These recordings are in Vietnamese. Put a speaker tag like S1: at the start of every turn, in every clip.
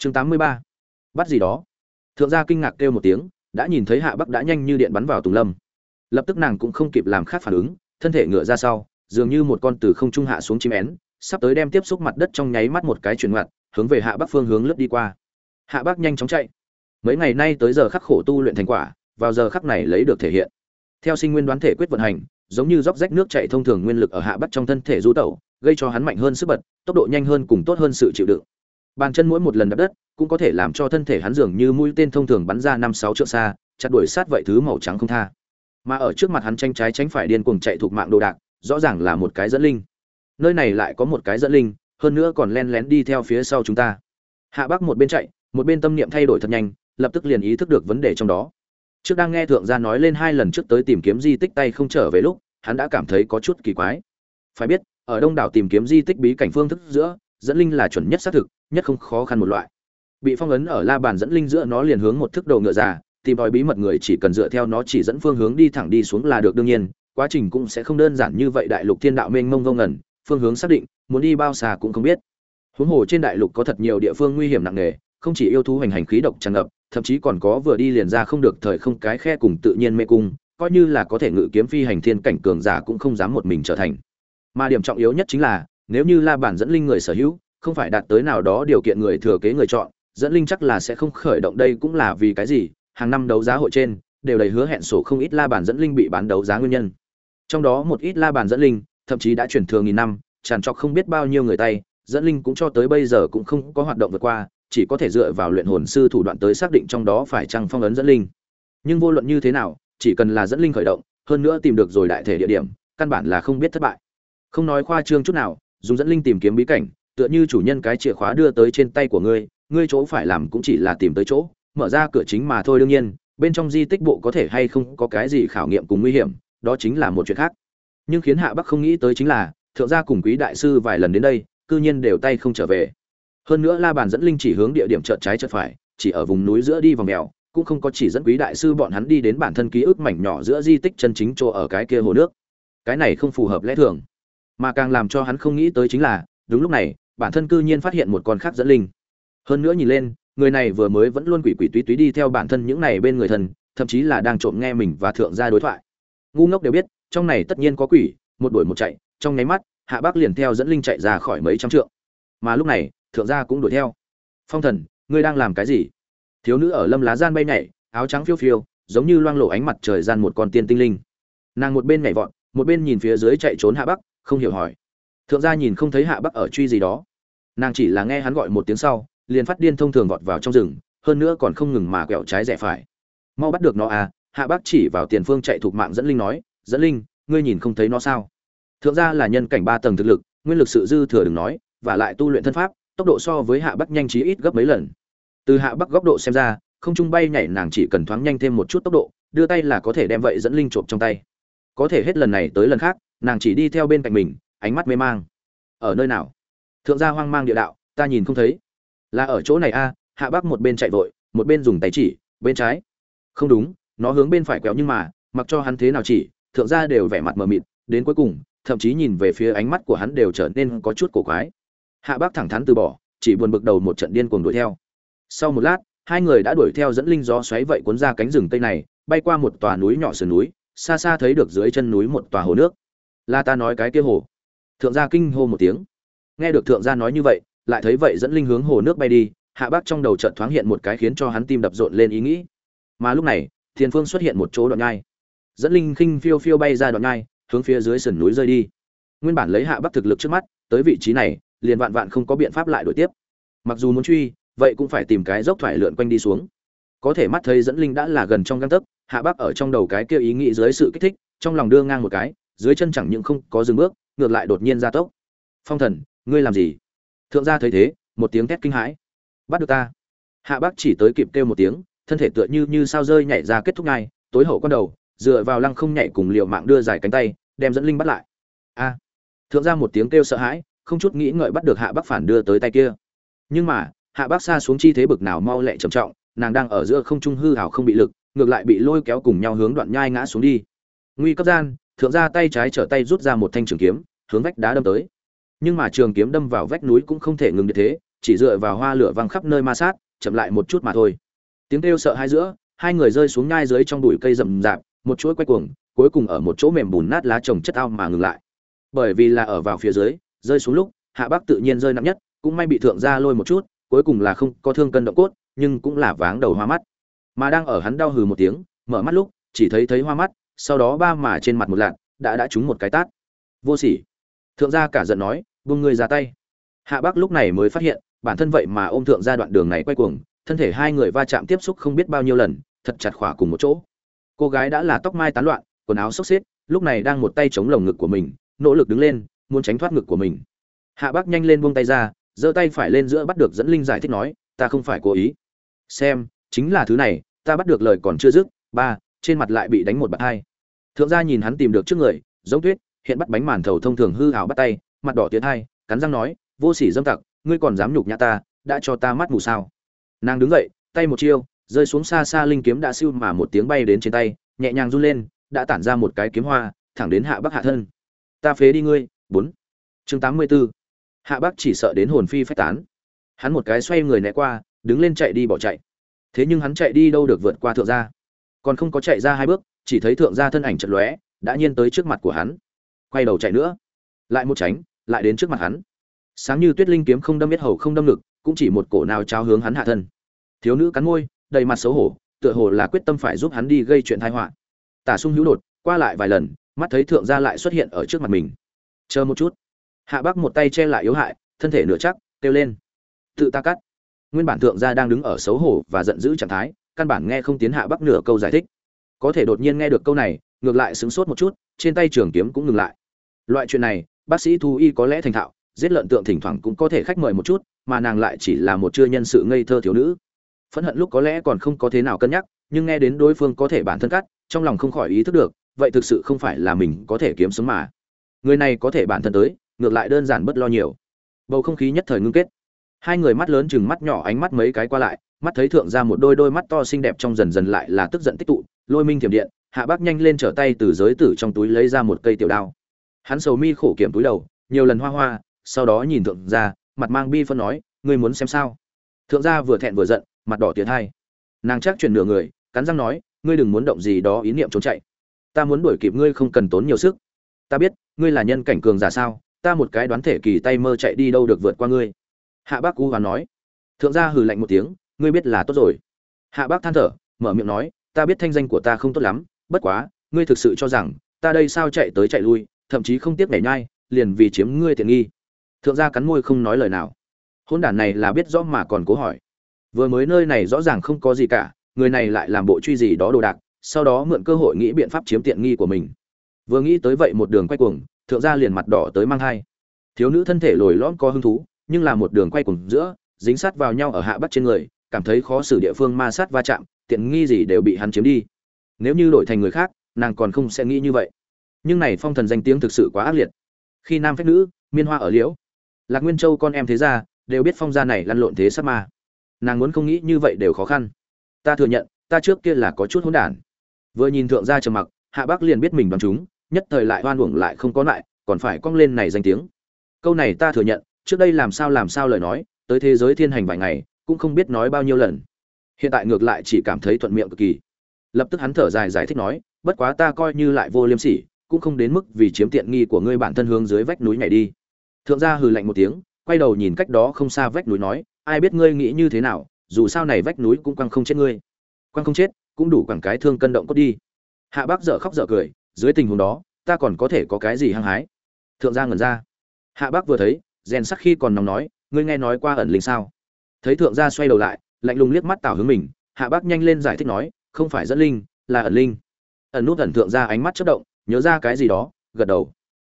S1: chương tám mươi ba. Bắt gì đó. Thượng gia kinh ngạc kêu một tiếng, đã nhìn thấy hạ bắc đã nhanh như điện bắn vào tùng lâm. Lập tức nàng cũng không kịp làm khác phản ứng, thân thể ngựa ra sau, dường như một con từ không trung hạ xuống chim én, sắp tới đem tiếp xúc mặt đất trong nháy mắt một cái chuyển ngoặt, hướng về hạ bắc phương hướng lướt đi qua. Hạ bắc nhanh chóng chạy. Mấy ngày nay tới giờ khắc khổ tu luyện thành quả, vào giờ khắc này lấy được thể hiện. Theo sinh nguyên đoán thể quyết vận hành, giống như róc rách nước chạy thông thường nguyên lực ở hạ bắc trong thân thể du tẩu, gây cho hắn mạnh hơn sức bật, tốc độ nhanh hơn cùng tốt hơn sự chịu đựng bàn chân mỗi một lần đập đất cũng có thể làm cho thân thể hắn dường như mũi tên thông thường bắn ra năm sáu trượng xa, chặt đuổi sát vậy thứ màu trắng không tha. Mà ở trước mặt hắn tranh trái tránh phải điên cuồng chạy thuộc mạng đồ đạc, rõ ràng là một cái dẫn linh. Nơi này lại có một cái dẫn linh, hơn nữa còn len lén đi theo phía sau chúng ta. Hạ bắc một bên chạy, một bên tâm niệm thay đổi thật nhanh, lập tức liền ý thức được vấn đề trong đó. Trước đang nghe thượng gia nói lên hai lần trước tới tìm kiếm di tích tay không trở về lúc, hắn đã cảm thấy có chút kỳ quái. Phải biết, ở đông đảo tìm kiếm di tích bí cảnh phương thức giữa, dẫn linh là chuẩn nhất xác thực nhất không khó khăn một loại. Bị phong ấn ở la bàn dẫn linh giữa nó liền hướng một thức đầu ngựa già, tìm tòi bí mật người chỉ cần dựa theo nó chỉ dẫn phương hướng đi thẳng đi xuống là được đương nhiên, quá trình cũng sẽ không đơn giản như vậy, đại lục thiên đạo mênh mông vô ngẩn phương hướng xác định, muốn đi bao xa cũng không biết. Huống hồ trên đại lục có thật nhiều địa phương nguy hiểm nặng nề, không chỉ yêu thú hành hành khí độc tràn ngập, thậm chí còn có vừa đi liền ra không được thời không cái khe cùng tự nhiên mê cung, coi như là có thể ngự kiếm phi hành thiên cảnh cường giả cũng không dám một mình trở thành. Mà điểm trọng yếu nhất chính là, nếu như la bản dẫn linh người sở hữu không phải đạt tới nào đó điều kiện người thừa kế người chọn, dẫn linh chắc là sẽ không khởi động đây cũng là vì cái gì, hàng năm đấu giá hội trên, đều đầy hứa hẹn sổ không ít la bàn dẫn linh bị bán đấu giá nguyên nhân. Trong đó một ít la bàn dẫn linh, thậm chí đã chuyển thường nghìn năm, tràn trọc không biết bao nhiêu người tay, dẫn linh cũng cho tới bây giờ cũng không có hoạt động vượt qua, chỉ có thể dựa vào luyện hồn sư thủ đoạn tới xác định trong đó phải chăng phong ấn dẫn linh. Nhưng vô luận như thế nào, chỉ cần là dẫn linh khởi động, hơn nữa tìm được rồi đại thể địa điểm, căn bản là không biết thất bại. Không nói khoa trương chút nào, dùng dẫn linh tìm kiếm bí cảnh tựa như chủ nhân cái chìa khóa đưa tới trên tay của ngươi ngươi chỗ phải làm cũng chỉ là tìm tới chỗ, mở ra cửa chính mà thôi đương nhiên, bên trong di tích bộ có thể hay không có cái gì khảo nghiệm cùng nguy hiểm, đó chính là một chuyện khác. Nhưng khiến hạ bắc không nghĩ tới chính là, thượng gia cùng quý đại sư vài lần đến đây, cư nhiên đều tay không trở về. Hơn nữa la bàn dẫn linh chỉ hướng địa điểm chợt trái chợt phải, chỉ ở vùng núi giữa đi vòng mèo, cũng không có chỉ dẫn quý đại sư bọn hắn đi đến bản thân ký ức mảnh nhỏ giữa di tích chân chính chỗ ở cái kia hồ nước. Cái này không phù hợp lẽ thường. Mà càng làm cho hắn không nghĩ tới chính là, đúng lúc này bản thân cư nhiên phát hiện một con khác dẫn linh. Hơn nữa nhìn lên người này vừa mới vẫn luôn quỷ quỷ túy túy đi theo bản thân những này bên người thần, thậm chí là đang trộm nghe mình và thượng gia đối thoại. Ngu ngốc đều biết trong này tất nhiên có quỷ một đuổi một chạy trong nháy mắt hạ bác liền theo dẫn linh chạy ra khỏi mấy trăm trượng. Mà lúc này thượng gia cũng đuổi theo. Phong thần ngươi đang làm cái gì? Thiếu nữ ở lâm lá gian bay nhảy áo trắng phiêu phiêu giống như loang lộ ánh mặt trời gian một con tiên tinh linh. Nàng một bên nhảy vọt một bên nhìn phía dưới chạy trốn hạ bắc không hiểu hỏi. Thượng gia nhìn không thấy hạ bắc ở truy gì đó nàng chỉ là nghe hắn gọi một tiếng sau, liền phát điên thông thường vọt vào trong rừng, hơn nữa còn không ngừng mà quẹo trái rẽ phải. Mau bắt được nó à hạ bác chỉ vào tiền phương chạy thuộc mạng dẫn linh nói, dẫn linh, ngươi nhìn không thấy nó sao? Thượng gia là nhân cảnh ba tầng thực lực, nguyên lực sự dư thừa đừng nói, và lại tu luyện thân pháp, tốc độ so với hạ bắc nhanh chí ít gấp mấy lần. Từ hạ bắc góc độ xem ra, không trung bay nhảy nàng chỉ cần thoáng nhanh thêm một chút tốc độ, đưa tay là có thể đem vậy dẫn linh trộm trong tay. Có thể hết lần này tới lần khác, nàng chỉ đi theo bên cạnh mình, ánh mắt mê mang. Ở nơi nào? Thượng gia hoang mang địa đạo, ta nhìn không thấy. Là ở chỗ này a, hạ bắc một bên chạy vội, một bên dùng tay chỉ, bên trái. Không đúng, nó hướng bên phải quẹo nhưng mà, mặc cho hắn thế nào chỉ, thượng gia đều vẻ mặt mờ mịt, đến cuối cùng, thậm chí nhìn về phía ánh mắt của hắn đều trở nên có chút cổ quái. Hạ bác thẳng thắn từ bỏ, chỉ buồn bực đầu một trận điên cuồng đuổi theo. Sau một lát, hai người đã đuổi theo dẫn linh gió xoáy vậy cuốn ra cánh rừng tây này, bay qua một tòa núi nhỏ sườn núi, xa xa thấy được dưới chân núi một tòa hồ nước. Là ta nói cái kia hồ. Thượng gia kinh hô một tiếng nghe được thượng gia nói như vậy, lại thấy vậy dẫn linh hướng hồ nước bay đi, hạ bác trong đầu chợt thoáng hiện một cái khiến cho hắn tim đập rộn lên ý nghĩ. Mà lúc này thiên phương xuất hiện một chỗ đoạn nhai dẫn linh khinh phiêu phiêu bay ra đoạn nhai hướng phía dưới sườn núi rơi đi. Nguyên bản lấy hạ bắc thực lực trước mắt, tới vị trí này, liền vạn vạn không có biện pháp lại đổi tiếp. Mặc dù muốn truy, vậy cũng phải tìm cái dốc thoải lượn quanh đi xuống. Có thể mắt thấy dẫn linh đã là gần trong găng tấc, hạ bắc ở trong đầu cái kia ý nghĩ dưới sự kích thích, trong lòng đưa ngang một cái, dưới chân chẳng những không có dừng bước, ngược lại đột nhiên ra tốc. Phong thần ngươi làm gì? Thượng gia thấy thế, một tiếng thét kinh hãi. Bắt được ta. Hạ bắc chỉ tới kịp kêu một tiếng, thân thể tựa như như sao rơi nhảy ra kết thúc ngay, tối hậu con đầu, dựa vào lăng không nhảy cùng liều mạng đưa dài cánh tay, đem dẫn linh bắt lại. A. Thượng gia một tiếng kêu sợ hãi, không chút nghĩ ngợi bắt được hạ bắc phản đưa tới tay kia. Nhưng mà, hạ bắc xa xuống chi thế bực nào mau lẹ trầm trọng, nàng đang ở giữa không trung hư hào không bị lực, ngược lại bị lôi kéo cùng nhau hướng đoạn nhai ngã xuống đi. Nguy cấp gian, thượng gia tay trái trở tay rút ra một thanh trường kiếm, hướng vách đá đâm tới nhưng mà trường kiếm đâm vào vách núi cũng không thể ngừng được thế, chỉ dựa vào hoa lửa văng khắp nơi ma sát, chậm lại một chút mà thôi. Tiếng kêu sợ hai giữa, hai người rơi xuống nhai dưới trong bụi cây rậm rạp, một chuỗi quay cuồng, cuối cùng ở một chỗ mềm bùn nát lá trồng chất ao mà ngừng lại. Bởi vì là ở vào phía dưới, rơi xuống lúc, hạ bắc tự nhiên rơi nặng nhất, cũng may bị thượng ra lôi một chút, cuối cùng là không có thương cân động cốt, nhưng cũng là váng đầu hoa mắt. Mà đang ở hắn đau hừ một tiếng, mở mắt lúc, chỉ thấy thấy hoa mắt, sau đó ba mà trên mặt một lạn đã đã trúng một cái tát. Vô sỉ thượng gia cả giận nói, buông người ra tay. Hạ bắc lúc này mới phát hiện, bản thân vậy mà ôm thượng gia đoạn đường này quay cuồng, thân thể hai người va chạm tiếp xúc không biết bao nhiêu lần, thật chặt khỏa cùng một chỗ. Cô gái đã là tóc mai tán loạn, quần áo xốc xếp, lúc này đang một tay chống lồng ngực của mình, nỗ lực đứng lên, muốn tránh thoát ngực của mình. Hạ bác nhanh lên buông tay ra, giơ tay phải lên giữa bắt được dẫn linh giải thích nói, ta không phải cố ý. Xem, chính là thứ này, ta bắt được lời còn chưa dứt, ba, trên mặt lại bị đánh một bạt hai. Thượng gia nhìn hắn tìm được trước người, giống tuyết hiện bắt bánh màn thầu thông thường hư hào bắt tay, mặt đỏ tiến hai cắn răng nói, vô sỉ dâm tặc, ngươi còn dám nhục nhã ta, đã cho ta mắt mù sao? Nàng đứng dậy, tay một chiêu, rơi xuống xa xa linh kiếm đã siêu mà một tiếng bay đến trên tay, nhẹ nhàng run lên, đã tản ra một cái kiếm hoa, thẳng đến hạ bắc hạ thân. Ta phế đi ngươi. Bốn. Chương tám mươi b ố hạ bắc chỉ sợ đến hồn phi phách tán. Hắn một cái xoay người né qua, đứng lên chạy đi bỏ chạy. Thế nhưng hắn chạy đi đâu được vượt qua thượng gia? Còn không có chạy ra hai bước, chỉ thấy thượng gia thân ảnh chật lóe, đã nhiên tới trước mặt của hắn quay đầu chạy nữa. Lại một tránh, lại đến trước mặt hắn. Sáng như tuyết linh kiếm không đâm biết hầu không đâm ngực, cũng chỉ một cổ nào trao hướng hắn hạ thân. Thiếu nữ cắn môi, đầy mặt xấu hổ, tựa hồ là quyết tâm phải giúp hắn đi gây chuyện tai họa. Tả sung hữu đột, qua lại vài lần, mắt thấy thượng gia lại xuất hiện ở trước mặt mình. Chờ một chút. Hạ bắc một tay che lại yếu hại, thân thể nửa chắc, kêu lên. Tự ta cắt. Nguyên bản thượng gia đang đứng ở xấu hổ và giận dữ trạng thái, căn bản nghe không tiến hạ bắc nửa câu giải thích. Có thể đột nhiên nghe được câu này, ngược lại sững sốt một chút, trên tay trường kiếm cũng ngừng lại loại chuyện này, bác sĩ thú y có lẽ thành thạo, giết lợn tượng thỉnh thoảng cũng có thể khách mời một chút, mà nàng lại chỉ là một chưa nhân sự ngây thơ thiếu nữ. Phẫn hận lúc có lẽ còn không có thế nào cân nhắc, nhưng nghe đến đối phương có thể bản thân cắt, trong lòng không khỏi ý thức được, vậy thực sự không phải là mình có thể kiếm sống mà. Người này có thể bản thân tới, ngược lại đơn giản bất lo nhiều. Bầu không khí nhất thời ngưng kết. Hai người mắt lớn chừng mắt nhỏ ánh mắt mấy cái qua lại, mắt thấy thượng ra một đôi đôi mắt to xinh đẹp trong dần dần lại là tức giận tích tụ, lôi minh thiểm điện, hạ bác nhanh lên trở tay từ giới tử trong túi lấy ra một cây tiểu đao hắn sầu mi khổ kiểm túi đầu, nhiều lần hoa hoa, sau đó nhìn thượng gia, mặt mang bi phân nói, ngươi muốn xem sao? Thượng gia vừa thẹn vừa giận, mặt đỏ tiến hai. Nàng chắc chuyển nửa người, cắn răng nói, ngươi đừng muốn động gì đó ý niệm trốn chạy. Ta muốn đuổi kịp ngươi không cần tốn nhiều sức. Ta biết, ngươi là nhân cảnh cường giả sao, ta một cái đoán thể kỳ tay mơ chạy đi đâu được vượt qua ngươi. Hạ bác cú hoàn nói. Thượng gia hừ lạnh một tiếng, ngươi biết là tốt rồi. Hạ bác than thở, mở miệng nói, ta biết thanh danh của ta không tốt lắm, bất quá, ngươi thực sự cho rằng, ta đây sao chạy tới chạy lui thậm chí không tiếc nhảy nhai, liền vì chiếm ngươi tiện nghi. Thượng gia cắn môi không nói lời nào. Hôn đản này là biết rõ mà còn cố hỏi. Vừa mới nơi này rõ ràng không có gì cả, người này lại làm bộ truy gì đó đồ đạc, sau đó mượn cơ hội nghĩ biện pháp chiếm tiện nghi của mình. Vừa nghĩ tới vậy một đường quay cuồng, thượng gia liền mặt đỏ tới mang hai thiếu nữ thân thể lồi lõm có hứng thú, nhưng là một đường quay cuồng giữa, dính sát vào nhau ở hạ bắt trên người, cảm thấy khó xử địa phương ma sát va chạm, tiện nghi gì đều bị hắn chiếm đi. Nếu như đổi thành người khác, nàng còn không sẽ nghĩ như vậy nhưng này phong thần danh tiếng thực sự quá ác liệt. Khi nam phách nữ, miên hoa ở liễu, lạc nguyên châu con em thế gia, đều biết phong gia này lăn lộn thế sát ma. Nàng muốn không nghĩ như vậy đều khó khăn. Ta thừa nhận, ta trước kia là có chút hỗn đản. Vừa nhìn thượng gia trầm mặc, hạ bác liền biết mình bằng chúng, nhất thời lại hoan uổng lại không có lại, còn phải cong lên này danh tiếng. Câu này ta thừa nhận, trước đây làm sao làm sao lời nói, tới thế giới thiên hành vài ngày, cũng không biết nói bao nhiêu lần. Hiện tại ngược lại chỉ cảm thấy thuận miệng cực kỳ. Lập tức hắn thở dài giải thích nói, bất quá ta coi như lại vô liêm sỉ cũng không đến mức vì chiếm tiện nghi của ngươi bản thân hướng dưới vách núi nhảy đi. Thượng gia hừ lạnh một tiếng, quay đầu nhìn cách đó không xa vách núi nói, ai biết ngươi nghĩ như thế nào, dù sao này vách núi cũng quăng không chết ngươi. Quăng không chết, cũng đủ quẳng cái thương cân động cốt đi. Hạ bác dở khóc dở cười, dưới tình huống đó, ta còn có thể có cái gì hăng hái? Thượng gia ngẩn ra. Hạ bác vừa thấy, rèn sắc khi còn nóng nói, ngươi nghe nói qua ẩn linh sao? Thấy thượng gia xoay đầu lại, lạnh lùng liếc mắt tảo hướng mình, hạ bác nhanh lên giải thích nói, không phải dẫn linh, là ẩn linh. Ẩn nút ẩn thượng gia ánh mắt chớp động nhớ ra cái gì đó, gật đầu.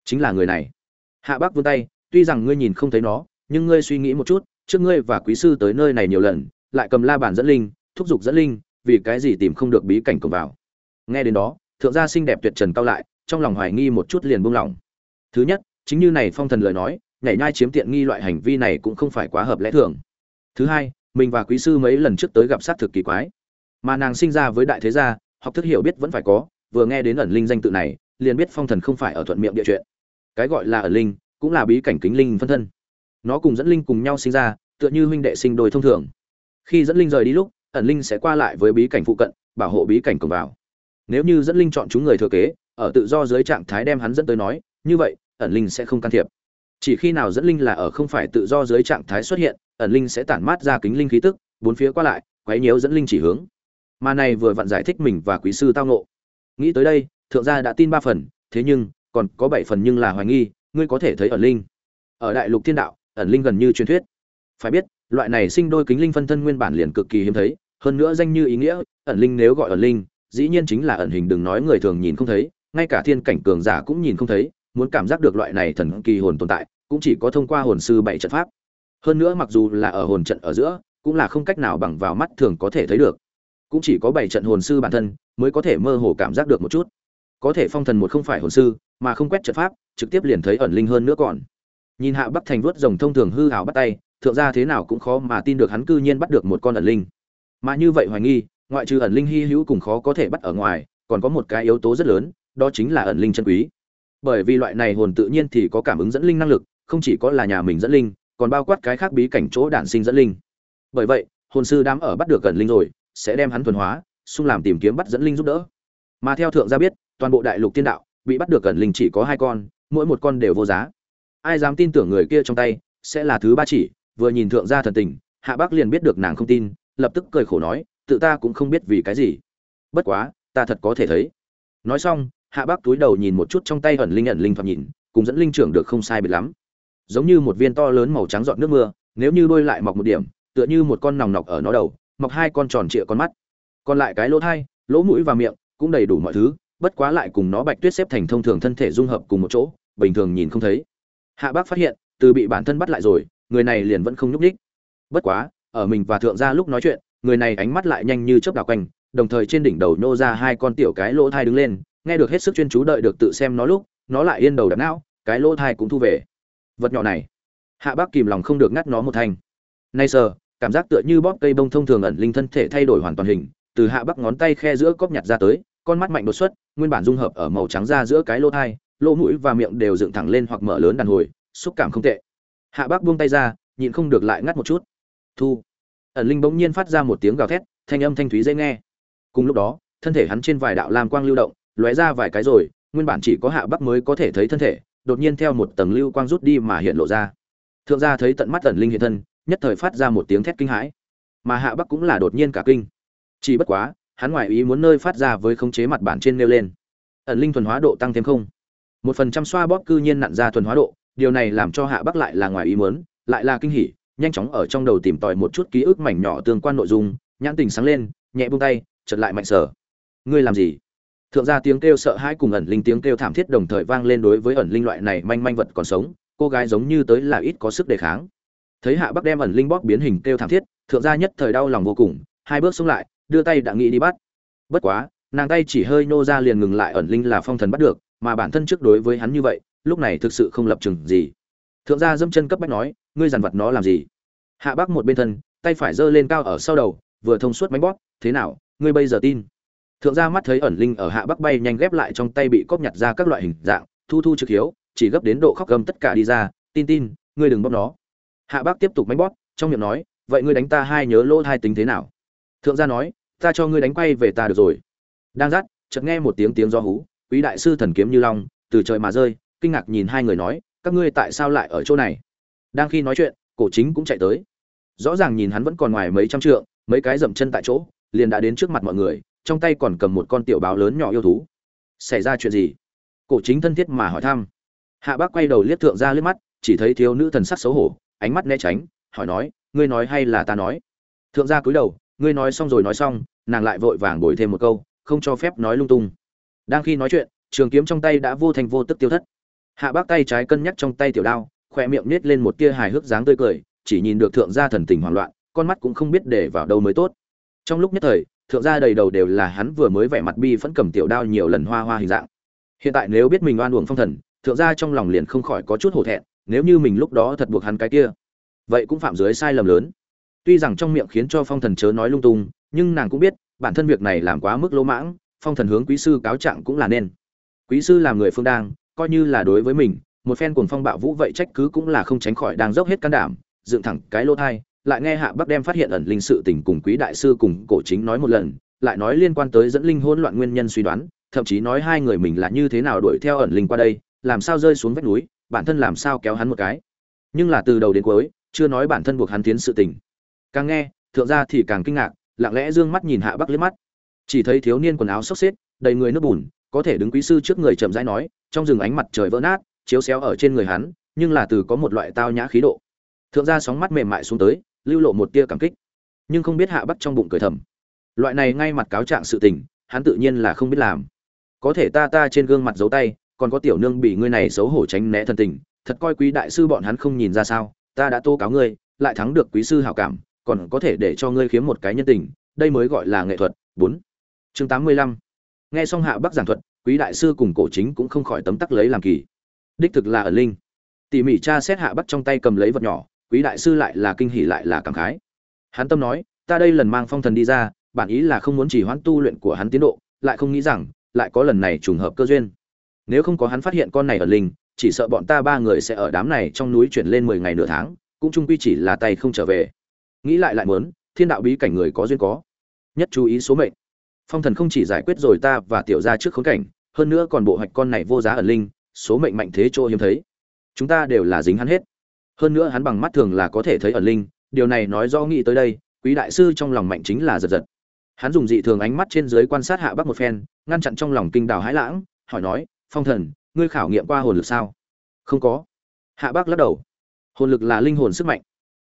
S1: Chính là người này. Hạ bác vươn tay, tuy rằng ngươi nhìn không thấy nó, nhưng ngươi suy nghĩ một chút, trước ngươi và quý sư tới nơi này nhiều lần, lại cầm la bàn dẫn linh, thúc giục dẫn linh, vì cái gì tìm không được bí cảnh cùng vào. Nghe đến đó, thượng gia xinh đẹp tuyệt trần cao lại, trong lòng hoài nghi một chút liền buông lỏng. Thứ nhất, chính như này phong thần lời nói, nhảy nhai chiếm tiện nghi loại hành vi này cũng không phải quá hợp lẽ thường. Thứ hai, mình và quý sư mấy lần trước tới gặp sát thực kỳ quái. Mà nàng sinh ra với đại thế gia, học thức hiểu biết vẫn phải có vừa nghe đến ẩn linh danh tự này, liền biết phong thần không phải ở thuận miệng địa chuyện. Cái gọi là ẩn linh, cũng là bí cảnh kính linh phân thân. Nó cùng dẫn linh cùng nhau sinh ra, tựa như huynh đệ sinh đôi thông thường. Khi dẫn linh rời đi lúc, ẩn linh sẽ qua lại với bí cảnh phụ cận, bảo hộ bí cảnh cổng vào. Nếu như dẫn linh chọn chúng người thừa kế, ở tự do dưới trạng thái đem hắn dẫn tới nói, như vậy, ẩn linh sẽ không can thiệp. Chỉ khi nào dẫn linh là ở không phải tự do dưới trạng thái xuất hiện, ẩn linh sẽ tản mát ra kính linh khí tức, bốn phía qua lại, quấy nhiễu dẫn linh chỉ hướng. Mà này vừa vặn giải thích mình và quý sư tao ngộ nghĩ tới đây, thượng gia đã tin ba phần, thế nhưng, còn có bảy phần nhưng là hoài nghi, ngươi có thể thấy ẩn linh. Ở đại lục thiên đạo, ẩn linh gần như truyền thuyết. Phải biết, loại này sinh đôi kính linh phân thân nguyên bản liền cực kỳ hiếm thấy, hơn nữa danh như ý nghĩa, ẩn linh nếu gọi ẩn linh, dĩ nhiên chính là ẩn hình đừng nói người thường nhìn không thấy, ngay cả thiên cảnh cường giả cũng nhìn không thấy, muốn cảm giác được loại này thần kỳ hồn tồn tại, cũng chỉ có thông qua hồn sư bảy trận pháp. Hơn nữa mặc dù là ở hồn trận ở giữa, cũng là không cách nào bằng vào mắt thường có thể thấy được. Cũng chỉ có bảy trận hồn sư bản thân mới có thể mơ hồ cảm giác được một chút. Có thể phong thần một không phải hồn sư, mà không quét trận pháp, trực tiếp liền thấy ẩn linh hơn nữa còn. Nhìn hạ bắc thành vuốt rồng thông thường hư hào bắt tay, thượng ra thế nào cũng khó mà tin được hắn cư nhiên bắt được một con ẩn linh. Mà như vậy hoài nghi, ngoại trừ ẩn linh hy hữu cùng khó có thể bắt ở ngoài, còn có một cái yếu tố rất lớn, đó chính là ẩn linh chân quý. Bởi vì loại này hồn tự nhiên thì có cảm ứng dẫn linh năng lực, không chỉ có là nhà mình dẫn linh, còn bao quát cái khác bí cảnh chỗ đản sinh dẫn linh. Bởi vậy, hồn sư đám ở bắt được ẩn linh rồi, sẽ đem hắn thuần hóa xung làm tìm kiếm bắt dẫn linh giúp đỡ. Mà theo thượng gia biết, toàn bộ đại lục tiên đạo bị bắt được ẩn linh chỉ có hai con, mỗi một con đều vô giá. Ai dám tin tưởng người kia trong tay, sẽ là thứ ba chỉ. Vừa nhìn thượng gia thần tình, hạ bác liền biết được nàng không tin, lập tức cười khổ nói, tự ta cũng không biết vì cái gì. Bất quá, ta thật có thể thấy. Nói xong, hạ bác túi đầu nhìn một chút trong tay ẩn linh ẩn linh thoạt nhìn, cùng dẫn linh trưởng được không sai biệt lắm. Giống như một viên to lớn màu trắng giọt nước mưa, nếu như đôi lại mọc một điểm, tựa như một con nòng nọc ở nó đầu, mọc hai con tròn trịa con mắt còn lại cái lỗ thai, lỗ mũi và miệng cũng đầy đủ mọi thứ, bất quá lại cùng nó bạch tuyết xếp thành thông thường thân thể dung hợp cùng một chỗ, bình thường nhìn không thấy. Hạ bác phát hiện, từ bị bản thân bắt lại rồi, người này liền vẫn không nhúc nhích. Bất quá, ở mình và thượng gia lúc nói chuyện, người này ánh mắt lại nhanh như chớp đảo quanh, đồng thời trên đỉnh đầu nô ra hai con tiểu cái lỗ thai đứng lên, nghe được hết sức chuyên chú đợi được tự xem nó lúc, nó lại yên đầu đập não, cái lỗ thai cũng thu về. Vật nhỏ này, hạ bác kìm lòng không được ngắt nó một thanh. Nay sờ, cảm giác tựa như bóp cây bông thông thường ẩn linh thân thể thay đổi hoàn toàn hình từ hạ bắc ngón tay khe giữa cóp nhặt ra tới, con mắt mạnh đột xuất, nguyên bản dung hợp ở màu trắng ra giữa cái lỗ thai, lỗ mũi và miệng đều dựng thẳng lên hoặc mở lớn đàn hồi, xúc cảm không tệ. Hạ bắc buông tay ra, nhịn không được lại ngắt một chút. Thu. Ẩn linh bỗng nhiên phát ra một tiếng gào thét, thanh âm thanh thúy dễ nghe. Cùng lúc đó, thân thể hắn trên vài đạo lam quang lưu động, lóe ra vài cái rồi, nguyên bản chỉ có hạ bắc mới có thể thấy thân thể, đột nhiên theo một tầng lưu quang rút đi mà hiện lộ ra. Thượng gia thấy tận mắt ẩn linh hiện thân, nhất thời phát ra một tiếng thét kinh hãi. Mà hạ bắc cũng là đột nhiên cả kinh chỉ bất quá, hắn ngoại ý muốn nơi phát ra với khống chế mặt bản trên nêu lên. Ẩn linh thuần hóa độ tăng thêm không. Một phần trăm xoa bóp cư nhiên nặn ra thuần hóa độ, điều này làm cho hạ bắc lại là ngoài ý muốn, lại là kinh hỉ, nhanh chóng ở trong đầu tìm tòi một chút ký ức mảnh nhỏ tương quan nội dung, nhãn tình sáng lên, nhẹ buông tay, chợt lại mạnh sở. Ngươi làm gì? Thượng gia tiếng kêu sợ hãi cùng ẩn linh tiếng kêu thảm thiết đồng thời vang lên đối với ẩn linh loại này manh manh vật còn sống, cô gái giống như tới là ít có sức đề kháng. Thấy hạ bắc đem ẩn linh bóp biến hình kêu thảm thiết, thượng gia nhất thời đau lòng vô cùng, hai bước xuống lại đưa tay đã nghĩ đi bắt. Bất quá, nàng tay chỉ hơi nô ra liền ngừng lại ẩn linh là phong thần bắt được, mà bản thân trước đối với hắn như vậy, lúc này thực sự không lập trường gì. Thượng gia dâm chân cấp bách nói, ngươi dằn vặt nó làm gì? Hạ bắc một bên thân, tay phải giơ lên cao ở sau đầu, vừa thông suốt bánh bóp, thế nào, ngươi bây giờ tin? Thượng gia mắt thấy ẩn linh ở hạ bắc bay nhanh ghép lại trong tay bị cóp nhặt ra các loại hình dạng, thu thu trực hiếu, chỉ gấp đến độ khóc gầm tất cả đi ra, tin tin, ngươi đừng bóp nó. Hạ bắc tiếp tục máy bóp, trong miệng nói, vậy ngươi đánh ta hai nhớ lỗ hai tính thế nào? Thượng gia nói ta cho ngươi đánh quay về ta được rồi. Đang dắt chợt nghe một tiếng tiếng do hú, quý đại sư thần kiếm như long, từ trời mà rơi, kinh ngạc nhìn hai người nói, các ngươi tại sao lại ở chỗ này? Đang khi nói chuyện, cổ chính cũng chạy tới. Rõ ràng nhìn hắn vẫn còn ngoài mấy trăm trượng, mấy cái dậm chân tại chỗ, liền đã đến trước mặt mọi người, trong tay còn cầm một con tiểu báo lớn nhỏ yêu thú. Xảy ra chuyện gì? Cổ chính thân thiết mà hỏi thăm. Hạ bác quay đầu liếc thượng ra liếc mắt, chỉ thấy thiếu nữ thần sắc xấu hổ, ánh mắt né tránh, hỏi nói, ngươi nói hay là ta nói? Thượng gia cúi đầu ngươi nói xong rồi nói xong, nàng lại vội vàng bồi thêm một câu, không cho phép nói lung tung. Đang khi nói chuyện, trường kiếm trong tay đã vô thành vô tức tiêu thất. Hạ bác tay trái cân nhắc trong tay tiểu đao, khỏe miệng nết lên một tia hài hước dáng tươi cười, chỉ nhìn được thượng gia thần tình hoảng loạn, con mắt cũng không biết để vào đâu mới tốt. Trong lúc nhất thời, thượng gia đầy đầu đều là hắn vừa mới vẻ mặt bi phẫn cầm tiểu đao nhiều lần hoa hoa hình dạng. Hiện tại nếu biết mình oan uổng phong thần, thượng gia trong lòng liền không khỏi có chút hổ thẹn, nếu như mình lúc đó thật buộc hắn cái kia, vậy cũng phạm dưới sai lầm lớn tuy rằng trong miệng khiến cho phong thần chớ nói lung tung, nhưng nàng cũng biết, bản thân việc này làm quá mức lỗ mãng, phong thần hướng quý sư cáo trạng cũng là nên. Quý sư làm người phương đang, coi như là đối với mình, một phen cuồng phong bạo vũ vậy trách cứ cũng là không tránh khỏi đang dốc hết can đảm, dựng thẳng cái lỗ thai, lại nghe hạ bắc đem phát hiện ẩn linh sự tình cùng quý đại sư cùng cổ chính nói một lần, lại nói liên quan tới dẫn linh hỗn loạn nguyên nhân suy đoán, thậm chí nói hai người mình là như thế nào đuổi theo ẩn linh qua đây, làm sao rơi xuống vách núi, bản thân làm sao kéo hắn một cái. Nhưng là từ đầu đến cuối, chưa nói bản thân buộc hắn tiến sự tình càng nghe, thượng gia thì càng kinh ngạc, lặng lẽ dương mắt nhìn hạ bắc liếc mắt. Chỉ thấy thiếu niên quần áo xốc xếp, đầy người nước bùn, có thể đứng quý sư trước người chậm rãi nói, trong rừng ánh mặt trời vỡ nát, chiếu xéo ở trên người hắn, nhưng là từ có một loại tao nhã khí độ. Thượng gia sóng mắt mềm mại xuống tới, lưu lộ một tia cảm kích. Nhưng không biết hạ bắc trong bụng cười thầm. Loại này ngay mặt cáo trạng sự tình, hắn tự nhiên là không biết làm. Có thể ta ta trên gương mặt giấu tay, còn có tiểu nương bị ngươi này xấu hổ tránh né thần tình, thật coi quý đại sư bọn hắn không nhìn ra sao, ta đã tô cáo ngươi, lại thắng được quý sư hảo cảm còn có thể để cho ngươi khiếm một cái nhân tình, đây mới gọi là nghệ thuật. Bốn, chương tám mươi lăm. Nghe xong hạ bắc giảng thuật, quý đại sư cùng cổ chính cũng không khỏi tấm tắc lấy làm kỳ. Đích thực là ở linh. Tỉ mỉ cha xét hạ bắc trong tay cầm lấy vật nhỏ, quý đại sư lại là kinh hỉ lại là cảm khái. Hắn tâm nói, ta đây lần mang phong thần đi ra, bản ý là không muốn chỉ hoãn tu luyện của hắn tiến độ, lại không nghĩ rằng, lại có lần này trùng hợp cơ duyên. Nếu không có hắn phát hiện con này ở linh, chỉ sợ bọn ta ba người sẽ ở đám này trong núi chuyển lên mười ngày nửa tháng, cũng chung quy chỉ là tay không trở về nghĩ lại lại muốn, thiên đạo bí cảnh người có duyên có. Nhất chú ý số mệnh. Phong thần không chỉ giải quyết rồi ta và tiểu gia trước khốn cảnh, hơn nữa còn bộ hoạch con này vô giá ẩn linh, số mệnh mạnh thế chỗ hiếm thấy. Chúng ta đều là dính hắn hết. Hơn nữa hắn bằng mắt thường là có thể thấy ẩn linh, điều này nói do nghĩ tới đây, quý đại sư trong lòng mạnh chính là giật giật. Hắn dùng dị thường ánh mắt trên dưới quan sát hạ bắc một phen, ngăn chặn trong lòng kinh đào hãi lãng, hỏi nói, phong thần, ngươi khảo nghiệm qua hồn lực sao? Không có. Hạ bắc lắc đầu. Hồn lực là linh hồn sức mạnh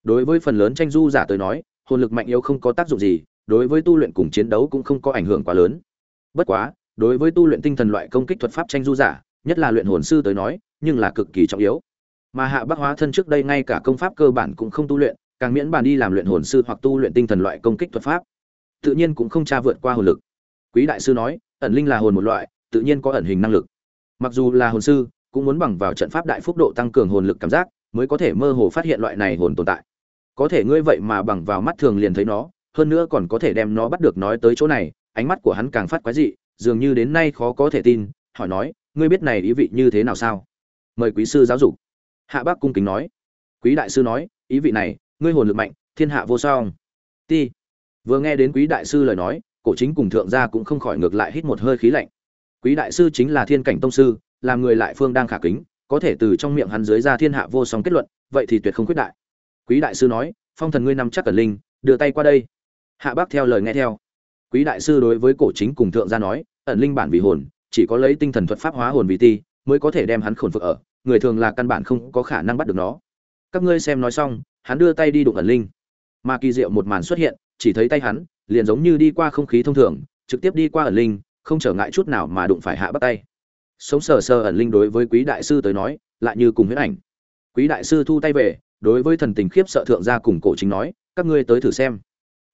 S1: đối với phần lớn tranh du giả tới nói, hồn lực mạnh yếu không có tác dụng gì, đối với tu luyện cùng chiến đấu cũng không có ảnh hưởng quá lớn. Bất quá, đối với tu luyện tinh thần loại công kích thuật pháp tranh du giả, nhất là luyện hồn sư tới nói, nhưng là cực kỳ trọng yếu. Mà hạ bắc hóa thân trước đây ngay cả công pháp cơ bản cũng không tu luyện, càng miễn bàn đi làm luyện hồn sư hoặc tu luyện tinh thần loại công kích thuật pháp. Tự nhiên cũng không tra vượt qua hồn lực. Quý đại sư nói, ẩn linh là hồn một loại, tự nhiên có ẩn hình năng lực. Mặc dù là hồn sư, cũng muốn bằng vào trận pháp đại phúc độ tăng cường hồn lực cảm giác mới có thể mơ hồ phát hiện loại này hồn tồn tại. Có thể ngươi vậy mà bằng vào mắt thường liền thấy nó, hơn nữa còn có thể đem nó bắt được nói tới chỗ này, ánh mắt của hắn càng phát quái dị, dường như đến nay khó có thể tin, hỏi nói, ngươi biết này ý vị như thế nào sao? Mời quý sư giáo dục. Hạ bác cung kính nói. Quý đại sư nói, ý vị này, ngươi hồn lực mạnh, thiên hạ vô song. Ti. Vừa nghe đến quý đại sư lời nói, cổ chính cùng thượng gia cũng không khỏi ngược lại hít một hơi khí lạnh. Quý đại sư chính là thiên cảnh tông sư, làm người lại phương đang khả kính có thể từ trong miệng hắn dưới ra thiên hạ vô song kết luận, vậy thì tuyệt không quyết đại. Quý đại sư nói, phong thần ngươi nằm chắc cẩn linh, đưa tay qua đây. Hạ bác theo lời nghe theo. Quý đại sư đối với cổ chính cùng thượng gia nói, ẩn linh bản vì hồn, chỉ có lấy tinh thần thuật pháp hóa hồn vì ti, mới có thể đem hắn khổn phục ở, người thường là căn bản không có khả năng bắt được nó. Các ngươi xem nói xong, hắn đưa tay đi đụng ẩn linh. Mà kỳ diệu một màn xuất hiện, chỉ thấy tay hắn, liền giống như đi qua không khí thông thường, trực tiếp đi qua ẩn linh, không trở ngại chút nào mà đụng phải hạ bắt tay sống sờ sờ ẩn linh đối với quý đại sư tới nói, lại như cùng huyết ảnh. Quý đại sư thu tay về, đối với thần tình khiếp sợ thượng gia cùng cổ chính nói, các ngươi tới thử xem.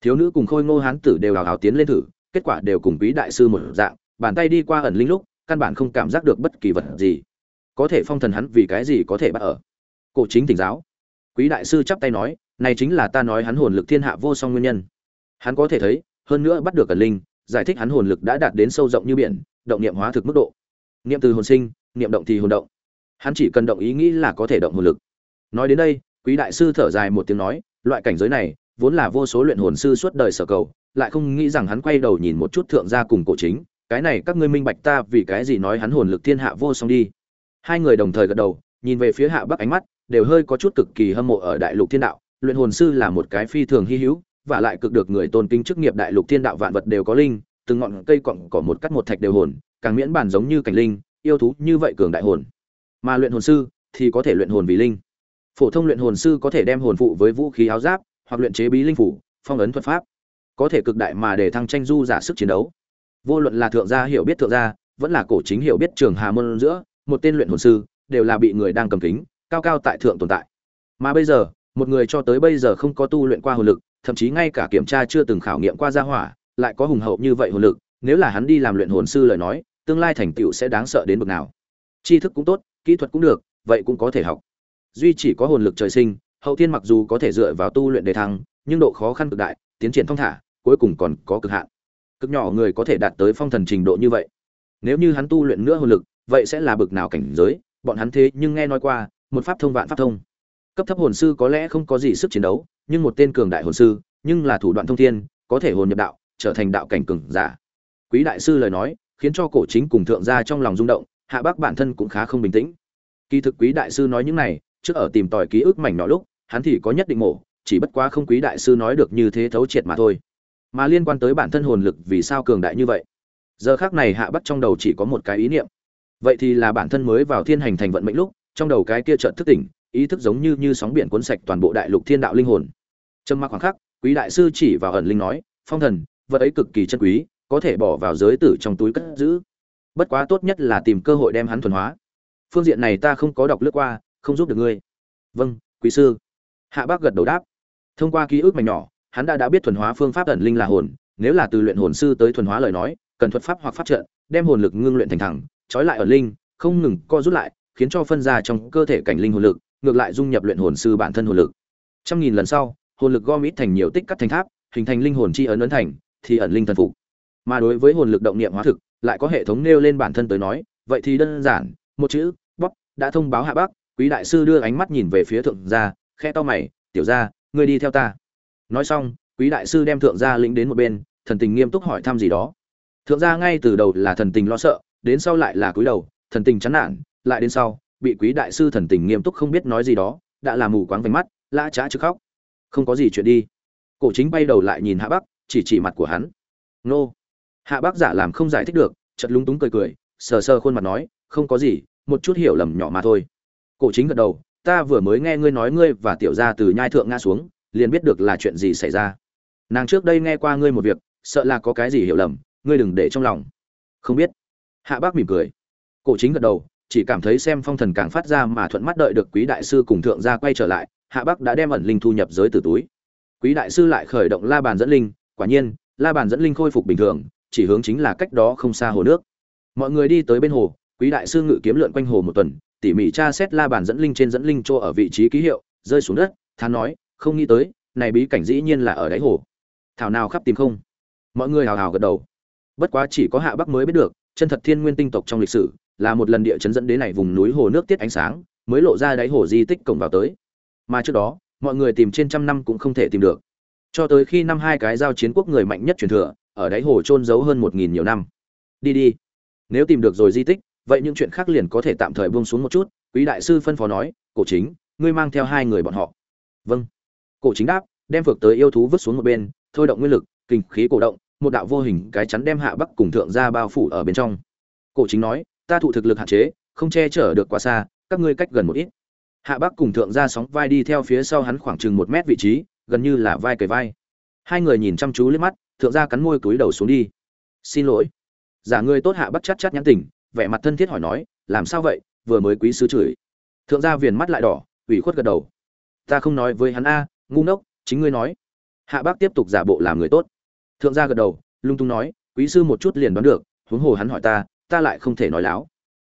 S1: Thiếu nữ cùng khôi ngô hán tử đều hào hào tiến lên thử, kết quả đều cùng quý đại sư một dạng, bàn tay đi qua ẩn linh lúc, căn bản không cảm giác được bất kỳ vật gì. Có thể phong thần hắn vì cái gì có thể bắt ở? Cổ chính tỉnh giáo. Quý đại sư chắp tay nói, này chính là ta nói hắn hồn lực thiên hạ vô song nguyên nhân. Hắn có thể thấy, hơn nữa bắt được ẩn linh, giải thích hắn hồn lực đã đạt đến sâu rộng như biển, động niệm hóa thực mức độ niệm từ hồn sinh, niệm động thì hồn động. Hắn chỉ cần động ý nghĩ là có thể động hồn lực. Nói đến đây, quý đại sư thở dài một tiếng nói, loại cảnh giới này, vốn là vô số luyện hồn sư suốt đời sở cầu, lại không nghĩ rằng hắn quay đầu nhìn một chút thượng gia cùng cổ chính, cái này các ngươi minh bạch ta vì cái gì nói hắn hồn lực thiên hạ vô song đi. Hai người đồng thời gật đầu, nhìn về phía hạ bắc ánh mắt, đều hơi có chút cực kỳ hâm mộ ở đại lục thiên đạo, luyện hồn sư là một cái phi thường hy hữu, và lại cực được người tôn kính chức nghiệp đại lục thiên đạo vạn vật đều có linh, từng ngọn cây cọng cỏ một cắt một thạch đều hồn càng miễn bản giống như cảnh linh, yêu thú như vậy cường đại hồn. Mà luyện hồn sư thì có thể luyện hồn vì linh. Phổ thông luyện hồn sư có thể đem hồn phụ với vũ khí áo giáp, hoặc luyện chế bí linh phủ, phong ấn thuật pháp. Có thể cực đại mà để thăng tranh du giả sức chiến đấu. Vô luận là thượng gia hiểu biết thượng gia, vẫn là cổ chính hiểu biết trường hà môn giữa, một tên luyện hồn sư đều là bị người đang cầm kính, cao cao tại thượng tồn tại. Mà bây giờ, một người cho tới bây giờ không có tu luyện qua hồn lực, thậm chí ngay cả kiểm tra chưa từng khảo nghiệm qua gia hỏa, lại có hùng hậu như vậy hồn lực, nếu là hắn đi làm luyện hồn sư lời nói tương lai thành tựu sẽ đáng sợ đến bậc nào. Tri thức cũng tốt, kỹ thuật cũng được, vậy cũng có thể học. Duy chỉ có hồn lực trời sinh, hậu thiên mặc dù có thể dựa vào tu luyện đề thăng, nhưng độ khó khăn cực đại, tiến triển thong thả, cuối cùng còn có cực hạn. Cực nhỏ người có thể đạt tới phong thần trình độ như vậy. Nếu như hắn tu luyện nữa hồn lực, vậy sẽ là bực nào cảnh giới, bọn hắn thế nhưng nghe nói qua, một pháp thông vạn pháp thông. Cấp thấp hồn sư có lẽ không có gì sức chiến đấu, nhưng một tên cường đại hồn sư, nhưng là thủ đoạn thông thiên, có thể hồn nhập đạo, trở thành đạo cảnh cường giả. Quý đại sư lời nói khiến cho cổ chính cùng thượng gia trong lòng rung động, hạ bác bản thân cũng khá không bình tĩnh. Kỳ thực quý đại sư nói những này, trước ở tìm tòi ký ức mảnh nọ lúc, hắn thì có nhất định mổ, chỉ bất quá không quý đại sư nói được như thế thấu triệt mà thôi. Mà liên quan tới bản thân hồn lực vì sao cường đại như vậy? Giờ khác này hạ bắc trong đầu chỉ có một cái ý niệm. Vậy thì là bản thân mới vào thiên hành thành vận mệnh lúc, trong đầu cái kia chợt thức tỉnh, ý thức giống như như sóng biển cuốn sạch toàn bộ đại lục thiên đạo linh hồn. Trầm mặc khoảng khắc, quý đại sư chỉ vào ẩn linh nói, phong thần, vật ấy cực kỳ chân quý có thể bỏ vào giới tử trong túi cất giữ. Bất quá tốt nhất là tìm cơ hội đem hắn thuần hóa. Phương diện này ta không có đọc lướt qua, không giúp được ngươi. Vâng quý sư. Hạ bác gật đầu đáp. Thông qua ký ức mảnh nhỏ, hắn đã đã biết thuần hóa phương pháp ẩn linh là hồn. Nếu là từ luyện hồn sư tới thuần hóa lời nói, cần thuật pháp hoặc pháp trận, đem hồn lực ngưng luyện thành thẳng, trói lại ẩn linh, không ngừng co rút lại, khiến cho phân ra trong cơ thể cảnh linh hồn lực, ngược lại dung nhập luyện hồn sư bản thân hồn lực. Trăm nghìn lần sau, hồn lực gom ít thành nhiều tích cắt thành tháp, hình thành linh hồn chi ấn ấn thành, thì ẩn linh thần phục mà đối với hồn lực động niệm hóa thực, lại có hệ thống nêu lên bản thân tới nói, vậy thì đơn giản, một chữ bóc đã thông báo hạ bắc quý đại sư đưa ánh mắt nhìn về phía thượng gia khe to mày, tiểu gia, ngươi đi theo ta. Nói xong, quý đại sư đem thượng gia lĩnh đến một bên, thần tình nghiêm túc hỏi thăm gì đó. Thượng gia ngay từ đầu là thần tình lo sợ, đến sau lại là cúi đầu, thần tình chán nản, lại đến sau, bị quý đại sư thần tình nghiêm túc không biết nói gì đó, đã làm mù quáng vành mắt, lã trá chứ khóc. Không có gì chuyện đi. Cổ chính bay đầu lại nhìn hạ bắc chỉ chỉ mặt của hắn. Nô hạ bác giả làm không giải thích được chật lúng túng cười cười, sờ sờ khuôn mặt nói, không có gì, một chút hiểu lầm nhỏ mà thôi. Cổ chính gật đầu, ta vừa mới nghe ngươi nói ngươi và tiểu gia từ nhai thượng ngã xuống, liền biết được là chuyện gì xảy ra. Nàng trước đây nghe qua ngươi một việc, sợ là có cái gì hiểu lầm, ngươi đừng để trong lòng. Không biết. Hạ bác mỉm cười. Cổ chính gật đầu, chỉ cảm thấy xem phong thần càng phát ra mà thuận mắt đợi được quý đại sư cùng thượng gia quay trở lại, hạ bác đã đem ẩn linh thu nhập giới từ túi. Quý đại sư lại khởi động la bàn dẫn linh, quả nhiên, la bàn dẫn linh khôi phục bình thường chỉ hướng chính là cách đó không xa hồ nước. Mọi người đi tới bên hồ, quý đại sư ngự kiếm lượn quanh hồ một tuần, tỉ mỉ tra xét la bàn dẫn linh trên dẫn linh chỗ ở vị trí ký hiệu, rơi xuống đất, thán nói, không nghĩ tới, này bí cảnh dĩ nhiên là ở đáy hồ. Thảo nào khắp tìm không? Mọi người hào hào gật đầu. Bất quá chỉ có hạ bắc mới biết được, chân thật thiên nguyên tinh tộc trong lịch sử, là một lần địa chấn dẫn đến này vùng núi hồ nước tiết ánh sáng, mới lộ ra đáy hồ di tích cổng vào tới. Mà trước đó, mọi người tìm trên trăm năm cũng không thể tìm được. Cho tới khi năm hai cái giao chiến quốc người mạnh nhất truyền thừa ở đáy hồ trôn giấu hơn một nghìn nhiều năm. Đi đi. Nếu tìm được rồi di tích, vậy những chuyện khác liền có thể tạm thời buông xuống một chút, quý đại sư phân phó nói, cổ chính, ngươi mang theo hai người bọn họ. Vâng. Cổ chính đáp, đem phược tới yêu thú vứt xuống một bên, thôi động nguyên lực, kinh khí cổ động, một đạo vô hình cái chắn đem hạ bắc cùng thượng ra bao phủ ở bên trong. Cổ chính nói, ta thụ thực lực hạn chế, không che chở được quá xa, các ngươi cách gần một ít. Hạ bắc cùng thượng ra sóng vai đi theo phía sau hắn khoảng chừng một mét vị trí, gần như là vai cầy vai. Hai người nhìn chăm chú lên mắt thượng gia cắn môi túi đầu xuống đi. Xin lỗi. Giả người tốt hạ bắc chắc chắc nhắn tình vẻ mặt thân thiết hỏi nói, làm sao vậy? Vừa mới quý sư chửi. Thượng gia viền mắt lại đỏ, ủy khuất gật đầu. Ta không nói với hắn a, ngu ngốc, chính ngươi nói. Hạ bác tiếp tục giả bộ làm người tốt. Thượng gia gật đầu, lung tung nói, quý sư một chút liền đoán được, huống hồ hắn hỏi ta ta lại không thể nói láo.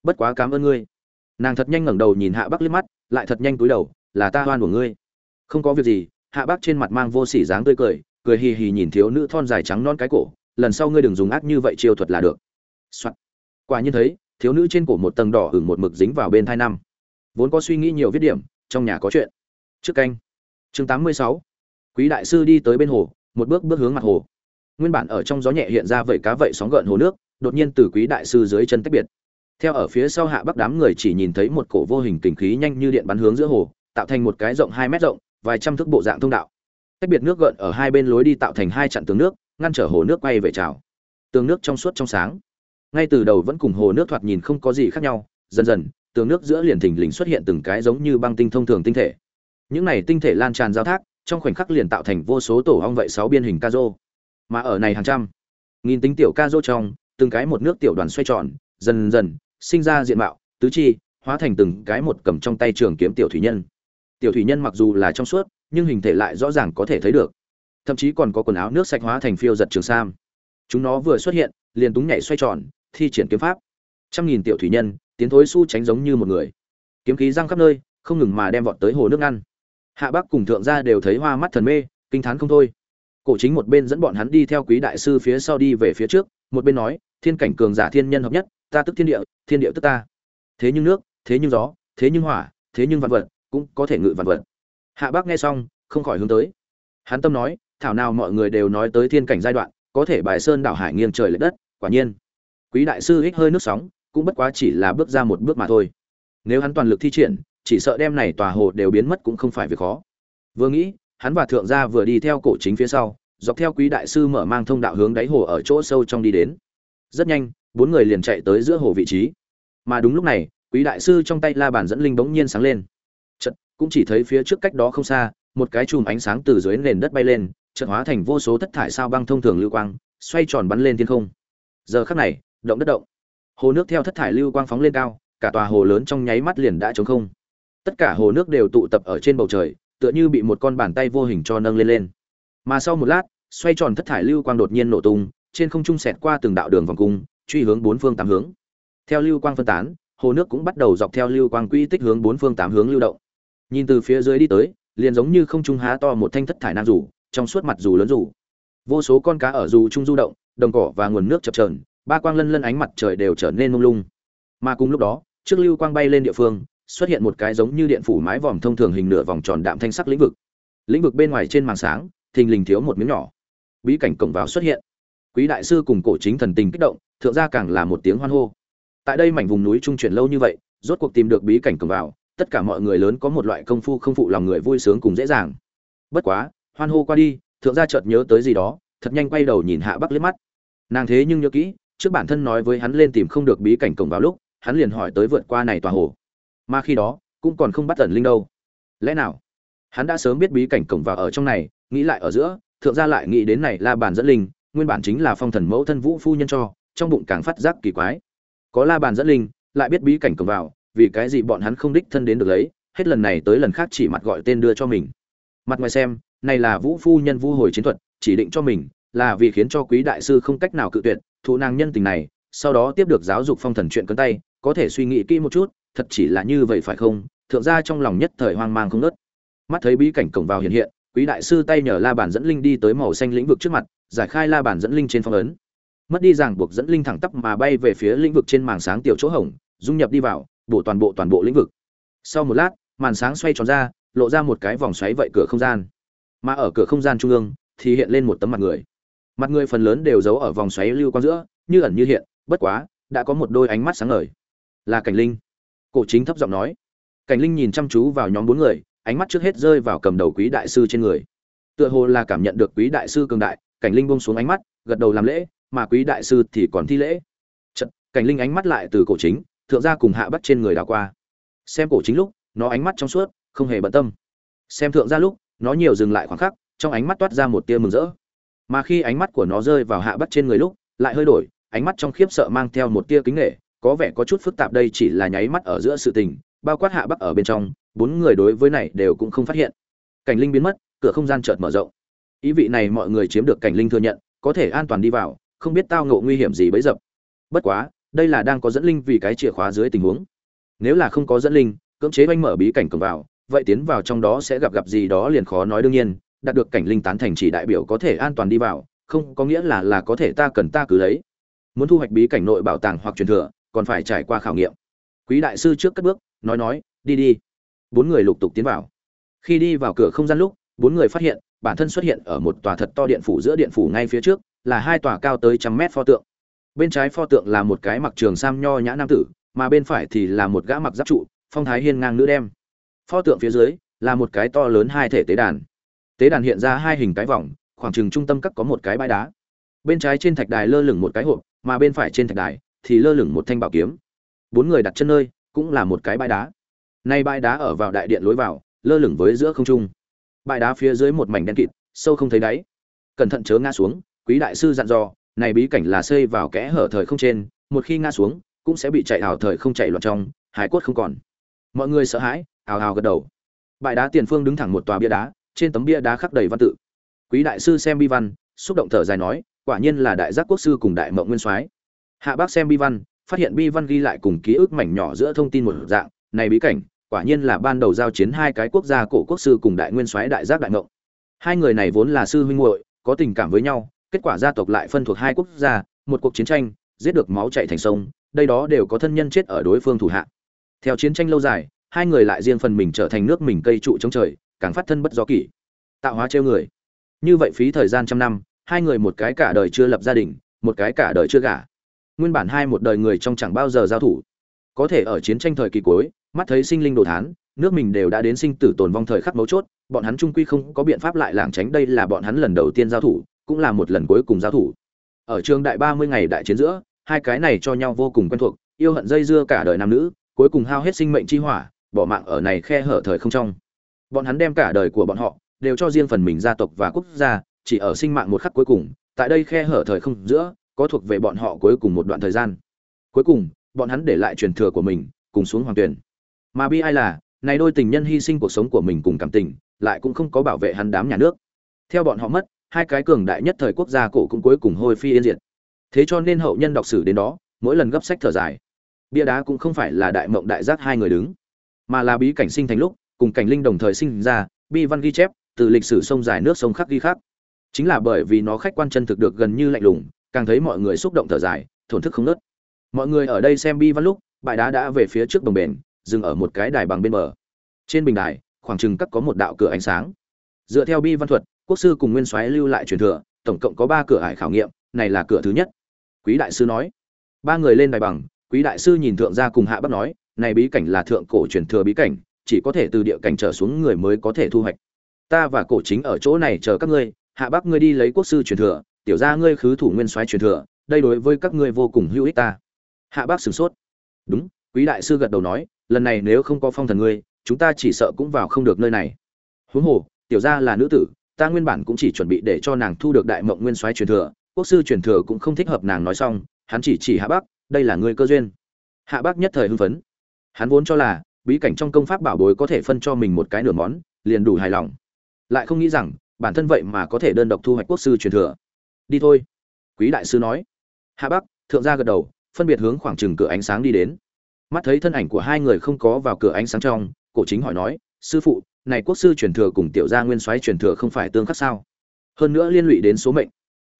S1: Bất quá cảm ơn ngươi. Nàng thật nhanh ngẩng đầu nhìn hạ bác liếc mắt, lại thật nhanh cúi đầu, là ta hoan của ngươi. Không có việc gì. Hạ bác trên mặt mang vô sỉ dáng tươi cười cười hì hì nhìn thiếu nữ thon dài trắng non cái cổ, lần sau ngươi đừng dùng ác như vậy chiêu thuật là được、Soạn. quả nhiên thấy, thiếu nữ trên cổ một tầng đỏ hửng một mực dính vào bên thai năm. Vốn có suy nghĩ nhiều viết điểm, trong nhà có chuyện. Trước canh. Chương tám mươi sáu. Quý đại sư đi tới bên hồ, một bước bước hướng mặt hồ. Nguyên bản ở trong gió nhẹ hiện ra vẩy cá vẩy sóng gợn hồ nước, đột nhiên từ quý đại sư dưới chân tách biệt. Theo ở phía sau hạ bắc đám người chỉ nhìn thấy một cổ vô hình kình khí nhanh như điện bắn hướng giữa hồ, tạo thành một cái rộng hai mét rộng, vài trăm thước bộ dạng thông đạo tách biệt nước gợn ở hai bên lối đi tạo thành hai chặn tường nước, ngăn trở hồ nước quay về trào. Tường nước trong suốt trong sáng. Ngay từ đầu vẫn cùng hồ nước thoạt nhìn không có gì khác nhau, dần dần, tường nước giữa liền thình lình xuất hiện từng cái giống như băng tinh thông thường tinh thể. Những này tinh thể lan tràn giao thác, trong khoảnh khắc liền tạo thành vô số tổ ong vậy sáu biên hình ca rô. Mà ở này hàng trăm, nghìn tính tiểu ca rô trong, từng cái một nước tiểu đoàn xoay tròn, dần dần, sinh ra diện mạo, tứ chi, hóa thành từng cái một cầm trong tay trường kiếm tiểu thủy nhân. Tiểu thủy nhân mặc dù là trong suốt nhưng hình thể lại rõ ràng có thể thấy được. Thậm chí còn có quần áo nước sạch hóa thành phiêu giật trường sam. Chúng nó vừa xuất hiện, liền túng nhảy xoay tròn, thi triển kiếm pháp. Trăm nghìn tiểu thủy nhân, tiến thối su tránh giống như một người. Kiếm khí răng khắp nơi, không ngừng mà đem vọt tới hồ nước ngăn. Hạ bắc cùng thượng gia đều thấy hoa mắt thần mê, kinh thán không thôi. Cổ chính một bên dẫn bọn hắn đi theo quý đại sư phía sau đi về phía trước, một bên nói, thiên cảnh cường giả thiên nhân hợp nhất, ta tức thiên địa thiên địa tức ta. Thế nhưng nước, thế nhưng gió, thế nhưng hỏa, thế nhưng vạn vật, cũng có thể ngự vạn vật hạ bác nghe xong, không khỏi hướng tới. Hắn tâm nói, thảo nào mọi người đều nói tới thiên cảnh giai đoạn, có thể bài sơn đảo hải nghiêng trời lệch đất, quả nhiên. Quý đại sư hít hơi nước sóng, cũng bất quá chỉ là bước ra một bước mà thôi. Nếu hắn toàn lực thi triển, chỉ sợ đem này tòa hồ đều biến mất cũng không phải việc khó. Vừa nghĩ, hắn và thượng gia vừa đi theo cổ chính phía sau, dọc theo quý đại sư mở mang thông đạo hướng đáy hồ ở chỗ sâu trong đi đến. Rất nhanh, bốn người liền chạy tới giữa hồ vị trí. Mà đúng lúc này, quý đại sư trong tay la bàn dẫn linh bỗng nhiên sáng lên cũng chỉ thấy phía trước cách đó không xa, một cái chùm ánh sáng từ dưới nền đất bay lên, chợt hóa thành vô số thất thải sao băng thông thường lưu quang, xoay tròn bắn lên thiên không. Giờ khắc này, động đất động. Hồ nước theo thất thải lưu quang phóng lên cao, cả tòa hồ lớn trong nháy mắt liền đã trống không. Tất cả hồ nước đều tụ tập ở trên bầu trời, tựa như bị một con bàn tay vô hình cho nâng lên lên. Mà sau một lát, xoay tròn thất thải lưu quang đột nhiên nổ tung, trên không trung xẹt qua từng đạo đường vòng cung, truy hướng bốn phương tám hướng. Theo lưu quang phân tán, hồ nước cũng bắt đầu dọc theo lưu quang quỹ tích hướng bốn phương tám hướng lưu động nhìn từ phía dưới đi tới, liền giống như không trung há to một thanh thất thải nam rủ, trong suốt mặt dù lớn rủ. Vô số con cá ở dù trung du động, đồng cỏ và nguồn nước chập trờn ba quang lân lân ánh mặt trời đều trở nên mông lung. Mà cùng lúc đó, trước lưu quang bay lên địa phương, xuất hiện một cái giống như điện phủ mái vòm thông thường hình nửa vòng tròn đạm thanh sắc lĩnh vực. Lĩnh vực bên ngoài trên màn sáng, thình lình thiếu một miếng nhỏ. Bí cảnh cổng vào xuất hiện. Quý đại sư cùng cổ chính thần tình kích động, thượng gia càng là một tiếng hoan hô. Tại đây mảnh vùng núi trung chuyển lâu như vậy, rốt cuộc tìm được bí cảnh cổng vào tất cả mọi người lớn có một loại công phu không phụ lòng người vui sướng cùng dễ dàng. Bất quá, hoan hô qua đi, thượng gia chợt nhớ tới gì đó, thật nhanh quay đầu nhìn hạ bắc liếc mắt. Nàng thế nhưng nhớ kỹ, trước bản thân nói với hắn lên tìm không được bí cảnh cổng vào lúc, hắn liền hỏi tới vượt qua này tòa hồ. Mà khi đó, cũng còn không bắt tẩn linh đâu. Lẽ nào? Hắn đã sớm biết bí cảnh cổng vào ở trong này, nghĩ lại ở giữa, thượng gia lại nghĩ đến này la bàn dẫn linh, nguyên bản chính là phong thần mẫu thân vũ phu nhân cho, trong bụng càng phát giác kỳ quái. Có la bàn dẫn linh, lại biết bí cảnh cổng vào vì cái gì bọn hắn không đích thân đến được lấy, hết lần này tới lần khác chỉ mặt gọi tên đưa cho mình. Mặt ngoài xem, này là vũ phu nhân vu hồi chiến thuật, chỉ định cho mình, là vì khiến cho quý đại sư không cách nào cự tuyệt, thụ nàng nhân tình này, sau đó tiếp được giáo dục phong thần chuyện cấn tay, có thể suy nghĩ kỹ một chút, thật chỉ là như vậy phải không? Thượng gia trong lòng nhất thời hoang mang không nớt mắt thấy bí cảnh cổng vào hiện hiện, quý đại sư tay nhờ la bàn dẫn linh đi tới màu xanh lĩnh vực trước mặt, giải khai la bàn dẫn linh trên phong ấn. Mất đi ràng buộc dẫn linh thẳng tắp mà bay về phía lĩnh vực trên màng sáng tiểu chỗ hổng, dung nhập đi vào bổ toàn bộ toàn bộ lĩnh vực. Sau một lát màn sáng xoay tròn ra lộ ra một cái vòng xoáy vậy cửa không gian. Mà ở cửa không gian trung ương thì hiện lên một tấm mặt người. Mặt người phần lớn đều giấu ở vòng xoáy lưu quang giữa như ẩn như hiện bất quá đã có một đôi ánh mắt sáng ngời. Là cảnh linh. Cổ chính thấp giọng nói. Cảnh linh nhìn chăm chú vào nhóm bốn người ánh mắt trước hết rơi vào cầm đầu quý đại sư trên người. Tựa hồ là cảm nhận được quý đại sư cường đại cảnh linh buông xuống ánh mắt gật đầu làm lễ mà quý đại sư thì còn thi lễ. Chật, cảnh linh ánh mắt lại từ cổ chính thượng gia cùng hạ bắt trên người đảo qua. Xem cổ chính lúc, nó ánh mắt trong suốt, không hề bận tâm. Xem thượng gia lúc, nó nhiều dừng lại khoảng khắc, trong ánh mắt toát ra một tia mừng rỡ. Mà khi ánh mắt của nó rơi vào hạ bắt trên người lúc, lại hơi đổi, ánh mắt trong khiếp sợ mang theo một tia kính nghệ có vẻ có chút phức tạp đây chỉ là nháy mắt ở giữa sự tình, bao quát hạ bắc ở bên trong, bốn người đối với này đều cũng không phát hiện. Cảnh linh biến mất, cửa không gian chợt mở rộng. Ý vị này mọi người chiếm được cảnh linh thừa nhận, có thể an toàn đi vào, không biết tao ngộ nguy hiểm gì bấy dập. Bất quá đây là đang có dẫn linh vì cái chìa khóa dưới tình huống. Nếu là không có dẫn linh, cưỡng chế oanh mở bí cảnh cầm vào, vậy tiến vào trong đó sẽ gặp gặp gì đó liền khó nói đương nhiên, đạt được cảnh linh tán thành chỉ đại biểu có thể an toàn đi vào, không có nghĩa là là có thể ta cần ta cứ lấy. Muốn thu hoạch bí cảnh nội bảo tàng hoặc truyền thừa, còn phải trải qua khảo nghiệm. Quý đại sư trước cất bước, nói nói, đi đi. Bốn người lục tục tiến vào. Khi đi vào cửa không gian lúc, bốn người phát hiện, bản thân xuất hiện ở một tòa thật to điện phủ giữa điện phủ ngay phía trước, là hai tòa cao tới trăm mét pho tượng bên trái pho tượng là một cái mặc trường sam nho nhã nam tử, mà bên phải thì là một gã mặc giáp trụ, phong thái hiên ngang nữ đem. Pho tượng phía dưới là một cái to lớn hai thể tế đàn. Tế đàn hiện ra hai hình cái vòng, khoảng trừng trung tâm các có một cái bãi đá. Bên trái trên thạch đài lơ lửng một cái hộp, mà bên phải trên thạch đài thì lơ lửng một thanh bảo kiếm. Bốn người đặt chân nơi cũng là một cái bãi đá. Nay bãi đá ở vào đại điện lối vào, lơ lửng với giữa không trung. Bãi đá phía dưới một mảnh đen kịt, sâu không thấy đáy. Cẩn thận chớ ngã xuống, quý đại sư dặn dò này bí cảnh là xây vào kẽ hở thời không trên, một khi ngã xuống, cũng sẽ bị chạy ảo thời không chạy loạn trong, hải cốt không còn. Mọi người sợ hãi, ào ào gật đầu. Bãi đá tiền phương đứng thẳng một tòa bia đá, trên tấm bia đá khắc đầy văn tự. Quý đại sư xem bi văn, xúc động thở dài nói, quả nhiên là đại giác quốc sư cùng đại mộng nguyên soái. Hạ bác xem bi văn, phát hiện bi văn ghi lại cùng ký ức mảnh nhỏ giữa thông tin một dạng, này bí cảnh, quả nhiên là ban đầu giao chiến hai cái quốc gia cổ quốc sư cùng đại nguyên soái đại giác đại mộng. Hai người này vốn là sư huynh muội, có tình cảm với nhau kết quả gia tộc lại phân thuộc hai quốc gia, một cuộc chiến tranh, giết được máu chảy thành sông, đây đó đều có thân nhân chết ở đối phương thủ hạ. Theo chiến tranh lâu dài, hai người lại riêng phần mình trở thành nước mình cây trụ chống trời, càng phát thân bất do kỷ. Tạo hóa trêu người. Như vậy phí thời gian trăm năm, hai người một cái cả đời chưa lập gia đình, một cái cả đời chưa gả. Nguyên bản hai một đời người trong chẳng bao giờ giao thủ. Có thể ở chiến tranh thời kỳ cuối, mắt thấy sinh linh đồ thán, nước mình đều đã đến sinh tử tồn vong thời khắc mấu chốt, bọn hắn trung quy không có biện pháp lại lảng tránh đây là bọn hắn lần đầu tiên giao thủ cũng là một lần cuối cùng giao thủ. Ở trường đại ba mươi ngày đại chiến giữa, hai cái này cho nhau vô cùng quen thuộc, yêu hận dây dưa cả đời nam nữ, cuối cùng hao hết sinh mệnh chi hỏa, bỏ mạng ở này khe hở thời không trong. Bọn hắn đem cả đời của bọn họ đều cho riêng phần mình gia tộc và quốc gia, chỉ ở sinh mạng một khắc cuối cùng, tại đây khe hở thời không giữa, có thuộc về bọn họ cuối cùng một đoạn thời gian. Cuối cùng, bọn hắn để lại truyền thừa của mình, cùng xuống hoàng tuyển. Mà bi ai là, này đôi tình nhân hy sinh cuộc sống của mình cùng cảm tình, lại cũng không có bảo vệ hắn đám nhà nước. Theo bọn họ mất hai cái cường đại nhất thời quốc gia cổ cũng cuối cùng hôi phi yên diệt. Thế cho nên hậu nhân đọc sử đến đó, mỗi lần gấp sách thở dài. Bia đá cũng không phải là đại mộng đại giác hai người đứng, mà là bí cảnh sinh thành lúc, cùng cảnh linh đồng thời sinh ra, bi văn ghi chép, từ lịch sử sông dài nước sông khắc ghi khắc. Chính là bởi vì nó khách quan chân thực được gần như lạnh lùng, càng thấy mọi người xúc động thở dài, thổn thức không nớt. Mọi người ở đây xem bi văn lúc, bãi đá đã về phía trước đồng bền dừng ở một cái đài bằng bên bờ. Trên bình đài, khoảng chừng cắt có một đạo cửa ánh sáng. Dựa theo bi văn thuật quốc sư cùng nguyên soái lưu lại truyền thừa, tổng cộng có ba cửa ải khảo nghiệm, này là cửa thứ nhất. Quý đại sư nói. Ba người lên đài bằng, quý đại sư nhìn thượng gia cùng hạ bắc nói, này bí cảnh là thượng cổ truyền thừa bí cảnh, chỉ có thể từ địa cảnh trở xuống người mới có thể thu hoạch. Ta và cổ chính ở chỗ này chờ các ngươi, hạ bắc ngươi đi lấy quốc sư truyền thừa, tiểu gia ngươi khứ thủ nguyên soái truyền thừa, đây đối với các ngươi vô cùng hữu ích ta. Hạ bác sửng sốt. Đúng, quý đại sư gật đầu nói, lần này nếu không có phong thần ngươi, chúng ta chỉ sợ cũng vào không được nơi này. Huống hồ, tiểu gia là nữ tử ta nguyên bản cũng chỉ chuẩn bị để cho nàng thu được đại mộng nguyên soái truyền thừa, quốc sư truyền thừa cũng không thích hợp nàng nói xong, hắn chỉ chỉ hạ bác đây là ngươi cơ duyên. Hạ bác nhất thời hưng phấn. Hắn vốn cho là, bí cảnh trong công pháp bảo bối có thể phân cho mình một cái nửa món, liền đủ hài lòng. Lại không nghĩ rằng, bản thân vậy mà có thể đơn độc thu hoạch quốc sư truyền thừa. Đi thôi. Quý đại sư nói. Hạ bắc, thượng gia gật đầu, phân biệt hướng khoảng chừng cửa ánh sáng đi đến. Mắt thấy thân ảnh của hai người không có vào cửa ánh sáng trong, cổ chính hỏi nói, sư phụ này quốc sư truyền thừa cùng tiểu gia nguyên soái truyền thừa không phải tương khắc sao? Hơn nữa liên lụy đến số mệnh.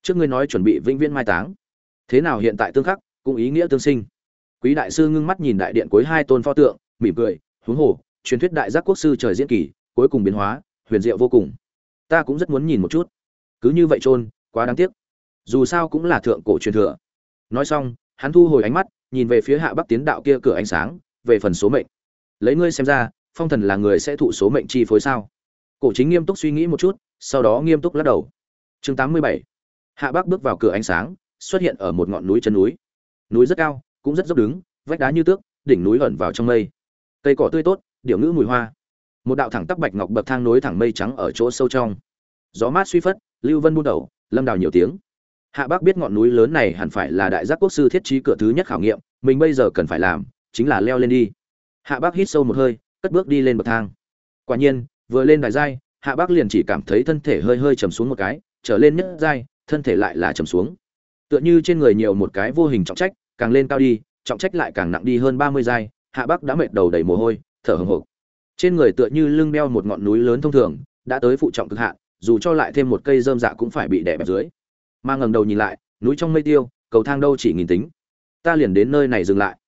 S1: Trước ngươi nói chuẩn bị vĩnh viễn mai táng. Thế nào hiện tại tương khắc, cũng ý nghĩa tương sinh. Quý đại sư ngưng mắt nhìn đại điện cuối hai tôn pho tượng, mỉm cười, huống hồ, truyền thuyết đại giác quốc sư trời diễn kỳ, cuối cùng biến hóa, huyền diệu vô cùng. Ta cũng rất muốn nhìn một chút. Cứ như vậy trôn quá đáng tiếc. Dù sao cũng là thượng cổ truyền thừa. Nói xong, hắn thu hồi ánh mắt, nhìn về phía hạ bắc tiến đạo kia cửa ánh sáng, về phần số mệnh. Lấy ngươi xem ra phong thần là người sẽ thụ số mệnh chi phối sao? Cổ chính nghiêm túc suy nghĩ một chút, sau đó nghiêm túc lắc đầu. Chương tám mươi bảy. Hạ Bác bước vào cửa ánh sáng, xuất hiện ở một ngọn núi chân núi. Núi rất cao, cũng rất dốc đứng, vách đá như tước, đỉnh núi ẩn vào trong mây. Cây cỏ tươi tốt điệu ngữ mùi hoa. Một đạo thẳng tắc bạch ngọc bậc thang nối thẳng mây trắng ở chỗ sâu trong. Gió mát suy phất, lưu vân buôn đầu, lâm đào nhiều tiếng. Hạ bác biết ngọn núi lớn này hẳn phải là đại giác quốc sư thiết trí cửa thứ nhất khảo nghiệm, mình bây giờ cần phải làm, chính là leo lên đi. Hạ bác hít sâu một hơi cất bước đi lên bậc thang. Quả nhiên, vừa lên đài giai, hạ bác liền chỉ cảm thấy thân thể hơi hơi chầm xuống một cái, trở lên nhất giai, thân thể lại là chầm xuống. Tựa như trên người nhiều một cái vô hình trọng trách, càng lên cao đi, trọng trách lại càng nặng đi hơn ba mươi giai, hạ bác đã mệt đầu đầy mồ hôi, thở hồng hộc. Trên người tựa như lưng đeo một ngọn núi lớn thông thường, đã tới phụ trọng cực hạn, dù cho lại thêm một cây dơm dạ cũng phải bị đè bẹp dưới. Mà ngẩng đầu nhìn lại, núi trong mây tiêu, cầu thang đâu chỉ nghìn tính. Ta liền đến nơi này dừng lại.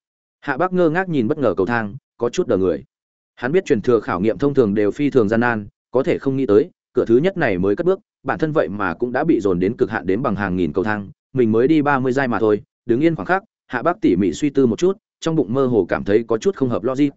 S1: Hạ bác ngơ ngác nhìn bất ngờ cầu thang, có chút đờ người hắn biết truyền thừa khảo nghiệm thông thường đều phi thường gian nan, có thể không nghĩ tới, cửa thứ nhất này mới cất bước, bản thân vậy mà cũng đã bị dồn đến cực hạn đến bằng hàng nghìn cầu thang, mình mới đi ba mươi giai mà thôi, đứng yên khoảng khắc, hạ bác tỉ mỉ suy tư một chút, trong bụng mơ hồ cảm thấy có chút không hợp logic.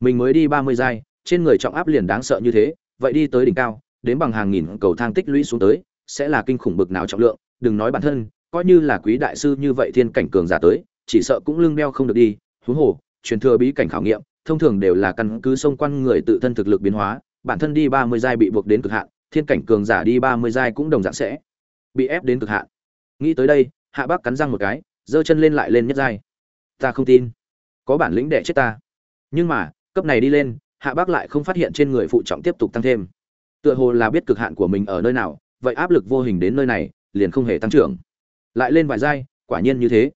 S1: Mình mới đi ba mươi giai, trên người trọng áp liền đáng sợ như thế, vậy đi tới đỉnh cao, đến bằng hàng nghìn cầu thang tích lũy xuống tới, sẽ là kinh khủng bực nào trọng lượng, đừng nói bản thân, coi như là quý đại sư như vậy thiên cảnh cường giả tới, chỉ sợ cũng lưng đeo không được đi, huống hồ, truyền thừa bí cảnh khảo nghiệm thông thường đều là căn cứ xung quanh người tự thân thực lực biến hóa, bản thân đi ba mươi giai bị buộc đến cực hạn, thiên cảnh cường giả đi ba mươi giai cũng đồng dạng sẽ bị ép đến cực hạn. Nghĩ tới đây, hạ bác cắn răng một cái, giơ chân lên lại lên nhất giai. Ta không tin. Có bản lĩnh đẻ chết ta. Nhưng mà, cấp này đi lên, hạ bác lại không phát hiện trên người phụ trọng tiếp tục tăng thêm. Tựa hồ là biết cực hạn của mình ở nơi nào, vậy áp lực vô hình đến nơi này, liền không hề tăng trưởng. Lại lên vài giai, quả nhiên như thế.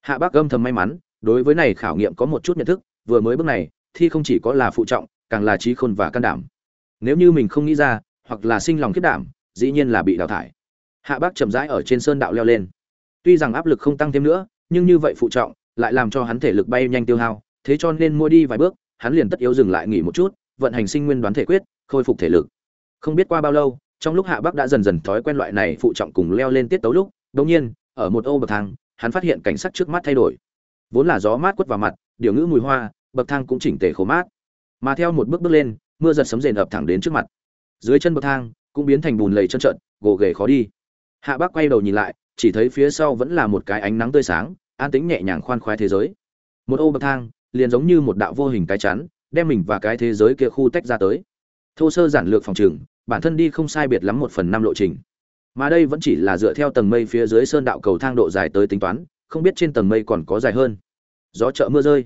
S1: Hạ bác âm thầm may mắn, đối với này khảo nghiệm có một chút nhận thức, vừa mới bước này thi không chỉ có là phụ trọng, càng là trí khôn và can đảm. Nếu như mình không nghĩ ra, hoặc là sinh lòng kết đảm, dĩ nhiên là bị đào thải. Hạ bác chậm rãi ở trên sơn đạo leo lên. Tuy rằng áp lực không tăng thêm nữa, nhưng như vậy phụ trọng lại làm cho hắn thể lực bay nhanh tiêu hao, thế cho nên mua đi vài bước, hắn liền tất yếu dừng lại nghỉ một chút, vận hành sinh nguyên đoán thể quyết, khôi phục thể lực. Không biết qua bao lâu, trong lúc hạ bắc đã dần dần thói quen loại này phụ trọng cùng leo lên tiết tấu lúc, đột nhiên, ở một ô bậc thang, hắn phát hiện cảnh sắc trước mắt thay đổi. Vốn là gió mát quất vào mặt, điều ngữ mùi hoa bậc thang cũng chỉnh tề khô mát. Mà theo một bước bước lên mưa giật sấm rền ập thẳng đến trước mặt. Dưới chân bậc thang cũng biến thành bùn lầy trơn trợn gồ ghề khó đi. Hạ bác quay đầu nhìn lại chỉ thấy phía sau vẫn là một cái ánh nắng tươi sáng an tĩnh nhẹ nhàng khoan khoái thế giới. Một ô bậc thang liền giống như một đạo vô hình cái chắn đem mình và cái thế giới kia khu tách ra tới. Thô sơ giản lược phòng trường, bản thân đi không sai biệt lắm một phần năm lộ trình. Mà đây vẫn chỉ là dựa theo tầng mây phía dưới sơn đạo cầu thang độ dài tới tính toán không biết trên tầng mây còn có dài hơn. Gió chợ mưa rơi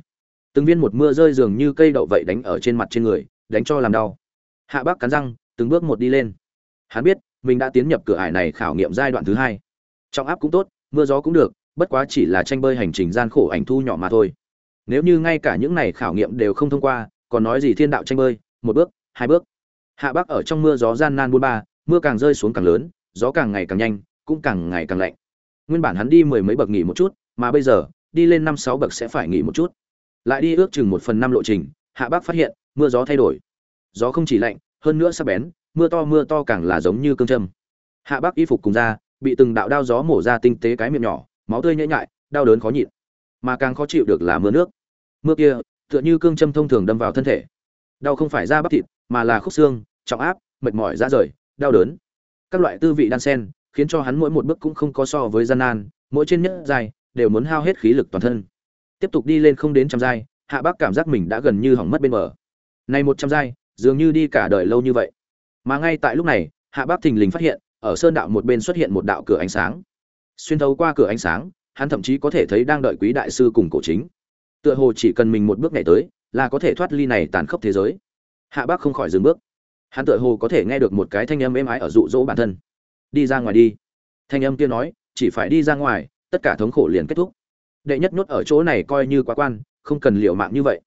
S1: từng viên một mưa rơi dường như cây đậu vậy đánh ở trên mặt trên người, đánh cho làm đau. Hạ bác cắn răng, từng bước một đi lên. Hắn biết, mình đã tiến nhập cửa ải này khảo nghiệm giai đoạn thứ hai. Trọng áp cũng tốt, mưa gió cũng được, bất quá chỉ là tranh bơi hành trình gian khổ ảnh thu nhỏ mà thôi. Nếu như ngay cả những này khảo nghiệm đều không thông qua, còn nói gì thiên đạo tranh bơi, một bước, hai bước. Hạ bác ở trong mưa gió gian nan buôn ba, mưa càng rơi xuống càng lớn, gió càng ngày càng nhanh, cũng càng ngày càng lạnh. Nguyên bản hắn đi mười mấy bậc nghỉ một chút, mà bây giờ, đi lên năm sáu bậc sẽ phải nghỉ một chút lại đi ước chừng một phần năm lộ trình, hạ bác phát hiện, mưa gió thay đổi. Gió không chỉ lạnh, hơn nữa sắc bén, mưa to mưa to càng là giống như cương châm. Hạ bác y phục cùng ra bị từng đạo đao gió mổ ra tinh tế cái miệng nhỏ, máu tươi nhễ nhại, đau đớn khó nhịn. Mà càng khó chịu được là mưa nước. Mưa kia, tựa như cương châm thông thường đâm vào thân thể. Đau không phải da bắp thịt, mà là khúc xương, trọng áp, mệt mỏi ra rời, đau đớn. Các loại tư vị đan sen, khiến cho hắn mỗi một bước cũng không có so với gian nan, mỗi trên nhất dài, đều muốn hao hết khí lực toàn thân tiếp tục đi lên không đến trăm giai, hạ bác cảm giác mình đã gần như hỏng mất bên bờ. Này một trăm giai, dường như đi cả đời lâu như vậy. Mà ngay tại lúc này, hạ bác thình lình phát hiện, ở sơn đạo một bên xuất hiện một đạo cửa ánh sáng. Xuyên thấu qua cửa ánh sáng, hắn thậm chí có thể thấy đang đợi quý đại sư cùng cổ chính. Tựa hồ chỉ cần mình một bước này tới, là có thể thoát ly này tàn khốc thế giới. Hạ bác không khỏi dừng bước. Hắn tựa hồ có thể nghe được một cái thanh âm êm ái ở dụ dỗ bản thân. Đi ra ngoài đi. Thanh âm kia nói, chỉ phải đi ra ngoài, tất cả thống khổ liền kết thúc đệ nhất nhốt ở chỗ này coi như quá quan, không cần liệu mạng như vậy.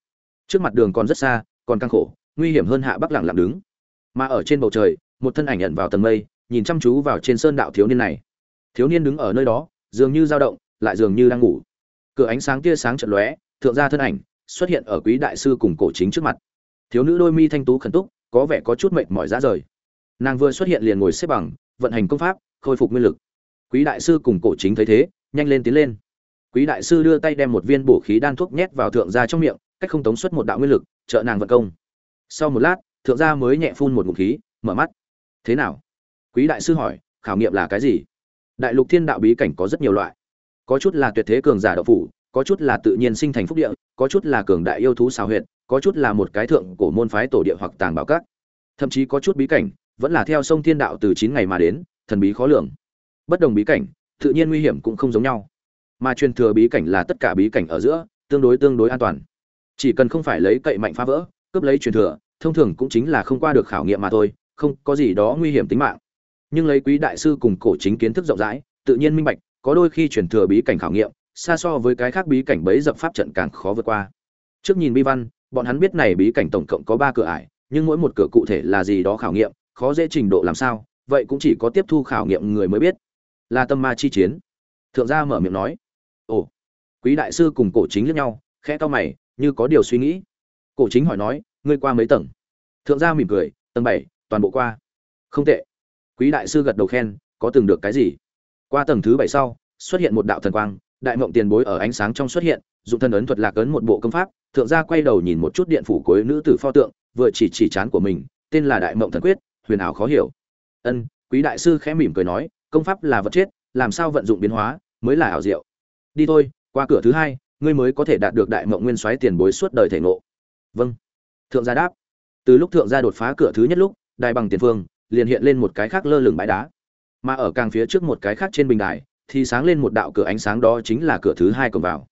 S1: Trước mặt đường còn rất xa, còn căng khổ, nguy hiểm hơn hạ bắc lặng lặng đứng. Mà ở trên bầu trời, một thân ảnh nhận vào tầng mây, nhìn chăm chú vào trên sơn đạo thiếu niên này. Thiếu niên đứng ở nơi đó, dường như dao động, lại dường như đang ngủ. Cửa ánh sáng tia sáng trận lóe, thượng gia thân ảnh xuất hiện ở quý đại sư cùng cổ chính trước mặt. Thiếu nữ đôi mi thanh tú khẩn túc, có vẻ có chút mệt mỏi ra rời. Nàng vừa xuất hiện liền ngồi xếp bằng, vận hành công pháp, khôi phục nguyên lực. Quý đại sư cùng cổ chính thấy thế, nhanh lên tiến lên quý đại sư đưa tay đem một viên bổ khí đan thuốc nhét vào thượng gia trong miệng, cách không tống xuất một đạo nguyên lực, trợ nàng vận công. Sau một lát, thượng gia mới nhẹ phun một ngụm khí, mở mắt. Thế nào? Quý đại sư hỏi, khảo nghiệm là cái gì? Đại lục thiên đạo bí cảnh có rất nhiều loại. Có chút là tuyệt thế cường giả đạo phủ, có chút là tự nhiên sinh thành phúc địa, có chút là cường đại yêu thú xào huyệt, có chút là một cái thượng cổ môn phái tổ địa hoặc tàng bảo các. Thậm chí có chút bí cảnh, vẫn là theo sông thiên đạo từ chín ngày mà đến, thần bí khó lường. Bất đồng bí cảnh, tự nhiên nguy hiểm cũng không giống nhau mà truyền thừa bí cảnh là tất cả bí cảnh ở giữa, tương đối tương đối an toàn. Chỉ cần không phải lấy cậy mạnh phá vỡ, cướp lấy truyền thừa, thông thường cũng chính là không qua được khảo nghiệm mà thôi, không có gì đó nguy hiểm tính mạng. Nhưng lấy quý đại sư cùng cổ chính kiến thức rộng rãi, tự nhiên minh bạch, có đôi khi truyền thừa bí cảnh khảo nghiệm, xa so với cái khác bí cảnh bấy dập pháp trận càng khó vượt qua. Trước nhìn bi văn, bọn hắn biết này bí cảnh tổng cộng có ba cửa ải, nhưng mỗi một cửa cụ thể là gì đó khảo nghiệm, khó dễ trình độ làm sao, vậy cũng chỉ có tiếp thu khảo nghiệm người mới biết. Là tâm ma chi chiến. Thượng gia mở miệng nói ồ, quý đại sư cùng cổ chính liếc nhau, khẽ to mày, như có điều suy nghĩ. Cổ chính hỏi nói, ngươi qua mấy tầng? Thượng gia mỉm cười, tầng bảy, toàn bộ qua. Không tệ. Quý đại sư gật đầu khen, có từng được cái gì? Qua tầng thứ bảy sau, xuất hiện một đạo thần quang, đại mộng tiền bối ở ánh sáng trong xuất hiện, dùng thân ấn thuật lạc ấn một bộ công pháp, thượng gia quay đầu nhìn một chút điện phủ cuối nữ tử pho tượng, vừa chỉ chỉ chán của mình, tên là đại mộng thần quyết, huyền ảo khó hiểu. Ân. Quý đại sư khẽ mỉm cười nói, công pháp là vật chết, làm sao vận dụng biến hóa, mới là ảo diệu? Đi thôi, qua cửa thứ hai, ngươi mới có thể đạt được đại mộng nguyên soái tiền bối suốt đời thể ngộ. Vâng. Thượng gia đáp. Từ lúc thượng gia đột phá cửa thứ nhất lúc, đài bằng tiền phương liền hiện lên một cái khác lơ lửng bãi đá. Mà ở càng phía trước một cái khác trên bình đài thì sáng lên một đạo cửa ánh sáng đó chính là cửa thứ hai cổng vào.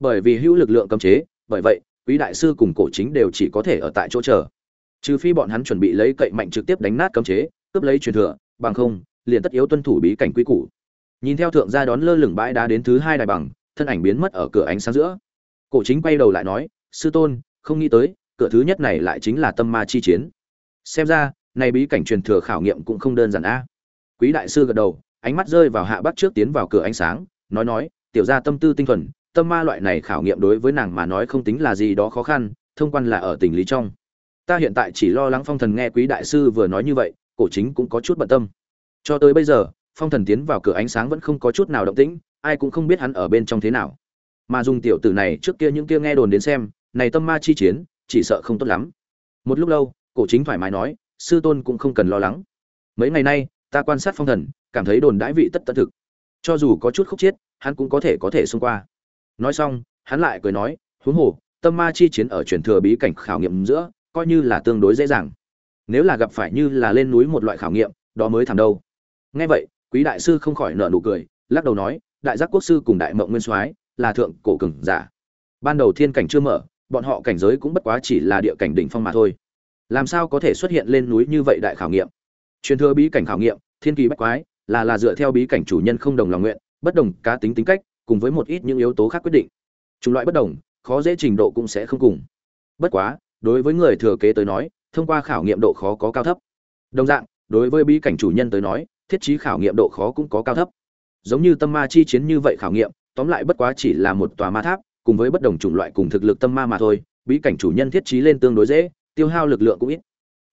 S1: Bởi vì hữu lực lượng cấm chế, bởi vậy, quý đại sư cùng cổ chính đều chỉ có thể ở tại chỗ chờ. Trừ phi bọn hắn chuẩn bị lấy cậy mạnh trực tiếp đánh nát cấm chế, cướp lấy truyền thừa, bằng không, liền tất yếu tuân thủ bí cảnh quy củ nhìn theo thượng gia đón lơ lửng bãi đá đến thứ hai đài bằng, thân ảnh biến mất ở cửa ánh sáng giữa. Cổ chính quay đầu lại nói, sư tôn, không nghĩ tới, cửa thứ nhất này lại chính là tâm ma chi chiến. Xem ra này bí cảnh truyền thừa khảo nghiệm cũng không đơn giản a. Quý đại sư gật đầu, ánh mắt rơi vào hạ bắc trước tiến vào cửa ánh sáng, nói nói, tiểu gia tâm tư tinh thuần, tâm ma loại này khảo nghiệm đối với nàng mà nói không tính là gì đó khó khăn, thông quan là ở tỉnh lý trong. Ta hiện tại chỉ lo lắng phong thần nghe quý đại sư vừa nói như vậy, cổ chính cũng có chút bận tâm. Cho tới bây giờ phong thần tiến vào cửa ánh sáng vẫn không có chút nào động tĩnh, ai cũng không biết hắn ở bên trong thế nào. Mà dùng tiểu tử này trước kia những kia nghe đồn đến xem, này tâm ma chi chiến, chỉ sợ không tốt lắm. Một lúc lâu, cổ chính thoải mái nói, sư tôn cũng không cần lo lắng. Mấy ngày nay, ta quan sát phong thần, cảm thấy đồn đãi vị tất tận thực. Cho dù có chút khúc chiết hắn cũng có thể có thể xông qua. Nói xong, hắn lại cười nói, huống hồ, tâm ma chi chiến ở truyền thừa bí cảnh khảo nghiệm giữa, coi như là tương đối dễ dàng. Nếu là gặp phải như là lên núi một loại khảo nghiệm, đó mới thảm đâu. Nghe vậy quý đại sư không khỏi nở nụ cười, lắc đầu nói, đại giác quốc sư cùng đại mộng nguyên soái là thượng cổ cường giả. Ban đầu thiên cảnh chưa mở, bọn họ cảnh giới cũng bất quá chỉ là địa cảnh đỉnh phong mà thôi. Làm sao có thể xuất hiện lên núi như vậy đại khảo nghiệm? Truyền thừa bí cảnh khảo nghiệm, thiên kỳ bách quái, là là dựa theo bí cảnh chủ nhân không đồng lòng nguyện, bất đồng cá tính tính cách, cùng với một ít những yếu tố khác quyết định. Chủng loại bất đồng, khó dễ trình độ cũng sẽ không cùng. Bất quá, đối với người thừa kế tới nói, thông qua khảo nghiệm độ khó có cao thấp. Đồng dạng, đối với bí cảnh chủ nhân tới nói thiết trí khảo nghiệm độ khó cũng có cao thấp. Giống như tâm ma chi chiến như vậy khảo nghiệm, tóm lại bất quá chỉ là một tòa ma tháp, cùng với bất đồng chủng loại cùng thực lực tâm ma mà thôi, bí cảnh chủ nhân thiết trí lên tương đối dễ, tiêu hao lực lượng cũng ít.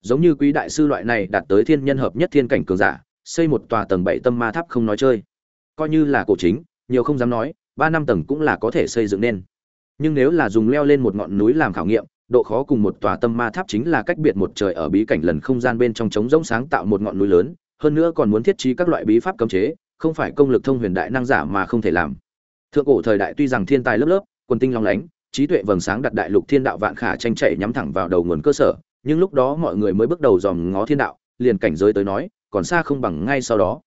S1: Giống như quý đại sư loại này đạt tới thiên nhân hợp nhất thiên cảnh cường giả, xây một tòa tầng bảy tâm ma tháp không nói chơi. Coi như là cổ chính, nhiều không dám nói, ba năm tầng cũng là có thể xây dựng nên. Nhưng nếu là dùng leo lên một ngọn núi làm khảo nghiệm, độ khó cùng một tòa tâm ma tháp chính là cách biệt một trời ở bí cảnh lần không gian bên trong trống rỗng sáng tạo một ngọn núi lớn hơn nữa còn muốn thiết trí các loại bí pháp cấm chế, không phải công lực thông huyền đại năng giả mà không thể làm. Thượng cổ thời đại tuy rằng thiên tài lớp lớp quân tinh long lánh, trí tuệ vầng sáng đặt đại lục thiên đạo vạn khả tranh chạy nhắm thẳng vào đầu nguồn cơ sở, nhưng lúc đó mọi người mới bước đầu dòm ngó thiên đạo, liền cảnh giới tới nói, còn xa không bằng ngay sau đó.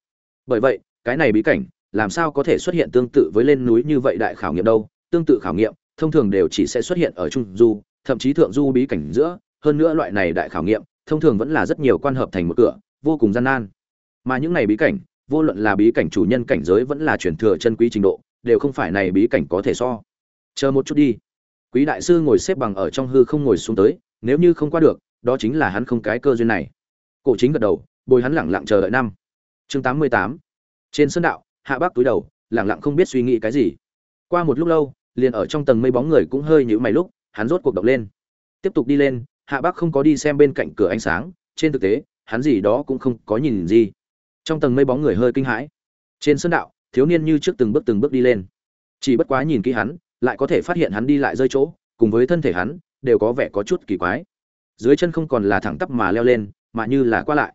S1: Bởi vậy, cái này bí cảnh, làm sao có thể xuất hiện tương tự với lên núi như vậy đại khảo nghiệm đâu? Tương tự khảo nghiệm, thông thường đều chỉ sẽ xuất hiện ở trung du, thậm chí thượng du bí cảnh giữa. Hơn nữa loại này đại khảo nghiệm, thông thường vẫn là rất nhiều quan hợp thành một cửa, vô cùng gian nan mà những này bí cảnh, vô luận là bí cảnh chủ nhân cảnh giới vẫn là truyền thừa chân quý trình độ, đều không phải này bí cảnh có thể so. Chờ một chút đi. Quý đại sư ngồi xếp bằng ở trong hư không ngồi xuống tới, nếu như không qua được, đó chính là hắn không cái cơ duyên này. Cổ chính gật đầu, bồi hắn lẳng lặng chờ đợi năm. Chương tám mươi tám. Trên sân đạo, hạ bác túi đầu lẳng lặng không biết suy nghĩ cái gì. Qua một lúc lâu, liền ở trong tầng mây bóng người cũng hơi nhữ mày lúc, hắn rốt cuộc động lên. Tiếp tục đi lên, hạ bác không có đi xem bên cạnh cửa ánh sáng, trên thực tế, hắn gì đó cũng không có nhìn gì trong tầng mây bóng người hơi kinh hãi. Trên sân đạo, thiếu niên như trước từng bước từng bước đi lên. Chỉ bất quá nhìn kỹ hắn, lại có thể phát hiện hắn đi lại rơi chỗ, cùng với thân thể hắn, đều có vẻ có chút kỳ quái. Dưới chân không còn là thẳng tắp mà leo lên, mà như là qua lại.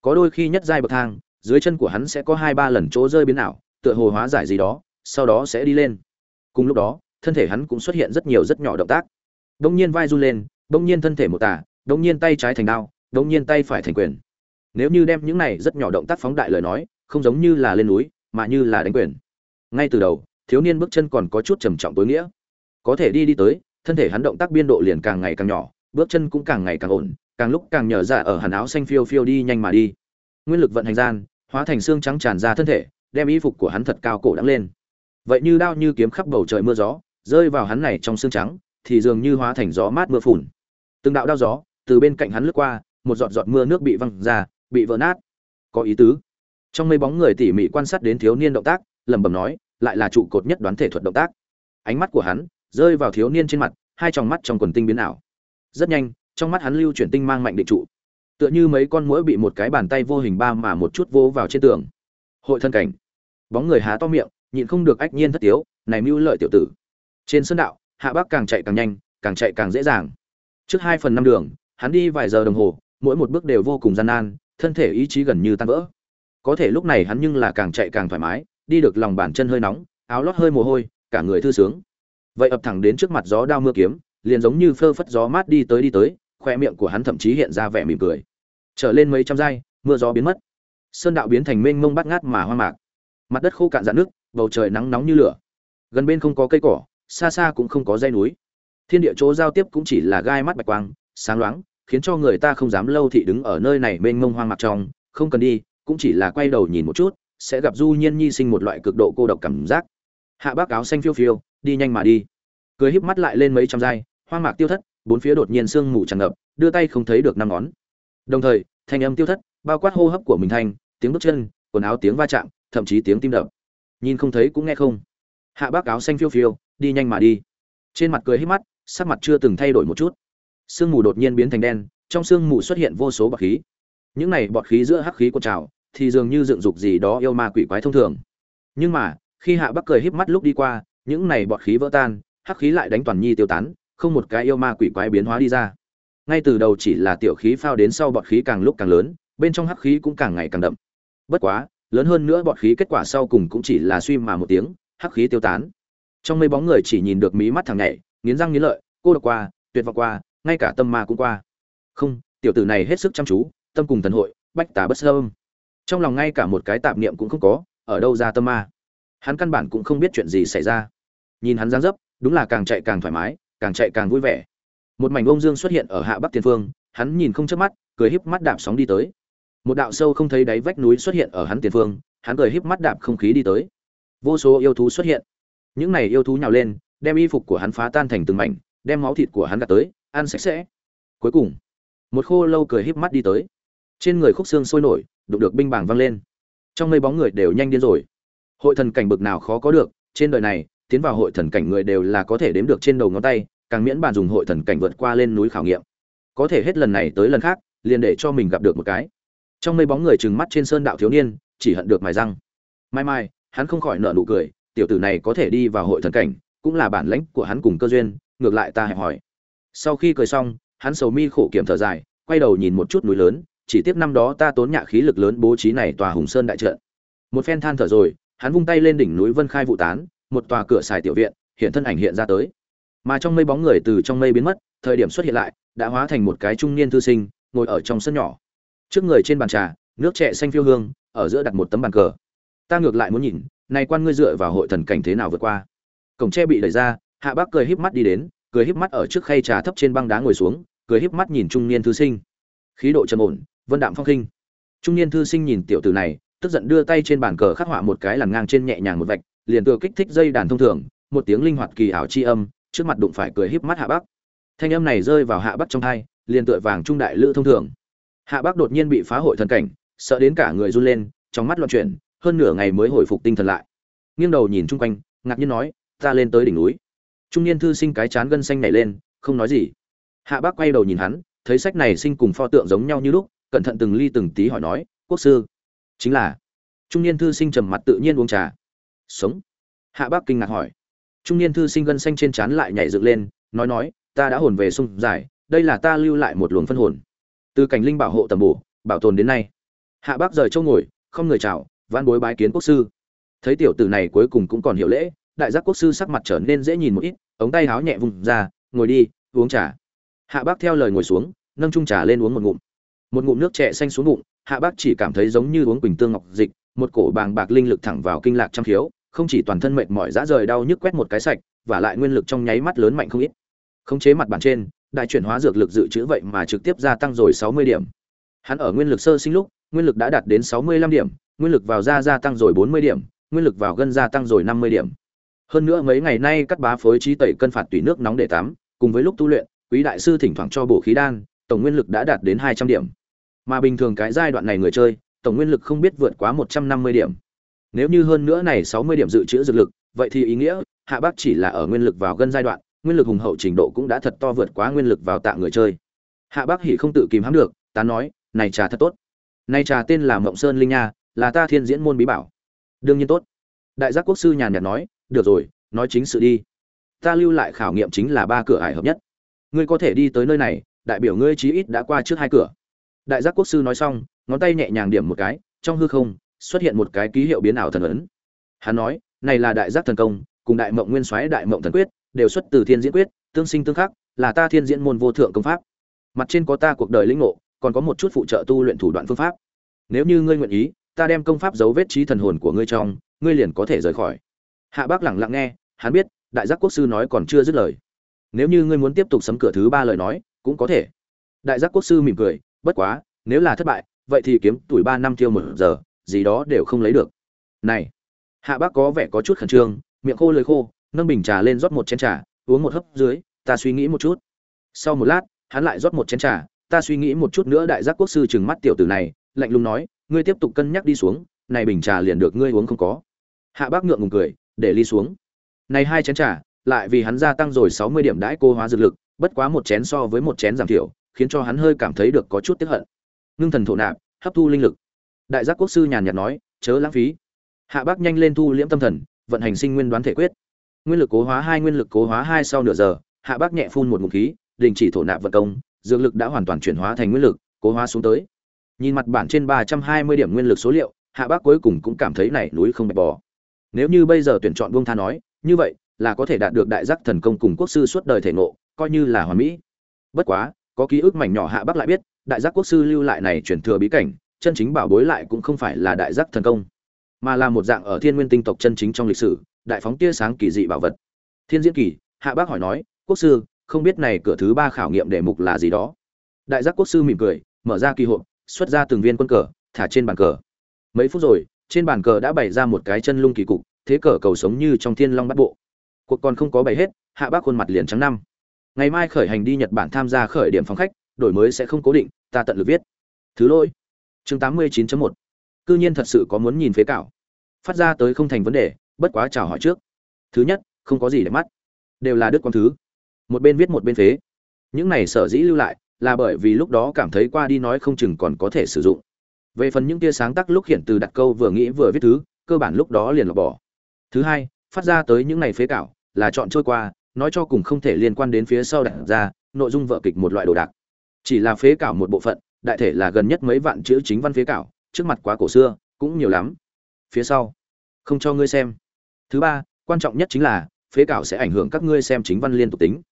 S1: Có đôi khi nhất giai bậc thang, dưới chân của hắn sẽ có hai ba lần chỗ rơi biến ảo, tựa hồ hóa giải gì đó, sau đó sẽ đi lên. Cùng lúc đó, thân thể hắn cũng xuất hiện rất nhiều rất nhỏ động tác. Đông nhiên vai run lên đông nhiên thân thể một tả đông nhiên tay trái thành đao đông nhiên tay phải thành quyền nếu như đem những này rất nhỏ động tác phóng đại lời nói, không giống như là lên núi, mà như là đánh quyền. Ngay từ đầu, thiếu niên bước chân còn có chút trầm trọng tối nghĩa. Có thể đi đi tới, thân thể hắn động tác biên độ liền càng ngày càng nhỏ, bước chân cũng càng ngày càng ổn, càng lúc càng nhờ ra ở hàn áo xanh phiêu phiêu đi nhanh mà đi. Nguyên lực vận hành gian, hóa thành xương trắng tràn ra thân thể, đem y phục của hắn thật cao cổ đắng lên. Vậy như đao như kiếm khắp bầu trời mưa gió, rơi vào hắn này trong xương trắng, thì dường như hóa thành gió mát mưa phùn. Từng đạo đao gió, từ bên cạnh hắn lướt qua, một giọt giọt mưa nước bị văng ra bị vỡ nát. Có ý tứ. Trong mây bóng người tỉ mỉ quan sát đến thiếu niên động tác, lẩm bẩm nói, lại là trụ cột nhất đoán thể thuật động tác. Ánh mắt của hắn rơi vào thiếu niên trên mặt, hai tròng mắt trong quần tinh biến ảo. Rất nhanh, trong mắt hắn lưu chuyển tinh mang mạnh định trụ. Tựa như mấy con mũi bị một cái bàn tay vô hình ba mà một chút vô vào trên tường. Hội thân cảnh. Bóng người há to miệng, nhịn không được ách nhiên thất tiếu, này mưu lợi tiểu tử. Trên sân đạo, hạ bác càng chạy càng nhanh, càng chạy càng dễ dàng. Trước hai phần năm đường, hắn đi vài giờ đồng hồ, mỗi một bước đều vô cùng gian nan thân thể ý chí gần như tan vỡ. Có thể lúc này hắn nhưng là càng chạy càng thoải mái, đi được lòng bàn chân hơi nóng, áo lót hơi mồ hôi, cả người thư sướng. Vậy ập thẳng đến trước mặt gió đao mưa kiếm, liền giống như phơ phất gió mát đi tới đi tới, khoe miệng của hắn thậm chí hiện ra vẻ mỉm cười. Trở lên mấy trăm giây mưa gió biến mất. Sơn đạo biến thành mênh mông bắt ngát mà hoa mạc. Mặt đất khô cạn dạn nước, bầu trời nắng nóng như lửa. Gần bên không có cây cỏ, xa xa cũng không có dây núi. Thiên địa chỗ giao tiếp cũng chỉ là gai mắt bạch quang, sáng loáng khiến cho người ta không dám lâu thị đứng ở nơi này mênh mông hoang mạc trong, không cần đi, cũng chỉ là quay đầu nhìn một chút, sẽ gặp du nhiên nhi sinh một loại cực độ cô độc cảm giác. Hạ bác áo xanh phiêu phiêu, đi nhanh mà đi. Cười híp mắt lại lên mấy trăm giây hoang mạc tiêu thất, bốn phía đột nhiên sương mù tràn ngập, đưa tay không thấy được năm ngón. Đồng thời, thanh âm tiêu thất, bao quát hô hấp của mình thanh, tiếng bước chân, quần áo tiếng va chạm, thậm chí tiếng tim đập. Nhìn không thấy cũng nghe không. Hạ bác áo xanh phiêu phiêu, đi nhanh mà đi. Trên mặt cười híp mắt, sắc mặt chưa từng thay đổi một chút sương mù đột nhiên biến thành đen, trong sương mù xuất hiện vô số bọt khí. Những này bọt khí giữa hắc khí cuộn trào thì dường như dựng dục gì đó yêu ma quỷ quái thông thường. Nhưng mà, khi hạ bắc cười híp mắt lúc đi qua, những này bọt khí vỡ tan, hắc khí lại đánh toàn nhi tiêu tán, không một cái yêu ma quỷ quái biến hóa đi ra. Ngay từ đầu chỉ là tiểu khí phao đến sau bọt khí càng lúc càng lớn, bên trong hắc khí cũng càng ngày càng đậm. Bất quá, lớn hơn nữa bọt khí kết quả sau cùng cũng chỉ là suy mà một tiếng, hắc khí tiêu tán. Trong mây bóng người chỉ nhìn được mí mắt thằng nhảy, nghiến răng nghiến lợi, cô độc qua, tuyệt vọng qua ngay cả tâm ma cũng qua. Không, tiểu tử này hết sức chăm chú, tâm cùng thần hội, bách tà bất sơ trong lòng ngay cả một cái tạp niệm cũng không có, ở đâu ra tâm ma? Hắn căn bản cũng không biết chuyện gì xảy ra. Nhìn hắn dáng dấp, đúng là càng chạy càng thoải mái, càng chạy càng vui vẻ. Một mảnh ông dương xuất hiện ở hạ bắc tiền phương, hắn nhìn không chớp mắt, cười híp mắt đạp sóng đi tới. Một đạo sâu không thấy đáy vách núi xuất hiện ở hắn tiền phương, hắn cười híp mắt đạp không khí đi tới. Vô số yêu thú xuất hiện. Những này yêu thú nhào lên, đem y phục của hắn phá tan thành từng mảnh, đem máu thịt của hắn gạt tới ăn sạch sẽ. Cuối cùng, một khô lâu cười híp mắt đi tới. Trên người khúc xương sôi nổi, đụng được binh bảng văng lên. Trong mây bóng người đều nhanh điên rồi. Hội thần cảnh bực nào khó có được, trên đời này, tiến vào hội thần cảnh người đều là có thể đếm được trên đầu ngón tay, càng miễn bàn dùng hội thần cảnh vượt qua lên núi khảo nghiệm. Có thể hết lần này tới lần khác, liền để cho mình gặp được một cái. Trong mây bóng người trừng mắt trên sơn đạo thiếu niên, chỉ hận được mài răng. Mai mai, hắn không khỏi nợ nụ cười, tiểu tử này có thể đi vào hội thần cảnh, cũng là bản lãnh của hắn cùng cơ duyên, ngược lại ta hẹp hỏi sau khi cười xong, hắn sầu mi khổ kiểm thở dài, quay đầu nhìn một chút núi lớn, chỉ tiếp năm đó ta tốn nhạ khí lực lớn bố trí này tòa hùng sơn đại trận. Một phen than thở rồi, hắn vung tay lên đỉnh núi vân khai vụ tán, một tòa cửa xài tiểu viện, hiện thân ảnh hiện ra tới. Mà trong mây bóng người từ trong mây biến mất, thời điểm xuất hiện lại, đã hóa thành một cái trung niên thư sinh, ngồi ở trong sân nhỏ. Trước người trên bàn trà, nước trẻ xanh phiêu hương, ở giữa đặt một tấm bàn cờ. Ta ngược lại muốn nhìn, này quan ngươi dựa vào hội thần cảnh thế nào vượt qua? Cổng tre bị đẩy ra, hạ bác cười híp mắt đi đến cười híp mắt ở trước khay trà thấp trên băng đá ngồi xuống cười híp mắt nhìn trung niên thư sinh. Khí độ trầm ổn vân đạm phong khinh. Trung niên thư sinh nhìn tiểu tử này tức giận đưa tay trên bàn cờ khắc họa một cái lằn ngang trên nhẹ nhàng một vạch liền tựa kích thích dây đàn thông thường một tiếng linh hoạt kỳ ảo chi âm trước mặt đụng phải cười híp mắt hạ bắc. Thanh âm này rơi vào hạ bắc trong tai, liền tựa vàng trung đại lữ thông thường. Hạ bắc đột nhiên bị phá hội thần cảnh sợ đến cả người run lên trong mắt loạn chuyển hơn nửa ngày mới hồi phục tinh thần lại. Nghiêng đầu nhìn chung quanh ngạc nhiên nói ta lên tới đỉnh núi trung niên thư sinh cái chán gân xanh nảy lên, không nói gì. Hạ bác quay đầu nhìn hắn, thấy sách này sinh cùng pho tượng giống nhau như lúc, cẩn thận từng ly từng tí hỏi nói, quốc sư, chính là? Trung niên thư sinh trầm mặt tự nhiên uống trà. Sống. Hạ bác kinh ngạc hỏi. Trung niên thư sinh gân xanh trên trán lại nhảy dựng lên, nói nói, ta đã hồn về sông dài, đây là ta lưu lại một luồng phân hồn. Từ cảnh linh bảo hộ tầm bổ, bảo tồn đến nay. Hạ bác rời châu ngồi, không người chào van bối bái kiến quốc sư. Thấy tiểu tử này cuối cùng cũng còn hiểu lễ đại giác quốc sư sắc mặt trở nên dễ nhìn một ít, ống tay háo nhẹ vùng ra, ngồi đi, uống trà. Hạ bác theo lời ngồi xuống, nâng chung trà lên uống một ngụm. Một ngụm nước trẻ xanh xuống bụng, hạ bác chỉ cảm thấy giống như uống quỳnh tương ngọc dịch, một cổ bàng bạc linh lực thẳng vào kinh lạc trăm khiếu, không chỉ toàn thân mệt mỏi dã rời đau nhức quét một cái sạch, và lại nguyên lực trong nháy mắt lớn mạnh không ít. Khống chế mặt bàn trên, đại chuyển hóa dược lực dự trữ vậy mà trực tiếp gia tăng rồi sáu mươi điểm. Hắn ở nguyên lực sơ sinh lúc, nguyên lực đã đạt đến sáu mươi lăm điểm, nguyên lực vào da gia tăng rồi bốn mươi điểm, nguyên lực vào gân gia tăng rồi năm mươi điểm hơn nữa mấy ngày nay cắt bá phối trí tẩy cân phạt tùy nước nóng để tắm, cùng với lúc tu luyện, quý đại sư thỉnh thoảng cho bổ khí đan, tổng nguyên lực đã đạt đến hai trăm điểm. Mà bình thường cái giai đoạn này người chơi, tổng nguyên lực không biết vượt quá một trăm năm mươi điểm. Nếu như hơn nữa này sáu mươi điểm dự trữ dược lực, vậy thì ý nghĩa, hạ bác chỉ là ở nguyên lực vào gân giai đoạn, nguyên lực hùng hậu trình độ cũng đã thật to vượt quá nguyên lực vào tạ người chơi. Hạ bác hỉ không tự kìm hãm được ta nói, này trà thật tốt. Này trà tên là mộng sơn linh nha, là ta thiên diễn môn bí bảo. Đương nhiên tốt. Đại giác quốc sư nhàn nhạt nói được rồi, nói chính sự đi. Ta lưu lại khảo nghiệm chính là ba cửa ải hợp nhất. Ngươi có thể đi tới nơi này, đại biểu ngươi chí ít đã qua trước hai cửa. Đại giác quốc sư nói xong, ngón tay nhẹ nhàng điểm một cái, trong hư không, xuất hiện một cái ký hiệu biến ảo thần ấn. Hắn nói, này là đại giác thần công, cùng đại mộng nguyên soái đại mộng thần quyết, đều xuất từ thiên diễn quyết, tương sinh tương khắc, là ta thiên diễn môn vô thượng công pháp. Mặt trên có ta cuộc đời lĩnh ngộ, còn có một chút phụ trợ tu luyện thủ đoạn phương pháp. Nếu như ngươi nguyện ý, ta đem công pháp dấu vết trí thần hồn của ngươi trong, ngươi liền có thể rời khỏi hạ bác lẳng lặng nghe, hắn biết, đại giác quốc sư nói còn chưa dứt lời. Nếu như ngươi muốn tiếp tục sấm cửa thứ ba lời nói, cũng có thể. Đại giác quốc sư mỉm cười, bất quá, nếu là thất bại, vậy thì kiếm tuổi ba năm tiêu một giờ, gì đó đều không lấy được. Này, hạ bác có vẻ có chút khẩn trương, miệng khô lưỡi khô, nâng bình trà lên rót một chén trà, uống một hớp dưới, ta suy nghĩ một chút. Sau một lát, hắn lại rót một chén trà, ta suy nghĩ một chút nữa đại giác quốc sư trừng mắt tiểu tử này, lạnh lùng nói, ngươi tiếp tục cân nhắc đi xuống, này bình trà liền được ngươi uống không có. Hạ bác ngượng ngùng cười để ly xuống. Này hai chén trà, lại vì hắn gia tăng rồi sáu mươi điểm đãi cô hóa dược lực, bất quá một chén so với một chén giảm thiểu, khiến cho hắn hơi cảm thấy được có chút tiếc hận. Ngưng thần thổ nạp, hấp thu linh lực. Đại giác quốc sư nhàn nhạt nói, chớ lãng phí. Hạ bác nhanh lên thu liễm tâm thần, vận hành sinh nguyên đoán thể quyết. Nguyên lực cố hóa hai, nguyên lực cố hóa hai sau nửa giờ, hạ bác nhẹ phun một ngụm khí, đình chỉ thổ nạp vận công, dược lực đã hoàn toàn chuyển hóa thành nguyên lực, cố hóa xuống tới. Nhìn mặt bản trên ba trăm hai mươi điểm nguyên lực số liệu, hạ bác cuối cùng cũng cảm thấy này núi không bạch bò nếu như bây giờ tuyển chọn buông tha nói, như vậy, là có thể đạt được đại giác thần công cùng quốc sư suốt đời thể ngộ, coi như là hoàn mỹ. Bất quá, có ký ức mảnh nhỏ hạ bác lại biết, đại giác quốc sư lưu lại này chuyển thừa bí cảnh, chân chính bảo bối lại cũng không phải là đại giác thần công, mà là một dạng ở thiên nguyên tinh tộc chân chính trong lịch sử, đại phóng tia sáng kỳ dị bảo vật. Thiên diễn kỳ, hạ bác hỏi nói, quốc sư, không biết này cửa thứ ba khảo nghiệm đề mục là gì đó? Đại giác quốc sư mỉm cười, mở ra kỳ hộp, xuất ra từng viên quân cờ, thả trên bàn cờ. Mấy phút rồi trên bàn cờ đã bày ra một cái chân lung kỳ cục, thế cờ cầu sống như trong thiên long bắt bộ. Cuộc còn không có bày hết, hạ bác khuôn mặt liền trắng năm. Ngày mai khởi hành đi nhật bản tham gia khởi điểm phòng khách, đổi mới sẽ không cố định, ta tận lực viết. Thứ lỗi. Chương tám mươi 89 một. Cư nhiên thật sự có muốn nhìn phế cảo. Phát ra tới không thành vấn đề, bất quá chào hỏi trước. Thứ nhất, không có gì để mắt. Đều là đức quang thứ. Một bên viết một bên phế. Những này sở dĩ lưu lại, là bởi vì lúc đó cảm thấy qua đi nói không chừng còn có thể sử dụng về phần những tia sáng tác lúc hiện từ đặt câu vừa nghĩ vừa viết thứ, cơ bản lúc đó liền lọc bỏ. Thứ hai, phát ra tới những này phế cảo, là chọn trôi qua, nói cho cùng không thể liên quan đến phía sau đặt ra, nội dung vợ kịch một loại đồ đạc. Chỉ là phế cảo một bộ phận, đại thể là gần nhất mấy vạn chữ chính văn phế cảo, trước mặt quá cổ xưa, cũng nhiều lắm. Phía sau, không cho ngươi xem. Thứ ba, quan trọng nhất chính là, phế cảo sẽ ảnh hưởng các ngươi xem chính văn liên tục tính.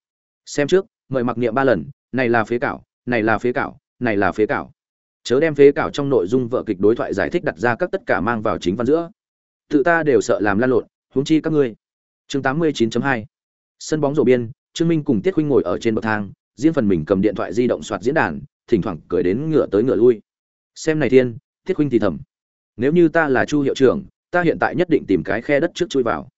S1: Xem trước, mời mặc niệm ba lần, này là phế cảo, này là phế cảo, này là phế cảo chớ đem phế cảo trong nội dung vợ kịch đối thoại giải thích đặt ra các tất cả mang vào chính văn giữa. Tự ta đều sợ làm lan lộn, huống chi các ngươi. Chương 89.2 sân bóng rổ biên, trương minh cùng tiết huynh ngồi ở trên bậc thang, riêng phần mình cầm điện thoại di động soạt diễn đàn, thỉnh thoảng cười đến ngựa tới ngựa lui. Xem này thiên, tiết huynh thì thầm, nếu như ta là chu hiệu trưởng, ta hiện tại nhất định tìm cái khe đất trước chui vào.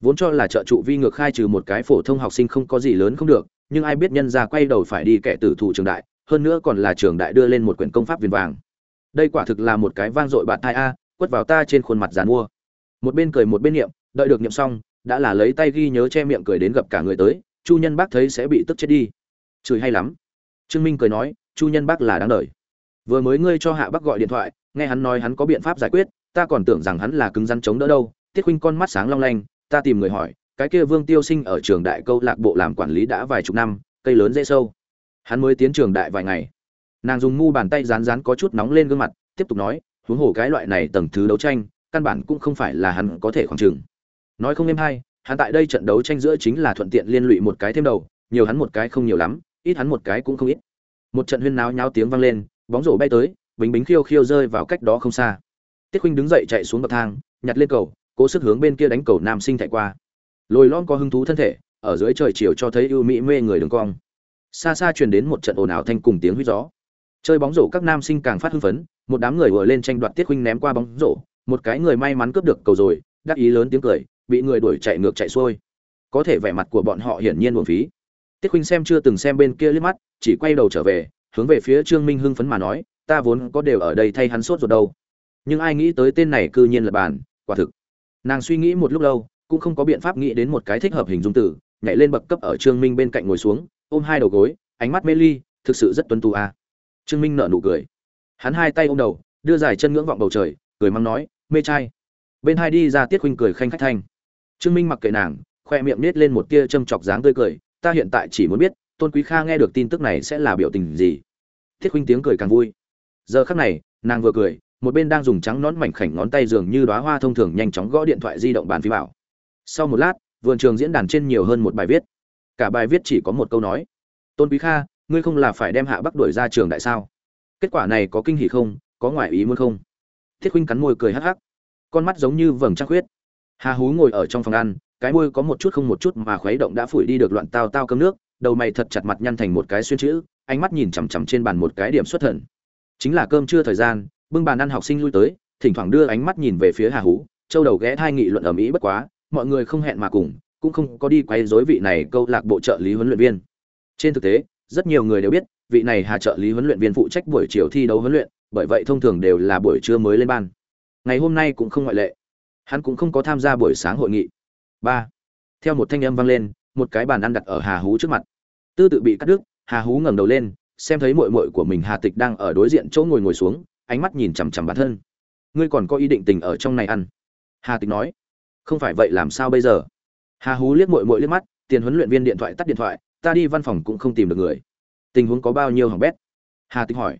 S1: Vốn cho là trợ trụ vi ngược khai trừ một cái phổ thông học sinh không có gì lớn không được, nhưng ai biết nhân ra quay đầu phải đi kẻ tử thủ trường đại hơn nữa còn là trường đại đưa lên một quyển công pháp viền vàng. Đây quả thực là một cái vang dội bạt thai a, quất vào ta trên khuôn mặt dàn mua một bên cười một bên niệm, đợi được niệm xong, đã là lấy tay ghi nhớ che miệng cười đến gặp cả người tới, chu nhân bác thấy sẽ bị tức chết đi. Chửi hay lắm. Trương minh cười nói, chu nhân bác là đáng đời. Vừa mới ngươi cho hạ bác gọi điện thoại, nghe hắn nói hắn có biện pháp giải quyết, ta còn tưởng rằng hắn là cứng rắn chống đỡ đâu. Tiết huynh con mắt sáng long lanh, ta tìm người hỏi, cái kia vương tiêu sinh ở trường đại câu lạc bộ làm quản lý đã vài chục năm, cây lớn dễ sâu hắn mới tiến trường đại vài ngày. Nàng dùng mu bàn tay rán rán có chút nóng lên gương mặt, tiếp tục nói, huống hồ cái loại này tầng thứ đấu tranh, căn bản cũng không phải là hắn có thể khoảng trừng nói không êm hay, hắn tại đây trận đấu tranh giữa chính là thuận tiện liên lụy một cái thêm đầu, nhiều hắn một cái không nhiều lắm, ít hắn một cái cũng không ít. Một trận huyên náo nháo tiếng vang lên, bóng rổ bay tới bính bính khiêu khiêu rơi vào cách đó không xa. Tiết khuynh đứng dậy chạy xuống bậc thang, nhặt lên cầu, cố sức hướng bên kia đánh cầu nam sinh chạy qua. Lồi lon có hứng thú thân thể, ở dưới trời chiều cho thấy ưu mỹ mê người đường cong xa xa truyền đến một trận ồn ào thanh cùng tiếng huýt gió. Chơi bóng rổ các nam sinh càng phát hưng phấn, một đám người vừa lên tranh đoạt tiết huynh ném qua bóng rổ, một cái người may mắn cướp được cầu rồi, đắc ý lớn tiếng cười, bị người đuổi chạy ngược chạy xuôi. Có thể vẻ mặt của bọn họ hiển nhiên buồn phí. Tiết huynh xem chưa từng xem bên kia liếc mắt, chỉ quay đầu trở về, hướng về phía trương minh hưng phấn mà nói, ta vốn có đều ở đây thay hắn sốt rồi đâu. Nhưng ai nghĩ tới tên này cư nhiên là bàn, quả thực. Nàng suy nghĩ một lúc lâu, cũng không có biện pháp nghĩ đến một cái thích hợp hình dung tử nhảy lên bậc cấp ở trương minh bên cạnh ngồi xuống ôm hai đầu gối, ánh mắt mê ly, thực sự rất tuân tu a à. trương minh nở nụ cười. Hắn hai tay ôm đầu, đưa dài chân ngưỡng vọng bầu trời, cười mắng nói, mê trai. Bên hai đi ra tiết huynh cười khanh khách thanh. Trương minh mặc kệ nàng, khoe miệng nết lên một tia châm chọc dáng tươi cười, ta hiện tại chỉ muốn biết, tôn quý kha nghe được tin tức này sẽ là biểu tình gì? Thiết huynh tiếng cười càng vui. Giờ khắc này, nàng vừa cười, một bên đang dùng trắng nón mảnh khảnh ngón tay dường như đóa hoa thông thường nhanh chóng gõ điện thoại di động bàn phím bảo. Sau một lát, vườn trường diễn đàn trên nhiều hơn một bài viết cả bài viết chỉ có một câu nói. Tôn quý kha, ngươi không là phải đem hạ bắc đuổi ra trường đại sao? Kết quả này có kinh hỉ không? Có ngoại ý muốn không? Thiết huynh cắn môi cười hắc hắc. Con mắt giống như vầng trăng khuyết. Hà hú ngồi ở trong phòng ăn, cái môi có một chút không một chút mà khuấy động đã phủi đi được loạn tao tao cơm nước, đầu mày thật chặt mặt nhăn thành một cái xuyên chữ, ánh mắt nhìn chằm chằm trên bàn một cái điểm xuất thần. Chính là cơm trưa thời gian, bưng bàn ăn học sinh lui tới, thỉnh thoảng đưa ánh mắt nhìn về phía hà hú, châu đầu ghé thai nghị luận ở mỹ bất quá, mọi người không hẹn mà cùng cũng không có đi quay dối vị này câu lạc bộ trợ lý huấn luyện viên. Trên thực tế, rất nhiều người đều biết, vị này hà trợ lý huấn luyện viên phụ trách buổi chiều thi đấu huấn luyện, bởi vậy thông thường đều là buổi trưa mới lên ban. Ngày hôm nay cũng không ngoại lệ. Hắn cũng không có tham gia buổi sáng hội nghị. Ba. Theo một thanh âm vang lên, một cái bàn ăn đặt ở hà hú trước mặt. Tư tự bị cắt đứt, hà hú ngẩng đầu lên, xem thấy muội muội của mình hà tịch đang ở đối diện chỗ ngồi ngồi xuống, ánh mắt nhìn chằm chằm bản thân. Ngươi còn có ý định tình ở trong này ăn? Hà tịch nói. Không phải vậy làm sao bây giờ? Hà hú liếc muội muội liếc mắt, tiền huấn luyện viên điện thoại tắt điện thoại, ta đi văn phòng cũng không tìm được người. Tình huống có bao nhiêu hỏng bét? Hà tịch hỏi.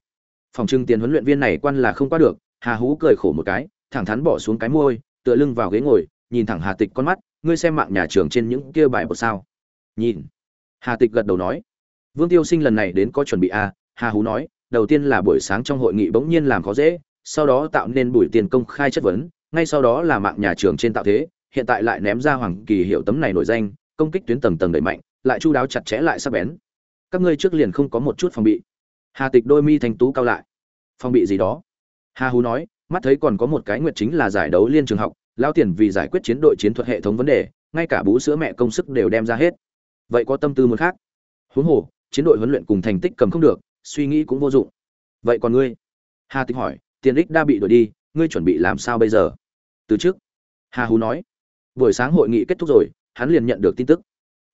S1: Phòng trưng tiền huấn luyện viên này quan là không qua được, hà hú cười khổ một cái, thẳng thắn bỏ xuống cái môi, tựa lưng vào ghế ngồi, nhìn thẳng hà tịch con mắt, ngươi xem mạng nhà trường trên những kia bài bột sao? Nhìn. Hà tịch gật đầu nói. Vương tiêu sinh lần này đến có chuẩn bị à? Hà hú nói, đầu tiên là buổi sáng trong hội nghị bỗng nhiên làm khó dễ, sau đó tạo nên buổi tiền công khai chất vấn, ngay sau đó là mạng nhà trường trên tạo thế hiện tại lại ném ra hoàng kỳ hiệu tấm này nổi danh, công kích tuyến tầng tầng đẩy mạnh, lại chu đáo chặt chẽ lại sắc bén. Các ngươi trước liền không có một chút phòng bị. Hà tịch đôi mi thanh tú cao lại. Phòng bị gì đó? Hà hú nói, mắt thấy còn có một cái nguyệt chính là giải đấu liên trường học lao tiền vì giải quyết chiến đội chiến thuật hệ thống vấn đề, ngay cả bú sữa mẹ công sức đều đem ra hết. Vậy có tâm tư muốn khác? Huống hồ, chiến đội huấn luyện cùng thành tích cầm không được, suy nghĩ cũng vô dụng. Vậy còn ngươi? Hà tịch hỏi, tiền đích đã bị đuổi đi, ngươi chuẩn bị làm sao bây giờ? Từ trước, hà hú nói buổi sáng hội nghị kết thúc rồi, hắn liền nhận được tin tức.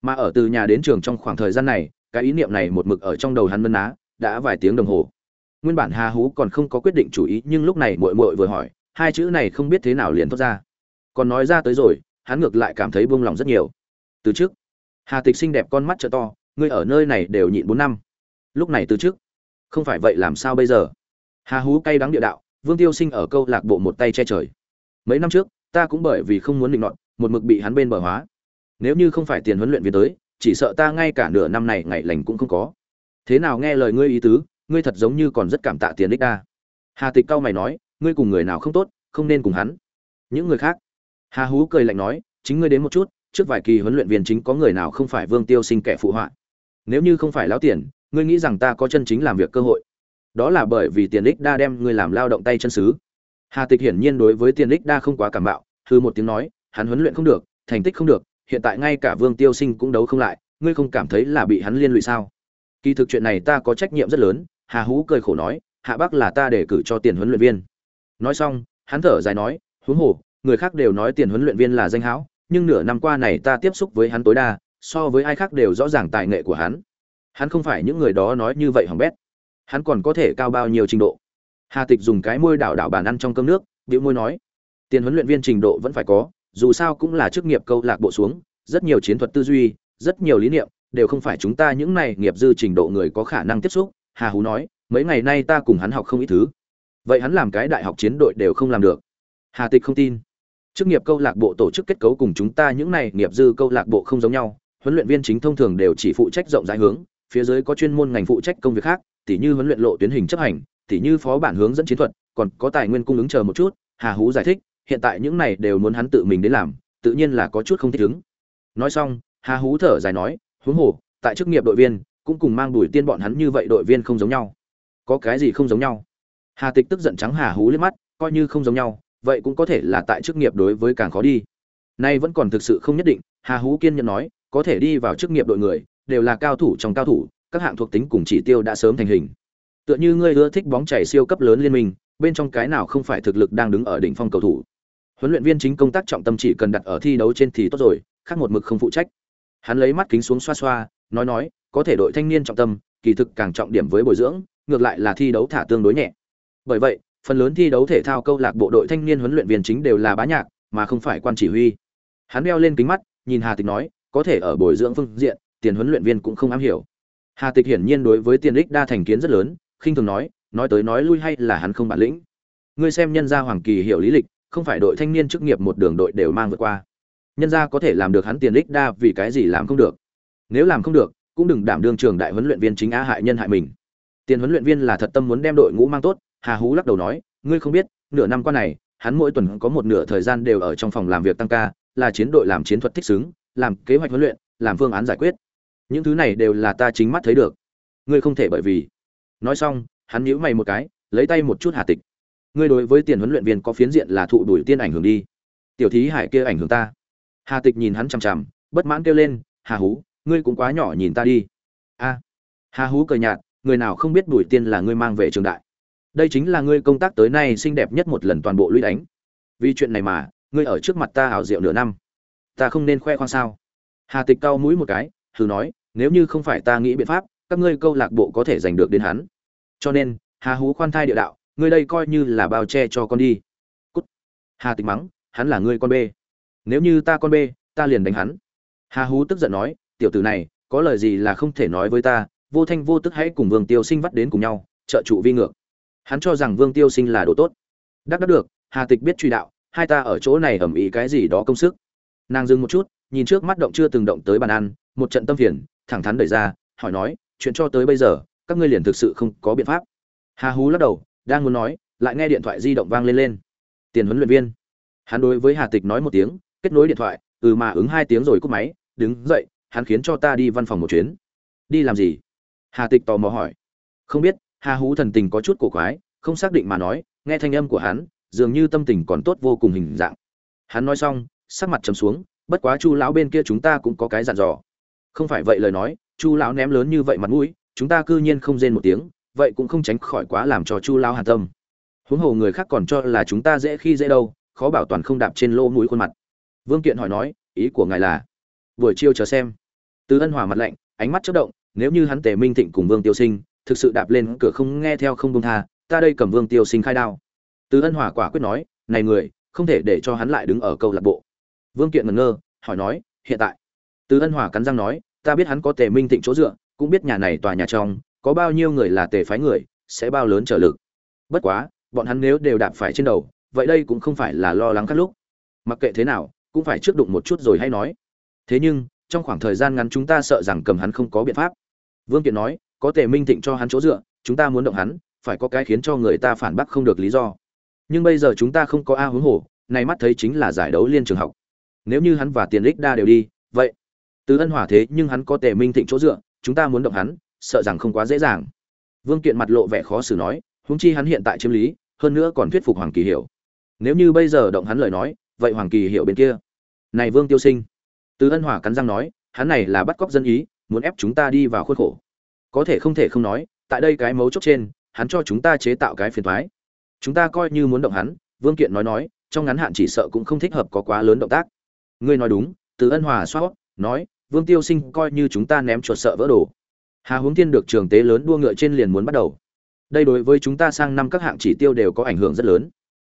S1: Mà ở từ nhà đến trường trong khoảng thời gian này, cái ý niệm này một mực ở trong đầu hắn mân á, đã vài tiếng đồng hồ. Nguyên bản hà hú còn không có quyết định chủ ý, nhưng lúc này mội mội vừa hỏi, hai chữ này không biết thế nào liền thoát ra. Còn nói ra tới rồi, hắn ngược lại cảm thấy buông lòng rất nhiều. Từ trước, hà tịch xinh đẹp con mắt trợ to, ngươi ở nơi này đều nhịn bốn năm. Lúc này từ trước, không phải vậy làm sao bây giờ? Hà hú cay đắng địa đạo, vương tiêu sinh ở câu lạc bộ một tay che trời. Mấy năm trước, ta cũng bởi vì không muốn định luận một mực bị hắn bên bờ hóa. Nếu như không phải tiền huấn luyện viên tới, chỉ sợ ta ngay cả nửa năm này ngày lành cũng không có. Thế nào nghe lời ngươi ý tứ, ngươi thật giống như còn rất cảm tạ tiền đích đa. Hà tịch cao mày nói, ngươi cùng người nào không tốt, không nên cùng hắn. Những người khác. Hà hú cười lạnh nói, chính ngươi đến một chút, trước vài kỳ huấn luyện viên chính có người nào không phải vương tiêu sinh kẻ phụ họa. Nếu như không phải lão tiền, ngươi nghĩ rằng ta có chân chính làm việc cơ hội. Đó là bởi vì tiền đích đa đem ngươi làm lao động tay chân xứ hà tịch hiển nhiên đối với tiền đích đa không quá cảm bạo hư một tiếng nói hắn huấn luyện không được, thành tích không được, hiện tại ngay cả vương tiêu sinh cũng đấu không lại, ngươi không cảm thấy là bị hắn liên lụy sao? Kỳ thực chuyện này ta có trách nhiệm rất lớn, hà hú cười khổ nói, hạ bắc là ta để cử cho tiền huấn luyện viên. Nói xong, hắn thở dài nói huống hồ, người khác đều nói tiền huấn luyện viên là danh hão nhưng nửa năm qua này ta tiếp xúc với hắn tối đa, so với ai khác đều rõ ràng tài nghệ của hắn. Hắn không phải những người đó nói như vậy hỏng bét. Hắn còn có thể cao bao nhiêu trình độ? Hà tịch dùng cái môi đảo đảo bàn ăn trong cơm nước, bĩu môi nói, tiền huấn luyện viên trình độ vẫn phải có dù sao cũng là chức nghiệp câu lạc bộ xuống, rất nhiều chiến thuật tư duy, rất nhiều lý niệm, đều không phải chúng ta những này nghiệp dư trình độ người có khả năng tiếp xúc, hà hú nói, mấy ngày nay ta cùng hắn học không ít thứ. Vậy hắn làm cái đại học chiến đội đều không làm được. Hà tịch không tin. Chức nghiệp câu lạc bộ tổ chức kết cấu cùng chúng ta những này nghiệp dư câu lạc bộ không giống nhau, huấn luyện viên chính thông thường đều chỉ phụ trách rộng rãi hướng, phía dưới có chuyên môn ngành phụ trách công việc khác, tỉ như huấn luyện lộ tuyến hình chấp hành, tỉ như phó bản hướng dẫn chiến thuật, còn có tài nguyên cung ứng chờ một chút, hà hú giải thích hiện tại những này đều muốn hắn tự mình đến làm, tự nhiên là có chút không thích ứng. Nói xong, hà hú thở dài nói, huống hồ, tại chức nghiệp đội viên, cũng cùng mang đuổi tiên bọn hắn như vậy đội viên không giống nhau. Có cái gì không giống nhau? Hà tịch tức giận trắng hà hú lên mắt, coi như không giống nhau, vậy cũng có thể là tại chức nghiệp đối với càng khó đi. Nay vẫn còn thực sự không nhất định, hà hú kiên nhẫn nói, có thể đi vào chức nghiệp đội người, đều là cao thủ trong cao thủ, các hạng thuộc tính cùng chỉ tiêu đã sớm thành hình. Tựa như ngươi ưa thích bóng chảy siêu cấp lớn liên minh, bên trong cái nào không phải thực lực đang đứng ở đỉnh phong cầu thủ? Huấn luyện viên chính công tác trọng tâm chỉ cần đặt ở thi đấu trên thì tốt rồi, khác một mực không phụ trách. Hắn lấy mắt kính xuống xoa xoa, nói nói, có thể đội thanh niên trọng tâm, kỳ thực càng trọng điểm với bồi dưỡng, ngược lại là thi đấu thả tương đối nhẹ. Bởi vậy, phần lớn thi đấu thể thao câu lạc bộ đội thanh niên huấn luyện viên chính đều là bá nhạc, mà không phải quan chỉ huy. Hắn đeo lên kính mắt, nhìn hà tịch nói, có thể ở bồi dưỡng phương diện, tiền huấn luyện viên cũng không am hiểu. Hà tịch hiển nhiên đối với tiền ích đa thành kiến rất lớn, khinh thường nói nói tới nói lui hay là hắn không bản lĩnh. Ngươi xem nhân gia hoàng kỳ hiểu lý lịch không phải đội thanh niên chức nghiệp một đường đội đều mang vượt qua. Nhân gia có thể làm được hắn tiền ích đa vì cái gì làm không được. Nếu làm không được, cũng đừng đảm đương trường đại huấn luyện viên chính á hại nhân hại mình. Tiền huấn luyện viên là thật tâm muốn đem đội ngũ mang tốt, hà hú lắc đầu nói, ngươi không biết, nửa năm qua này, hắn mỗi tuần có một nửa thời gian đều ở trong phòng làm việc tăng ca, là chiến đội làm chiến thuật thích xứng, làm kế hoạch huấn luyện, làm phương án giải quyết. Những thứ này đều là ta chính mắt thấy được. Ngươi không thể bởi vì. Nói xong, hắn nhíu mày một cái, lấy tay một chút hà tịch ngươi đối với tiền huấn luyện viên có phiến diện là thụ đuổi tiên ảnh hưởng đi. Tiểu thí hải kia ảnh hưởng ta. Hà tịch nhìn hắn chằm chằm, bất mãn kêu lên, hà hú, ngươi cũng quá nhỏ nhìn ta đi. A. Hà hú cười nhạt, người nào không biết đuổi tiên là ngươi mang về trường đại. Đây chính là ngươi công tác tới nay xinh đẹp nhất một lần toàn bộ lũy đánh. Vì chuyện này mà, ngươi ở trước mặt ta hảo diệu nửa năm. Ta không nên khoe khoang sao? Hà tịch cau mũi một cái, thử nói, nếu như không phải ta nghĩ biện pháp, các ngươi câu lạc bộ có thể giành được đến hắn. Cho nên, hà hú khoan thai địa đạo ngươi đây coi như là bao che cho con đi. Cút. Hà tịch mắng, hắn là ngươi con bê. Nếu như ta con bê, ta liền đánh hắn. Hà hú tức giận nói, tiểu tử này, có lời gì là không thể nói với ta, vô thanh vô tức hãy cùng vương tiêu sinh vắt đến cùng nhau, trợ trụ vi ngược. Hắn cho rằng vương tiêu sinh là đồ tốt. Đắc đắc được, hà tịch biết truy đạo, hai ta ở chỗ này ẩm ý cái gì đó công sức. Nàng dừng một chút, nhìn trước mắt động chưa từng động tới bàn ăn, một trận tâm phiền, thẳng thắn đẩy ra, hỏi nói, chuyện cho tới bây giờ, các ngươi liền thực sự không có biện pháp. Hà hú lắc đầu đang muốn nói, lại nghe điện thoại di động vang lên lên. Tiền huấn luyện viên. Hắn đối với hà tịch nói một tiếng, kết nối điện thoại ừ mà ứng hai tiếng rồi cúp máy, đứng dậy, hắn khiến cho ta đi văn phòng một chuyến. Đi làm gì? Hà tịch tò mò hỏi. Không biết, hà hú thần tình có chút cổ quái, không xác định mà nói, nghe thanh âm của hắn, dường như tâm tình còn tốt vô cùng hình dạng. Hắn nói xong, sắc mặt trầm xuống, bất quá chu lão bên kia chúng ta cũng có cái dặn dò. Không phải vậy lời nói, chu lão ném lớn như vậy mặt mũi, chúng ta cư nhiên không rên một tiếng vậy cũng không tránh khỏi quá làm cho chu lão hàn tâm. Huống hồ người khác còn cho là chúng ta dễ khi dễ đâu, khó bảo toàn không đạp trên lỗ mũi khuôn mặt. Vương kiện hỏi nói, ý của ngài là? Buổi chiều chờ xem. Từ ân hòa mặt lạnh, ánh mắt chất động, nếu như hắn tề minh thịnh cùng vương tiêu sinh thực sự đạp lên cửa không nghe theo không công tha, ta đây cầm vương tiêu sinh khai đao. Từ ân hòa quả quyết nói, này người, không thể để cho hắn lại đứng ở câu lạc bộ. Vương kiện ngẩn ngơ, hỏi nói, hiện tại? Từ ân hòa cắn răng nói, ta biết hắn có tề minh thịnh chỗ dựa, cũng biết nhà này tòa nhà trong có bao nhiêu người là tề phái người, sẽ bao lớn trở lực. Bất quá, bọn hắn nếu đều đạp phải trên đầu, vậy đây cũng không phải là lo lắng các lúc. Mặc kệ thế nào, cũng phải trước đụng một chút rồi hay nói. Thế nhưng, trong khoảng thời gian ngắn chúng ta sợ rằng cầm hắn không có biện pháp. Vương kiện nói, có tề minh thịnh cho hắn chỗ dựa, chúng ta muốn động hắn, phải có cái khiến cho người ta phản bác không được lý do. Nhưng bây giờ chúng ta không có a huống hồ, này mắt thấy chính là giải đấu liên trường học. Nếu như hắn và tiền lích đa đều đi, vậy, từ ân hỏa thế nhưng hắn có tề minh thịnh chỗ dựa, chúng ta muốn động hắn sợ rằng không quá dễ dàng. Vương kiện mặt lộ vẻ khó xử nói, huống chi hắn hiện tại chiếm lý, hơn nữa còn thuyết phục hoàng kỳ hiểu. Nếu như bây giờ động hắn lời nói, vậy hoàng kỳ hiểu bên kia. Này vương tiêu sinh. Từ ân hỏa cắn răng nói, hắn này là bắt cóc dân ý, muốn ép chúng ta đi vào khuôn khổ. Có thể không thể không nói, tại đây cái mấu chốt trên, hắn cho chúng ta chế tạo cái phiền thoái chúng ta coi như muốn động hắn, vương kiện nói nói, trong ngắn hạn chỉ sợ cũng không thích hợp có quá lớn động tác. Ngươi nói đúng, từ ân hòa xoa nói, vương tiêu sinh coi như chúng ta ném chuột sợ vỡ đồ hà Huống thiên được trường tế lớn đua ngựa trên liền muốn bắt đầu. Đây đối với chúng ta sang năm các hạng chỉ tiêu đều có ảnh hưởng rất lớn.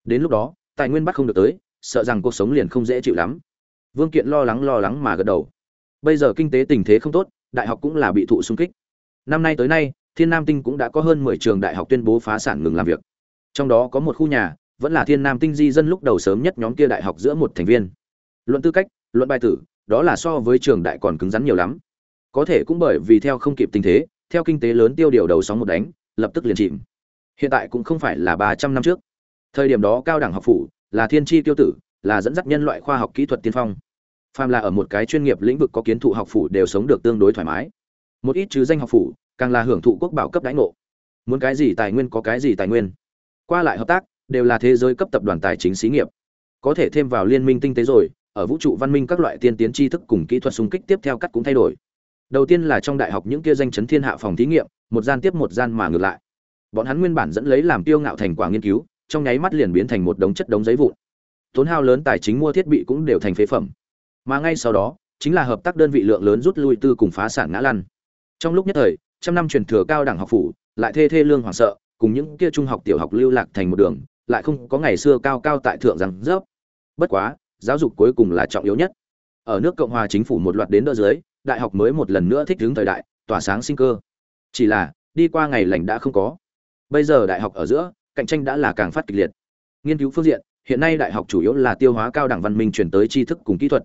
S1: Đến lúc đó, tài nguyên bắt không được tới, sợ rằng cuộc sống liền không dễ chịu lắm. Vương kiện lo lắng lo lắng mà gật đầu. Bây giờ kinh tế tình thế không tốt, đại học cũng là bị thụ xung kích. Năm nay tới nay, thiên nam tinh cũng đã có hơn mười trường đại học tuyên bố phá sản ngừng làm việc. Trong đó có một khu nhà, vẫn là thiên nam tinh di dân lúc đầu sớm nhất nhóm kia đại học giữa một thành viên. Luận tư cách, luận bài tử, đó là so với trường đại còn cứng rắn nhiều lắm có thể cũng bởi vì theo không kịp tình thế, theo kinh tế lớn tiêu điều đầu sóng một đánh, lập tức liền chìm. Hiện tại cũng không phải là ba trăm năm trước. Thời điểm đó cao đẳng học phủ, là thiên tri tiêu tử, là dẫn dắt nhân loại khoa học kỹ thuật tiên phong. Phàm là ở một cái chuyên nghiệp lĩnh vực có kiến thụ học phủ đều sống được tương đối thoải mái. Một ít chứ danh học phủ, càng là hưởng thụ quốc bảo cấp đãi ngộ. Muốn cái gì tài nguyên có cái gì tài nguyên. Qua lại hợp tác, đều là thế giới cấp tập đoàn tài chính xí nghiệp. Có thể thêm vào liên minh tinh tế rồi, ở vũ trụ văn minh các loại tiên tiến tri thức cùng kỹ thuật xung kích tiếp theo cắt cũng thay đổi đầu tiên là trong đại học những kia danh chấn thiên hạ phòng thí nghiệm, một gian tiếp một gian mà ngược lại. Bọn hắn nguyên bản dẫn lấy làm tiêu ngạo thành quả nghiên cứu, trong nháy mắt liền biến thành một đống chất đống giấy vụn. Tốn hao lớn tài chính mua thiết bị cũng đều thành phế phẩm. Mà ngay sau đó, chính là hợp tác đơn vị lượng lớn rút lui tư cùng phá sản ngã lăn. Trong lúc nhất thời, trăm năm truyền thừa cao đẳng học phủ, lại thê thê lương hoảng sợ, cùng những kia trung học tiểu học lưu lạc thành một đường, lại không có ngày xưa cao cao tại thượng rằng rớp. Bất quá, giáo dục cuối cùng là trọng yếu nhất. Ở nước cộng hòa chính phủ một loạt đến đỡ dưới đại học mới một lần nữa thích ứng thời đại, tỏa sáng sinh cơ. Chỉ là, đi qua ngày lành đã không có. Bây giờ đại học ở giữa, cạnh tranh đã là càng phát kịch liệt. Nghiên cứu phương diện, hiện nay đại học chủ yếu là tiêu hóa cao đẳng văn minh chuyển tới tri thức cùng kỹ thuật.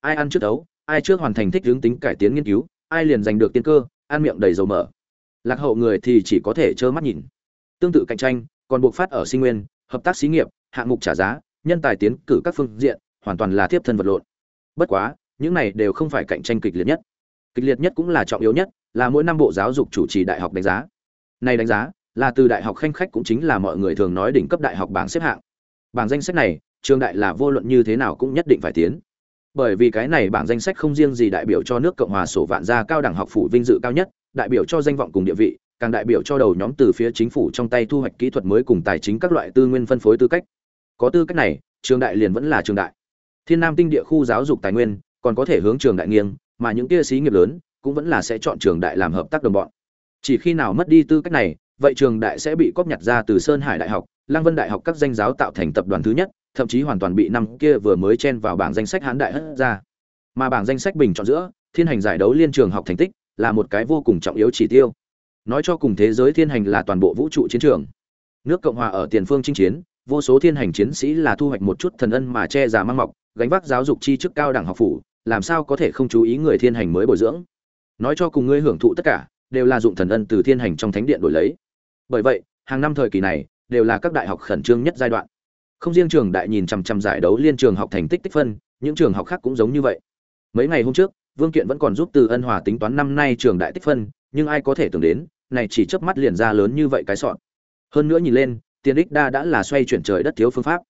S1: Ai ăn trước đấu, ai trước hoàn thành thích hướng tính cải tiến nghiên cứu, ai liền giành được tiên cơ, ăn miệng đầy dầu mỡ. Lạc hậu người thì chỉ có thể trơ mắt nhìn. Tương tự cạnh tranh, còn buộc phát ở sinh nguyên, hợp tác xí nghiệp, hạng mục trả giá, nhân tài tiến cử các phương diện, hoàn toàn là tiếp thân vật lộn. Bất quá những này đều không phải cạnh tranh kịch liệt nhất. Kịch liệt nhất cũng là trọng yếu nhất, là mỗi năm bộ giáo dục chủ trì đại học đánh giá. Này đánh giá, là từ đại học khanh khách cũng chính là mọi người thường nói đỉnh cấp đại học bảng xếp hạng. Bảng danh sách này, trường đại là vô luận như thế nào cũng nhất định phải tiến. Bởi vì cái này bảng danh sách không riêng gì đại biểu cho nước cộng hòa sổ vạn gia cao đẳng học phủ vinh dự cao nhất, đại biểu cho danh vọng cùng địa vị, càng đại biểu cho đầu nhóm từ phía chính phủ trong tay thu hoạch kỹ thuật mới cùng tài chính các loại tư nguyên phân phối tư cách. Có tư cách này, trường đại liền vẫn là trường đại. Thiên nam tinh địa khu giáo dục tài nguyên còn có thể hướng trường đại nghiêng, mà những kia xí nghiệp lớn cũng vẫn là sẽ chọn trường đại làm hợp tác đồng bọn. Chỉ khi nào mất đi tư cách này, vậy trường đại sẽ bị cóp nhặt ra từ sơn hải đại học, lăng vân đại học các danh giáo tạo thành tập đoàn thứ nhất, thậm chí hoàn toàn bị năm kia vừa mới chen vào bảng danh sách hán đại hất ra. Mà bảng danh sách bình chọn giữa, thiên hành giải đấu liên trường học thành tích là một cái vô cùng trọng yếu chỉ tiêu. Nói cho cùng thế giới thiên hành là toàn bộ vũ trụ chiến trường. Nước cộng hòa ở tiền phương chinh chiến, vô số thiên hành chiến sĩ là thu hoạch một chút thần ân mà che giả mang mọc, gánh vác giáo dục chi chức cao đẳng học phủ làm sao có thể không chú ý người thiên hành mới bồi dưỡng? Nói cho cùng ngươi hưởng thụ tất cả, đều là dụng thần ân từ thiên hành trong thánh điện đổi lấy. Bởi vậy, hàng năm thời kỳ này, đều là các đại học khẩn trương nhất giai đoạn. Không riêng trường đại nhìn chằm chằm giải đấu liên trường học thành tích tích phân, những trường học khác cũng giống như vậy. Mấy ngày hôm trước, vương kiện vẫn còn giúp từ ân hòa tính toán năm nay trường đại tích phân, nhưng ai có thể tưởng đến, này chỉ chớp mắt liền ra lớn như vậy cái sọn. Hơn nữa nhìn lên, tiền ích đa đã là xoay chuyển trời đất thiếu phương pháp.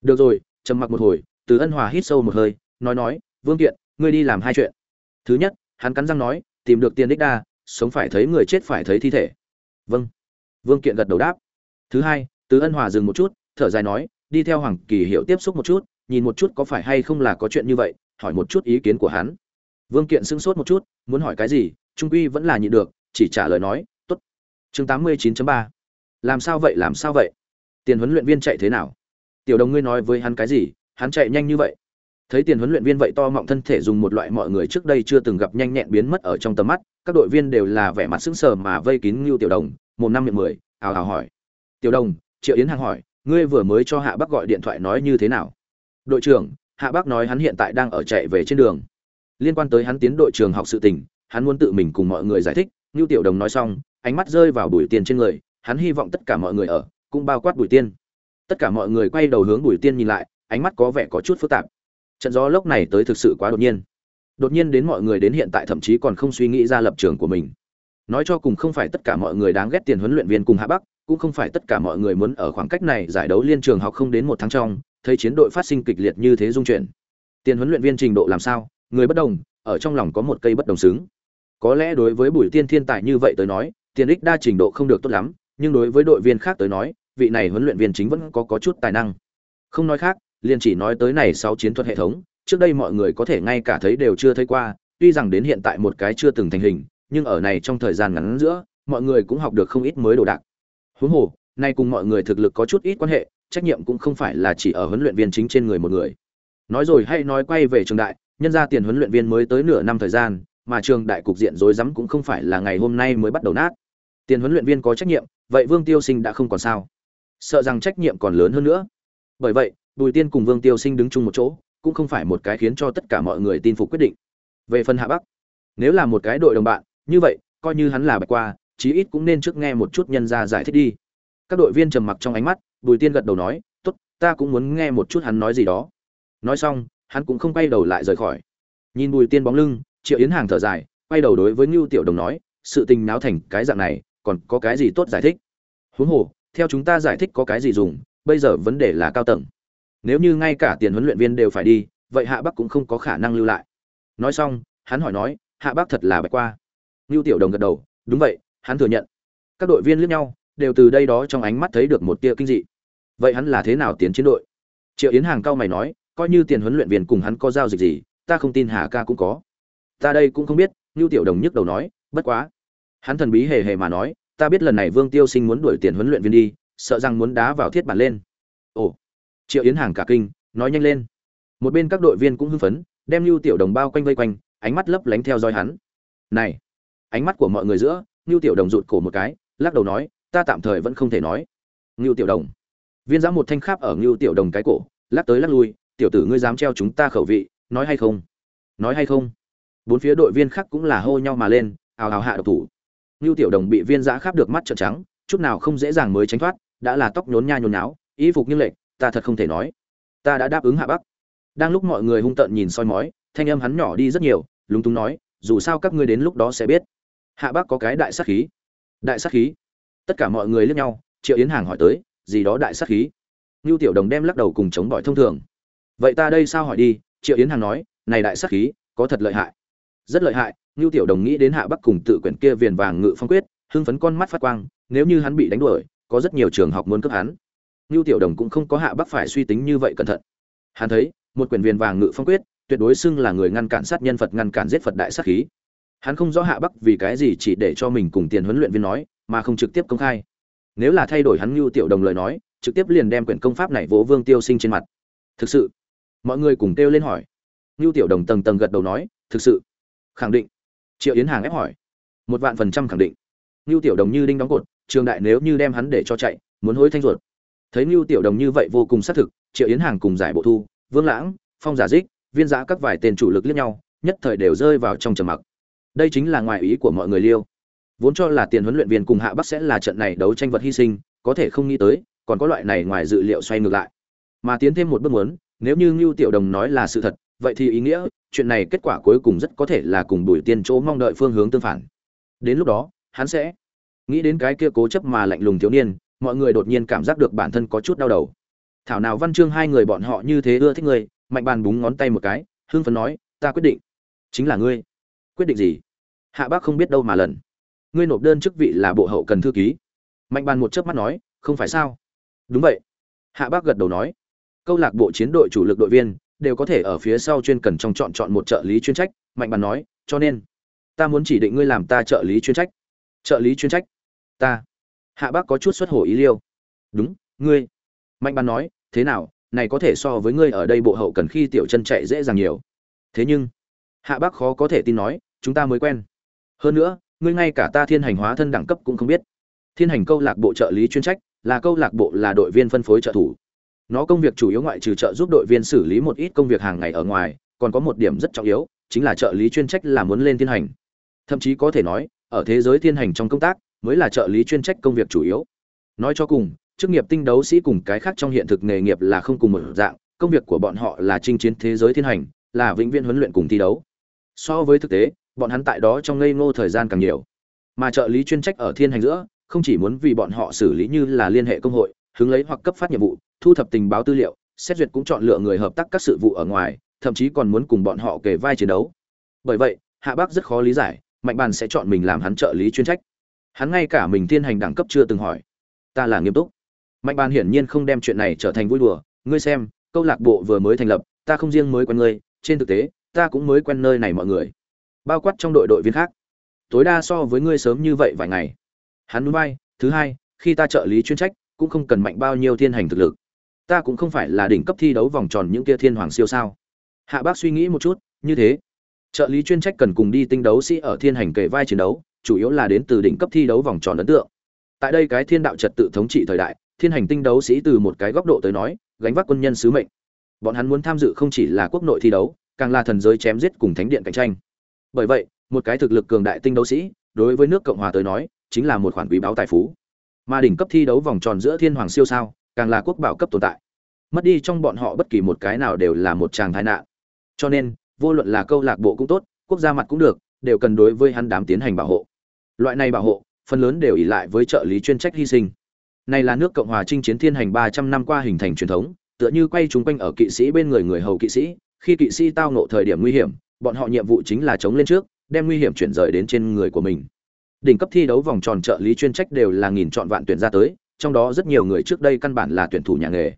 S1: Được rồi, trầm mặc một hồi, từ ân hòa hít sâu một hơi, nói nói, vương kiện ngươi đi làm hai chuyện. Thứ nhất, hắn cắn răng nói, tìm được tiền đích đa, sống phải thấy người chết phải thấy thi thể. Vâng. Vương kiện gật đầu đáp. Thứ hai, từ ân hòa dừng một chút, thở dài nói, đi theo hoàng kỳ hiệu tiếp xúc một chút, nhìn một chút có phải hay không là có chuyện như vậy, hỏi một chút ý kiến của hắn. Vương kiện sững sốt một chút, muốn hỏi cái gì, trung quy vẫn là nhịn được, chỉ trả lời nói, tốt. Chương tám mươi 89 ba. Làm sao vậy, làm sao vậy? Tiền huấn luyện viên chạy thế nào? Tiểu đồng ngươi nói với hắn cái gì, hắn chạy nhanh như vậy thấy tiền huấn luyện viên vậy to mọng thân thể dùng một loại mọi người trước đây chưa từng gặp nhanh nhẹn biến mất ở trong tầm mắt, các đội viên đều là vẻ mặt sững sờ mà vây kín ngưu tiểu đồng một năm miệng mười, ào ào hỏi. Tiểu đồng, triệu yến hằng hỏi, ngươi vừa mới cho hạ bắc gọi điện thoại nói như thế nào? Đội trưởng, hạ bắc nói hắn hiện tại đang ở chạy về trên đường. Liên quan tới hắn tiến đội trường học sự tình, hắn muốn tự mình cùng mọi người giải thích, ngưu tiểu đồng nói xong, ánh mắt rơi vào bùi tiền trên người, hắn hy vọng tất cả mọi người ở, cũng bao quát bùi tiên. Tất cả mọi người quay đầu hướng bùi tiên nhìn lại, ánh mắt có vẻ có chút phức tạp trận gió lốc này tới thực sự quá đột nhiên. Đột nhiên đến mọi người đến hiện tại thậm chí còn không suy nghĩ ra lập trường của mình. Nói cho cùng không phải tất cả mọi người đáng ghét tiền huấn luyện viên cùng hạ bắc cũng không phải tất cả mọi người muốn ở khoảng cách này giải đấu liên trường học không đến một tháng trong thấy chiến đội phát sinh kịch liệt như thế dung chuyển. Tiền huấn luyện viên trình độ làm sao? Người bất đồng ở trong lòng có một cây bất đồng xứng. Có lẽ đối với bùi tiên thiên tài như vậy tới nói tiền ích đa trình độ không được tốt lắm nhưng đối với đội viên khác tới nói vị này huấn luyện viên chính vẫn có, có chút tài năng. Không nói khác liền chỉ nói tới này sáu chiến thuật hệ thống, trước đây mọi người có thể ngay cả thấy đều chưa thấy qua, tuy rằng đến hiện tại một cái chưa từng thành hình, nhưng ở này trong thời gian ngắn giữa, mọi người cũng học được không ít mới đồ đạc. Huống hồ, nay cùng mọi người thực lực có chút ít quan hệ, trách nhiệm cũng không phải là chỉ ở huấn luyện viên chính trên người một người. Nói rồi hay nói quay về trường đại, nhân ra tiền huấn luyện viên mới tới nửa năm thời gian, mà trường đại cục diện rối rắm cũng không phải là ngày hôm nay mới bắt đầu nát. Tiền huấn luyện viên có trách nhiệm, vậy vương tiêu sinh đã không còn sao? Sợ rằng trách nhiệm còn lớn hơn nữa. Bởi vậy bùi tiên cùng vương tiêu sinh đứng chung một chỗ, cũng không phải một cái khiến cho tất cả mọi người tin phục quyết định. Về phần hạ bắc, nếu là một cái đội đồng bạn, như vậy, coi như hắn là bạch qua, chí ít cũng nên trước nghe một chút nhân ra giải thích đi. Các đội viên trầm mặc trong ánh mắt, bùi tiên gật đầu nói, tốt, ta cũng muốn nghe một chút hắn nói gì đó. Nói xong, hắn cũng không quay đầu lại rời khỏi. Nhìn bùi tiên bóng lưng, triệu yến hàng thở dài, quay đầu đối với Nưu tiểu đồng nói, sự tình náo thành cái dạng này, còn có cái gì tốt giải thích? Huống hồ, theo chúng ta giải thích có cái gì dùng, bây giờ vấn đề là cao tầng nếu như ngay cả tiền huấn luyện viên đều phải đi, vậy hạ bắc cũng không có khả năng lưu lại. Nói xong, hắn hỏi nói, hạ bắc thật là bạch qua. Ngưu tiểu đồng gật đầu, đúng vậy, hắn thừa nhận. Các đội viên liếc nhau, đều từ đây đó trong ánh mắt thấy được một tia kinh dị. Vậy hắn là thế nào tiến chiến đội? Triệu yến hàng cao mày nói, coi như tiền huấn luyện viên cùng hắn có giao dịch gì, ta không tin hà ca cũng có. Ta đây cũng không biết, ngưu tiểu đồng nhức đầu nói, bất quá. Hắn thần bí hề hề mà nói, ta biết lần này vương tiêu sinh muốn đuổi tiền huấn luyện viên đi, sợ rằng muốn đá vào thiết bản lên. Ồ triệu yến hàng cả kinh, nói nhanh lên. Một bên các đội viên cũng hưng phấn, đem lưu tiểu đồng bao quanh vây quanh, ánh mắt lấp lánh theo dõi hắn. Này! Ánh mắt của mọi người giữa, lưu tiểu đồng rụt cổ một cái, lắc đầu nói, ta tạm thời vẫn không thể nói. Lưu tiểu đồng? Viên giã một thanh kháp ở lưu tiểu đồng cái cổ, lắc tới lắc lui, tiểu tử ngươi dám treo chúng ta khẩu vị, nói hay không? Nói hay không? Bốn phía đội viên khác cũng là hô nhau mà lên, ào ào, hạ độc thủ. Lưu tiểu đồng bị viên giã kháp được mắt trợn trắng, chút nào không dễ dàng mới tránh thoát, đã là tóc nhốn nha nhốn nháo, y phục như lệch ta thật không thể nói. Ta đã đáp ứng hạ bắc. Đang lúc mọi người hung tợn nhìn soi mói, thanh âm hắn nhỏ đi rất nhiều, lúng túng nói, dù sao các ngươi đến lúc đó sẽ biết. Hạ bắc có cái đại sát khí. Đại sát khí? Tất cả mọi người liếc nhau, triệu yến hàng hỏi tới, gì đó đại sát khí? Ngưu tiểu đồng đem lắc đầu cùng chống bỏi thông thường. Vậy ta đây sao hỏi đi? Triệu yến hàng nói, này đại sát khí, có thật lợi hại. Rất lợi hại, ngưu tiểu đồng nghĩ đến hạ bắc cùng tự quyển kia viền vàng ngự phong quyết, hưng phấn con mắt phát quang, nếu như hắn bị đánh đuổi, có rất nhiều trường học muốn cướp hắn. Nưu Tiểu Đồng cũng không có hạ Bắc phải suy tính như vậy cẩn thận. Hắn thấy, một quyền viên vàng ngự phong quyết, tuyệt đối xưng là người ngăn cản sát nhân Phật ngăn cản giết Phật đại sát khí. hắn không rõ hạ bắc vì cái gì chỉ để cho mình cùng tiền huấn luyện viên nói mà không trực tiếp công khai. Nếu là thay đổi hắn Nưu tiểu đồng lời nói trực tiếp liền đem quyển công pháp này vỗ vương tiêu sinh trên mặt. Thực sự? Mọi người cùng kêu lên hỏi. Nưu tiểu đồng tầng tầng gật đầu nói thực sự. Khẳng định. Triệu yến hàng ép hỏi. Một vạn phần trăm khẳng định. Nưu tiểu đồng như đinh đóng cột trường đại nếu như đem hắn để cho chạy muốn hối thanh ruột thấy Nưu tiểu đồng như vậy vô cùng xác thực, triệu yến hàng cùng giải bộ thu, vương lãng, phong giả dích, viên giả các vài tên chủ lực liếc nhau, nhất thời đều rơi vào trong trầm mặc. Đây chính là ngoài ý của mọi người liêu. Vốn cho là tiền huấn luyện viên cùng hạ bắc sẽ là trận này đấu tranh vật hy sinh, có thể không nghĩ tới, còn có loại này ngoài dự liệu xoay ngược lại. Mà tiến thêm một bước muốn, nếu như Nưu tiểu đồng nói là sự thật, vậy thì ý nghĩa, chuyện này kết quả cuối cùng rất có thể là cùng bùi tiên chỗ mong đợi phương hướng tương phản. Đến lúc đó, hắn sẽ nghĩ đến cái kia cố chấp mà lạnh lùng thiếu niên mọi người đột nhiên cảm giác được bản thân có chút đau đầu. Thảo nào văn chương hai người bọn họ như thế ưa thích người, mạnh bàn búng ngón tay một cái hương phấn nói, ta quyết định. Chính là ngươi. Quyết định gì? Hạ bác không biết đâu mà lần. Ngươi nộp đơn chức vị là bộ hậu cần thư ký. Mạnh bàn một chớp mắt nói, không phải sao? Đúng vậy. Hạ bác gật đầu nói, câu lạc bộ chiến đội chủ lực đội viên đều có thể ở phía sau chuyên cần trong chọn chọn một trợ lý chuyên trách. Mạnh bàn nói, cho nên, ta muốn chỉ định ngươi làm ta trợ lý chuyên trách. Trợ lý chuyên trách? Ta hạ bác có chút xuất hổ ý liêu. Đúng, ngươi. Mạnh bàn nói, thế nào, này có thể so với ngươi ở đây bộ hậu cần khi tiểu chân chạy dễ dàng nhiều. Thế nhưng, hạ bác khó có thể tin nói, chúng ta mới quen. Hơn nữa, ngươi ngay cả ta thiên hành hóa thân đẳng cấp cũng không biết. Thiên hành câu lạc bộ trợ lý chuyên trách, là câu lạc bộ là đội viên phân phối trợ thủ. Nó công việc chủ yếu ngoại trừ trợ giúp đội viên xử lý một ít công việc hàng ngày ở ngoài, còn có một điểm rất trọng yếu, chính là trợ lý chuyên trách là muốn lên thiên hành. Thậm chí có thể nói, ở thế giới thiên hành trong công tác mới là trợ lý chuyên trách công việc chủ yếu. Nói cho cùng, chức nghiệp tinh đấu sĩ cùng cái khác trong hiện thực nghề nghiệp là không cùng một dạng, công việc của bọn họ là chinh chiến thế giới thiên hành, là vĩnh viễn huấn luyện cùng thi đấu. So với thực tế, bọn hắn tại đó trong ngây ngô thời gian càng nhiều. Mà trợ lý chuyên trách ở thiên hành giữa, không chỉ muốn vì bọn họ xử lý như là liên hệ công hội, hướng lấy hoặc cấp phát nhiệm vụ, thu thập tình báo tư liệu, xét duyệt cũng chọn lựa người hợp tác các sự vụ ở ngoài, thậm chí còn muốn cùng bọn họ kể vai chiến đấu. Bởi vậy, hạ bác rất khó lý giải, mạnh bàn sẽ chọn mình làm hắn trợ lý chuyên trách hắn ngay cả mình thiên hành đẳng cấp chưa từng hỏi. Ta là nghiêm túc. Mạnh bàn hiển nhiên không đem chuyện này trở thành vui đùa. Ngươi xem, câu lạc bộ vừa mới thành lập, ta không riêng mới quen ngươi, trên thực tế, ta cũng mới quen nơi này mọi người. Bao quát trong đội đội viên khác. Tối đa so với ngươi sớm như vậy vài ngày. Hắn núi bay thứ hai, khi ta trợ lý chuyên trách, cũng không cần mạnh bao nhiêu thiên hành thực lực. Ta cũng không phải là đỉnh cấp thi đấu vòng tròn những kia thiên hoàng siêu sao. Hạ bác suy nghĩ một chút, như thế, trợ lý chuyên trách cần cùng đi tinh đấu sĩ ở thiên hành kể vai chiến đấu chủ yếu là đến từ đỉnh cấp thi đấu vòng tròn ấn tượng. Tại đây cái thiên đạo trật tự thống trị thời đại, thiên hành tinh đấu sĩ từ một cái góc độ tới nói, gánh vác quân nhân sứ mệnh. Bọn hắn muốn tham dự không chỉ là quốc nội thi đấu, càng là thần giới chém giết cùng thánh điện cạnh tranh. Bởi vậy, một cái thực lực cường đại tinh đấu sĩ, đối với nước cộng hòa tới nói, chính là một khoản quý báo tài phú. Mà đỉnh cấp thi đấu vòng tròn giữa thiên hoàng siêu sao, càng là quốc bảo cấp tồn tại. Mất đi trong bọn họ bất kỳ một cái nào đều là một tràng tai nạn. Cho nên, vô luận là câu lạc bộ cũng tốt, quốc gia mặt cũng được, đều cần đối với hắn đám tiến hành bảo hộ loại này bảo hộ, phần lớn đều ỉ lại với trợ lý chuyên trách hy sinh. Này là nước cộng hòa chinh chiến thiên hành ba trăm năm qua hình thành truyền thống, tựa như quay chúng quanh ở kỵ sĩ bên người người hầu kỵ sĩ, khi kỵ sĩ tao ngộ thời điểm nguy hiểm, bọn họ nhiệm vụ chính là chống lên trước, đem nguy hiểm chuyển rời đến trên người của mình. Đỉnh cấp thi đấu vòng tròn trợ lý chuyên trách đều là nghìn chọn vạn tuyển ra tới, trong đó rất nhiều người trước đây căn bản là tuyển thủ nhà nghề.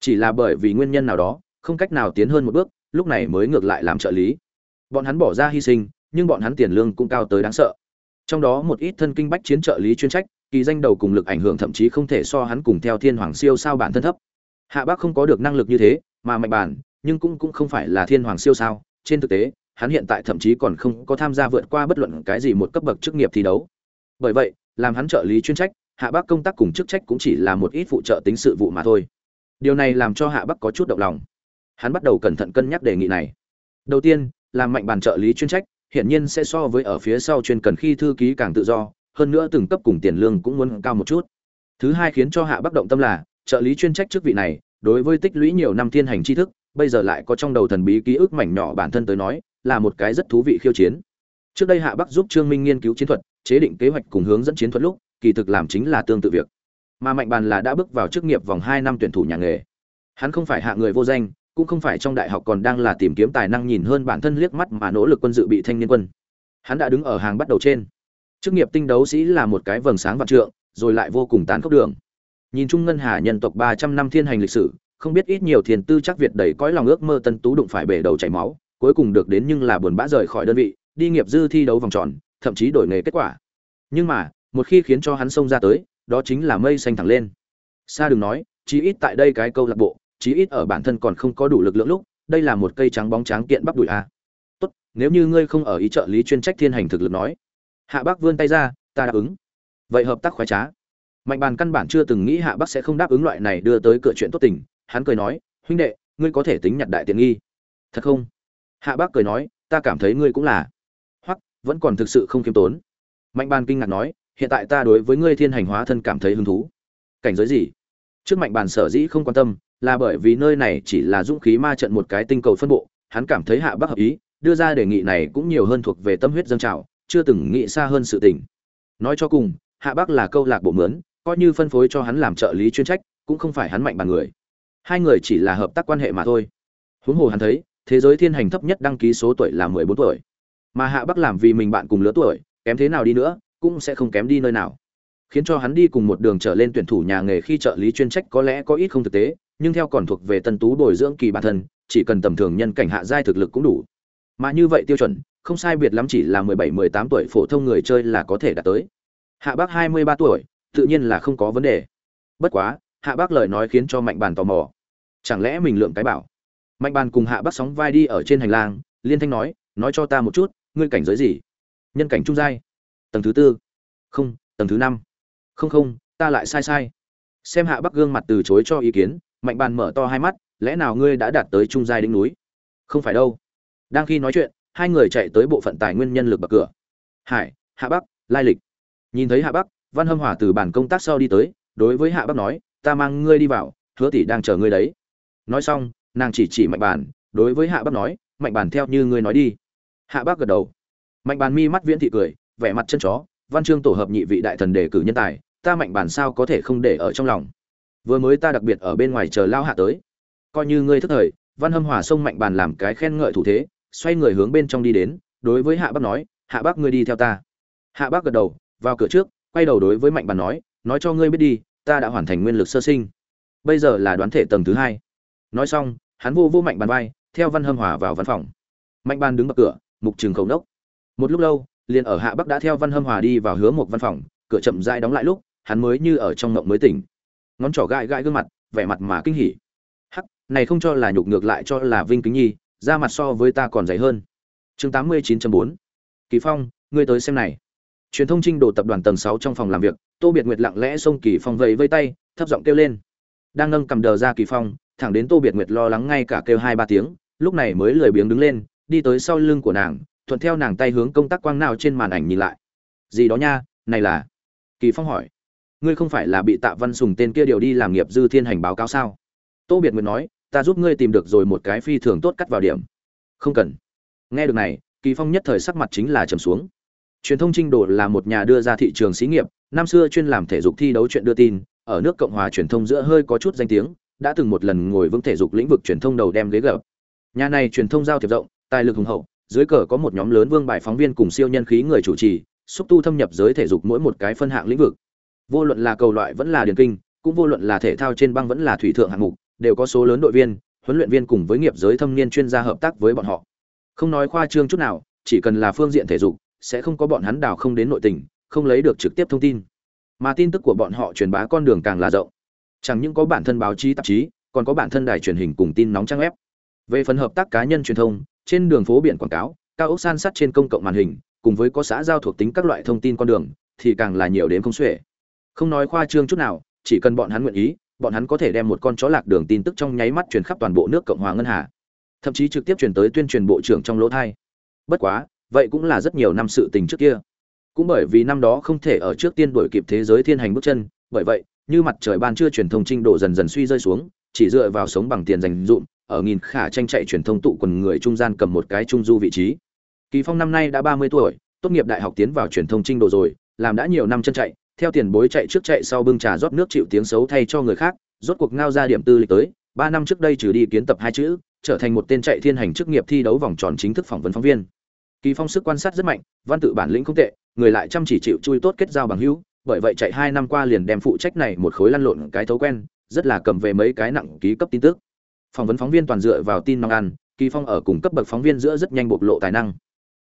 S1: Chỉ là bởi vì nguyên nhân nào đó, không cách nào tiến hơn một bước, lúc này mới ngược lại làm trợ lý. Bọn hắn bỏ ra hy sinh, nhưng bọn hắn tiền lương cũng cao tới đáng sợ trong đó một ít thân kinh bách chiến trợ lý chuyên trách, kỳ danh đầu cùng lực ảnh hưởng thậm chí không thể so hắn cùng theo thiên hoàng siêu sao bản thân thấp. Hạ bác không có được năng lực như thế, mà mạnh bản, nhưng cũng cũng không phải là thiên hoàng siêu sao. Trên thực tế, hắn hiện tại thậm chí còn không có tham gia vượt qua bất luận cái gì một cấp bậc chức nghiệp thi đấu. Bởi vậy, làm hắn trợ lý chuyên trách, hạ bác công tác cùng chức trách cũng chỉ là một ít phụ trợ tính sự vụ mà thôi. Điều này làm cho hạ bác có chút động lòng. Hắn bắt đầu cẩn thận cân nhắc đề nghị này. Đầu tiên, làm mạnh bản trợ lý chuyên trách hiển nhiên sẽ so với ở phía sau chuyên cần khi thư ký càng tự do, hơn nữa từng cấp cùng tiền lương cũng muốn cao một chút. Thứ hai khiến cho hạ Bắc động tâm là, trợ lý chuyên trách chức vị này, đối với tích lũy nhiều năm thiên hành tri thức, bây giờ lại có trong đầu thần bí ký ức mảnh nhỏ bản thân tới nói, là một cái rất thú vị khiêu chiến. Trước đây hạ bắc giúp trương minh nghiên cứu chiến thuật, chế định kế hoạch cùng hướng dẫn chiến thuật lúc, kỳ thực làm chính là tương tự việc. Mà mạnh bàn là đã bước vào chức nghiệp vòng hai năm tuyển thủ nhà nghề. Hắn không phải hạ người vô danh cũng không phải trong đại học còn đang là tìm kiếm tài năng nhìn hơn bản thân liếc mắt mà nỗ lực quân dự bị thanh niên quân. Hắn đã đứng ở hàng bắt đầu trên. Chức nghiệp tinh đấu sĩ là một cái vầng sáng vạn trượng, rồi lại vô cùng tán khốc đường. Nhìn chung ngân hà nhân tộc ba trăm năm thiên hành lịch sử, không biết ít nhiều thiền tư chắc việt đầy cõi lòng ước mơ tân tú đụng phải bể đầu chảy máu, cuối cùng được đến nhưng là buồn bã rời khỏi đơn vị, đi nghiệp dư thi đấu vòng tròn, thậm chí đổi nghề kết quả. Nhưng mà, một khi khiến cho hắn xông ra tới, đó chính là mây xanh thẳng lên. Xa đừng nói, chí ít tại đây cái câu lạc bộ chí ít ở bản thân còn không có đủ lực lượng lúc, đây là một cây trắng bóng tráng kiện bắp đùi a. Tốt, nếu như ngươi không ở ý trợ lý chuyên trách thiên hành thực lực nói. Hạ bác vươn tay ra, ta đáp ứng. Vậy hợp tác khoái trá. Mạnh bàn căn bản chưa từng nghĩ hạ bác sẽ không đáp ứng loại này đưa tới cửa chuyện tốt tình. Hắn cười nói, huynh đệ, ngươi có thể tính nhặt đại tiện nghi. Thật không? Hạ bác cười nói, ta cảm thấy ngươi cũng là. Hoặc vẫn còn thực sự không kiêm tốn. Mạnh bàn kinh ngạc nói, hiện tại ta đối với ngươi thiên hành hóa thân cảm thấy hứng thú. Cảnh giới gì? Trước mạnh bàn sở dĩ không quan tâm là bởi vì nơi này chỉ là dũng khí ma trận một cái tinh cầu phân bộ, hắn cảm thấy hạ bác hợp ý, đưa ra đề nghị này cũng nhiều hơn thuộc về tâm huyết dân trào, chưa từng nghĩ xa hơn sự tình. Nói cho cùng, hạ bác là câu lạc bộ mướn, coi như phân phối cho hắn làm trợ lý chuyên trách, cũng không phải hắn mạnh bằng người. Hai người chỉ là hợp tác quan hệ mà thôi. Huống hồ hắn thấy, thế giới thiên hành thấp nhất đăng ký số tuổi là mười bốn tuổi. Mà hạ bắc làm vì mình bạn cùng lứa tuổi, kém thế nào đi nữa, cũng sẽ không kém đi nơi nào. Khiến cho hắn đi cùng một đường trở lên tuyển thủ nhà nghề khi trợ lý chuyên trách có lẽ có ít không thực tế nhưng theo còn thuộc về tân tú bồi dưỡng kỳ bản thân, chỉ cần tầm thường nhân cảnh hạ giai thực lực cũng đủ. Mà như vậy tiêu chuẩn, không sai biệt lắm chỉ là mười bảy, mười tám tuổi phổ thông người chơi là có thể đạt tới. Hạ bác hai mươi ba tuổi, tự nhiên là không có vấn đề. Bất quá, hạ bác lời nói khiến cho mạnh bàn tò mò. Chẳng lẽ mình lượng cái bảo? Mạnh bàn cùng hạ bác sóng vai đi ở trên hành lang, liên thanh nói nói cho ta một chút, ngươi cảnh giới gì? Nhân cảnh trung giai. Tầng thứ tư. Không, tầng thứ năm. Không không, ta lại sai sai. Xem hạ bắc gương mặt từ chối cho ý kiến mạnh bàn mở to hai mắt, lẽ nào ngươi đã đạt tới trung giai đỉnh núi? Không phải đâu. Đang khi nói chuyện, hai người chạy tới bộ phận tài nguyên nhân lực bậc cửa. Hải, hạ bắc, lai lịch. Nhìn thấy hạ bắc, văn hâm hòa từ bản công tác sau đi tới, đối với hạ bắc nói, ta mang ngươi đi vào, hứa tỷ đang chờ ngươi đấy. Nói xong, nàng chỉ chỉ mạnh bàn, đối với hạ bắc nói, mạnh bàn theo như ngươi nói đi. Hạ bắc gật đầu. Mạnh bàn mi mắt viễn thị cười, vẻ mặt chân chó, văn chương tổ hợp nhị vị đại thần đề cử nhân tài, ta mạnh bàn sao có thể không để ở trong lòng? Vừa mới ta đặc biệt ở bên ngoài chờ lao hạ tới. Coi như ngươi thức thời, văn hâm hòa sông mạnh bàn làm cái khen ngợi thủ thế, xoay người hướng bên trong đi đến, đối với hạ bác nói, hạ bác ngươi đi theo ta. Hạ bác gật đầu, vào cửa trước, quay đầu đối với mạnh bàn nói nói cho ngươi biết đi, ta đã hoàn thành nguyên lực sơ sinh. Bây giờ là đoán thể tầng thứ hai. Nói xong, hắn vô vô mạnh bàn vai, theo văn hâm hòa vào văn phòng. Mạnh bàn đứng bậc cửa, mục trường khẩu đốc một lúc lâu, liền ở hạ bắc đã theo văn hâm hòa đi vào hứa một văn phòng, cửa chậm rãi đóng lại lúc, hắn mới như ở trong mộng mới tỉnh ngón trỏ gãi gãi gương mặt, vẻ mặt mà kinh hỉ. Hắc, này không cho là nhục ngược lại cho là vinh kính nhi ra mặt so với ta còn dày hơn. Chương tám mươi chín bốn. Kỳ phong, ngươi tới xem này. Truyền thông trinh đồ tập đoàn tầng sáu trong phòng làm việc, tô biệt nguyệt lặng lẽ xông kỳ phong vẫy vây tay, thấp giọng kêu lên. Đang nâng cầm đờ ra kỳ phong, thẳng đến tô biệt nguyệt lo lắng ngay cả kêu hai ba tiếng, lúc này mới lười biếng đứng lên, đi tới sau lưng của nàng, thuận theo nàng tay hướng công tác quang nào trên màn ảnh nhìn lại. Gì đó nha, này là kỳ phong hỏi ngươi không phải là bị tạ văn sùng tên kia điều đi làm nghiệp dư thiên hành báo cáo sao? Tô biệt nguyệt nói, ta giúp ngươi tìm được rồi một cái phi thường tốt cắt vào điểm. Không cần. Nghe được này, kỳ phong nhất thời sắc mặt chính là trầm xuống. Truyền thông trinh đồ là một nhà đưa ra thị trường xí nghiệp, năm xưa chuyên làm thể dục thi đấu chuyện đưa tin, ở nước cộng hòa truyền thông giữa hơi có chút danh tiếng, đã từng một lần ngồi vững thể dục lĩnh vực truyền thông đầu đem ghế gập. Nhà này truyền thông giao thiệp rộng, tài lực hùng hậu, dưới cờ có một nhóm lớn vương bài phóng viên cùng siêu nhân khí người chủ trì, xúc tu thâm nhập giới thể dục mỗi một cái phân hạng lĩnh vực vô luận là cầu loại vẫn là điền kinh, cũng vô luận là thể thao trên băng vẫn là thủy thượng hạng mục, đều có số lớn đội viên, huấn luyện viên cùng với nghiệp giới thâm niên chuyên gia hợp tác với bọn họ. Không nói khoa trương chút nào, chỉ cần là phương diện thể dục, sẽ không có bọn hắn đào không đến nội tình, không lấy được trực tiếp thông tin. Mà tin tức của bọn họ truyền bá con đường càng là rộng. Chẳng những có bản thân báo chí tạp chí, còn có bản thân đài truyền hình cùng tin nóng trang web. Về phần hợp tác cá nhân truyền thông, trên đường phố biển quảng cáo, cao ốc san sát trên công cộng màn hình, cùng với có xã giao thuộc tính các loại thông tin con đường, thì càng là nhiều đến không xuể không nói khoa trương chút nào, chỉ cần bọn hắn nguyện ý, bọn hắn có thể đem một con chó lạc đường tin tức trong nháy mắt truyền khắp toàn bộ nước cộng hòa ngân hà. Thậm chí trực tiếp truyền tới tuyên truyền bộ trưởng trong lỗ thai. Bất quá, vậy cũng là rất nhiều năm sự tình trước kia. Cũng bởi vì năm đó không thể ở trước tiên đuổi kịp thế giới thiên hành bước chân, bởi vậy, như mặt trời ban chưa truyền thông trinh độ dần dần suy rơi xuống, chỉ dựa vào sống bằng tiền dành dụm, ở nghìn khả tranh chạy truyền thông tụ quần người trung gian cầm một cái trung du vị trí. Kỳ phong năm nay đã ba mươi tuổi, tốt nghiệp đại học tiến vào truyền thông trinh độ rồi, làm đã nhiều năm chân chạy theo tiền bối chạy trước chạy sau bưng trà rót nước chịu tiếng xấu thay cho người khác, rốt cuộc ngao ra điểm tư lịch tới. Ba năm trước đây trừ đi kiến tập hai chữ, trở thành một tên chạy thiên hành chức nghiệp thi đấu vòng tròn chính thức phỏng vấn phóng viên. Kỳ phong sức quan sát rất mạnh, văn tự bản lĩnh không tệ, người lại chăm chỉ chịu chui tốt kết giao bằng hữu, bởi vậy chạy hai năm qua liền đem phụ trách này một khối lăn lộn cái thói quen, rất là cầm về mấy cái nặng ký cấp tin tức. Phỏng vấn phóng viên toàn dựa vào tin mang ăn, kỳ phong ở cùng cấp bậc phóng viên giữa rất nhanh bộc lộ tài năng.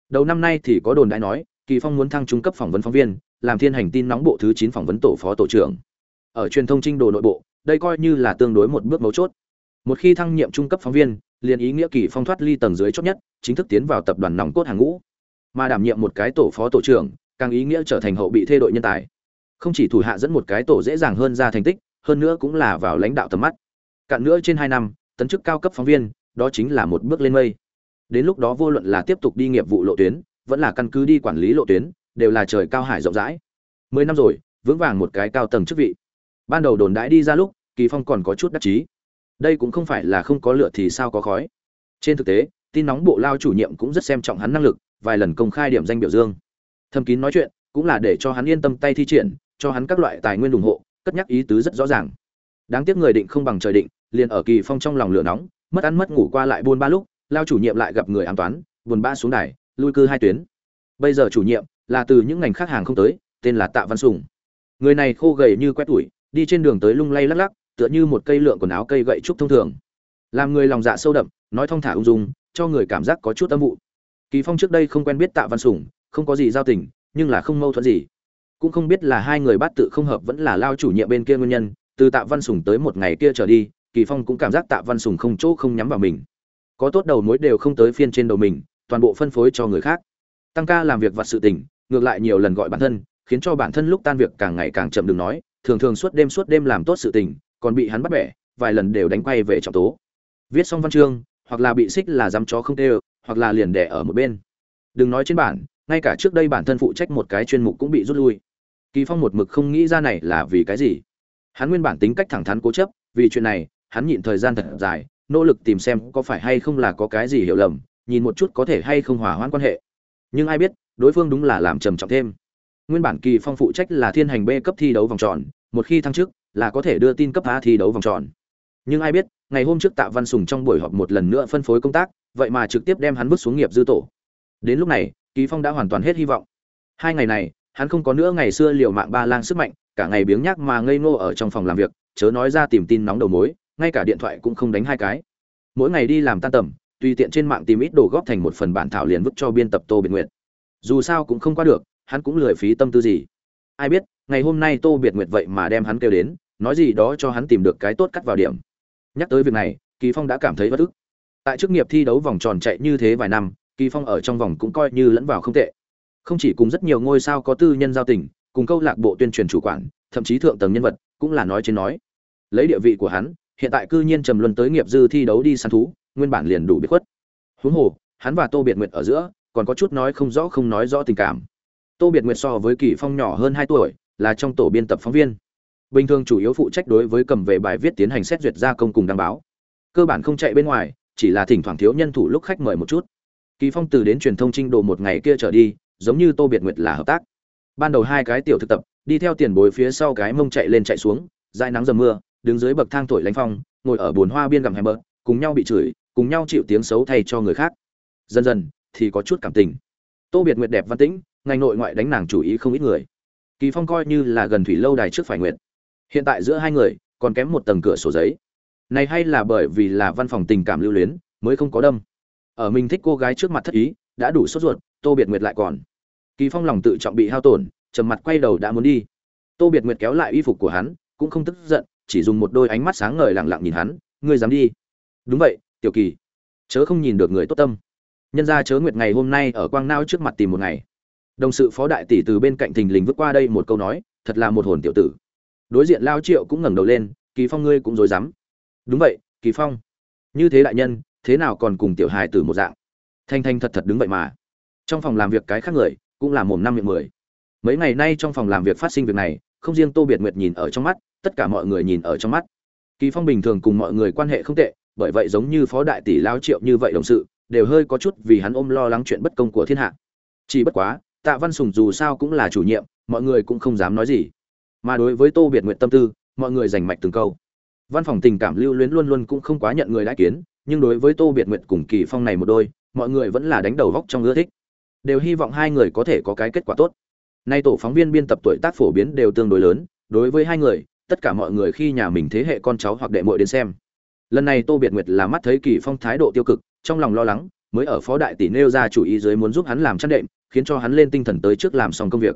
S1: Đầu năm nay thì có đồn đại nói, kỳ phong muốn thăng trung cấp phỏng vấn phóng viên làm thiên hành tin nóng bộ thứ 9 phỏng vấn tổ phó tổ trưởng. Ở truyền thông trinh đồ nội bộ, đây coi như là tương đối một bước mấu chốt. Một khi thăng nhiệm trung cấp phóng viên, liền ý nghĩa kỳ phong thoát ly tầng dưới chót nhất, chính thức tiến vào tập đoàn nòng cốt hàng ngũ. Mà đảm nhiệm một cái tổ phó tổ trưởng, càng ý nghĩa trở thành hậu bị thê đội nhân tài. Không chỉ thủ hạ dẫn một cái tổ dễ dàng hơn ra thành tích, hơn nữa cũng là vào lãnh đạo tầm mắt. Cạn nữa trên hai năm, tấn chức cao cấp phóng viên, đó chính là một bước lên mây. Đến lúc đó vô luận là tiếp tục đi nghiệp vụ lộ tuyến, vẫn là căn cứ đi quản lý lộ tuyến đều là trời cao hải rộng rãi. Mười năm rồi, vững vàng một cái cao tầng chức vị. Ban đầu đồn đãi đi ra lúc, kỳ phong còn có chút đắc chí. Đây cũng không phải là không có lửa thì sao có khói. Trên thực tế, tin nóng bộ lao chủ nhiệm cũng rất xem trọng hắn năng lực, vài lần công khai điểm danh biểu dương. Thâm kín nói chuyện, cũng là để cho hắn yên tâm tay thi triển, cho hắn các loại tài nguyên ủng hộ, cất nhắc ý tứ rất rõ ràng. Đáng tiếc người định không bằng trời định, liền ở kỳ phong trong lòng lửa nóng, mất ăn mất ngủ qua lại buôn ba lúc, lao chủ nhiệm lại gặp người an toán, buồn ba xuống đài, lui cư hai tuyến. Bây giờ chủ nhiệm là từ những ngành khác hàng không tới, tên là tạ văn sùng. Người này khô gầy như quét tuổi đi trên đường tới lung lay lắc lắc, tựa như một cây lượng quần áo cây gậy trúc thông thường. Làm người lòng dạ sâu đậm, nói thong thả ung dung, cho người cảm giác có chút âm vụ. Kỳ phong trước đây không quen biết tạ văn sùng, không có gì giao tình, nhưng là không mâu thuẫn gì. Cũng không biết là hai người bát tự không hợp vẫn là lao chủ nhiệm bên kia nguyên nhân, từ tạ văn sùng tới một ngày kia trở đi, kỳ phong cũng cảm giác tạ văn sùng không chỗ không nhắm vào mình. Có tốt đầu mối đều không tới phiên trên đầu mình, toàn bộ phân phối cho người khác. Tăng ca làm việc vặt sự tình ngược lại nhiều lần gọi bản thân, khiến cho bản thân lúc tan việc càng ngày càng chậm đừng nói, thường thường suốt đêm suốt đêm làm tốt sự tình, còn bị hắn bắt bẻ, vài lần đều đánh quay về trọng tố. Viết xong văn chương, hoặc là bị xích là dám chó không tê, hoặc là liền đẻ ở một bên. Đừng nói trên bản, ngay cả trước đây bản thân phụ trách một cái chuyên mục cũng bị rút lui. Kỳ phong một mực không nghĩ ra này là vì cái gì. Hắn nguyên bản tính cách thẳng thắn cố chấp, vì chuyện này, hắn nhịn thời gian thật dài, nỗ lực tìm xem có phải hay không là có cái gì hiểu lầm, nhìn một chút có thể hay không hòa hoãn quan hệ. Nhưng ai biết đối phương đúng là làm trầm trọng thêm. Nguyên bản kỳ phong phụ trách là thiên hành b cấp thi đấu vòng tròn, một khi thăng chức, là có thể đưa tin cấp a thi đấu vòng tròn. Nhưng ai biết, ngày hôm trước tạ văn sùng trong buổi họp một lần nữa phân phối công tác, vậy mà trực tiếp đem hắn bước xuống nghiệp dư tổ. Đến lúc này, kỳ phong đã hoàn toàn hết hy vọng. Hai ngày này, hắn không có nữa ngày xưa liều mạng ba lang sức mạnh, cả ngày biếng nhác mà ngây ngô ở trong phòng làm việc, chớ nói ra tìm tin nóng đầu mối, ngay cả điện thoại cũng không đánh hai cái. Mỗi ngày đi làm tan tầm, tùy tiện trên mạng tìm ít đồ góp thành một phần bản thảo liền vứt cho biên tập tô biệt nguyệt dù sao cũng không qua được, hắn cũng lười phí tâm tư gì. Ai biết, ngày hôm nay tô biệt nguyệt vậy mà đem hắn kêu đến, nói gì đó cho hắn tìm được cái tốt cắt vào điểm. Nhắc tới việc này, kỳ phong đã cảm thấy bất ức. Tại chức nghiệp thi đấu vòng tròn chạy như thế vài năm, kỳ phong ở trong vòng cũng coi như lẫn vào không tệ. Không chỉ cùng rất nhiều ngôi sao có tư nhân giao tình, cùng câu lạc bộ tuyên truyền chủ quản, thậm chí thượng tầng nhân vật, cũng là nói trên nói. Lấy địa vị của hắn, hiện tại cư nhiên trầm luân tới nghiệp dư thi đấu đi săn thú, nguyên bản liền đủ biết khuất. Huống hồ, hắn và tô biệt nguyệt ở giữa còn có chút nói không rõ không nói rõ tình cảm. Tô biệt nguyệt so với kỳ phong nhỏ hơn hai tuổi, là trong tổ biên tập phóng viên. Bình thường chủ yếu phụ trách đối với cầm về bài viết tiến hành xét duyệt gia công cùng đăng báo. Cơ bản không chạy bên ngoài, chỉ là thỉnh thoảng thiếu nhân thủ lúc khách mời một chút. Kỳ phong từ đến truyền thông trinh đồ một ngày kia trở đi, giống như tô biệt nguyệt là hợp tác. Ban đầu hai cái tiểu thực tập, đi theo tiền bối phía sau cái mông chạy lên chạy xuống, dãi nắng dầm mưa, đứng dưới bậc thang thổi lánh phong, ngồi ở bồn hoa biên gặm hèm bờ cùng nhau bị chửi, cùng nhau chịu tiếng xấu thay cho người khác. Dần dần thì có chút cảm tình. Tô biệt nguyệt đẹp văn tĩnh, ngành nội ngoại đánh nàng chủ ý không ít người. Kỳ phong coi như là gần thủy lâu đài trước phải nguyệt hiện tại giữa hai người, còn kém một tầng cửa sổ giấy. Này hay là bởi vì là văn phòng tình cảm lưu luyến, mới không có đâm. Ở mình thích cô gái trước mặt thất ý, đã đủ sốt ruột, tô biệt nguyệt lại còn. Kỳ phong lòng tự trọng bị hao tổn, trầm mặt quay đầu đã muốn đi. Tô biệt nguyệt kéo lại y phục của hắn, cũng không tức giận, chỉ dùng một đôi ánh mắt sáng ngời lặng lặng nhìn hắn, ngươi dám đi? Đúng vậy, tiểu kỳ. Chớ không nhìn được người tốt tâm nhân ra chớ nguyệt ngày hôm nay ở quang nao trước mặt tìm một ngày. Đồng sự phó đại tỷ từ bên cạnh thình lình vứt qua đây một câu nói, thật là một hồn tiểu tử. Đối diện lao triệu cũng ngẩng đầu lên, kỳ phong ngươi cũng dối dám đúng vậy, kỳ phong. Như thế đại nhân, thế nào còn cùng tiểu hài tử một dạng? Thanh thanh thật thật đứng vậy mà. Trong phòng làm việc cái khác người, cũng là mồm năm miệng mười. Mấy ngày nay trong phòng làm việc phát sinh việc này, không riêng tô biệt nguyệt nhìn ở trong mắt, tất cả mọi người nhìn ở trong mắt. Kỳ phong bình thường cùng mọi người quan hệ không tệ, bởi vậy giống như phó đại tỷ lao triệu như vậy đồng sự đều hơi có chút vì hắn ôm lo lắng chuyện bất công của thiên hạ. Chỉ bất quá, tạ văn sùng dù sao cũng là chủ nhiệm, mọi người cũng không dám nói gì. Mà đối với tô biệt nguyện tâm tư, mọi người giành mạch từng câu. Văn phòng tình cảm lưu luyến luôn luôn cũng không quá nhận người đã kiến, nhưng đối với tô biệt nguyện cùng kỳ phong này một đôi, mọi người vẫn là đánh đầu vóc trong ưa thích. Đều hy vọng hai người có thể có cái kết quả tốt. Nay tổ phóng viên biên tập tuổi tác phổ biến đều tương đối lớn, đối với hai người, tất cả mọi người khi nhà mình thế hệ con cháu hoặc đệ muội đến xem. Lần này tô biệt nguyệt là mắt thấy kỳ phong thái độ tiêu cực trong lòng lo lắng, mới ở phó đại tỷ nêu ra chủ ý dưới muốn giúp hắn làm chăn đệm, khiến cho hắn lên tinh thần tới trước làm xong công việc.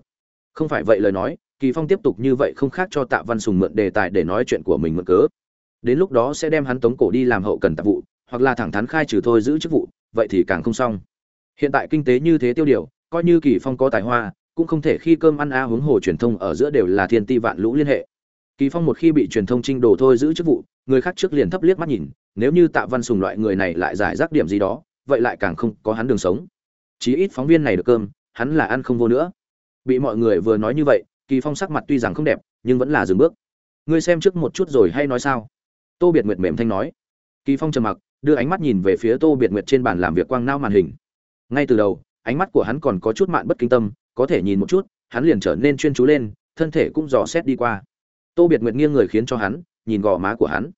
S1: Không phải vậy lời nói, kỳ phong tiếp tục như vậy không khác cho tạ văn sùng mượn đề tài để nói chuyện của mình mượn cớ. Đến lúc đó sẽ đem hắn tống cổ đi làm hậu cần tạp vụ, hoặc là thẳng thắn khai trừ thôi giữ chức vụ, vậy thì càng không xong. Hiện tại kinh tế như thế tiêu điều, coi như kỳ phong có tài hoa, cũng không thể khi cơm ăn a hướng hồ truyền thông ở giữa đều là thiên ti vạn lũ liên hệ. Kỳ phong một khi bị truyền thông trinh đồ thôi giữ chức vụ, người khác trước liền thấp liếc mắt nhìn nếu như tạ văn sùng loại người này lại giải rác điểm gì đó, vậy lại càng không có hắn đường sống. Chí ít phóng viên này được cơm, hắn là ăn không vô nữa. Bị mọi người vừa nói như vậy, kỳ phong sắc mặt tuy rằng không đẹp, nhưng vẫn là dừng bước. Ngươi xem trước một chút rồi hay nói sao? Tô biệt nguyệt mềm thanh nói. Kỳ phong trầm mặc, đưa ánh mắt nhìn về phía tô biệt nguyệt trên bàn làm việc quang nao màn hình. Ngay từ đầu, ánh mắt của hắn còn có chút mạn bất kinh tâm, có thể nhìn một chút, hắn liền trở nên chuyên chú lên, thân thể cũng dò xét đi qua. Tô biệt nguyệt nghiêng người khiến cho hắn, nhìn gò má của hắn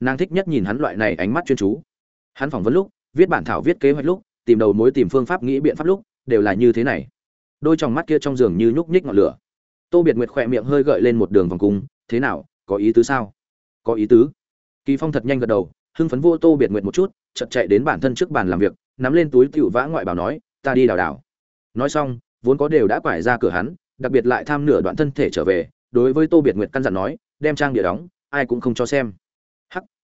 S1: nàng thích nhất nhìn hắn loại này ánh mắt chuyên chú. Hắn phỏng vấn lúc, viết bản thảo viết kế hoạch lúc, tìm đầu mối tìm phương pháp nghĩ biện pháp lúc, đều là như thế này. Đôi trong mắt kia trong giường như nhúc nhích ngọn lửa. Tô biệt nguyệt khỏe miệng hơi gợi lên một đường vòng cung, thế nào, có ý tứ sao? Có ý tứ. Kỳ phong thật nhanh gật đầu, hưng phấn vô tô biệt nguyệt một chút, chợt chạy đến bản thân trước bàn làm việc, nắm lên túi tiểu vã ngoại bảo nói, ta đi đào đào nói xong, vốn có đều đã quải ra cửa hắn, đặc biệt lại tham nửa đoạn thân thể trở về, đối với tô biệt nguyệt căn dặn nói, đem trang địa đóng, ai cũng không cho xem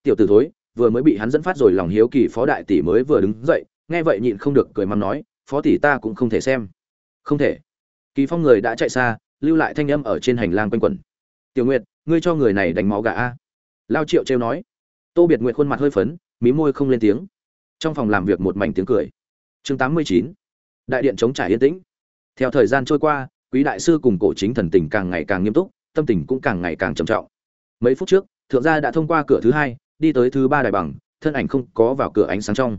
S1: tiểu tử thối, vừa mới bị hắn dẫn phát rồi lòng hiếu kỳ phó đại tỷ mới vừa đứng dậy, nghe vậy nhịn không được cười mắng nói, phó tỷ ta cũng không thể xem. Không thể. Kỳ phong người đã chạy xa, lưu lại thanh âm ở trên hành lang quanh quẩn. Tiểu nguyệt, ngươi cho người này đánh máu gà a. Lao triệu trêu nói. Tô biệt nguyệt khuôn mặt hơi phấn, mí môi không lên tiếng. Trong phòng làm việc một mảnh tiếng cười. Chương 89. đại điện chống trải yên tĩnh. Theo thời gian trôi qua, quý đại sư cùng cổ chính thần tình càng ngày càng nghiêm túc, tâm tình cũng càng ngày càng trầm trọng. Mấy phút trước, thượng gia đã thông qua cửa thứ hai đi tới thứ ba đài bằng, thân ảnh không có vào cửa ánh sáng trong.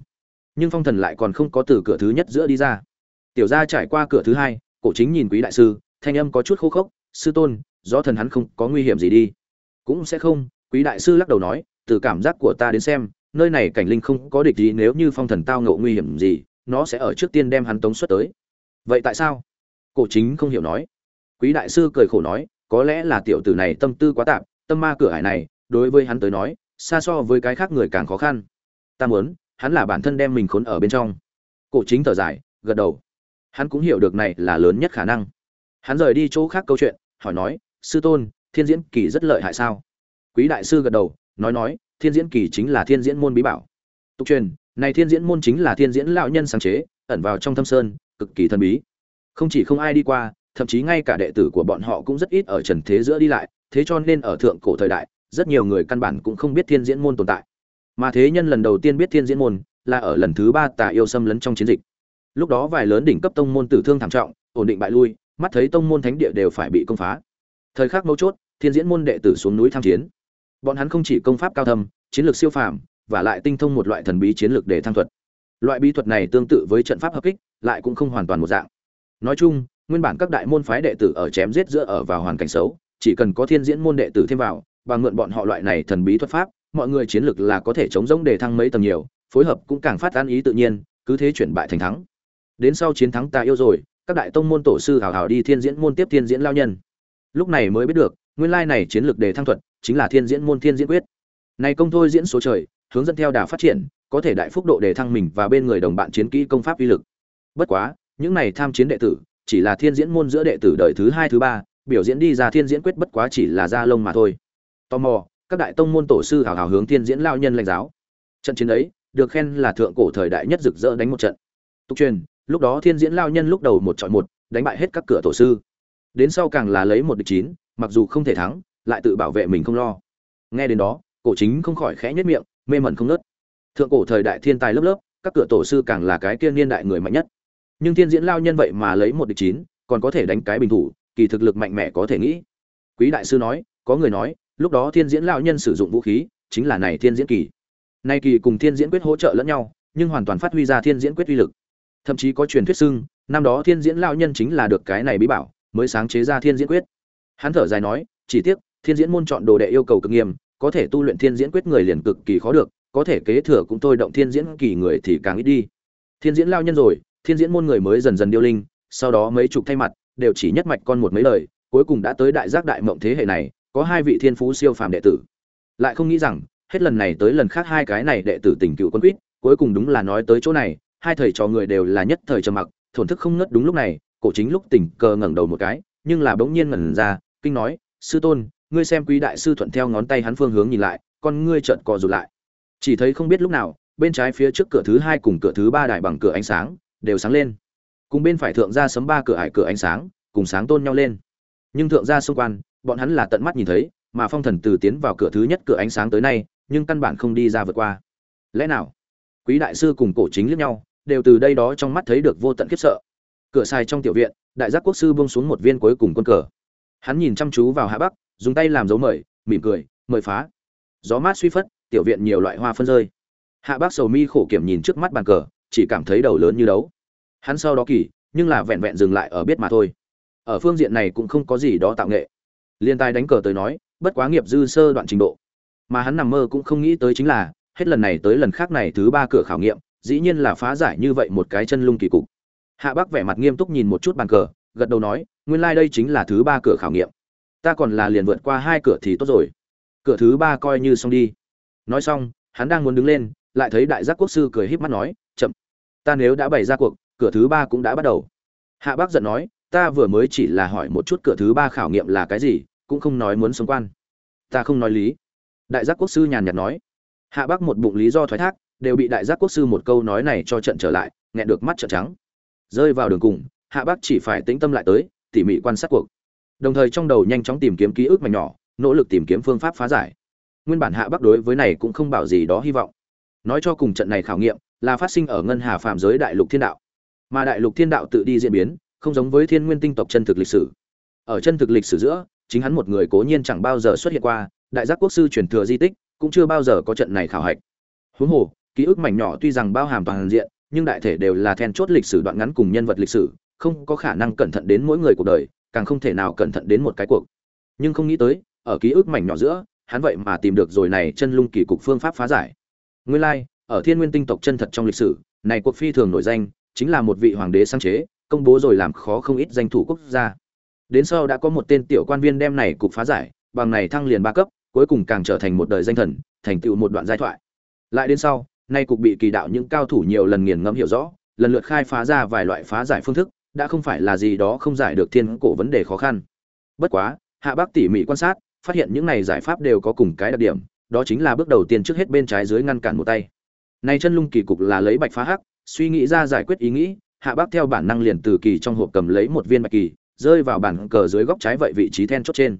S1: Nhưng phong thần lại còn không có từ cửa thứ nhất giữa đi ra. Tiểu gia trải qua cửa thứ hai, cổ chính nhìn quý đại sư, thanh âm có chút khô khốc, sư tôn do thần hắn không có nguy hiểm gì đi. Cũng sẽ không, quý đại sư lắc đầu nói, từ cảm giác của ta đến xem, nơi này cảnh linh không có địch gì nếu như phong thần tao ngộ nguy hiểm gì, nó sẽ ở trước tiên đem hắn tống xuất tới. Vậy tại sao? Cổ chính không hiểu nói. Quý đại sư cười khổ nói, có lẽ là tiểu tử này tâm tư quá tạp, tâm ma cửa hải này, đối với hắn tới nói xa so với cái khác người càng khó khăn. Ta muốn, hắn là bản thân đem mình khốn ở bên trong. Cổ chính thở dài, gật đầu. Hắn cũng hiểu được này là lớn nhất khả năng. Hắn rời đi chỗ khác câu chuyện, hỏi nói, sư tôn, thiên diễn kỳ rất lợi hại sao? Quý đại sư gật đầu, nói nói, thiên diễn kỳ chính là thiên diễn môn bí bảo. Tục truyền, này thiên diễn môn chính là thiên diễn lão nhân sáng chế, ẩn vào trong thâm sơn, cực kỳ thần bí. Không chỉ không ai đi qua, thậm chí ngay cả đệ tử của bọn họ cũng rất ít ở trần thế giữa đi lại, thế cho nên ở thượng cổ thời đại rất nhiều người căn bản cũng không biết thiên diễn môn tồn tại. Mà thế nhân lần đầu tiên biết thiên diễn môn là ở lần thứ ba tà yêu xâm lấn trong chiến dịch. Lúc đó vài lớn đỉnh cấp tông môn tử thương thảm trọng, ổn định bại lui, mắt thấy tông môn thánh địa đều phải bị công phá. Thời khắc mấu chốt, thiên diễn môn đệ tử xuống núi tham chiến. Bọn hắn không chỉ công pháp cao thâm, chiến lược siêu phàm, và lại tinh thông một loại thần bí chiến lược để thăng thuật. Loại bí thuật này tương tự với trận pháp hợp kích, lại cũng không hoàn toàn một dạng. Nói chung, nguyên bản các đại môn phái đệ tử ở chém giết giữa ở vào hoàn cảnh xấu, chỉ cần có thiên diễn môn đệ tử thêm vào bằng mượn bọn họ loại này thần bí thuật pháp, mọi người chiến lược là có thể chống rỗng để thăng mấy tầng nhiều, phối hợp cũng càng phát an ý tự nhiên, cứ thế chuyển bại thành thắng. Đến sau chiến thắng ta yêu rồi, các đại tông môn tổ sư hào hào đi thiên diễn môn tiếp thiên diễn lao nhân. Lúc này mới biết được, nguyên lai này chiến lược đề thăng thuật chính là thiên diễn môn thiên diễn quyết. Này công thôi diễn số trời, hướng dẫn theo đà phát triển, có thể đại phúc độ đề thăng mình và bên người đồng bạn chiến kỹ công pháp uy lực. Bất quá, những này tham chiến đệ tử, chỉ là thiên diễn môn giữa đệ tử đời thứ hai, thứ ba, biểu diễn đi ra thiên diễn quyết bất quá chỉ là da lông mà thôi tò mò, các đại tông môn tổ sư hào hào hướng thiên diễn lao nhân lãnh giáo. Trận chiến ấy, được khen là thượng cổ thời đại nhất rực rỡ đánh một trận. Tục truyền, lúc đó thiên diễn lao nhân lúc đầu một chọi một, đánh bại hết các cửa tổ sư. Đến sau càng là lấy một địch chín, mặc dù không thể thắng, lại tự bảo vệ mình không lo. Nghe đến đó, cổ chính không khỏi khẽ nhất miệng, mê mẩn không nớt thượng cổ thời đại thiên tài lớp lớp, các cửa tổ sư càng là cái kia niên đại người mạnh nhất. Nhưng thiên diễn lao nhân vậy mà lấy một địch chín, còn có thể đánh cái bình thủ, kỳ thực lực mạnh mẽ có thể nghĩ. Quý đại sư nói, có người nói lúc đó thiên diễn lão nhân sử dụng vũ khí chính là này thiên diễn kỳ nay kỳ cùng thiên diễn quyết hỗ trợ lẫn nhau nhưng hoàn toàn phát huy ra thiên diễn quyết uy lực thậm chí có truyền thuyết xưng năm đó thiên diễn lão nhân chính là được cái này bí bảo mới sáng chế ra thiên diễn quyết hắn thở dài nói chỉ tiếc thiên diễn môn chọn đồ đệ yêu cầu cực nghiêm có thể tu luyện thiên diễn quyết người liền cực kỳ khó được có thể kế thừa cũng thôi động thiên diễn kỳ người thì càng ít đi thiên diễn lao nhân rồi thiên diễn môn người mới dần dần điêu linh sau đó mấy chục thay mặt đều chỉ nhất mạch con một mấy lời cuối cùng đã tới đại giác đại mộng thế hệ này có hai vị thiên phú siêu phàm đệ tử. Lại không nghĩ rằng, hết lần này tới lần khác hai cái này đệ tử tình cựu quân quýt cuối cùng đúng là nói tới chỗ này, hai thầy trò người đều là nhất thời trầm mặc, thổn thức không ngất đúng lúc này, cổ chính lúc tỉnh cờ ngẩng đầu một cái, nhưng là bỗng nhiên ngẩn ra, kinh nói, sư tôn, ngươi xem quý đại sư thuận theo ngón tay hắn phương hướng nhìn lại, con ngươi trợn co rụt lại. Chỉ thấy không biết lúc nào, bên trái phía trước cửa thứ hai cùng cửa thứ ba đại bằng cửa ánh sáng, đều sáng lên. Cùng bên phải thượng ra sấm ba cửa ải cửa ánh sáng, cùng sáng tôn nhau lên. Nhưng thượng ra xung quanh bọn hắn là tận mắt nhìn thấy, mà phong thần từ tiến vào cửa thứ nhất cửa ánh sáng tới nay, nhưng căn bản không đi ra vượt qua. Lẽ nào? Quý đại sư cùng cổ chính liếc nhau, đều từ đây đó trong mắt thấy được vô tận khiếp sợ. Cửa sai trong tiểu viện, đại giác quốc sư buông xuống một viên cuối cùng quân cờ. Hắn nhìn chăm chú vào hạ bắc, dùng tay làm dấu mời, mỉm cười, mời phá. Gió mát suy phất, tiểu viện nhiều loại hoa phân rơi. Hạ bác sầu mi khổ kiểm nhìn trước mắt bàn cờ, chỉ cảm thấy đầu lớn như đấu. Hắn sau đó kỳ, nhưng là vẹn vẹn dừng lại ở biết mà thôi. Ở phương diện này cũng không có gì đó tạo nghệ liên tài đánh cờ tới nói, bất quá nghiệp dư sơ đoạn trình độ. Mà hắn nằm mơ cũng không nghĩ tới chính là, hết lần này tới lần khác này thứ ba cửa khảo nghiệm, dĩ nhiên là phá giải như vậy một cái chân lung kỳ cục. Hạ bác vẻ mặt nghiêm túc nhìn một chút bàn cờ, gật đầu nói, nguyên lai đây chính là thứ ba cửa khảo nghiệm. Ta còn là liền vượt qua hai cửa thì tốt rồi. Cửa thứ ba coi như xong đi. Nói xong, hắn đang muốn đứng lên, lại thấy đại giác quốc sư cười híp mắt nói, chậm. Ta nếu đã bày ra cuộc, cửa thứ ba cũng đã bắt đầu. Hạ bác giận nói ta vừa mới chỉ là hỏi một chút cửa thứ ba khảo nghiệm là cái gì, cũng không nói muốn sống quan. Ta không nói lý. Đại giác quốc sư nhàn nhạt nói. Hạ bác một bụng lý do thoái thác, đều bị đại giác quốc sư một câu nói này cho trận trở lại, nghẹn được mắt trợn trắng. Rơi vào đường cùng, hạ bác chỉ phải tĩnh tâm lại tới, tỉ mỉ quan sát cuộc. Đồng thời trong đầu nhanh chóng tìm kiếm ký ức mảnh nhỏ, nỗ lực tìm kiếm phương pháp phá giải. Nguyên bản hạ bác đối với này cũng không bảo gì đó hy vọng. Nói cho cùng trận này khảo nghiệm là phát sinh ở ngân hà phạm giới đại lục thiên đạo. Mà đại lục thiên đạo tự đi diễn biến không giống với thiên nguyên tinh tộc chân thực lịch sử. Ở chân thực lịch sử giữa chính hắn một người cố nhiên chẳng bao giờ xuất hiện qua đại giác quốc sư truyền thừa di tích cũng chưa bao giờ có trận này khảo hạch. Huống hồ ký ức mảnh nhỏ tuy rằng bao hàm toàn diện nhưng đại thể đều là then chốt lịch sử đoạn ngắn cùng nhân vật lịch sử không có khả năng cẩn thận đến mỗi người cuộc đời càng không thể nào cẩn thận đến một cái cuộc. Nhưng không nghĩ tới ở ký ức mảnh nhỏ giữa hắn vậy mà tìm được rồi này chân lung kỳ cục phương pháp phá giải. Nguyên lai like, ở thiên nguyên tinh tộc chân thật trong lịch sử này cuộc phi thường nổi danh chính là một vị hoàng đế sáng chế công bố rồi làm khó không ít danh thủ quốc gia. Đến sau đã có một tên tiểu quan viên đem này cục phá giải, bằng này thăng liền ba cấp, cuối cùng càng trở thành một đời danh thần, thành tựu một đoạn giai thoại. Lại đến sau, nay cục bị kỳ đạo những cao thủ nhiều lần nghiền ngẫm hiểu rõ, lần lượt khai phá ra vài loại phá giải phương thức, đã không phải là gì đó không giải được thiên cổ vấn đề khó khăn. Bất quá, hạ bác tỉ mỉ quan sát, phát hiện những này giải pháp đều có cùng cái đặc điểm, đó chính là bước đầu tiên trước hết bên trái dưới ngăn cản một tay. Này chân lung kỳ cục là lấy bạch phá hắc, suy nghĩ ra giải quyết ý nghĩ hạ bác theo bản năng liền từ kỳ trong hộp cầm lấy một viên bạch kỳ, rơi vào bản cờ dưới góc trái vậy vị trí then chốt trên.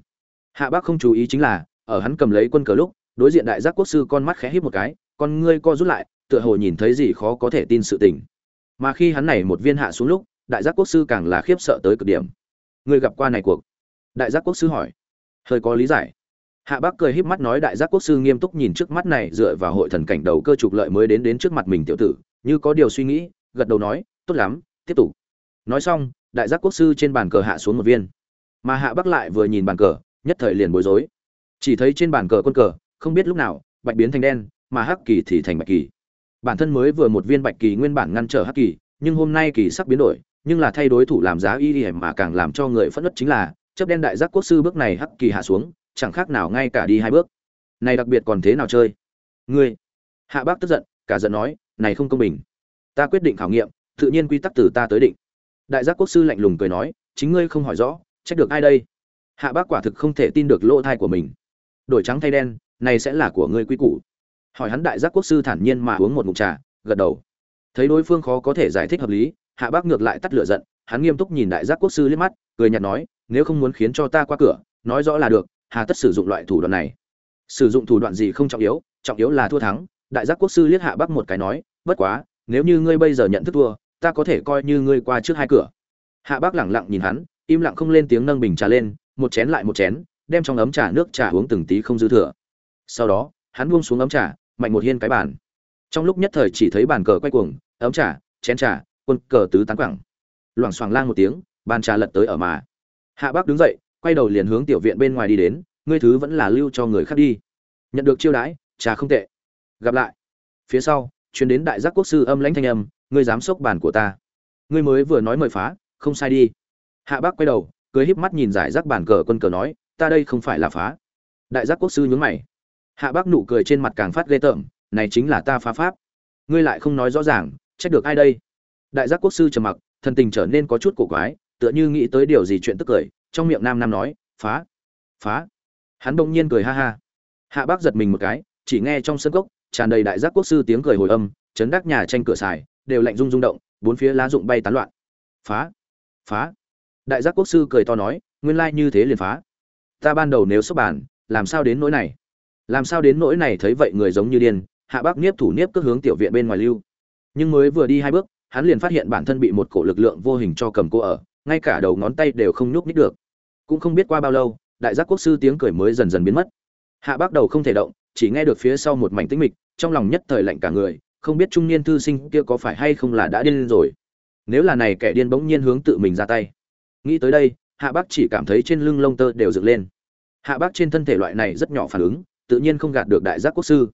S1: Hạ bác không chú ý chính là, ở hắn cầm lấy quân cờ lúc, đối diện đại giác quốc sư con mắt khẽ híp một cái, con ngươi co rút lại, tựa hồ nhìn thấy gì khó có thể tin sự tình. Mà khi hắn này một viên hạ xuống lúc, đại giác quốc sư càng là khiếp sợ tới cực điểm. Ngươi gặp qua này cuộc? Đại giác quốc sư hỏi. Hơi có lý giải. Hạ bác cười híp mắt nói đại giác quốc sư nghiêm túc nhìn trước mắt này dựa vào hội thần cảnh đầu cơ trục lợi mới đến đến trước mặt mình tiểu tử, như có điều suy nghĩ, gật đầu nói tốt lắm, tiếp tục. Nói xong, đại giác quốc sư trên bàn cờ hạ xuống một viên. Mà hạ bắc lại vừa nhìn bàn cờ, nhất thời liền bối rối. Chỉ thấy trên bàn cờ quân cờ, không biết lúc nào, bạch biến thành đen, mà hắc kỳ thì thành bạch kỳ. Bản thân mới vừa một viên bạch kỳ nguyên bản ngăn trở hắc kỳ, nhưng hôm nay kỳ sắc biến đổi, nhưng là thay đối thủ làm giá y y mà càng làm cho người phẫn nộ chính là, chấp đen đại giác quốc sư bước này hắc kỳ hạ xuống, chẳng khác nào ngay cả đi hai bước. Này đặc biệt còn thế nào chơi? Ngươi! Hạ bác tức giận, cả giận nói, này không công bình. Ta quyết định khảo nghiệm tự nhiên quy tắc từ ta tới định. Đại giác quốc sư lạnh lùng cười nói, chính ngươi không hỏi rõ, trách được ai đây? Hạ bác quả thực không thể tin được lỗ thai của mình. Đổi trắng thay đen, này sẽ là của ngươi quy củ. Hỏi hắn đại giác quốc sư thản nhiên mà uống một ngụm trà, gật đầu. Thấy đối phương khó có thể giải thích hợp lý, hạ bác ngược lại tắt lửa giận, hắn nghiêm túc nhìn đại giác quốc sư liếc mắt, cười nhạt nói, nếu không muốn khiến cho ta qua cửa, nói rõ là được, hà tất sử dụng loại thủ đoạn này. Sử dụng thủ đoạn gì không trọng yếu trọng yếu là thua thắng. Đại giác quốc sư liếc hạ bác một cái nói, bất quá, nếu như ngươi bây giờ nhận thức thua ta có thể coi như ngươi qua trước hai cửa. Hạ bác lẳng lặng nhìn hắn, im lặng không lên tiếng nâng bình trà lên, một chén lại một chén, đem trong ấm trà nước trà uống từng tí không dư thừa. Sau đó, hắn buông xuống ấm trà, mạnh một hiên cái bàn. Trong lúc nhất thời chỉ thấy bàn cờ quay cuồng, ấm trà, chén trà, quân cờ tứ tán quẳng. Loảng xoảng lang một tiếng, bàn trà lật tới ở mà. Hạ bác đứng dậy, quay đầu liền hướng tiểu viện bên ngoài đi đến, ngươi thứ vẫn là lưu cho người khác đi. Nhận được chiêu đãi, trà không tệ. Gặp lại. Phía sau chuyến đến đại giác quốc sư âm lãnh thanh âm ngươi dám sốc bàn của ta. Ngươi mới vừa nói mời phá, không sai đi. Hạ bác quay đầu, cười híp mắt nhìn giải rác bàn cờ quân cờ nói, ta đây không phải là phá. Đại giác quốc sư nhướng mày. Hạ bác nụ cười trên mặt càng phát ghê tởm, này chính là ta phá pháp. Ngươi lại không nói rõ ràng, trách được ai đây? Đại giác quốc sư trầm mặc, thần tình trở nên có chút cổ quái, tựa như nghĩ tới điều gì chuyện tức cười, trong miệng nam nam nói, phá phá. Hắn bỗng nhiên cười ha ha. Hạ bác giật mình một cái, chỉ nghe trong sân cốc, tràn đầy đại giác quốc sư tiếng cười hồi âm, chấn đắc nhà tranh cửa xài đều lạnh rung rung động, bốn phía lá rụng bay tán loạn. Phá phá. Đại giác quốc sư cười to nói, nguyên lai như thế liền phá. Ta ban đầu nếu sốc bản, làm sao đến nỗi này? Làm sao đến nỗi này thấy vậy người giống như điên, hạ bác niếp thủ niếp cước hướng tiểu viện bên ngoài lưu. Nhưng mới vừa đi hai bước, hắn liền phát hiện bản thân bị một cổ lực lượng vô hình cho cầm cô ở, ngay cả đầu ngón tay đều không nhúc nhích được. Cũng không biết qua bao lâu, đại giác quốc sư tiếng cười mới dần dần biến mất. Hạ bác đầu không thể động, chỉ nghe được phía sau một mảnh tĩnh mịch, trong lòng nhất thời lạnh cả người không biết trung niên thư sinh kia có phải hay không là đã điên rồi. Nếu là này kẻ điên bỗng nhiên hướng tự mình ra tay. Nghĩ tới đây, hạ bác chỉ cảm thấy trên lưng lông tơ đều dựng lên. Hạ bác trên thân thể loại này rất nhỏ phản ứng, tự nhiên không gạt được đại giác quốc sư.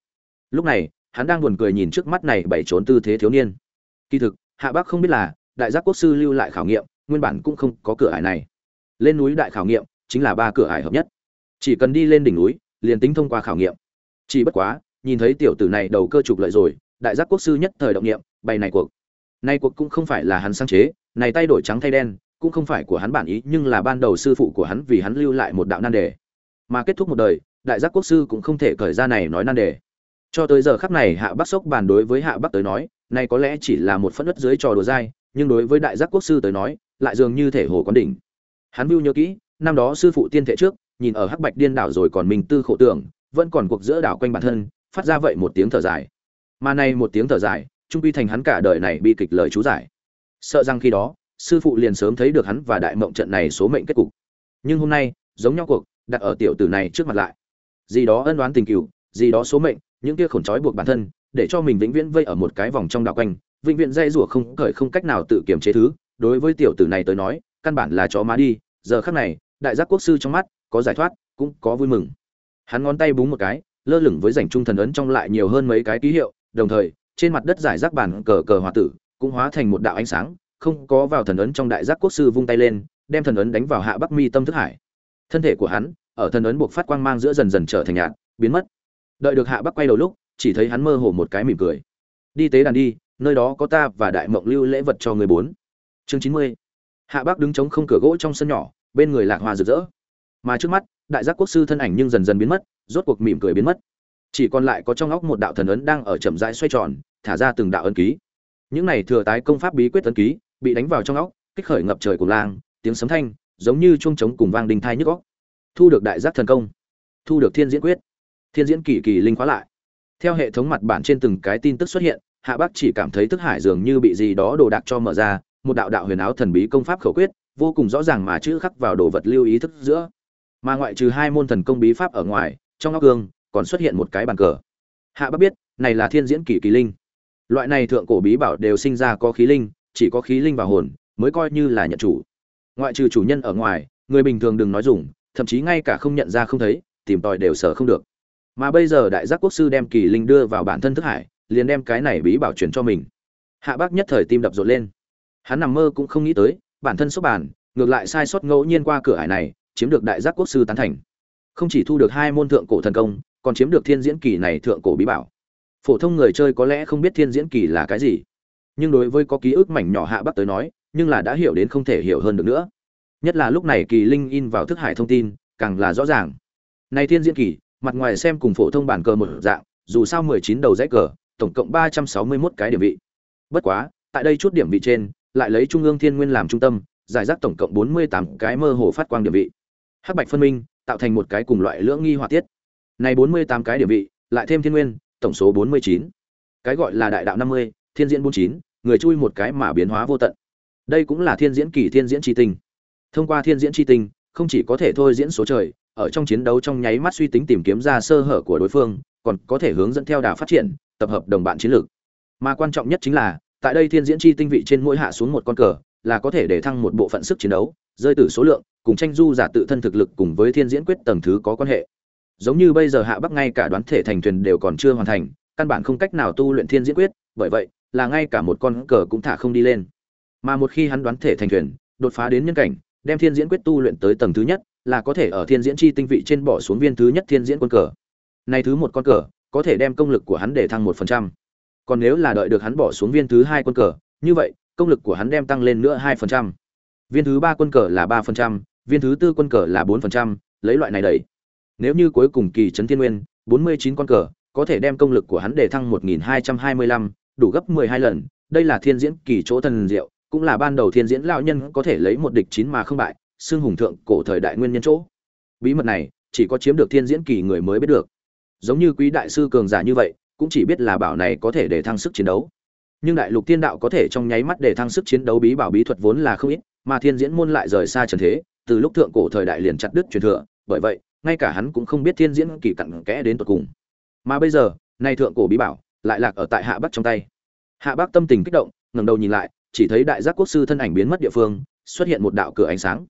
S1: Lúc này, hắn đang buồn cười nhìn trước mắt này bảy trốn tư thế thiếu niên. Kỳ thực, hạ bác không biết là, đại giác quốc sư lưu lại khảo nghiệm, nguyên bản cũng không có cửa ải này. Lên núi đại khảo nghiệm, chính là ba cửa ải hợp nhất. Chỉ cần đi lên đỉnh núi, liền tính thông qua khảo nghiệm. Chỉ bất quá, nhìn thấy tiểu tử này đầu cơ trục lợi rồi đại giác quốc sư nhất thời động nghiệm bày này cuộc. Nay cuộc cũng không phải là hắn sáng chế, này tay đổi trắng thay đen, cũng không phải của hắn bản ý, nhưng là ban đầu sư phụ của hắn vì hắn lưu lại một đạo nan đề. Mà kết thúc một đời, đại giác quốc sư cũng không thể cởi ra này nói nan đề. Cho tới giờ khắc này, hạ bắc sốc bàn đối với hạ bắc tới nói này có lẽ chỉ là một phân đất dưới trò đùa dai, nhưng đối với đại giác quốc sư tới nói, lại dường như thể hồ quán đỉnh. Hắn mưu nhớ kỹ, năm đó sư phụ tiên thể trước, nhìn ở hắc bạch điên đảo rồi còn mình tư khổ tưởng, vẫn còn cuộc giữa đảo quanh bản thân, phát ra vậy một tiếng thở dài mà này một tiếng thở dài, trung quy thành hắn cả đời này bi kịch lời chú giải. Sợ rằng khi đó, sư phụ liền sớm thấy được hắn và đại mộng trận này số mệnh kết cục. Nhưng hôm nay, giống nhau cuộc, đặt ở tiểu tử này trước mặt lại. Gì đó ân đoán tình cựu, gì đó số mệnh, những kia khổn trói buộc bản thân, để cho mình vĩnh viễn vây ở một cái vòng trong đạo quanh, vĩnh viễn dây rủa không cởi không cách nào tự kiềm chế thứ. Đối với tiểu tử này tới nói, căn bản là chó má đi, giờ khắc này, đại giác quốc sư trong mắt, có giải thoát, cũng có vui mừng. Hắn ngón tay búng một cái, lơ lửng với rảnh trung thần ấn trong lại nhiều hơn mấy cái ký hiệu đồng thời, trên mặt đất giải rác bản cờ cờ hòa tử cũng hóa thành một đạo ánh sáng, không có vào thần ấn trong đại giác quốc sư vung tay lên, đem thần ấn đánh vào hạ bắc mi tâm thức hải. Thân thể của hắn, ở thần ấn buộc phát quang mang giữa dần dần trở thành nhạt, biến mất. Đợi được hạ bắc quay đầu lúc, chỉ thấy hắn mơ hồ một cái mỉm cười. Đi tế đàn đi, nơi đó có ta và đại mộng lưu lễ vật cho người bốn. Chương chín mươi. Hạ bắc đứng chống không cửa gỗ trong sân nhỏ, bên người lạc hoa rực rỡ. Mà trước mắt, đại giác quốc sư thân ảnh nhưng dần dần biến mất, rốt cuộc mỉm cười biến mất chỉ còn lại có trong óc một đạo thần ấn đang ở chậm rãi xoay tròn, thả ra từng đạo ấn ký. Những này thừa tái công pháp bí quyết ấn ký, bị đánh vào trong óc, kích khởi ngập trời của lang tiếng sấm thanh, giống như chuông trống cùng vang đinh thai nhức óc. Thu được đại giác thần công, thu được thiên diễn quyết. Thiên diễn kỳ kỳ linh khóa lại. Theo hệ thống mặt bản trên từng cái tin tức xuất hiện, hạ bác chỉ cảm thấy thức hải dường như bị gì đó đồ đạc cho mở ra, một đạo đạo huyền áo thần bí công pháp khẩu quyết, vô cùng rõ ràng mà chữ khắc vào đồ vật lưu ý thức giữa. Mà ngoại trừ hai môn thần công bí pháp ở ngoài, trong óc gương còn xuất hiện một cái bàn cờ. Hạ bác biết, này là thiên diễn kỳ kỳ linh. Loại này thượng cổ bí bảo đều sinh ra có khí linh, chỉ có khí linh và hồn mới coi như là nhận chủ. Ngoại trừ chủ nhân ở ngoài, người bình thường đừng nói dùng, thậm chí ngay cả không nhận ra không thấy, tìm tòi đều sở không được. Mà bây giờ đại giác quốc sư đem kỳ linh đưa vào bản thân thức hải, liền đem cái này bí bảo truyền cho mình. Hạ bác nhất thời tim đập rộn lên. Hắn nằm mơ cũng không nghĩ tới, bản thân số bản, ngược lại sai sót ngẫu nhiên qua cửa hải này, chiếm được đại giác quốc sư tán thành. Không chỉ thu được hai môn thượng cổ thần công còn chiếm được thiên diễn kỳ này thượng cổ bí bảo. Phổ thông người chơi có lẽ không biết thiên diễn kỳ là cái gì, nhưng đối với có ký ức mảnh nhỏ hạ bắc tới nói, nhưng là đã hiểu đến không thể hiểu hơn được nữa. Nhất là lúc này kỳ linh in vào thức hải thông tin, càng là rõ ràng. Này thiên diễn kỳ, mặt ngoài xem cùng phổ thông bản cờ một dạng, dù sao mười chín đầu dãy cờ, tổng cộng ba trăm sáu mươi 361 cái điểm vị. Bất quá, tại đây chút điểm vị trên, lại lấy trung ương thiên nguyên làm trung tâm, giải rác tổng cộng bốn mươi tám cái mơ hồ phát quang điểm vị. Hắc bạch phân minh, tạo thành một cái cùng loại lưỡng nghi hỏa tiết này bốn mươi tám cái địa vị, lại thêm thiên nguyên, tổng số bốn mươi chín. Cái gọi là đại đạo năm mươi, thiên diễn bốn chín, người chui một cái mà biến hóa vô tận. Đây cũng là thiên diễn kỳ, thiên diễn chi tinh. Thông qua thiên diễn chi tinh, không chỉ có thể thôi diễn số trời, ở trong chiến đấu trong nháy mắt suy tính tìm kiếm ra sơ hở của đối phương, còn có thể hướng dẫn theo đà phát triển, tập hợp đồng bạn chiến lược. Mà quan trọng nhất chính là, tại đây thiên diễn chi tinh vị trên mỗi hạ xuống một con cờ, là có thể để thăng một bộ phận sức chiến đấu, rơi từ số lượng, cùng tranh du giả tự thân thực lực cùng với thiên diễn quyết tầng thứ có quan hệ giống như bây giờ hạ bắc ngay cả đoán thể thành thuyền đều còn chưa hoàn thành, căn bản không cách nào tu luyện thiên diễn quyết, bởi vậy, là ngay cả một con cờ cũng thả không đi lên. Mà một khi hắn đoán thể thành thuyền, đột phá đến nhân cảnh, đem thiên diễn quyết tu luyện tới tầng thứ nhất, là có thể ở thiên diễn chi tinh vị trên bỏ xuống viên thứ nhất thiên diễn quân cờ. Này thứ một con cờ, có thể đem công lực của hắn để thăng một phần trăm. Còn nếu là đợi được hắn bỏ xuống viên thứ hai quân cờ, như vậy, công lực của hắn đem tăng lên nữa hai phần trăm. Viên thứ ba quân cờ là ba phần trăm, viên thứ tư quân cờ là bốn phần trăm, lấy loại này đẩy nếu như cuối cùng kỳ trấn thiên nguyên, bốn mươi chín con cờ, có thể đem công lực của hắn để thăng một nghìn hai trăm hai mươi lăm, đủ gấp mười hai lần. Đây là thiên diễn kỳ chỗ thần diệu, cũng là ban đầu thiên diễn lão nhân có thể lấy một địch chín mà không bại, xưng hùng thượng cổ thời đại nguyên nhân chỗ. Bí mật này, chỉ có chiếm được thiên diễn kỳ người mới biết được. Giống như quý đại sư cường giả như vậy, cũng chỉ biết là bảo này có thể để thăng sức chiến đấu. Nhưng đại lục thiên đạo có thể trong nháy mắt để thăng sức chiến đấu bí bảo bí thuật vốn là không ít, mà thiên diễn môn lại rời xa trần thế, từ lúc thượng cổ thời đại liền chặt đứt truyền thừa. Bởi vậy ngay cả hắn cũng không biết thiên diễn kỳ cặn kẽ đến tột cùng. Mà bây giờ, nay thượng cổ bí bảo lại lạc ở tại hạ bắc trong tay. Hạ bắc tâm tình kích động, ngẩng đầu nhìn lại, chỉ thấy đại giác quốc sư thân ảnh biến mất địa phương, xuất hiện một đạo cửa ánh sáng.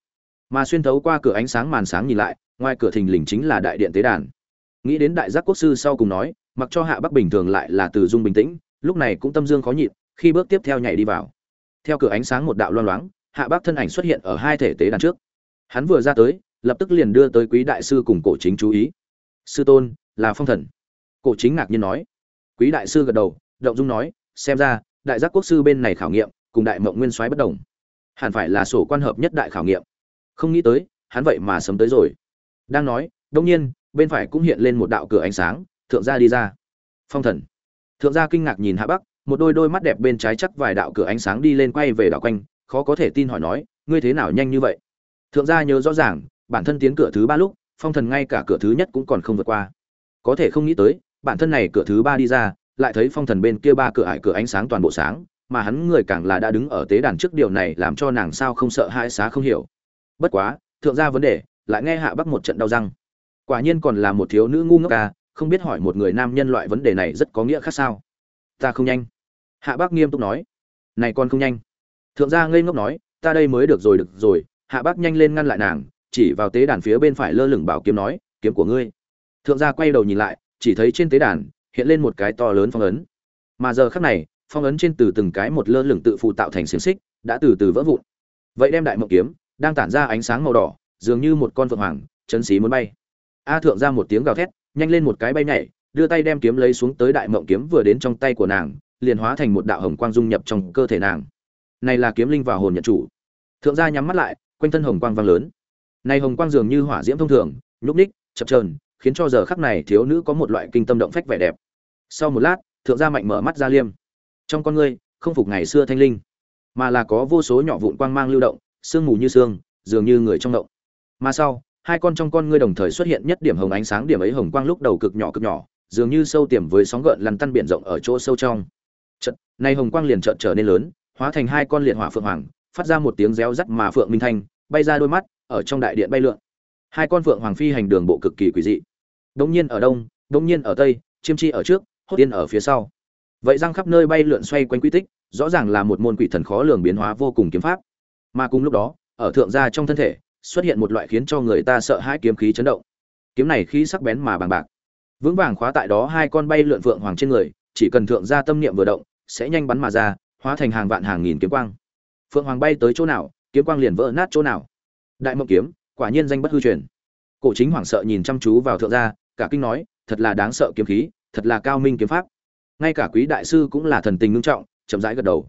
S1: Mà xuyên thấu qua cửa ánh sáng màn sáng nhìn lại, ngoài cửa thình lình chính là đại điện tế đàn. Nghĩ đến đại giác quốc sư sau cùng nói, mặc cho hạ bắc bình thường lại là từ dung bình tĩnh, lúc này cũng tâm dương khó nhịn, khi bước tiếp theo nhảy đi vào. Theo cửa ánh sáng một đạo loang loáng, hạ bắc thân ảnh xuất hiện ở hai thể tế đàn trước. Hắn vừa ra tới lập tức liền đưa tới quý đại sư cùng cổ chính chú ý. Sư tôn, là phong thần. Cổ chính ngạc nhiên nói. Quý đại sư gật đầu, động dung nói, xem ra, đại giác quốc sư bên này khảo nghiệm, cùng đại mộng nguyên soái bất đồng. Hẳn phải là sổ quan hợp nhất đại khảo nghiệm. Không nghĩ tới, hắn vậy mà sớm tới rồi. Đang nói đông nhiên, bên phải cũng hiện lên một đạo cửa ánh sáng, thượng gia đi ra. Phong thần. Thượng gia kinh ngạc nhìn hạ bắc, một đôi đôi mắt đẹp bên trái chắc vài đạo cửa ánh sáng đi lên quay về đảo quanh, khó có thể tin hỏi nói, ngươi thế nào nhanh như vậy? Thượng gia nhớ rõ ràng bản thân tiến cửa thứ ba lúc, phong thần ngay cả cửa thứ nhất cũng còn không vượt qua. Có thể không nghĩ tới, bản thân này cửa thứ ba đi ra, lại thấy phong thần bên kia ba cửa ải cửa ánh sáng toàn bộ sáng, mà hắn người càng là đã đứng ở tế đàn trước điều này làm cho nàng sao không sợ hãi xá không hiểu. Bất quá, thượng gia vấn đề, lại nghe hạ bắc một trận đau răng. Quả nhiên còn là một thiếu nữ ngu ngốc ca, không biết hỏi một người nam nhân loại vấn đề này rất có nghĩa khác sao? Ta không nhanh. Hạ bác nghiêm túc nói. Này con không nhanh. Thượng gia ngây ngốc nói, ta đây mới được rồi được rồi. Hạ bác nhanh lên ngăn lại nàng chỉ vào tế đàn phía bên phải lơ lửng bảo kiếm nói, kiếm của ngươi. Thượng gia quay đầu nhìn lại, chỉ thấy trên tế đàn hiện lên một cái to lớn phong ấn. Mà giờ khắc này, phong ấn trên từ từng cái một lơ lửng tự phụ tạo thành xiềng xích, đã từ từ vỡ vụn. Vậy đem đại mộng kiếm, đang tản ra ánh sáng màu đỏ, dường như một con vượng hoàng chấn xí muốn bay. A thượng ra một tiếng gào thét, nhanh lên một cái bay nhảy, đưa tay đem kiếm lấy xuống tới đại mộng kiếm vừa đến trong tay của nàng, liền hóa thành một đạo hồng quang dung nhập trong cơ thể nàng. Này là kiếm linh và hồn nhận chủ. Thượng gia nhắm mắt lại, quanh thân hồng quang vang lớn này hồng quang dường như hỏa diễm thông thường nhúc ních chập chờn, khiến cho giờ khắc này thiếu nữ có một loại kinh tâm động phách vẻ đẹp. Sau một lát thượng gia mạnh mở mắt ra liêm. Trong con ngươi không phục ngày xưa thanh linh mà là có vô số nhỏ vụn quang mang lưu động sương mù như sương dường như người trong động. Mà sau hai con trong con ngươi đồng thời xuất hiện nhất điểm hồng ánh sáng điểm ấy hồng quang lúc đầu cực nhỏ cực nhỏ dường như sâu tiềm với sóng gợn lăn tăn biển rộng ở chỗ sâu trong. Chợt, này hồng quang liền chợt trở nên lớn hóa thành hai con liệt hỏa phượng hoàng phát ra một tiếng réo rắt mà phượng minh thanh bay ra đôi mắt ở trong đại điện bay lượn. Hai con phượng hoàng phi hành đường bộ cực kỳ quỷ dị. Đông nhiên ở đông đông nhiên ở tây, chiêm chi ở trước, hốt tiên ở phía sau. Vậy răng khắp nơi bay lượn xoay quanh quy tích, rõ ràng là một môn quỷ thần khó lường biến hóa vô cùng kiếm pháp. Mà cùng lúc đó, ở thượng gia trong thân thể, xuất hiện một loại khiến cho người ta sợ hãi kiếm khí chấn động. Kiếm này khí sắc bén mà bằng bạc. Vững vàng khóa tại đó hai con bay lượn phượng hoàng trên người, chỉ cần thượng gia tâm niệm vừa động, sẽ nhanh bắn mà ra, hóa thành hàng vạn hàng nghìn kiếm quang. Phượng hoàng bay tới chỗ nào, kiếm quang liền vỡ nát chỗ nào đại mộng kiếm, quả nhiên danh bất hư truyền. Cổ chính hoảng sợ nhìn chăm chú vào thượng gia, cả kinh nói, thật là đáng sợ kiếm khí, thật là cao minh kiếm pháp. Ngay cả quý đại sư cũng là thần tình ngưng trọng, chậm rãi gật đầu.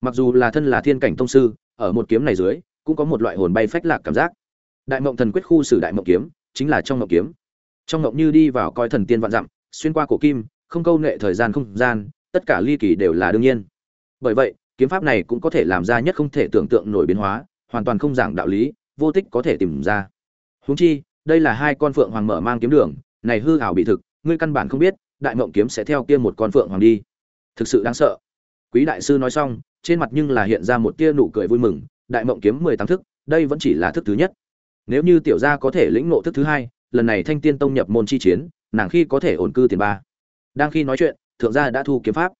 S1: Mặc dù là thân là thiên cảnh tông sư, ở một kiếm này dưới, cũng có một loại hồn bay phách lạc cảm giác. Đại mộng thần quyết khu sử đại mộng kiếm, chính là trong mộng kiếm. Trong mộng như đi vào coi thần tiên vạn dặm, xuyên qua cổ kim, không câu nệ thời gian không gian, tất cả ly kỳ đều là đương nhiên. Bởi vậy, kiếm pháp này cũng có thể làm ra nhất không thể tưởng tượng nổi biến hóa, hoàn toàn không giảng đạo lý vô tích có thể tìm ra. Huống chi, đây là hai con phượng hoàng mở mang kiếm đường, này hư ảo bị thực, ngươi căn bản không biết, đại mộng kiếm sẽ theo kia một con phượng hoàng đi. Thực sự đáng sợ. Quý đại sư nói xong, trên mặt nhưng là hiện ra một tia nụ cười vui mừng, đại mộng kiếm mười tám thức, đây vẫn chỉ là thức thứ nhất. Nếu như tiểu gia có thể lĩnh ngộ thức thứ hai, lần này thanh tiên tông nhập môn chi chiến, nàng khi có thể ổn cư tiền ba. Đang khi nói chuyện, thượng gia đã thu kiếm pháp.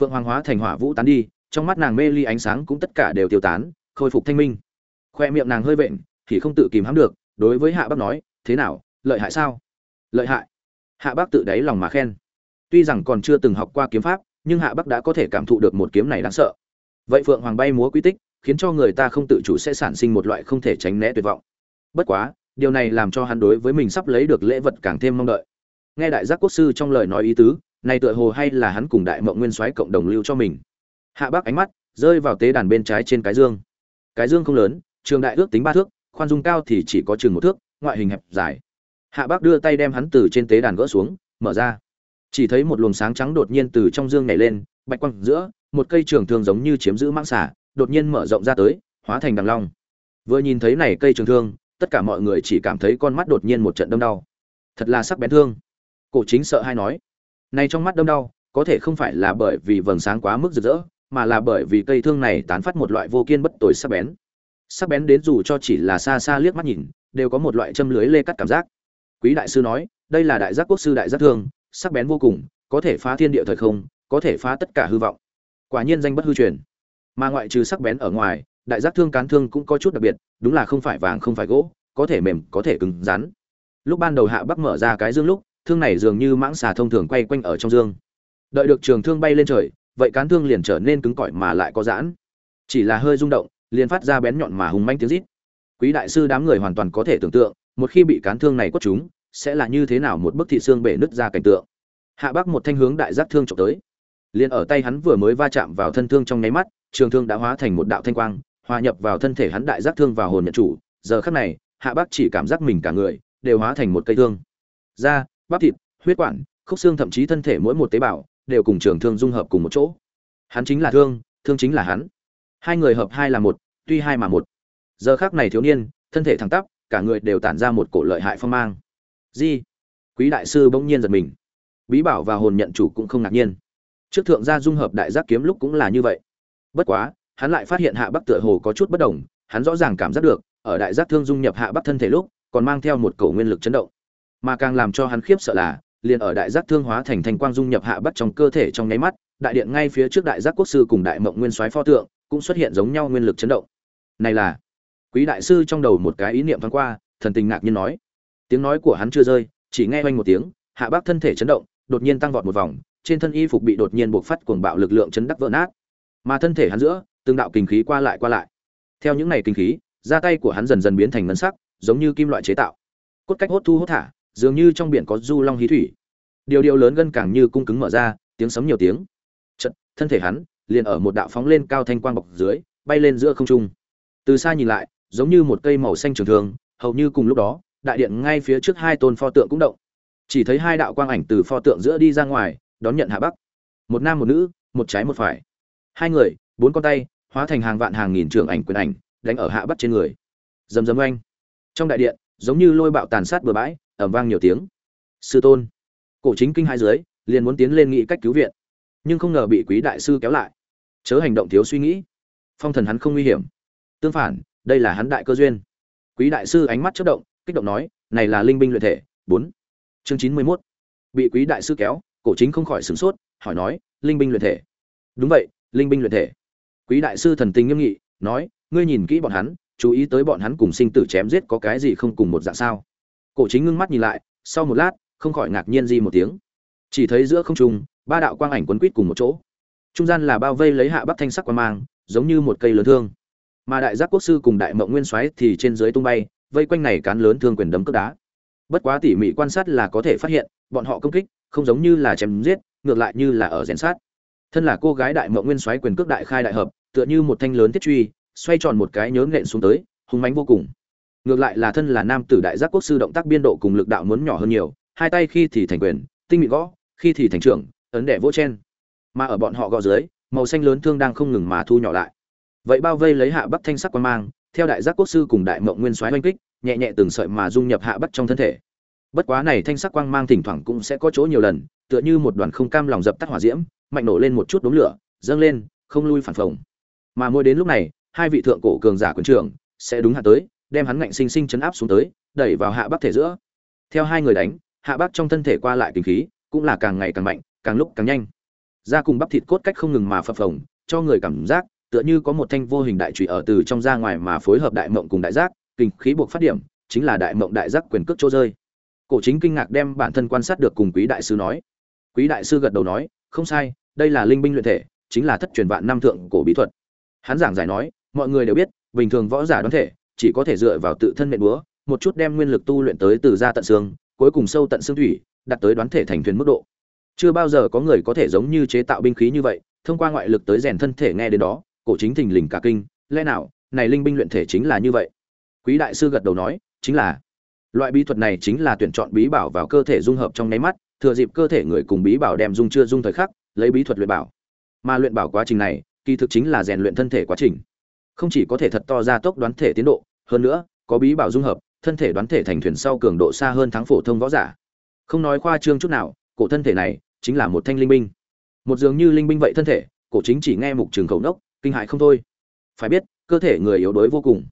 S1: Phượng hoàng hóa thành hỏa vũ tán đi, trong mắt nàng mê ly ánh sáng cũng tất cả đều tiêu tán, khôi phục thanh minh khoe miệng nàng hơi vện, thì không tự kìm hãm được, đối với hạ bác nói, thế nào, lợi hại sao? Lợi hại. Hạ bác tự đáy lòng mà khen. Tuy rằng còn chưa từng học qua kiếm pháp, nhưng hạ bác đã có thể cảm thụ được một kiếm này đáng sợ. Vậy phượng hoàng bay múa quy tích, khiến cho người ta không tự chủ sẽ sản sinh một loại không thể tránh né tuyệt vọng. Bất quá, điều này làm cho hắn đối với mình sắp lấy được lễ vật càng thêm mong đợi. Nghe đại giác quốc sư trong lời nói ý tứ, này tựa hồ hay là hắn cùng đại mộng nguyên soái cộng đồng lưu cho mình. Hạ bác ánh mắt rơi vào tế đàn bên trái trên cái dương. Cái dương không lớn trường đại ước tính ba thước, khoan dung cao thì chỉ có chừng một thước, ngoại hình hẹp dài. Hạ bác đưa tay đem hắn từ trên tế đàn gỡ xuống, mở ra. Chỉ thấy một luồng sáng trắng đột nhiên từ trong dương nhảy lên, bạch quang giữa, một cây trường thương giống như chiếm giữ mãng xả đột nhiên mở rộng ra tới, hóa thành đằng long. Vừa nhìn thấy này cây trường thương, tất cả mọi người chỉ cảm thấy con mắt đột nhiên một trận đâm đau. Thật là sắc bén thương. Cổ chính sợ hay nói, này trong mắt đâm đau, có thể không phải là bởi vì vầng sáng quá mức rực rỡ, mà là bởi vì cây thương này tán phát một loại vô kiên bất tồi sắc bén sắc bén đến dù cho chỉ là xa xa liếc mắt nhìn, đều có một loại châm lưới lê cắt cảm giác. Quý đại sư nói, đây là đại giác quốc sư đại giác thương, sắc bén vô cùng, có thể phá thiên địa thời không, có thể phá tất cả hư vọng. Quả nhiên danh bất hư truyền. Mà ngoại trừ sắc bén ở ngoài, đại giác thương cán thương cũng có chút đặc biệt, đúng là không phải vàng không phải gỗ, có thể mềm, có thể cứng rắn. Lúc ban đầu hạ bắc mở ra cái dương lúc, thương này dường như mãng xà thông thường quay quanh ở trong dương. Đợi được trường thương bay lên trời, vậy cán thương liền trở nên cứng cỏi mà lại có giãn. Chỉ là hơi rung động liền phát ra bén nhọn mà hùng manh tiếng rít. Quý đại sư đám người hoàn toàn có thể tưởng tượng, một khi bị cán thương này quất chúng, sẽ là như thế nào một bức thị xương bể nứt ra cảnh tượng. Hạ bắc một thanh hướng đại giác thương chụp tới. Liền ở tay hắn vừa mới va chạm vào thân thương trong nháy mắt, trường thương đã hóa thành một đạo thanh quang, hòa nhập vào thân thể hắn đại giác thương vào hồn nhận chủ. Giờ khắc này, hạ bắc chỉ cảm giác mình cả người đều hóa thành một cây thương. Da, bắp thịt, huyết quản, khúc xương thậm chí thân thể mỗi một tế bào đều cùng trường thương dung hợp cùng một chỗ. Hắn chính là thương thương chính là hắn. Hai người hợp hai là một tuy hai mà một. Giờ khác này thiếu niên, thân thể thẳng tắp, cả người đều tản ra một cổ lợi hại phong mang. Di, quý đại sư bỗng nhiên giật mình. Bí bảo và hồn nhận chủ cũng không ngạc nhiên. Trước thượng gia dung hợp đại giác kiếm lúc cũng là như vậy. Bất quá, hắn lại phát hiện hạ bắc tựa hồ có chút bất đồng, hắn rõ ràng cảm giác được, ở đại giác thương dung nhập hạ bắc thân thể lúc, còn mang theo một cổ nguyên lực chấn động. Mà càng làm cho hắn khiếp sợ là, liền ở đại giác thương hóa thành thành quang dung nhập hạ bắc trong cơ thể trong nháy mắt, đại điện ngay phía trước đại giác quốc sư cùng đại mộng nguyên soái pho tượng cũng xuất hiện giống nhau nguyên lực chấn động. Này là, quý đại sư trong đầu một cái ý niệm thoáng qua, thần tình ngạc nhiên nói. Tiếng nói của hắn chưa rơi, chỉ nghe oanh một tiếng, hạ bác thân thể chấn động, đột nhiên tăng vọt một vòng, trên thân y phục bị đột nhiên buộc phát cuồng bạo lực lượng chấn đắc vỡ nát. Mà thân thể hắn giữa, từng đạo kinh khí qua lại qua lại. Theo những này kinh khí, da tay của hắn dần dần biến thành ngân sắc, giống như kim loại chế tạo. Cốt cách hốt thu hốt thả, dường như trong biển có du long hí thủy. Điều điều lớn gân càng như cung cứng mở ra, tiếng sấm nhiều tiếng. Chật thân thể hắn liền ở một đạo phóng lên cao thanh quang bọc dưới, bay lên giữa không trung. Từ xa nhìn lại, giống như một cây màu xanh trường thường, hầu như cùng lúc đó, đại điện ngay phía trước hai tôn pho tượng cũng động. Chỉ thấy hai đạo quang ảnh từ pho tượng giữa đi ra ngoài, đón nhận hạ bắc. Một nam một nữ, một trái một phải. Hai người, bốn con tay, hóa thành hàng vạn hàng nghìn trường ảnh quyền ảnh, đánh ở hạ bắc trên người. Rầm rầm oanh. Trong đại điện, giống như lôi bạo tàn sát bừa bãi, ầm vang nhiều tiếng. Sư tôn, cổ chính kinh hai dưới, liền muốn tiến lên nghĩ cách cứu viện nhưng không ngờ bị quý đại sư kéo lại. Chớ hành động thiếu suy nghĩ. Phong thần hắn không nguy hiểm. Tương phản, đây là hắn đại cơ duyên. Quý đại sư ánh mắt chất động, kích động nói, này là linh binh luyện thể, bốn. Chương chín mươi mốt. Bị quý đại sư kéo, cổ chính không khỏi sửng sốt, hỏi nói, linh binh luyện thể? Đúng vậy, linh binh luyện thể. Quý đại sư thần tình nghiêm nghị, nói, ngươi nhìn kỹ bọn hắn, chú ý tới bọn hắn cùng sinh tử chém giết có cái gì không cùng một dạng sao? Cổ chính ngưng mắt nhìn lại, sau một lát, không khỏi ngạc nhiên gì một tiếng. Chỉ thấy giữa không trung ba đạo quang ảnh quấn quýt cùng một chỗ. Trung gian là bao vây lấy hạ bắc thanh sắc quan mang, giống như một cây lớn thương. Mà đại giác quốc sư cùng đại mộng nguyên soái thì trên dưới tung bay, vây quanh này cán lớn thương quyền đấm cướp đá. Bất quá tỉ mỉ quan sát là có thể phát hiện, bọn họ công kích không giống như là chém giết, ngược lại như là ở rèn sát. Thân là cô gái đại mộng nguyên soái quyền cước đại khai đại hợp, tựa như một thanh lớn thiết truy, xoay tròn một cái nhớn nện xuống tới, hung mãnh vô cùng. Ngược lại là thân là nam tử đại giác quốc sư động tác biên độ cùng lực đạo muốn nhỏ hơn nhiều, hai tay khi thì thành quyền, tinh mịn gõ, khi thì thành trưởng ấn đẻ vỗ chen. Mà ở bọn họ gò dưới, màu xanh lớn thương đang không ngừng mà thu nhỏ lại. Vậy bao vây lấy hạ bắc thanh sắc quan mang, theo đại giác quốc sư cùng đại mộng nguyên soái oanh kích, nhẹ nhẹ từng sợi mà dung nhập hạ bắc trong thân thể. Bất quá này thanh sắc quang mang thỉnh thoảng cũng sẽ có chỗ nhiều lần, tựa như một đoàn không cam lòng dập tắt hỏa diễm, mạnh nổ lên một chút đống lửa, dâng lên, không lui phản phồng. Mà mỗi đến lúc này, hai vị thượng cổ cường giả quân trưởng sẽ đúng hạ tới, đem hắn ngạnh sinh sinh chấn áp xuống tới, đẩy vào hạ bắc thể giữa. Theo hai người đánh, hạ bắc trong thân thể qua lại kinh khí cũng là càng ngày càng mạnh càng lúc càng nhanh. Da cùng bắp thịt cốt cách không ngừng mà phập phồng, cho người cảm giác tựa như có một thanh vô hình đại trụy ở từ trong ra ngoài mà phối hợp đại mộng cùng đại giác, kinh khí buộc phát điểm, chính là đại mộng đại giác quyền cước chỗ rơi. Cổ chính kinh ngạc đem bản thân quan sát được cùng quý đại sư nói. Quý đại sư gật đầu nói, không sai, đây là linh binh luyện thể, chính là thất truyền vạn năm thượng cổ bí thuật. Hắn giảng giải nói, mọi người đều biết, bình thường võ giả đoán thể, chỉ có thể dựa vào tự thân nện búa, một chút đem nguyên lực tu luyện tới từ da tận xương, cuối cùng sâu tận xương thủy đặt tới đoán thể thành thuyền mức độ chưa bao giờ có người có thể giống như chế tạo binh khí như vậy, thông qua ngoại lực tới rèn thân thể nghe đến đó, cổ chính thình lình cả kinh, lẽ nào, này linh binh luyện thể chính là như vậy? Quý đại sư gật đầu nói, chính là. Loại bí thuật này chính là tuyển chọn bí bảo vào cơ thể dung hợp trong nháy mắt, thừa dịp cơ thể người cùng bí bảo đem dung chưa dung thời khắc, lấy bí thuật luyện bảo. Mà luyện bảo quá trình này, kỳ thực chính là rèn luyện thân thể quá trình. Không chỉ có thể thật to ra tốc đoán thể tiến độ, hơn nữa, có bí bảo dung hợp, thân thể đoán thể thành thuyền sau cường độ xa hơn thắng phổ thông võ giả. Không nói khoa trương chút nào cổ thân thể này chính là một thanh linh binh. Một dường như linh binh vậy thân thể, cổ chính chỉ nghe mục trường khẩu nốc, kinh hại không thôi. Phải biết, cơ thể người yếu đuối vô cùng.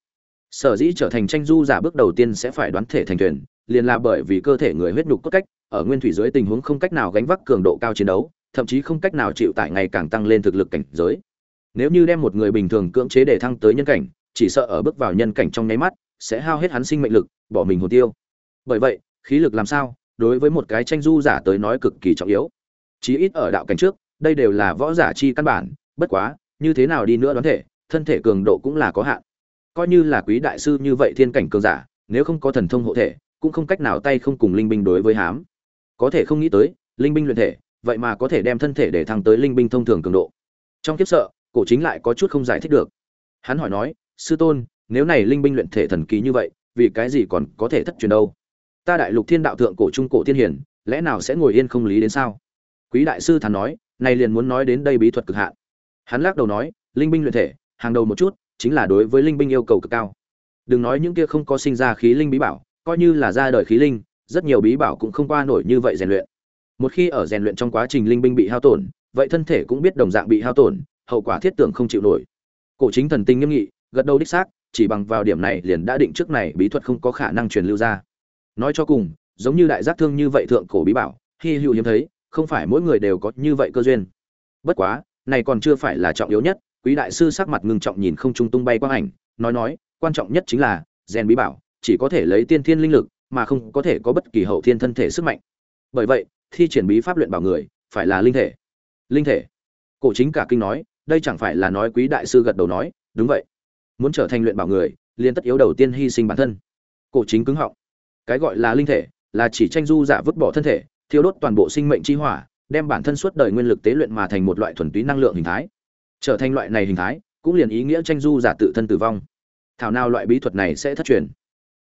S1: Sở dĩ trở thành tranh du giả bước đầu tiên sẽ phải đoán thể thành thuyền, liền là bởi vì cơ thể người huyết nhục cốt cách, ở nguyên thủy dưới tình huống không cách nào gánh vác cường độ cao chiến đấu, thậm chí không cách nào chịu tải ngày càng tăng lên thực lực cảnh giới. Nếu như đem một người bình thường cưỡng chế để thăng tới nhân cảnh, chỉ sợ ở bước vào nhân cảnh trong nháy mắt, sẽ hao hết hắn sinh mệnh lực, bỏ mình hồn tiêu. Bởi vậy, khí lực làm sao? Đối với một cái tranh du giả tới nói cực kỳ trọng yếu. Chí ít ở đạo cảnh trước, đây đều là võ giả chi căn bản, bất quá, như thế nào đi nữa đoán thể, thân thể cường độ cũng là có hạn. Coi như là quý đại sư như vậy thiên cảnh cường giả, nếu không có thần thông hộ thể, cũng không cách nào tay không cùng linh binh đối với hám. Có thể không nghĩ tới, linh binh luyện thể, vậy mà có thể đem thân thể để thăng tới linh binh thông thường cường độ. Trong kiếp sợ, cổ chính lại có chút không giải thích được. Hắn hỏi nói, sư tôn, nếu này linh binh luyện thể thần kỳ như vậy, vì cái gì còn có thể thất truyền đâu? Ta đại lục thiên đạo thượng cổ trung cổ thiên hiển, lẽ nào sẽ ngồi yên không lý đến sao? Quý đại sư thắn nói, này liền muốn nói đến đây bí thuật cực hạn. Hắn lắc đầu nói, linh binh luyện thể, hàng đầu một chút, chính là đối với linh binh yêu cầu cực cao. Đừng nói những kia không có sinh ra khí linh bí bảo, coi như là ra đời khí linh, rất nhiều bí bảo cũng không qua nổi như vậy rèn luyện. Một khi ở rèn luyện trong quá trình linh binh bị hao tổn, vậy thân thể cũng biết đồng dạng bị hao tổn, hậu quả thiết tưởng không chịu nổi. Cổ chính thần tinh nghiêm nghị, gật đầu đích xác, chỉ bằng vào điểm này liền đã định trước này bí thuật không có khả năng truyền lưu ra nói cho cùng, giống như đại giác thương như vậy thượng cổ bí bảo, hy hữu hiếm thấy, không phải mỗi người đều có như vậy cơ duyên. Bất quá, này còn chưa phải là trọng yếu nhất, quý đại sư sắc mặt ngưng trọng nhìn không trung tung bay quang ảnh, nói nói, quan trọng nhất chính là, rèn bí bảo, chỉ có thể lấy tiên thiên linh lực, mà không có thể có bất kỳ hậu thiên thân thể sức mạnh. Bởi vậy, thi triển bí pháp luyện bảo người, phải là linh thể. Linh thể. Cổ chính cả kinh nói, đây chẳng phải là nói quý đại sư gật đầu nói, đúng vậy. Muốn trở thành luyện bảo người, liền tất yếu đầu tiên hy sinh bản thân. Cổ chính cứng họng cái gọi là linh thể, là chỉ tranh du giả vứt bỏ thân thể, thiêu đốt toàn bộ sinh mệnh chi hỏa, đem bản thân suốt đời nguyên lực tế luyện mà thành một loại thuần túy năng lượng hình thái. Trở thành loại này hình thái, cũng liền ý nghĩa tranh du giả tự thân tử vong. Thảo nào loại bí thuật này sẽ thất truyền?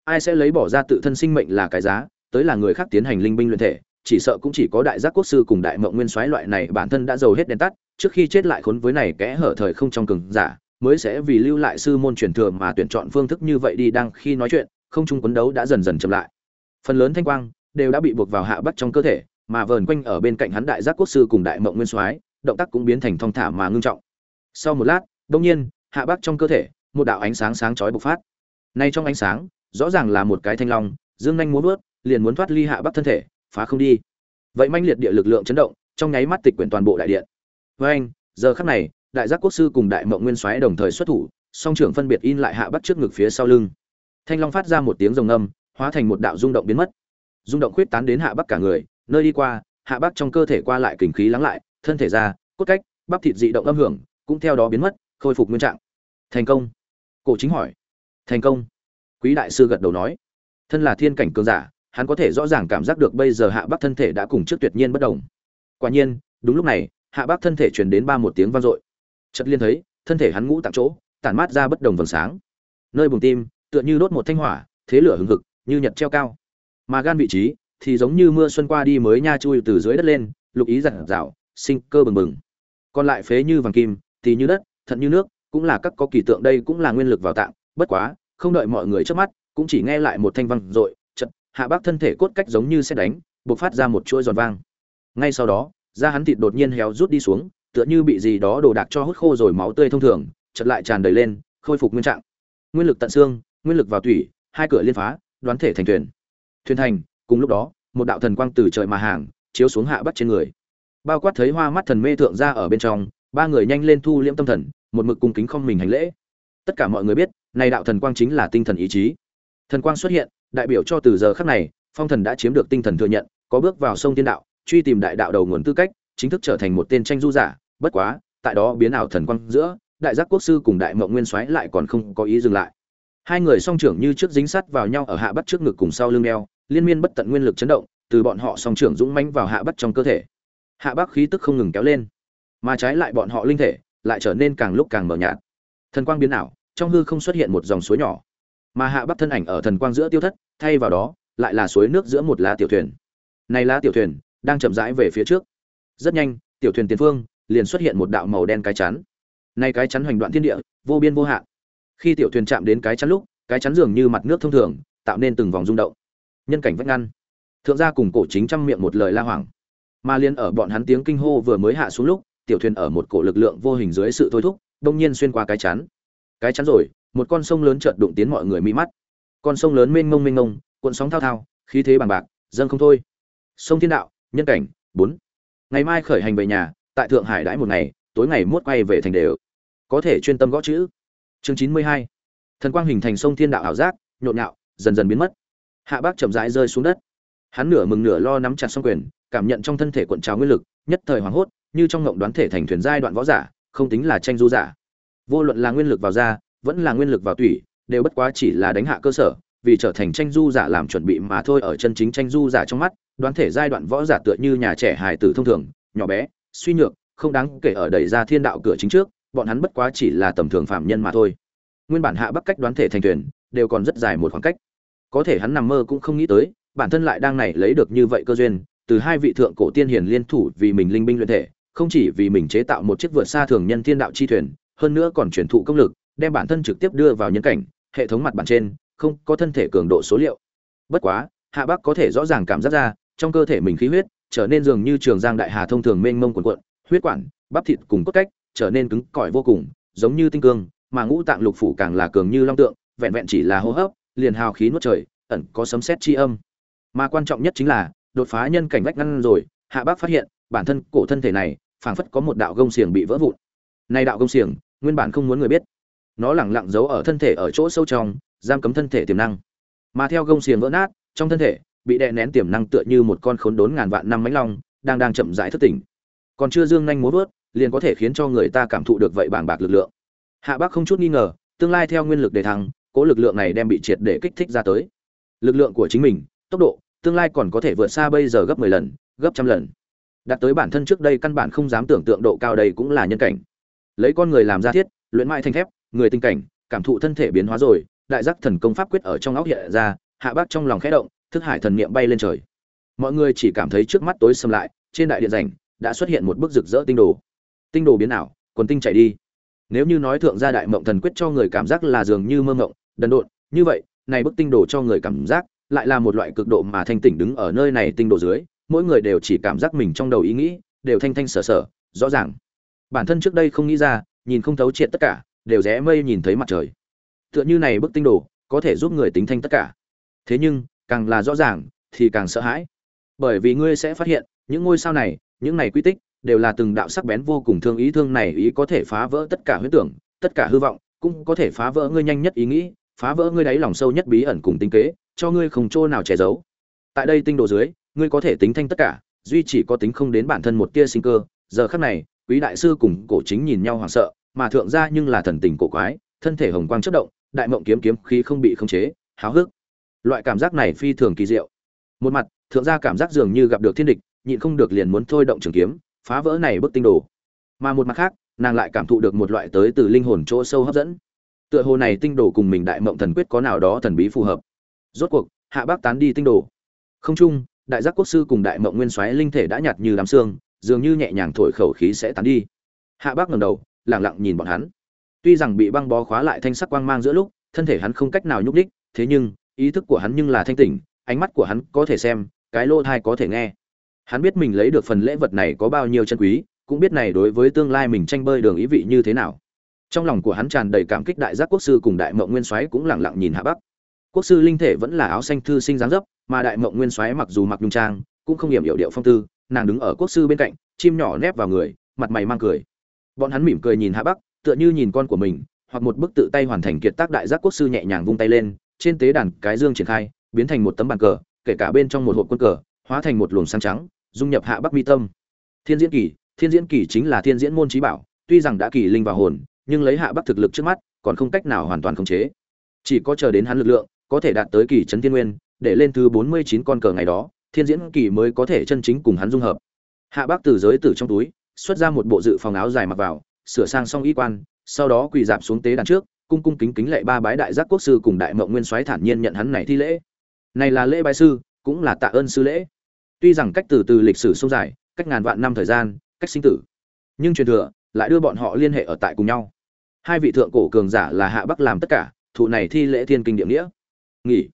S1: Ai sẽ lấy bỏ ra tự thân sinh mệnh là cái giá, tới là người khác tiến hành linh binh luyện thể, chỉ sợ cũng chỉ có đại giác quốc sư cùng đại mộng nguyên soái loại này bản thân đã giàu hết đèn tắt, trước khi chết lại khốn với này kẽ hở thời không trong cường giả, mới sẽ vì lưu lại sư môn truyền thừa mà tuyển chọn phương thức như vậy đi đang khi nói chuyện, không chung quấn đấu đã dần dần chậm lại phần lớn thanh quang đều đã bị buộc vào hạ bắc trong cơ thể, mà vờn quanh ở bên cạnh hắn đại giác quốc sư cùng đại mộng nguyên soái, động tác cũng biến thành thong thả mà ngưng trọng. Sau một lát đông nhiên, hạ bắc trong cơ thể, một đạo ánh sáng sáng chói bộc phát. Nay trong ánh sáng, rõ ràng là một cái thanh long, dương nhanh muốn vớt, liền muốn thoát ly hạ bắc thân thể, phá không đi. Vậy manh liệt địa lực lượng chấn động, trong nháy mắt tịch quyển toàn bộ đại điện. Với anh, giờ khắc này, đại giác quốc sư cùng đại mộng nguyên soái đồng thời xuất thủ, song trưởng phân biệt in lại hạ bắc trước ngực phía sau lưng. Thanh long phát ra một tiếng rồng âm hóa thành một đạo rung động biến mất. Rung động khuyết tán đến hạ bắc cả người, nơi đi qua, hạ bắc trong cơ thể qua lại kình khí lắng lại, thân thể ra, cốt cách, bắp thịt dị động âm hưởng, cũng theo đó biến mất, khôi phục nguyên trạng. Thành công. Cổ chính hỏi. Thành công. Quý đại sư gật đầu nói. Thân là thiên cảnh cường giả, hắn có thể rõ ràng cảm giác được bây giờ hạ bắc thân thể đã cùng trước tuyệt nhiên bất đồng. Quả nhiên, đúng lúc này, hạ bắc thân thể truyền đến ba một tiếng vang dội. Chợt liên thấy, thân thể hắn ngũ tạm chỗ, tản mát ra bất đồng vầng sáng. Nơi bùng tim, tựa như đốt một thanh hỏa, thế lửa hừng hực như nhật treo cao. Mà gan vị trí thì giống như mưa xuân qua đi mới nha chui từ dưới đất lên, lục ý giặt rào sinh cơ bừng bừng. Còn lại phế như vàng kim, thì như đất, thận như nước, cũng là các có kỳ tượng đây cũng là nguyên lực vào tạng. Bất quá, không đợi mọi người trước mắt, cũng chỉ nghe lại một thanh vang dội chật hạ bác thân thể cốt cách giống như xét đánh buộc phát ra một chuỗi giòn vang. Ngay sau đó, da hắn thịt đột nhiên héo rút đi xuống, tựa như bị gì đó đồ đạc cho hút khô rồi máu tươi thông thường chật lại tràn đầy lên, khôi phục nguyên trạng. Nguyên lực tận xương, nguyên lực vào thủy hai cửa liên phá đoán thể thành thuyền. Thuyền thành, cùng lúc đó, một đạo thần quang từ trời mà hàng, chiếu xuống hạ bắt trên người. Bao quát thấy hoa mắt thần mê thượng ra ở bên trong, ba người nhanh lên thu liễm tâm thần, một mực cung kính không mình hành lễ. Tất cả mọi người biết, này đạo thần quang chính là tinh thần ý chí. Thần quang xuất hiện, đại biểu cho từ giờ khắc này, phong thần đã chiếm được tinh thần thừa nhận, có bước vào sông tiên đạo, truy tìm đại đạo đầu nguồn tư cách, chính thức trở thành một tên tranh du giả. Bất quá, tại đó biến ảo thần quang giữa, đại giác quốc sư cùng đại mộng nguyên soái lại còn không có ý dừng lại hai người song trưởng như trước dính sắt vào nhau ở hạ bắt trước ngực cùng sau lưng đeo, liên miên bất tận nguyên lực chấn động, từ bọn họ song trưởng dũng mãnh vào hạ bắt trong cơ thể. Hạ bác khí tức không ngừng kéo lên, mà trái lại bọn họ linh thể lại trở nên càng lúc càng mờ nhạt. Thần quang biến ảo, trong hư không xuất hiện một dòng suối nhỏ, mà hạ bắc thân ảnh ở thần quang giữa tiêu thất, thay vào đó, lại là suối nước giữa một lá tiểu thuyền. Này lá tiểu thuyền đang chậm rãi về phía trước. Rất nhanh, tiểu thuyền tiền phương liền xuất hiện một đạo màu đen cái chắn. Nay cái chắn hoành đoạn thiên địa, vô biên vô hạn khi tiểu thuyền chạm đến cái chắn lúc, cái chắn dường như mặt nước thông thường, tạo nên từng vòng rung động. Nhân cảnh vách ngăn. Thượng gia cùng cổ chính trăm miệng một lời la hoảng. Mà liên ở bọn hắn tiếng kinh hô vừa mới hạ xuống lúc, tiểu thuyền ở một cổ lực lượng vô hình dưới sự thôi thúc, đông nhiên xuyên qua cái chắn. Cái chắn rồi, một con sông lớn chợt đụng tiến mọi người mi mắt. Con sông lớn mênh mông mênh mông, cuộn sóng thao thao, khí thế bằng bạc, dâng không thôi. Sông thiên đạo, nhân cảnh, bốn. Ngày mai khởi hành về nhà, tại thượng hải đãi một ngày, tối ngày mốt quay về thành đều. Có thể chuyên tâm gõ chữ chương chín mươi hai. Thần quang hình thành sông thiên đạo ảo giác, nhộn nhạo, dần dần biến mất. Hạ bác chậm rãi rơi xuống đất. Hắn nửa mừng nửa lo nắm chặt song quyền, cảm nhận trong thân thể cuộn trào nguyên lực, nhất thời hoảng hốt, như trong ngộng đoán thể thành thuyền giai đoạn võ giả, không tính là tranh du giả. Vô luận là nguyên lực vào da, vẫn là nguyên lực vào tủy, đều bất quá chỉ là đánh hạ cơ sở, vì trở thành tranh du giả làm chuẩn bị mà thôi ở chân chính tranh du giả trong mắt, đoán thể giai đoạn võ giả tựa như nhà trẻ hài tử thông thường, nhỏ bé, suy nhược, không đáng kể ở đẩy ra thiên đạo cửa chính trước bọn hắn bất quá chỉ là tầm thường phạm nhân mà thôi. Nguyên bản hạ bắc cách đoán thể thành thuyền, đều còn rất dài một khoảng cách. Có thể hắn nằm mơ cũng không nghĩ tới, bản thân lại đang này lấy được như vậy cơ duyên, từ hai vị thượng cổ tiên hiền liên thủ vì mình linh binh luyện thể, không chỉ vì mình chế tạo một chiếc vượt xa thường nhân thiên đạo chi thuyền, hơn nữa còn truyền thụ công lực, đem bản thân trực tiếp đưa vào nhân cảnh, hệ thống mặt bản trên, không có thân thể cường độ số liệu. Bất quá, hạ bắc có thể rõ ràng cảm giác ra, trong cơ thể mình khí huyết, trở nên dường như trường giang đại hà thông thường mênh mông quần quận huyết quản, bắp thịt cùng cốt cách trở nên cứng cỏi vô cùng, giống như tinh cương, mà ngũ tạng lục phủ càng là cường như long tượng, vẹn vẹn chỉ là hô hấp, liền hào khí nuốt trời, ẩn có sấm sét chi âm. Mà quan trọng nhất chính là, đột phá nhân cảnh vách ngăn rồi, hạ bác phát hiện, bản thân cổ thân thể này, phảng phất có một đạo gông xiềng bị vỡ vụn. Nay đạo gông xiềng, nguyên bản không muốn người biết. Nó lẳng lặng giấu ở thân thể ở chỗ sâu trong, giam cấm thân thể tiềm năng. Mà theo gông xiềng vỡ nát, trong thân thể, bị đè nén tiềm năng tựa như một con khốn đốn ngàn vạn năm mãnh long, đang đang chậm rãi thức tỉnh. Còn chưa dương nhanh múa vớt liền có thể khiến cho người ta cảm thụ được vậy bàng bạc lực lượng. Hạ bác không chút nghi ngờ tương lai theo nguyên lực để thăng, cố lực lượng này đem bị triệt để kích thích ra tới. Lực lượng của chính mình tốc độ tương lai còn có thể vượt xa bây giờ gấp 10 lần gấp trăm lần. Đạt tới bản thân trước đây căn bản không dám tưởng tượng độ cao đây cũng là nhân cảnh. Lấy con người làm ra thiết luyện mãi thành thép người tinh cảnh cảm thụ thân thể biến hóa rồi đại giác thần công pháp quyết ở trong óc hiện ra hạ bác trong lòng khẽ động thức hải thần niệm bay lên trời. Mọi người chỉ cảm thấy trước mắt tối sầm lại trên đại điện rảnh đã xuất hiện một bức rực rỡ tinh đồ tinh đồ biến ảo, quần tinh chạy đi. Nếu như nói thượng gia đại mộng thần quyết cho người cảm giác là dường như mơ mộng, đần độn, như vậy, này bức tinh đồ cho người cảm giác lại là một loại cực độ mà thanh tỉnh đứng ở nơi này tinh đồ dưới, mỗi người đều chỉ cảm giác mình trong đầu ý nghĩ, đều thanh thanh sở sở, rõ ràng. Bản thân trước đây không nghĩ ra, nhìn không thấu triệt tất cả, đều rẽ mây nhìn thấy mặt trời. Tựa như này bức tinh đồ có thể giúp người tính thanh tất cả. Thế nhưng, càng là rõ ràng thì càng sợ hãi. Bởi vì ngươi sẽ phát hiện, những ngôi sao này, những này quy tích đều là từng đạo sắc bén vô cùng thương ý, thương này ý có thể phá vỡ tất cả huyết tưởng, tất cả hư vọng, cũng có thể phá vỡ ngươi nhanh nhất ý nghĩ, phá vỡ ngươi đáy lòng sâu nhất bí ẩn cùng tinh kế, cho ngươi không chỗ nào che giấu. Tại đây tinh độ dưới, ngươi có thể tính thanh tất cả, duy chỉ có tính không đến bản thân một tia sinh cơ. Giờ khắc này, quý đại sư cùng cổ chính nhìn nhau hoảng sợ, mà thượng gia nhưng là thần tình cổ quái, thân thể hồng quang chất động, đại mộng kiếm kiếm khí không bị khống chế, háo hức. Loại cảm giác này phi thường kỳ diệu. Một mặt, thượng gia cảm giác dường như gặp được thiên địch, nhịn không được liền muốn thôi động trường kiếm phá vỡ này bức tinh đồ. Mà một mặt khác, nàng lại cảm thụ được một loại tới từ linh hồn chỗ sâu hấp dẫn. Tựa hồ này tinh đồ cùng mình đại mộng thần quyết có nào đó thần bí phù hợp. Rốt cuộc, hạ bác tán đi tinh đồ. Không chung, đại giác quốc sư cùng đại mộng nguyên soái linh thể đã nhạt như đám xương, dường như nhẹ nhàng thổi khẩu khí sẽ tán đi. Hạ bác ngẩng đầu, lặng lặng nhìn bọn hắn. Tuy rằng bị băng bó khóa lại thanh sắc quang mang giữa lúc, thân thể hắn không cách nào nhúc đích thế nhưng, ý thức của hắn nhưng là thanh tỉnh, ánh mắt của hắn có thể xem, cái lỗ thai có thể nghe hắn biết mình lấy được phần lễ vật này có bao nhiêu chân quý, cũng biết này đối với tương lai mình tranh bơi đường ý vị như thế nào. Trong lòng của hắn tràn đầy cảm kích đại giác quốc sư cùng đại mộng nguyên soái cũng lẳng lặng nhìn hạ bắc. Quốc sư linh thể vẫn là áo xanh thư sinh dáng dấp, mà đại mộng nguyên soái mặc dù mặc nhung trang, cũng không hiểm hiểu điệu phong tư, nàng đứng ở quốc sư bên cạnh, chim nhỏ nép vào người, mặt mày mang cười. Bọn hắn mỉm cười nhìn hạ bắc, tựa như nhìn con của mình, hoặc một bức tự tay hoàn thành kiệt tác đại giác quốc sư nhẹ nhàng vung tay lên, trên tế đàn cái dương triển khai, biến thành một tấm bàn cờ, kể cả bên trong một hộp quân cờ, hóa thành một luồng sáng trắng dung nhập hạ bắc mi tâm. Thiên diễn kỳ, thiên diễn kỳ chính là thiên diễn môn trí bảo, tuy rằng đã kỳ linh vào hồn, nhưng lấy hạ bắc thực lực trước mắt, còn không cách nào hoàn toàn khống chế. Chỉ có chờ đến hắn lực lượng, có thể đạt tới kỳ trấn thiên nguyên, để lên thứ bốn mươi chín con cờ ngày đó, thiên diễn kỳ mới có thể chân chính cùng hắn dung hợp. Hạ bắc từ giới tử trong túi, xuất ra một bộ dự phòng áo dài mặc vào, sửa sang xong y quan, sau đó quỳ dạp xuống tế đàn trước, cung cung kính kính lệ ba bái đại giác quốc sư cùng đại mộng nguyên soái thản nhiên nhận hắn này thi lễ. Này là lễ bái sư, cũng là tạ ơn sư lễ tuy rằng cách từ từ lịch sử sâu dài, cách ngàn vạn năm thời gian, cách sinh tử, nhưng truyền thừa lại đưa bọn họ liên hệ ở tại cùng nhau. Hai vị thượng cổ cường giả là hạ bắc làm tất cả, thụ này thi lễ thiên kinh địa nghĩa. Nghỉ.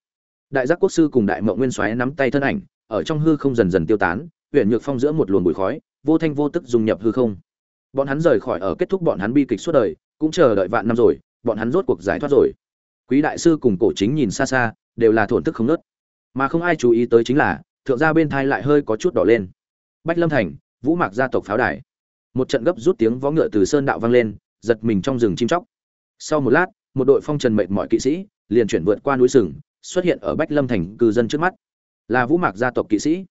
S1: Đại giác quốc sư cùng đại mộng nguyên soái nắm tay thân ảnh, ở trong hư không dần dần tiêu tán huyện nhược phong giữa một luồng bụi khói, vô thanh vô tức dùng nhập hư không. Bọn hắn rời khỏi ở kết thúc bọn hắn bi kịch suốt đời, cũng chờ đợi vạn năm rồi, bọn hắn rốt cuộc giải thoát rồi. Quý đại sư cùng cổ chính nhìn xa xa, đều là thổn thức không nớt. Mà không ai chú ý tới chính là thượng gia bên thai lại hơi có chút đỏ lên. Bách lâm thành, vũ mạc gia tộc pháo đài. Một trận gấp rút tiếng vó ngựa từ sơn đạo vang lên, giật mình trong rừng chim chóc. Sau một lát, một đội phong trần mệnh mọi kỵ sĩ liền chuyển vượt qua núi rừng xuất hiện ở bách lâm thành cư dân trước mắt. Là vũ mạc gia tộc kỵ sĩ.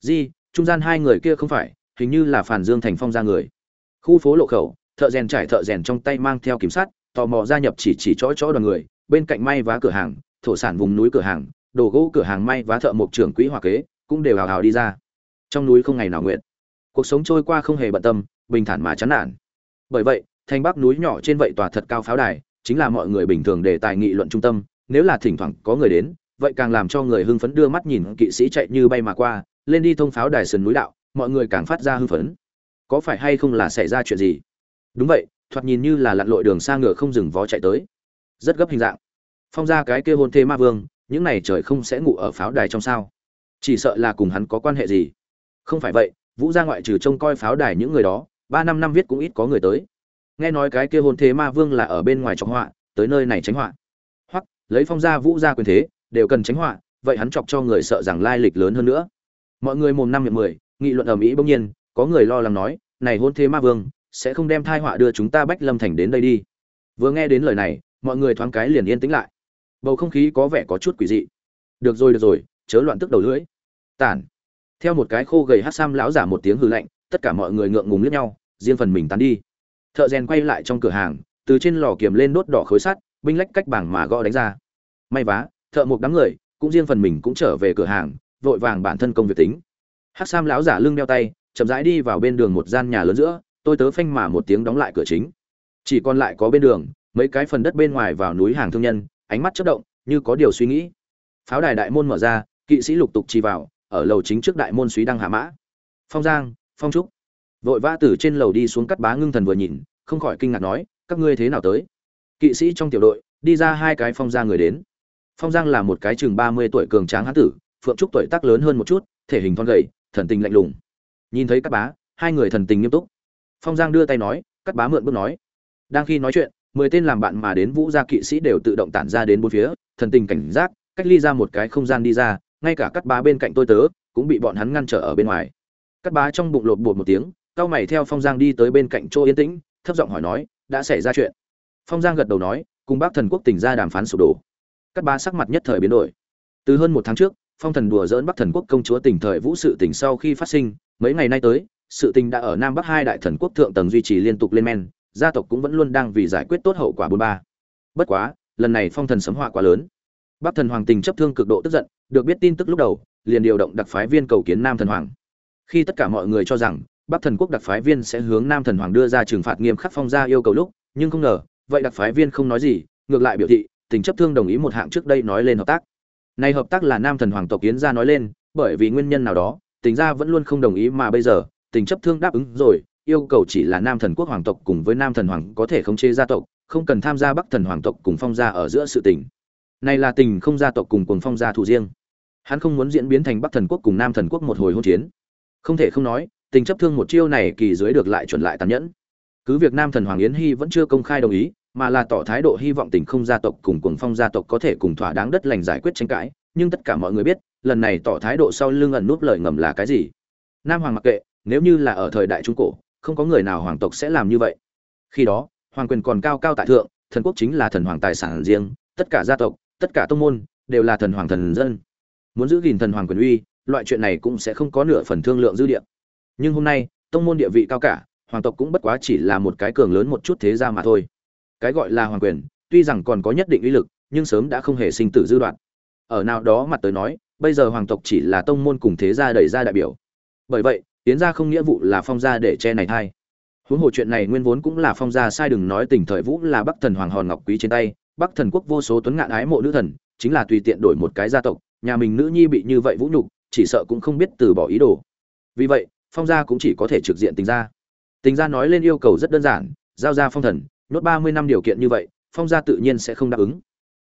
S1: Di, trung gian hai người kia không phải, hình như là phản dương thành phong ra người. Khu phố lộ khẩu, thợ rèn trải thợ rèn trong tay mang theo kiểm sát tò mò gia nhập chỉ chỉ chỗ chỗ đoàn người, bên cạnh may vá cửa hàng, thổ sản vùng núi cửa hàng, đồ gỗ cửa hàng may vá thợ mộc trưởng quỹ hoa kế cũng đều hào hào đi ra. Trong núi không ngày nào nguyện. Cuộc sống trôi qua không hề bận tâm, bình thản mà chán nản. Bởi vậy, thành bắc núi nhỏ trên vậy tòa thật cao pháo đài, chính là mọi người bình thường để tài nghị luận trung tâm, nếu là thỉnh thoảng có người đến, vậy càng làm cho người hưng phấn đưa mắt nhìn kỵ sĩ chạy như bay mà qua, lên đi thông pháo đài sườn núi đạo, mọi người càng phát ra hưng phấn. Có phải hay không là xảy ra chuyện gì? Đúng vậy, thoạt nhìn như là lặn lội đường xa ngựa không dừng vó chạy tới. Rất gấp hình dạng. Phong ra cái kia hôn thê ma vương, những này trời không sẽ ngủ ở pháo đài trong sao chỉ sợ là cùng hắn có quan hệ gì. Không phải vậy, vũ gia ngoại trừ trông coi pháo đài những người đó, ba năm năm viết cũng ít có người tới. Nghe nói cái kia hôn thế ma vương là ở bên ngoài trọng họa, tới nơi này tránh họa. Hoặc, lấy phong gia vũ gia quyền thế, đều cần tránh họa, vậy hắn chọc cho người sợ rằng lai lịch lớn hơn nữa. Mọi người mồm năm miệng mười, nghị luận ở mỹ bỗng nhiên, có người lo lắng nói, này hôn thế ma vương, sẽ không đem thai họa đưa chúng ta bách lâm thành đến đây đi. Vừa nghe đến lời này, mọi người thoáng cái liền yên tĩnh lại. Bầu không khí có vẻ có chút quỷ dị. Được rồi được rồi chớ loạn tức đầu lưỡi. Tản. Theo một cái khô gầy hát sam lão giả một tiếng hư lạnh, tất cả mọi người ngượng ngùng liếc nhau, riêng phần mình tán đi. Thợ rèn quay lại trong cửa hàng, từ trên lò kiềm lên đốt đỏ khối sắt, binh lách cách bảng mà gõ đánh ra. May vá, thợ một đám người, cũng riêng phần mình cũng trở về cửa hàng, vội vàng bản thân công việc tính. Hát sam lão giả lưng đeo tay, chậm rãi đi vào bên đường một gian nhà lớn giữa, tôi tớ phanh mà một tiếng đóng lại cửa chính. Chỉ còn lại có bên đường, mấy cái phần đất bên ngoài vào núi hàng thương nhân, ánh mắt chớp động, như có điều suy nghĩ. Pháo đài đại môn mở ra kỵ sĩ lục tục chi vào, ở lầu chính trước đại môn suý đăng hạ mã. Phong giang, phong trúc. Vội vã từ trên lầu đi xuống cắt bá ngưng thần vừa nhìn, không khỏi kinh ngạc nói, các ngươi thế nào tới? Kỵ sĩ trong tiểu đội, đi ra hai cái phong giang người đến. Phong giang là một cái chừng ba mươi tuổi cường tráng hán tử, phượng trúc tuổi tác lớn hơn một chút, thể hình thon gầy, thần tình lạnh lùng. Nhìn thấy cắt bá, hai người thần tình nghiêm túc. Phong giang đưa tay nói, cắt bá mượn bước nói. Đang khi nói chuyện, mười tên làm bạn mà đến vũ gia kỵ sĩ đều tự động tản ra đến bốn phía, thần tình cảnh giác, cách ly ra một cái không gian đi ra ngay cả cắt bá bên cạnh tôi tớ cũng bị bọn hắn ngăn trở ở bên ngoài. Cắt bá trong bụng lột bột một tiếng cao mày theo phong giang đi tới bên cạnh chỗ yên tĩnh, thấp giọng hỏi nói, đã xảy ra chuyện? Phong giang gật đầu nói, cùng bác thần quốc tỉnh ra đàm phán sụp đổ. Cắt bá sắc mặt nhất thời biến đổi. Từ hơn một tháng trước, phong thần đùa dỡn bắc thần quốc công chúa tỉnh thời vũ sự tỉnh sau khi phát sinh, mấy ngày nay tới, sự tình đã ở nam bắc hai đại thần quốc thượng tầng duy trì liên tục lên men, gia tộc cũng vẫn luôn đang vì giải quyết tốt hậu quả bốn ba. Bất quá, lần này phong thần sấm họa quá lớn bắc thần hoàng tình chấp thương cực độ tức giận, được biết tin tức lúc đầu, liền điều động đặc phái viên cầu kiến nam thần hoàng. Khi tất cả mọi người cho rằng, bắc thần quốc đặc phái viên sẽ hướng nam thần hoàng đưa ra trừng phạt nghiêm khắc phong gia yêu cầu lúc, nhưng không ngờ, vậy đặc phái viên không nói gì, ngược lại biểu thị, tình chấp thương đồng ý một hạng trước đây nói lên hợp tác. Này hợp tác là nam thần hoàng tộc kiến gia nói lên, bởi vì nguyên nhân nào đó, tình gia vẫn luôn không đồng ý mà bây giờ, tình chấp thương đáp ứng rồi, yêu cầu chỉ là nam thần quốc hoàng tộc cùng với nam thần hoàng có thể khống chế gia tộc, không cần tham gia bắc thần hoàng tộc cùng phong gia ở giữa sự tình này là tình không gia tộc cùng cuồng phong gia thủ riêng. Hắn không muốn diễn biến thành bắc thần quốc cùng nam thần quốc một hồi hôn chiến. Không thể không nói, tình chấp thương một chiêu này kỳ dưới được lại chuẩn lại tàn nhẫn. Cứ việc nam thần hoàng yến hy vẫn chưa công khai đồng ý, mà là tỏ thái độ hy vọng tình không gia tộc cùng Cuồng phong gia tộc có thể cùng thỏa đáng đất lành giải quyết tranh cãi, nhưng tất cả mọi người biết, lần này tỏ thái độ sau lưng ẩn núp lời ngầm là cái gì. Nam hoàng mặc kệ, nếu như là ở thời đại trung cổ, không có người nào hoàng tộc sẽ làm như vậy. Khi đó, hoàng quyền còn cao cao tại thượng, thần quốc chính là thần hoàng tài sản riêng, tất cả gia tộc tất cả tông môn đều là thần hoàng thần dân. Muốn giữ gìn thần hoàng quyền uy, loại chuyện này cũng sẽ không có nửa phần thương lượng dư địa. Nhưng hôm nay, tông môn địa vị cao cả, hoàng tộc cũng bất quá chỉ là một cái cường lớn một chút thế gia mà thôi. Cái gọi là hoàng quyền, tuy rằng còn có nhất định uy lực, nhưng sớm đã không hề sinh tử dư đoạn. Ở nào đó mặt tới nói, bây giờ hoàng tộc chỉ là tông môn cùng thế gia đẩy ra đại biểu. Bởi vậy, tiến ra không nghĩa vụ là phong gia để che này thay huống hồ chuyện này nguyên vốn cũng là phong gia sai đừng nói tình thời vũ là bắc thần hoàng hòn ngọc quý trên tay bắc thần quốc vô số tuấn ngạn ái mộ nữ thần, chính là tùy tiện đổi một cái gia tộc, nhà mình nữ nhi bị như vậy vũ nhục, chỉ sợ cũng không biết từ bỏ ý đồ. Vì vậy, phong gia cũng chỉ có thể trực diện tình gia. Tình gia nói lên yêu cầu rất đơn giản, giao ra phong thần, nhốt ba mươi năm điều kiện như vậy, phong gia tự nhiên sẽ không đáp ứng.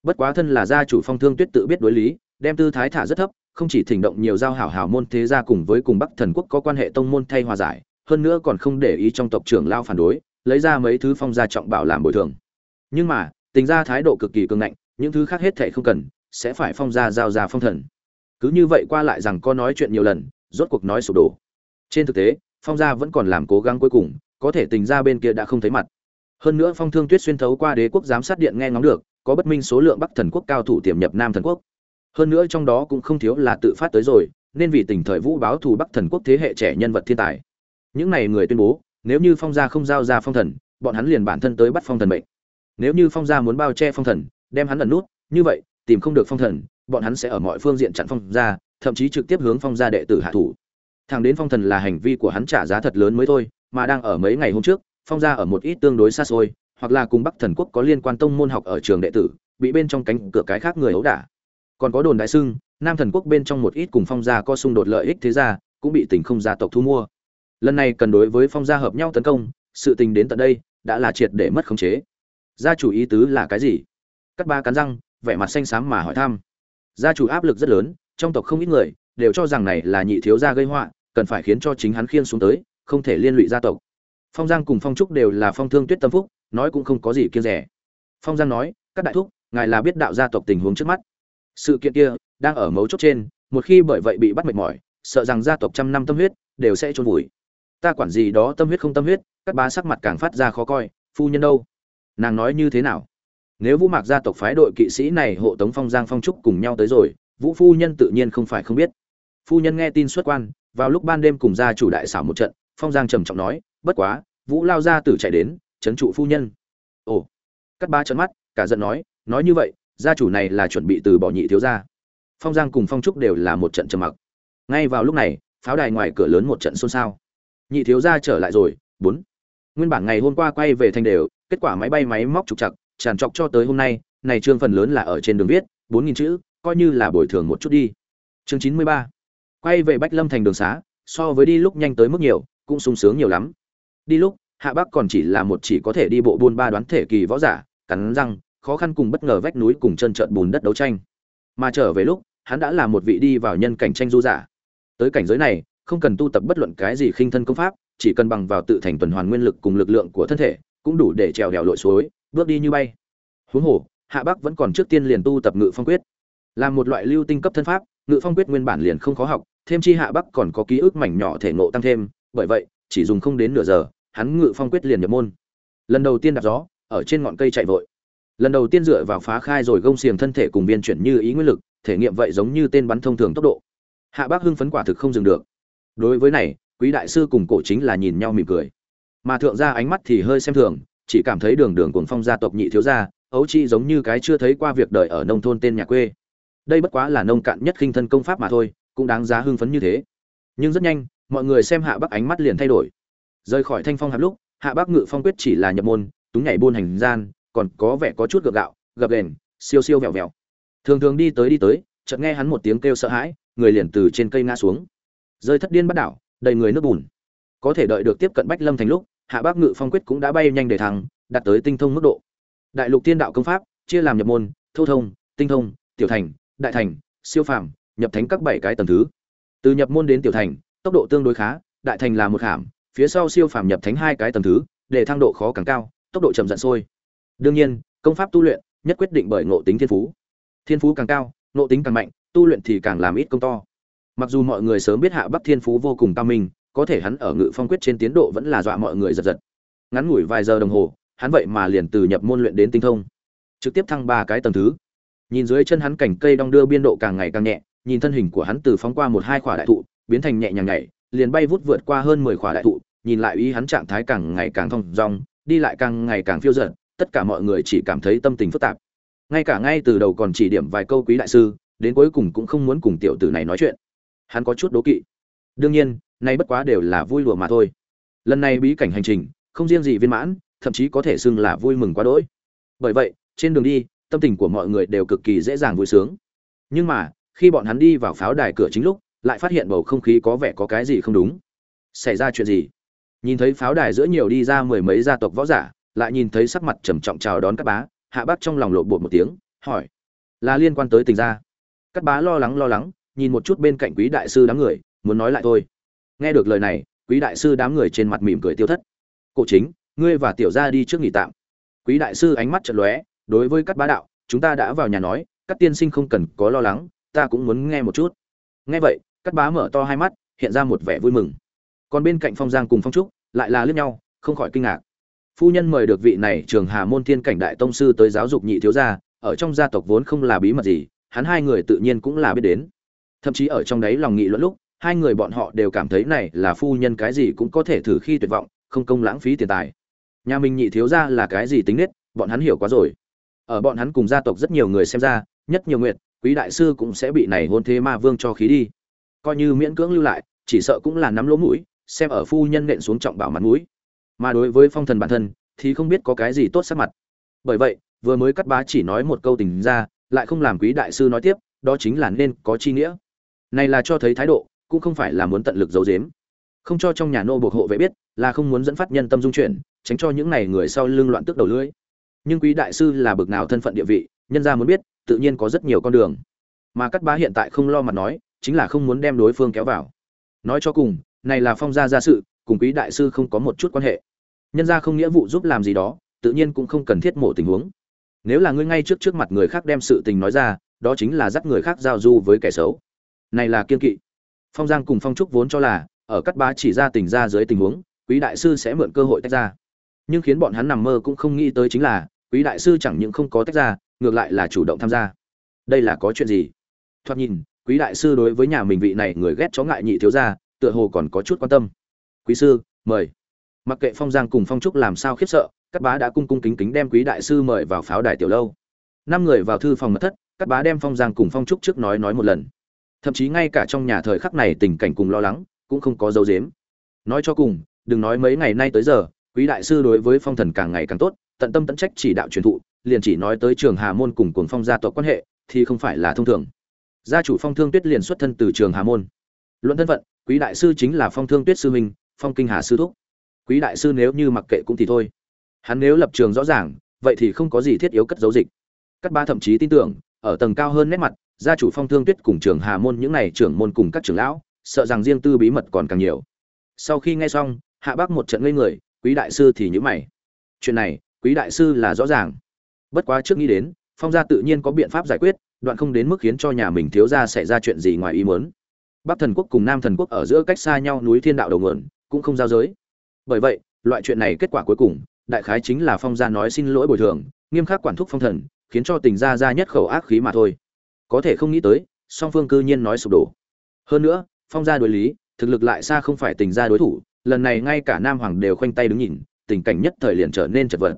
S1: Bất quá thân là gia chủ phong thương tuyết tự biết đối lý, đem tư thái thả rất thấp, không chỉ thỉnh động nhiều giao hảo hảo môn thế gia cùng với cùng bắc thần quốc có quan hệ tông môn thay hòa giải, hơn nữa còn không để ý trong tộc trưởng lao phản đối, lấy ra mấy thứ phong gia trọng bảo làm bồi thường. Nhưng mà tình ra thái độ cực kỳ cường ngạnh, những thứ khác hết thệ không cần, sẽ phải phong gia giao ra phong thần. Cứ như vậy qua lại rằng có nói chuyện nhiều lần, rốt cuộc nói sụp đổ. Trên thực tế, phong gia vẫn còn làm cố gắng cuối cùng, có thể tình ra bên kia đã không thấy mặt. Hơn nữa phong thương tuyết xuyên thấu qua đế quốc giám sát điện nghe ngóng được, có bất minh số lượng bắc thần quốc cao thủ tiềm nhập nam thần quốc. Hơn nữa trong đó cũng không thiếu là tự phát tới rồi, nên vì tình thời vũ báo thù bắc thần quốc thế hệ trẻ nhân vật thiên tài. Những này người tuyên bố, nếu như phong gia không giao ra phong thần, bọn hắn liền bản thân tới bắt phong thần bệnh nếu như phong gia muốn bao che phong thần đem hắn ẩn nút như vậy tìm không được phong thần bọn hắn sẽ ở mọi phương diện chặn phong gia thậm chí trực tiếp hướng phong gia đệ tử hạ thủ. Thằng đến phong thần là hành vi của hắn trả giá thật lớn mới thôi mà đang ở mấy ngày hôm trước phong gia ở một ít tương đối xa xôi hoặc là cùng bắc thần quốc có liên quan tông môn học ở trường đệ tử bị bên trong cánh cửa cái khác người ấu đả. Còn có đồn đại sưng, nam thần quốc bên trong một ít cùng phong gia có xung đột lợi ích thế gia cũng bị tình không gia tộc thu mua. Lần này cần đối với phong gia hợp nhau tấn công sự tình đến tận đây đã là triệt để mất khống chế gia chủ ý tứ là cái gì? Cắt ba cắn răng, vẻ mặt xanh xám mà hỏi thăm. Gia chủ áp lực rất lớn, trong tộc không ít người đều cho rằng này là nhị thiếu gia gây họa, cần phải khiến cho chính hắn khiên xuống tới, không thể liên lụy gia tộc. Phong giang cùng phong trúc đều là phong thương tuyết tâm phúc, nói cũng không có gì kiêng rẻ. Phong giang nói, các đại thúc, ngài là biết đạo gia tộc tình huống trước mắt. Sự kiện kia đang ở mấu chốt trên, một khi bởi vậy bị bắt mệt mỏi, sợ rằng gia tộc trăm năm tâm huyết đều sẽ trôn vùi. Ta quản gì đó tâm huyết không tâm huyết các ba sắc mặt càng phát ra khó coi, phu nhân đâu? Nàng nói như thế nào? Nếu vũ mạc gia tộc phái đội kỵ sĩ này hộ tống phong giang phong trúc cùng nhau tới rồi, vũ phu nhân tự nhiên không phải không biết. Phu nhân nghe tin xuất quan, vào lúc ban đêm cùng gia chủ đại xảo một trận, phong giang trầm trọng nói, bất quá, vũ lao gia tử chạy đến, trấn trụ phu nhân. Ồ, cắt ba trận mắt, cả giận nói nói như vậy, gia chủ này là chuẩn bị từ bỏ nhị thiếu gia. Phong giang cùng phong trúc đều là một trận trầm mặc. Ngay vào lúc này, pháo đài ngoài cửa lớn một trận xôn xao. Nhị thiếu gia trở lại rồi, bốn. Nguyên bản ngày hôm qua quay về thành đều kết quả máy bay máy móc trục chặt tràn trọc cho tới hôm nay, này trương phần lớn là ở trên đường viết, bốn nghìn chữ, coi như là bồi thường một chút đi. Chương chín mươi ba. Quay về bách lâm thành đường xá, so với đi lúc nhanh tới mức nhiều, cũng sung sướng nhiều lắm. Đi lúc, hạ bắc còn chỉ là một chỉ có thể đi bộ buôn ba đoán thể kỳ võ giả, cắn răng, khó khăn cùng bất ngờ vách núi cùng chân trợn bùn đất đấu tranh. Mà trở về lúc, hắn đã là một vị đi vào nhân cảnh tranh du giả. Tới cảnh giới này, không cần tu tập bất luận cái gì khinh thân công pháp, chỉ cần bằng vào tự thành tuần hoàn nguyên lực cùng lực lượng của thân thể cũng đủ để trèo đèo lội suối, bước đi như bay. Huống hồ, hạ bắc vẫn còn trước tiên liền tu tập ngự phong quyết. Làm một loại lưu tinh cấp thân pháp, ngự phong quyết nguyên bản liền không khó học, thêm chi hạ bắc còn có ký ức mảnh nhỏ thể ngộ tăng thêm, bởi vậy, chỉ dùng không đến nửa giờ, hắn ngự phong quyết liền nhập môn. Lần đầu tiên đạp gió, ở trên ngọn cây chạy vội. Lần đầu tiên dựa vào phá khai rồi gông xiềng thân thể cùng viên chuyển như ý nguyên lực, thể nghiệm vậy giống như tên bắn thông thường tốc độ. Hạ bác hưng phấn quả thực không dừng được. Đối với này, quý đại sư cùng cổ chính là nhìn nhau mỉm cười mà thượng gia ánh mắt thì hơi xem thường, chỉ cảm thấy đường đường cuồng phong gia tộc nhị thiếu gia, ấu chi giống như cái chưa thấy qua việc đời ở nông thôn tên nhà quê. Đây bất quá là nông cạn nhất khinh thân công pháp mà thôi, cũng đáng giá hưng phấn như thế. Nhưng rất nhanh, mọi người xem hạ bắc ánh mắt liền thay đổi. Rời khỏi thanh phong hạp lúc, hạ bắc ngự phong quyết chỉ là nhập môn, túng nhảy buôn hành gian, còn có vẻ có chút gượng gạo, gập ghềnh, siêu siêu vẹo vẹo. Thường thường đi tới đi tới, chợt nghe hắn một tiếng kêu sợ hãi, người liền từ trên cây ngã xuống. Rơi thất điên bắt đảo, đầy người nước bùn có thể đợi được tiếp cận bách lâm thành lúc, hạ bác ngự phong quyết cũng đã bay nhanh để thắng đạt tới tinh thông mức độ. Đại lục tiên đạo công pháp, chia làm nhập môn, thô thông, tinh thông, tiểu thành, đại thành, siêu phàm, nhập thánh các bảy cái tầng thứ. Từ nhập môn đến tiểu thành, tốc độ tương đối khá, đại thành là một hàm phía sau siêu phàm nhập thánh hai cái tầng thứ, để thăng độ khó càng cao, tốc độ chậm dặn sôi. Đương nhiên, công pháp tu luyện nhất quyết định bởi ngộ tính thiên phú. Thiên phú càng cao, ngộ tính càng mạnh, tu luyện thì càng làm ít công to. Mặc dù mọi người sớm biết hạ bắc thiên phú vô cùng cao minh có thể hắn ở ngự phong quyết trên tiến độ vẫn là dọa mọi người giật giật. Ngắn ngủi vài giờ đồng hồ, hắn vậy mà liền từ nhập môn luyện đến tinh thông. Trực tiếp thăng ba cái tầng thứ. Nhìn dưới chân hắn cảnh cây đong đưa biên độ càng ngày càng nhẹ, nhìn thân hình của hắn từ phóng qua một hai khỏa đại thụ, biến thành nhẹ nhàng nhảy, liền bay vút vượt qua hơn mười khỏa đại thụ, nhìn lại ý hắn trạng thái càng ngày càng thong dong, đi lại càng ngày càng phiêu dật, tất cả mọi người chỉ cảm thấy tâm tình phức tạp. Ngay cả ngay từ đầu còn chỉ điểm vài câu quý đại sư, đến cuối cùng cũng không muốn cùng tiểu tử này nói chuyện. Hắn có chút đố kỵ. Đương nhiên nay bất quá đều là vui lùa mà thôi. Lần này bí cảnh hành trình, không riêng gì viên mãn, thậm chí có thể xưng là vui mừng quá đỗi. Bởi vậy, trên đường đi, tâm tình của mọi người đều cực kỳ dễ dàng vui sướng. Nhưng mà, khi bọn hắn đi vào pháo đài cửa chính lúc, lại phát hiện bầu không khí có vẻ có cái gì không đúng. Xảy ra chuyện gì? Nhìn thấy pháo đài giữa nhiều đi ra mười mấy gia tộc võ giả, lại nhìn thấy sắc mặt trầm trọng chào đón các bá, hạ bác trong lòng lộ bột một tiếng, hỏi, là liên quan tới tình gia? Các bá lo lắng lo lắng, nhìn một chút bên cạnh quý đại sư đám người, muốn nói lại thôi nghe được lời này, quý đại sư đám người trên mặt mỉm cười tiêu thất. Cổ chính, ngươi và tiểu gia đi trước nghỉ tạm. Quý đại sư ánh mắt chợt lóe, đối với các bá đạo, chúng ta đã vào nhà nói các tiên sinh không cần có lo lắng, ta cũng muốn nghe một chút. Nghe vậy các bá mở to hai mắt, hiện ra một vẻ vui mừng. Còn bên cạnh phong giang cùng phong trúc, lại là liếc nhau, không khỏi kinh ngạc. Phu nhân mời được vị này trường hà môn thiên cảnh đại tông sư tới giáo dục nhị thiếu gia, ở trong gia tộc vốn không là bí mật gì, hắn hai người tự nhiên cũng là biết đến. Thậm chí ở trong đấy lòng nghị luận lúc hai người bọn họ đều cảm thấy này là phu nhân cái gì cũng có thể thử khi tuyệt vọng, không công lãng phí tiền tài. Nhà mình nhị thiếu gia là cái gì tính nết, bọn hắn hiểu quá rồi. Ở bọn hắn cùng gia tộc rất nhiều người xem ra, nhất nhiều nguyện quý đại sư cũng sẽ bị này hôn thế ma vương cho khí đi. Coi như miễn cưỡng lưu lại, chỉ sợ cũng là nắm lỗ mũi, xem ở phu nhân nện xuống trọng bảo mặt mũi. Mà đối với phong thần bản thân, thì không biết có cái gì tốt sắc mặt. Bởi vậy, vừa mới cắt bá chỉ nói một câu tình ra, lại không làm quý đại sư nói tiếp, đó chính là nên có chi nghĩa. Này là cho thấy thái độ cũng không phải là muốn tận lực giấu giếm. Không cho trong nhà nô buộc hộ vệ biết, là không muốn dẫn phát nhân tâm dung chuyển, tránh cho những này người sau lưng loạn tức đầu lưỡi. Nhưng quý đại sư là bực nào thân phận địa vị, nhân gia muốn biết, tự nhiên có rất nhiều con đường. Mà cắt bá hiện tại không lo mặt nói, chính là không muốn đem đối phương kéo vào. Nói cho cùng, này là phong gia gia sự, cùng quý đại sư không có một chút quan hệ. Nhân gia không nghĩa vụ giúp làm gì đó, tự nhiên cũng không cần thiết mổ tình huống. Nếu là ngươi ngay trước trước mặt người khác đem sự tình nói ra, đó chính là dắt người khác giao du với kẻ xấu. Này là kiên kỵ phong giang cùng phong trúc vốn cho là, ở cắt bá chỉ ra tình ra dưới tình huống, quý đại sư sẽ mượn cơ hội tách ra. Nhưng khiến bọn hắn nằm mơ cũng không nghĩ tới chính là, quý đại sư chẳng những không có tách ra, ngược lại là chủ động tham gia. Đây là có chuyện gì? Thoạt nhìn, quý đại sư đối với nhà mình vị này người ghét chó ngại nhị thiếu gia, tựa hồ còn có chút quan tâm. Quý sư, mời. Mặc kệ phong giang cùng phong trúc làm sao khiếp sợ các bá đã cung cung kính kính đem quý đại sư mời vào pháo đài tiểu lâu. Năm người vào thư phòng mật thất các bá đem phong giang cùng phong trúc trước nói nói một lần thậm chí ngay cả trong nhà thời khắc này tình cảnh cùng lo lắng cũng không có dấu dếm nói cho cùng, đừng nói mấy ngày nay tới giờ, quý đại sư đối với phong thần càng ngày càng tốt, tận tâm tận trách chỉ đạo truyền thụ, liền chỉ nói tới trường hà môn cùng cuồng phong gia tộc quan hệ, thì không phải là thông thường. Gia chủ phong thương tuyết liền xuất thân từ trường hà môn. Luận thân phận, quý đại sư chính là phong thương tuyết sư minh phong kinh hà sư thúc. Quý đại sư nếu như mặc kệ cũng thì thôi. Hắn nếu lập trường rõ ràng, vậy thì không có gì thiết yếu cất giấu dịch. Các ba thậm chí tin tưởng, ở tầng cao hơn nét mặt gia chủ phong thương tuyết cùng trưởng hà môn những này trưởng môn cùng các trưởng lão, sợ rằng riêng tư bí mật còn càng nhiều. Sau khi nghe xong, hạ bác một trận ngây người, quý đại sư thì như mày. Chuyện này, quý đại sư là rõ ràng. Bất quá trước nghĩ đến, phong gia tự nhiên có biện pháp giải quyết, đoạn không đến mức khiến cho nhà mình thiếu gia xảy ra chuyện gì ngoài ý muốn. Bắc thần quốc cùng nam thần quốc ở giữa cách xa nhau núi thiên đạo đầu nguồn, cũng không giao giới. Bởi vậy, loại chuyện này kết quả cuối cùng, đại khái chính là phong gia nói xin lỗi bồi thường, nghiêm khắc quản thúc phong thần, khiến cho tình gia gia nhất khẩu ác khí mà thôi có thể không nghĩ tới, song phương cư nhiên nói sụp đổ. Hơn nữa, phong gia đối lý, thực lực lại xa không phải tình gia đối thủ, lần này ngay cả nam hoàng đều khoanh tay đứng nhìn, tình cảnh nhất thời liền trở nên chật vật.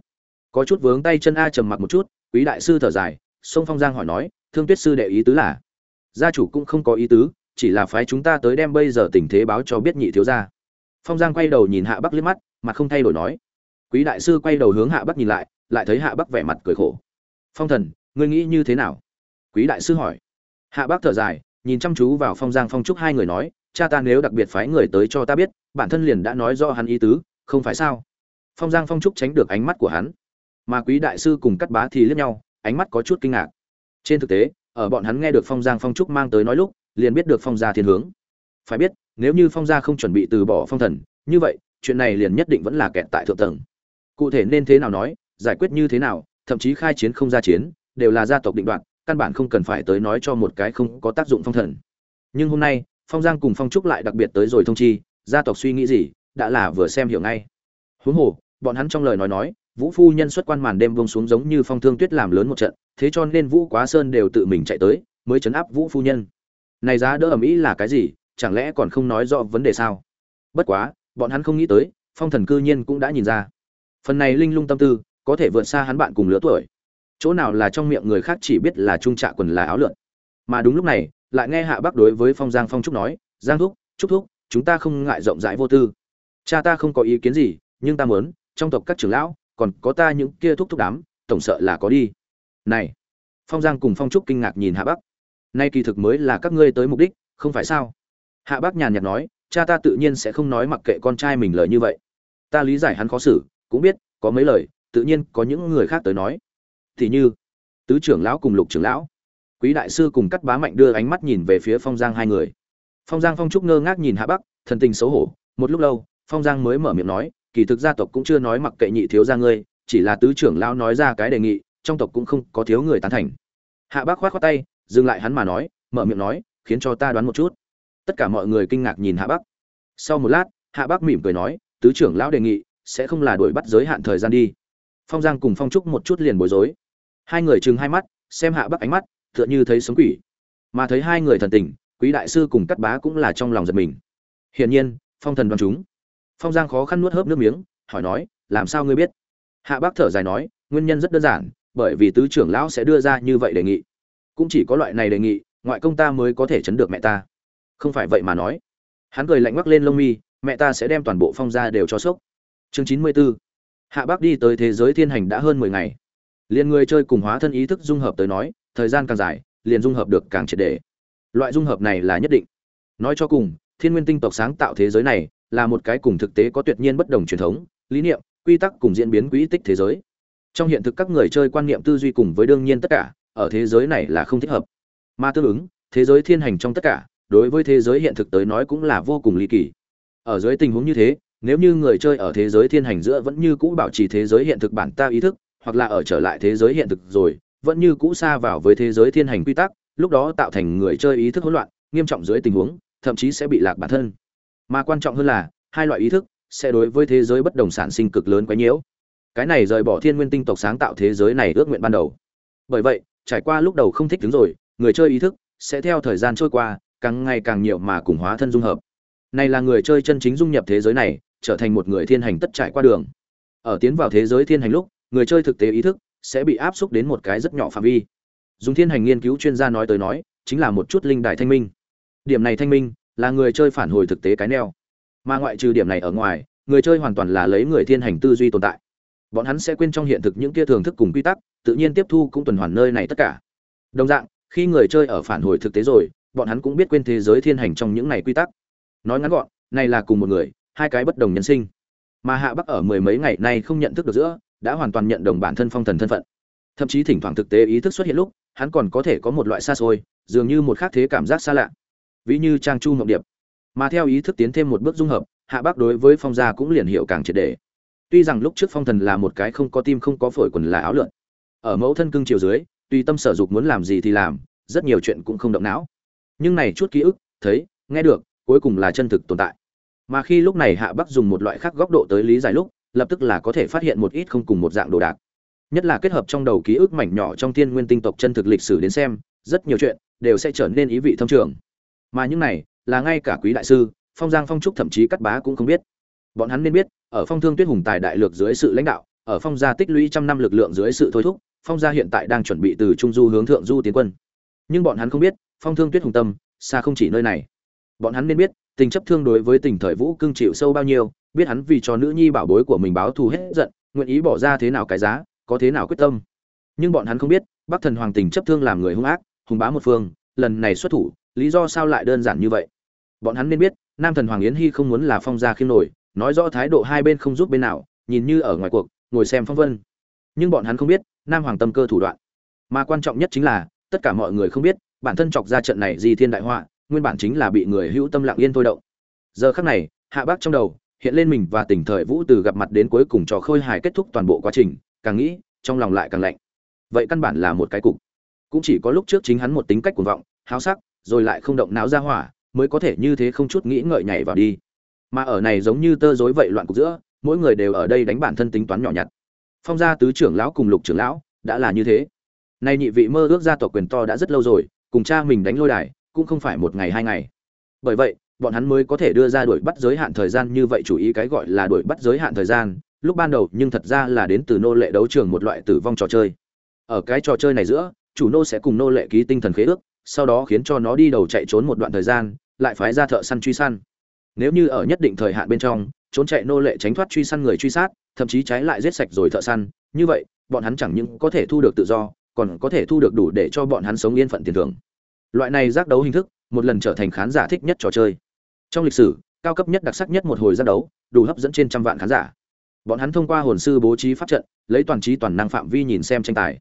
S1: Có chút vướng tay chân a trầm mặc một chút, quý đại sư thở dài sông phong giang hỏi nói, thương tuyết sư đệ ý tứ là? Gia chủ cũng không có ý tứ, chỉ là phái chúng ta tới đem bây giờ tình thế báo cho biết nhị thiếu gia. Phong giang quay đầu nhìn hạ bắc liếc mắt, mặt không thay đổi nói. Quý đại sư quay đầu hướng hạ bắc nhìn lại lại thấy hạ bắc vẻ mặt cười khổ. Phong thần, ngươi nghĩ như thế nào? Quý đại sư hỏi. Hạ bác thở dài, nhìn chăm chú vào phong giang phong trúc hai người nói, cha ta nếu đặc biệt phái người tới cho ta biết, bản thân liền đã nói do hắn ý tứ, không phải sao? Phong giang phong trúc tránh được ánh mắt của hắn. Mà quý đại sư cùng cắt bá thì liếc nhau, ánh mắt có chút kinh ngạc. Trên thực tế, ở bọn hắn nghe được phong giang phong trúc mang tới nói lúc, liền biết được phong gia thiên hướng. Phải biết, nếu như phong gia không chuẩn bị từ bỏ phong thần, như vậy, chuyện này liền nhất định vẫn là kẹt tại thượng tầng. Cụ thể nên thế nào nói, giải quyết như thế nào, thậm chí khai chiến không ra chiến, đều là gia tộc định đoạt căn bản không cần phải tới nói cho một cái không có tác dụng phong thần. Nhưng hôm nay, phong giang cùng phong trúc lại đặc biệt tới rồi thông chi, gia tộc suy nghĩ gì, đã là vừa xem hiểu ngay. Huống hồ, bọn hắn trong lời nói nói, vũ phu nhân xuất quan màn đêm vông xuống giống như phong thương tuyết làm lớn một trận, thế cho nên vũ quá sơn đều tự mình chạy tới, mới chấn áp vũ phu nhân. Này giá đỡ ẩm ý là cái gì, chẳng lẽ còn không nói rõ vấn đề sao? Bất quá, bọn hắn không nghĩ tới, phong thần cư nhiên cũng đã nhìn ra. Phần này linh lung tâm tư, có thể vượt xa hắn bạn cùng lứa tuổi chỗ nào là trong miệng người khác chỉ biết là trung trạ quần là áo lượn. Mà đúng lúc này, lại nghe hạ bác đối với phong giang phong trúc nói, giang thúc, trúc thúc, chúng ta không ngại rộng rãi vô tư. Cha ta không có ý kiến gì, nhưng ta muốn, trong tộc các trưởng lão, còn có ta những kia thúc thúc đám, tổng sợ là có đi. Này, phong giang cùng phong trúc kinh ngạc nhìn hạ bắc. Nay kỳ thực mới là các ngươi tới mục đích, không phải sao? Hạ bắc nhàn nhạt nói, cha ta tự nhiên sẽ không nói mặc kệ con trai mình lời như vậy. Ta lý giải hắn khó xử, cũng biết, có mấy lời, tự nhiên có những người khác tới nói thì như, tứ trưởng lão cùng lục trưởng lão, quý đại sư cùng cắt bá mạnh đưa ánh mắt nhìn về phía phong giang hai người. Phong giang phong trúc ngơ ngác nhìn hạ bắc, thần tình xấu hổ, một lúc lâu, phong giang mới mở miệng nói, kỳ thực gia tộc cũng chưa nói mặc kệ nhị thiếu gia ngươi, chỉ là tứ trưởng lão nói ra cái đề nghị, trong tộc cũng không có thiếu người tán thành. Hạ bác khoát khoát tay, dừng lại hắn mà nói, mở miệng nói, khiến cho ta đoán một chút. Tất cả mọi người kinh ngạc nhìn hạ bắc. Sau một lát, hạ bắc mỉm cười nói, tứ trưởng lão đề nghị, sẽ không là đuổi bắt giới hạn thời gian đi. Phong giang cùng phong trúc một chút liền bối rối hai người chừng hai mắt, xem hạ bắc ánh mắt, tựa như thấy sống quỷ. Mà thấy hai người thần tình, quý đại sư cùng cắt bá cũng là trong lòng giật mình. Hiển nhiên, phong thần đoán chúng. Phong giang khó khăn nuốt hớp nước miếng, hỏi nói, làm sao ngươi biết? Hạ bác thở dài nói, nguyên nhân rất đơn giản, bởi vì tứ trưởng lão sẽ đưa ra như vậy đề nghị. Cũng chỉ có loại này đề nghị, ngoại công ta mới có thể chấn được mẹ ta. Không phải vậy mà nói. Hắn cười lạnh ngoắc lên lông mi, mẹ ta sẽ đem toàn bộ phong gia đều cho sốc. Chương chín mươi 94 hạ bác đi tới thế giới thiên hành đã hơn mười ngày liền người chơi cùng hóa thân ý thức dung hợp tới nói, thời gian càng dài, liền dung hợp được càng triệt đề loại dung hợp này là nhất định. Nói cho cùng, thiên nguyên tinh tộc sáng tạo thế giới này là một cái cùng thực tế có tuyệt nhiên bất đồng truyền thống, lý niệm, quy tắc cùng diễn biến quỹ tích thế giới. Trong hiện thực các người chơi quan niệm tư duy cùng với đương nhiên tất cả, ở thế giới này là không thích hợp. Mà tương ứng, thế giới thiên hành trong tất cả, đối với thế giới hiện thực tới nói cũng là vô cùng ly kỳ. Ở dưới tình huống như thế, nếu như người chơi ở thế giới thiên hành giữa vẫn như cũ bảo trì thế giới hiện thực bản ta ý thức hoặc là ở trở lại thế giới hiện thực rồi, vẫn như cũ xa vào với thế giới thiên hành quy tắc, lúc đó tạo thành người chơi ý thức hỗn loạn, nghiêm trọng dưới tình huống, thậm chí sẽ bị lạc bản thân. Mà quan trọng hơn là, hai loại ý thức sẽ đối với thế giới bất đồng sản sinh cực lớn quá nhiễu. Cái này rời bỏ thiên nguyên tinh tộc sáng tạo thế giới này ước nguyện ban đầu. Bởi vậy, trải qua lúc đầu không thích đứng rồi, người chơi ý thức sẽ theo thời gian trôi qua, càng ngày càng nhiều mà cùng hóa thân dung hợp. Này là người chơi chân chính dung nhập thế giới này, trở thành một người thiên hành tất trải qua đường. Ở tiến vào thế giới thiên hành lúc người chơi thực tế ý thức sẽ bị áp xúc đến một cái rất nhỏ phạm vi. Dùng thiên hành nghiên cứu chuyên gia nói tới nói, chính là một chút linh đại thanh minh. Điểm này thanh minh là người chơi phản hồi thực tế cái neo. Mà ngoại trừ điểm này ở ngoài, người chơi hoàn toàn là lấy người thiên hành tư duy tồn tại. Bọn hắn sẽ quên trong hiện thực những kia thường thức cùng quy tắc, tự nhiên tiếp thu cũng tuần hoàn nơi này tất cả. Đồng dạng, khi người chơi ở phản hồi thực tế rồi, bọn hắn cũng biết quên thế giới thiên hành trong những này quy tắc. Nói ngắn gọn, này là cùng một người, hai cái bất đồng nhân sinh. Mà hạ bắc ở mười mấy ngày nay không nhận thức được giữa đã hoàn toàn nhận đồng bản thân phong thần thân phận. Thậm chí thỉnh thoảng thực tế ý thức xuất hiện lúc, hắn còn có thể có một loại xa xôi, dường như một khác thế cảm giác xa lạ. Ví như trang chu ngọc điệp. Mà theo ý thức tiến thêm một bước dung hợp, hạ bắc đối với phong gia cũng liền hiểu càng triệt đề tuy rằng lúc trước phong thần là một cái không có tim không có phổi quần là áo lượn, ở mẫu thân cưng chiều dưới, tùy tâm sở dục muốn làm gì thì làm, rất nhiều chuyện cũng không động não. Nhưng này chút ký ức, thấy, nghe được, cuối cùng là chân thực tồn tại. Mà khi lúc này hạ bắc dùng một loại khác góc độ tới lý giải lúc lập tức là có thể phát hiện một ít không cùng một dạng đồ đạc. Nhất là kết hợp trong đầu ký ức mảnh nhỏ trong thiên nguyên tinh tộc chân thực lịch sử đến xem, rất nhiều chuyện đều sẽ trở nên ý vị thông trường. Mà những này là ngay cả quý đại sư, phong giang phong trúc thậm chí cắt bá cũng không biết. Bọn hắn nên biết, ở phong thương tuyết hùng tài đại lược dưới sự lãnh đạo, ở phong gia tích lũy trăm năm lực lượng dưới sự thôi thúc, phong gia hiện tại đang chuẩn bị từ trung du hướng thượng du tiến quân. Nhưng bọn hắn không biết, phong thương tuyết hùng tâm, xa không chỉ nơi này. Bọn hắn nên biết, tình chấp thương đối với tình thời vũ cương chịu sâu bao nhiêu biết hắn vì cho nữ nhi bảo bối của mình báo thù hết giận, nguyện ý bỏ ra thế nào cái giá, có thế nào quyết tâm. Nhưng bọn hắn không biết, bắc thần hoàng tình chấp thương làm người hung ác, hùng bá một phương, lần này xuất thủ, lý do sao lại đơn giản như vậy? Bọn hắn nên biết, nam thần hoàng yến hy không muốn là phong gia khiêm nổi, nói rõ thái độ hai bên không giúp bên nào, nhìn như ở ngoài cuộc, ngồi xem phong vân. Nhưng bọn hắn không biết, nam hoàng tâm cơ thủ đoạn. Mà quan trọng nhất chính là, tất cả mọi người không biết, bản thân chọc ra trận này di thiên đại họa, nguyên bản chính là bị người hữu tâm lặng yên thôi động. Giờ khắc này, hạ bác trong đầu hiện lên mình và tỉnh thời vũ từ gặp mặt đến cuối cùng trò khôi hài kết thúc toàn bộ quá trình, càng nghĩ, trong lòng lại càng lạnh. Vậy căn bản là một cái cục. Cũng chỉ có lúc trước chính hắn một tính cách cuồng vọng, háo sắc, rồi lại không động não ra hỏa, mới có thể như thế không chút nghĩ ngợi nhảy vào đi. Mà ở này giống như tơ rối vậy loạn cục giữa, mỗi người đều ở đây đánh bản thân tính toán nhỏ nhặt. Phong gia tứ trưởng lão cùng lục trưởng lão, đã là như thế. Nay nhị vị mơ ước gia tộc quyền to đã rất lâu rồi, cùng cha mình đánh lôi đài, cũng không phải một ngày hai ngày. Bởi vậy bọn hắn mới có thể đưa ra đuổi bắt giới hạn thời gian như vậy chủ ý cái gọi là đuổi bắt giới hạn thời gian, lúc ban đầu nhưng thật ra là đến từ nô lệ đấu trường một loại tử vong trò chơi. Ở cái trò chơi này giữa, chủ nô sẽ cùng nô lệ ký tinh thần khế ước, sau đó khiến cho nó đi đầu chạy trốn một đoạn thời gian, lại phái ra thợ săn truy săn. Nếu như ở nhất định thời hạn bên trong, trốn chạy nô lệ tránh thoát truy săn người truy sát, thậm chí trái lại giết sạch rồi thợ săn, như vậy, bọn hắn chẳng những có thể thu được tự do, còn có thể thu được đủ để cho bọn hắn sống yên phận tiền thưởng. Loại này giác đấu hình thức, một lần trở thành khán giả thích nhất trò chơi trong lịch sử, cao cấp nhất đặc sắc nhất một hồi ra đấu, đủ hấp dẫn trên trăm vạn khán giả. Bọn hắn thông qua hồn sư bố trí pháp trận, lấy toàn trí toàn năng phạm vi nhìn xem tranh tài.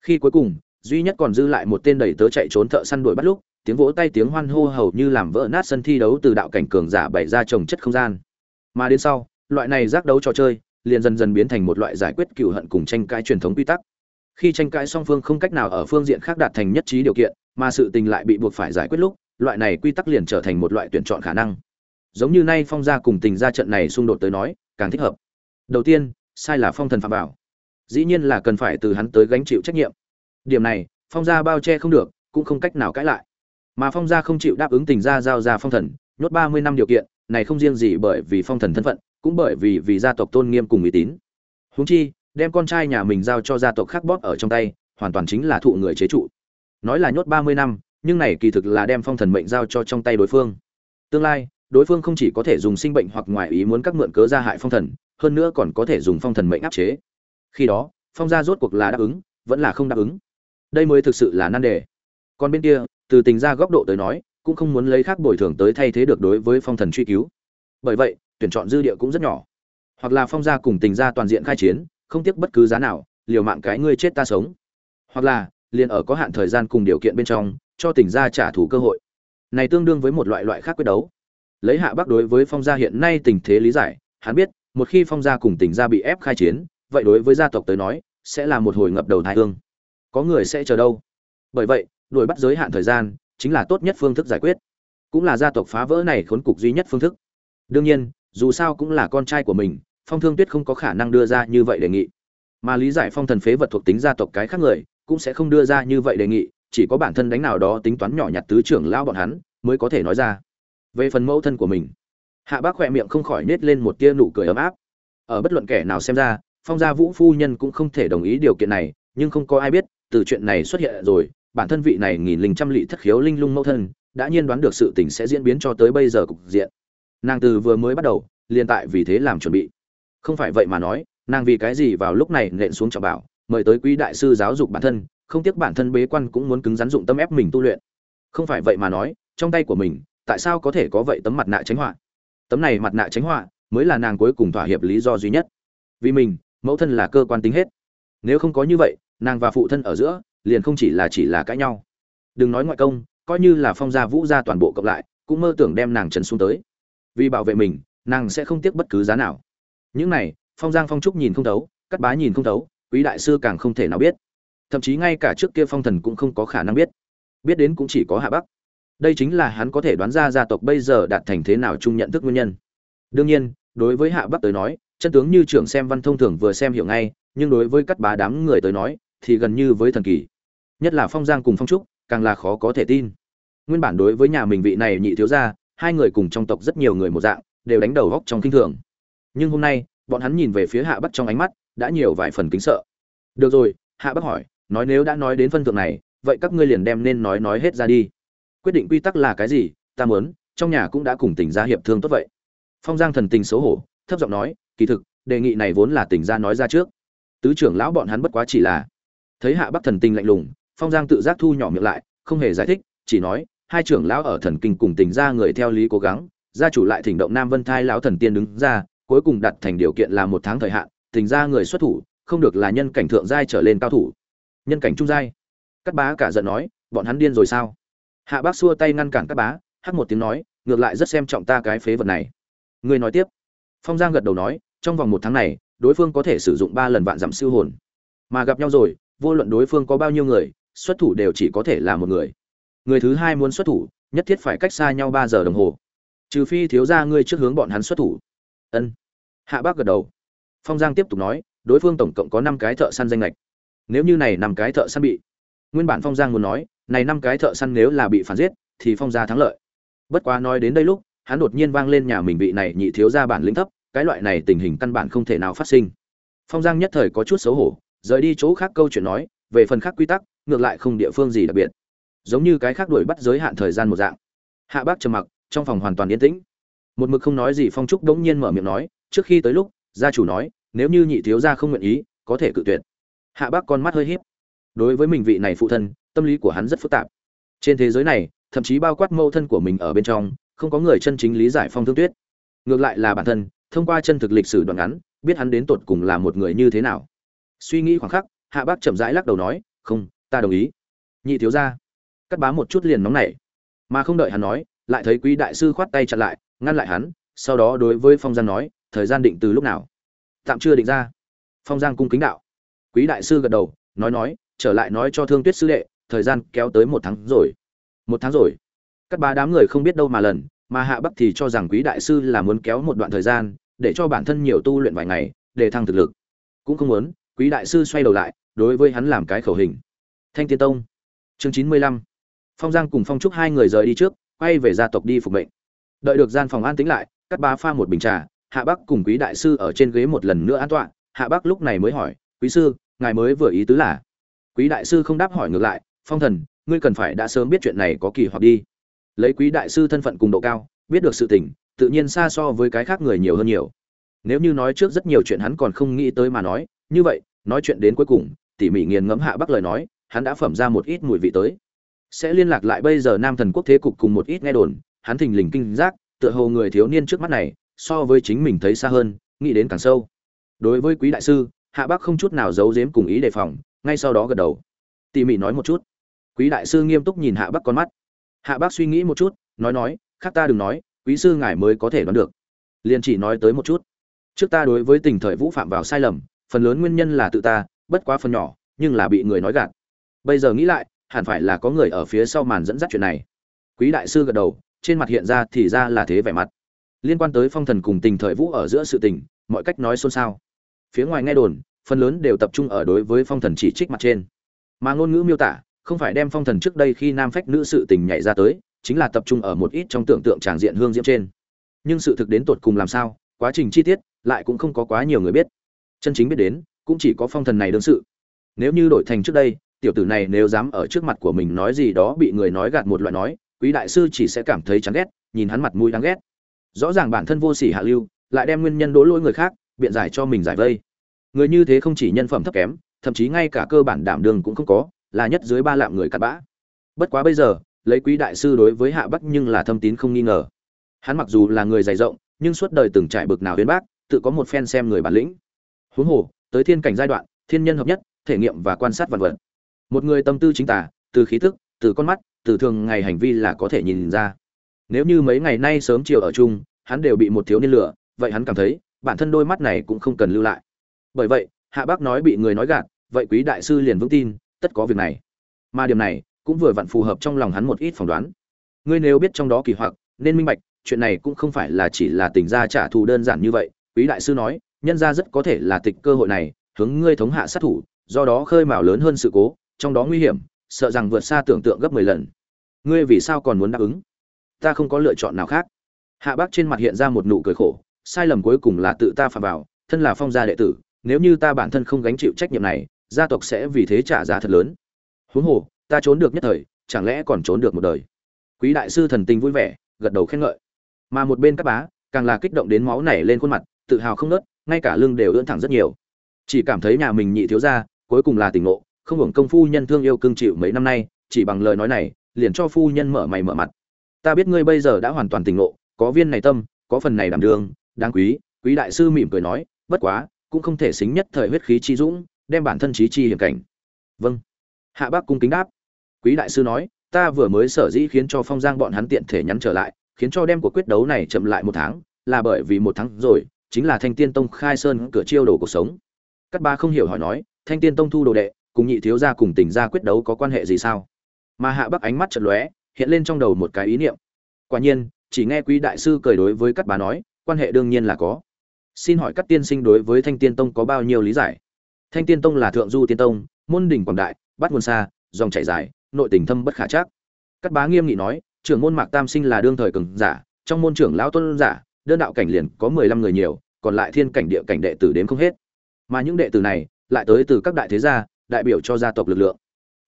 S1: Khi cuối cùng, duy nhất còn dư lại một tên đầy tớ chạy trốn thợ săn đuổi bắt lúc, tiếng vỗ tay tiếng hoan hô hầu như làm vỡ nát sân thi đấu từ đạo cảnh cường giả bày ra trồng chất không gian. Mà đến sau, loại này giác đấu trò chơi, liền dần dần biến thành một loại giải quyết cựu hận cùng tranh cãi truyền thống quy tắc. Khi tranh cãi song phương không cách nào ở phương diện khác đạt thành nhất trí điều kiện, mà sự tình lại bị buộc phải giải quyết lúc loại này quy tắc liền trở thành một loại tuyển chọn khả năng. Giống như nay phong gia cùng tình gia trận này xung đột tới nói, càng thích hợp. Đầu tiên, sai là phong thần phạm bảo dĩ nhiên là cần phải từ hắn tới gánh chịu trách nhiệm. Điểm này, phong gia bao che không được, cũng không cách nào cãi lại. Mà phong gia không chịu đáp ứng tình gia giao ra phong thần, nhốt ba mươi năm điều kiện, này không riêng gì bởi vì phong thần thân phận, cũng bởi vì vì gia tộc tôn nghiêm cùng uy tín. Huống chi, đem con trai nhà mình giao cho gia tộc khác bóp ở trong tay, hoàn toàn chính là thụ người chế trụ. Nói là nhốt ba mươi năm nhưng này kỳ thực là đem phong thần mệnh giao cho trong tay đối phương. Tương lai, đối phương không chỉ có thể dùng sinh bệnh hoặc ngoài ý muốn các mượn cớ ra hại phong thần, hơn nữa còn có thể dùng phong thần mệnh áp chế. Khi đó, phong gia rốt cuộc là đáp ứng, vẫn là không đáp ứng. Đây mới thực sự là nan đề. Còn bên kia, từ tình ra góc độ tới nói, cũng không muốn lấy khác bồi thường tới thay thế được đối với phong thần truy cứu. Bởi vậy, tuyển chọn dư địa cũng rất nhỏ. Hoặc là phong gia cùng tình gia toàn diện khai chiến, không tiếc bất cứ giá nào, liều mạng cái ngươi chết ta sống. Hoặc là liền ở có hạn thời gian cùng điều kiện bên trong, cho Tỉnh gia trả thù cơ hội. Này tương đương với một loại loại khác quyết đấu. Lấy hạ bắc đối với phong gia hiện nay tình thế lý giải, hắn biết, một khi phong gia cùng Tỉnh gia bị ép khai chiến, vậy đối với gia tộc tới nói, sẽ là một hồi ngập đầu thái hương. Có người sẽ chờ đâu? Bởi vậy, đuổi bắt giới hạn thời gian, chính là tốt nhất phương thức giải quyết. Cũng là gia tộc phá vỡ này khốn cục duy nhất phương thức. Đương nhiên, dù sao cũng là con trai của mình, phong thương tuyết không có khả năng đưa ra như vậy đề nghị. Mà lý giải phong thần phế vật thuộc tính gia tộc cái khác người cũng sẽ không đưa ra như vậy đề nghị, chỉ có bản thân đánh nào đó tính toán nhỏ nhặt tứ trưởng lao bọn hắn mới có thể nói ra. Về phần mẫu thân của mình, hạ bác khỏe miệng không khỏi nết lên một tia nụ cười ấm áp. Ở bất luận kẻ nào xem ra, phong gia vũ phu nhân cũng không thể đồng ý điều kiện này, nhưng không có ai biết, từ chuyện này xuất hiện rồi, bản thân vị này nghìn linh trăm lị thất khiếu linh lung mẫu thân, đã nhiên đoán được sự tình sẽ diễn biến cho tới bây giờ cục diện. Nàng từ vừa mới bắt đầu, liền tại vì thế làm chuẩn bị. Không phải vậy mà nói, nàng vì cái gì vào lúc này nện xuống trọng bảo mời tới quý đại sư giáo dục bản thân, không tiếc bản thân bế quan cũng muốn cứng rắn dụng tâm ép mình tu luyện. Không phải vậy mà nói, trong tay của mình, tại sao có thể có vậy tấm mặt nạ tránh họa? Tấm này mặt nạ tránh họa mới là nàng cuối cùng thỏa hiệp lý do duy nhất. Vì mình, mẫu thân là cơ quan tính hết. Nếu không có như vậy, nàng và phụ thân ở giữa, liền không chỉ là chỉ là cãi nhau. Đừng nói ngoại công, coi như là phong gia vũ gia toàn bộ cộng lại, cũng mơ tưởng đem nàng trần xuống tới. Vì bảo vệ mình, nàng sẽ không tiếc bất cứ giá nào. Những này, phong giang phong trúc nhìn không thấu, cắt bá nhìn không thấu quý đại sư càng không thể nào biết. Thậm chí ngay cả trước kia phong thần cũng không có khả năng biết. Biết đến cũng chỉ có hạ bắc. Đây chính là hắn có thể đoán ra gia tộc bây giờ đạt thành thế nào chung nhận thức nguyên nhân. Đương nhiên, đối với hạ bắc tới nói, chân tướng như trưởng xem văn thông thường vừa xem hiểu ngay, nhưng đối với cắt bá đám người tới nói, thì gần như với thần kỳ. Nhất là phong giang cùng phong trúc, càng là khó có thể tin. Nguyên bản đối với nhà mình vị này nhị thiếu gia, hai người cùng trong tộc rất nhiều người một dạng, đều đánh đầu góc trong kinh thường. Nhưng hôm nay, bọn hắn nhìn về phía hạ bắc trong ánh mắt đã nhiều vài phần kính sợ. Được rồi, hạ bác hỏi, nói nếu đã nói đến phân thượng này, vậy các ngươi liền đem nên nói nói hết ra đi. Quyết định quy tắc là cái gì, ta muốn, trong nhà cũng đã cùng tỉnh gia hiệp thương tốt vậy. Phong giang thần tình xấu hổ, thấp giọng nói, kỳ thực, đề nghị này vốn là tỉnh gia nói ra trước. Tứ trưởng lão bọn hắn bất quá chỉ là. Thấy hạ bắc thần tình lạnh lùng, phong giang tự giác thu nhỏ miệng lại, không hề giải thích, chỉ nói, hai trưởng lão ở thần kinh cùng tỉnh gia người theo lý cố gắng, gia chủ lại thỉnh động nam vân thai lão thần tiên đứng ra, cuối cùng đặt thành điều kiện là một tháng thời hạn tình gia người xuất thủ, không được là nhân cảnh thượng giai trở lên cao thủ. Nhân cảnh trung giai. Cắt bá cả giận nói, bọn hắn điên rồi sao? Hạ bác xua tay ngăn cản cắt bá hắt một tiếng nói, ngược lại rất xem trọng ta cái phế vật này. Người nói tiếp. Phong giang gật đầu nói, trong vòng một tháng này, đối phương có thể sử dụng ba lần vạn giảm siêu hồn. Mà gặp nhau rồi, vô luận đối phương có bao nhiêu người, xuất thủ đều chỉ có thể là một người. Người thứ hai muốn xuất thủ, nhất thiết phải cách xa nhau ba giờ đồng hồ. Trừ phi thiếu ra ngươi trước hướng bọn hắn xuất thủ. Ân. Hạ bác gật đầu phong giang tiếp tục nói, đối phương tổng cộng có năm cái thợ săn danh lệch nếu như này năm cái thợ săn bị, nguyên bản phong giang muốn nói, này năm cái thợ săn nếu là bị phản giết, thì phong gia thắng lợi. Bất quá nói đến đây lúc, hắn đột nhiên vang lên nhà mình vị này nhị thiếu ra bản lĩnh thấp, cái loại này tình hình căn bản không thể nào phát sinh. Phong giang nhất thời có chút xấu hổ, rời đi chỗ khác câu chuyện nói, về phần khác quy tắc, ngược lại không địa phương gì đặc biệt. Giống như cái khác đuổi bắt giới hạn thời gian một dạng. Hạ bác trầm mặc, trong phòng hoàn toàn yên tĩnh. Một mực không nói gì phong trúc đống nhiên mở miệng nói, trước khi tới lúc gia chủ nói, nếu như nhị thiếu gia không nguyện ý, có thể cự tuyệt. Hạ bác con mắt hơi híp. Đối với mình vị này phụ thân, tâm lý của hắn rất phức tạp. Trên thế giới này, thậm chí bao quát mâu thân của mình ở bên trong, không có người chân chính lý giải phong thương tuyết. Ngược lại là bản thân, thông qua chân thực lịch sử đoạn ngắn, biết hắn đến tột cùng là một người như thế nào. Suy nghĩ khoảng khắc, hạ bác chậm rãi lắc đầu nói, không, ta đồng ý. Nhị thiếu gia cắt bá một chút liền nóng nảy. Mà không đợi hắn nói, lại thấy quý đại sư khoát tay chặn lại, ngăn lại hắn, sau đó đối với phong giang nói thời gian định từ lúc nào? Tạm chưa định ra. Phong giang cung kính đạo. Quý đại sư gật đầu, nói nói, trở lại nói cho thương tuyết sư đệ, thời gian kéo tới một tháng rồi. Một tháng rồi? Các ba đám người không biết đâu mà lần, mà hạ bắc thì cho rằng quý đại sư là muốn kéo một đoạn thời gian, để cho bản thân nhiều tu luyện vài ngày, để thăng thực lực. Cũng không muốn, quý đại sư xoay đầu lại, đối với hắn làm cái khẩu hình. Thanh tiên tông, chương chín mươi lăm. Phong giang cùng phong trúc hai người rời đi trước, quay về gia tộc đi phục mệnh. Đợi được gian phòng an tĩnh lại cắt ba pha một bình trà hạ bắc cùng quý đại sư ở trên ghế một lần nữa an tọa, hạ bắc lúc này mới hỏi, quý sư, ngài mới vừa ý tứ là? Quý đại sư không đáp hỏi ngược lại, phong thần, ngươi cần phải đã sớm biết chuyện này có kỳ hoặc đi. Lấy quý đại sư thân phận cùng độ cao, biết được sự tình, tự nhiên xa so với cái khác người nhiều hơn nhiều. Nếu như nói trước rất nhiều chuyện hắn còn không nghĩ tới mà nói, như vậy, nói chuyện đến cuối cùng, tỉ mỉ nghiền ngẫm hạ bắc lời nói, hắn đã phẩm ra một ít mùi vị tới. Sẽ liên lạc lại bây giờ nam thần quốc thế cục cùng một ít nghe đồn, hắn thình lình kinh giác, tựa hồ người thiếu niên trước mắt này so với chính mình thấy xa hơn, nghĩ đến càng sâu. Đối với quý đại sư, hạ bác không chút nào giấu giếm cùng ý đề phòng, ngay sau đó gật đầu. Tỉ mỉ nói một chút. Quý đại sư nghiêm túc nhìn hạ bác con mắt. Hạ bác suy nghĩ một chút, nói nói, khác ta đừng nói, quý sư ngài mới có thể đoán được. Liền chỉ nói tới một chút. Trước ta đối với tình thời vũ phạm vào sai lầm, phần lớn nguyên nhân là tự ta, bất quá phần nhỏ, nhưng là bị người nói gạt. Bây giờ nghĩ lại, hẳn phải là có người ở phía sau màn dẫn dắt chuyện này. Quý đại sư gật đầu, trên mặt hiện ra thì ra là thế vẻ mặt liên quan tới phong thần cùng tình thời vũ ở giữa sự tình, mọi cách nói xôn xao. Phía ngoài nghe đồn, phần lớn đều tập trung ở đối với phong thần chỉ trích mặt trên. Mà ngôn ngữ miêu tả, không phải đem phong thần trước đây khi nam phách nữ sự tình nhảy ra tới, chính là tập trung ở một ít trong tưởng tượng tràng diện hương diễm trên. Nhưng sự thực đến tột cùng làm sao, quá trình chi tiết, lại cũng không có quá nhiều người biết. Chân chính biết đến, cũng chỉ có phong thần này đương sự. Nếu như đổi thành trước đây, tiểu tử này nếu dám ở trước mặt của mình nói gì đó bị người nói gạt một loại nói, quý đại sư chỉ sẽ cảm thấy chán ghét, nhìn hắn mặt mũi đáng ghét rõ ràng bản thân vô sỉ hạ lưu, lại đem nguyên nhân đổ lỗi người khác, biện giải cho mình giải vây. Người như thế không chỉ nhân phẩm thấp kém, thậm chí ngay cả cơ bản đảm đường cũng không có, là nhất dưới ba lạm người cặn bã. Bất quá bây giờ, lấy quý đại sư đối với hạ bắc nhưng là thâm tín không nghi ngờ. Hắn mặc dù là người dày rộng, nhưng suốt đời từng trải bực nào huyên bác, tự có một phen xem người bản lĩnh. Huống hồ, tới thiên cảnh giai đoạn, thiên nhân hợp nhất, thể nghiệm và quan sát vật vật. Một người tâm tư chính tả từ khí thức, từ con mắt, từ thường ngày hành vi là có thể nhìn ra nếu như mấy ngày nay sớm chiều ở chung, hắn đều bị một thiếu niên lừa, vậy hắn cảm thấy, bản thân đôi mắt này cũng không cần lưu lại. Bởi vậy, hạ bác nói bị người nói gạt, vậy quý đại sư liền vững tin, tất có việc này. Mà điểm này, cũng vừa vặn phù hợp trong lòng hắn một ít phỏng đoán. Ngươi nếu biết trong đó kỳ hoặc, nên minh bạch, chuyện này cũng không phải là chỉ là tình gia trả thù đơn giản như vậy. Quý đại sư nói, nhân gia rất có thể là tịch cơ hội này, hướng ngươi thống hạ sát thủ, do đó khơi mào lớn hơn sự cố, trong đó nguy hiểm, sợ rằng vượt xa tưởng tượng gấp mười lần. Ngươi vì sao còn muốn đáp ứng? Ta không có lựa chọn nào khác. Hạ bác trên mặt hiện ra một nụ cười khổ, sai lầm cuối cùng là tự ta phạm vào, thân là phong gia đệ tử, nếu như ta bản thân không gánh chịu trách nhiệm này, gia tộc sẽ vì thế trả giá thật lớn. Huống hồ, ta trốn được nhất thời, chẳng lẽ còn trốn được một đời? Quý đại sư thần tình vui vẻ, gật đầu khen ngợi. Mà một bên các bá, càng là kích động đến máu nảy lên khuôn mặt, tự hào không nớt, ngay cả lưng đều ưỡn thẳng rất nhiều. Chỉ cảm thấy nhà mình nhị thiếu gia, cuối cùng là tỉnh ngộ, không hưởng công phu nhân thương yêu cương chịu mấy năm nay, chỉ bằng lời nói này, liền cho phu nhân mở mày mở mặt ta biết ngươi bây giờ đã hoàn toàn tỉnh ngộ, có viên này tâm, có phần này đảm đường đáng quý quý đại sư mỉm cười nói, bất quá, cũng không thể xính nhất thời huyết khí chi dũng, đem bản thân trí chi hiểm cảnh. Vâng. Hạ bác cung kính đáp. Quý đại sư nói, ta vừa mới sở dĩ khiến cho phong giang bọn hắn tiện thể nhắn trở lại, khiến cho đem cuộc quyết đấu này chậm lại một tháng, là bởi vì một tháng rồi, chính là thanh tiên tông khai sơn cửa chiêu đồ cuộc sống. Các ba không hiểu hỏi nói, thanh tiên tông thu đồ đệ, cùng nhị thiếu gia cùng tình gia quyết đấu có quan hệ gì sao? Mà hạ bắc ánh mắt chợt lóe hiện lên trong đầu một cái ý niệm. Quả nhiên, chỉ nghe quý đại sư cười đối với các bà nói, quan hệ đương nhiên là có. Xin hỏi các tiên sinh đối với thanh tiên tông có bao nhiêu lý giải? Thanh tiên tông là thượng du tiên tông, môn đỉnh quảng đại bắt nguồn xa dòng chảy dài, nội tình thâm bất khả chắc. Các bá nghiêm nghị nói, trưởng môn mạc tam sinh là đương thời cường giả, trong môn trưởng lão tôn giả, đơn đạo cảnh liền có mười lăm người nhiều, còn lại thiên cảnh địa cảnh đệ tử đến không hết. Mà những đệ tử này, lại tới từ các đại thế gia, đại biểu cho gia tộc lực lượng.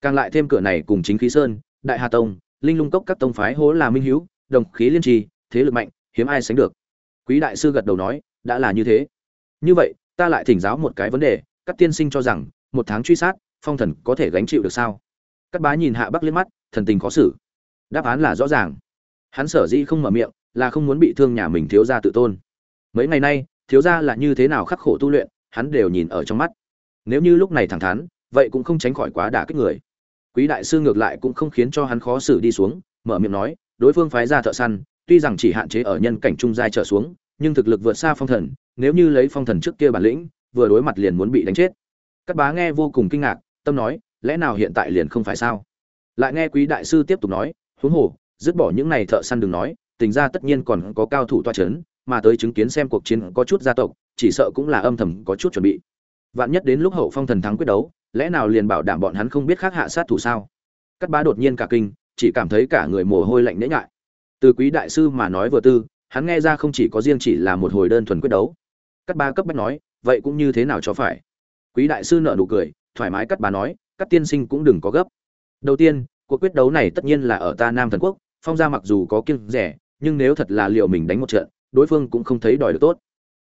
S1: Càng lại thêm cửa này cùng chính khí sơn, đại hà tông linh lung cốc các tông phái hố là minh hữu, đồng khí liên trì, thế lực mạnh, hiếm ai sánh được. Quý đại sư gật đầu nói, đã là như thế. Như vậy, ta lại thỉnh giáo một cái vấn đề, các tiên sinh cho rằng, một tháng truy sát, phong thần có thể gánh chịu được sao? Các bá nhìn hạ bắc liếc mắt, thần tình khó xử. Đáp án là rõ ràng. Hắn sở dĩ không mở miệng, là không muốn bị thương nhà mình thiếu gia tự tôn. Mấy ngày nay, thiếu gia là như thế nào khắc khổ tu luyện, hắn đều nhìn ở trong mắt. Nếu như lúc này thẳng thắn, vậy cũng không tránh khỏi quá đả kích người quý đại sư ngược lại cũng không khiến cho hắn khó xử đi xuống, mở miệng nói, đối phương phái ra thợ săn, tuy rằng chỉ hạn chế ở nhân cảnh trung giai trở xuống, nhưng thực lực vượt xa phong thần, nếu như lấy phong thần trước kia bản lĩnh, vừa đối mặt liền muốn bị đánh chết. Các bá nghe vô cùng kinh ngạc, tâm nói, lẽ nào hiện tại liền không phải sao? Lại nghe quý đại sư tiếp tục nói, huống hồ, dứt bỏ những này thợ săn đừng nói, tình ra tất nhiên còn có cao thủ toa chấn, mà tới chứng kiến xem cuộc chiến có chút gia tộc, chỉ sợ cũng là âm thầm có chút chuẩn bị. Vạn nhất đến lúc hậu phong thần thắng quyết đấu lẽ nào liền bảo đảm bọn hắn không biết khác hạ sát thủ sao? Cắt bá đột nhiên cả kinh, chỉ cảm thấy cả người mồ hôi lạnh nhễ ngại từ quý đại sư mà nói vừa tư, hắn nghe ra không chỉ có riêng chỉ là một hồi đơn thuần quyết đấu. Cắt bá cấp bách nói, vậy cũng như thế nào cho phải? Quý đại sư nợ nụ cười, thoải mái cắt bá nói, các tiên sinh cũng đừng có gấp. Đầu tiên, cuộc quyết đấu này tất nhiên là ở ta nam thần quốc, phong gia mặc dù có kiêng rẻ, nhưng nếu thật là liệu mình đánh một trận, đối phương cũng không thấy đòi được tốt.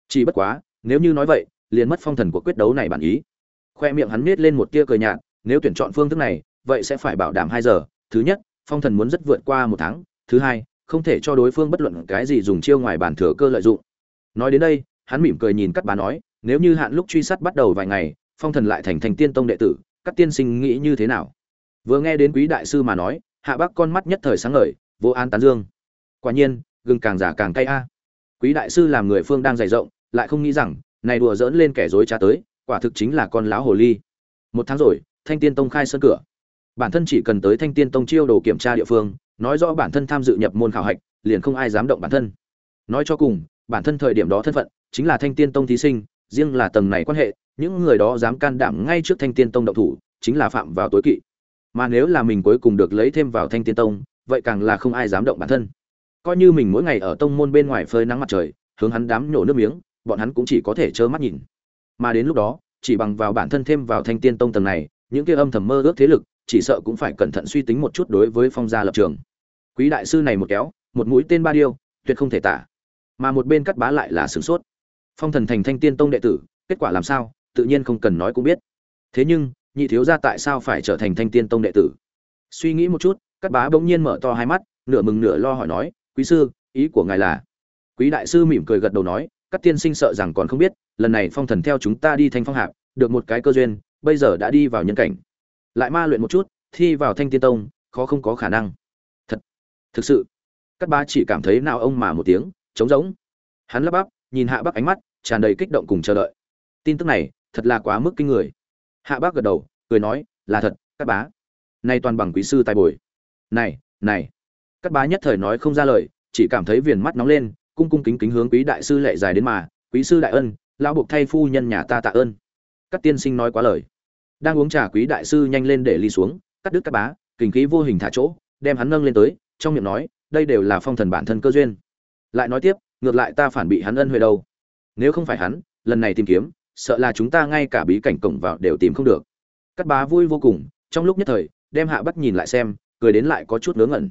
S1: Chỉ bất quá, nếu như nói vậy, liền mất phong thần của quyết đấu này bản ý khoe miệng hắn nết lên một tia cười nhạt, nếu tuyển chọn phương thức này, vậy sẽ phải bảo đảm hai giờ. Thứ nhất, phong thần muốn rất vượt qua một tháng. Thứ hai, không thể cho đối phương bất luận cái gì dùng chiêu ngoài bản thừa cơ lợi dụng. Nói đến đây, hắn mỉm cười nhìn cắt bà nói, nếu như hạn lúc truy sát bắt đầu vài ngày, phong thần lại thành thành tiên tông đệ tử, các tiên sinh nghĩ như thế nào? Vừa nghe đến quý đại sư mà nói, hạ bác con mắt nhất thời sáng ngời, vô an tán dương. Quả nhiên, gừng càng giả càng cay a. Quý đại sư làm người phương đang dày rộng, lại không nghĩ rằng, này đùa dỡn lên kẻ dối trá tới quả thực chính là con lão hồ ly. Một tháng rồi, thanh tiên tông khai sơn cửa. Bản thân chỉ cần tới thanh tiên tông chiêu đồ kiểm tra địa phương, nói rõ bản thân tham dự nhập môn khảo hạch, liền không ai dám động bản thân. Nói cho cùng, bản thân thời điểm đó thân phận, chính là thanh tiên tông thí sinh, riêng là tầng này quan hệ, những người đó dám can đảm ngay trước thanh tiên tông động thủ, chính là phạm vào tối kỵ. Mà nếu là mình cuối cùng được lấy thêm vào thanh tiên tông, vậy càng là không ai dám động bản thân. Coi như mình mỗi ngày ở tông môn bên ngoài phơi nắng mặt trời, hướng hắn đám nhổ nước miếng, bọn hắn cũng chỉ có thể trơ mắt nhìn mà đến lúc đó, chỉ bằng vào bản thân thêm vào thanh tiên tông tầng này, những kia âm thầm mơ ước thế lực, chỉ sợ cũng phải cẩn thận suy tính một chút đối với phong gia lập trường. Quý đại sư này một kéo, một mũi tên ba điêu, tuyệt không thể tả. Mà một bên cắt bá lại là sửng sốt. Phong thần thành thanh tiên tông đệ tử, kết quả làm sao, tự nhiên không cần nói cũng biết. Thế nhưng, nhị thiếu gia tại sao phải trở thành thanh tiên tông đệ tử? Suy nghĩ một chút, cắt bá bỗng nhiên mở to hai mắt, nửa mừng nửa lo hỏi nói, quý sư, ý của ngài là? Quý đại sư mỉm cười gật đầu nói các tiên sinh sợ rằng còn không biết lần này phong thần theo chúng ta đi thanh phong hạp, được một cái cơ duyên, bây giờ đã đi vào nhân cảnh. Lại ma luyện một chút, thi vào thanh tiên tông, khó không có khả năng. Thật, thực sự. Các ba chỉ cảm thấy nào ông mà một tiếng, trống rỗng. Hắn lắp bắp, nhìn hạ bắc ánh mắt, tràn đầy kích động cùng chờ đợi. Tin tức này, thật là quá mức kinh người. Hạ bác gật đầu, cười nói, là thật các bá. Nay toàn bằng quý sư tài bồi. Này này. Các bá nhất thời nói không ra lời, chỉ cảm thấy viền mắt nóng lên, cung cung kính kính hướng quý đại sư lệ dài đến mà, quý sư đại ân lão buộc thay phu nhân nhà ta tạ ơn. Các tiên sinh nói quá lời. Đang uống trà quý đại sư nhanh lên để ly xuống, cắt đứt các bá, kình khí vô hình thả chỗ, đem hắn nâng lên tới, trong miệng nói, đây đều là phong thần bản thân cơ duyên. Lại nói tiếp, ngược lại ta phản bị hắn ân huệ đâu. Nếu không phải hắn, lần này tìm kiếm, sợ là chúng ta ngay cả bí cảnh cổng vào đều tìm không được. Cắt bá vui vô cùng, trong lúc nhất thời, đem hạ bắt nhìn lại xem, cười đến lại có chút ngớ ngẩn.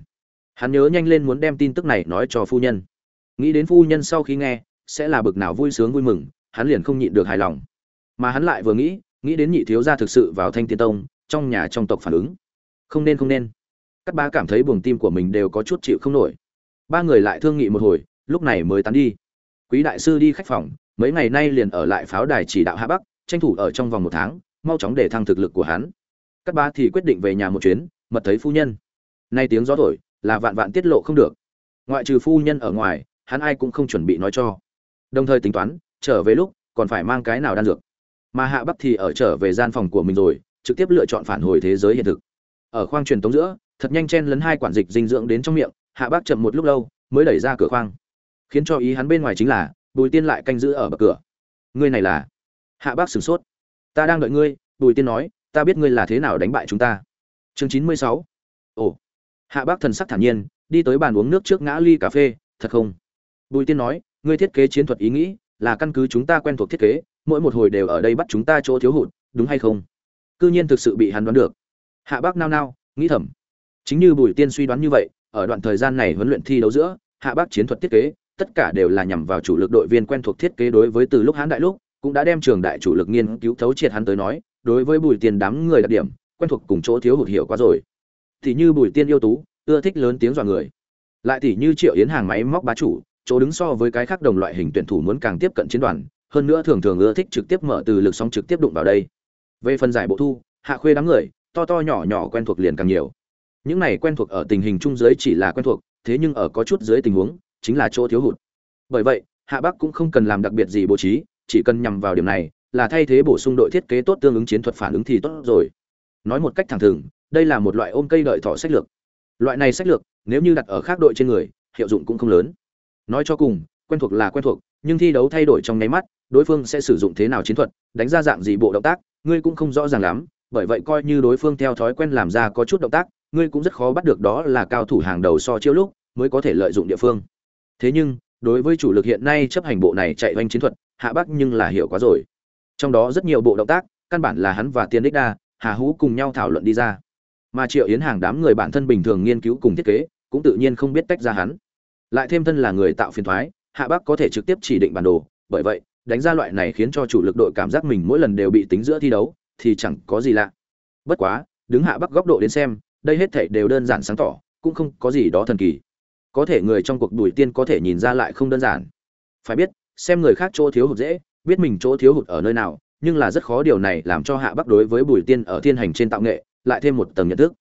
S1: Hắn nhớ nhanh lên muốn đem tin tức này nói cho phu nhân. Nghĩ đến phu nhân sau khi nghe, sẽ là bực nào vui sướng vui mừng hắn liền không nhịn được hài lòng. Mà hắn lại vừa nghĩ nghĩ đến nhị thiếu gia thực sự vào thanh tiên tông, trong nhà trong tộc phản ứng. Không nên không nên. Các ba cảm thấy buồng tim của mình đều có chút chịu không nổi. Ba người lại thương nghị một hồi, lúc này mới tán đi. Quý đại sư đi khách phòng, mấy ngày nay liền ở lại pháo đài chỉ đạo hạ bắc, tranh thủ ở trong vòng một tháng, mau chóng để thăng thực lực của hắn. Các ba thì quyết định về nhà một chuyến, mật thấy phu nhân. Nay tiếng gió thổi, là vạn vạn tiết lộ không được. Ngoại trừ phu nhân ở ngoài, hắn ai cũng không chuẩn bị nói cho. Đồng thời tính toán trở về lúc, còn phải mang cái nào đan dược. Mà hạ bắc thì ở trở về gian phòng của mình rồi, trực tiếp lựa chọn phản hồi thế giới hiện thực. Ở khoang truyền tống giữa, thật nhanh chen lấn hai quản dịch dinh dưỡng đến trong miệng, hạ bắc chậm một lúc lâu, mới đẩy ra cửa khoang. Khiến cho ý hắn bên ngoài chính là, bùi tiên lại canh giữ ở bậc cửa. Ngươi này là? Hạ bác sửng sốt. Ta đang đợi ngươi, bùi tiên nói, ta biết ngươi là thế nào đánh bại chúng ta. Chương chín mươi sáu. Ồ. Hạ bác thần sắc thản nhiên, đi tới bàn uống nước trước ngã ly cà phê, thật không? Bùi tiên nói, ngươi thiết kế chiến thuật ý nghĩ là căn cứ chúng ta quen thuộc thiết kế, mỗi một hồi đều ở đây bắt chúng ta chỗ thiếu hụt, đúng hay không? Cư nhiên thực sự bị hắn đoán được. Hạ bác nao nao, nghĩ thầm. Chính như bùi tiên suy đoán như vậy, ở đoạn thời gian này huấn luyện thi đấu giữa, hạ bác chiến thuật thiết kế, tất cả đều là nhằm vào chủ lực đội viên quen thuộc thiết kế đối với từ lúc hán đại lúc, cũng đã đem trường đại chủ lực nghiên cứu thấu triệt hắn tới nói, đối với bùi Tiên đám người đặc điểm, quen thuộc cùng chỗ thiếu hụt hiểu quá rồi. Thì như bùi tiên yêu tú, ưa thích lớn tiếng dọa người. Lại thì như triệu yến hàng máy móc bá chủ chỗ đứng so với cái khác đồng loại hình tuyển thủ muốn càng tiếp cận chiến đoàn, hơn nữa thường thường ưa thích trực tiếp mở từ lực sóng trực tiếp đụng vào đây. Về phần giải bộ thu, hạ khuê đám người, to to nhỏ nhỏ quen thuộc liền càng nhiều. Những này quen thuộc ở tình hình trung giới chỉ là quen thuộc, thế nhưng ở có chút dưới tình huống, chính là chỗ thiếu hụt. Bởi vậy, hạ bắc cũng không cần làm đặc biệt gì bố trí, chỉ cần nhằm vào điểm này, là thay thế bổ sung đội thiết kế tốt tương ứng chiến thuật phản ứng thì tốt rồi. Nói một cách thẳng thừng, đây là một loại ôm cây đợi thỏ sách lược. Loại này sách lược, nếu như đặt ở khác đội trên người, hiệu dụng cũng không lớn nói cho cùng, quen thuộc là quen thuộc, nhưng thi đấu thay đổi trong nháy mắt, đối phương sẽ sử dụng thế nào chiến thuật, đánh ra dạng gì bộ động tác, ngươi cũng không rõ ràng lắm, bởi vậy coi như đối phương theo thói quen làm ra có chút động tác, ngươi cũng rất khó bắt được đó là cao thủ hàng đầu so chiêu lúc, mới có thể lợi dụng địa phương. Thế nhưng, đối với chủ lực hiện nay chấp hành bộ này chạy oanh chiến thuật, hạ bắc nhưng là hiểu quá rồi. Trong đó rất nhiều bộ động tác, căn bản là hắn và tiên đích đa, hà hú cùng nhau thảo luận đi ra. Mà triệu yến hàng đám người bản thân bình thường nghiên cứu cùng thiết kế, cũng tự nhiên không biết tách ra hắn lại thêm thân là người tạo phiền thoái, hạ bắc có thể trực tiếp chỉ định bản đồ, bởi vậy, đánh ra loại này khiến cho chủ lực đội cảm giác mình mỗi lần đều bị tính giữa thi đấu, thì chẳng có gì lạ. Bất quá, đứng hạ bắc góc độ đến xem, đây hết thảy đều đơn giản sáng tỏ, cũng không có gì đó thần kỳ. Có thể người trong cuộc đuổi tiên có thể nhìn ra lại không đơn giản. Phải biết, xem người khác chỗ thiếu hụt dễ, biết mình chỗ thiếu hụt ở nơi nào, nhưng là rất khó điều này làm cho hạ bắc đối với bùi tiên ở thiên hành trên tạo nghệ, lại thêm một tầng nhận thức.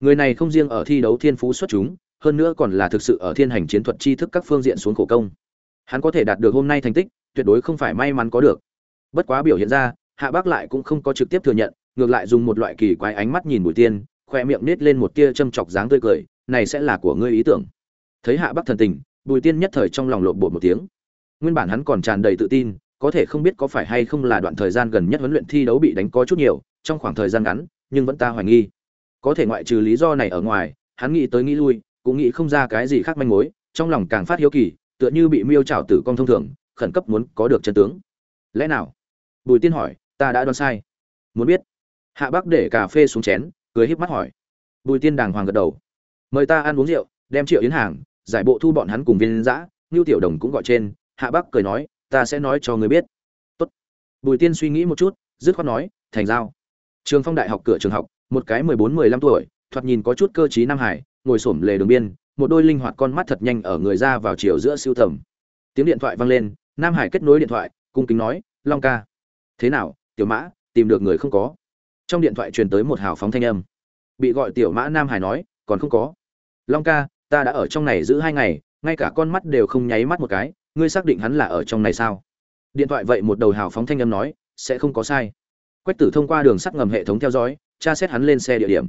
S1: Người này không riêng ở thi đấu thiên phú xuất chúng hơn nữa còn là thực sự ở thiên hành chiến thuật tri thức các phương diện xuống khổ công. Hắn có thể đạt được hôm nay thành tích, tuyệt đối không phải may mắn có được. Bất quá biểu hiện ra, hạ bác lại cũng không có trực tiếp thừa nhận, ngược lại dùng một loại kỳ quái ánh mắt nhìn bùi tiên, khoe miệng nết lên một tia châm chọc dáng tươi cười, này sẽ là của ngươi ý tưởng. Thấy hạ bác thần tình, bùi tiên nhất thời trong lòng lộn bột một tiếng. Nguyên bản hắn còn tràn đầy tự tin, có thể không biết có phải hay không là đoạn thời gian gần nhất huấn luyện thi đấu bị đánh có chút nhiều, trong khoảng thời gian ngắn, nhưng vẫn ta hoài nghi. Có thể ngoại trừ lý do này ở ngoài, hắn nghĩ tới nghĩ lui cũng nghĩ không ra cái gì khác manh mối, trong lòng càng phát hiếu kỳ, tựa như bị miêu trảo tử con thông thường, khẩn cấp muốn có được chân tướng. Lẽ nào? Bùi tiên hỏi, ta đã đoán sai. Muốn biết. Hạ bắc để cà phê xuống chén, cười híp mắt hỏi. Bùi tiên đàng hoàng gật đầu. Mời ta ăn uống rượu, đem triệu yến hàng, giải bộ thu bọn hắn cùng viên giã, ngưu tiểu đồng cũng gọi trên, hạ bắc cười nói, ta sẽ nói cho người biết. Tốt. bùi tiên suy nghĩ một chút, dứt khoát nói, thành giao. Trường phong đại học cửa trường học, một cái mười bốn, mười lăm tuổi, thoạt nhìn có chút cơ trí nam hải ngồi s lề đường biên, một đôi linh hoạt con mắt thật nhanh ở người ra vào chiều giữa siêu thầm tiếng điện thoại vang lên, nam hải kết nối điện thoại, cung kính nói, long ca. Thế nào, tiểu mã, tìm được người không có? Trong điện thoại truyền tới một hào phóng thanh âm. Bị gọi tiểu mã nam hải nói, còn không có. Long ca, ta đã ở trong này giữ hai ngày, ngay cả con mắt đều không nháy mắt một cái, ngươi xác định hắn là ở trong này sao? Điện thoại vậy một đầu hào phóng thanh âm nói, sẽ không có sai. Quách tử thông qua đường sắt ngầm hệ thống theo dõi, tra xét hắn lên xe địa điểm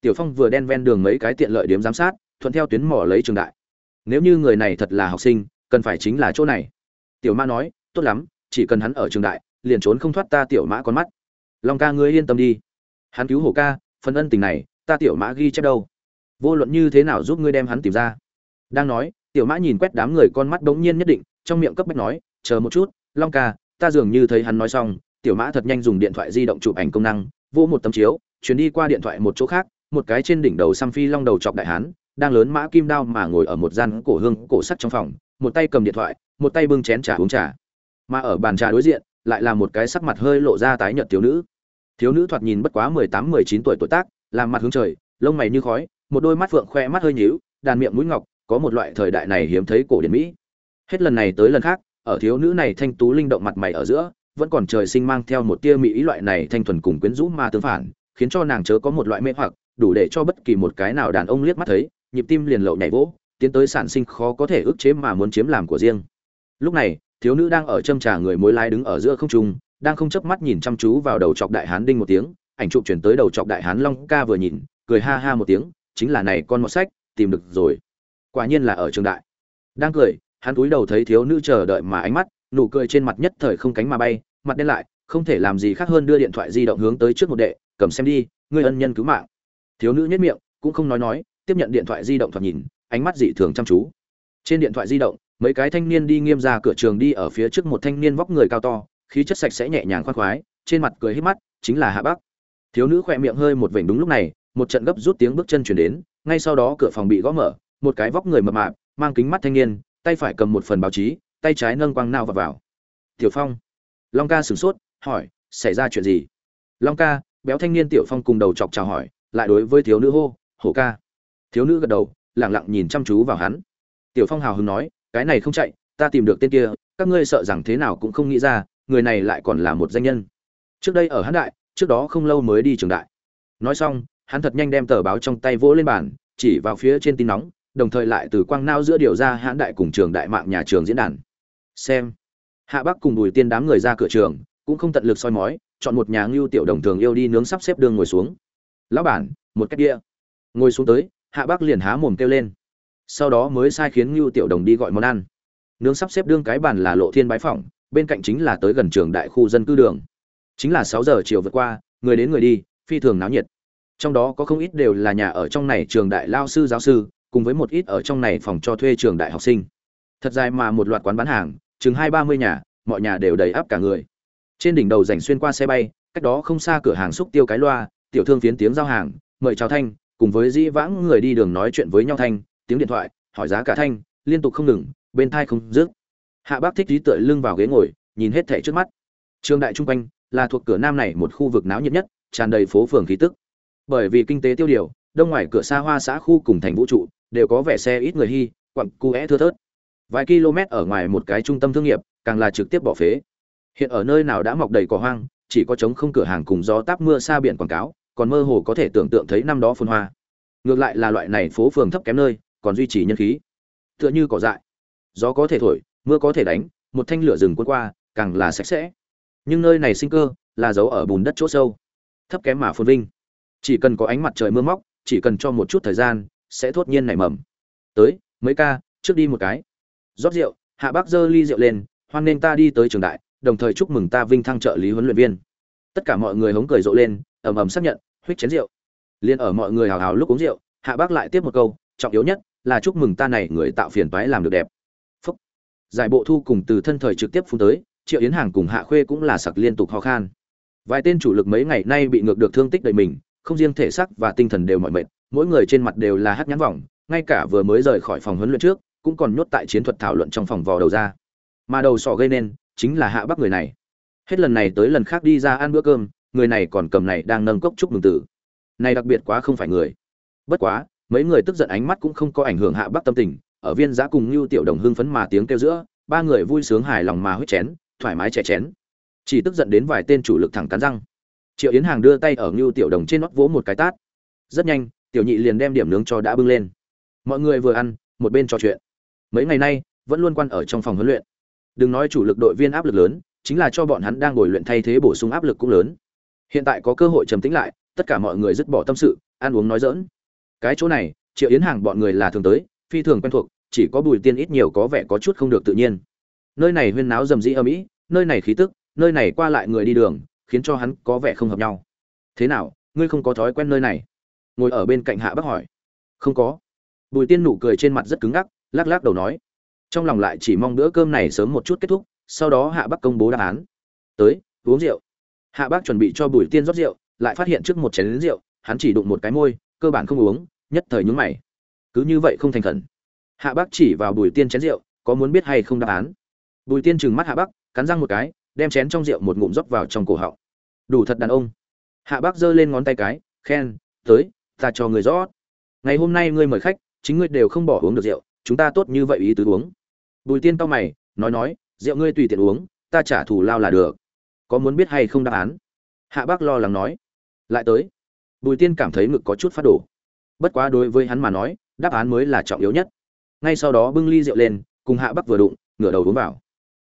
S1: tiểu phong vừa đen ven đường mấy cái tiện lợi điểm giám sát, thuận theo tuyến mỏ lấy trường đại. Nếu như người này thật là học sinh, cần phải chính là chỗ này. Tiểu mã nói, tốt lắm, chỉ cần hắn ở trường đại, liền trốn không thoát ta tiểu mã con mắt. Long ca ngươi yên tâm đi. Hắn cứu hổ ca, phần ân tình này, ta tiểu mã ghi chép đâu. Vô luận như thế nào giúp ngươi đem hắn tìm ra. Đang nói, tiểu mã nhìn quét đám người con mắt đống nhiên nhất định, trong miệng cấp bách nói, chờ một chút, long ca, ta dường như thấy hắn nói xong, tiểu mã thật nhanh dùng điện thoại di động chụp ảnh công năng vô một tấm chiếu chuyến đi qua điện thoại một chỗ khác một cái trên đỉnh đầu xăm phi long đầu chọc đại hán, đang lớn mã kim đao mà ngồi ở một gian cổ hương, cổ sắt trong phòng, một tay cầm điện thoại, một tay bưng chén trà uống trà. Mà ở bàn trà đối diện, lại là một cái sắc mặt hơi lộ ra tái nhợt thiếu nữ. Thiếu nữ thoạt nhìn bất quá mười tám, mười chín tuổi tuổi tác, làm mặt hướng trời, lông mày như khói, một đôi mắt phượng khoe mắt hơi nhíu, đàn miệng mũi ngọc, có một loại thời đại này hiếm thấy cổ điển mỹ. Hết lần này tới lần khác, ở thiếu nữ này thanh tú linh động mặt mày ở giữa, vẫn còn trời sinh mang theo một tia mỹ ý loại này thanh thuần cùng quyến rũ mà tương phản, khiến cho nàng chớ có một loại mê hoặc đủ để cho bất kỳ một cái nào đàn ông liếc mắt thấy, nhịp tim liền lậu nhảy vỗ, tiến tới sản sinh khó có thể ức chế mà muốn chiếm làm của riêng. Lúc này, thiếu nữ đang ở châm trà người mối lái đứng ở giữa không trung, đang không chớp mắt nhìn chăm chú vào đầu chọc đại hán đinh một tiếng, ảnh chụp chuyển tới đầu chọc đại hán long ca vừa nhìn, cười ha ha một tiếng, chính là này con một sách, tìm được rồi. Quả nhiên là ở trường đại. Đang cười, hắn cúi đầu thấy thiếu nữ chờ đợi mà ánh mắt, nụ cười trên mặt nhất thời không cánh mà bay, mặt đen lại, không thể làm gì khác hơn đưa điện thoại di động hướng tới trước một đệ, cầm xem đi, ngươi ân nhân cứu mạng thiếu nữ nhất miệng, cũng không nói nói, tiếp nhận điện thoại di động thoạt nhìn, ánh mắt dị thường chăm chú. Trên điện thoại di động, mấy cái thanh niên đi nghiêm ra cửa trường đi ở phía trước một thanh niên vóc người cao to, khí chất sạch sẽ nhẹ nhàng khoan khoái, trên mặt cười hết mắt, chính là hạ bắc. Thiếu nữ khỏe miệng hơi một vểnh đúng lúc này, một trận gấp rút tiếng bước chân chuyển đến, ngay sau đó cửa phòng bị gõ mở, một cái vóc người mập mạp, mang kính mắt thanh niên, tay phải cầm một phần báo chí, tay trái nâng quang nao vào vào. Tiểu phong. Long ca sửng sốt, hỏi, xảy ra chuyện gì? Long ca, béo thanh niên tiểu phong cùng đầu chọc chào hỏi lại đối với thiếu nữ hô, hổ ca. Thiếu nữ gật đầu lẳng lặng nhìn chăm chú vào hắn. Tiểu phong hào hứng nói, cái này không chạy, ta tìm được tên kia, các ngươi sợ rằng thế nào cũng không nghĩ ra, người này lại còn là một danh nhân. Trước đây ở hán đại, trước đó không lâu mới đi trường đại. Nói xong, hắn thật nhanh đem tờ báo trong tay vỗ lên bàn, chỉ vào phía trên tin nóng, đồng thời lại từ quang nao giữa điều ra hãn đại cùng trường đại mạng nhà trường diễn đàn. Xem. Hạ bắc cùng bùi tiên đám người ra cửa trường, cũng không tận lực soi mói, chọn một nhà ngưu tiểu đồng thường yêu đi nướng sắp xếp đường ngồi xuống lão bản, một cách đĩa. Ngồi xuống tới, hạ bắc liền há mồm kêu lên. Sau đó mới sai khiến ngưu tiểu đồng đi gọi món ăn. Nướng sắp xếp đương cái bàn là lộ thiên bái phỏng, bên cạnh chính là tới gần trường đại khu dân cư đường. Chính là sáu giờ chiều vượt qua, người đến người đi, phi thường náo nhiệt. Trong đó có không ít đều là nhà ở trong này trường đại lao sư, giáo sư, cùng với một ít ở trong này phòng cho thuê trường đại học sinh. Thật dài mà một loạt quán bán hàng, chừng hai ba mươi nhà, mọi nhà đều đầy áp cả người. Trên đỉnh đầu dành xuyên qua xe bay, cách đó không xa cửa hàng xúc tiêu cái loa tiểu thương phiến tiếng giao hàng, mời chào thanh, cùng với dĩ vãng người đi đường nói chuyện với nhau thanh, tiếng điện thoại, hỏi giá cả thanh, liên tục không ngừng, bên thai không dứt. Hạ bác thích trí tựa lưng vào ghế ngồi, nhìn hết thảy trước mắt. Trường đại trung quanh là thuộc cửa nam này một khu vực náo nhiệt nhất, tràn đầy phố phường khí tức. Bởi vì kinh tế tiêu điều, đông ngoài cửa xa hoa xã khu cùng thành vũ trụ, đều có vẻ xe ít người hy quặng cu é thưa thớt. Vài km ở ngoài một cái trung tâm thương nghiệp, càng là trực tiếp bỏ phế. Hiện ở nơi nào đã mọc đầy cỏ hoang chỉ có trống không cửa hàng cùng gió táp mưa xa biển quảng cáo, còn mơ hồ có thể tưởng tượng thấy năm đó phồn hoa. Ngược lại là loại này phố phường thấp kém nơi, còn duy trì nhân khí. Tựa như cỏ dại. Gió có thể thổi, mưa có thể đánh, một thanh lửa rừng cuốn qua, càng là sạch sẽ. Nhưng nơi này sinh cơ là giấu ở bùn đất chỗ sâu. Thấp kém mà phồn vinh. Chỉ cần có ánh mặt trời mưa móc, chỉ cần cho một chút thời gian, sẽ thốt nhiên nảy mầm. Tới, mấy ca, trước đi một cái. Rót rượu, hạ bác giơ ly rượu lên, hoan nên ta đi tới trường đại đồng thời chúc mừng ta vinh thăng trợ lý huấn luyện viên. Tất cả mọi người hống cười rộ lên, ầm ầm xác nhận huých chén rượu. Liên ở mọi người hào hào lúc uống rượu, hạ bác lại tiếp một câu, trọng yếu nhất là chúc mừng ta này người tạo phiền toái làm được đẹp. Phúc. Giải bộ thu cùng từ thân thời trực tiếp phun tới, triệu yến hàng cùng hạ khuê cũng là sặc liên tục ho khan. Vài tên chủ lực mấy ngày nay bị ngược được thương tích đầy mình, không riêng thể xác và tinh thần đều mỏi mệt, mỗi người trên mặt đều là hát nhãn vòng, ngay cả vừa mới rời khỏi phòng huấn luyện trước, cũng còn nhốt tại chiến thuật thảo luận trong phòng vò đầu ra. Mà đầu sọ gây nên chính là hạ bắc người này. Hết lần này tới lần khác đi ra ăn bữa cơm, người này còn cầm này đang nâng cốc chúc mừng tử. Này đặc biệt quá không phải người. Bất quá, mấy người tức giận ánh mắt cũng không có ảnh hưởng hạ bắc tâm tình, ở viên giã cùng như tiểu đồng hưng phấn mà tiếng kêu giữa, ba người vui sướng hài lòng mà huyết chén, thoải mái chè chén. Chỉ tức giận đến vài tên chủ lực thẳng cắn răng. Triệu yến hàng đưa tay ở ngưu tiểu đồng trên nót vỗ một cái tát. Rất nhanh, tiểu nhị liền đem điểm nướng cho đã bưng lên. Mọi người vừa ăn, một bên trò chuyện. Mấy ngày nay, vẫn luôn quan ở trong phòng huấn luyện đừng nói chủ lực đội viên áp lực lớn, chính là cho bọn hắn đang ngồi luyện thay thế bổ sung áp lực cũng lớn. Hiện tại có cơ hội trầm tĩnh lại, tất cả mọi người dứt bỏ tâm sự, ăn uống nói dỡn cái chỗ này, triệu yến hàng bọn người là thường tới, phi thường quen thuộc, chỉ có bùi tiên ít nhiều có vẻ có chút không được tự nhiên. Nơi này huyên náo rầm rĩ âm ĩ, nơi này khí tức, nơi này qua lại người đi đường, khiến cho hắn có vẻ không hợp nhau. Thế nào, ngươi không có thói quen nơi này? Ngồi ở bên cạnh hạ bác hỏi. Không có. Bùi tiên nụ cười trên mặt rất cứng ngắc, lắc lắc đầu nói trong lòng lại chỉ mong bữa cơm này sớm một chút kết thúc, sau đó hạ Bắc công bố đáp án. Tới, uống rượu. Hạ bác chuẩn bị cho bùi tiên rót rượu, lại phát hiện trước một chén lính rượu, hắn chỉ đụng một cái môi, cơ bản không uống, nhất thời nhúng mày. Cứ như vậy không thành khẩn. Hạ bác chỉ vào bùi tiên chén rượu, có muốn biết hay không đáp án. Bùi tiên trừng mắt hạ bác cắn răng một cái, đem chén trong rượu một ngụm rót vào trong cổ họng. Đủ thật đàn ông. Hạ bác giơ lên ngón tay cái, khen, tới, ta cho người rót. Ngày hôm nay ngươi mời khách, chính ngươi đều không bỏ uống được rượu chúng ta tốt như vậy ý tứ uống. Bùi tiên tao mày, nói nói, rượu ngươi tùy tiện uống, ta trả thù lao là được. Có muốn biết hay không đáp án? Hạ bác lo lắng nói. Lại tới. Bùi tiên cảm thấy ngực có chút phát đổ. Bất quá đối với hắn mà nói, đáp án mới là trọng yếu nhất. Ngay sau đó bưng ly rượu lên, cùng hạ bắc vừa đụng, ngửa đầu uống vào.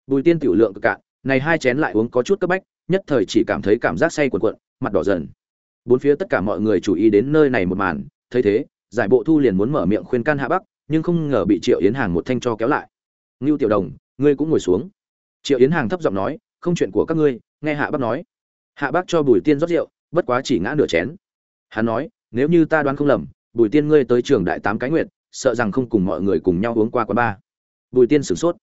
S1: Bùi tiên tiểu lượng cực cạn, này hai chén lại uống có chút cấp bách, nhất thời chỉ cảm thấy cảm giác say cuộn cuộn, mặt đỏ dần. Bốn phía tất cả mọi người chú ý đến nơi này một màn, thấy thế, giải bộ thu liền muốn mở miệng khuyên can hạ bắc nhưng không ngờ bị triệu yến hàng một thanh cho kéo lại ngưu tiểu đồng ngươi cũng ngồi xuống triệu yến hàng thấp giọng nói không chuyện của các ngươi nghe hạ bắc nói hạ bắc cho bùi tiên rót rượu bất quá chỉ ngã nửa chén hắn nói nếu như ta đoán không lầm bùi tiên ngươi tới trường đại tám cái nguyện sợ rằng không cùng mọi người cùng nhau uống qua quán ba bùi tiên sửng sốt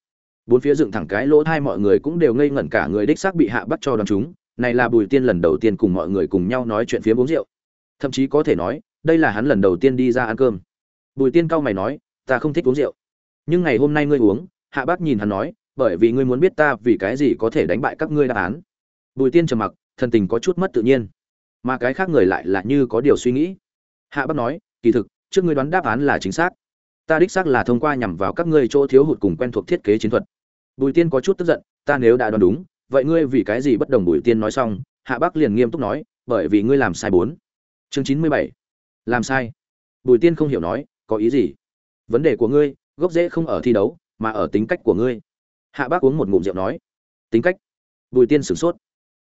S1: bốn phía dựng thẳng cái lỗ hai mọi người cũng đều ngây ngẩn cả người đích xác bị hạ bắt cho đón chúng này là bùi tiên lần đầu tiên cùng mọi người cùng nhau nói chuyện phía uống rượu thậm chí có thể nói đây là hắn lần đầu tiên đi ra ăn cơm bùi tiên cao mày nói ta không thích uống rượu. Nhưng ngày hôm nay ngươi uống, hạ bác nhìn hắn nói, bởi vì ngươi muốn biết ta vì cái gì có thể đánh bại các ngươi đáp án. Bùi tiên trầm mặc, thần tình có chút mất tự nhiên. Mà cái khác người lại là như có điều suy nghĩ. Hạ bác nói, kỳ thực, trước ngươi đoán đáp án là chính xác. Ta đích xác là thông qua nhằm vào các ngươi chỗ thiếu hụt cùng quen thuộc thiết kế chiến thuật. Bùi tiên có chút tức giận, ta nếu đã đoán đúng, vậy ngươi vì cái gì bất đồng bùi tiên nói xong, hạ bác liền nghiêm túc nói, bởi vì ngươi làm sai bốn. Chương chín mươi bảy. Làm sai. Bùi tiên không hiểu nói, có ý gì? Vấn đề của ngươi, gốc rễ không ở thi đấu, mà ở tính cách của ngươi. Hạ bác uống một ngụm rượu nói. Tính cách? Bùi tiên sửng sốt.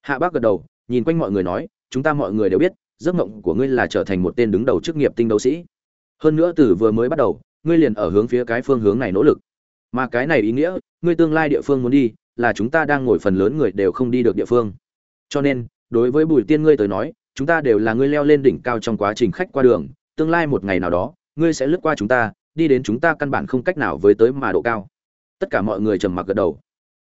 S1: Hạ bác gật đầu, nhìn quanh mọi người nói, chúng ta mọi người đều biết, giấc mộng của ngươi là trở thành một tên đứng đầu chức nghiệp tinh đấu sĩ. Hơn nữa từ vừa mới bắt đầu, ngươi liền ở hướng phía cái phương hướng này nỗ lực. Mà cái này ý nghĩa, ngươi tương lai địa phương muốn đi, là chúng ta đang ngồi phần lớn người đều không đi được địa phương. Cho nên, đối với bùi tiên ngươi tới nói, chúng ta đều là ngươi leo lên đỉnh cao trong quá trình khách qua đường, tương lai một ngày nào đó, ngươi sẽ lướt qua chúng ta đi đến chúng ta căn bản không cách nào với tới mà độ cao. Tất cả mọi người trầm mặc gật đầu.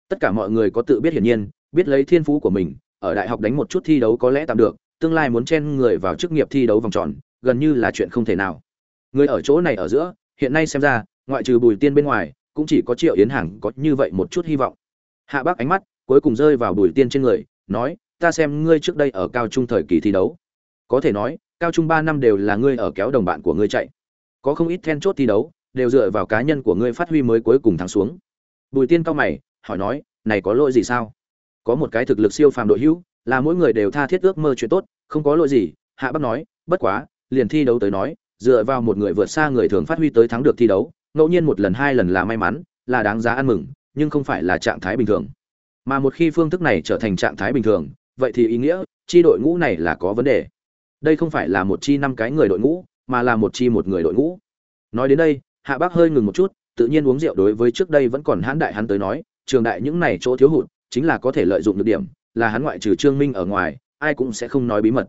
S1: Tất cả mọi người có tự biết hiển nhiên, biết lấy thiên phú của mình, ở đại học đánh một chút thi đấu có lẽ tạm được, tương lai muốn chen người vào chức nghiệp thi đấu vòng tròn, gần như là chuyện không thể nào. Người ở chỗ này ở giữa, hiện nay xem ra, ngoại trừ bùi tiên bên ngoài, cũng chỉ có triệu yến hằng có như vậy một chút hy vọng. Hạ bác ánh mắt cuối cùng rơi vào bùi tiên trên người, nói, ta xem ngươi trước đây ở cao trung thời kỳ thi đấu. Có thể nói, cao trung ba năm đều là ngươi ở kéo đồng bạn của ngươi chạy có không ít then chốt thi đấu, đều dựa vào cá nhân của ngươi phát huy mới cuối cùng thắng xuống. Bùi tiên cao mày, hỏi nói, này có lỗi gì sao? Có một cái thực lực siêu phàm đội hữu, là mỗi người đều tha thiết ước mơ chuyện tốt, không có lỗi gì, hạ bắc nói, bất quá, liền thi đấu tới nói, dựa vào một người vượt xa người thường phát huy tới thắng được thi đấu, ngẫu nhiên một lần hai lần là may mắn, là đáng giá ăn mừng, nhưng không phải là trạng thái bình thường. Mà một khi phương thức này trở thành trạng thái bình thường, vậy thì ý nghĩa, chi đội ngũ này là có vấn đề. Đây không phải là một chi năm cái người đội ngũ mà là một chi một người đội ngũ. Nói đến đây, hạ bác hơi ngừng một chút, tự nhiên uống rượu đối với trước đây vẫn còn hãn đại hắn tới nói, trường đại những này chỗ thiếu hụt, chính là có thể lợi dụng được điểm, là hắn ngoại trừ trương minh ở ngoài, ai cũng sẽ không nói bí mật.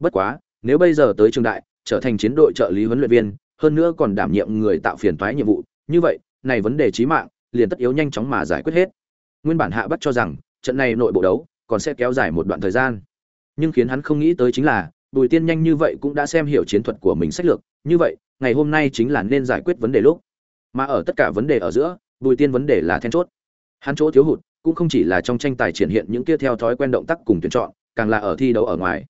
S1: Bất quá, nếu bây giờ tới trường đại, trở thành chiến đội trợ lý huấn luyện viên, hơn nữa còn đảm nhiệm người tạo phiền toái nhiệm vụ, như vậy, này vấn đề chí mạng, liền tất yếu nhanh chóng mà giải quyết hết. Nguyên bản hạ bắt cho rằng, trận này nội bộ đấu, còn sẽ kéo dài một đoạn thời gian. Nhưng khiến hắn không nghĩ tới chính là bùi tiên nhanh như vậy cũng đã xem hiểu chiến thuật của mình sách lược, như vậy, ngày hôm nay chính là nên giải quyết vấn đề lúc. Mà ở tất cả vấn đề ở giữa, bùi tiên vấn đề là then chốt. Hắn chỗ thiếu hụt, cũng không chỉ là trong tranh tài triển hiện những kia theo thói quen động tác cùng tuyển chọn, càng là ở thi đấu ở ngoài.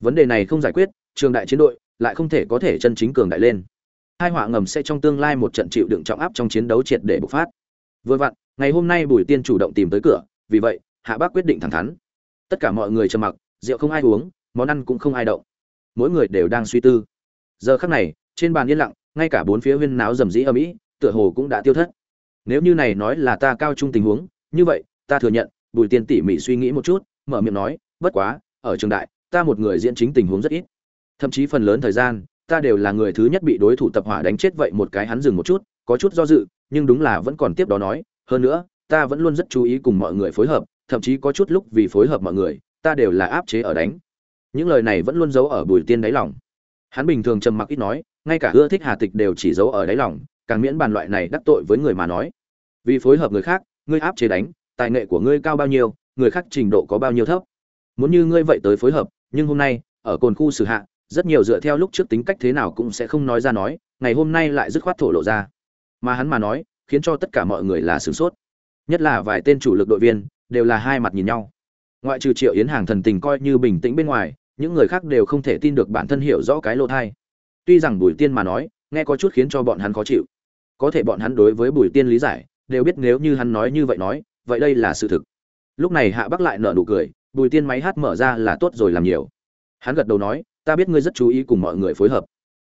S1: Vấn đề này không giải quyết, trường đại chiến đội lại không thể có thể chân chính cường đại lên. Hai họa ngầm sẽ trong tương lai một trận chịu đựng trọng áp trong chiến đấu triệt để bộc phát. Vừa vặn, ngày hôm nay bùi tiên chủ động tìm tới cửa, vì vậy, hạ bác quyết định thẳng thắn. Tất cả mọi người trầm mặc, rượu không ai uống món ăn cũng không ai động. Mỗi người đều đang suy tư. Giờ khắc này, trên bàn yên lặng, ngay cả bốn phía huyên náo rầm rĩ ở mỹ tựa hồ cũng đã tiêu thất. Nếu như này nói là ta cao trung tình huống, như vậy, ta thừa nhận, bùi tiên tỉ mỉ suy nghĩ một chút, mở miệng nói, bất quá, ở trường đại, ta một người diễn chính tình huống rất ít. Thậm chí phần lớn thời gian, ta đều là người thứ nhất bị đối thủ tập hỏa đánh chết vậy một cái hắn dừng một chút, có chút do dự, nhưng đúng là vẫn còn tiếp đó nói, hơn nữa, ta vẫn luôn rất chú ý cùng mọi người phối hợp, thậm chí có chút lúc vì phối hợp mọi người, ta đều là áp chế ở đánh những lời này vẫn luôn giấu ở bùi tiên đáy lòng. Hắn bình thường trầm mặc ít nói, ngay cả ưa thích hà tịch đều chỉ giấu ở đáy lòng, càng miễn bàn loại này đắc tội với người mà nói. Vì phối hợp người khác, ngươi áp chế đánh, tài nghệ của ngươi cao bao nhiêu, người khác trình độ có bao nhiêu thấp. Muốn như ngươi vậy tới phối hợp, nhưng hôm nay, ở cồn khu xử hạ, rất nhiều dựa theo lúc trước tính cách thế nào cũng sẽ không nói ra nói, ngày hôm nay lại dứt khoát thổ lộ ra. Mà hắn mà nói, khiến cho tất cả mọi người là sửng sốt. Nhất là vài tên chủ lực đội viên, đều là hai mặt nhìn nhau. Ngoại trừ triệu yến hàng thần tình coi như bình tĩnh bên ngoài những người khác đều không thể tin được bản thân hiểu rõ cái lỗ thai. Tuy rằng bùi tiên mà nói, nghe có chút khiến cho bọn hắn khó chịu. Có thể bọn hắn đối với bùi tiên lý giải, đều biết nếu như hắn nói như vậy nói, vậy đây là sự thực. Lúc này hạ bắc lại nở nụ cười, bùi tiên máy hát mở ra là tốt rồi làm nhiều. Hắn gật đầu nói, ta biết ngươi rất chú ý cùng mọi người phối hợp,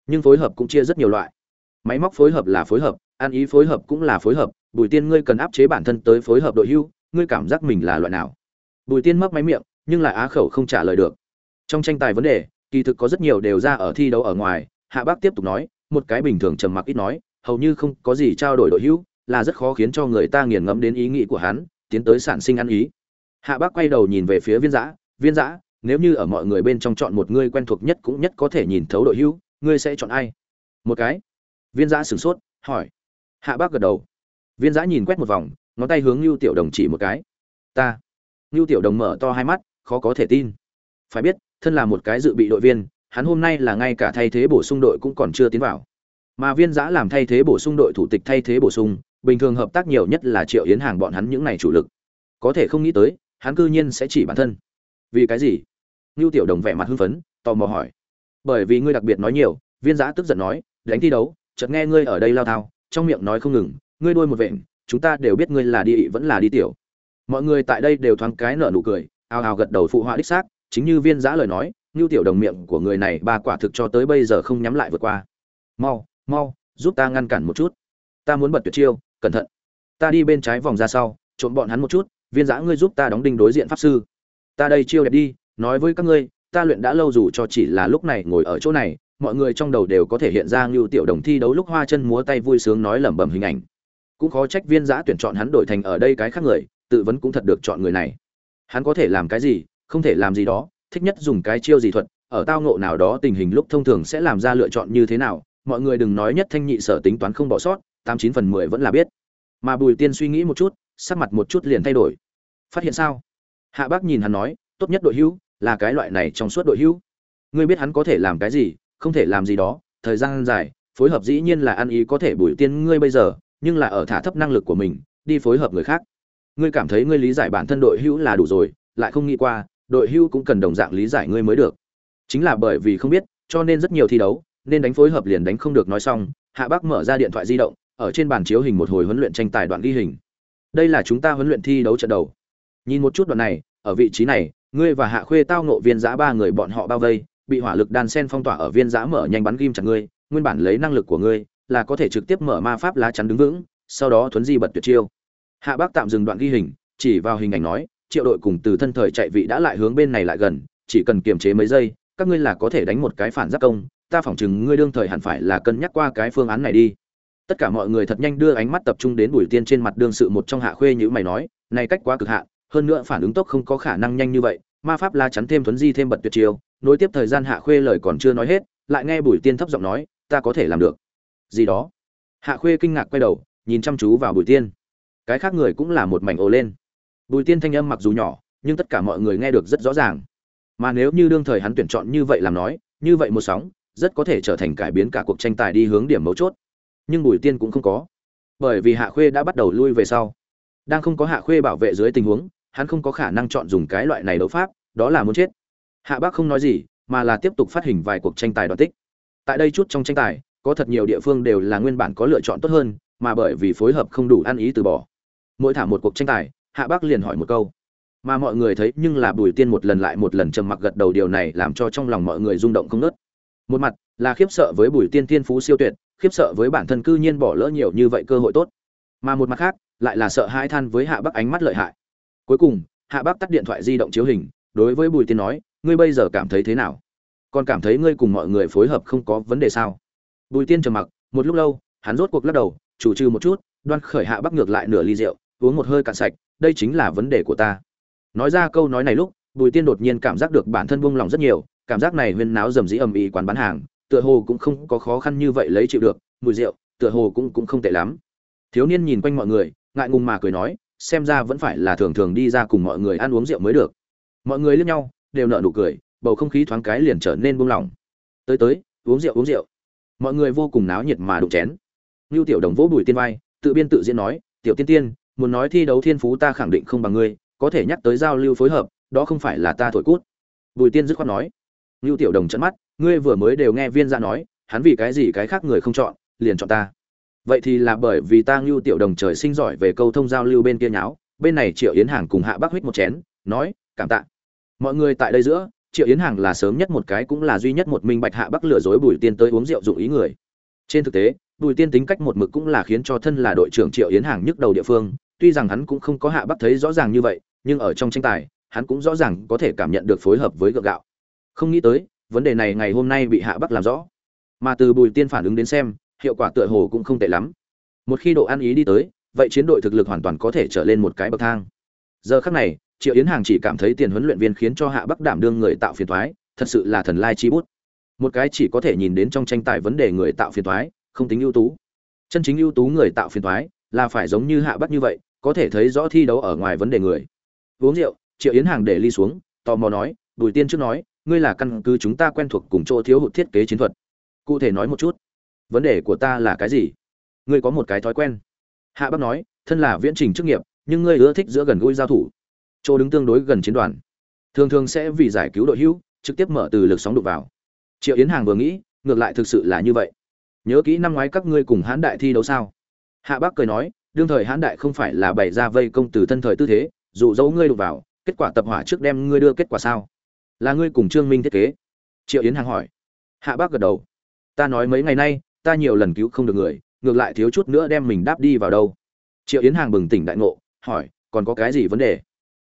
S1: nhưng phối hợp cũng chia rất nhiều loại. Máy móc phối hợp là phối hợp, ăn ý phối hợp cũng là phối hợp. Bùi tiên ngươi cần áp chế bản thân tới phối hợp đội hưu, ngươi cảm giác mình là loại nào? Bùi tiên mắc máy miệng, nhưng lại á khẩu không trả lời được trong tranh tài vấn đề, kỳ thực có rất nhiều đều ra ở thi đấu ở ngoài, hạ bác tiếp tục nói, một cái bình thường trầm mặc ít nói, hầu như không có gì trao đổi đội hữu, là rất khó khiến cho người ta nghiền ngẫm đến ý nghĩ của hắn, tiến tới sản sinh ăn ý. Hạ bác quay đầu nhìn về phía viên giã viên giã, nếu như ở mọi người bên trong chọn một người quen thuộc nhất cũng nhất có thể nhìn thấu đội hữu, ngươi sẽ chọn ai? Một cái. Viên giã sửng sốt, hỏi. Hạ bác gật đầu. Viên giã nhìn quét một vòng, ngón tay hướng lưu tiểu đồng chỉ một cái. Ta. Lưu tiểu đồng mở to hai mắt, khó có thể tin. Phải biết thân là một cái dự bị đội viên, hắn hôm nay là ngay cả thay thế bổ sung đội cũng còn chưa tiến vào. Mà viên giã làm thay thế bổ sung đội thủ tịch thay thế bổ sung, bình thường hợp tác nhiều nhất là triệu yến hàng bọn hắn những này chủ lực. Có thể không nghĩ tới, hắn cư nhiên sẽ chỉ bản thân. Vì cái gì? Nưu tiểu đồng vẻ mặt hưng phấn, tò mò hỏi. Bởi vì ngươi đặc biệt nói nhiều, viên giã tức giận nói, đánh thi đấu, chợt nghe ngươi ở đây lao thao, trong miệng nói không ngừng, ngươi đuôi một vện, chúng ta đều biết ngươi là đi vẫn là đi tiểu. Mọi người tại đây đều thoáng cái nở nụ cười, ào ào gật đầu phụ họa đích xác chính như viên giã lời nói ngưu tiểu đồng miệng của người này ba quả thực cho tới bây giờ không nhắm lại vượt qua. Mau mau, giúp ta ngăn cản một chút. Ta muốn bật tuyệt chiêu, cẩn thận. Ta đi bên trái vòng ra sau, trộm bọn hắn một chút, viên giã ngươi giúp ta đóng đinh đối diện pháp sư. Ta đây chiêu đẹp đi, nói với các ngươi, ta luyện đã lâu dù cho chỉ là lúc này ngồi ở chỗ này, mọi người trong đầu đều có thể hiện ra ngưu tiểu đồng thi đấu lúc hoa chân múa tay vui sướng nói lẩm bẩm hình ảnh. Cũng khó trách viên giã tuyển chọn hắn đổi thành ở đây cái khác người, tự vấn cũng thật được chọn người này. Hắn có thể làm cái gì không thể làm gì đó, thích nhất dùng cái chiêu gì thuật, ở tao ngộ nào đó tình hình lúc thông thường sẽ làm ra lựa chọn như thế nào, mọi người đừng nói nhất thanh nhị sở tính toán không bỏ sót, tám chín phần mười vẫn là biết. Mà bùi tiên suy nghĩ một chút, sắc mặt một chút liền thay đổi. Phát hiện sao? Hạ bác nhìn hắn nói, tốt nhất đội hữu, là cái loại này trong suốt đội hữu. Ngươi biết hắn có thể làm cái gì, không thể làm gì đó, thời gian dài, phối hợp dĩ nhiên là ăn ý có thể bùi tiên ngươi bây giờ, nhưng là ở thả thấp năng lực của mình, đi phối hợp người khác. Ngươi cảm thấy ngươi lý giải bản thân đội hữu là đủ rồi, lại không nghĩ qua đội hưu cũng cần đồng dạng lý giải ngươi mới được. Chính là bởi vì không biết, cho nên rất nhiều thi đấu, nên đánh phối hợp liền đánh không được nói xong, hạ bác mở ra điện thoại di động, ở trên bàn chiếu hình một hồi huấn luyện tranh tài đoạn ghi hình. Đây là chúng ta huấn luyện thi đấu trận đầu. Nhìn một chút đoạn này, ở vị trí này, ngươi và hạ khuê tao nộ viên giã ba người bọn họ bao vây, bị hỏa lực đan sen phong tỏa ở viên giã mở nhanh bắn ghim chặt ngươi, nguyên bản lấy năng lực của ngươi, là có thể trực tiếp mở ma pháp lá chắn đứng vững, sau đó thuấn di bật tuyệt chiêu. Hạ bác tạm dừng đoạn ghi hình, chỉ vào hình ảnh nói triệu đội cùng từ thân thời chạy vị đã lại hướng bên này lại gần, chỉ cần kiềm chế mấy giây, các ngươi là có thể đánh một cái phản giáp công, ta phỏng chừng ngươi đương thời hẳn phải là cân nhắc qua cái phương án này đi. Tất cả mọi người thật nhanh đưa ánh mắt tập trung đến bùi tiên trên mặt đương sự một trong hạ khuê như mày nói, này cách quá cực hạn, hơn nữa phản ứng tốc không có khả năng nhanh như vậy, ma pháp la chắn thêm thuấn di thêm bật tuyệt chiêu, nối tiếp thời gian hạ khuê lời còn chưa nói hết, lại nghe bùi tiên thấp giọng nói, ta có thể làm được. Gì đó? Hạ khuê kinh ngạc quay đầu, nhìn chăm chú vào bùi tiên. Cái khác người cũng là một mảnh ồ lên bùi tiên thanh âm mặc dù nhỏ, nhưng tất cả mọi người nghe được rất rõ ràng. Mà nếu như đương thời hắn tuyển chọn như vậy làm nói, như vậy một sóng, rất có thể trở thành cải biến cả cuộc tranh tài đi hướng điểm mấu chốt. Nhưng bùi tiên cũng không có. Bởi vì hạ khuê đã bắt đầu lui về sau. Đang không có hạ khuê bảo vệ dưới tình huống, hắn không có khả năng chọn dùng cái loại này đấu pháp, đó là muốn chết. Hạ bác không nói gì, mà là tiếp tục phát hình vài cuộc tranh tài đoạt tích. Tại đây chút trong tranh tài, có thật nhiều địa phương đều là nguyên bản có lựa chọn tốt hơn, mà bởi vì phối hợp không đủ ăn ý từ bỏ. Mỗi thả một cuộc tranh tài hạ bác liền hỏi một câu. Mà mọi người thấy nhưng là bùi tiên một lần lại một lần trầm mặc gật đầu điều này làm cho trong lòng mọi người rung động không nớt một mặt, là khiếp sợ với bùi tiên thiên phú siêu tuyệt, khiếp sợ với bản thân cư nhiên bỏ lỡ nhiều như vậy cơ hội tốt. Mà một mặt khác, lại là sợ hãi than với hạ bắc ánh mắt lợi hại. Cuối cùng, hạ bắc tắt điện thoại di động chiếu hình, đối với bùi tiên nói, ngươi bây giờ cảm thấy thế nào? Còn cảm thấy ngươi cùng mọi người phối hợp không có vấn đề sao? Bùi tiên trầm mặc, một lúc lâu, hắn rốt cuộc lắc đầu, chủ trừ một chút, đoan khởi hạ bắc ngược lại nửa ly rượu uống một hơi cạn sạch đây chính là vấn đề của ta. Nói ra câu nói này lúc bùi tiên đột nhiên cảm giác được bản thân buông lòng rất nhiều cảm giác này huyên náo rầm rĩ ầm ĩ quán bán hàng tựa hồ cũng không có khó khăn như vậy lấy chịu được mùi rượu tựa hồ cũng cũng không tệ lắm. Thiếu niên nhìn quanh mọi người ngại ngùng mà cười nói xem ra vẫn phải là thường thường đi ra cùng mọi người ăn uống rượu mới được. Mọi người liếc nhau đều nở nụ cười bầu không khí thoáng cái liền trở nên buông lỏng. Tới tới uống rượu uống rượu. Mọi người vô cùng náo nhiệt mà đụng chén. Nưu Tiểu Đồng vỗ bùi tiên vai, tự biên tự diễn nói, "Tiểu Tiên Tiên, muốn nói thi đấu thiên phú ta khẳng định không bằng ngươi, có thể nhắc tới giao lưu phối hợp, đó không phải là ta thổi cút." Bùi Tiên dứt khoát nói. Nưu Tiểu Đồng trợn mắt, "Ngươi vừa mới đều nghe viên gia nói, hắn vì cái gì cái khác người không chọn, liền chọn ta." Vậy thì là bởi vì ta Nưu Tiểu Đồng trời sinh giỏi về câu thông giao lưu bên kia nháo, bên này Triệu Yến Hàng cùng Hạ Bắc Huyết một chén, nói, "Cảm tạ." Mọi người tại đây giữa, Triệu Yến Hàng là sớm nhất một cái cũng là duy nhất một minh bạch Hạ Bắc lừa dối Bùi Tiên tới uống rượu dụng ý người. Trên thực tế, Bùi Tiên tính cách một mực cũng là khiến cho thân là đội trưởng Triệu Yến Hàng nhức đầu địa phương, tuy rằng hắn cũng không có hạ bắc thấy rõ ràng như vậy, nhưng ở trong tranh tài, hắn cũng rõ ràng có thể cảm nhận được phối hợp với gượng gạo. Không nghĩ tới, vấn đề này ngày hôm nay bị hạ bắc làm rõ. Mà từ Bùi Tiên phản ứng đến xem, hiệu quả tựa hồ cũng không tệ lắm. Một khi độ ăn ý đi tới, vậy chiến đội thực lực hoàn toàn có thể trở lên một cái bậc thang. Giờ khắc này, Triệu Yến Hàng chỉ cảm thấy tiền huấn luyện viên khiến cho Hạ Bắc đảm đương người tạo phiền thoái thật sự là thần lai chi bút. Một cái chỉ có thể nhìn đến trong tranh tài vấn đề người tạo phiền thoái không tính ưu tú chân chính ưu tú người tạo phiền thoái là phải giống như hạ bắc như vậy có thể thấy rõ thi đấu ở ngoài vấn đề người. Uống rượu, triệu yến hàng để ly xuống, tò mò nói, bùi tiên trước nói, ngươi là căn cứ chúng ta quen thuộc cùng chỗ thiếu hụt thiết kế chiến thuật. Cụ thể nói một chút, vấn đề của ta là cái gì? Ngươi có một cái thói quen. Hạ bắc nói, thân là viễn trình chức nghiệp, nhưng ngươi ưa thích giữa gần gũi giao thủ. Chỗ đứng tương đối gần chiến đoàn. Thường thường sẽ vì giải cứu đội hữu, trực tiếp mở từ lực sóng đục vào. Triệu yến hàng vừa nghĩ, ngược lại thực sự là như vậy. Nhớ kỹ năm ngoái các ngươi cùng hãn đại thi đấu sao? Hạ bác cười nói đương thời hãn đại không phải là bày ra vây công từ thân thời tư thế, dụ dỗ ngươi đụng vào, kết quả tập hỏa trước đem ngươi đưa kết quả sao? Là ngươi cùng trương minh thiết kế? Triệu yến hàng hỏi. Hạ bác gật đầu. Ta nói mấy ngày nay, ta nhiều lần cứu không được người, ngược lại thiếu chút nữa đem mình đáp đi vào đâu. Triệu yến hàng bừng tỉnh đại ngộ, hỏi, còn có cái gì vấn đề?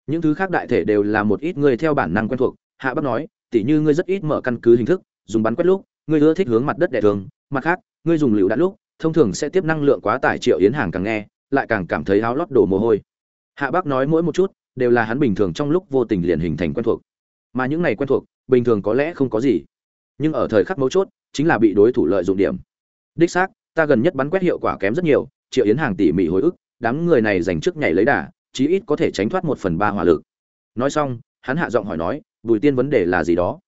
S1: Những thứ khác đại thể đều là một ít người theo bản năng quen thuộc. Hạ bác nói, tỉ như ngươi rất ít mở căn cứ hình thức, dùng bắn quét lúc, ngươi ưa thích hướng mặt đất đẻ thường, mặt khác, ngươi dùng lựu đạn lúc thông thường sẽ tiếp năng lượng quá tải triệu yến hàng càng nghe, lại càng cảm thấy áo lót đổ mồ hôi. Hạ bác nói mỗi một chút, đều là hắn bình thường trong lúc vô tình liền hình thành quen thuộc. Mà những này quen thuộc, bình thường có lẽ không có gì. Nhưng ở thời khắc mấu chốt, chính là bị đối thủ lợi dụng điểm. Đích xác, ta gần nhất bắn quét hiệu quả kém rất nhiều, triệu yến hàng tỉ mỉ hồi ức, đám người này dành trước nhảy lấy đà, chí ít có thể tránh thoát một phần ba hỏa lực. Nói xong, hắn hạ giọng hỏi nói, bùi tiên vấn đề là gì đó?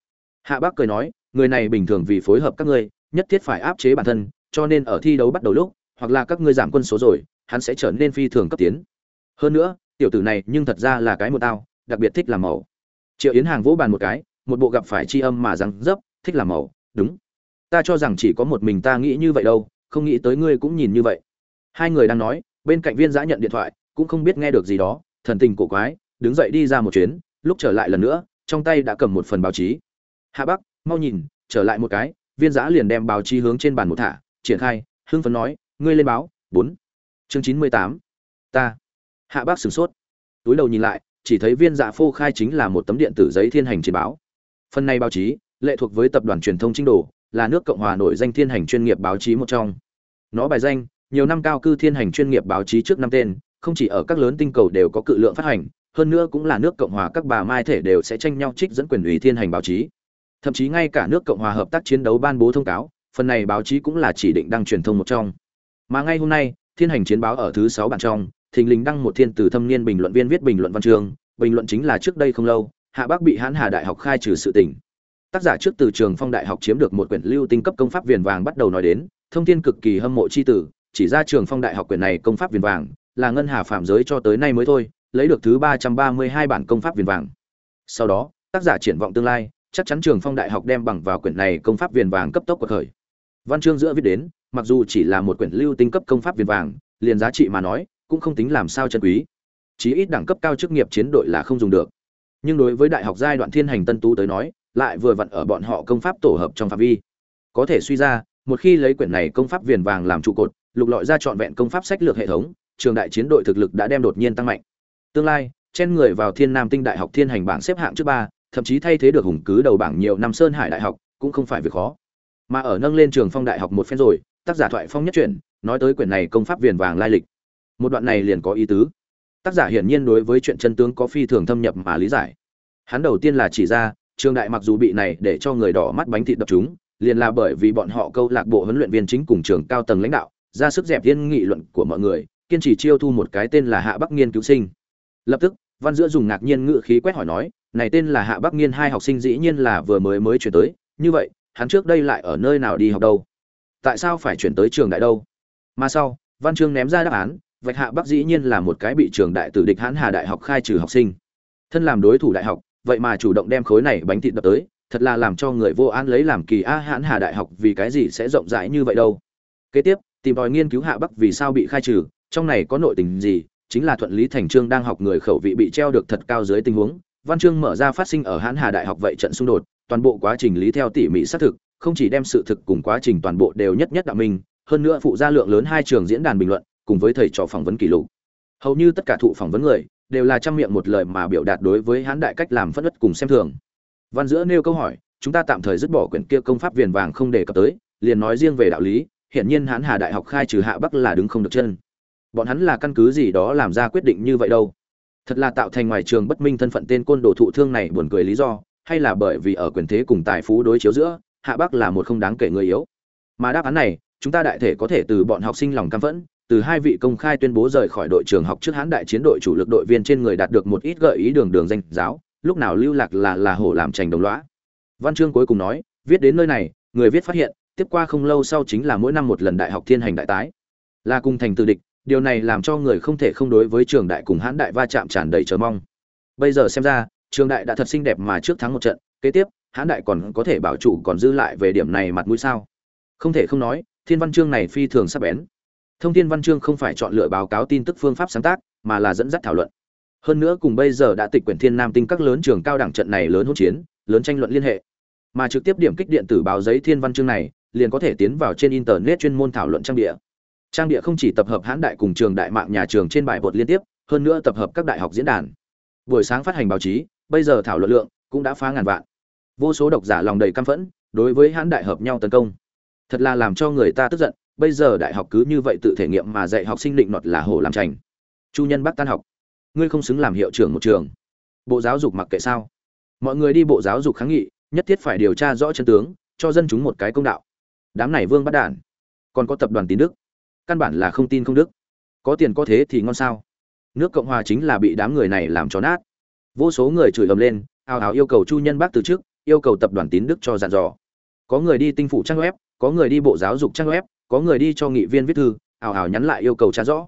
S1: Hạ bác cười nói, người này bình thường vì phối hợp các ngươi, nhất thiết phải áp chế bản thân cho nên ở thi đấu bắt đầu lúc, hoặc là các ngươi giảm quân số rồi, hắn sẽ trở nên phi thường cấp tiến. Hơn nữa, tiểu tử này nhưng thật ra là cái một tao, đặc biệt thích làm màu. Triệu yến hàng vỗ bàn một cái, một bộ gặp phải chi âm mà răng dấp, thích làm màu, đúng. Ta cho rằng chỉ có một mình ta nghĩ như vậy đâu, không nghĩ tới ngươi cũng nhìn như vậy. Hai người đang nói, bên cạnh viên giã nhận điện thoại, cũng không biết nghe được gì đó, thần tình cổ quái, đứng dậy đi ra một chuyến, lúc trở lại lần nữa, trong tay đã cầm một phần báo chí. Hạ bắc, mau nhìn, trở lại một cái, viên giã liền đem báo chí hướng trên bàn một thả triển khai, hưng phấn nói, ngươi lên báo, bốn, chương chín mươi tám, ta. Hạ bác sửng sốt. Túi đầu nhìn lại, chỉ thấy viên dạ phô khai chính là một tấm điện tử giấy thiên hành trên báo. Phần này báo chí, lệ thuộc với tập đoàn truyền thông chính đồ, là nước cộng hòa nổi danh thiên hành chuyên nghiệp báo chí một trong. Nó bài danh, nhiều năm cao cư thiên hành chuyên nghiệp báo chí trước năm tên, không chỉ ở các lớn tinh cầu đều có cự lượng phát hành, hơn nữa cũng là nước cộng hòa các bà mai thể đều sẽ tranh nhau trích dẫn quyền ủy thiên hành báo chí. Thậm chí ngay cả nước cộng hòa hợp tác chiến đấu ban bố thông cáo phần này báo chí cũng là chỉ định đăng truyền thông một trong. Mà ngay hôm nay, thiên hành chiến báo ở thứ sáu bản trong, thình lình đăng một thiên từ thâm niên bình luận viên viết bình luận văn chương, bình luận chính là trước đây không lâu, hạ bác bị hán hà đại học khai trừ sự tình tác giả trước từ trường phong đại học chiếm được một quyển lưu tinh cấp công pháp viền vàng bắt đầu nói đến, thông thiên cực kỳ hâm mộ chi tử, chỉ ra trường phong đại học quyển này công pháp viền vàng, là ngân hà phạm giới cho tới nay mới thôi, lấy được thứ ba trăm ba mươi hai bản công pháp viền vàng. Sau đó, tác giả triển vọng tương lai, chắc chắn trường phong đại học đem bằng vào quyển này công pháp viền vàng cấp tốc của khởi văn chương giữa viết đến, mặc dù chỉ là một quyển lưu tinh cấp công pháp viền vàng, liền giá trị mà nói, cũng không tính làm sao chân quý. Chí ít đẳng cấp cao chức nghiệp chiến đội là không dùng được. Nhưng đối với đại học giai đoạn thiên hành tân tú tới nói, lại vừa vặn ở bọn họ công pháp tổ hợp trong phạm vi. Có thể suy ra, một khi lấy quyển này công pháp viền vàng làm trụ cột, lục lọi ra trọn vẹn công pháp sách lược hệ thống, trường đại chiến đội thực lực đã đem đột nhiên tăng mạnh. Tương lai chen người vào thiên nam tinh đại học thiên hành bảng xếp hạng trước ba, thậm chí thay thế được hùng cứ đầu bảng nhiều năm sơn hải đại học, cũng không phải việc khó mà ở nâng lên trường phong đại học một phen rồi, tác giả thoại phong nhất chuyển nói tới quyển này công pháp viền vàng lai lịch. Một đoạn này liền có ý tứ. Tác giả hiển nhiên đối với chuyện chân tướng có phi thường thâm nhập mà lý giải. Hắn đầu tiên là chỉ ra trường đại mặc dù bị này để cho người đỏ mắt bánh thịt đập chúng liền là bởi vì bọn họ câu lạc bộ huấn luyện viên chính cùng trường cao tầng lãnh đạo, ra sức dẹp yên nghị luận của mọi người, kiên trì chiêu thu một cái tên là hạ bắc nghiên cứu sinh. Lập tức, văn giữa dùng ngạc nhiên ngự khí quét hỏi nói, này tên là hạ bắc nghiên hai học sinh dĩ nhiên là vừa mới mới chuyển tới, như vậy hắn trước đây lại ở nơi nào đi học đâu? Tại sao phải chuyển tới trường đại đâu? Mà sau, văn chương ném ra đáp án, vạch hạ bắc dĩ nhiên là một cái bị trường đại tử địch hãn hà đại học khai trừ học sinh. Thân làm đối thủ đại học, vậy mà chủ động đem khối này bánh thịt đập tới, thật là làm cho người vô an lấy làm kỳ a hãn hà đại học vì cái gì sẽ rộng rãi như vậy đâu? Kế tiếp, tìm tòi nghiên cứu hạ bắc vì sao bị khai trừ, trong này có nội tình gì? Chính là thuận lý thành trương đang học người khẩu vị bị treo được thật cao dưới tình huống. Văn chương mở ra phát sinh ở hãn hà đại học vậy trận xung đột toàn bộ quá trình lý theo tỉ mỉ xác thực, không chỉ đem sự thực cùng quá trình toàn bộ đều nhất nhất đạo minh, hơn nữa phụ ra lượng lớn hai trường diễn đàn bình luận, cùng với thầy trò phỏng vấn kỷ lục. Hầu như tất cả thụ phỏng vấn người, đều là trăm miệng một lời mà biểu đạt đối với hán đại cách làm phất đất cùng xem thường. Văn giữa nêu câu hỏi, chúng ta tạm thời dứt bỏ quyển kia công pháp viền vàng không đề cập tới, liền nói riêng về đạo lý hiện nhiên hán hà đại học khai trừ hạ bắc là đứng không được chân. Bọn hắn là căn cứ gì đó làm ra quyết định như vậy đâu? Thật là tạo thành ngoài trường bất minh thân phận tên côn đồ thụ thương này buồn cười lý do hay là bởi vì ở quyền thế cùng tài phú đối chiếu giữa, hạ bắc là một không đáng kể người yếu. Mà đáp án này, chúng ta đại thể có thể từ bọn học sinh lòng cam phẫn, từ hai vị công khai tuyên bố rời khỏi đội trường học trước hãn đại chiến đội chủ lực đội viên trên người đạt được một ít gợi ý đường đường danh giáo, lúc nào lưu lạc là là hổ làm trành đồng lõa. Văn chương cuối cùng nói, viết đến nơi này, người viết phát hiện, tiếp qua không lâu sau chính là mỗi năm một lần đại học thiên hành đại tái. Là cùng thành từ địch, điều này làm cho người không thể không đối với trường đại cùng hãn đại va chạm tràn đầy chờ mong. Bây giờ xem ra trường đại đã thật xinh đẹp mà trước thắng một trận, kế tiếp hãn đại còn có thể bảo chủ còn dư lại về điểm này mặt mũi sao? Không thể không nói, thiên văn chương này phi thường sắp bén. Thông thiên văn chương không phải chọn lựa báo cáo tin tức phương pháp sáng tác, mà là dẫn dắt thảo luận. Hơn nữa cùng bây giờ đã tịch quyển thiên nam tinh các lớn trường cao đẳng trận này lớn hỗn chiến, lớn tranh luận liên hệ. Mà trực tiếp điểm kích điện tử báo giấy thiên văn chương này, liền có thể tiến vào trên internet chuyên môn thảo luận trang địa trang địa không chỉ tập hợp hãn đại cùng trường đại mạng nhà trường trên bài bột liên tiếp, hơn nữa tập hợp các đại học diễn đàn. Buổi sáng phát hành báo chí bây giờ thảo luận lượng cũng đã phá ngàn vạn. Vô số độc giả lòng đầy căm phẫn, đối với hãn đại hợp nhau tấn công. Thật là làm cho người ta tức giận, bây giờ đại học cứ như vậy tự thể nghiệm mà dạy học sinh định nọt là hổ làm trành chu nhân bắc tan học. Ngươi không xứng làm hiệu trưởng một trường. Bộ giáo dục mặc kệ sao? Mọi người đi bộ giáo dục kháng nghị, nhất thiết phải điều tra rõ chân tướng, cho dân chúng một cái công đạo. Đám này vương bắt đản. Còn có tập đoàn tín đức. Căn bản là không tin không đức. Có tiền có thế thì ngon sao? Nước cộng hòa chính là bị đám người này làm cho nát vô số người chửi ầm lên ào ào yêu cầu chu nhân bác từ trước, yêu cầu tập đoàn tín đức cho dặn dò. Có người đi tinh phủ trang web có người đi bộ giáo dục trang web có người đi cho nghị viên viết thư ào ào nhắn lại yêu cầu tra rõ.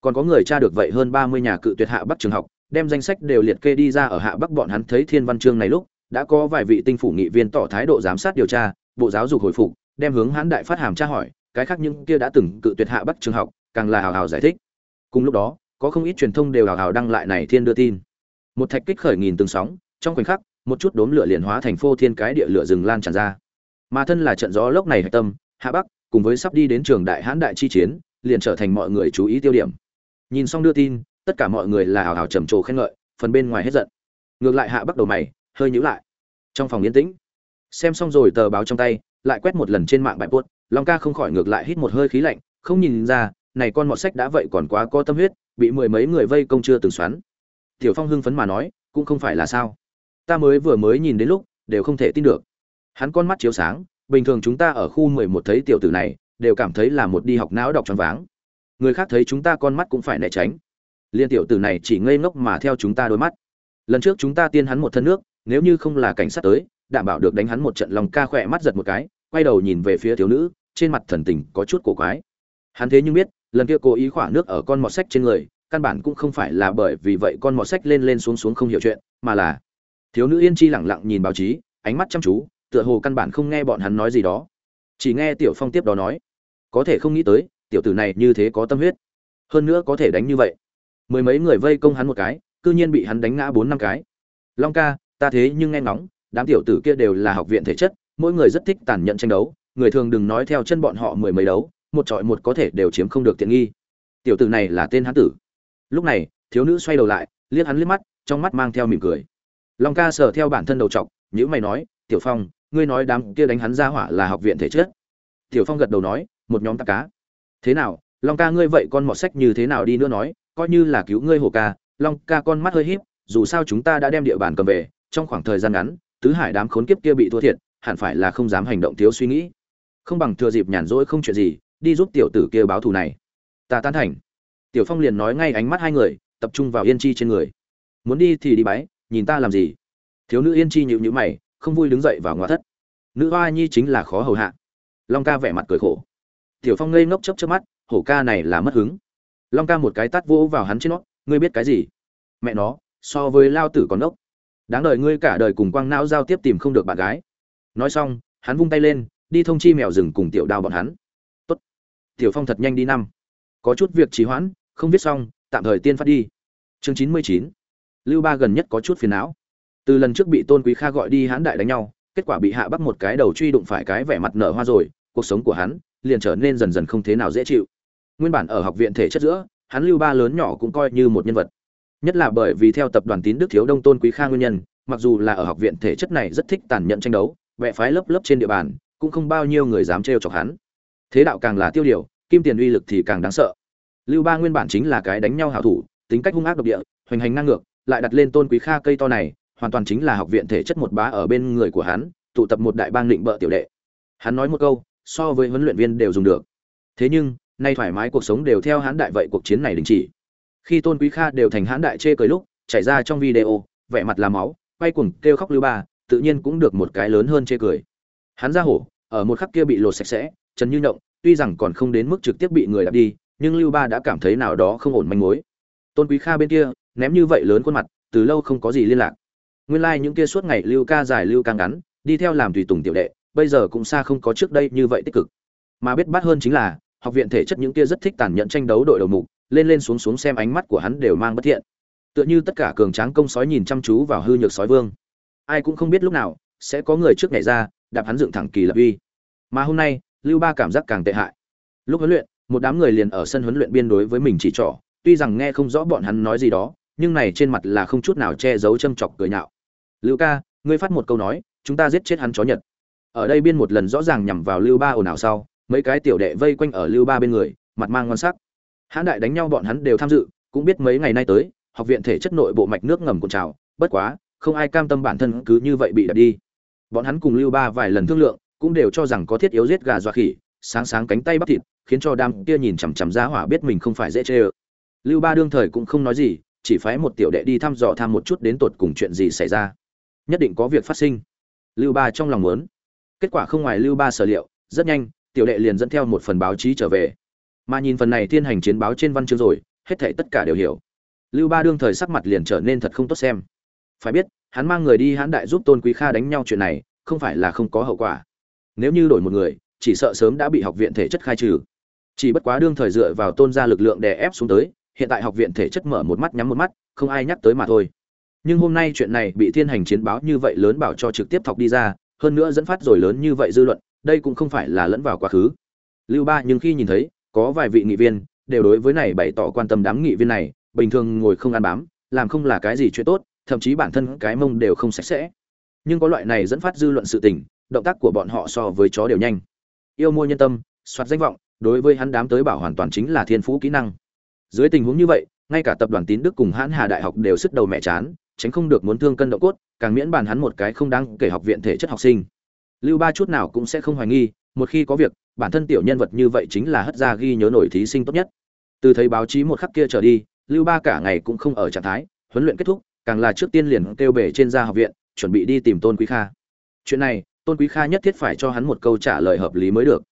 S1: Còn có người tra được vậy hơn ba mươi nhà cự tuyệt hạ bắc trường học đem danh sách đều liệt kê đi ra ở hạ bắc bọn hắn thấy thiên văn chương này lúc đã có vài vị tinh phủ nghị viên tỏ thái độ giám sát điều tra bộ giáo dục hồi phục đem hướng hãn đại phát hàm tra hỏi cái khác những kia đã từng cự tuyệt hạ bắc trường học càng là hào hào giải thích. Cùng lúc đó có không ít truyền thông đều hào hào đăng lại này thiên đưa tin một thạch kích khởi nghìn từng sóng, trong khoảnh khắc, một chút đốm lửa liền hóa thành phô thiên cái địa lửa rừng lan tràn ra. Mà thân là trận gió lốc này hạch tâm, hạ bắc, cùng với sắp đi đến trường đại hãn đại chi chiến, liền trở thành mọi người chú ý tiêu điểm. Nhìn xong đưa tin, tất cả mọi người là hào hào trầm trồ khen ngợi, phần bên ngoài hết giận. Ngược lại hạ bắc đầu mày, hơi nhíu lại. Trong phòng yên tĩnh, xem xong rồi tờ báo trong tay, lại quét một lần trên mạng bài buốt long ca không khỏi ngược lại hít một hơi khí lạnh, không nhìn ra, này con mọt sách đã vậy còn quá có tâm huyết, bị mười mấy người vây công chưa từng xoắn tiểu phong hưng phấn mà nói, cũng không phải là sao. Ta mới vừa mới nhìn đến lúc, đều không thể tin được. Hắn con mắt chiếu sáng, bình thường chúng ta ở khu mười một thấy tiểu tử này, đều cảm thấy là một đi học não đọc tròn váng. Người khác thấy chúng ta con mắt cũng phải né tránh. Liên tiểu tử này chỉ ngây ngốc mà theo chúng ta đôi mắt. Lần trước chúng ta tiên hắn một thân nước, nếu như không là cảnh sát tới, đảm bảo được đánh hắn một trận lòng ca khỏe mắt giật một cái, quay đầu nhìn về phía thiếu nữ, trên mặt thần tình có chút cổ quái. Hắn thế nhưng biết, lần kia cố ý khỏa nước ở con mọt sách trên người căn bản cũng không phải là bởi vì vậy con mọt sách lên lên xuống xuống không hiểu chuyện, mà là thiếu nữ yên chi lẳng lặng nhìn báo chí, ánh mắt chăm chú, tựa hồ căn bản không nghe bọn hắn nói gì đó. Chỉ nghe tiểu phong tiếp đó nói, có thể không nghĩ tới, tiểu tử này như thế có tâm huyết. Hơn nữa có thể đánh như vậy. Mười mấy người vây công hắn một cái, cư nhiên bị hắn đánh ngã bốn năm cái. Long ca, ta thế nhưng nghe ngóng, đám tiểu tử kia đều là học viện thể chất, mỗi người rất thích tàn nhẫn tranh đấu, người thường đừng nói theo chân bọn họ mười mấy đấu, một trọi một có thể đều chiếm không được tiện nghi. Tiểu tử này là tên hán tử lúc này, thiếu nữ xoay đầu lại, liếc hắn liếc mắt, trong mắt mang theo mỉm cười. Long ca sờ theo bản thân đầu trọc nhữ mày nói, tiểu phong, ngươi nói đám kia đánh hắn ra hỏa là học viện thể chất. Tiểu phong gật đầu nói, một nhóm tạc cá. Thế nào, long ca ngươi vậy con mọt sách như thế nào đi nữa nói, coi như là cứu ngươi hồ ca, long ca con mắt hơi híp, dù sao chúng ta đã đem địa bàn cầm về, trong khoảng thời gian ngắn, tứ hải đám khốn kiếp kia bị thua thiệt, hẳn phải là không dám hành động thiếu suy nghĩ. Không bằng thừa dịp nhàn rỗi không chuyện gì, đi giúp tiểu tử kia báo thù này. Ta tán thành tiểu phong liền nói ngay ánh mắt hai người, tập trung vào yên chi trên người. Muốn đi thì đi bái, nhìn ta làm gì? Thiếu nữ yên chi nhịu nhữ mày, không vui đứng dậy vào ngoại thất. Nữ hoa nhi chính là khó hầu hạ. Long ca vẻ mặt cười khổ. Tiểu phong ngây ngốc chấp chấp mắt, hổ ca này là mất hứng. Long ca một cái tát vỗ vào hắn trên nó, ngươi biết cái gì? Mẹ nó, so với lao tử còn ốc đáng đời ngươi cả đời cùng quang não giao tiếp tìm không được bạn gái. Nói xong, hắn vung tay lên, đi thông chi mèo rừng cùng tiểu đao bọn hắn. Tốt. Tiểu phong thật nhanh đi năm. Có chút việc trì hoãn không viết xong, tạm thời tiên phát đi. Chương chín mươi chín. Lưu ba gần nhất có chút phiền não. Từ lần trước bị tôn quý kha gọi đi hãn đại đánh nhau, kết quả bị hạ bắt một cái đầu truy đụng phải cái vẻ mặt nở hoa rồi, cuộc sống của hắn liền trở nên dần dần không thế nào dễ chịu. Nguyên bản ở học viện thể chất giữa, hắn lưu ba lớn nhỏ cũng coi như một nhân vật. Nhất là bởi vì theo tập đoàn tín đức thiếu đông tôn quý kha nguyên nhân, mặc dù là ở học viện thể chất này rất thích tàn nhẫn tranh đấu vẽ phái lớp lớp trên địa bàn, cũng không bao nhiêu người dám trêu chọc hắn. Thế đạo càng là tiêu điều, kim tiền uy lực thì càng đáng sợ lưu ba nguyên bản chính là cái đánh nhau hảo thủ tính cách hung ác độc địa hoành hành năng ngược lại đặt lên tôn quý kha cây to này hoàn toàn chính là học viện thể chất một bá ở bên người của hắn tụ tập một đại bang định bợ tiểu đệ. Hắn nói một câu so với huấn luyện viên đều dùng được. Thế nhưng nay thoải mái cuộc sống đều theo hắn đại vậy cuộc chiến này đình chỉ. Khi tôn quý kha đều thành hắn đại chê cười lúc chảy ra trong video vẻ mặt là máu quay cuồng kêu khóc lưu ba tự nhiên cũng được một cái lớn hơn chê cười. Hắn ra hổ ở một khắc kia bị lột sạch sẽ trần như động, tuy rằng còn không đến mức trực tiếp bị người đạp đi nhưng lưu ba đã cảm thấy nào đó không ổn manh mối. Tôn quý kha bên kia, ném như vậy lớn khuôn mặt, từ lâu không có gì liên lạc. Nguyên lai những kia suốt ngày lưu ca dài lưu ca ngắn, đi theo làm tùy tùng tiểu đệ, bây giờ cũng xa không có trước đây như vậy tích cực. Mà biết bắt hơn chính là, học viện thể chất những kia rất thích tàn nhẫn tranh đấu đội đầu mục, lên lên xuống xuống xem ánh mắt của hắn đều mang bất thiện. Tựa như tất cả cường tráng công sói nhìn chăm chú vào hư nhược sói vương. Ai cũng không biết lúc nào, sẽ có người trước nhảy ra, đạp hắn dựng thẳng kỳ lập uy. Mà hôm nay, lưu ba cảm giác càng tệ hại. Lúc huấn luyện một đám người liền ở sân huấn luyện biên đối với mình chỉ trỏ, tuy rằng nghe không rõ bọn hắn nói gì đó, nhưng này trên mặt là không chút nào che giấu châm chọc cười nhạo. Lưu ca, ngươi phát một câu nói, chúng ta giết chết hắn chó nhật. Ở đây biên một lần rõ ràng nhằm vào lưu ba ồn ào sau, mấy cái tiểu đệ vây quanh ở lưu ba bên người, mặt mang ngon sắc. Hãn đại đánh nhau bọn hắn đều tham dự, cũng biết mấy ngày nay tới, học viện thể chất nội bộ mạch nước ngầm cuộn trào, bất quá, không ai cam tâm bản thân cứ như vậy bị đặt đi. Bọn hắn cùng lưu ba vài lần thương lượng, cũng đều cho rằng có thiết yếu giết gà dọa khỉ, sáng sáng cánh tay bắp thịt khiến cho đám kia nhìn chằm chằm ra hỏa biết mình không phải dễ chơi. lưu ba đương thời cũng không nói gì, chỉ phái một tiểu đệ đi thăm dò tham một chút đến tột cùng chuyện gì xảy ra. Nhất định có việc phát sinh. Lưu ba trong lòng muốn. Kết quả không ngoài lưu ba sở liệu, rất nhanh, tiểu đệ liền dẫn theo một phần báo chí trở về. Mà nhìn phần này thiên hành chiến báo trên văn chương rồi, hết thảy tất cả đều hiểu. Lưu ba đương thời sắc mặt liền trở nên thật không tốt xem. Phải biết, hắn mang người đi hãn đại giúp tôn quý kha đánh nhau chuyện này, không phải là không có hậu quả. Nếu như đổi một người, chỉ sợ sớm đã bị học viện thể chất khai trừ chỉ bất quá đương thời dựa vào tôn gia lực lượng đè ép xuống tới, hiện tại học viện thể chất mở một mắt nhắm một mắt, không ai nhắc tới mà thôi. Nhưng hôm nay chuyện này bị thiên hành chiến báo như vậy lớn bảo cho trực tiếp thọc đi ra, hơn nữa dẫn phát rồi lớn như vậy dư luận, đây cũng không phải là lẫn vào quá khứ. Lưu ba nhưng khi nhìn thấy, có vài vị nghị viên, đều đối với này bày tỏ quan tâm đám nghị viên này, bình thường ngồi không ăn bám, làm không là cái gì chuyện tốt, thậm chí bản thân cái mông đều không sạch sẽ. Nhưng có loại này dẫn phát dư luận sự tình, động tác của bọn họ so với chó đều nhanh. Yêu mua nhân tâm, soạt danh vọng đối với hắn đám tới bảo hoàn toàn chính là thiên phú kỹ năng. Dưới tình huống như vậy, ngay cả tập đoàn tín đức cùng hãn hà đại học đều sức đầu mẹ chán, tránh không được muốn thương cân độ cốt, càng miễn bàn hắn một cái không đáng kể học viện thể chất học sinh. Lưu ba chút nào cũng sẽ không hoài nghi, một khi có việc, bản thân tiểu nhân vật như vậy chính là hất ra ghi nhớ nổi thí sinh tốt nhất. Từ thấy báo chí một khắc kia trở đi, lưu ba cả ngày cũng không ở trạng thái, huấn luyện kết thúc, càng là trước tiên liền kêu bể trên ra học viện, chuẩn bị đi tìm tôn quý kha. Chuyện này, tôn quý kha nhất thiết phải cho hắn một câu trả lời hợp lý mới được.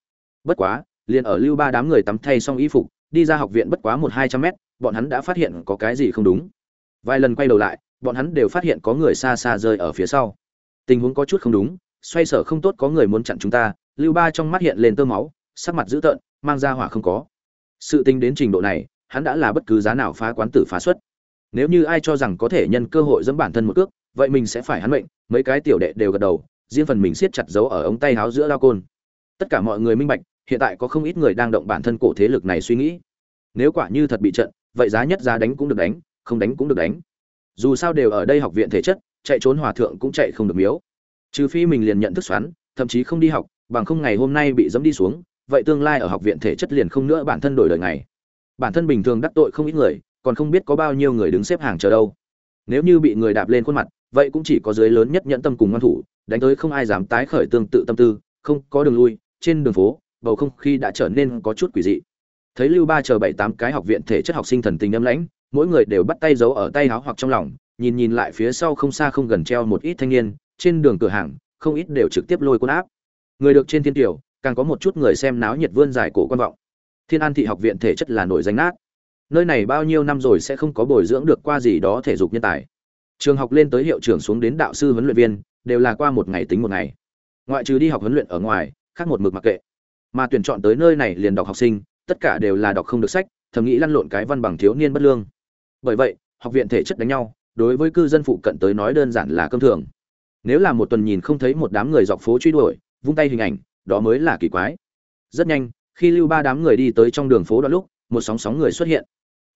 S1: Bất quá liền ở lưu ba đám người tắm thay xong y phục, đi ra học viện bất quá một hai trăm mét, bọn hắn đã phát hiện có cái gì không đúng. Vài lần quay đầu lại, bọn hắn đều phát hiện có người xa xa rơi ở phía sau. Tình huống có chút không đúng, xoay sở không tốt có người muốn chặn chúng ta, lưu ba trong mắt hiện lên tơ máu, sắc mặt dữ tợn, mang ra hỏa không có. Sự tính đến trình độ này, hắn đã là bất cứ giá nào phá quán tử phá xuất. Nếu như ai cho rằng có thể nhân cơ hội dẫm bản thân một cước, vậy mình sẽ phải hắn mệnh, mấy cái tiểu đệ đều gật đầu, riêng phần mình siết chặt dấu ở ống tay háo giữa lao côn. Tất cả mọi người minh bạch hiện tại có không ít người đang động bản thân cổ thế lực này suy nghĩ. Nếu quả như thật bị trận, vậy giá nhất giá đánh cũng được đánh, không đánh cũng được đánh. Dù sao đều ở đây học viện thể chất, chạy trốn hòa thượng cũng chạy không được miếu. Trừ phi mình liền nhận thức xoắn, thậm chí không đi học, bằng không ngày hôm nay bị dẫm đi xuống, vậy tương lai ở học viện thể chất liền không nữa bản thân đổi đời ngày. Bản thân bình thường đắc tội không ít người, còn không biết có bao nhiêu người đứng xếp hàng chờ đâu. Nếu như bị người đạp lên khuôn mặt, vậy cũng chỉ có dưới lớn nhất nhẫn tâm cùng ngoan thủ, đánh tới không ai dám tái khởi tương tự tâm tư, không có đường lui, trên đường phố bầu không khí đã trở nên có chút quỷ dị. Thấy lưu ba chờ bảy tám cái học viện thể chất học sinh thần tình âm lãnh, mỗi người đều bắt tay giấu ở tay áo hoặc trong lòng, nhìn nhìn lại phía sau không xa không gần treo một ít thanh niên, trên đường cửa hàng, không ít đều trực tiếp lôi quân áp. Người được trên thiên tiểu, càng có một chút người xem náo nhiệt vươn dài cổ quan vọng. Thiên an thị học viện thể chất là nổi danh nát. Nơi này bao nhiêu năm rồi sẽ không có bồi dưỡng được qua gì đó thể dục nhân tài. Trường học lên tới hiệu trưởng xuống đến đạo sư huấn luyện viên, đều là qua một ngày tính một ngày. Ngoại trừ đi học huấn luyện ở ngoài, khác một mực mặc kệ mà tuyển chọn tới nơi này liền đọc học sinh, tất cả đều là đọc không được sách, thầm nghĩ lăn lộn cái văn bằng thiếu niên bất lương. Bởi vậy, học viện thể chất đánh nhau, đối với cư dân phụ cận tới nói đơn giản là cơm thường. Nếu là một tuần nhìn không thấy một đám người dọc phố truy đuổi, vung tay hình ảnh, đó mới là kỳ quái. Rất nhanh, khi lưu ba đám người đi tới trong đường phố đó lúc, một sóng sóng người xuất hiện.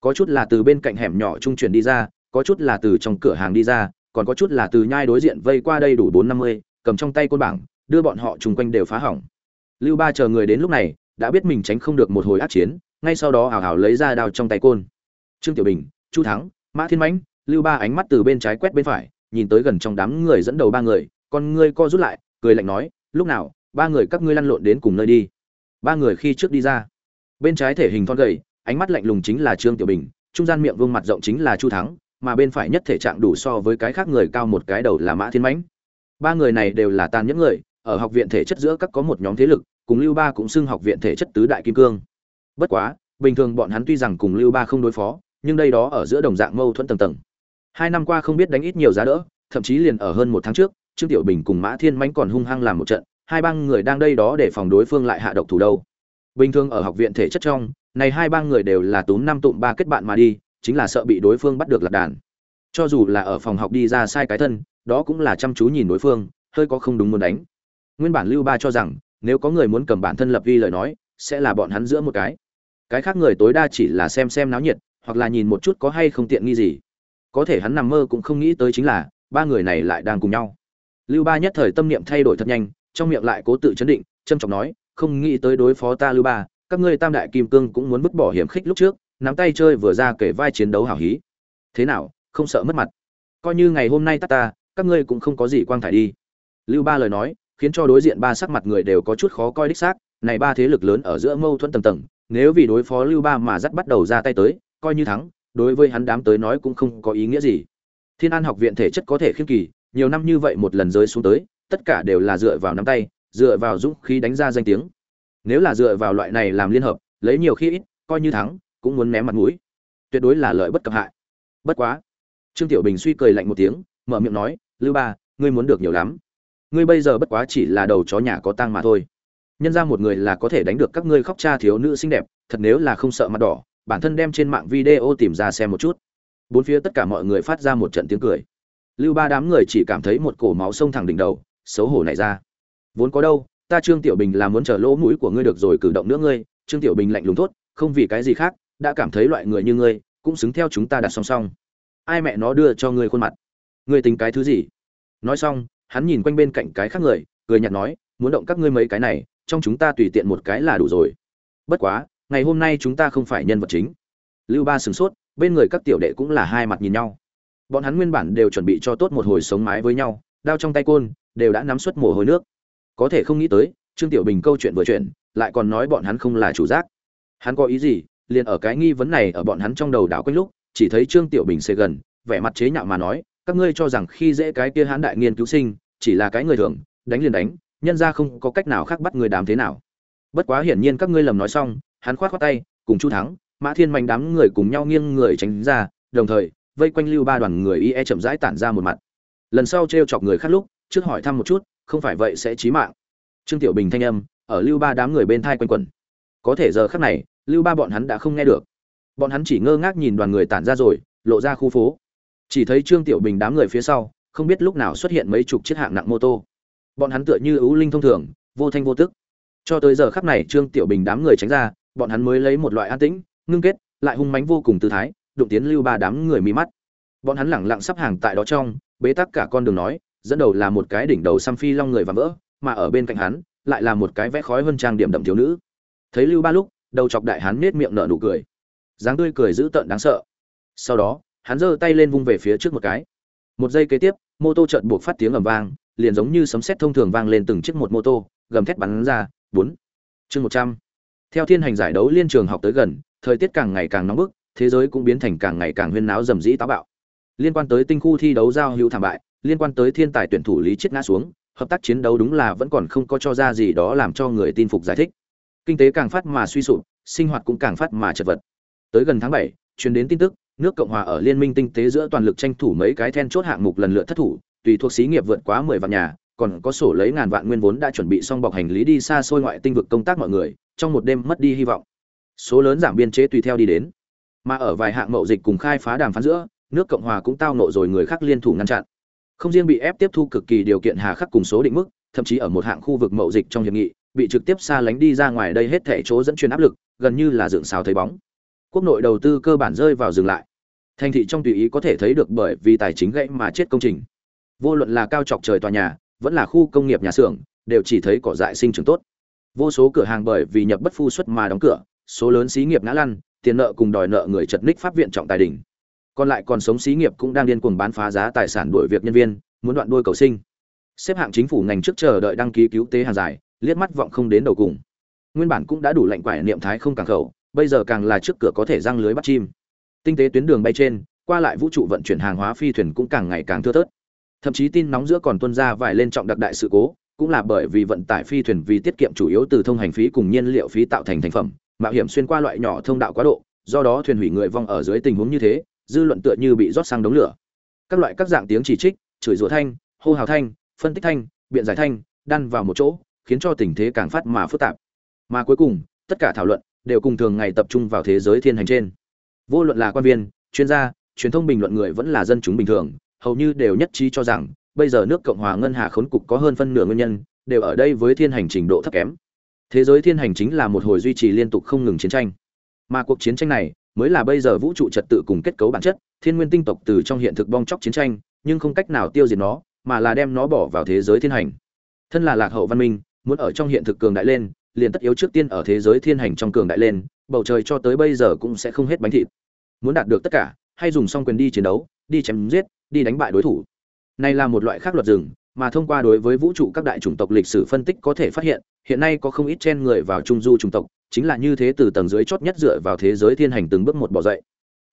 S1: Có chút là từ bên cạnh hẻm nhỏ trung chuyển đi ra, có chút là từ trong cửa hàng đi ra, còn có chút là từ nhai đối diện vây qua đây đủ bốn năm mươi, cầm trong tay côn bảng, đưa bọn họ chung quanh đều phá hỏng lưu ba chờ người đến lúc này, đã biết mình tránh không được một hồi ác chiến, ngay sau đó hào hào lấy ra đao trong tay côn. Trương tiểu bình, chu thắng, mã thiên mãnh, lưu ba ánh mắt từ bên trái quét bên phải, nhìn tới gần trong đám người dẫn đầu ba người, con ngươi co rút lại, cười lạnh nói, lúc nào, ba người các ngươi lăn lộn đến cùng nơi đi? Ba người khi trước đi ra, bên trái thể hình thon gầy, ánh mắt lạnh lùng chính là trương tiểu bình, trung gian miệng vương mặt rộng chính là chu thắng, mà bên phải nhất thể trạng đủ so với cái khác người cao một cái đầu là mã thiên mãnh. Ba người này đều là tàn những người, ở học viện thể chất giữa các có một nhóm thế lực cùng lưu ba cũng xưng học viện thể chất tứ đại kim cương. Bất quá, bình thường bọn hắn tuy rằng cùng lưu ba không đối phó, nhưng đây đó ở giữa đồng dạng mâu thuẫn tầng tầng. Hai năm qua không biết đánh ít nhiều giá đỡ, thậm chí liền ở hơn một tháng trước, trương tiểu bình cùng mã thiên mánh còn hung hăng làm một trận, hai bang người đang đây đó để phòng đối phương lại hạ độc thủ đâu. Bình thường ở học viện thể chất trong, này hai bang người đều là túm năm tụm ba kết bạn mà đi, chính là sợ bị đối phương bắt được lạc đàn. Cho dù là ở phòng học đi ra sai cái thân, đó cũng là chăm chú nhìn đối phương, hơi có không đúng muốn đánh. Nguyên bản lưu ba cho rằng nếu có người muốn cầm bản thân lập vi lời nói, sẽ là bọn hắn giữa một cái. Cái khác người tối đa chỉ là xem xem náo nhiệt, hoặc là nhìn một chút có hay không tiện nghi gì. Có thể hắn nằm mơ cũng không nghĩ tới chính là, ba người này lại đang cùng nhau. Lưu ba nhất thời tâm niệm thay đổi thật nhanh, trong miệng lại cố tự chấn định trâm trọng nói, không nghĩ tới đối phó ta lưu ba, các ngươi tam đại kim cương cũng muốn vứt bỏ hiểm khích lúc trước, nắm tay chơi vừa ra kể vai chiến đấu hảo hí. Thế nào, không sợ mất mặt. Coi như ngày hôm nay ta ta, các ngươi cũng không có gì quang thải đi. Lưu ba lời nói khiến cho đối diện ba sắc mặt người đều có chút khó coi đích xác, này ba thế lực lớn ở giữa mâu thuẫn tầng tầng, nếu vì đối phó lưu ba mà dắt bắt đầu ra tay tới, coi như thắng, đối với hắn đám tới nói cũng không có ý nghĩa gì. Thiên an học viện thể chất có thể khiêm kỳ, nhiều năm như vậy một lần rơi xuống tới, tất cả đều là dựa vào nắm tay, dựa vào dũng khí đánh ra danh tiếng. Nếu là dựa vào loại này làm liên hợp, lấy nhiều khi ít, coi như thắng, cũng muốn ném mặt mũi. Tuyệt đối là lợi bất cập hại. Bất quá, trương tiểu bình suy cười lạnh một tiếng, mở miệng nói, lưu ba, ngươi muốn được nhiều lắm ngươi bây giờ bất quá chỉ là đầu chó nhà có tang mà thôi. Nhân ra một người là có thể đánh được các ngươi khóc cha thiếu nữ xinh đẹp, thật nếu là không sợ mặt đỏ, bản thân đem trên mạng video tìm ra xem một chút. Bốn phía tất cả mọi người phát ra một trận tiếng cười. Lưu ba đám người chỉ cảm thấy một cổ máu sông thẳng đỉnh đầu, xấu hổ này ra. Vốn có đâu, ta trương tiểu bình là muốn chờ lỗ mũi của ngươi được rồi cử động nữa ngươi, trương tiểu bình lạnh lùng thốt, không vì cái gì khác, đã cảm thấy loại người như ngươi, cũng xứng theo chúng ta đặt song song. Ai mẹ nó đưa cho ngươi khuôn mặt? Ngươi tính cái thứ gì? Nói xong hắn nhìn quanh bên cạnh cái khác người, cười nhạt nói, muốn động các ngươi mấy cái này, trong chúng ta tùy tiện một cái là đủ rồi. Bất quá, ngày hôm nay chúng ta không phải nhân vật chính. Lưu ba sửng sốt, bên người các tiểu đệ cũng là hai mặt nhìn nhau. Bọn hắn nguyên bản đều chuẩn bị cho tốt một hồi sống mái với nhau, đao trong tay côn, đều đã nắm suất mồ hôi nước. Có thể không nghĩ tới, trương tiểu bình câu chuyện vừa chuyện lại còn nói bọn hắn không là chủ giác. Hắn có ý gì, liền ở cái nghi vấn này ở bọn hắn trong đầu đảo quanh lúc, chỉ thấy trương tiểu bình xê gần, vẻ mặt chế nhạo mà nói, các ngươi cho rằng khi dễ cái kia hãn đại nghiên cứu sinh chỉ là cái người thường, đánh liền đánh, nhân ra không có cách nào khác bắt người đám thế nào. Bất quá hiển nhiên các ngươi lầm nói xong, hắn khoát khoát tay, cùng chu thắng, mã thiên mạnh đám người cùng nhau nghiêng người tránh ra, đồng thời, vây quanh lưu ba đoàn người y e chậm rãi tản ra một mặt. Lần sau t r e o chọc người khác lúc, trước hỏi thăm một chút, không phải vậy sẽ chí mạng. Trương tiểu bình thanh âm, ở lưu ba đám người bên thai quanh quẩn. Có thể giờ khác này, lưu ba bọn hắn đã không nghe được. Bọn hắn chỉ ngơ ngác nhìn đoàn người tản ra rồi, lộ ra khu phố. Chỉ thấy trương tiểu bình đám người phía sau không biết lúc nào xuất hiện mấy chục chiếc hạng nặng mô tô. Bọn hắn tựa như ưu linh thông thường, vô thanh vô tức. Cho tới giờ khắc này, trương tiểu bình đám người tránh ra, bọn hắn mới lấy một loại an tĩnh, ngưng kết, lại hung mánh vô cùng tư thái, đụng tiến lưu ba đám người mí mắt. Bọn hắn lẳng lặng sắp hàng tại đó trong, bế tắc cả con đường nói, dẫn đầu là một cái đỉnh đầu xăm phi long người và vỡ, mà ở bên cạnh hắn, lại là một cái vẽ khói vân trang điểm đậm thiếu nữ. Thấy lưu ba lúc, đầu chọc đại hắn nết miệng nở nụ cười. Dáng tươi cười dữ tợn đáng sợ. Sau đó, hắn giơ tay lên vung về phía trước một cái. Một giây kế tiếp mô tô chợt buộc phát tiếng ầm vang, liền giống như sấm sét thông thường vang lên từng chiếc một mô tô, gầm thét bắn ra, bốn. Chương một trăm. Theo thiên hành giải đấu liên trường học tới gần, thời tiết càng ngày càng nóng bức, thế giới cũng biến thành càng ngày càng huyên náo rầm rĩ táo bạo. Liên quan tới tinh khu thi đấu giao hữu thảm bại, liên quan tới thiên tài tuyển thủ lý chết ngã xuống, hợp tác chiến đấu đúng là vẫn còn không có cho ra gì đó làm cho người tin phục giải thích. Kinh tế càng phát mà suy sụp, sinh hoạt cũng càng phát mà chật vật. Tới gần tháng bảy, truyền đến tin tức nước cộng hòa ở liên minh tinh tế giữa toàn lực tranh thủ mấy cái then chốt hạng mục lần lượt thất thủ, tùy thuộc xí nghiệp vượt quá mười vạn nhà, còn có sổ lấy ngàn vạn nguyên vốn đã chuẩn bị xong bọc hành lý đi xa xôi ngoại tinh vực công tác mọi người, trong một đêm mất đi hy vọng. Số lớn giảm biên chế tùy theo đi đến. Mà ở vài hạng mậu dịch cùng khai phá đàm phán giữa, nước cộng hòa cũng tao nộ rồi người khác liên thủ ngăn chặn. Không riêng bị ép tiếp thu cực kỳ điều kiện hà khắc cùng số định mức, thậm chí ở một hạng khu vực mậu dịch trong hiệp nghị, bị trực tiếp xa lánh đi ra ngoài đây hết thể chỗ dẫn truyền áp lực, gần như là dựng xào thấy bóng quốc nội đầu tư cơ bản rơi vào dừng lại. Thành thị trong tùy ý có thể thấy được bởi vì tài chính gãy mà chết công trình. Vô luận là cao chọc trời tòa nhà, vẫn là khu công nghiệp nhà xưởng, đều chỉ thấy cỏ dại sinh trưởng tốt. Vô số cửa hàng bởi vì nhập bất phu xuất mà đóng cửa, số lớn xí nghiệp ngã lăn, tiền nợ cùng đòi nợ người chật ních pháp viện trọng tài đình còn lại còn sống xí nghiệp cũng đang điên cuồng bán phá giá tài sản đuổi việc nhân viên, muốn đoạn đuôi cầu sinh. Xếp hạng chính phủ ngành trước chờ đợi đăng ký cứu tế hàng dài, liếc mắt vọng không đến đầu cùng. Nguyên bản cũng đã đủ lạnh quải niệm thái không càng khẩu bây giờ càng là trước cửa có thể răng lưới bắt chim. Tinh tế tuyến đường bay trên, qua lại vũ trụ vận chuyển hàng hóa phi thuyền cũng càng ngày càng thưa thớt. Thậm chí tin nóng giữa còn tuân ra vài lên trọng đặc đại sự cố, cũng là bởi vì vận tải phi thuyền vì tiết kiệm chủ yếu từ thông hành phí cùng nhiên liệu phí tạo thành thành phẩm, mạo hiểm xuyên qua loại nhỏ thông đạo quá độ, do đó thuyền hủy người vong ở dưới tình huống như thế, dư luận tựa như bị rót sang đống lửa. Các loại các dạng tiếng chỉ trích, chửi rủa thanh, hô hào thanh, phân tích thanh, biện giải thanh, đan vào một chỗ, khiến cho tình thế càng phát mà phức tạp. Mà cuối cùng, tất cả thảo luận đều cùng thường ngày tập trung vào thế giới thiên hành trên. Vô luận là quan viên, chuyên gia, truyền thông bình luận người vẫn là dân chúng bình thường, hầu như đều nhất trí cho rằng, bây giờ nước cộng hòa ngân hà khốn cục có hơn phân nửa nguyên nhân, đều ở đây với thiên hành trình độ thấp kém. Thế giới thiên hành chính là một hồi duy trì liên tục không ngừng chiến tranh. Mà cuộc chiến tranh này, mới là bây giờ vũ trụ trật tự cùng kết cấu bản chất, thiên nguyên tinh tộc từ trong hiện thực bong chóc chiến tranh, nhưng không cách nào tiêu diệt nó, mà là đem nó bỏ vào thế giới thiên hành. Thân là lạc hậu văn minh, muốn ở trong hiện thực cường đại lên liền tất yếu trước tiên ở thế giới thiên hành trong cường đại lên, bầu trời cho tới bây giờ cũng sẽ không hết bánh thịt. Muốn đạt được tất cả, hay dùng xong quyền đi chiến đấu, đi chém giết, đi đánh bại đối thủ. Này là một loại khác luật rừng, mà thông qua đối với vũ trụ các đại chủng tộc lịch sử phân tích có thể phát hiện hiện nay có không ít chen người vào trung du chủng tộc, chính là như thế từ tầng dưới chót nhất dựa vào thế giới thiên hành từng bước một bỏ dậy.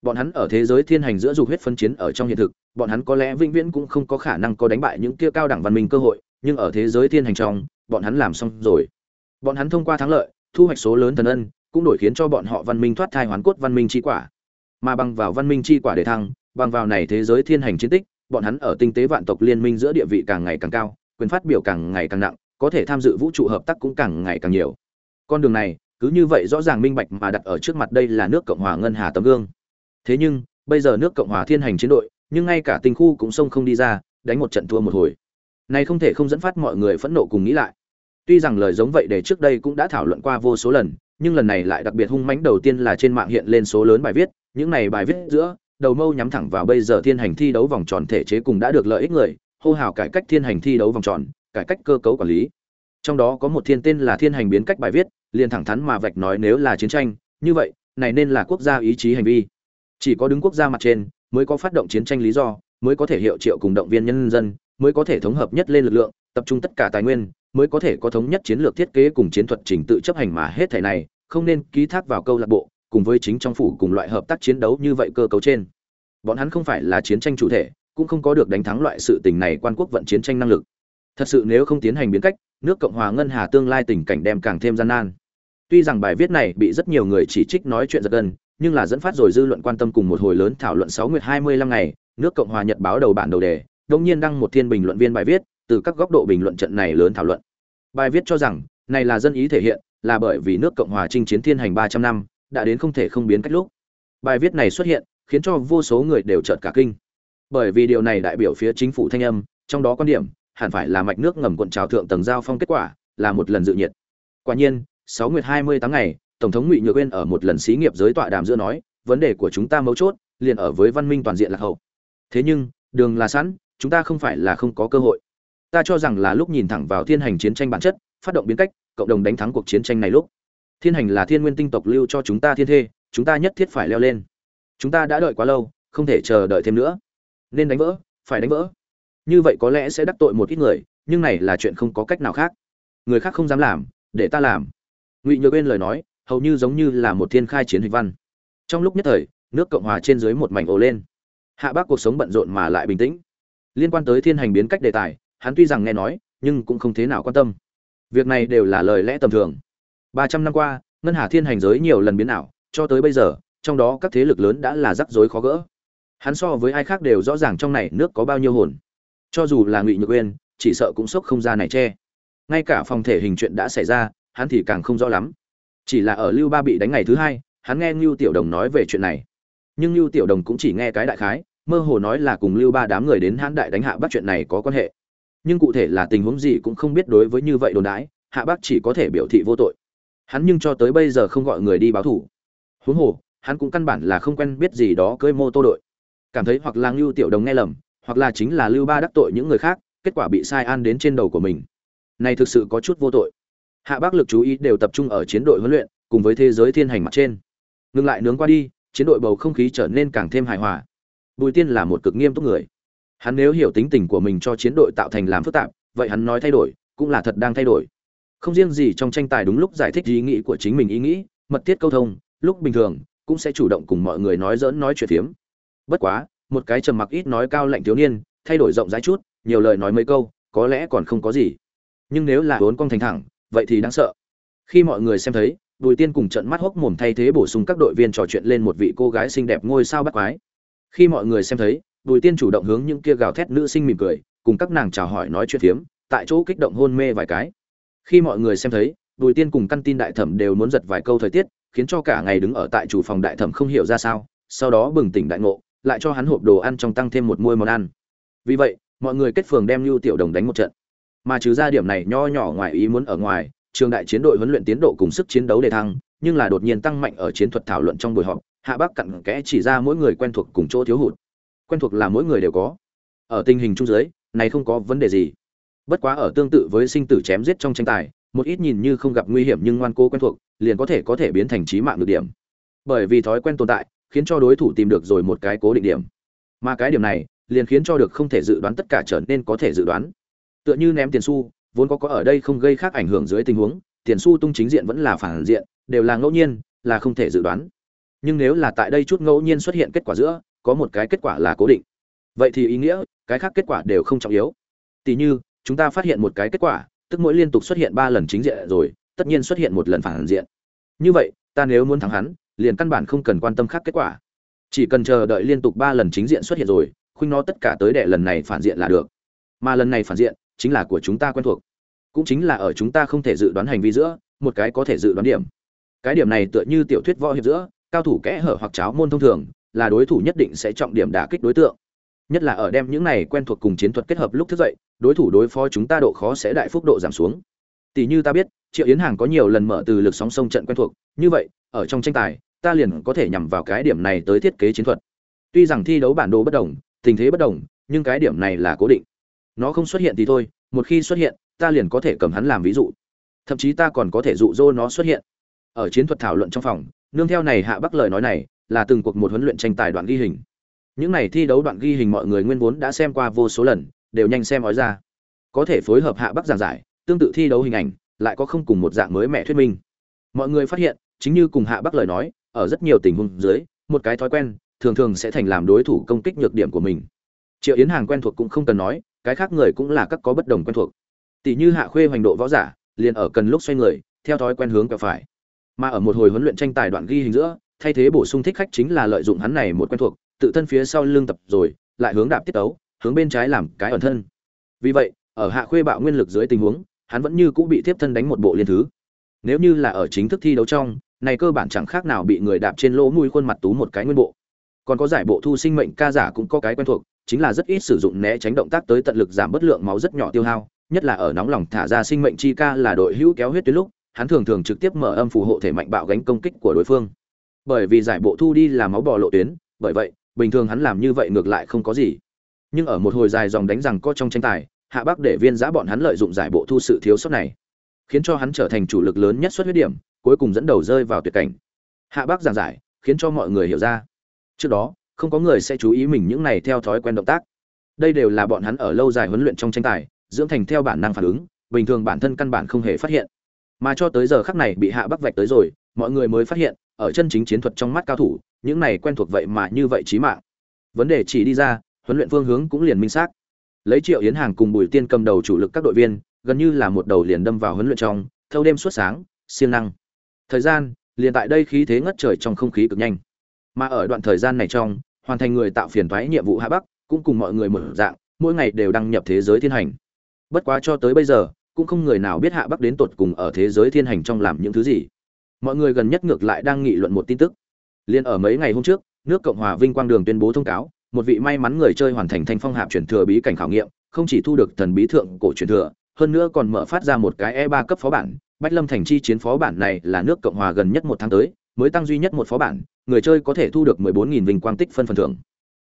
S1: Bọn hắn ở thế giới thiên hành giữa dục huyết phân chiến ở trong hiện thực, bọn hắn có lẽ vĩnh viễn cũng không có khả năng có đánh bại những kia cao đẳng văn minh cơ hội, nhưng ở thế giới thiên hành trong, bọn hắn làm xong rồi bọn hắn thông qua thắng lợi, thu hoạch số lớn thần ân, cũng đổi khiến cho bọn họ văn minh thoát thai hoán cốt văn minh chi quả. Mà bằng vào văn minh chi quả để thăng, bằng vào này thế giới thiên hành chiến tích, bọn hắn ở tinh tế vạn tộc liên minh giữa địa vị càng ngày càng cao, quyền phát biểu càng ngày càng nặng, có thể tham dự vũ trụ hợp tác cũng càng ngày càng nhiều. Con đường này, cứ như vậy rõ ràng minh bạch mà đặt ở trước mặt đây là nước cộng hòa ngân hà tấm gương. Thế nhưng, bây giờ nước cộng hòa thiên hành chiến đội, nhưng ngay cả tinh khu cũng xông không đi ra, đánh một trận thua một hồi. Này không thể không dẫn phát mọi người phẫn nộ cùng nghĩ lại tuy rằng lời giống vậy để trước đây cũng đã thảo luận qua vô số lần, nhưng lần này lại đặc biệt hung mãnh đầu tiên là trên mạng hiện lên số lớn bài viết, những này bài viết giữa, đầu mâu nhắm thẳng vào bây giờ thiên hành thi đấu vòng tròn thể chế cùng đã được lợi ích người, hô hào cải cách thiên hành thi đấu vòng tròn, cải cách cơ cấu quản lý. Trong đó có một thiên tên là thiên hành biến cách bài viết, liền thẳng thắn mà vạch nói nếu là chiến tranh, như vậy, này nên là quốc gia ý chí hành vi. Chỉ có đứng quốc gia mặt trên, mới có phát động chiến tranh lý do, mới có thể hiệu triệu cùng động viên nhân dân, mới có thể thống hợp nhất lên lực lượng, tập trung tất cả tài nguyên mới có thể có thống nhất chiến lược thiết kế cùng chiến thuật trình tự chấp hành mà hết thể này, không nên ký thác vào câu lạc bộ, cùng với chính trong phủ cùng loại hợp tác chiến đấu như vậy cơ cấu trên. Bọn hắn không phải là chiến tranh chủ thể, cũng không có được đánh thắng loại sự tình này quan quốc vận chiến tranh năng lực. Thật sự nếu không tiến hành biến cách, nước cộng hòa ngân hà tương lai tình cảnh đem càng thêm gian nan. Tuy rằng bài viết này bị rất nhiều người chỉ trích nói chuyện giật gân, nhưng là dẫn phát rồi dư luận quan tâm cùng một hồi lớn thảo luận sáu nguyệt hai mươi lăm ngày, nước cộng hòa nhật báo đầu bản đầu đề, đông nhiên đăng một thiên bình luận viên bài viết từ các góc độ bình luận trận này lớn thảo luận. Bài viết cho rằng, này là dân ý thể hiện, là bởi vì nước cộng hòa chinh chiến thiên hành ba trăm năm, đã đến không thể không biến cách lúc. Bài viết này xuất hiện, khiến cho vô số người đều chợt cả kinh. Bởi vì điều này đại biểu phía chính phủ thanh âm, trong đó quan điểm, hẳn phải là mạch nước ngầm quận trào thượng tầng giao phong kết quả, là một lần dự nhiệt. Quả nhiên, sáu nguyệt hai mươi tháng ngày, tổng thống ngụy nhược uyên ở một lần xí nghiệp giới tọa đàm giữa nói, vấn đề của chúng ta mấu chốt, liền ở với văn minh toàn diện lạc hậu. Thế nhưng, đường là sẵn, chúng ta không phải là không có cơ hội ta cho rằng là lúc nhìn thẳng vào thiên hành chiến tranh bản chất, phát động biến cách, cộng đồng đánh thắng cuộc chiến tranh này lúc. Thiên hành là thiên nguyên tinh tộc lưu cho chúng ta thiên thê, chúng ta nhất thiết phải leo lên. Chúng ta đã đợi quá lâu, không thể chờ đợi thêm nữa. Nên đánh vỡ, phải đánh vỡ. Như vậy có lẽ sẽ đắc tội một ít người, nhưng này là chuyện không có cách nào khác. Người khác không dám làm, để ta làm. Ngụy nhược bên lời nói, hầu như giống như là một thiên khai chiến hình văn. Trong lúc nhất thời, nước cộng hòa trên dưới một mảnh ồ lên. Hạ bác cuộc sống bận rộn mà lại bình tĩnh. Liên quan tới thiên hành biến cách đề tài hắn tuy rằng nghe nói, nhưng cũng không thế nào quan tâm. Việc này đều là lời lẽ tầm thường. Ba trăm năm qua, ngân hà thiên hành giới nhiều lần biến ảo, cho tới bây giờ, trong đó các thế lực lớn đã là rắc rối khó gỡ. Hắn so với ai khác đều rõ ràng trong này nước có bao nhiêu hồn. Cho dù là ngụy nhược uyên, chỉ sợ cũng sốc không ra này che. Ngay cả phòng thể hình chuyện đã xảy ra, hắn thì càng không rõ lắm. Chỉ là ở lưu ba bị đánh ngày thứ hai, hắn nghe Nưu tiểu đồng nói về chuyện này. Nhưng Nưu tiểu đồng cũng chỉ nghe cái đại khái, mơ hồ nói là cùng lưu ba đám người đến Hán đại đánh hạ bắt chuyện này có quan hệ nhưng cụ thể là tình huống gì cũng không biết đối với như vậy đồn đãi, hạ bác chỉ có thể biểu thị vô tội. Hắn nhưng cho tới bây giờ không gọi người đi báo thủ. Huống hồ, hắn cũng căn bản là không quen biết gì đó cưỡi mô tô đội. Cảm thấy hoặc là lưu tiểu đồng nghe lầm, hoặc là chính là lưu ba đắc tội những người khác, kết quả bị sai an đến trên đầu của mình. Này thực sự có chút vô tội. Hạ bác lực chú ý đều tập trung ở chiến đội huấn luyện, cùng với thế giới thiên hành mặt trên. Ngừng lại nướng qua đi, chiến đội bầu không khí trở nên càng thêm hài hòa. Bùi tiên là một cực nghiêm túc người hắn nếu hiểu tính tình của mình cho chiến đội tạo thành làm phức tạp vậy hắn nói thay đổi cũng là thật đang thay đổi. Không riêng gì trong tranh tài đúng lúc giải thích ý nghĩ của chính mình ý nghĩ mật thiết câu thông lúc bình thường cũng sẽ chủ động cùng mọi người nói dỡn nói chuyện phiếm. Bất quá một cái trầm mặc ít nói cao lạnh thiếu niên thay đổi rộng rãi chút nhiều lời nói mấy câu có lẽ còn không có gì. Nhưng nếu là vốn con thành thẳng vậy thì đáng sợ. Khi mọi người xem thấy Bùi Tiên cùng trận mắt hốc mồm thay thế bổ sung các đội viên trò chuyện lên một vị cô gái xinh đẹp ngôi sao bắt quái. Khi mọi người xem thấy, Bùi Tiên chủ động hướng những kia gào thét nữ sinh mỉm cười, cùng các nàng chào hỏi nói chuyện phiếm, tại chỗ kích động hôn mê vài cái. Khi mọi người xem thấy, Bùi Tiên cùng căn tin đại thẩm đều muốn giật vài câu thời tiết, khiến cho cả ngày đứng ở tại chủ phòng đại thẩm không hiểu ra sao, sau đó bừng tỉnh đại ngộ, lại cho hắn hộp đồ ăn trong tăng thêm một muôi món ăn. Vì vậy, mọi người kết phường đem Nưu Tiểu Đồng đánh một trận. Mà trừ ra điểm này nho nhỏ ngoài ý muốn ở ngoài, trường đại chiến đội huấn luyện tiến độ cùng sức chiến đấu đề thăng, nhưng là đột nhiên tăng mạnh ở chiến thuật thảo luận trong buổi họp, Hạ Bắc cặn kẽ chỉ ra mỗi người quen thuộc cùng chỗ thiếu hụt. Quen thuộc là mỗi người đều có. Ở tình hình chung dưới, này không có vấn đề gì. Bất quá ở tương tự với sinh tử chém giết trong tranh tài, một ít nhìn như không gặp nguy hiểm nhưng ngoan cố quen thuộc, liền có thể có thể biến thành chí mạng được điểm. Bởi vì thói quen tồn tại, khiến cho đối thủ tìm được rồi một cái cố định điểm. Mà cái điểm này, liền khiến cho được không thể dự đoán tất cả trở nên có thể dự đoán. Tựa như ném tiền xu, vốn có có ở đây không gây khác ảnh hưởng dưới tình huống, tiền xu tung chính diện vẫn là phản diện, đều là ngẫu nhiên, là không thể dự đoán. Nhưng nếu là tại đây chút ngẫu nhiên xuất hiện kết quả giữa, có một cái kết quả là cố định. Vậy thì ý nghĩa, cái khác kết quả đều không trọng yếu. Tỷ như, chúng ta phát hiện một cái kết quả, tức mỗi liên tục xuất hiện ba lần chính diện rồi, tất nhiên xuất hiện một lần phản diện. Như vậy, ta nếu muốn thắng hắn, liền căn bản không cần quan tâm khác kết quả. Chỉ cần chờ đợi liên tục ba lần chính diện xuất hiện rồi, khuynh nó tất cả tới đệ lần này phản diện là được. Mà lần này phản diện, chính là của chúng ta quen thuộc cũng chính là ở chúng ta không thể dự đoán hành vi giữa một cái có thể dự đoán điểm cái điểm này tựa như tiểu thuyết võ hiệp giữa cao thủ kẽ hở hoặc cháo môn thông thường là đối thủ nhất định sẽ trọng điểm đả kích đối tượng. Nhất là ở đem những này quen thuộc cùng chiến thuật kết hợp lúc thức dậy, đối thủ đối phó chúng ta độ khó sẽ đại phúc độ giảm xuống. Tỷ như ta biết, triệu yến hàng có nhiều lần mở từ lực sóng sông trận quen thuộc, như vậy, ở trong tranh tài, ta liền có thể nhằm vào cái điểm này tới thiết kế chiến thuật. Tuy rằng thi đấu bản đồ bất đồng, tình thế bất đồng, nhưng cái điểm này là cố định. Nó không xuất hiện thì thôi, một khi xuất hiện, ta liền có thể cầm hắn làm ví dụ. Thậm chí ta còn có thể dụ dỗ nó xuất hiện. Ở chiến thuật thảo luận trong phòng, nương theo này hạ bắc lời nói này là từng cuộc một huấn luyện tranh tài đoạn ghi hình. Những này thi đấu đoạn ghi hình mọi người nguyên vốn đã xem qua vô số lần, đều nhanh xem nói ra. Có thể phối hợp hạ bắc giảng giải, tương tự thi đấu hình ảnh, lại có không cùng một dạng mới mẹ thuyết minh. Mọi người phát hiện, chính như cùng hạ bắc lời nói, ở rất nhiều tình huống dưới, một cái thói quen, thường thường sẽ thành làm đối thủ công kích nhược điểm của mình. Triệu yến hàng quen thuộc cũng không cần nói, cái khác người cũng là các có bất đồng quen thuộc. Tỷ như hạ khuê hoành độ võ giả, liền ở cần lúc xoay người, theo thói quen hướng quẹo phải. Mà ở một hồi huấn luyện tranh tài đoạn ghi hình giữa thay thế bổ sung thích khách chính là lợi dụng hắn này một quen thuộc, tự thân phía sau lưng tập rồi, lại hướng đạp tiết tấu, hướng bên trái làm cái ẩn thân. Vì vậy, ở hạ khuê bạo nguyên lực dưới tình huống, hắn vẫn như cũ bị tiếp thân đánh một bộ liên thứ. Nếu như là ở chính thức thi đấu trong, này cơ bản chẳng khác nào bị người đạp trên lỗ mũi khuôn mặt tú một cái nguyên bộ. Còn có giải bộ thu sinh mệnh ca giả cũng có cái quen thuộc, chính là rất ít sử dụng né tránh động tác tới tận lực giảm bất lượng máu rất nhỏ tiêu hao, nhất là ở nóng lòng thả ra sinh mệnh chi ca là đội hữu kéo huyết tuyến lúc, hắn thường thường trực tiếp mở âm phù hộ thể mạnh bạo gánh công kích của đối phương bởi vì giải bộ thu đi là máu bò lộ tuyến, bởi vậy, bình thường hắn làm như vậy ngược lại không có gì. Nhưng ở một hồi dài dòng đánh rằng có trong tranh tài, hạ bắc để viên giã bọn hắn lợi dụng giải bộ thu sự thiếu sót này, khiến cho hắn trở thành chủ lực lớn nhất xuất huyết điểm, cuối cùng dẫn đầu rơi vào tuyệt cảnh. Hạ bắc giảng giải, khiến cho mọi người hiểu ra. Trước đó, không có người sẽ chú ý mình những này theo thói quen động tác. Đây đều là bọn hắn ở lâu dài huấn luyện trong tranh tài, dưỡng thành theo bản năng phản ứng, bình thường bản thân căn bản không hề phát hiện. Mà cho tới giờ khắc này bị hạ bắc vạch tới rồi, mọi người mới phát hiện ở chân chính chiến thuật trong mắt cao thủ, những này quen thuộc vậy mà như vậy chí mạng. Vấn đề chỉ đi ra, huấn luyện phương hướng cũng liền minh xác. Lấy triệu yến hàng cùng bùi tiên cầm đầu chủ lực các đội viên, gần như là một đầu liền đâm vào huấn luyện trong, thâu đêm suốt sáng, siêng năng. Thời gian, liền tại đây khí thế ngất trời trong không khí cực nhanh. Mà ở đoạn thời gian này trong, hoàn thành người tạo phiền toái nhiệm vụ hạ bắc, cũng cùng mọi người mở dạng, mỗi ngày đều đăng nhập thế giới thiên hành. Bất quá cho tới bây giờ, cũng không người nào biết hạ bắc đến tột cùng ở thế giới thiên hành trong làm những thứ gì mọi người gần nhất ngược lại đang nghị luận một tin tức. Liên ở mấy ngày hôm trước, nước cộng hòa vinh quang đường tuyên bố thông cáo, một vị may mắn người chơi hoàn thành thanh phong hạp chuyển thừa bí cảnh khảo nghiệm, không chỉ thu được thần bí thượng cổ truyền thừa, hơn nữa còn mở phát ra một cái e 3 cấp phó bản. Bách lâm thành chi chiến phó bản này là nước cộng hòa gần nhất một tháng tới, mới tăng duy nhất một phó bản, người chơi có thể thu được 14.000 vinh quang tích phân phần thưởng.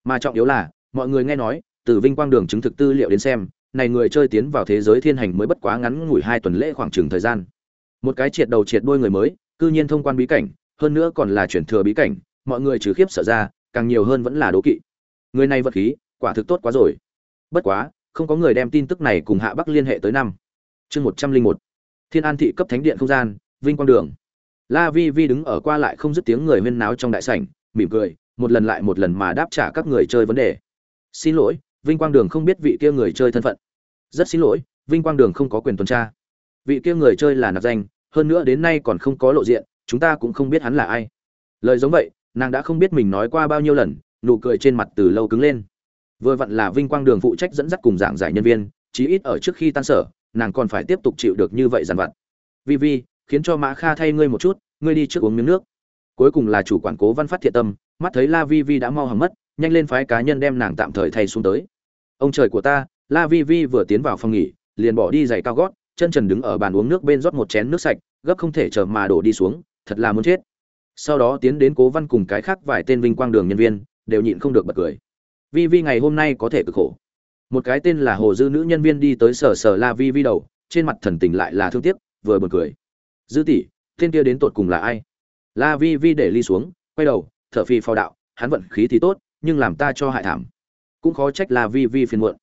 S1: Mà trọng yếu là, mọi người nghe nói, từ vinh quang đường chứng thực tư liệu đến xem, này người chơi tiến vào thế giới thiên hành mới bất quá ngắn ngủi hai tuần lễ khoảng chừng thời gian. Một cái triệt đầu triệt đuôi người mới cư nhiên thông quan bí cảnh, hơn nữa còn là chuyển thừa bí cảnh, mọi người trừ khiếp sợ ra, càng nhiều hơn vẫn là đố kỵ. Người này vật khí, quả thực tốt quá rồi. Bất quá, không có người đem tin tức này cùng hạ bắc liên hệ tới năm. Chương một trăm linh một. Thiên an thị cấp thánh điện không gian, vinh quang đường. La vi vi đứng ở qua lại không dứt tiếng người huyên náo trong đại sảnh, mỉm cười, một lần lại một lần mà đáp trả các người chơi vấn đề. Xin lỗi, vinh quang đường không biết vị kia người chơi thân phận. Rất xin lỗi, vinh quang đường không có quyền tuần tra. Vị kia người chơi là nạp danh hơn nữa đến nay còn không có lộ diện, chúng ta cũng không biết hắn là ai. Lời giống vậy, nàng đã không biết mình nói qua bao nhiêu lần, nụ cười trên mặt từ lâu cứng lên. Vừa vặn là vinh quang đường phụ trách dẫn dắt cùng giảng giải nhân viên, chí ít ở trước khi tan sở, nàng còn phải tiếp tục chịu được như vậy dằn vặt. Vi vi, khiến cho mã kha thay ngươi một chút, ngươi đi trước uống miếng nước. Cuối cùng là chủ quản cố văn phát thiện tâm, mắt thấy la vi vi đã mau hỏng mất, nhanh lên phái cá nhân đem nàng tạm thời thay xuống tới. Ông trời của ta, la vi vi vừa tiến vào phòng nghỉ, liền bỏ đi giày cao gót chân trần đứng ở bàn uống nước bên rót một chén nước sạch, gấp không thể chờ mà đổ đi xuống, thật là muốn chết. Sau đó tiến đến cố văn cùng cái khác vài tên vinh quang đường nhân viên, đều nhịn không được bật cười. Vi vi ngày hôm nay có thể cực khổ. Một cái tên là hồ dư nữ nhân viên đi tới sở sở la vi vi đầu, trên mặt thần tình lại là thương tiếc, vừa bật cười. Dư tỷ, tên kia đến tột cùng là ai? La vi vi để ly xuống, quay đầu thở phi phao đạo, hắn vận khí thì tốt, nhưng làm ta cho hại thảm. Cũng khó trách la vi vi phiền muộn.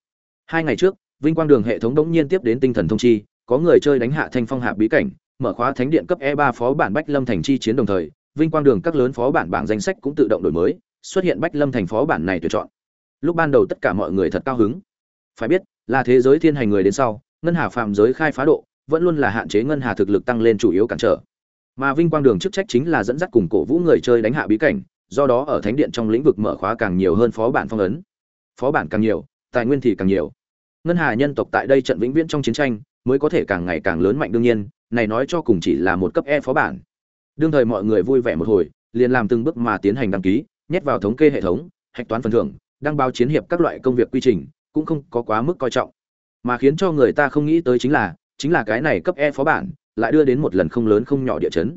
S1: Hai ngày trước, vinh quang đường hệ thống đống nhiên tiếp đến tinh thần thông chi có người chơi đánh hạ thanh phong hạ bí cảnh, mở khóa thánh điện cấp e 3 phó bản bách lâm thành chi chiến đồng thời, vinh quang đường các lớn phó bản bảng danh sách cũng tự động đổi mới, xuất hiện bách lâm thành phó bản này tuyển chọn. Lúc ban đầu tất cả mọi người thật cao hứng. Phải biết, là thế giới thiên hành người đến sau, ngân hà phạm giới khai phá độ, vẫn luôn là hạn chế ngân hà thực lực tăng lên chủ yếu cản trở. Mà vinh quang đường chức trách chính là dẫn dắt cùng cổ vũ người chơi đánh hạ bí cảnh, do đó ở thánh điện trong lĩnh vực mở khóa càng nhiều hơn phó bản phong ấn. Phó bản càng nhiều, tài nguyên thì càng nhiều. Ngân hà nhân tộc tại đây trận vĩnh viễn trong chiến tranh mới có thể càng ngày càng lớn mạnh đương nhiên, này nói cho cùng chỉ là một cấp e phó bản. Đương thời mọi người vui vẻ một hồi, liền làm từng bước mà tiến hành đăng ký, nhét vào thống kê hệ thống, hạch toán phần thưởng, đăng báo chiến hiệp các loại công việc quy trình, cũng không có quá mức coi trọng. Mà khiến cho người ta không nghĩ tới chính là chính là cái này cấp e phó bản lại đưa đến một lần không lớn không nhỏ địa chấn.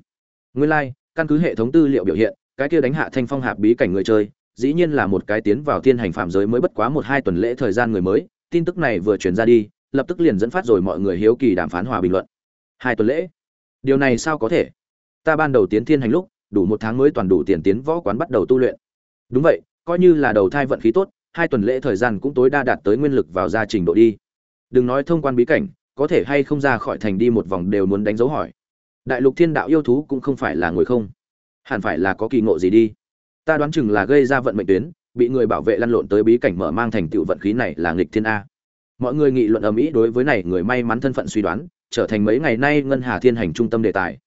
S1: Nguyên lai, căn cứ hệ thống tư liệu biểu hiện, cái kia đánh hạ thanh phong hạp bí cảnh người chơi, dĩ nhiên là một cái tiến vào thiên hành phạm giới mới bất quá một hai tuần lễ thời gian người mới, tin tức này vừa truyền ra đi lập tức liền dẫn phát rồi mọi người hiếu kỳ đàm phán hòa bình luận. Hai tuần lễ. Điều này sao có thể? Ta ban đầu tiến thiên hành lúc, đủ một tháng mới toàn đủ tiền tiến võ quán bắt đầu tu luyện. Đúng vậy, coi như là đầu thai vận khí tốt, hai tuần lễ thời gian cũng tối đa đạt tới nguyên lực vào gia trình độ đi. Đừng nói thông quan bí cảnh, có thể hay không ra khỏi thành đi một vòng đều muốn đánh dấu hỏi. Đại lục thiên đạo yêu thú cũng không phải là người không. Hẳn phải là có kỳ ngộ gì đi. Ta đoán chừng là gây ra vận mệnh tuyến, bị người bảo vệ lăn lộn tới bí cảnh mở mang thành tựu vận khí này là nghịch thiên a mọi người nghị luận ầm ĩ đối với này người may mắn thân phận suy đoán, trở thành mấy ngày nay ngân hà thiên hành trung tâm đề tài.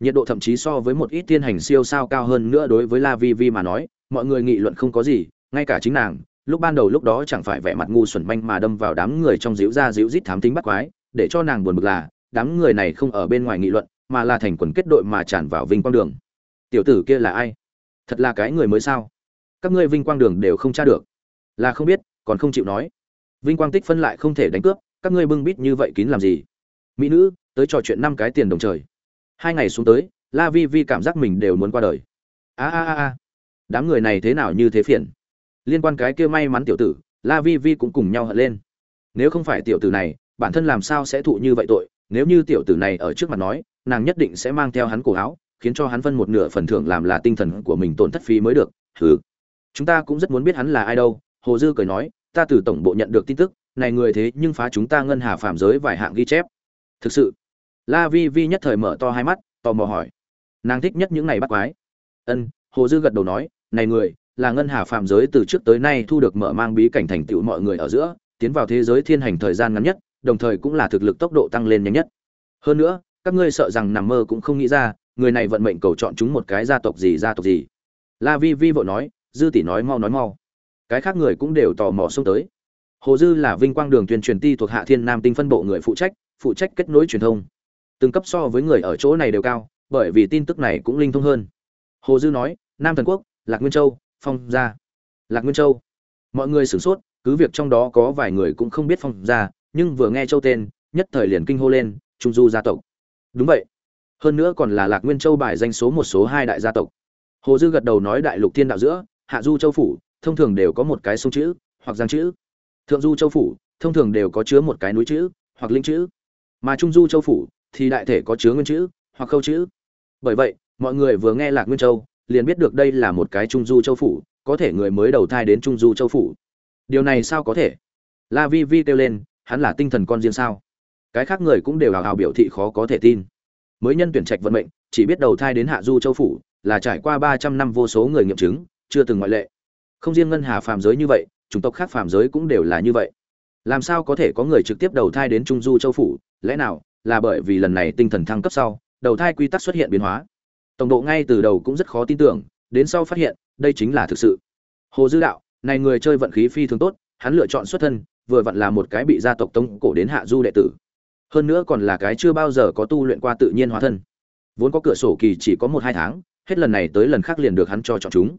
S1: Nhiệt độ thậm chí so với một ít thiên hành siêu sao cao hơn nữa đối với la vi vi mà nói, mọi người nghị luận không có gì, ngay cả chính nàng, lúc ban đầu lúc đó chẳng phải vẻ mặt ngu xuẩn manh mà đâm vào đám người trong dĩu ra dĩu rít thám tính bắt quái, để cho nàng buồn bực là, đám người này không ở bên ngoài nghị luận, mà là thành quần kết đội mà tràn vào vinh quang đường. Tiểu tử kia là ai? Thật là cái người mới sao? Các ngươi vinh quang đường đều không tra được. Là không biết, còn không chịu nói vinh quang tích phân lại không thể đánh cướp, các ngươi bưng bít như vậy kín làm gì? Mỹ nữ, tới trò chuyện năm cái tiền đồng trời. Hai ngày xuống tới, la vi vi cảm giác mình đều muốn qua đời. A a a a. Đám người này thế nào như thế phiền? Liên quan cái kia may mắn tiểu tử, la vi vi cũng cùng nhau hận lên. Nếu không phải tiểu tử này, bản thân làm sao sẽ thụ như vậy tội? Nếu như tiểu tử này ở trước mặt nói, nàng nhất định sẽ mang theo hắn cổ áo, khiến cho hắn phân một nửa phần thưởng làm là tinh thần của mình tổn thất phí mới được. Hừ. Chúng ta cũng rất muốn biết hắn là ai đâu, hồ dư cười nói ta từ tổng bộ nhận được tin tức, này người thế nhưng phá chúng ta ngân hà phạm giới vài hạng ghi chép. Thực sự, la vi vi nhất thời mở to hai mắt, tò mò hỏi. Nàng thích nhất những này bắt quái. Ân, hồ dư gật đầu nói, này người, là ngân hà phạm giới từ trước tới nay thu được mở mang bí cảnh thành tựu mọi người ở giữa, tiến vào thế giới thiên hành thời gian ngắn nhất, đồng thời cũng là thực lực tốc độ tăng lên nhanh nhất. Hơn nữa, các ngươi sợ rằng nằm mơ cũng không nghĩ ra, người này vận mệnh cầu chọn chúng một cái gia tộc gì, gia tộc gì. La vi vi vội nói, dư tỷ nói mau nói mau cái khác người cũng đều tò mò xông tới. Hồ dư là vinh quang đường tuyên truyền ti thuộc hạ thiên nam tinh phân bộ người phụ trách phụ trách kết nối truyền thông. Từng cấp so với người ở chỗ này đều cao, bởi vì tin tức này cũng linh thông hơn. Hồ dư nói, nam thần quốc, lạc nguyên châu, phong gia. Lạc nguyên châu. Mọi người sửng sốt, cứ việc trong đó có vài người cũng không biết phong gia, nhưng vừa nghe châu tên, nhất thời liền kinh hô lên, trung du gia tộc. Đúng vậy. Hơn nữa còn là lạc nguyên châu bài danh số một số hai đại gia tộc. Hồ dư gật đầu nói đại lục thiên đạo giữa, hạ du châu phủ thông thường đều có một cái sông chữ hoặc giang chữ. Thượng du châu phủ, thông thường đều có chứa một cái núi chữ hoặc linh chữ. Mà trung du châu phủ thì đại thể có chứa nguyên chữ hoặc khâu chữ. Bởi vậy, mọi người vừa nghe lạc nguyên châu, liền biết được đây là một cái trung du châu phủ, có thể người mới đầu thai đến trung du châu phủ. Điều này sao có thể? La vi vi kêu lên, hắn là tinh thần con riêng sao? Cái khác người cũng đều hào hào biểu thị khó có thể tin. Mới nhân tuyển trạch vận mệnh, chỉ biết đầu thai đến hạ du châu phủ, là trải qua ba trăm năm vô số người nghiệm chứng, chưa từng ngoại lệ không riêng ngân hà phàm giới như vậy, chủng tộc khác phàm giới cũng đều là như vậy. Làm sao có thể có người trực tiếp đầu thai đến trung du châu phủ? Lẽ nào là bởi vì lần này tinh thần thăng cấp sau, đầu thai quy tắc xuất hiện biến hóa? Tổng độ ngay từ đầu cũng rất khó tin tưởng, đến sau phát hiện, đây chính là thực sự. Hồ dư đạo, này người chơi vận khí phi thường tốt, hắn lựa chọn xuất thân, vừa vặn là một cái bị gia tộc tống cổ đến hạ du đệ tử. Hơn nữa còn là cái chưa bao giờ có tu luyện qua tự nhiên hóa thân. Vốn có cửa sổ kỳ chỉ có một hai tháng, hết lần này tới lần khác liền được hắn cho chọn chúng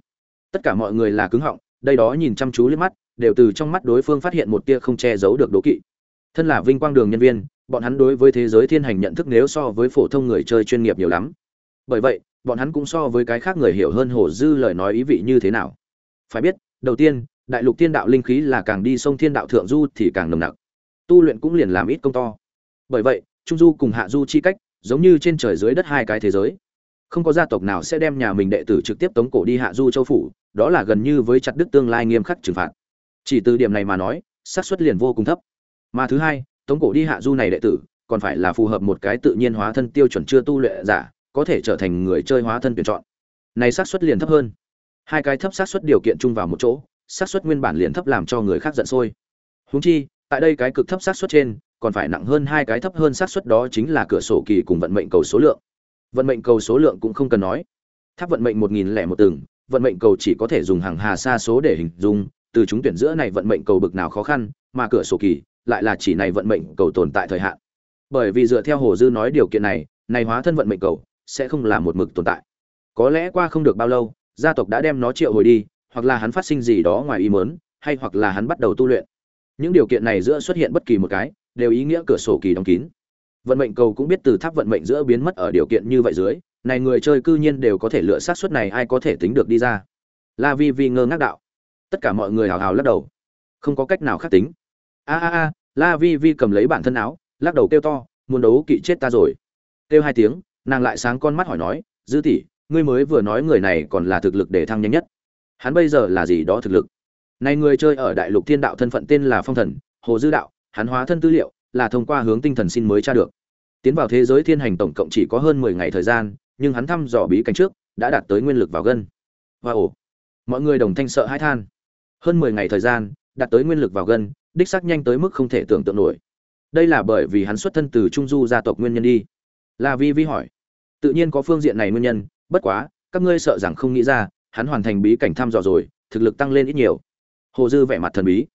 S1: tất cả mọi người là cứng họng, đây đó nhìn chăm chú lên mắt, đều từ trong mắt đối phương phát hiện một tia không che giấu được đố kỵ. Thân là vinh quang đường nhân viên, bọn hắn đối với thế giới thiên hành nhận thức nếu so với phổ thông người chơi chuyên nghiệp nhiều lắm. Bởi vậy, bọn hắn cũng so với cái khác người hiểu hơn hồ dư lời nói ý vị như thế nào. Phải biết, đầu tiên, đại lục thiên đạo linh khí là càng đi sông thiên đạo thượng du thì càng nồng nặc. Tu luyện cũng liền làm ít công to. Bởi vậy, trung du cùng hạ du chi cách, giống như trên trời dưới đất hai cái thế giới không có gia tộc nào sẽ đem nhà mình đệ tử trực tiếp tống cổ đi hạ du châu phủ, đó là gần như với chặt đức tương lai nghiêm khắc trừng phạt. Chỉ từ điểm này mà nói, xác suất liền vô cùng thấp. Mà thứ hai, tống cổ đi hạ du này đệ tử, còn phải là phù hợp một cái tự nhiên hóa thân tiêu chuẩn chưa tu luyện giả, có thể trở thành người chơi hóa thân tuyển chọn. Này xác suất liền thấp hơn. Hai cái thấp xác suất điều kiện chung vào một chỗ, xác suất nguyên bản liền thấp làm cho người khác giận sôi. Huống chi, tại đây cái cực thấp xác suất trên, còn phải nặng hơn hai cái thấp hơn xác suất đó chính là cửa sổ kỳ cùng vận mệnh cầu số lượng vận mệnh cầu số lượng cũng không cần nói. Tháp vận mệnh một nghìn lẻ một từng vận mệnh cầu chỉ có thể dùng hàng hà xa số để hình dung, từ chúng tuyển giữa này vận mệnh cầu bực nào khó khăn, mà cửa sổ kỳ lại là chỉ này vận mệnh cầu tồn tại thời hạn. Bởi vì dựa theo hồ dư nói điều kiện này này hóa thân vận mệnh cầu sẽ không là một mực tồn tại. Có lẽ qua không được bao lâu, gia tộc đã đem nó triệu hồi đi, hoặc là hắn phát sinh gì đó ngoài ý mớn hay hoặc là hắn bắt đầu tu luyện. Những điều kiện này giữa xuất hiện bất kỳ một cái, đều ý nghĩa cửa sổ kỳ đóng kín vận mệnh cầu cũng biết từ tháp vận mệnh giữa biến mất ở điều kiện như vậy dưới, này người chơi cư nhiên đều có thể lựa sát suất này ai có thể tính được đi ra. La vi vi ngơ ngác đạo. Tất cả mọi người hào hào lắc đầu. Không có cách nào khác tính. A a a, la vi vi cầm lấy bản thân áo, lắc đầu kêu to, muốn đấu kỵ chết ta rồi. Kêu hai tiếng, nàng lại sáng con mắt hỏi nói, dư tỷ, ngươi mới vừa nói người này còn là thực lực để thăng nhanh nhất. Hắn bây giờ là gì đó thực lực? Này người chơi ở đại lục thiên đạo thân phận tên là phong thần, hồ dư đạo, hắn hóa thân tư liệu là thông qua hướng tinh thần xin mới tra được. Tiến vào thế giới thiên hành tổng cộng chỉ có hơn mười ngày thời gian, nhưng hắn thăm dò bí cảnh trước đã đạt tới nguyên lực vào gân. Và ổ. Mọi người đồng thanh sợ hãi than. Hơn mười ngày thời gian, đạt tới nguyên lực vào gân, đích xác nhanh tới mức không thể tưởng tượng nổi. Đây là bởi vì hắn xuất thân từ trung du gia tộc nguyên nhân đi. La vi vi hỏi. Tự nhiên có phương diện này nguyên nhân, bất quá, các ngươi sợ rằng không nghĩ ra, hắn hoàn thành bí cảnh thăm dò rồi, thực lực tăng lên ít nhiều. Hồ dư vẻ mặt thần bí.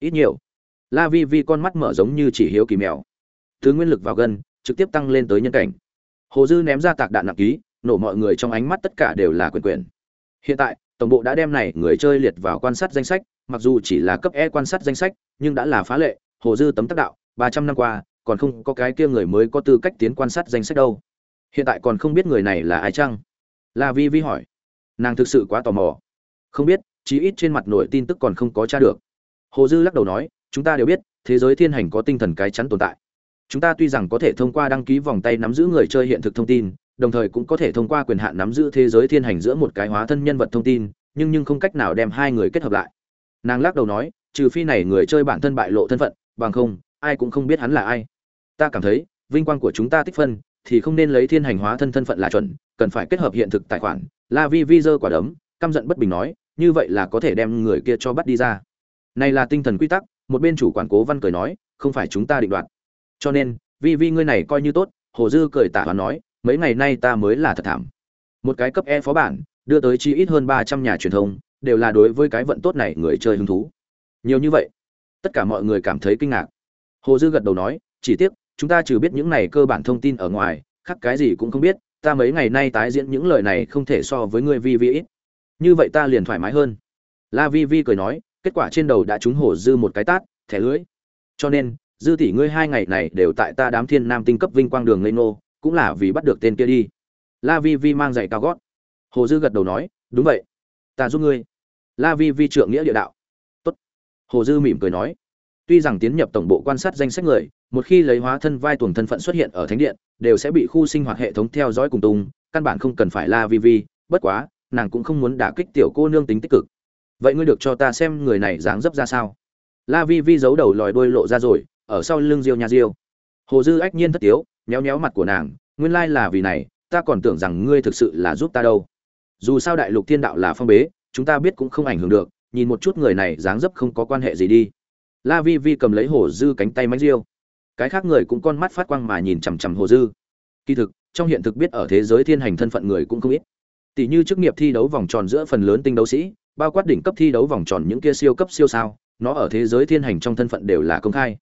S1: Ít nhiều la vi vi con mắt mở giống như chỉ hiếu kỳ mèo. Thứ nguyên lực vào gần, trực tiếp tăng lên tới nhân cảnh. Hồ dư ném ra tạc đạn nặng ký nổ mọi người trong ánh mắt tất cả đều là quyền quyền. Hiện tại tổng bộ đã đem này người chơi liệt vào quan sát danh sách mặc dù chỉ là cấp e quan sát danh sách nhưng đã là phá lệ hồ dư tấm tác đạo ba trăm năm qua còn không có cái kia người mới có tư cách tiến quan sát danh sách đâu. Hiện tại còn không biết người này là ai chăng? La vi vi hỏi. Nàng thực sự quá tò mò. Không biết chí ít trên mặt nổi tin tức còn không có tra được. Hồ dư lắc đầu nói chúng ta đều biết, thế giới thiên hành có tinh thần cái chắn tồn tại. Chúng ta tuy rằng có thể thông qua đăng ký vòng tay nắm giữ người chơi hiện thực thông tin, đồng thời cũng có thể thông qua quyền hạn nắm giữ thế giới thiên hành giữa một cái hóa thân nhân vật thông tin, nhưng nhưng không cách nào đem hai người kết hợp lại. Nàng lắc đầu nói, trừ phi này người chơi bản thân bại lộ thân phận, bằng không, ai cũng không biết hắn là ai. Ta cảm thấy, vinh quang của chúng ta tích phân, thì không nên lấy thiên hành hóa thân thân phận là chuẩn, cần phải kết hợp hiện thực tài khoản. La vi vi dơ quả đấm, căm giận bất bình nói, như vậy là có thể đem người kia cho bắt đi ra. Này là tinh thần quy tắc một bên chủ quản cố văn cười nói, không phải chúng ta định đoạt. Cho nên, vi vi ngươi này coi như tốt. Hồ dư cười tả hoán nói, mấy ngày nay ta mới là thật thảm. Một cái cấp e phó bản, đưa tới chi ít hơn ba trăm nhà truyền thông, đều là đối với cái vận tốt này người chơi hứng thú. Nhiều như vậy, tất cả mọi người cảm thấy kinh ngạc. Hồ dư gật đầu nói, chỉ tiếc, chúng ta trừ biết những này cơ bản thông tin ở ngoài, khác cái gì cũng không biết, ta mấy ngày nay tái diễn những lời này không thể so với ngươi vi vi ít. Như vậy ta liền thoải mái hơn. La vi vi cười nói kết quả trên đầu đã trúng hổ dư một cái tát, thẻ lưới. Cho nên, dư tỷ ngươi hai ngày này đều tại ta đám thiên nam tinh cấp vinh quang đường lên nô cũng là vì bắt được tên kia đi. La vi vi mang giày cao gót. Hồ dư gật đầu nói, đúng vậy. Ta giúp ngươi. La vi vi trượng nghĩa địa đạo. Tốt. hồ dư mỉm cười nói. Tuy rằng tiến nhập tổng bộ quan sát danh sách người, một khi lấy hóa thân vai tuồng thân phận xuất hiện ở thánh điện, đều sẽ bị khu sinh hoạt hệ thống theo dõi cùng tung, căn bản không cần phải la vi vi, bất quá, nàng cũng không muốn đả kích tiểu cô nương tính tích cực vậy ngươi được cho ta xem người này dáng dấp ra sao? La vi vi giấu đầu lòi đuôi lộ ra rồi, ở sau lưng diêu nhà diêu. Hồ dư ách nhiên thất tiếu, méo méo mặt của nàng, nguyên lai là vì này, ta còn tưởng rằng ngươi thực sự là giúp ta đâu. Dù sao đại lục thiên đạo là phong bế, chúng ta biết cũng không ảnh hưởng được, nhìn một chút người này dáng dấp không có quan hệ gì đi. La vi vi cầm lấy hồ dư cánh tay mánh diêu. Cái khác người cũng con mắt phát quang mà nhìn chằm chằm hồ dư. Kỳ thực, trong hiện thực biết ở thế giới thiên hành thân phận người cũng không ít. Tỷ như chức nghiệp thi đấu vòng tròn giữa phần lớn tinh đấu sĩ bao quát đỉnh cấp thi đấu vòng tròn những kia siêu cấp siêu sao, nó ở thế giới thiên hành trong thân phận đều là công khai.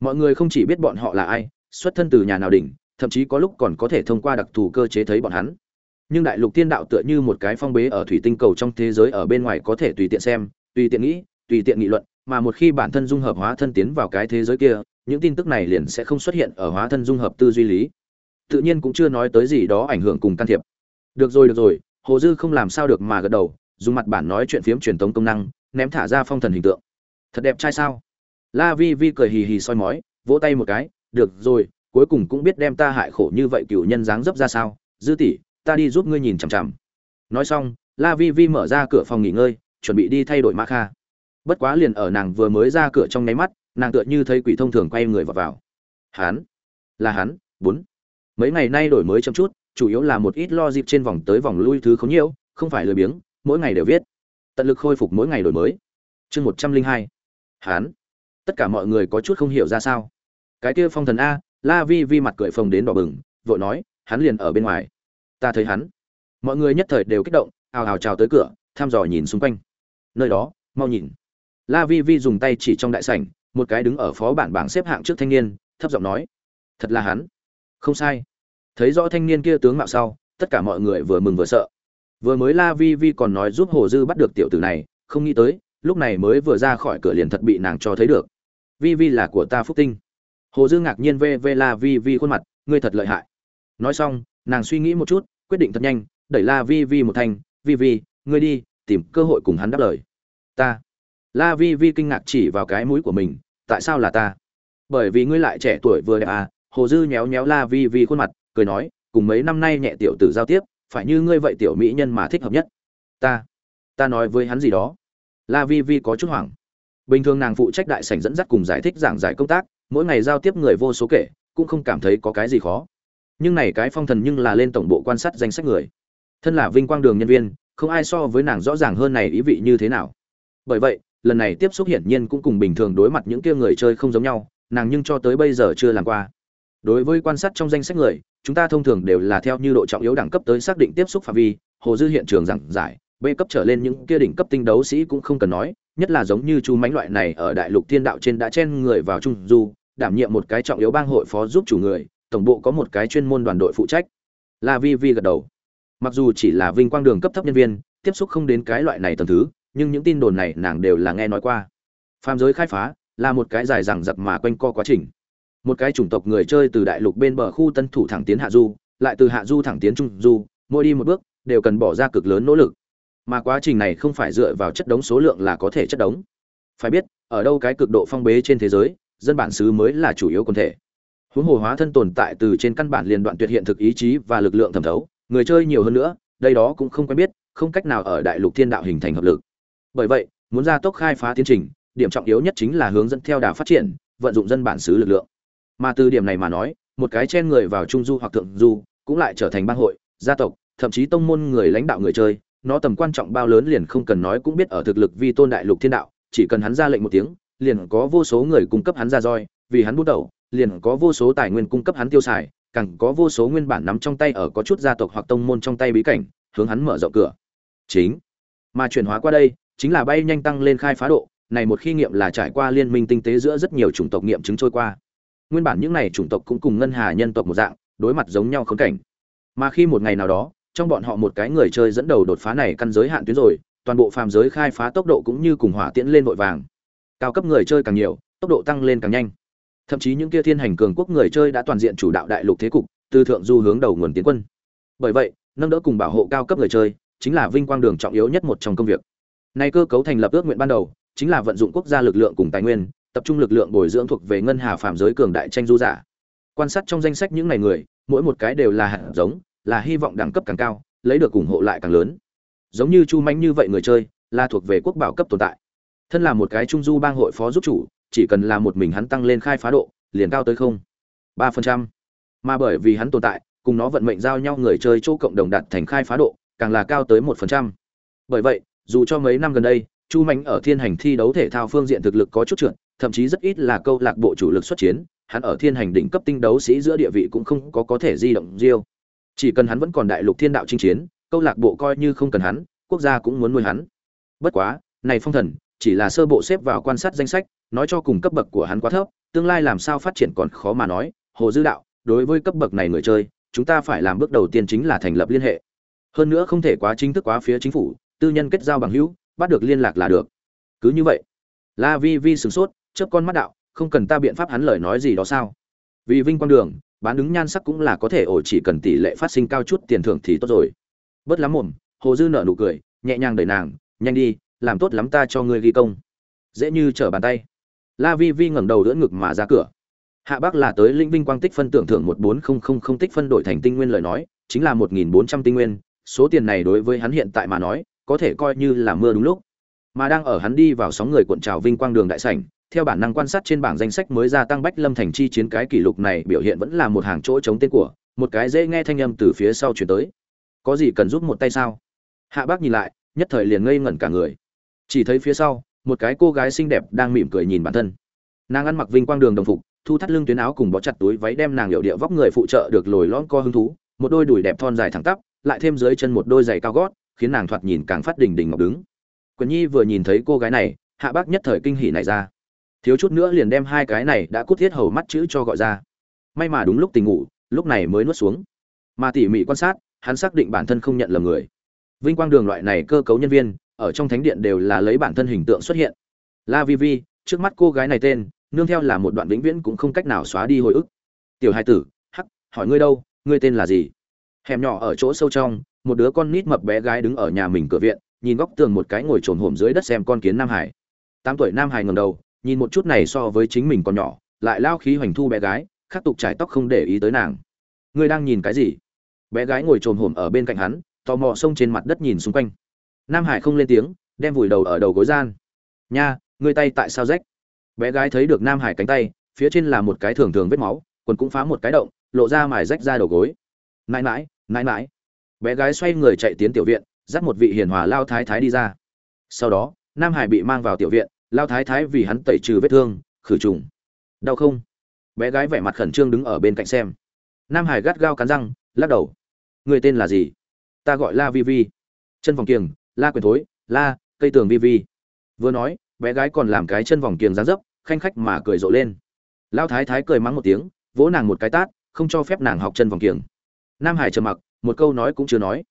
S1: Mọi người không chỉ biết bọn họ là ai, xuất thân từ nhà nào đỉnh, thậm chí có lúc còn có thể thông qua đặc thù cơ chế thấy bọn hắn. Nhưng đại lục tiên đạo tựa như một cái phong bế ở thủy tinh cầu trong thế giới ở bên ngoài có thể tùy tiện xem, tùy tiện nghĩ, tùy tiện nghị luận, mà một khi bản thân dung hợp hóa thân tiến vào cái thế giới kia, những tin tức này liền sẽ không xuất hiện ở hóa thân dung hợp tư duy lý. Tự nhiên cũng chưa nói tới gì đó ảnh hưởng cùng can thiệp. Được rồi được rồi, hồ dư không làm sao được mà gật đầu dùng mặt bản nói chuyện phiếm truyền tống công năng, ném thả ra phong thần hình tượng. Thật đẹp trai sao? La vi vi cười hì hì soi mói, vỗ tay một cái, được rồi, cuối cùng cũng biết đem ta hại khổ như vậy cựu nhân dáng dấp ra sao. Dư tỷ, ta đi giúp ngươi nhìn chằm chằm. Nói xong, la vi vi mở ra cửa phòng nghỉ ngơi, chuẩn bị đi thay đổi ma kha. Bất quá liền ở nàng vừa mới ra cửa trong nháy mắt, nàng tựa như thấy quỷ thông thường quay người vào vào. Hắn? Là hắn? Bốn. Mấy ngày nay đổi mới chậm chút, chủ yếu là một ít lo dịp trên vòng tới vòng lui thứ không nhiều không phải lười biếng mỗi ngày đều viết. Tận lực khôi phục mỗi ngày đổi mới. Chương một trăm linh hai. Hắn tất cả mọi người có chút không hiểu ra sao. Cái kia phong thần a, la vi vi mặt cười phồng đến đỏ bừng, vội nói, hắn liền ở bên ngoài. Ta thấy hắn. Mọi người nhất thời đều kích động, ào ào chào tới cửa, thăm dò nhìn xung quanh. Nơi đó, mau nhìn. La vi vi dùng tay chỉ trong đại sảnh, một cái đứng ở phó bản bảng xếp hạng trước thanh niên, thấp giọng nói, thật là hắn. Không sai. Thấy rõ thanh niên kia tướng mạo sau, tất cả mọi người vừa mừng vừa sợ vừa mới la vi vi còn nói giúp hồ dư bắt được tiểu tử này, không nghĩ tới, lúc này mới vừa ra khỏi cửa liền thật bị nàng cho thấy được. Vi vi là của ta phúc tinh. Hồ dư ngạc nhiên vê vê la vi vi khuôn mặt, ngươi thật lợi hại. Nói xong, nàng suy nghĩ một chút, quyết định thật nhanh, đẩy la vi vi một thanh, vi vi, ngươi đi, tìm cơ hội cùng hắn đáp lời. Ta. La vi vi kinh ngạc chỉ vào cái mũi của mình, tại sao là ta? Bởi vì ngươi lại trẻ tuổi vừa đẹp à. Hồ dư nhéo nhéo la vi vi khuôn mặt, cười nói, cùng mấy năm nay nhẹ tiểu tử giao tiếp phải như ngươi vậy tiểu mỹ nhân mà thích hợp nhất. Ta ta nói với hắn gì đó. La vi vi có chút hoảng. Bình thường nàng phụ trách đại sảnh dẫn dắt cùng giải thích giảng giải công tác, mỗi ngày giao tiếp người vô số kể, cũng không cảm thấy có cái gì khó. Nhưng này cái phong thần nhưng là lên tổng bộ quan sát danh sách người. Thân là vinh quang đường nhân viên, không ai so với nàng rõ ràng hơn này ý vị như thế nào. Bởi vậy, lần này tiếp xúc hiển nhiên cũng cùng bình thường đối mặt những kia người chơi không giống nhau, nàng nhưng cho tới bây giờ chưa làm qua đối với quan sát trong danh sách người, chúng ta thông thường đều là theo như độ trọng yếu đẳng cấp tới xác định tiếp xúc phạm vi, hồ dư hiện trường giảng giải b cấp trở lên những kia đỉnh cấp tinh đấu sĩ cũng không cần nói, nhất là giống như chu mánh loại này ở đại lục thiên đạo trên đã chen người vào trung du, đảm nhiệm một cái trọng yếu bang hội phó giúp chủ người, tổng bộ có một cái chuyên môn đoàn đội phụ trách. La vi vi gật đầu. Mặc dù chỉ là vinh quang đường cấp thấp nhân viên, tiếp xúc không đến cái loại này tầm thứ, nhưng những tin đồn này nàng đều là nghe nói qua. Phàm giới khai phá là một cái dài dằng dặc mà quanh co quá trình một cái chủng tộc người chơi từ đại lục bên bờ khu tân thủ thẳng tiến hạ du, lại từ hạ du thẳng tiến trung du, mỗi đi một bước, đều cần bỏ ra cực lớn nỗ lực. Mà quá trình này không phải dựa vào chất đống số lượng là có thể chất đống. Phải biết, ở đâu cái cực độ phong bế trên thế giới, dân bản xứ mới là chủ yếu quần thể. Huống hồ hóa thân tồn tại từ trên căn bản liền đoạn tuyệt hiện thực ý chí và lực lượng thẩm thấu, người chơi nhiều hơn nữa, đây đó cũng không quen biết, không cách nào ở đại lục thiên đạo hình thành hợp lực. Bởi vậy, muốn gia tốc khai phá tiến trình, điểm trọng yếu nhất chính là hướng dẫn theo đà phát triển, vận dụng dân bản xứ lực lượng mà từ điểm này mà nói, một cái chen người vào trung du hoặc thượng du cũng lại trở thành bang hội, gia tộc, thậm chí tông môn người lãnh đạo người chơi, nó tầm quan trọng bao lớn liền không cần nói cũng biết ở thực lực vi tôn đại lục thiên đạo, chỉ cần hắn ra lệnh một tiếng, liền có vô số người cung cấp hắn ra roi, vì hắn bút đầu, liền có vô số tài nguyên cung cấp hắn tiêu xài, càng có vô số nguyên bản nắm trong tay ở có chút gia tộc hoặc tông môn trong tay bí cảnh, hướng hắn mở rộng cửa. Chính, mà chuyển hóa qua đây, chính là bay nhanh tăng lên khai phá độ, này một khi nghiệm là trải qua liên minh tinh tế giữa rất nhiều chủng tộc nghiệm chứng trôi qua nguyên bản những này chủng tộc cũng cùng ngân hà nhân tộc một dạng, đối mặt giống nhau khốn cảnh. Mà khi một ngày nào đó, trong bọn họ một cái người chơi dẫn đầu đột phá này căn giới hạn tuyến rồi, toàn bộ phàm giới khai phá tốc độ cũng như cùng hỏa tiễn lên vội vàng. Cao cấp người chơi càng nhiều, tốc độ tăng lên càng nhanh. Thậm chí những kia thiên hành cường quốc người chơi đã toàn diện chủ đạo đại lục thế cục, từ thượng du hướng đầu nguồn tiến quân. Bởi vậy, nâng đỡ cùng bảo hộ cao cấp người chơi chính là vinh quang đường trọng yếu nhất một trong công việc. Nay cơ cấu thành lập ước nguyện ban đầu, chính là vận dụng quốc gia lực lượng cùng tài nguyên tập trung lực lượng bồi dưỡng thuộc về ngân hà phạm giới cường đại tranh du giả. Quan sát trong danh sách những này người, mỗi một cái đều là hạt giống, là hy vọng đẳng cấp càng cao, lấy được ủng hộ lại càng lớn. Giống như chu manh như vậy người chơi, là thuộc về quốc bảo cấp tồn tại. Thân là một cái trung du bang hội phó giúp chủ, chỉ cần là một mình hắn tăng lên khai phá độ, liền cao tới không. Ba phần trăm. Mà bởi vì hắn tồn tại, cùng nó vận mệnh giao nhau người chơi chỗ cộng đồng đạt thành khai phá độ, càng là cao tới một phần trăm. Bởi vậy, dù cho mấy năm gần đây, chu mạnh ở thiên hành thi đấu thể thao phương diện thực lực có chút trượt thậm chí rất ít là câu lạc bộ chủ lực xuất chiến, hắn ở thiên hành đỉnh cấp tinh đấu sĩ giữa địa vị cũng không có có thể di động riêu. Chỉ cần hắn vẫn còn đại lục thiên đạo chinh chiến, câu lạc bộ coi như không cần hắn, quốc gia cũng muốn nuôi hắn. Bất quá, này phong thần, chỉ là sơ bộ xếp vào quan sát danh sách, nói cho cùng cấp bậc của hắn quá thấp, tương lai làm sao phát triển còn khó mà nói. Hồ dư đạo, đối với cấp bậc này người chơi, chúng ta phải làm bước đầu tiên chính là thành lập liên hệ. Hơn nữa không thể quá chính thức quá phía chính phủ, tư nhân kết giao bằng hữu, bắt được liên lạc là được. Cứ như vậy, la vi vi sửng sốt chớp con mắt đạo, không cần ta biện pháp hắn lời nói gì đó sao? Vì vinh quang đường, bán đứng nhan sắc cũng là có thể ổ chỉ cần tỷ lệ phát sinh cao chút tiền thưởng thì tốt rồi. Bớt lắm mồm, hồ dư nở nụ cười, nhẹ nhàng đẩy nàng, nhanh đi, làm tốt lắm ta cho ngươi ghi công. Dễ như trở bàn tay. La vi vi ngẩng đầu đỡ ngực mà ra cửa. Hạ bắc là tới linh vinh quang tích phân tưởng thưởng một bốn không không không tích phân đổi thành tinh nguyên lời nói, chính là một nghìn bốn trăm tinh nguyên. Số tiền này đối với hắn hiện tại mà nói, có thể coi như là mưa đúng lúc. Mà đang ở hắn đi vào sóng người cuộn trào vinh quang đường đại sảnh theo bản năng quan sát trên bảng danh sách mới gia tăng bách lâm thành chi chiến cái kỷ lục này, biểu hiện vẫn là một hàng chỗ chống tên của, một cái dễ nghe thanh âm từ phía sau chuyển tới. Có gì cần giúp một tay sao? Hạ bác nhìn lại, nhất thời liền ngây ngẩn cả người. Chỉ thấy phía sau, một cái cô gái xinh đẹp đang mỉm cười nhìn bản thân. Nàng ăn mặc vinh quang đường đồng phục, thu thắt lưng tuyến áo cùng bó chặt túi váy đem nàng liệu địa vóc người phụ trợ được lồi lõm co hứng thú, một đôi đùi đẹp thon dài thẳng tắp, lại thêm dưới chân một đôi giày cao gót, khiến nàng thoạt nhìn càng phát đỉnh đỉnh ngọc đứng. Quyền nhi vừa nhìn thấy cô gái này, hạ bác nhất thời kinh hỉ này ra thiếu chút nữa liền đem hai cái này đã cút thiết hầu mắt chữ cho gọi ra. May mà đúng lúc tình ngủ, lúc này mới nuốt xuống. Mà tỉ mỉ quan sát, hắn xác định bản thân không nhận lầm người. Vinh quang đường loại này cơ cấu nhân viên, ở trong thánh điện đều là lấy bản thân hình tượng xuất hiện. La vi vi, trước mắt cô gái này tên, nương theo là một đoạn vĩnh viễn cũng không cách nào xóa đi hồi ức. Tiểu hai tử, hắc, hỏi ngươi đâu, ngươi tên là gì? Hẻm nhỏ ở chỗ sâu trong, một đứa con nít mập bé gái đứng ở nhà mình cửa viện, nhìn góc tường một cái ngồi trồn hổm dưới đất xem con kiến nam hải. Tám tuổi nam hải ngầm đầu nhìn một chút này so với chính mình còn nhỏ, lại lao khí hoành thu bé gái, khắc tục trải tóc không để ý tới nàng. Ngươi đang nhìn cái gì? Bé gái ngồi trồm hổm ở bên cạnh hắn, tò mò xông trên mặt đất nhìn xung quanh. Nam hải không lên tiếng, đem vùi đầu ở đầu gối gian. Nha, ngươi tay tại sao rách? Bé gái thấy được nam hải cánh tay, phía trên là một cái thường thường vết máu, quần cũng phá một cái động, lộ ra mài rách ra đầu gối. Mãi mãi mãi mãi bé gái xoay người chạy tiến tiểu viện, dắt một vị hiền hòa lao thái thái đi ra. Sau đó, nam hải bị mang vào tiểu viện lao thái thái vì hắn tẩy trừ vết thương, khử trùng. Đau không? Bé gái vẻ mặt khẩn trương đứng ở bên cạnh xem. Nam hải gắt gao cắn răng, lắc đầu. Người tên là gì? Ta gọi la vi vi. Chân vòng kiềng, la quyền thối, la, cây tường vi vi. Vừa nói, bé gái còn làm cái chân vòng kiềng dán dấp, khanh khách mà cười rộ lên. Lao thái thái cười mắng một tiếng, vỗ nàng một cái tát, không cho phép nàng học chân vòng kiềng. Nam hải trầm mặc, một câu nói cũng chưa nói.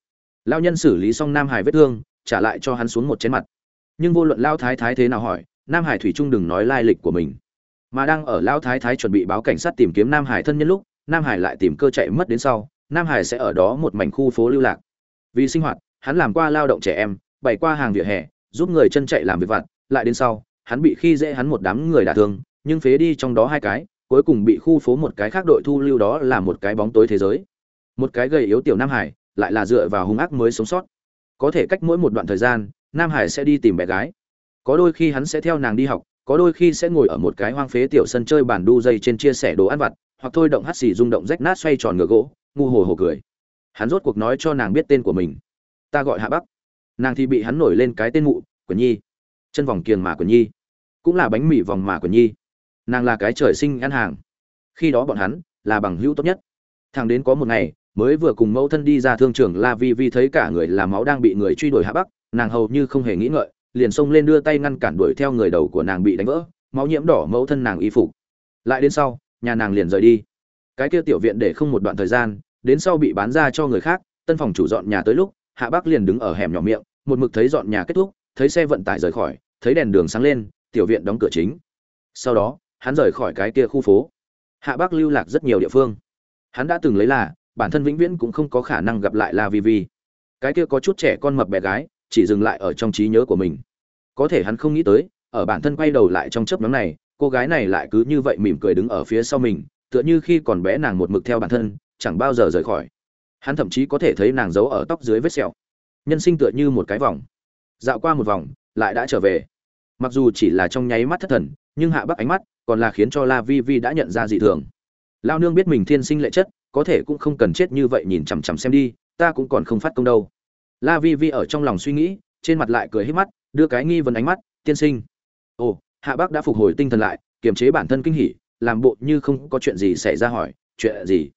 S1: Lao nhân xử lý xong nam hải vết thương, trả lại cho hắn xuống một chén mặt. Nhưng vô luận lao thái thái thế nào hỏi nam hải thủy trung đừng nói lai lịch của mình. Mà đang ở Lão thái thái chuẩn bị báo cảnh sát tìm kiếm nam hải thân nhân lúc, nam hải lại tìm cơ chạy mất đến sau, nam hải sẽ ở đó một mảnh khu phố lưu lạc. Vì sinh hoạt, hắn làm qua lao động trẻ em, bày qua hàng vỉa hè, giúp người chân chạy làm việc vặt, lại đến sau, hắn bị khi dễ hắn một đám người đả thương, nhưng phế đi trong đó hai cái, cuối cùng bị khu phố một cái khác đội thu lưu đó là một cái bóng tối thế giới. Một cái gầy yếu tiểu nam hải, lại là dựa vào hung ác mới sống sót. Có thể cách mỗi một đoạn thời gian, nam hải sẽ đi tìm bé gái có đôi khi hắn sẽ theo nàng đi học, có đôi khi sẽ ngồi ở một cái hoang phế tiểu sân chơi bản đu dây trên chia sẻ đồ ăn vặt, hoặc thôi động hắt xì rung động rách nát xoay tròn ngựa gỗ, ngu hồ hồ cười. Hắn rốt cuộc nói cho nàng biết tên của mình. Ta gọi hạ bắc. Nàng thì bị hắn nổi lên cái tên mụ quần nhi. Chân vòng kiềng mà quần nhi. Cũng là bánh mì vòng mà quần nhi. Nàng là cái trời sinh ăn hàng. Khi đó bọn hắn là bằng hữu tốt nhất. Thằng đến có một ngày, mới vừa cùng mẫu thân đi ra thương trường la vi vi thấy cả người là máu đang bị người truy đuổi hạ bắc, nàng hầu như không hề nghĩ ngợi liền xông lên đưa tay ngăn cản đuổi theo người đầu của nàng bị đánh vỡ, máu nhiễm đỏ mẫu thân nàng y phục. Lại đến sau, nhà nàng liền rời đi. Cái kia tiểu viện để không một đoạn thời gian, đến sau bị bán ra cho người khác, tân phòng chủ dọn nhà tới lúc, hạ bắc liền đứng ở hẻm nhỏ miệng, một mực thấy dọn nhà kết thúc, thấy xe vận tải rời khỏi, thấy đèn đường sáng lên, tiểu viện đóng cửa chính. Sau đó, hắn rời khỏi cái kia khu phố. Hạ bắc lưu lạc rất nhiều địa phương. Hắn đã từng lấy là, bản thân vĩnh viễn cũng không có khả năng gặp lại la vi vi. Cái kia có chút trẻ con mập bé gái chỉ dừng lại ở trong trí nhớ của mình. Có thể hắn không nghĩ tới, ở bản thân quay đầu lại trong chớp nhóm này, cô gái này lại cứ như vậy mỉm cười đứng ở phía sau mình, tựa như khi còn bé nàng một mực theo bản thân, chẳng bao giờ rời khỏi. Hắn thậm chí có thể thấy nàng giấu ở tóc dưới vết sẹo. Nhân sinh tựa như một cái vòng. Dạo qua một vòng, lại đã trở về. Mặc dù chỉ là trong nháy mắt thất thần, nhưng hạ bắc ánh mắt còn là khiến cho la vi vi đã nhận ra dị thường. Lao nương biết mình thiên sinh lệ chất, có thể cũng không cần chết như vậy nhìn chằm chằm xem đi, ta cũng còn không phát công đâu la vi vi ở trong lòng suy nghĩ, trên mặt lại cười hết mắt, đưa cái nghi vấn ánh mắt, tiên sinh. Ồ, hạ bác đã phục hồi tinh thần lại, kiềm chế bản thân kinh hỉ, làm bộ như không có chuyện gì xảy ra hỏi, chuyện gì?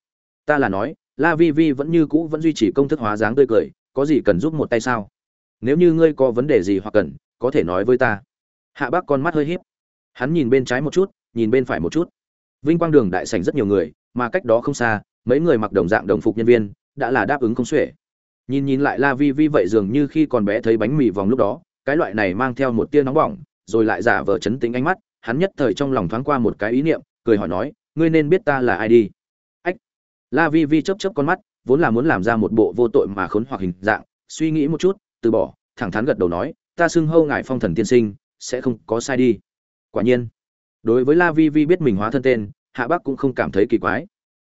S1: Ta là nói, la vi vi vẫn như cũ vẫn duy trì công thức hóa dáng tươi cười, có gì cần giúp một tay sao? Nếu như ngươi có vấn đề gì hoặc cần, có thể nói với ta. Hạ bác con mắt hơi híp. Hắn nhìn bên trái một chút, nhìn bên phải một chút. Vinh quang đường đại sảnh rất nhiều người, mà cách đó không xa, mấy người mặc đồng dạng đồng phục nhân viên, đã là đáp ứng không xuể nhìn nhìn lại la vi vi vậy dường như khi còn bé thấy bánh mì vòng lúc đó, cái loại này mang theo một tia nóng bỏng, rồi lại giả vờ chấn tĩnh ánh mắt, hắn nhất thời trong lòng thoáng qua một cái ý niệm, cười hỏi nói, ngươi nên biết ta là ai đi? Ách. La vi vi chớp chớp con mắt, vốn là muốn làm ra một bộ vô tội mà khốn hoặc hình dạng, suy nghĩ một chút, từ bỏ, thẳng thắn gật đầu nói, ta xưng hâu ngài phong thần tiên sinh, sẽ không có sai đi. Quả nhiên, đối với la vi vi biết mình hóa thân tên, hạ bắc cũng không cảm thấy kỳ quái.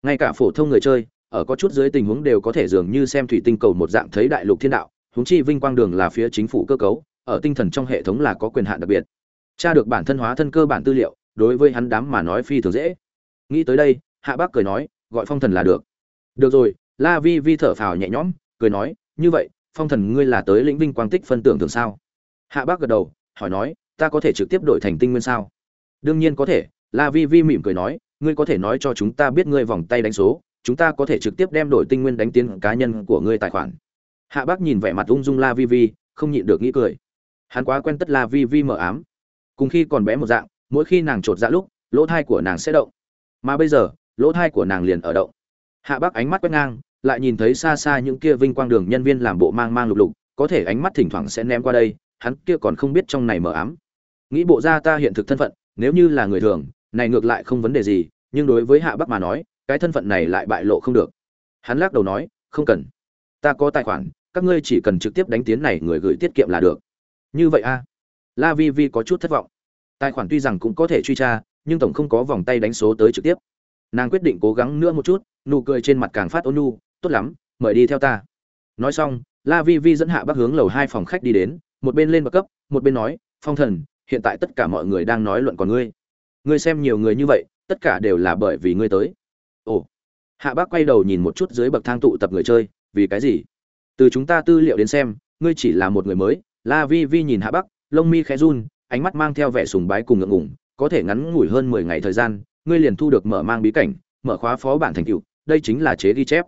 S1: Ngay cả phổ thông người chơi ở có chút dưới tình huống đều có thể dường như xem thủy tinh cầu một dạng thấy đại lục thiên đạo, huống chi vinh quang đường là phía chính phủ cơ cấu, ở tinh thần trong hệ thống là có quyền hạn đặc biệt. Tra được bản thân hóa thân cơ bản tư liệu, đối với hắn đám mà nói phi thường dễ. Nghĩ tới đây, hạ bác cười nói, gọi phong thần là được. Được rồi, la vi vi thở phào nhẹ nhõm, cười nói, như vậy, phong thần ngươi là tới lĩnh vinh quang tích phân tưởng thường sao? Hạ bác gật đầu, hỏi nói, ta có thể trực tiếp đổi thành tinh nguyên sao? Đương nhiên có thể, la vi vi mỉm cười nói, ngươi có thể nói cho chúng ta biết ngươi vòng tay đánh số chúng ta có thể trực tiếp đem đổi tinh nguyên đánh tiến cá nhân của ngươi tài khoản. Hạ bác nhìn vẻ mặt ung dung la vi vi, không nhịn được nghĩ cười. Hắn quá quen tất la vi vi mờ ám. Cùng khi còn bé một dạng, mỗi khi nàng trột dạ lúc, lỗ thai của nàng sẽ động. Mà bây giờ, lỗ thai của nàng liền ở động. Hạ bác ánh mắt quét ngang, lại nhìn thấy xa xa những kia vinh quang đường nhân viên làm bộ mang mang lục lục, có thể ánh mắt thỉnh thoảng sẽ ném qua đây, hắn kia còn không biết trong này mờ ám. Nghĩ bộ ra ta hiện thực thân phận, nếu như là người thường, này ngược lại không vấn đề gì, nhưng đối với hạ bắc mà nói cái thân phận này lại bại lộ không được. Hắn lắc đầu nói, không cần. Ta có tài khoản, các ngươi chỉ cần trực tiếp đánh tiến này người gửi tiết kiệm là được. Như vậy a la vi vi có chút thất vọng. Tài khoản tuy rằng cũng có thể truy tra, nhưng tổng không có vòng tay đánh số tới trực tiếp. Nàng quyết định cố gắng nữa một chút, nụ cười trên mặt càng phát ôn nhu, tốt lắm, mời đi theo ta. Nói xong, la vi vi dẫn hạ bắc hướng lầu hai phòng khách đi đến, một bên lên bậc cấp, một bên nói, phong thần, hiện tại tất cả mọi người đang nói luận còn ngươi. Ngươi xem nhiều người như vậy, tất cả đều là bởi vì ngươi tới ồ. Hạ bác quay đầu nhìn một chút dưới bậc thang tụ tập người chơi, vì cái gì? Từ chúng ta tư liệu đến xem, ngươi chỉ là một người mới. La vi vi nhìn hạ bắc lông mi khẽ run, ánh mắt mang theo vẻ sùng bái cùng ngượng ngùng, có thể ngắn ngủi hơn mười ngày thời gian, ngươi liền thu được mở mang bí cảnh, mở khóa phó bản thành tựu, đây chính là chế ghi chép.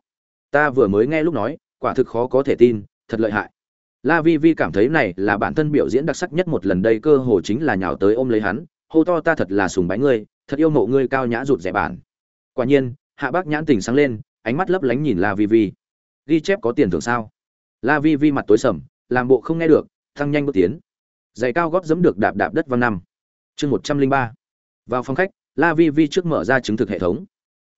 S1: Ta vừa mới nghe lúc nói, quả thực khó có thể tin, thật lợi hại. La vi vi cảm thấy này là bản thân biểu diễn đặc sắc nhất một lần đây, cơ hồ chính là nhào tới ôm lấy hắn, hô to ta thật là sùng bái ngươi, thật yêu mộ ngươi cao nhã rụt rẻ bản. Quả nhiên hạ bác nhãn tình sáng lên, ánh mắt lấp lánh nhìn la vi vi. Ghi chép có tiền thưởng sao? La vi vi mặt tối sầm, làm bộ không nghe được, thăng nhanh bước tiến. Giày cao gót giẫm được đạp đạp đất văn năm. Chương một trăm linh ba. Vào phòng khách, la vi vi trước mở ra chứng thực hệ thống.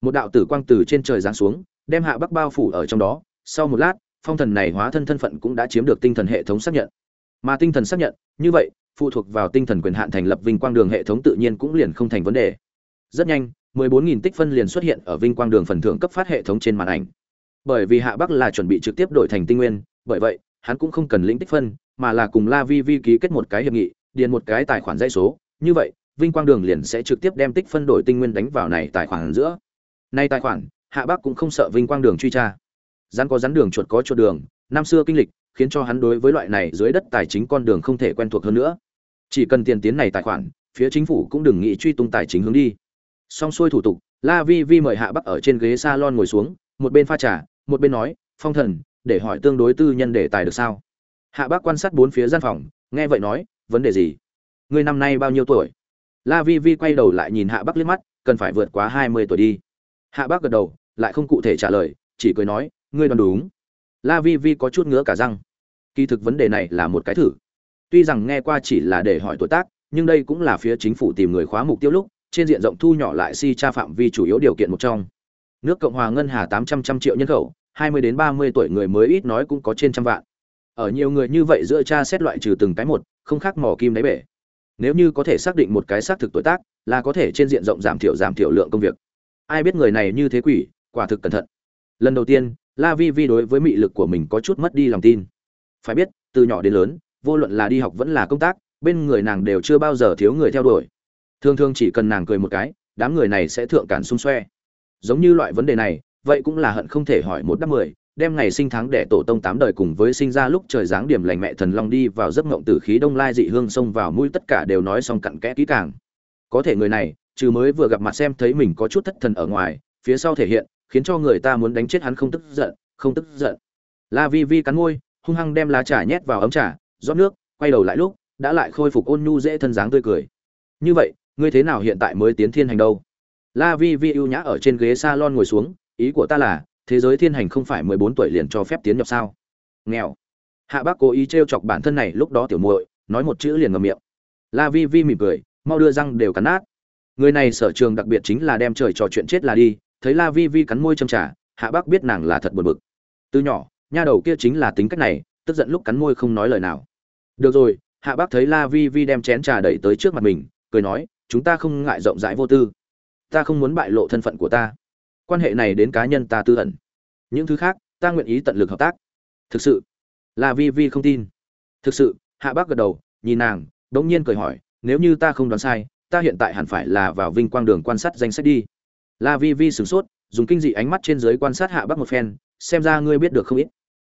S1: Một đạo tử quang từ trên trời giáng xuống, đem hạ bắc bao phủ ở trong đó. Sau một lát, phong thần này hóa thân thân phận cũng đã chiếm được tinh thần hệ thống xác nhận. Mà tinh thần xác nhận, như vậy, phụ thuộc vào tinh thần quyền hạn thành lập vinh quang đường hệ thống tự nhiên cũng liền không thành vấn đề. Rất nhanh 14.000 tích phân liền xuất hiện ở vinh quang đường phần thưởng cấp phát hệ thống trên màn ảnh. Bởi vì hạ bắc là chuẩn bị trực tiếp đổi thành tinh nguyên, bởi vậy, hắn cũng không cần lĩnh tích phân, mà là cùng la vi vi ký kết một cái hiệp nghị, điền một cái tài khoản dây số. Như vậy, vinh quang đường liền sẽ trực tiếp đem tích phân đổi tinh nguyên đánh vào này tài khoản giữa. Nay tài khoản, hạ bắc cũng không sợ vinh quang đường truy tra. Rắn có rắn đường, chuột có chuột đường, năm xưa kinh lịch, khiến cho hắn đối với loại này dưới đất tài chính con đường không thể quen thuộc hơn nữa. Chỉ cần tiền tiến này tài khoản, phía chính phủ cũng đừng nghĩ truy tung tài chính hướng đi xong xuôi thủ tục, la vi vi mời hạ bắc ở trên ghế salon ngồi xuống, một bên pha trà, một bên nói, phong thần, để hỏi tương đối tư nhân để tài được sao? Hạ bác quan sát bốn phía gian phòng, nghe vậy nói, vấn đề gì? Ngươi năm nay bao nhiêu tuổi? La vi vi quay đầu lại nhìn hạ bác liếc mắt, cần phải vượt quá hai mươi tuổi đi. Hạ bác gật đầu, lại không cụ thể trả lời, chỉ cười nói, ngươi đoán đúng. La vi vi có chút ngứa cả răng. Kỳ thực vấn đề này là một cái thử. Tuy rằng nghe qua chỉ là để hỏi tuổi tác, nhưng đây cũng là phía chính phủ tìm người khóa mục tiêu lúc trên diện rộng thu nhỏ lại si tra phạm vi chủ yếu điều kiện một trong. Nước cộng hòa ngân hà tám trăm trăm triệu nhân khẩu, hai mươi đến ba mươi tuổi người mới ít nói cũng có trên trăm vạn. Ở nhiều người như vậy giữa cha xét loại trừ từng cái một, không khác mỏ kim đáy bể. Nếu như có thể xác định một cái xác thực tuổi tác, là có thể trên diện rộng giảm thiểu giảm thiểu lượng công việc. Ai biết người này như thế quỷ, quả thực cẩn thận. Lần đầu tiên, la vi vi đối với mị lực của mình có chút mất đi lòng tin. Phải biết, từ nhỏ đến lớn, vô luận là đi học vẫn là công tác, bên người nàng đều chưa bao giờ thiếu người theo đuổi thường thường chỉ cần nàng cười một cái, đám người này sẽ thượng cản xung xoe. Giống như loại vấn đề này, vậy cũng là hận không thể hỏi một đáp mười, đem ngày sinh tháng đẻ tổ tông tám đời cùng với sinh ra lúc trời giáng điểm lành mẹ thần long đi vào giấc ngộng tử khí đông lai dị hương xông vào mũi tất cả đều nói xong cặn kẽ kỹ càng. Có thể người này, trừ mới vừa gặp mặt xem thấy mình có chút thất thần ở ngoài, phía sau thể hiện, khiến cho người ta muốn đánh chết hắn không tức giận, không tức giận. La vi vi cắn môi, hung hăng đem lá trà nhét vào ấm trà, rót nước, quay đầu lại lúc, đã lại khôi phục ôn nhu dễ thân dáng tươi cười. Như vậy ngươi thế nào hiện tại mới tiến thiên hành đâu? La vi vi ưu nhã ở trên ghế salon ngồi xuống, ý của ta là, thế giới thiên hành không phải mười bốn tuổi liền cho phép tiến nhập sao? Nghèo. Hạ bác cố ý t chọc bản thân này lúc đó tiểu muội, nói một chữ liền ngầm miệng. La vi vi mỉm cười, mau đưa răng đều cắn nát. Người này sở trường đặc biệt chính là đem trời trò chuyện chết là đi, thấy la vi vi cắn môi châm trả hạ bác biết nàng là thật buồn bực. Từ nhỏ, nha đầu kia chính là tính cách này, tức giận lúc cắn môi không nói lời nào. Được rồi, hạ bác thấy la vi vi đem chén trà đẩy tới trước mặt mình, cười nói chúng ta không ngại rộng rãi vô tư. Ta không muốn bại lộ thân phận của ta. Quan hệ này đến cá nhân ta tư ẩn. Những thứ khác, ta nguyện ý tận lực hợp tác. Thực sự la vi vi không tin. Thực sự, hạ bác gật đầu, nhìn nàng đ ỗ n g nhiên cười hỏi, nếu như ta không đoán sai, ta hiện tại hẳn phải là vào vinh quang đường quan sát danh sách đi. La vi vi sửng sốt, dùng kinh dị ánh mắt trên dưới quan sát hạ bác một phen, xem ra ngươi biết được không ít.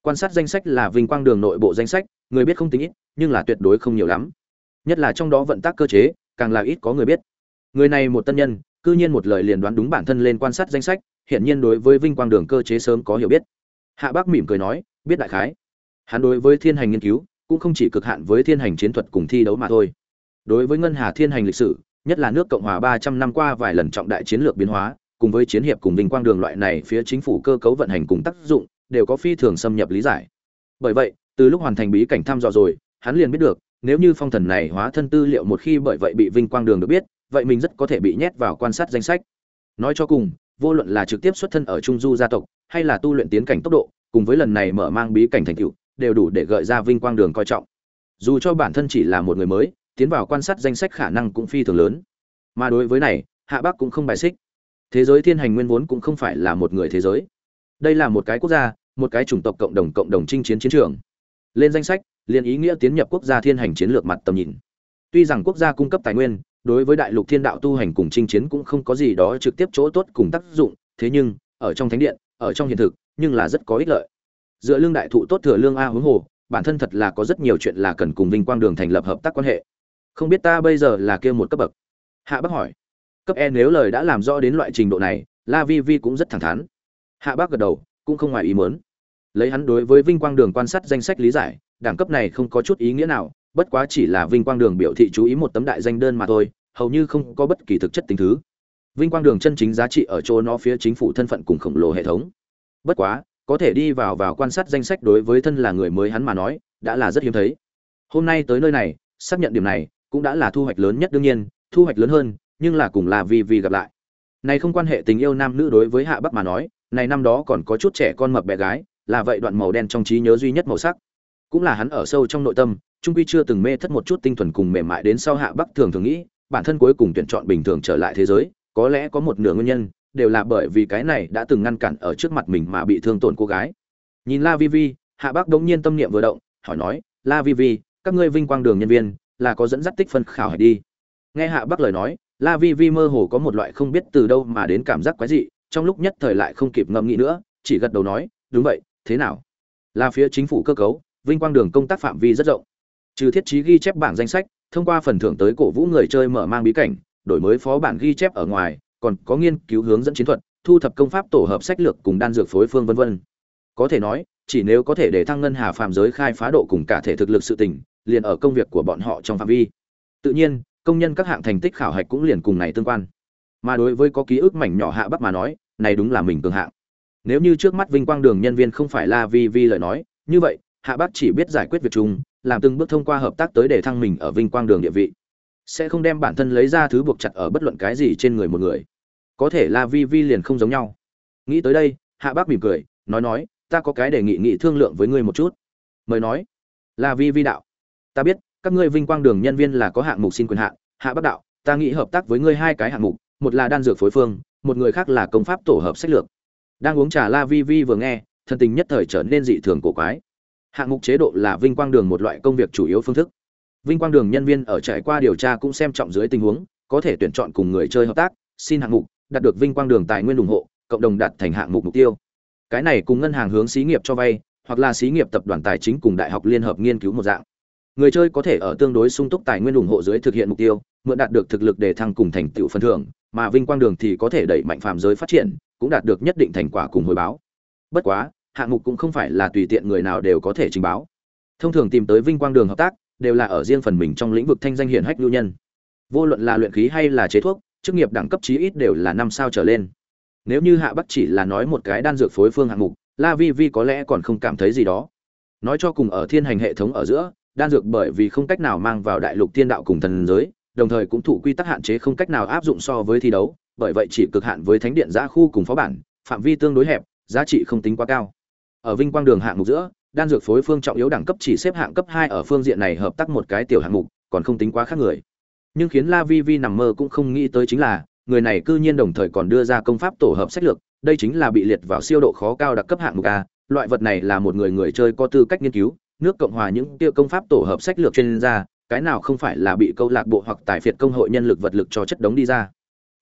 S1: Quan sát danh sách là vinh quang đường nội bộ danh sách, người biết không tính ít, nhưng là tuyệt đối không nhiều lắm. Nhất là trong đó vận tác cơ chế càng là ít có người biết. Người này một tân nhân, cư nhiên một lời liền đoán đúng bản thân lên quan sát danh sách hiện nhiên đối với vinh quang đường cơ chế sớm có hiểu biết. Hạ bác mỉm cười nói, biết đại khái. Hắn đối với thiên hành nghiên cứu, cũng không chỉ cực hạn với thiên hành chiến thuật cùng thi đấu mà thôi. Đối với ngân hà thiên hành lịch sử, nhất là nước cộng hòa ba trăm năm qua vài lần trọng đại chiến lược biến hóa, cùng với chiến hiệp cùng vinh quang đường loại này phía chính phủ cơ cấu vận hành cùng tác dụng, đều có phi thường xâm nhập lý giải. Bởi vậy, từ lúc hoàn thành bí cảnh thăm dò rồi, hắn liền biết được nếu như phong thần này hóa thân tư liệu một khi bởi vậy bị vinh quang đường được biết, vậy mình rất có thể bị nhét vào quan sát danh sách. Nói cho cùng, vô luận là trực tiếp xuất thân ở trung du gia tộc, hay là tu luyện tiến cảnh tốc độ, cùng với lần này mở mang bí cảnh thành tựu, đều đủ để gợi ra vinh quang đường coi trọng. Dù cho bản thân chỉ là một người mới, tiến vào quan sát danh sách khả năng cũng phi thường lớn. Mà đối với này, hạ bắc cũng không bài xích. Thế giới thiên hành nguyên vốn cũng không phải là một người thế giới. Đây là một cái quốc gia, một cái chủng tộc cộng đồng cộng đồng chinh chiến chiến trường. Lên danh sách liền ý nghĩa tiến nhập quốc gia thiên hành chiến lược mặt tầm nhìn. Tuy rằng quốc gia cung cấp tài nguyên, đối với đại lục thiên đạo tu hành cùng chinh chiến cũng không có gì đó trực tiếp chỗ tốt cùng tác dụng, thế nhưng, ở trong thánh điện, ở trong hiện thực, nhưng là rất có ích lợi. Dựa lương đại thụ tốt thừa lương a huống hồ, bản thân thật là có rất nhiều chuyện là cần cùng vinh quang đường thành lập hợp tác quan hệ. Không biết ta bây giờ là kia một cấp bậc? Hạ bác hỏi. Cấp e nếu lời đã làm rõ đến loại trình độ này, la vi vi cũng rất thẳng thắn. Hạ bác gật đầu, cũng không ngoài ý muốn lấy hắn đối với vinh quang đường quan sát danh sách lý giải, đẳng cấp này không có chút ý nghĩa nào, bất quá chỉ là vinh quang đường biểu thị chú ý một tấm đại danh đơn mà thôi, hầu như không có bất kỳ thực chất tính thứ. Vinh quang đường chân chính giá trị ở chỗ nó phía chính phủ thân phận cùng khổng lồ hệ thống. Bất quá, có thể đi vào vào quan sát danh sách đối với thân là người mới hắn mà nói, đã là rất hiếm thấy. Hôm nay tới nơi này, xác nhận điểm này, cũng đã là thu hoạch lớn nhất đương nhiên, thu hoạch lớn hơn, nhưng là cùng là vì vì gặp lại. Này không quan hệ tình yêu nam nữ đối với hạ bắc mà nói, này năm đó còn có chút trẻ con mập bé gái là vậy đoạn màu đen trong trí nhớ duy nhất màu sắc. Cũng là hắn ở sâu trong nội tâm, trung quy chưa từng mê thất một chút tinh thuần cùng mềm mại đến sau hạ bắc thường thường nghĩ, bản thân cuối cùng tuyển chọn bình thường trở lại thế giới, có lẽ có một nửa nguyên nhân, đều là bởi vì cái này đã từng ngăn cản ở trước mặt mình mà bị thương tổn cô gái. Nhìn la vi vi, hạ bắc đống nhiên tâm niệm vừa động, hỏi nói, la vi vi, các ngươi vinh quang đường nhân viên, là có dẫn dắt tích phân khảo hải đi? Nghe hạ bắc lời nói, la vi vi mơ hồ có một loại không biết từ đâu mà đến cảm giác quái dị, trong lúc nhất thời lại không kịp ngẫm nghĩ nữa, chỉ gật đầu nói, đúng vậy thế nào? Là phía chính phủ cơ cấu, vinh quang đường công tác phạm vi rất rộng. Trừ thiết trí ghi chép bảng danh sách, thông qua phần thưởng tới cổ vũ người chơi mở mang bí cảnh, đổi mới phó bản ghi chép ở ngoài, còn có nghiên cứu hướng dẫn chiến thuật, thu thập công pháp tổ hợp sách lược cùng đan dược phối phương vân vân. Có thể nói, chỉ nếu có thể để thăng ngân hà phàm giới khai phá độ cùng cả thể thực lực sự tình, liền ở công việc của bọn họ trong phạm vi. Tự nhiên, công nhân các hạng thành tích khảo hạch cũng liền cùng này tương quan. Mà đối với có ký ức mảnh nhỏ hạ bắc mà nói, này đúng là mình cường hạng nếu như trước mắt vinh quang đường nhân viên không phải là vi vi lời nói, như vậy, hạ Bác chỉ biết giải quyết việc chung, làm từng bước thông qua hợp tác tới để thăng mình ở vinh quang đường địa vị. Sẽ không đem bản thân lấy ra thứ buộc chặt ở bất luận cái gì trên người một người. Có thể là vi vi liền không giống nhau. Nghĩ tới đây, hạ bác mỉm cười, nói nói, ta có cái đề nghị nghị thương lượng với ngươi một chút. Mời nói là vi vi đạo, ta biết, các ngươi vinh quang đường nhân viên là có hạng mục xin quyền hạn, hạ bác đạo, ta nghĩ hợp tác với ngươi hai cái hạng mục, một là đan dược phối phương, một người khác là công pháp tổ hợp sách lược đang uống trà la vi vi vừa nghe, thân tình nhất thời trở nên dị thường cổ quái. Hạng mục chế độ là vinh quang đường một loại công việc chủ yếu phương thức. Vinh quang đường nhân viên ở trải qua điều tra cũng xem trọng dưới tình huống, có thể tuyển chọn cùng người chơi hợp tác, xin hạng mục, đạt được vinh quang đường tài nguyên ủng hộ, cộng đồng đạt thành hạng mục mục tiêu. Cái này cùng ngân hàng hướng xí nghiệp cho vay, hoặc là xí nghiệp tập đoàn tài chính cùng đại học liên hợp nghiên cứu một dạng. Người chơi có thể ở tương đối sung túc tài nguyên ủng hộ dưới thực hiện mục tiêu, mượn đạt được thực lực để thăng cùng thành tựu phần thưởng mà vinh quang đường thì có thể đẩy mạnh phạm giới phát triển, cũng đạt được nhất định thành quả cùng hồi báo. Bất quá, hạng mục cũng không phải là tùy tiện người nào đều có thể trình báo. Thông thường tìm tới vinh quang đường hợp tác, đều là ở riêng phần mình trong lĩnh vực thanh danh hiển hách lưu nhân. Vô luận là luyện khí hay là chế thuốc, chức nghiệp đẳng cấp chí ít đều là năm sao trở lên. Nếu như hạ bắc chỉ là nói một cái đan dược phối phương hạng mục, la vi vi có lẽ còn không cảm thấy gì đó. Nói cho cùng ở thiên hành hệ thống ở giữa, đan dược bởi vì không cách nào mang vào đại lục thiên đạo cùng thần giới đồng thời cũng thủ quy tắc hạn chế không cách nào áp dụng so với thi đấu, bởi vậy chỉ cực hạn với thánh điện giã khu cùng phó bản, phạm vi tương đối hẹp, giá trị không tính quá cao. Ở vinh quang đường hạng mục giữa, đan dược phối phương trọng yếu đẳng cấp chỉ xếp hạng cấp hai ở phương diện này hợp tác một cái tiểu hạng mục, còn không tính quá khác người. Nhưng khiến la vi vi nằm mơ cũng không nghĩ tới chính là, người này cư nhiên đồng thời còn đưa ra công pháp tổ hợp sách lược, đây chính là bị liệt vào siêu độ khó cao đặc cấp hạng mục a, loại vật này là một người người chơi có tư cách nghiên cứu, nước cộng hòa những tiêu công pháp tổ hợp sách lược chuyên gia cái nào không phải là bị câu lạc bộ hoặc tài phiệt công hội nhân lực vật lực cho chất đống đi ra.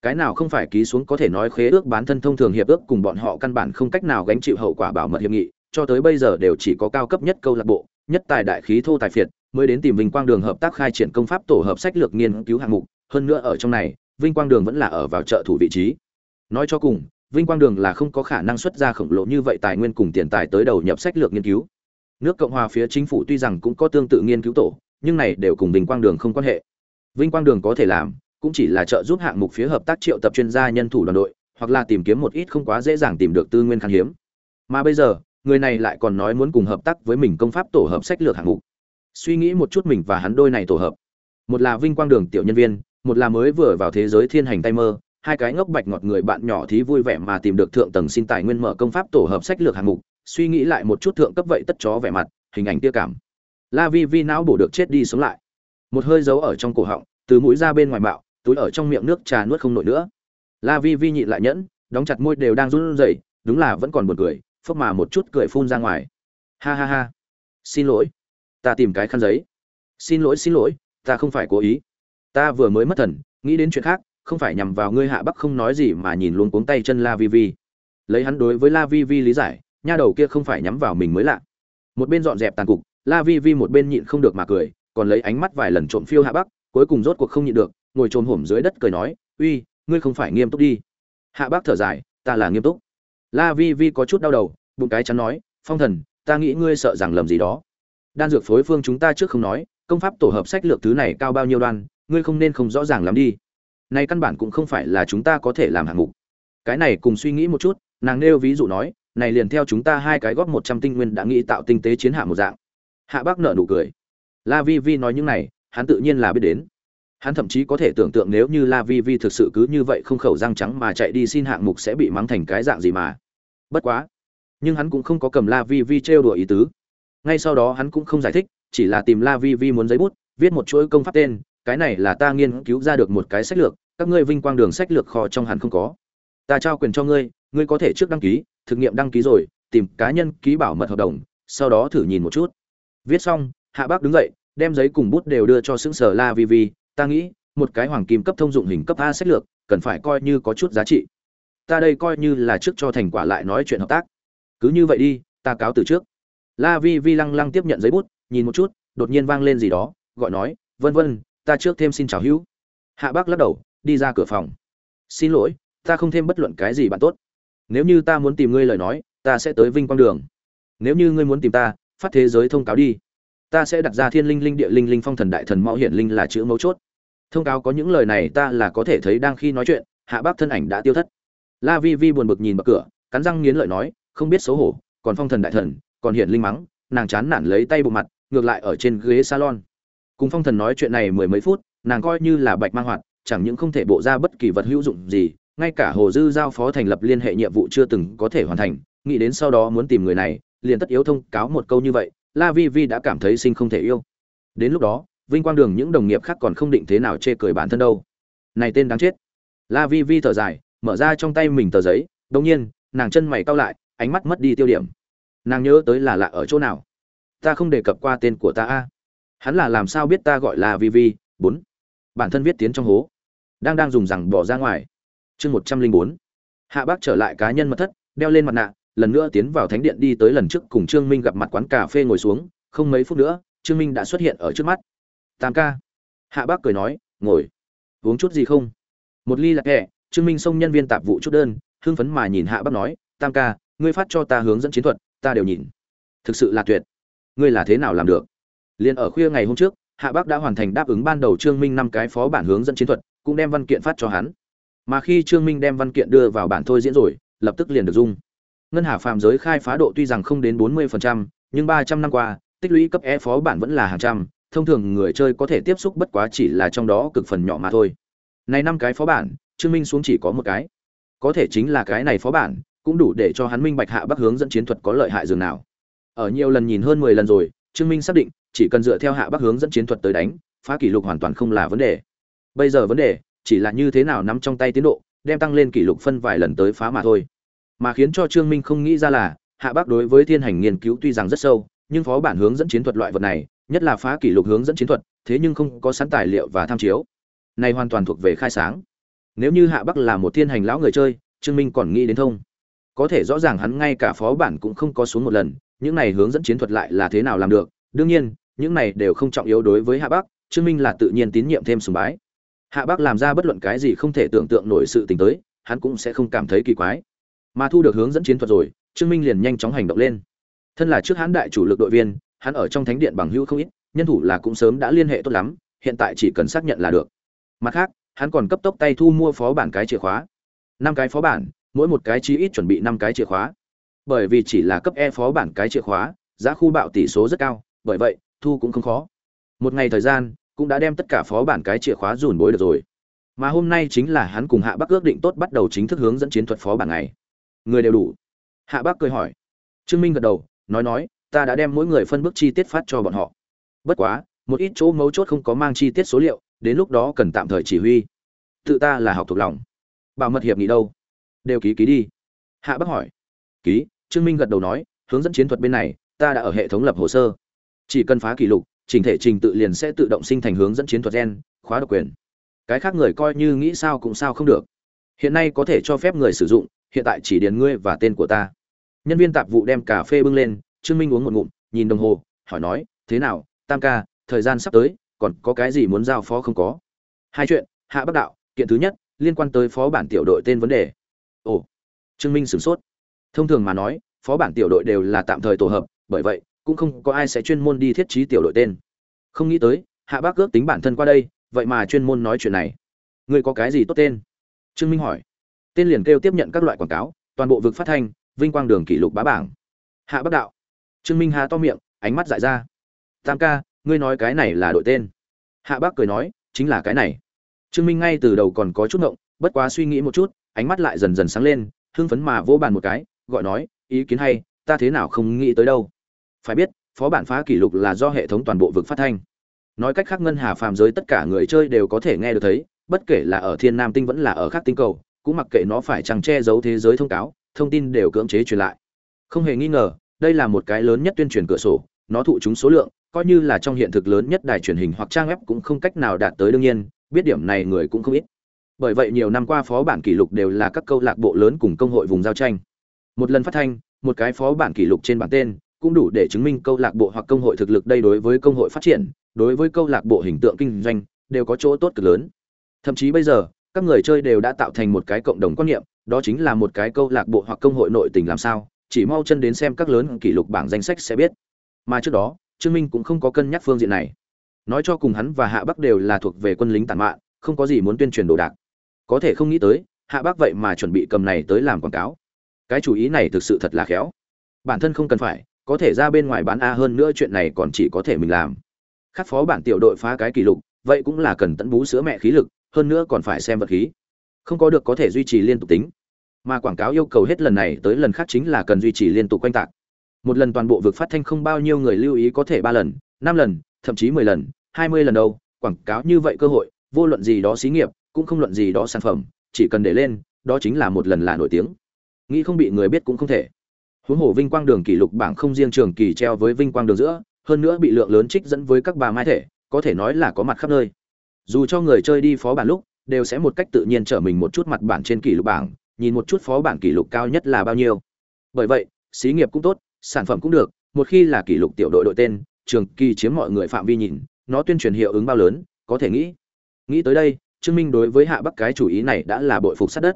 S1: Cái nào không phải ký xuống có thể nói khế ước bán thân thông thường hiệp ước cùng bọn họ căn bản không cách nào gánh chịu hậu quả bảo mật hiệp nghị, cho tới bây giờ đều chỉ có cao cấp nhất câu lạc bộ, nhất tài đại khí thô tài phiệt, mới đến tìm vinh quang đường hợp tác khai triển công pháp tổ hợp sách lược nghiên cứu hạng mục. Hơn nữa ở trong này, vinh quang đường vẫn là ở vào trợ thủ vị trí. Nói cho cùng, vinh quang đường là không có khả năng xuất ra khổng lồ như vậy tài nguyên cùng tiền tài tới đầu nhập sách lược nghiên cứu. Nước cộng hòa phía chính phủ tuy rằng cũng có tương tự nghiên cứu tổ nhưng này đều cùng vinh quang đường không quan hệ. Vinh quang đường có thể làm, cũng chỉ là trợ giúp hạng mục phía hợp tác triệu tập chuyên gia nhân thủ đoàn đội, hoặc là tìm kiếm một ít không quá dễ dàng tìm được tư nguyên khan hiếm. Mà bây giờ, người này lại còn nói muốn cùng hợp tác với mình công pháp tổ hợp sách lược hạng mục. Suy nghĩ một chút mình và hắn đôi này tổ hợp. Một là vinh quang đường tiểu nhân viên, một là mới vừa vào thế giới thiên hành tay mơ, hai cái ngốc bạch ngọt người bạn nhỏ thí vui vẻ mà tìm được thượng tầng xin tài nguyên mở công pháp tổ hợp sách lược hạng mục, suy nghĩ lại một chút thượng cấp vậy tất chó vẻ mặt, hình ảnh tia cảm la vi vi não bổ được chết đi sống lại. Một hơi giấu ở trong cổ họng, từ mũi ra bên ngoài bạo túi ở trong miệng nước trà nuốt không nổi nữa. La vi vi nhịn lại nhẫn, đóng chặt môi đều đang run rẩy, đúng là vẫn còn buồn cười, phốc mà một chút cười phun ra ngoài. Ha ha ha. Xin lỗi. Ta tìm cái khăn giấy. Xin lỗi xin lỗi, ta không phải cố ý. Ta vừa mới mất thần, nghĩ đến chuyện khác, không phải nhằm vào ngươi hạ bắc không nói gì mà nhìn luôn cuống tay chân la vi vi. Lấy hắn đối với la vi vi lý giải, nha đầu kia không phải nhắm vào mình mới lạ. Một bên dọn dẹp tàn cục la vi vi một bên nhịn không được mà cười, còn lấy ánh mắt vài lần trộm phiêu hạ bắc, cuối cùng rốt cuộc không nhịn được, ngồi trồm hổm dưới đất cười nói, uy, ngươi không phải nghiêm túc đi. Hạ bác thở dài, ta là nghiêm túc. La vi vi có chút đau đầu, bụng cái chắn nói, phong thần, ta nghĩ ngươi sợ rằng lầm gì đó. Đan dược phối phương chúng ta trước không nói, công pháp tổ hợp sách lược thứ này cao bao nhiêu đoan, ngươi không nên không rõ ràng lắm đi. Nay căn bản cũng không phải là chúng ta có thể làm hạng mục. Cái này cùng suy nghĩ một chút, nàng nêu ví dụ nói, này liền theo chúng ta hai cái góp một trăm tinh nguyên đã nghĩ tạo tinh tế chiến hạ một dạng hạ bác nợ nụ cười. La vi vi nói những này, hắn tự nhiên là biết đến. Hắn thậm chí có thể tưởng tượng nếu như la vi vi thực sự cứ như vậy không khẩu răng trắng mà chạy đi xin hạng mục sẽ bị mắng thành cái dạng gì mà. Bất quá, nhưng hắn cũng không có cầm la vi vi trêu đùa ý tứ. Ngay sau đó hắn cũng không giải thích, chỉ là tìm la vi vi muốn giấy bút, viết một chuỗi công pháp tên, cái này là ta nghiên cứu ra được một cái sách lược, các ngươi vinh quang đường sách lược kho trong hắn không có. Ta trao quyền cho ngươi ngươi có thể trước đăng ký, thực nghiệm đăng ký rồi, tìm cá nhân ký bảo mật hợp đồng, sau đó thử nhìn một chút viết xong, hạ bác đứng dậy, đem giấy cùng bút đều đưa cho xứng sở la vi vi. Ta nghĩ, một cái hoàng kim cấp thông dụng hình cấp a sách lược, cần phải coi như có chút giá trị. Ta đây coi như là trước cho thành quả lại nói chuyện hợp tác. Cứ như vậy đi, ta cáo từ trước. La vi vi lăng lăng tiếp nhận giấy bút, nhìn một chút, đột nhiên vang lên gì đó, gọi nói, vân vân, ta trước thêm xin chào hữu. Hạ bác lắc đầu, đi ra cửa phòng. Xin lỗi, ta không thêm bất luận cái gì bạn tốt. Nếu như ta muốn tìm ngươi lời nói, ta sẽ tới vinh quang đường. Nếu như ngươi muốn tìm ta phát thế giới thông cáo đi. Ta sẽ đặt ra thiên linh linh địa linh linh phong thần đại thần mạo hiển linh là chữ mấu chốt. Thông cáo có những lời này ta là có thể thấy đang khi nói chuyện, hạ bác thân ảnh đã tiêu thất. La vi vi buồn bực nhìn bậc cửa, cắn răng nghiến lợi nói, không biết xấu hổ, còn phong thần đại thần, còn hiển linh mắng, nàng chán nản lấy tay bụng mặt, ngược lại ở trên ghế salon. Cùng phong thần nói chuyện này mười mấy phút, nàng coi như là bạch mang hoạt, chẳng những không thể bộ ra bất kỳ vật hữu dụng gì, ngay cả hồ dư giao phó thành lập liên hệ nhiệm vụ chưa từng có thể hoàn thành, nghĩ đến sau đó muốn tìm người này liền tất yếu thông cáo một câu như vậy, la vi vi đã cảm thấy sinh không thể yêu. Đến lúc đó, vinh quang đường những đồng nghiệp khác còn không định thế nào chê cười bản thân đâu. Này tên đáng chết. La vi vi thở dài, mở ra trong tay mình tờ giấy đông nhiên, nàng chân mày cau lại, ánh mắt mất đi tiêu điểm. Nàng nhớ tới là lạ ở chỗ nào? Ta không đề cập qua tên của ta a. Hắn là làm sao biết ta gọi là vi vi? Bốn. Bản thân viết tiến trong hố. Đang đang dùng rằng bỏ ra ngoài. Chương một trăm linh bốn. Hạ bác trở lại cá nhân mật thất, đeo lên mặt nạ lần nữa tiến vào thánh điện đi tới lần trước cùng trương minh gặp mặt quán cà phê ngồi xuống, không mấy phút nữa, trương minh đã xuất hiện ở trước mắt. Tam ca. Hạ bác cười nói, ngồi. Uống chút gì không? Một ly lạc kẹ trương minh xông nhân viên tạp vụ chút đơn, hưng phấn mà nhìn hạ bắc nói, tam ca, ngươi phát cho ta hướng dẫn chiến thuật, ta đều nhìn. Thực sự là tuyệt. Ngươi là thế nào làm được? Liền ở khuya ngày hôm trước, hạ bắc đã hoàn thành đáp ứng ban đầu trương minh năm cái phó bản hướng dẫn chiến thuật, cũng đem văn kiện phát cho hắn. Mà khi trương minh đem văn kiện đưa vào bản thôi diễn rồi, lập tức liền được dung ngân hà phạm giới khai phá độ tuy rằng không đến 40%, nhưng 300 năm qua tích lũy cấp e phó bản vẫn là hàng trăm thông thường người chơi có thể tiếp xúc bất quá chỉ là trong đó cực phần nhỏ mà thôi. Này năm cái phó bản trương minh xuống chỉ có một cái. Có thể chính là cái này phó bản cũng đủ để cho hắn minh bạch hạ bắc hướng dẫn chiến thuật có lợi hại dường nào. Ở nhiều lần nhìn hơn 10 lần rồi trương minh xác định chỉ cần dựa theo hạ bắc hướng dẫn chiến thuật tới đánh phá kỷ lục hoàn toàn không là vấn đề. Bây giờ vấn đề chỉ là như thế nào nắm trong tay tiến độ đem tăng lên kỷ lục phân vài lần tới phá mà thôi mà khiến cho trương minh không nghĩ ra là, hạ bắc đối với thiên hành nghiên cứu tuy rằng rất sâu, nhưng phó bản hướng dẫn chiến thuật loại vật này, nhất là phá kỷ lục hướng dẫn chiến thuật, thế nhưng không có sẵn tài liệu và tham chiếu. Này hoàn toàn thuộc về khai sáng. Nếu như hạ bắc là một thiên hành lão người chơi, trương minh còn nghĩ đến thông. Có thể rõ ràng hắn ngay cả phó bản cũng không có xuống một lần, những này hướng dẫn chiến thuật lại là thế nào làm được? Đương nhiên, những này đều không trọng yếu đối với hạ bắc, trương minh là tự nhiên tín nhiệm thêm sùng bái. Hạ bắc làm ra bất luận cái gì không thể tưởng tượng nổi sự tình tới, hắn cũng sẽ không cảm thấy kỳ quái mà thu được hướng dẫn chiến thuật rồi, trương minh liền nhanh chóng hành động lên. Thân là trước hãn đại chủ lực đội viên, hắn ở trong thánh điện bằng hữu không ít, nhân thủ là cũng sớm đã liên hệ tốt lắm, hiện tại chỉ cần xác nhận là được. Mặt khác, hắn còn cấp tốc tay thu mua phó bản cái chìa khóa. Năm cái phó bản, mỗi một cái chí ít chuẩn bị năm cái chìa khóa. Bởi vì chỉ là cấp e phó bản cái chìa khóa, giá khu bạo tỷ số rất cao, bởi vậy, thu cũng không khó. Một ngày thời gian, cũng đã đem tất cả phó bản cái chìa khóa dùn bối được rồi. Mà hôm nay chính là hắn cùng hạ bắc ước định tốt bắt đầu chính thức hướng dẫn chiến thuật phó bản này người đều đủ. Hạ bắc cười hỏi. Trương minh gật đầu, nói nói, ta đã đem mỗi người phân bước chi tiết phát cho bọn họ. Bất quá, một ít chỗ mấu chốt không có mang chi tiết số liệu, đến lúc đó cần tạm thời chỉ huy. Tự ta là học thuộc lòng. Bảo mật hiệp nghị đâu? Đều ký ký đi. Hạ bắc hỏi. Ký, trương minh gật đầu nói, hướng dẫn chiến thuật bên này, ta đã ở hệ thống lập hồ sơ. Chỉ cần phá kỷ lục, chỉnh thể trình tự liền sẽ tự động sinh thành hướng dẫn chiến thuật gen, khóa độc quyền. Cái khác người coi như nghĩ sao cũng sao không được. Hiện nay có thể cho phép người sử dụng hiện tại chỉ điền ngươi và tên của ta. Nhân viên tạp vụ đem cà phê bưng lên, trương minh uống một ngụm, nhìn đồng hồ, hỏi nói, thế nào, tam ca, thời gian sắp tới, còn có cái gì muốn giao phó không có? Hai chuyện, hạ bắc đạo, kiện thứ nhất, liên quan tới phó bản tiểu đội tên vấn đề. Ồ, trương minh sửng sốt. Thông thường mà nói, phó bản tiểu đội đều là tạm thời tổ hợp, bởi vậy, cũng không có ai sẽ chuyên môn đi thiết trí tiểu đội tên. Không nghĩ tới, hạ bác ước tính bản thân qua đây, vậy mà chuyên môn nói chuyện này. Ngươi có cái gì tốt tên? Trương minh hỏi tên liền kêu tiếp nhận các loại quảng cáo, toàn bộ vực phát thanh, vinh quang đường kỷ lục bá bảng. Hạ bắc đạo. Trương minh hà to miệng, ánh mắt dại ra. Tam ca, ngươi nói cái này là đội tên. Hạ bác cười nói, chính là cái này. Trương minh ngay từ đầu còn có chút ngộng, bất quá suy nghĩ một chút, ánh mắt lại dần dần sáng lên, hưng phấn mà vỗ bàn một cái, gọi nói, ý kiến hay, ta thế nào không nghĩ tới đâu. Phải biết, phó bản phá kỷ lục là do hệ thống toàn bộ vực phát thanh. Nói cách khác ngân hà phàm giới tất cả người chơi đều có thể nghe được thấy, bất kể là ở thiên nam tinh vẫn là ở khác tinh cầu cũng mặc kệ nó phải chẳng che giấu thế giới thông cáo, thông tin đều cưỡng chế truyền lại. Không hề nghi ngờ, đây là một cái lớn nhất tuyên truyền cửa sổ, nó thụ chúng số lượng, coi như là trong hiện thực lớn nhất đài truyền hình hoặc trang web cũng không cách nào đạt tới đương nhiên, biết điểm này người cũng không ít. Bởi vậy nhiều năm qua phó bản kỷ lục đều là các câu lạc bộ lớn cùng công hội vùng giao tranh. Một lần phát thanh, một cái phó bản kỷ lục trên bảng tên, cũng đủ để chứng minh câu lạc bộ hoặc công hội thực lực đây đối với công hội phát triển, đối với câu lạc bộ hình tượng kinh doanh, đều có chỗ tốt cực lớn. Thậm chí bây giờ các người chơi đều đã tạo thành một cái cộng đồng quan niệm, đó chính là một cái câu lạc bộ hoặc công hội nội tình làm sao, chỉ mau chân đến xem các lớn kỷ lục bảng danh sách sẽ biết. Mà trước đó, trương minh cũng không có cân nhắc phương diện này. Nói cho cùng hắn và hạ bắc đều là thuộc về quân lính tàn mạn, không có gì muốn tuyên truyền đồ đạc. Có thể không nghĩ tới, hạ bắc vậy mà chuẩn bị cầm này tới làm quảng cáo. Cái chủ ý này thực sự thật là khéo. Bản thân không cần phải, có thể ra bên ngoài bán a hơn nữa chuyện này còn chỉ có thể mình làm. Khắc phó bản tiểu đội phá cái kỷ lục, vậy cũng là cần tận bú sữa mẹ khí lực hơn nữa còn phải xem vật khí. Không có được có thể duy trì liên tục tính. Mà quảng cáo yêu cầu hết lần này tới lần khác chính là cần duy trì liên tục quanh tạc. Một lần toàn bộ vực phát thanh không bao nhiêu người lưu ý có thể ba lần, năm lần, thậm chí mười lần, hai mươi lần đâu. Quảng cáo như vậy cơ hội, vô luận gì đó xí nghiệp, cũng không luận gì đó sản phẩm, chỉ cần để lên, đó chính là một lần là nổi tiếng. Nghĩ không bị người biết cũng không thể. Huống hồ vinh quang đường kỷ lục bảng không riêng trường kỳ treo với vinh quang đường giữa, hơn nữa bị lượng lớn trích dẫn với các bà mai thể, có thể nói là có mặt khắp nơi dù cho người chơi đi phó bản lúc, đều sẽ một cách tự nhiên trở mình một chút mặt bản trên kỷ lục bảng, nhìn một chút phó bản kỷ lục cao nhất là bao nhiêu. Bởi vậy, xí nghiệp cũng tốt, sản phẩm cũng được, một khi là kỷ lục tiểu đội đội tên, trường kỳ chiếm mọi người phạm vi nhìn, nó tuyên truyền hiệu ứng bao lớn, có thể nghĩ. Nghĩ tới đây, trương minh đối với hạ bắc cái chủ ý này đã là bội phục sát đất.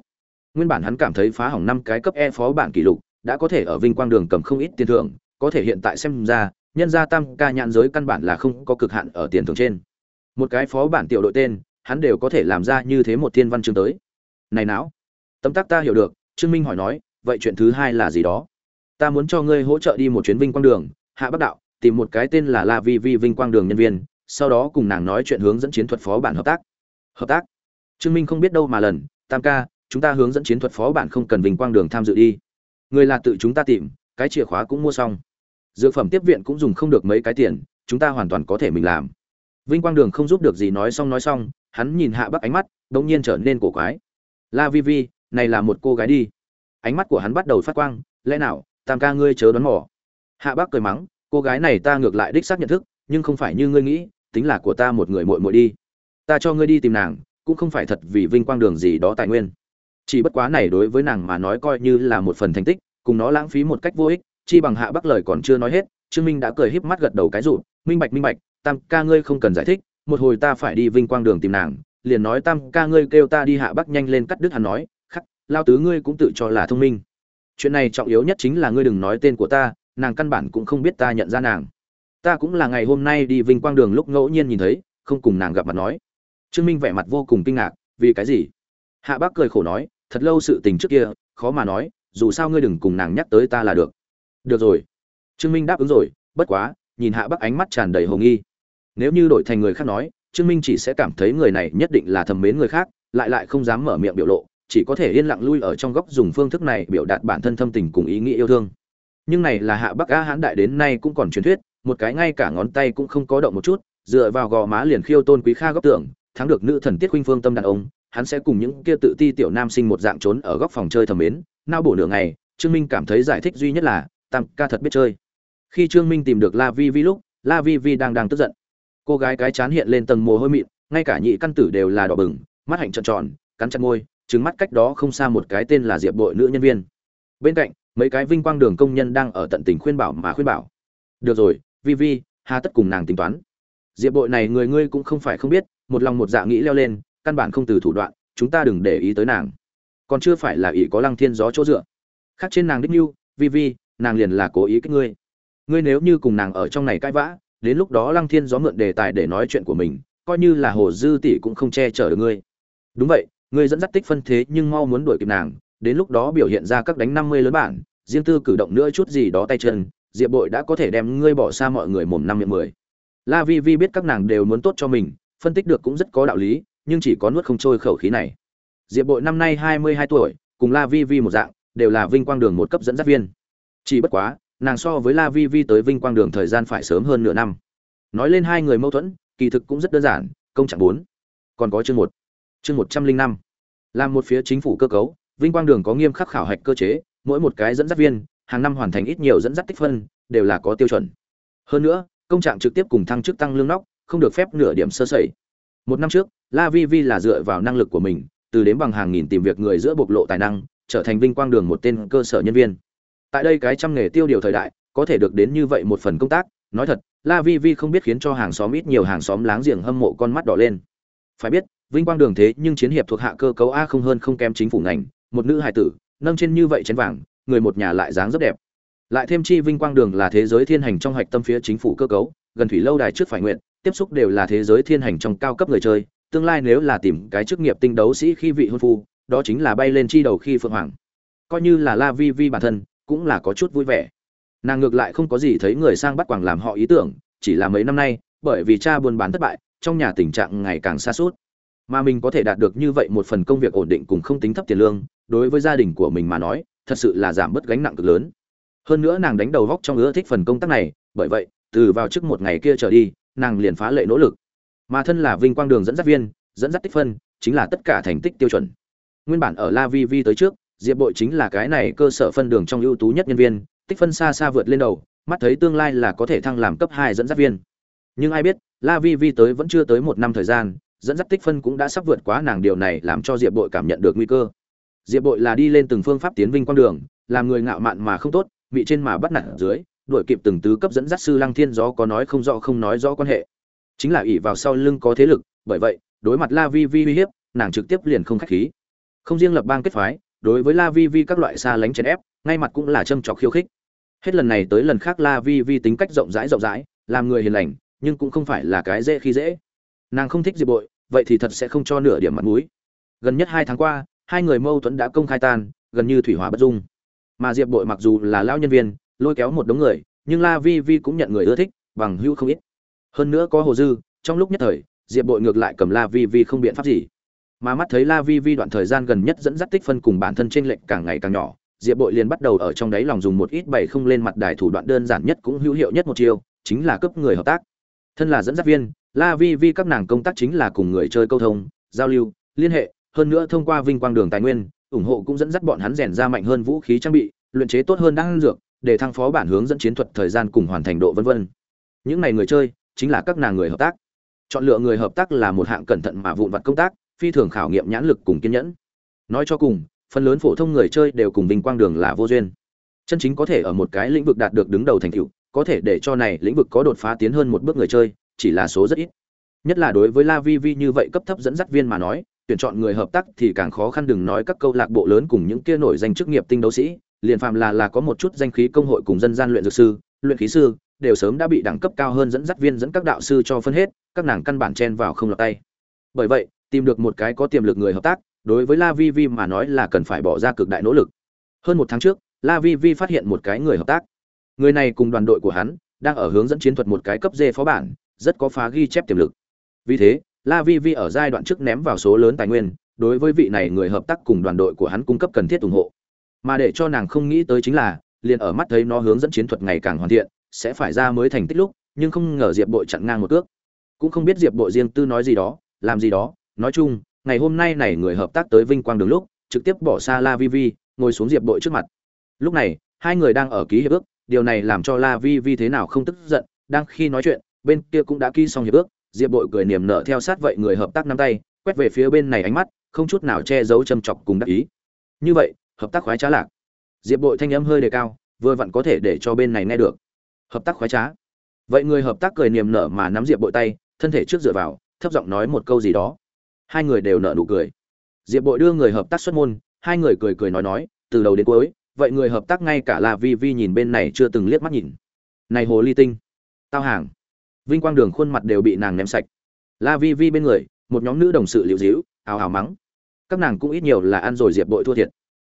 S1: Nguyên bản hắn cảm thấy phá hỏng năm cái cấp e phó bản kỷ lục đã có thể ở vinh quang đường cầm không ít tiền thưởng, có thể hiện tại xem ra, nhân gia tam ca nhãn giới căn bản là không có cực hạn ở tiền thưởng trên một cái phó bản tiểu đội tên, hắn đều có thể làm ra như thế một thiên văn chương tới. Này não, tấm tắc ta hiểu được, trương minh hỏi nói, vậy chuyện thứ hai là gì đó? Ta muốn cho ngươi hỗ trợ đi một chuyến vinh quang đường, hạ bắc đạo, tìm một cái tên là la vi vi vinh quang đường nhân viên, sau đó cùng nàng nói chuyện hướng dẫn chiến thuật phó bản hợp tác. Hợp tác? Trương minh không biết đâu mà lần, tam ca, chúng ta hướng dẫn chiến thuật phó bản không cần vinh quang đường tham dự đi. Người là tự chúng ta tìm, cái chìa khóa cũng mua xong. Dược phẩm tiếp viện cũng dùng không được mấy cái tiền, chúng ta hoàn toàn có thể mình làm vinh quang đường không giúp được gì nói xong nói xong, hắn nhìn hạ bắc ánh mắt, đột nhiên trở nên cổ quái. La vi vi, này là một cô gái đi. Ánh mắt của hắn bắt đầu phát quang, lẽ nào, tam ca ngươi chớ đoán mỏ hạ bắc cười mắng, cô gái này ta ngược lại đích xác nhận thức, nhưng không phải như ngươi nghĩ, tính là của ta một người muội muội đi. Ta cho ngươi đi tìm nàng, cũng không phải thật vì vinh quang đường gì đó tài nguyên. Chỉ bất quá này đối với nàng mà nói coi như là một phần thành tích, cùng nó lãng phí một cách vô ích, chi bằng hạ bắc lời còn chưa nói hết, trương minh đã cười híp mắt gật đầu cái rụt, minh bạch minh bạch tam ca ngươi không cần giải thích, một hồi ta phải đi vinh quang đường tìm nàng, liền nói tam ca ngươi kêu ta đi hạ bắc nhanh lên cắt đứt hắn nói, khắc, lao tứ ngươi cũng tự cho là thông minh. Chuyện này trọng yếu nhất chính là ngươi đừng nói tên của ta, nàng căn bản cũng không biết ta nhận ra nàng. Ta cũng là ngày hôm nay đi vinh quang đường lúc ngẫu nhiên nhìn thấy, không cùng nàng gặp mặt nói. Trương minh vẻ mặt vô cùng kinh ngạc, vì cái gì? Hạ bác cười khổ nói, thật lâu sự tình trước kia, khó mà nói, dù sao ngươi đừng cùng nàng nhắc tới ta là được. Được rồi. Trương minh đáp ứng rồi, bất quá, nhìn hạ bắc ánh mắt tràn đầy hồ nghi nếu như đổi thành người khác nói, trương minh chỉ sẽ cảm thấy người này nhất định là thầm mến người khác, lại lại không dám mở miệng biểu lộ, chỉ có thể yên lặng lui ở trong góc dùng phương thức này biểu đạt bản thân thâm tình cùng ý nghĩa yêu thương. Nhưng này là hạ bắc a hãn đại đến nay cũng còn truyền thuyết, một cái ngay cả ngón tay cũng không có động một chút, dựa vào gò má liền khiêu tôn quý kha góc tưởng thắng được nữ thần tiết khuynh phương tâm đàn ông, hắn sẽ cùng những kia tự ti tiểu nam sinh một dạng trốn ở góc phòng chơi thầm mến. Nao bổ nửa ngày, trương minh cảm thấy giải thích duy nhất là, tam ca thật biết chơi. Khi trương minh tìm được la vi vi lúc, la vi vi đang đang tức giận cô gái cái chán hiện lên tầng mồ hôi mịn, ngay cả nhị căn tử đều là đỏ bừng, mắt hạnh trợn tròn, cắn chặt môi trứng mắt cách đó không xa một cái tên là diệp bội nữ nhân viên. Bên cạnh, mấy cái vinh quang đường công nhân đang ở tận tình khuyên bảo mà khuyên bảo. Được rồi, vi vi, hà tất cùng nàng tính toán. Diệp bội này người ngươi cũng không phải không biết, một lòng một dạ nghĩ leo lên, căn bản không từ thủ đoạn, chúng ta đừng để ý tới nàng. Còn chưa phải là ỷ có lăng thiên gió chỗ dựa. Khác trên nàng đích nhu, vi vi, nàng liền là cố ý kích ngươi. Ngươi nếu như cùng nàng ở trong này cãi vã đến lúc đó lăng thiên gió mượn đề tài để nói chuyện của mình, coi như là hồ dư tỷ cũng không che chở được ngươi. Đúng vậy, ngươi dẫn dắt tích phân thế nhưng mau muốn đuổi kịp nàng, đến lúc đó biểu hiện ra các đánh năm mươi lớn bản, riêng tư cử động nữa chút gì đó tay chân, diệp bội đã có thể đem ngươi bỏ xa mọi người mồm năm miệng mười. La vi vi biết các nàng đều muốn tốt cho mình, phân tích được cũng rất có đạo lý, nhưng chỉ có nuốt không trôi khẩu khí này. Diệp bội năm nay hai mươi hai tuổi, cùng la vi vi một dạng, đều là vinh quang đường một cấp dẫn dắt viên. Chỉ bất quá nàng so với la vi vi tới vinh quang đường thời gian phải sớm hơn nửa năm. Nói lên hai người mâu thuẫn, kỳ thực cũng rất đơn giản, công trạng bốn. Còn có chương một. Chương một trăm linh năm. Làm một phía chính phủ cơ cấu, vinh quang đường có nghiêm khắc khảo hạch cơ chế, mỗi một cái dẫn dắt viên, hàng năm hoàn thành ít nhiều dẫn dắt tích phân, đều là có tiêu chuẩn. Hơn nữa, công trạng trực tiếp cùng thăng chức tăng lương nóc, không được phép nửa điểm sơ sẩy. Một năm trước, la vi vi là dựa vào năng lực của mình, từ đến bằng hàng nghìn tìm việc người giữa bộc lộ tài năng, trở thành vinh quang đường một tên cơ sở nhân viên tại đây cái trăm nghề tiêu điều thời đại, có thể được đến như vậy một phần công tác, nói thật, la vi vi không biết khiến cho hàng xóm ít nhiều hàng xóm láng giềng hâm mộ con mắt đỏ lên. Phải biết, vinh quang đường thế nhưng chiến hiệp thuộc hạ cơ cấu a không hơn không kém chính phủ ngành, một nữ hài tử, nâng trên như vậy chén vàng, người một nhà lại dáng rất đẹp. Lại thêm chi vinh quang đường là thế giới thiên hành trong hạch tâm phía chính phủ cơ cấu, gần thủy lâu đài trước phải nguyện, tiếp xúc đều là thế giới thiên hành trong cao cấp người chơi, tương lai nếu là tìm cái chức nghiệp tinh đấu sĩ khi vị hôn phu, đó chính là bay lên chi đầu khi phượng hoàng. Coi như là la vi vi bản thân cũng là có chút vui vẻ. Nàng ngược lại không có gì thấy người sang bắt quảng làm họ ý tưởng, chỉ là mấy năm nay, bởi vì cha buôn bán thất bại, trong nhà tình trạng ngày càng xa suốt. Mà mình có thể đạt được như vậy một phần công việc ổn định cùng không tính thấp tiền lương, đối với gia đình của mình mà nói, thật sự là giảm bớt gánh nặng cực lớn. Hơn nữa nàng đánh đầu vóc trong ưa thích phần công tác này, bởi vậy, từ vào trước một ngày kia trở đi, nàng liền phá lệ nỗ lực. Mà thân là vinh quang đường dẫn dắt viên, dẫn dắt tích phân, chính là tất cả thành tích tiêu chuẩn. Nguyên bản ở la vi vi tới trước diệp bội chính là cái này cơ sở phân đường trong ưu tú nhất nhân viên, tích phân xa xa vượt lên đầu, mắt thấy tương lai là có thể thăng làm cấp hai dẫn dắt viên. Nhưng ai biết, la vi vi tới vẫn chưa tới một năm thời gian, dẫn dắt tích phân cũng đã sắp vượt quá nàng điều này làm cho diệp bội cảm nhận được nguy cơ. Diệp bội là đi lên từng phương pháp tiến vinh quang đường làm người ngạo mạn mà không tốt, bị trên mà bắt nạt dưới, đuổi kịp từng tứ cấp dẫn dắt sư lăng thiên gió có nói không rõ không nói rõ quan hệ. Chính là ỷ vào sau lưng có thế lực, bởi vậy, đối mặt la vi vi uy hiếp, nàng trực tiếp liền không khách khí. Không riêng lập bang kết phái đối với la vi vi các loại xa lánh chèn ép, ngay mặt cũng là châm trọc khiêu khích. Hết lần này tới lần khác la vi vi tính cách rộng rãi rộng rãi, làm người hiền lành, nhưng cũng không phải là cái dễ khi dễ. Nàng không thích diệp bội, vậy thì thật sẽ không cho nửa điểm mặt mũi. Gần nhất hai tháng qua, hai người mâu thuẫn đã công khai tan, gần như thủy hỏa bất dung. Mà diệp bội mặc dù là lão nhân viên, lôi kéo một đống người, nhưng la vi vi cũng nhận người ưa thích, bằng hữu không ít. Hơn nữa có hồ dư, trong lúc nhất thời, diệp bội ngược lại cầm la vi vi không biện pháp gì mà mắt thấy la vi vi đoạn thời gian gần nhất dẫn dắt tích phân cùng bản thân trên lệnh càng ngày càng nhỏ, diệp bội liền bắt đầu ở trong đấy lòng dùng một ít bảy không lên mặt đài thủ đoạn đơn giản nhất cũng hữu hiệu nhất một chiêu, chính là cấp người hợp tác. Thân là dẫn dắt viên, la vi vi các nàng công tác chính là cùng người chơi câu thông, giao lưu, liên hệ, hơn nữa thông qua vinh quang đường tài nguyên, ủng hộ cũng dẫn dắt bọn hắn rèn ra mạnh hơn vũ khí trang bị, luyện chế tốt hơn năng dược, để thăng phó bản hướng dẫn chiến thuật thời gian cùng hoàn thành độ vân vân. Những này người chơi, chính là các nàng người hợp tác. Chọn lựa người hợp tác là một hạng cẩn thận mà vụn vặt công tác phi thường khảo nghiệm nhãn lực cùng kiên nhẫn. Nói cho cùng, phần lớn phổ thông người chơi đều cùng vinh quang đường là vô duyên. Chân chính có thể ở một cái lĩnh vực đạt được đứng đầu thành tựu, có thể để cho này lĩnh vực có đột phá tiến hơn một bước người chơi, chỉ là số rất ít. Nhất là đối với la vi vi như vậy cấp thấp dẫn dắt viên mà nói, tuyển chọn người hợp tác thì càng khó khăn đừng nói các câu lạc bộ lớn cùng những kia nổi danh chức nghiệp tinh đấu sĩ, liền phàm là là có một chút danh khí công hội cùng dân gian luyện dược sư, luyện khí sư, đều sớm đã bị đẳng cấp cao hơn dẫn dắt viên dẫn các đạo sư cho phân hết, các nàng căn bản chen vào không lọt tay. Bởi vậy tìm được một cái có tiềm lực người hợp tác, đối với la vi vi mà nói là cần phải bỏ ra cực đại nỗ lực. Hơn một tháng trước, la vi vi phát hiện một cái người hợp tác. Người này cùng đoàn đội của hắn đang ở hướng dẫn chiến thuật một cái cấp dê phó bản, rất có phá ghi chép tiềm lực. Vì thế, la vi vi ở giai đoạn trước ném vào số lớn tài nguyên, đối với vị này người hợp tác cùng đoàn đội của hắn cung cấp cần thiết ủng hộ. Mà để cho nàng không nghĩ tới chính là, liền ở mắt thấy nó hướng dẫn chiến thuật ngày càng hoàn thiện, sẽ phải ra mới thành tích lúc, nhưng không ngờ diệp bội chặn ngang một cước. Cũng không biết diệp bội riêng tư nói gì đó, làm gì đó nói chung, ngày hôm nay này người hợp tác tới vinh quang đường lúc, trực tiếp bỏ xa la vi vi, ngồi xuống diệp bội trước mặt. Lúc này, hai người đang ở ký hiệp ước, điều này làm cho la vi vi thế nào không tức giận, đang khi nói chuyện, bên kia cũng đã ký xong hiệp ước, diệp bội cười niềm nở theo sát vậy người hợp tác nắm tay, quét về phía bên này ánh mắt, không chút nào che giấu châm chọc cùng đắc ý. Như vậy, hợp tác khoái trá lạc. Diệp bội thanh âm hơi đề cao, vừa vặn có thể để cho bên này nghe được. Hợp tác khoái trá. Vậy người hợp tác cười niềm nở mà nắm diệp bội tay, thân thể trước dựa vào, thấp giọng nói một câu gì đó hai người đều nở nụ cười. Diệp bội đưa người hợp tác xuất môn, hai người cười cười nói nói, từ đầu đến cuối, vậy người hợp tác ngay cả là vi vi nhìn bên này chưa từng liếc mắt nhìn. Này hồ ly tinh, tao hàng. Vinh quang đường khuôn mặt đều bị nàng ném sạch. La vi vi bên người, một nhóm nữ đồng sự liệu dĩu ào ào mắng. Các nàng cũng ít nhiều là ăn rồi diệp bội thua thiệt.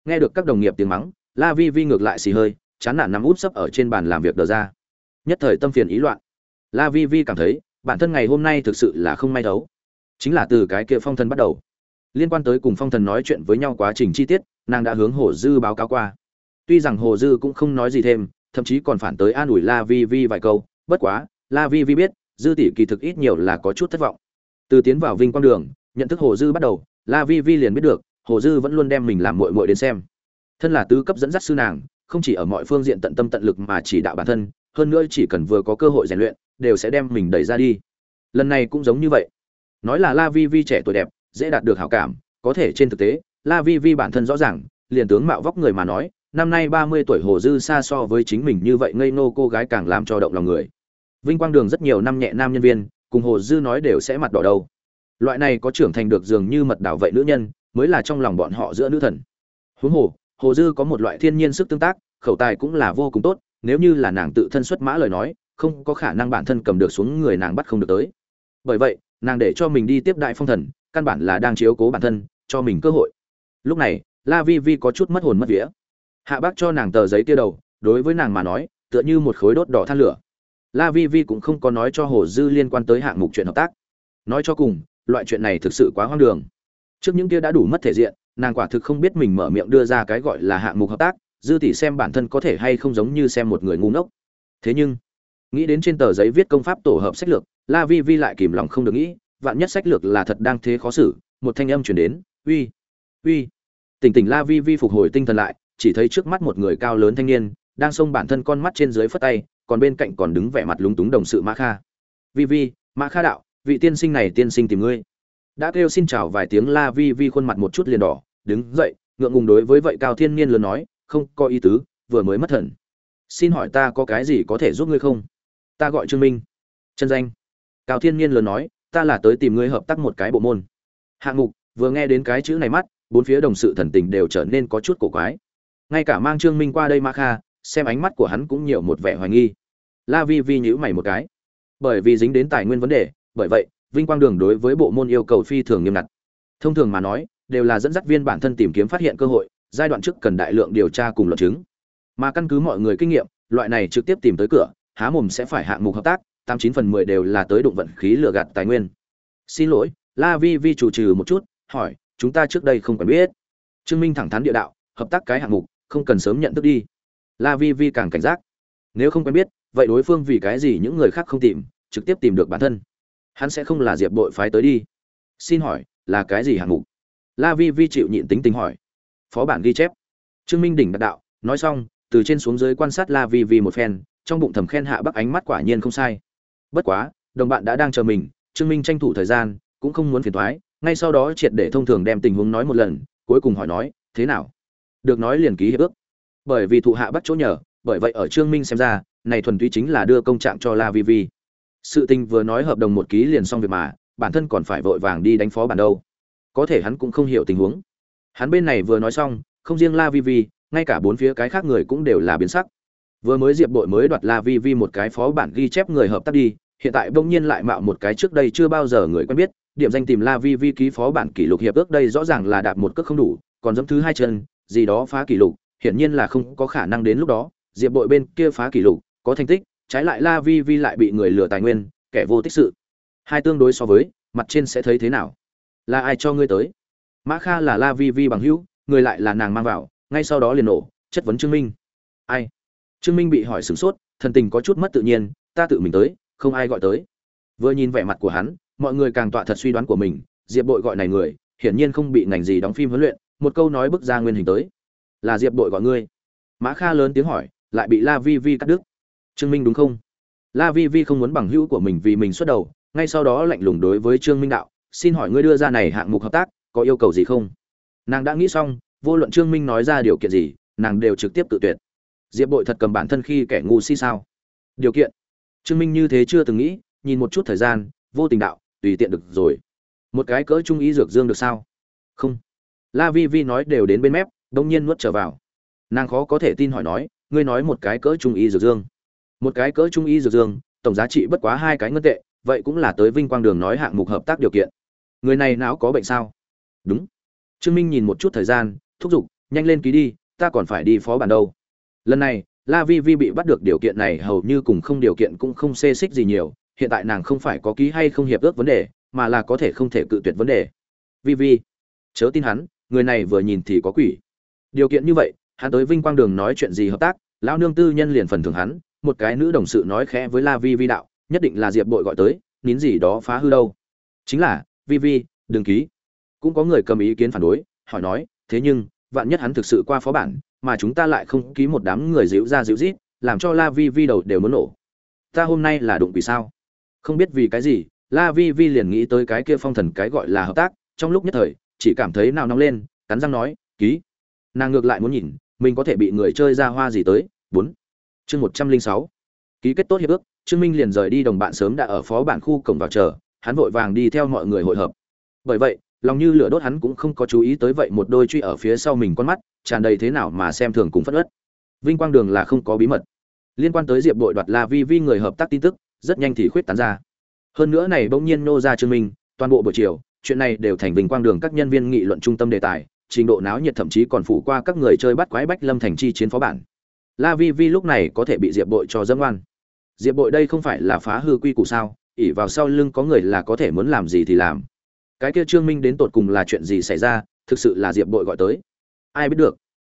S1: Nghe được các đồng nghiệp tiếng mắng, la vi vi ngược lại xì hơi, chán nản nằm út sấp ở trên bàn làm việc đờ ra. Nhất thời tâm phiền ý loạn. La vi vi cảm thấy, bản thân ngày hôm nay thực sự là không may thấu chính là từ cái kia phong thần bắt đầu. Liên quan tới cùng phong thần nói chuyện với nhau quá trình chi tiết, nàng đã hướng hồ dư báo cáo qua. Tuy rằng hồ dư cũng không nói gì thêm, thậm chí còn phản tới an ủi la vi vi vài câu, bất quá, la vi vi biết, dư tỷ kỳ thực ít nhiều là có chút thất vọng. Từ tiến vào vinh quang đường, nhận thức hồ dư bắt đầu, la vi vi liền biết được, hồ dư vẫn luôn đem mình làm mội mội đến xem. Thân là tứ cấp dẫn dắt sư nàng, không chỉ ở mọi phương diện tận tâm tận lực mà chỉ đạo bản thân, hơn nữa chỉ cần vừa có cơ hội rèn luyện, đều sẽ đem mình đẩy ra đi. Lần này cũng giống như vậy nói là la vi vi trẻ tuổi đẹp, dễ đạt được hảo cảm, có thể trên thực tế, la vi vi bản thân rõ ràng, liền tướng mạo vóc người mà nói, năm nay ba mươi tuổi hồ dư xa so với chính mình như vậy ngây nô cô gái càng làm cho động lòng người. Vinh quang đường rất nhiều năm nhẹ nam nhân viên, cùng hồ dư nói đều sẽ mặt đỏ đâu loại này có trưởng thành được dường như mật đảo vậy nữ nhân, mới là trong lòng bọn họ giữa nữ thần. Huống hồ hồ dư có một loại thiên nhiên sức tương tác, khẩu tài cũng là vô cùng tốt, nếu như là nàng tự thân xuất mã lời nói, không có khả năng bản thân cầm được xuống người nàng bắt không được tới. Bởi vậy nàng để cho mình đi tiếp đại phong thần, căn bản là đang chiếu cố bản thân, cho mình cơ hội. Lúc này, la vi vi có chút mất hồn mất vía. Hạ bác cho nàng tờ giấy kia đầu, đối với nàng mà nói, tựa như một khối đốt đỏ than lửa. La vi vi cũng không có nói cho hồ dư liên quan tới hạng mục chuyện hợp tác. Nói cho cùng, loại chuyện này thực sự quá hoang đường. Trước những kia đã đủ mất thể diện, nàng quả thực không biết mình mở miệng đưa ra cái gọi là hạng mục hợp tác, dư tỷ xem bản thân có thể hay không giống như xem một người ngu ngốc. Thế nhưng nghĩ đến trên tờ giấy viết công pháp tổ hợp sách lược, la vi vi lại kìm lòng không được nghĩ, vạn nhất sách lược là thật đang thế khó xử, một thanh âm chuyển đến, uy uy. Tỉnh tỉnh la vi vi phục hồi tinh thần lại, chỉ thấy trước mắt một người cao lớn thanh niên, đang xông bản thân con mắt trên dưới phất tay, còn bên cạnh còn đứng vẻ mặt lúng túng đồng sự mã kha. Vi vi, mã kha đạo, vị tiên sinh này tiên sinh tìm ngươi. Đã kêu xin chào vài tiếng la vi vi khuôn mặt một chút liền đỏ, đứng dậy, ngượng ngùng đối với vậy cao thiên niên lớn nói, không có ý tứ, vừa mới mất thần. Xin hỏi ta có cái gì có thể giúp ngươi không? Ta gọi trương minh. Chân danh. Cao thiên niên lớn nói, ta là tới tìm ngươi hợp tác một cái bộ môn. Hạng mục, vừa nghe đến cái chữ này mắt, bốn phía đồng sự thần tình đều trở nên có chút cổ quái. Ngay cả mang trương minh qua đây ma kha, xem ánh mắt của hắn cũng nhiều một vẻ hoài nghi. La vi vi nhữ mày một cái. Bởi vì dính đến tài nguyên vấn đề, bởi vậy, vinh quang đường đối với bộ môn yêu cầu phi thường nghiêm ngặt. Thông thường mà nói, đều là dẫn dắt viên bản thân tìm kiếm phát hiện cơ hội, giai đoạn trước cần đại lượng điều tra cùng luận chứng. Mà căn cứ mọi người kinh nghiệm, loại này trực tiếp tìm tới cửa há mồm sẽ phải hạng mục hợp tác, tám chín phần mười đều là tới đụng vận khí lừa gạt tài nguyên. Xin lỗi, la vi vi chủ trừ một chút, hỏi, chúng ta trước đây không cần biết. Trương minh thẳng thắn địa đạo, hợp tác cái hạng mục, không cần sớm nhận thức đi. La vi vi càng cảnh giác. Nếu không quen biết, vậy đối phương vì cái gì những người khác không tìm, trực tiếp tìm được bản thân. Hắn sẽ không là diệp bội phái tới đi. Xin hỏi, là cái gì hạng mục? La vi vi chịu nhịn tính tính hỏi. Phó bản ghi chép. Trương minh đỉnh đặt đạo, nói xong, từ trên xuống dưới quan sát la vi vi một phen trong bụng thầm khen hạ bắc ánh mắt quả nhiên không sai. Bất quá, đồng bạn đã đang chờ mình, trương minh tranh thủ thời gian, cũng không muốn phiền thoái ngay sau đó triệt để thông thường đem tình huống nói một lần, cuối cùng hỏi nói, thế nào? Được nói liền ký hiệp ước. Bởi vì thụ hạ bắt chỗ nhờ, bởi vậy ở trương minh xem ra, này thuần túy chính là đưa công trạng cho la vi vi. Sự tình vừa nói hợp đồng một ký liền xong việc mà, bản thân còn phải vội vàng đi đánh phó bản đâu. Có thể hắn cũng không hiểu tình huống. Hắn bên này vừa nói xong, không riêng la vi vi, ngay cả bốn phía cái khác người cũng đều là biến sắc vừa mới diệp bội mới đoạt la vi vi một cái phó bản ghi chép người hợp tác đi, hiện tại bỗng nhiên lại mạo một cái trước đây chưa bao giờ người quen biết, điểm danh tìm la vi vi ký phó bản kỷ lục hiệp ước đây rõ ràng là đạt một cước không đủ, còn dẫm thứ hai chân, gì đó phá kỷ lục, hiển nhiên là không có khả năng đến lúc đó, diệp bội bên kia phá kỷ lục, có thành tích, trái lại la vi vi lại bị người lừa tài nguyên, kẻ vô tích sự. Hai tương đối so với, mặt trên sẽ thấy thế nào? Là ai cho ngươi tới? Mã kha là la vi vi bằng hữu, người lại là nàng mang vào, ngay sau đó liền nổ, chất vấn chứng minh. Ai? Trương minh bị hỏi sửng sốt, thần tình có chút mất tự nhiên, ta tự mình tới, không ai gọi tới. Vừa nhìn vẻ mặt của hắn, mọi người càng tọa thật suy đoán của mình, diệp bội gọi này người, hiển nhiên không bị ngành gì đóng phim huấn luyện, một câu nói bức ra nguyên hình tới. Là diệp bội gọi ngươi? Mã kha lớn tiếng hỏi, lại bị la vi vi cắt đứt. Trương minh đúng không? La vi vi không muốn bằng hữu của mình vì mình xuất đầu, ngay sau đó lạnh lùng đối với trương minh đạo, xin hỏi ngươi đưa ra này hạng mục hợp tác, có yêu cầu gì không? Nàng đã nghĩ xong, vô luận trương minh nói ra điều kiện gì, nàng đều trực tiếp tự tuyệt diệp bội thật cầm bản thân khi kẻ ngu si sao? Điều kiện. Trương minh như thế chưa từng nghĩ, nhìn một chút thời gian, vô tình đạo, tùy tiện được rồi. Một cái cỡ trung ý dược dương được sao? Không. La vi vi nói đều đến bên mép, đông nhiên nuốt trở vào. Nàng khó có thể tin hỏi nói, ngươi nói một cái cỡ trung ý dược dương. Một cái cỡ trung ý dược dương, tổng giá trị bất quá hai cái ngân tệ, vậy cũng là tới vinh quang đường nói hạng mục hợp tác điều kiện. Người này não có bệnh sao? Đúng. Trương minh nhìn một chút thời gian, thúc giục, nhanh lên ký đi, ta còn phải đi phó bản đâu lần này, la vi vi bị bắt được điều kiện này hầu như cùng không điều kiện cũng không xê xích gì nhiều, hiện tại nàng không phải có ký hay không hiệp ước vấn đề, mà là có thể không thể cự tuyệt vấn đề. Vi vi, chớ tin hắn, người này vừa nhìn thì có quỷ. Điều kiện như vậy, hắn tới vinh quang đường nói chuyện gì hợp tác, lão nương tư nhân liền phần thưởng hắn, một cái nữ đồng sự nói khẽ với la vi vi đạo, nhất định là diệp bội gọi tới, nín gì đó phá hư đâu. Chính là, vi vi, đừng ký. Cũng có người cầm ý kiến phản đối, hỏi nói, thế nhưng, vạn nhất hắn thực sự qua phó bản mà chúng ta lại không ký một đám người dịu ra dịu rít làm cho la vi vi đầu đều muốn nổ. Ta hôm nay là đụng vì sao? Không biết vì cái gì, la vi vi liền nghĩ tới cái kia phong thần cái gọi là hợp tác, trong lúc nhất thời, chỉ cảm thấy nào nóng lên, cắn răng nói, ký. Nàng ngược lại muốn nhìn, mình có thể bị người chơi ra hoa gì tới? Bốn. Chương một trăm linh sáu. Ký kết tốt hiệp ước, trương minh liền rời đi, đồng bạn sớm đã ở phó bản khu cổng vào chờ, hắn vội vàng đi theo mọi người hội hợp. Bởi vậy, lòng như lửa đốt hắn cũng không có chú ý tới vậy một đôi truy ở phía sau mình con mắt tràn đầy thế nào mà xem thường cùng phất ớt. Vinh quang đường là không có bí mật. Liên quan tới diệp bội đoạt la vi vi người hợp tác tin tức, rất nhanh thì khuyết tán ra. Hơn nữa này bỗng nhiên nô ra trương minh, toàn bộ buổi chiều, chuyện này đều thành vinh quang đường các nhân viên nghị luận trung tâm đề tài, trình độ náo nhiệt thậm chí còn phủ qua các người chơi bắt quái bách lâm thành chi chiến phó bản. La vi vi lúc này có thể bị diệp bội cho dâm oan. Diệp bội đây không phải là phá hư quy củ sao ỉ vào sau lưng có người là có thể muốn làm gì thì làm. Cái kia trương minh đến tột cùng là chuyện gì xảy ra, thực sự là diệp bội gọi tới ai biết được.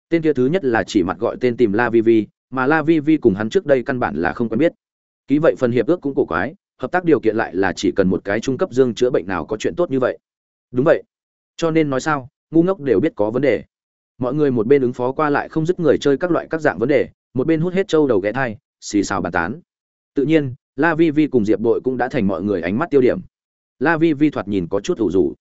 S1: Tên kia thứ nhất là chỉ mặt gọi tên tìm la vi vi, mà la vi vi cùng hắn trước đây căn bản là không quen biết. Ký vậy phần hiệp ước cũng cổ quái, hợp tác điều kiện lại là chỉ cần một cái trung cấp dương chữa bệnh nào có chuyện tốt như vậy. Đúng vậy. Cho nên nói sao, ngu ngốc đều biết có vấn đề. Mọi người một bên ứng phó qua lại không dứt người chơi các loại các dạng vấn đề, một bên hút hết trâu đầu ghé thai, xì xào bàn tán. Tự nhiên, la vi vi cùng diệp bội cũng đã thành mọi người ánh mắt tiêu điểm. La vi vi thoạt nhìn có chút ủ rủ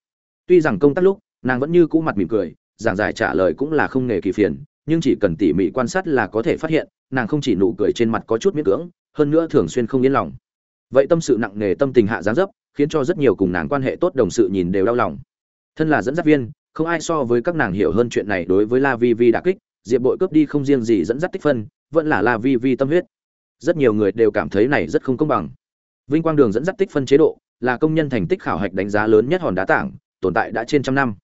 S1: tuy rằng công tác lúc, nàng vẫn như cũ mặt mỉm cười giảng giải trả lời cũng là không nghề kỳ phiền, nhưng chỉ cần tỉ mỉ quan sát là có thể phát hiện, nàng không chỉ nụ cười trên mặt có chút miễn cưỡng, hơn nữa thường xuyên không yên lòng. Vậy tâm sự nặng nề tâm tình hạ giáng dấp, khiến cho rất nhiều cùng nàng quan hệ tốt đồng sự nhìn đều đau lòng. Thân là dẫn dắt viên, không ai so với các nàng hiểu hơn chuyện này đối với la vi vi đà kích, diệp bội cướp đi không riêng gì dẫn dắt tích phân, vẫn là la vi vi tâm huyết. Rất nhiều người đều cảm thấy này rất không công bằng. Vinh quang đường dẫn dắt tích phân chế độ, là công nhân thành tích khảo hạch đánh giá lớn nhất hòn đá tảng, tồn tại đã trên trăm năm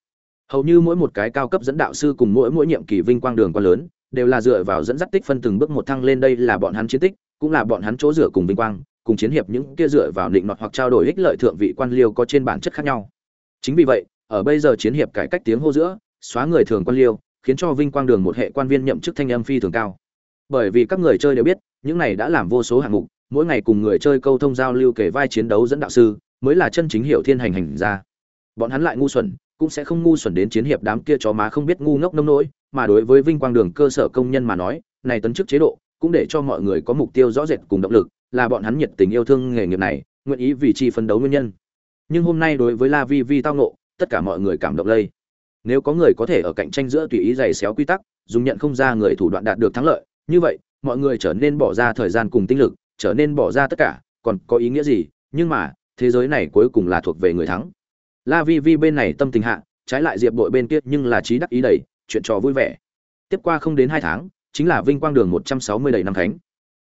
S1: hầu như mỗi một cái cao cấp dẫn đạo sư cùng mỗi mỗi nhiệm kỳ vinh quang đường quá lớn, đều là dựa vào dẫn dắt tích phân từng bước một thăng lên. Đây là bọn hắn chiến tích, cũng là bọn hắn chỗ dựa cùng vinh quang, cùng chiến hiệp những kia dựa vào định nọt hoặc trao đổi ích lợi thượng vị quan liêu có trên bản chất khác nhau. Chính vì vậy, ở bây giờ chiến hiệp cải cách tiếng hô giữa, xóa người thường quan liêu, khiến cho vinh quang đường một hệ quan viên nhậm chức thanh âm phi thường cao. Bởi vì các người chơi đều biết, những này đã làm vô số hạng mục, mỗi ngày cùng người chơi câu thông giao lưu kể vai chiến đấu dẫn đạo sư, mới là chân chính hiểu thiên hành hành ra. Bọn hắn lại ngu xuẩn cũng sẽ không ngu xuẩn đến chiến hiệp đám kia chó má không biết ngu ngốc nông nỗi, mà đối với vinh quang đường cơ sở công nhân mà nói, này tấn chức chế độ, cũng để cho mọi người có mục tiêu rõ rệt cùng động lực, là bọn hắn nhiệt tình yêu thương nghề nghiệp này, nguyện ý vì chi phấn đấu nguyên nhân. Nhưng hôm nay đối với la vi vi tao nộ tất cả mọi người cảm động lây. Nếu có người có thể ở cạnh tranh giữa tùy ý giày xéo quy tắc, dùng nhận không ra người thủ đoạn đạt được thắng lợi, như vậy, mọi người trở nên bỏ ra thời gian cùng tinh lực, trở nên bỏ ra tất cả, còn có ý nghĩa gì? Nhưng mà, thế giới này cuối cùng là thuộc về người thắng la vi vi bên này tâm tình hạ, trái lại diệp đội bên kia nhưng là trí đắc ý đầy, chuyện trò vui vẻ. Tiếp qua không đến hai tháng, chính là vinh quang đường một trăm sáu mươi đầy năm khánh.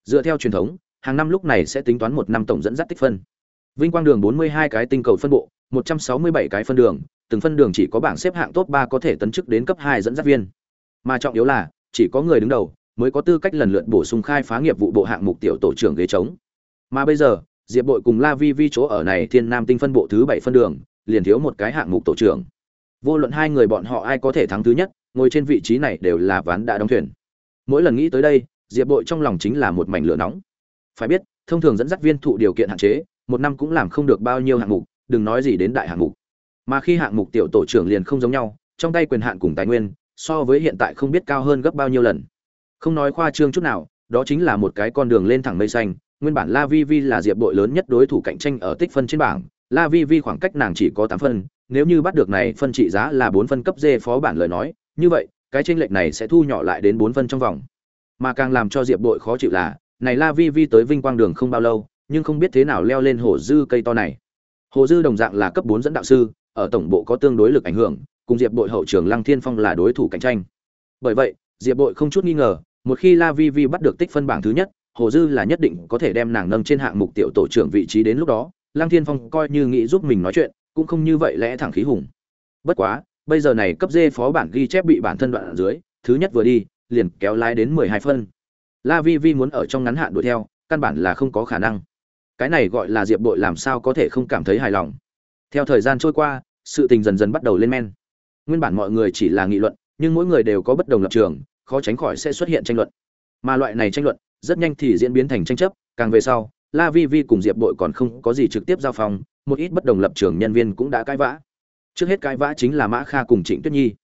S1: Dựa theo truyền thống, hàng năm lúc này sẽ tính toán một năm tổng dẫn dắt tích phân. Vinh quang đường bốn mươi hai cái tinh cầu phân bộ, một trăm sáu mươi bảy cái phân đường, từng phân đường chỉ có bảng xếp hạng top ba có thể tấn chức đến cấp hai dẫn dắt viên. Mà trọng yếu là, chỉ có người đứng đầu mới có tư cách lần lượt bổ sung khai phá nghiệp vụ bộ hạng mục tiểu tổ trưởng ghế trống. Mà bây giờ, diệp bội cùng la vi vi chỗ ở này thiên nam tinh phân bộ thứ bảy phân đường liền thiếu một cái hạng mục tổ trưởng. Vô luận hai người bọn họ ai có thể thắng thứ nhất, ngồi trên vị trí này đều là ván đã đóng thuyền. Mỗi lần nghĩ tới đây, diệp bội trong lòng chính là một mảnh lửa nóng. Phải biết, thông thường dẫn dắt viên thụ điều kiện hạn chế, một năm cũng làm không được bao nhiêu hạng mục, đừng nói gì đến đại hạng mục. Mà khi hạng mục tiểu tổ trưởng liền không giống nhau, trong tay quyền hạn cùng tài nguyên, so với hiện tại không biết cao hơn gấp bao nhiêu lần. Không nói khoa trương chút nào, đó chính là một cái con đường lên thẳng mây xanh, nguyên bản la vi vi là diệp bội lớn nhất đối thủ cạnh tranh ở tích phân trên bảng la vi vi khoảng cách nàng chỉ có tám phân, nếu như bắt được này phân trị giá là bốn phân cấp dê phó bản lời nói, như vậy, cái chênh lệch này sẽ thu nhỏ lại đến bốn phân trong vòng. Mà càng làm cho diệp bội khó chịu là, này la vi vi tới vinh quang đường không bao lâu, nhưng không biết thế nào leo lên hồ dư cây to này. Hồ dư đồng dạng là cấp bốn dẫn đạo sư, ở tổng bộ có tương đối lực ảnh hưởng, cùng diệp bội hậu trưởng lăng thiên phong là đối thủ cạnh tranh. Bởi vậy, diệp bội không chút nghi ngờ, một khi la vi vi bắt được tích phân bảng thứ nhất, hồ dư là nhất định có thể đem nàng nâng trên hạng mục tiểu tổ trưởng vị trí đến lúc đó lăng thiên phong coi như nghĩ giúp mình nói chuyện, cũng không như vậy lẽ thẳng khí hùng. Bất quá, bây giờ này cấp dê phó bản ghi chép bị bản thân đoạn ở dưới, thứ nhất vừa đi, liền kéo lái đến mười hai phân. La vi vi muốn ở trong ngắn hạn đuổi theo, căn bản là không có khả năng. Cái này gọi là diệp bội làm sao có thể không cảm thấy hài lòng? Theo thời gian trôi qua, sự tình dần dần bắt đầu lên men. Nguyên bản mọi người chỉ là nghị luận, nhưng mỗi người đều có bất đồng lập trường, khó tránh khỏi sẽ xuất hiện tranh luận. Mà loại này tranh luận, rất nhanh thì diễn biến thành tranh chấp, càng về sau la vi vi cùng diệp bội còn không có gì trực tiếp giao phòng, một ít bất đồng lập trường nhân viên cũng đã cãi vã. Trước hết cãi vã chính là mã kha cùng trịnh tuyết nhi.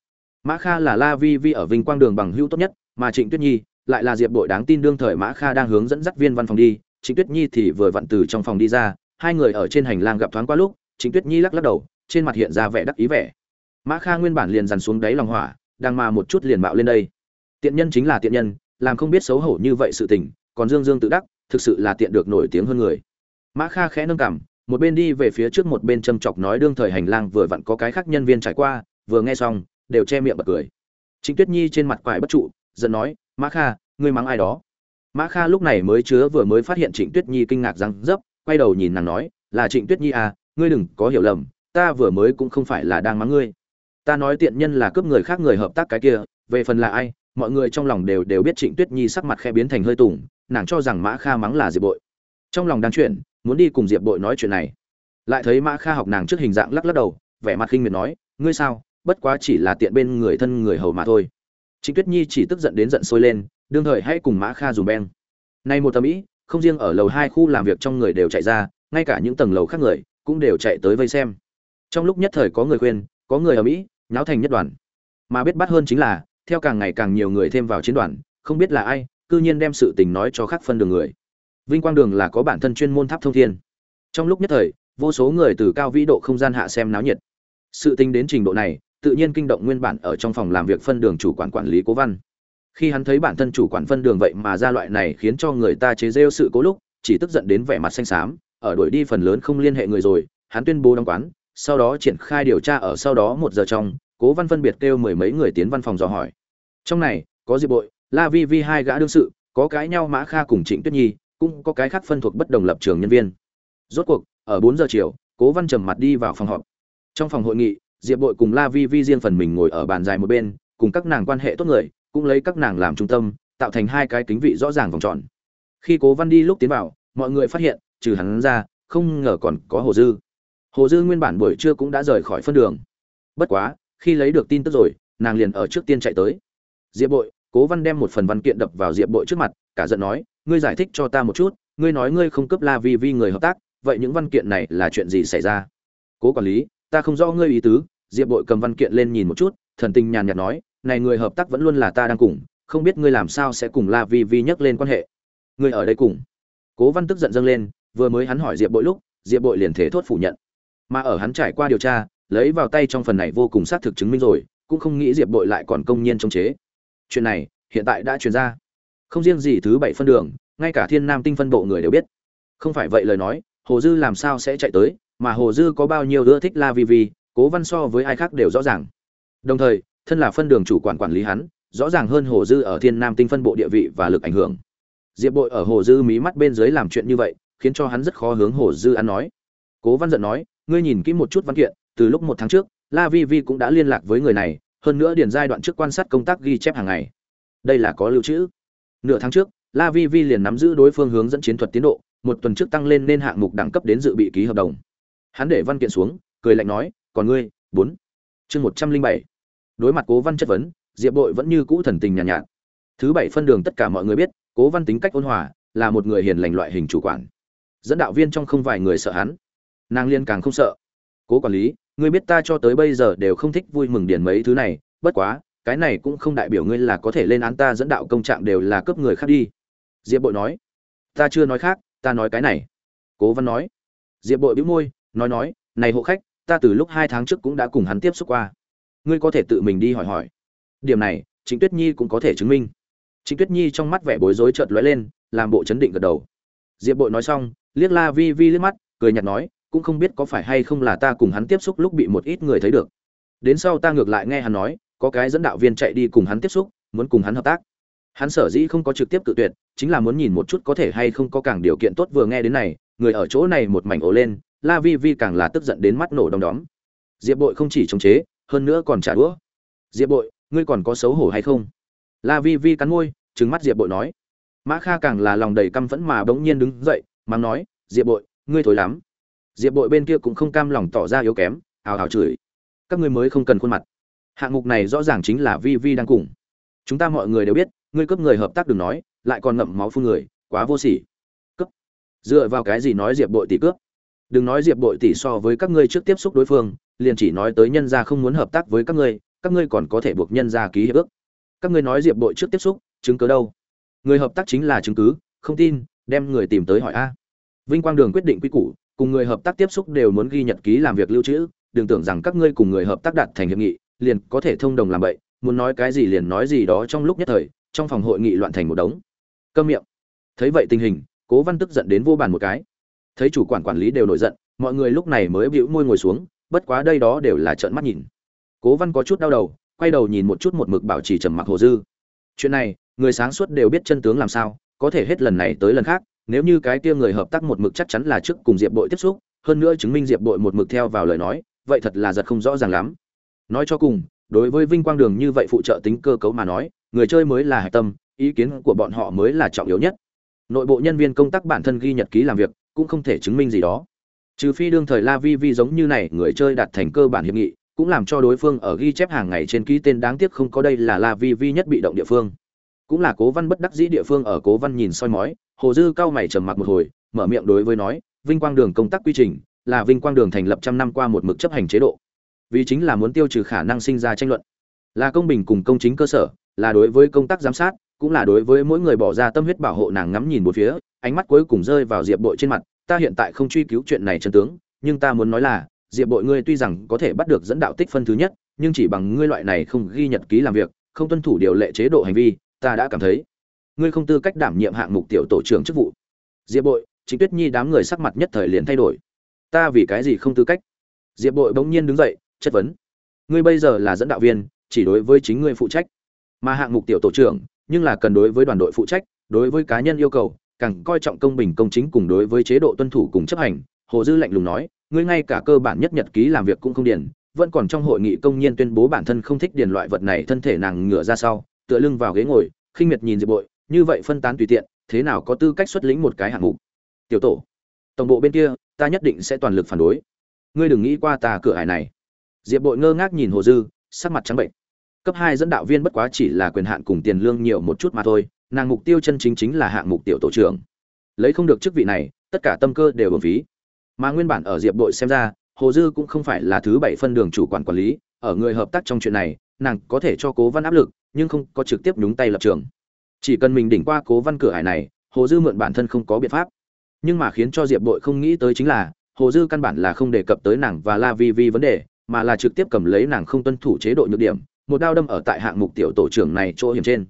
S1: Mã kha là la vi vi ở vinh quang đường bằng hữu tốt nhất mà trịnh tuyết nhi lại là diệp bội đáng tin đương thời mã kha đang hướng dẫn dắt viên văn phòng đi. Trịnh tuyết nhi thì vừa vặn từ trong phòng đi ra hai người ở trên hành lang gặp thoáng qua lúc trịnh tuyết nhi lắc lắc đầu trên mặt hiện ra vẻ đắc ý vẻ. Mã kha nguyên bản liền dằn xuống đáy lòng hỏa đang mà một chút liền bạo lên đây. Tiện nhân chính là tiện nhân làm không biết xấu hổ như vậy sự tình còn dương dương tự đắc thực sự là tiện được nổi tiếng hơn người. Mã kha khẽ nâng cảm một bên đi về phía trước một bên châm chọc nói đương thời hành lang vừa vặn có cái khác nhân viên trải qua, vừa nghe xong, đều che miệng bật cười. Trịnh tuyết nhi trên mặt quải bất trụ, giận nói, mã kha, ngươi mắng ai đó? Mã kha lúc này mới chứa vừa mới phát hiện trịnh tuyết nhi kinh ngạc răng dấp, quay đầu nhìn nàng nói, là trịnh tuyết nhi à ngươi đừng có hiểu lầm, ta vừa mới cũng không phải là đang mắng ngươi. Ta nói tiện nhân là cướp người khác người hợp tác cái kia, về phần là ai mọi người trong lòng đều đều biết trịnh tuyết nhi sắc mặt khe biến thành hơi tủng nàng cho rằng mã kha mắng là diệp bội. Trong lòng đang chuyện, muốn đi cùng diệp bội nói chuyện này. Lại thấy mã kha học nàng trước hình dạng lắc lắc đầu, vẻ mặt khinh miệt nói, ngươi sao? Bất quá chỉ là tiện bên người thân người hầu mà thôi. Trịnh tuyết nhi chỉ tức giận đến giận sôi lên, đương thời hãy cùng mã kha dùng beng. Nay một tâm ý, không riêng ở lầu hai khu làm việc trong người đều chạy ra, ngay cả những tầng lầu khác người cũng đều chạy tới vây xem. Trong lúc nhất thời có người khuyên, có người ở mỹ nháo thành nhất đoàn. Mà biết bắt hơn chính là theo càng ngày càng nhiều người thêm vào chiến đoàn, không biết là ai, cư nhiên đem sự tình nói cho khác phân đường người. Vinh quang đường là có bản thân chuyên môn tháp thông thiên. Trong lúc nhất thời, vô số người từ cao vĩ độ không gian hạ xem náo nhiệt. Sự tình đến trình độ này, tự nhiên kinh động nguyên bản ở trong phòng làm việc phân đường chủ quản quản lý cố văn. Khi hắn thấy bản thân chủ quản phân đường vậy mà ra loại này khiến cho người ta chế giễu sự cố lúc, chỉ tức giận đến vẻ mặt xanh xám, ở đuổi đi phần lớn không liên hệ người rồi, hắn tuyên bố đóng quán, sau đó triển khai điều tra ở sau đó một giờ trong cố văn phân biệt kêu mười mấy người tiến văn phòng dò hỏi. Trong này, có diệp bội, la vi vi hai gã đương sự, có cái nhau mã kha cùng trịnh tuyết nhi, cũng có cái khác phân thuộc bất đồng lập trường nhân viên. Rốt cuộc, ở bốn giờ chiều, cố văn trầm mặt đi vào phòng họp. Trong phòng hội nghị, diệp bội cùng la vi vi riêng phần mình ngồi ở bàn dài một bên, cùng các nàng quan hệ tốt người, cũng lấy các nàng làm trung tâm, tạo thành hai cái kính vị rõ ràng vòng tròn. Khi cố văn đi lúc tiến vào, mọi người phát hiện, trừ hắn ra, không ngờ còn có hồ dư. Hồ dư nguyên bản buổi trưa cũng đã rời khỏi phân đường. Bất quá khi lấy được tin tức rồi, nàng liền ở trước tiên chạy tới. Diệp bội, cố văn đem một phần văn kiện đập vào diệp bội trước mặt, cả giận nói, ngươi giải thích cho ta một chút, ngươi nói ngươi không cấp la vi vi người hợp tác, vậy những văn kiện này là chuyện gì xảy ra? Cố quản lý, ta không rõ ngươi ý tứ. Diệp bội cầm văn kiện lên nhìn một chút, thần tình nhàn nhạt nói, này người hợp tác vẫn luôn là ta đang cùng, không biết ngươi làm sao sẽ cùng la vi vi nhắc lên quan hệ. Ngươi ở đây cùng. Cố văn tức giận dâng lên, vừa mới hắn hỏi diệp bội lúc, diệp bội liền thế thốt phủ nhận. Mà ở hắn trải qua điều tra lấy vào tay trong phần này vô cùng xác thực chứng minh rồi, cũng không nghĩ diệp bội lại còn công nhiên chống chế. Chuyện này, hiện tại đã truyền ra. Không riêng gì thứ bảy phân đường, ngay cả thiên nam tinh phân bộ người đều biết. Không phải vậy lời nói, hồ dư làm sao sẽ chạy tới, mà hồ dư có bao nhiêu ưa thích la vi vi, cố văn so với ai khác đều rõ ràng. Đồng thời, thân là phân đường chủ quản quản lý hắn, rõ ràng hơn hồ dư ở thiên nam tinh phân bộ địa vị và lực ảnh hưởng. Diệp bội ở hồ dư mí mắt bên dưới làm chuyện như vậy, khiến cho hắn rất khó hướng hồ dư ăn nói. Cố văn giận nói, ngươi nhìn kỹ một chút văn kiện từ lúc một tháng trước la vi vi cũng đã liên lạc với người này hơn nữa điền giai đoạn trước quan sát công tác ghi chép hàng ngày. Đây là có lưu trữ. Nửa tháng trước la vi vi liền nắm giữ đối phương hướng dẫn chiến thuật tiến độ một tuần trước tăng lên nên hạng mục đẳng cấp đến dự bị ký hợp đồng. Hắn để văn kiện xuống cười lạnh nói còn ngươi bốn. Chương một trăm linh bảy. Đối mặt cố văn chất vấn diệp bội vẫn như cũ thần tình nhàn nhạt, nhạt. Thứ bảy phân đường tất cả mọi người biết cố văn tính cách ôn hòa là một người hiền lành loại hình chủ quản. Dẫn đạo viên trong không vài người sợ hắn. Nàng liên càng không sợ. Cố quản lý ngươi biết ta cho tới bây giờ đều không thích vui mừng điển mấy thứ này, bất quá, cái này cũng không đại biểu ngươi là có thể lên án ta dẫn đạo công trạng đều là cấp người khác đi. Diệp bội nói. Ta chưa nói khác, ta nói cái này. Cố văn nói. Diệp bội bĩu môi, nói nói, này hộ khách, ta từ lúc hai tháng trước cũng đã cùng hắn tiếp xúc qua. Ngươi có thể tự mình đi hỏi hỏi. Điểm này chính tuyết nhi cũng có thể chứng minh. Chính tuyết nhi trong mắt vẻ bối rối chợt lóe lên, làm bộ chấn định gật đầu. Diệp bội nói xong, liếc la vi vi liếc mắt, cười nhạt nói cũng không biết có phải hay không là ta cùng hắn tiếp xúc lúc bị một ít người thấy được. Đến sau ta ngược lại nghe hắn nói, có cái dẫn đạo viên chạy đi cùng hắn tiếp xúc, muốn cùng hắn hợp tác. Hắn sở dĩ không có trực tiếp cự tuyệt, chính là muốn nhìn một chút có thể hay không có càng điều kiện tốt vừa nghe đến này, người ở chỗ này một mảnh ồ lên, la vi vi càng là tức giận đến mắt nổ đom đóm. Diệp bội không chỉ chống chế, hơn nữa còn trả đũa. Diệp bội, ngươi còn có xấu hổ hay không? La vi vi cắn môi, trừng mắt diệp bội nói. Mã kha càng là lòng đầy căm phẫn mà bỗng nhiên đứng dậy, mắng nói, diệp bội, ngươi thối lắm diệp bội bên kia cũng không cam lòng tỏ ra yếu kém ào ào chửi. Các ngươi mới không cần khuôn mặt. Hạng mục này rõ ràng chính là vi vi đang cùng. Chúng ta mọi người đều biết, ngươi cướp người hợp tác đừng nói, lại còn ngậm máu phun người, quá vô sỉ. Cướp. Dựa vào cái gì nói diệp bội tỷ cướp? Đừng nói diệp bội tỷ so với các ngươi trước tiếp xúc đối phương, liền chỉ nói tới nhân gia không muốn hợp tác với các ngươi các ngươi còn có thể buộc nhân gia ký hiệp ước. Các ngươi nói diệp bội trước tiếp xúc, chứng cứ đâu? Người hợp tác chính là chứng cứ, không tin, đem người tìm tới hỏi a. Vinh quang đường quyết định quy củ cùng người hợp tác tiếp xúc đều muốn ghi nhật ký làm việc lưu trữ, đừng tưởng rằng các ngươi cùng người hợp tác đạt thành hiệp nghị, liền có thể thông đồng làm vậy muốn nói cái gì liền nói gì đó trong lúc nhất thời, trong phòng hội nghị loạn thành một đống. Câm miệng. Thấy vậy tình hình, cố văn tức giận đến vô bàn một cái. Thấy chủ quản quản lý đều nổi giận, mọi người lúc này mới bĩu môi ngồi xuống, bất quá đây đó đều là trợn mắt nhìn. Cố văn có chút đau đầu, quay đầu nhìn một chút một mực bảo trì trầm mặc hồ dư. Chuyện này, người sáng suốt đều biết chân tướng làm sao, có thể hết lần này tới lần khác nếu như cái kia người hợp tác một mực chắc chắn là trước cùng diệp bội tiếp xúc, hơn nữa chứng minh diệp bội một mực theo vào lời nói, vậy thật là giật không rõ ràng lắm. Nói cho cùng, đối với vinh quang đường như vậy phụ trợ tính cơ cấu mà nói, người chơi mới là hạch tâm, ý kiến của bọn họ mới là trọng yếu nhất. Nội bộ nhân viên công tác bản thân ghi nhật ký làm việc, cũng không thể chứng minh gì đó. Trừ phi đương thời la vi vi giống như này, người chơi đạt thành cơ bản hiệp nghị, cũng làm cho đối phương ở ghi chép hàng ngày trên ký tên đáng tiếc không có đây là la vi vi nhất bị động địa phương cũng là cố văn bất đắc dĩ địa phương ở cố văn nhìn soi mói, hồ dư cao mày trầm mặc một hồi, mở miệng đối với nói, vinh quang đường công tác quy trình là vinh quang đường thành lập trăm năm qua một mực chấp hành chế độ, vì chính là muốn tiêu trừ khả năng sinh ra tranh luận. Là công bình cùng công chính cơ sở, là đối với công tác giám sát, cũng là đối với mỗi người bỏ ra tâm huyết bảo hộ nàng ngắm nhìn một phía, ánh mắt cuối cùng rơi vào diệp bội trên mặt, ta hiện tại không truy cứu chuyện này chân tướng, nhưng ta muốn nói là, diệp bội ngươi tuy rằng có thể bắt được dẫn đạo tích phân thứ nhất, nhưng chỉ bằng ngươi loại này không ghi nhật ký làm việc, không tuân thủ điều lệ chế độ hành vi ta đã cảm thấy. Ngươi không tư cách đảm nhiệm hạng mục tiểu tổ trưởng chức vụ. Diệp bội chính tuyết nhi đám người sắc mặt nhất thời liền thay đổi. Ta vì cái gì không tư cách? Diệp bội bỗng nhiên đứng dậy, chất vấn. Ngươi bây giờ là dẫn đạo viên, chỉ đối với chính ngươi phụ trách. Mà hạng mục tiểu tổ trưởng, nhưng là cần đối với đoàn đội phụ trách, đối với cá nhân yêu cầu, càng coi trọng công bình công chính cùng đối với chế độ tuân thủ cùng chấp hành. Hồ dư lạnh lùng nói, ngươi ngay cả cơ bản nhất nhật ký làm việc cũng không điền, vẫn còn trong hội nghị công nhiên tuyên bố bản thân không thích điền loại vật này thân thể nàng ngửa ra sau tựa lưng vào ghế ngồi, khinh miệt nhìn diệp bội, như vậy phân tán tùy tiện, thế nào có tư cách xuất lĩnh một cái hạng mục? Tiểu tổ, tổng bộ bên kia, ta nhất định sẽ toàn lực phản đối. Ngươi đừng nghĩ qua ta cửa hải này. Diệp bội ngơ ngác nhìn hồ dư, sắc mặt trắng bệnh. Cấp hai dẫn đạo viên bất quá chỉ là quyền hạn cùng tiền lương nhiều một chút mà thôi, nàng mục tiêu chân chính chính là hạng mục tiểu tổ trưởng. Lấy không được chức vị này, tất cả tâm cơ đều bổng phí. Mà nguyên bản ở diệp bội xem ra, hồ dư cũng không phải là thứ bảy phân đường chủ quản quản lý, ở người hợp tác trong chuyện này nàng có thể cho cố văn áp lực, nhưng không có trực tiếp nhúng tay lập trường. Chỉ cần mình đỉnh qua cố văn cửa hải này, hồ dư mượn bản thân không có biện pháp. Nhưng mà khiến cho diệp bội không nghĩ tới chính là, hồ dư căn bản là không đề cập tới nàng và la vi vi vấn đề, mà là trực tiếp cầm lấy nàng không tuân thủ chế độ nhược điểm, một đao đâm ở tại hạng mục tiểu tổ trưởng này chỗ hiểm trên.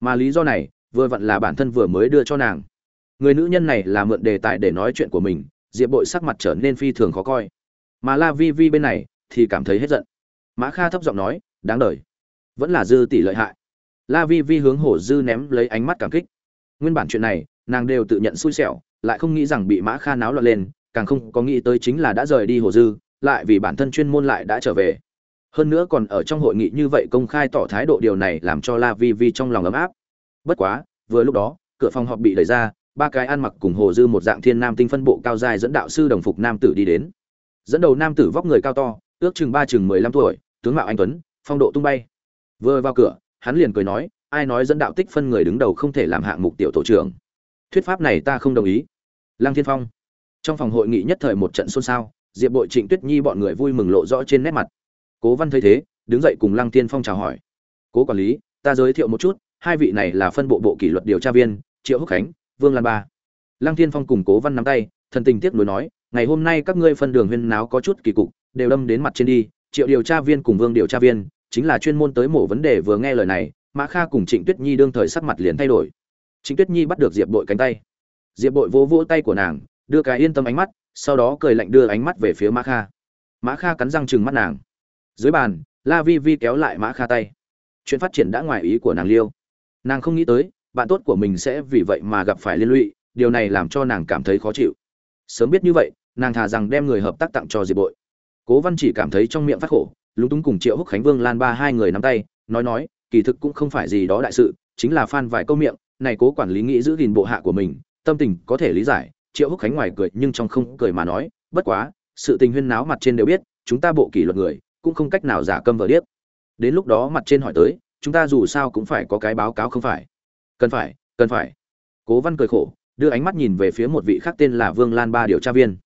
S1: Mà lý do này, vừa vặn là bản thân vừa mới đưa cho nàng. Người nữ nhân này là mượn đề tài để nói chuyện của mình, diệp bội sắc mặt trở nên phi thường khó coi. Mà la vi vi bên này thì cảm thấy hết giận. Mã kha thấp giọng nói đáng đời. Vẫn là dư tỷ lợi hại. La vi vi hướng hổ dư ném lấy ánh mắt cảm kích. Nguyên bản chuyện này, nàng đều tự nhận xui xẻo, lại không nghĩ rằng bị mã kha náo loạn lên, càng không có nghĩ tới chính là đã rời đi hồ dư, lại vì bản thân chuyên môn lại đã trở về. Hơn nữa còn ở trong hội nghị như vậy công khai tỏ thái độ điều này làm cho la vi vi trong lòng ấm áp. Bất quá, vừa lúc đó, cửa phòng họp bị đẩy ra, ba cái ăn mặc cùng hồ dư một dạng thiên nam tinh phân bộ cao dài dẫn đạo sư đồng phục nam tử đi đến. Dẫn đầu nam tử vóc người cao to, ước chừng ba chừng mười lăm tuổi, tướng mạo anh tuấn phong độ tung bay. Vừa vào cửa, hắn liền cười nói, ai nói dẫn đạo tích phân người đứng đầu không thể làm hạng mục tiểu tổ trưởng? Thuyết pháp này ta không đồng ý. Lăng thiên phong. Trong phòng hội nghị nhất thời một trận xôn xao, diệp bội, trịnh tuyết nhi bọn người vui mừng lộ rõ trên nét mặt. Cố văn thấy thế, đứng dậy cùng lăng tiên phong chào hỏi. Cố quản lý, ta giới thiệu một chút, hai vị này là phân bộ bộ kỷ luật điều tra viên, triệu húc khánh, vương lan ba. Lăng tiên phong cùng cố văn nắm tay, thần tình tiếc nuối nói, ngày hôm nay các ngươi phân đường huyên náo có chút kỳ cục, đều đâm đến mặt trên đi, triệu điều tra viên cùng vương điều tra viên chính là chuyên môn tới mổ vấn đề vừa nghe lời này, mã kha cùng trịnh tuyết nhi đương thời sắc mặt liền thay đổi. Trịnh tuyết nhi bắt được diệp bội cánh tay. Diệp bội vỗ vỗ tay của nàng, đưa cái yên tâm ánh mắt, sau đó cười lạnh đưa ánh mắt về phía mã kha. Mã kha cắn răng chừng mắt nàng. Dưới bàn, la vi vi kéo lại mã kha tay. Chuyện phát triển đã ngoài ý của nàng liêu. Nàng không nghĩ tới, bạn tốt của mình sẽ vì vậy mà gặp phải liên lụy, điều này làm cho nàng cảm thấy khó chịu. Sớm biết như vậy, nàng thà rằng đem người hợp tác tặng cho diệp bội. Cố văn chỉ cảm thấy trong miệng phát khổ lúng túng cùng triệu húc khánh vương lan ba hai người nắm tay, nói nói, kỳ thực cũng không phải gì đó đại sự, chính là phan vài câu miệng, này cố quản lý nghĩ giữ gìn bộ hạ của mình, tâm tình có thể lý giải, triệu húc khánh ngoài cười nhưng trong không cười mà nói, bất quá, sự tình huyên náo mặt trên đều biết, chúng ta bộ kỷ luật người, cũng không cách nào giả câm vờ điếc. Đến lúc đó mặt trên hỏi tới, chúng ta dù sao cũng phải có cái báo cáo không phải? Cần phải cần phải. Cố văn cười khổ, đưa ánh mắt nhìn về phía một vị khác tên là vương lan ba điều tra viên.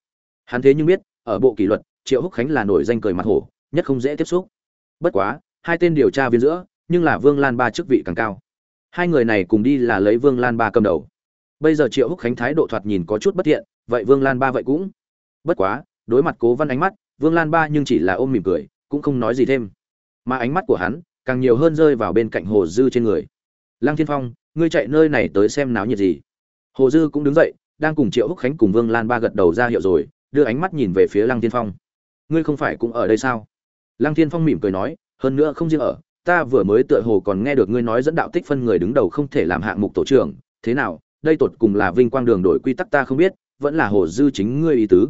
S1: Hắn thế nhưng biết, ở bộ kỷ luật, triệu húc khánh là nổi danh cười mặt hổ nhất không dễ tiếp xúc. Bất quá, hai tên điều tra viên giữa, nhưng là vương lan ba chức vị càng cao. Hai người này cùng đi là lấy vương lan ba cầm đầu. Bây giờ triệu húc khánh thái độ thoạt nhìn có chút bất thiện, vậy vương lan ba vậy cũng. Bất quá, đối mặt cố văn ánh mắt, vương lan ba nhưng chỉ là ôm mỉm cười, cũng không nói gì thêm. Mà ánh mắt của hắn, càng nhiều hơn rơi vào bên cạnh hồ dư trên người. Lăng thiên phong, ngươi chạy nơi này tới xem náo nhiệt gì? Hồ dư cũng đứng dậy, đang cùng triệu húc khánh cùng vương lan ba gật đầu ra hiệu rồi, đưa ánh mắt nhìn về phía lăng thiên phong. Ngươi không phải cũng ở đây sao? Lăng thiên phong mỉm cười nói, hơn nữa không riêng ở, ta vừa mới tựa hồ còn nghe được ngươi nói dẫn đạo tích phân người đứng đầu không thể làm hạng mục tổ trưởng. Thế nào, đây tột cùng là vinh quang đường đổi quy tắc ta không biết, vẫn là hồ dư chính ngươi ý tứ.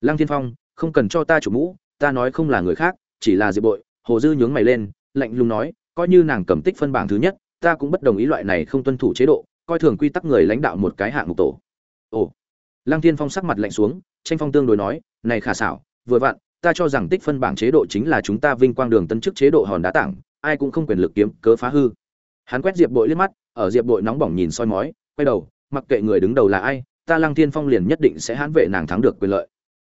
S1: Lăng thiên phong, không cần cho ta chủ mũ, ta nói không là người khác, chỉ là diệp bội. Hồ dư nhướng mày lên, lạnh lùng nói, coi như nàng cầm tích phân bảng thứ nhất, ta cũng bất đồng ý loại này không tuân thủ chế độ, coi thường quy tắc người lãnh đạo một cái hạng mục tổ. Ồ. Lăng thiên phong sắc mặt lạnh xuống, tranh phong tương đối nói, này khả xảo, vừa vặn ta cho rằng tích phân bảng chế độ chính là chúng ta vinh quang đường tân chức chế độ hòn đá tảng, ai cũng không quyền lực kiếm, cớ phá hư. Hắn quét diệp bội liếc mắt, ở diệp bội nóng bỏng nhìn soi mói, quay đầu, mặc kệ người đứng đầu là ai, ta lăng thiên phong liền nhất định sẽ hãn vệ nàng thắng được quyền lợi.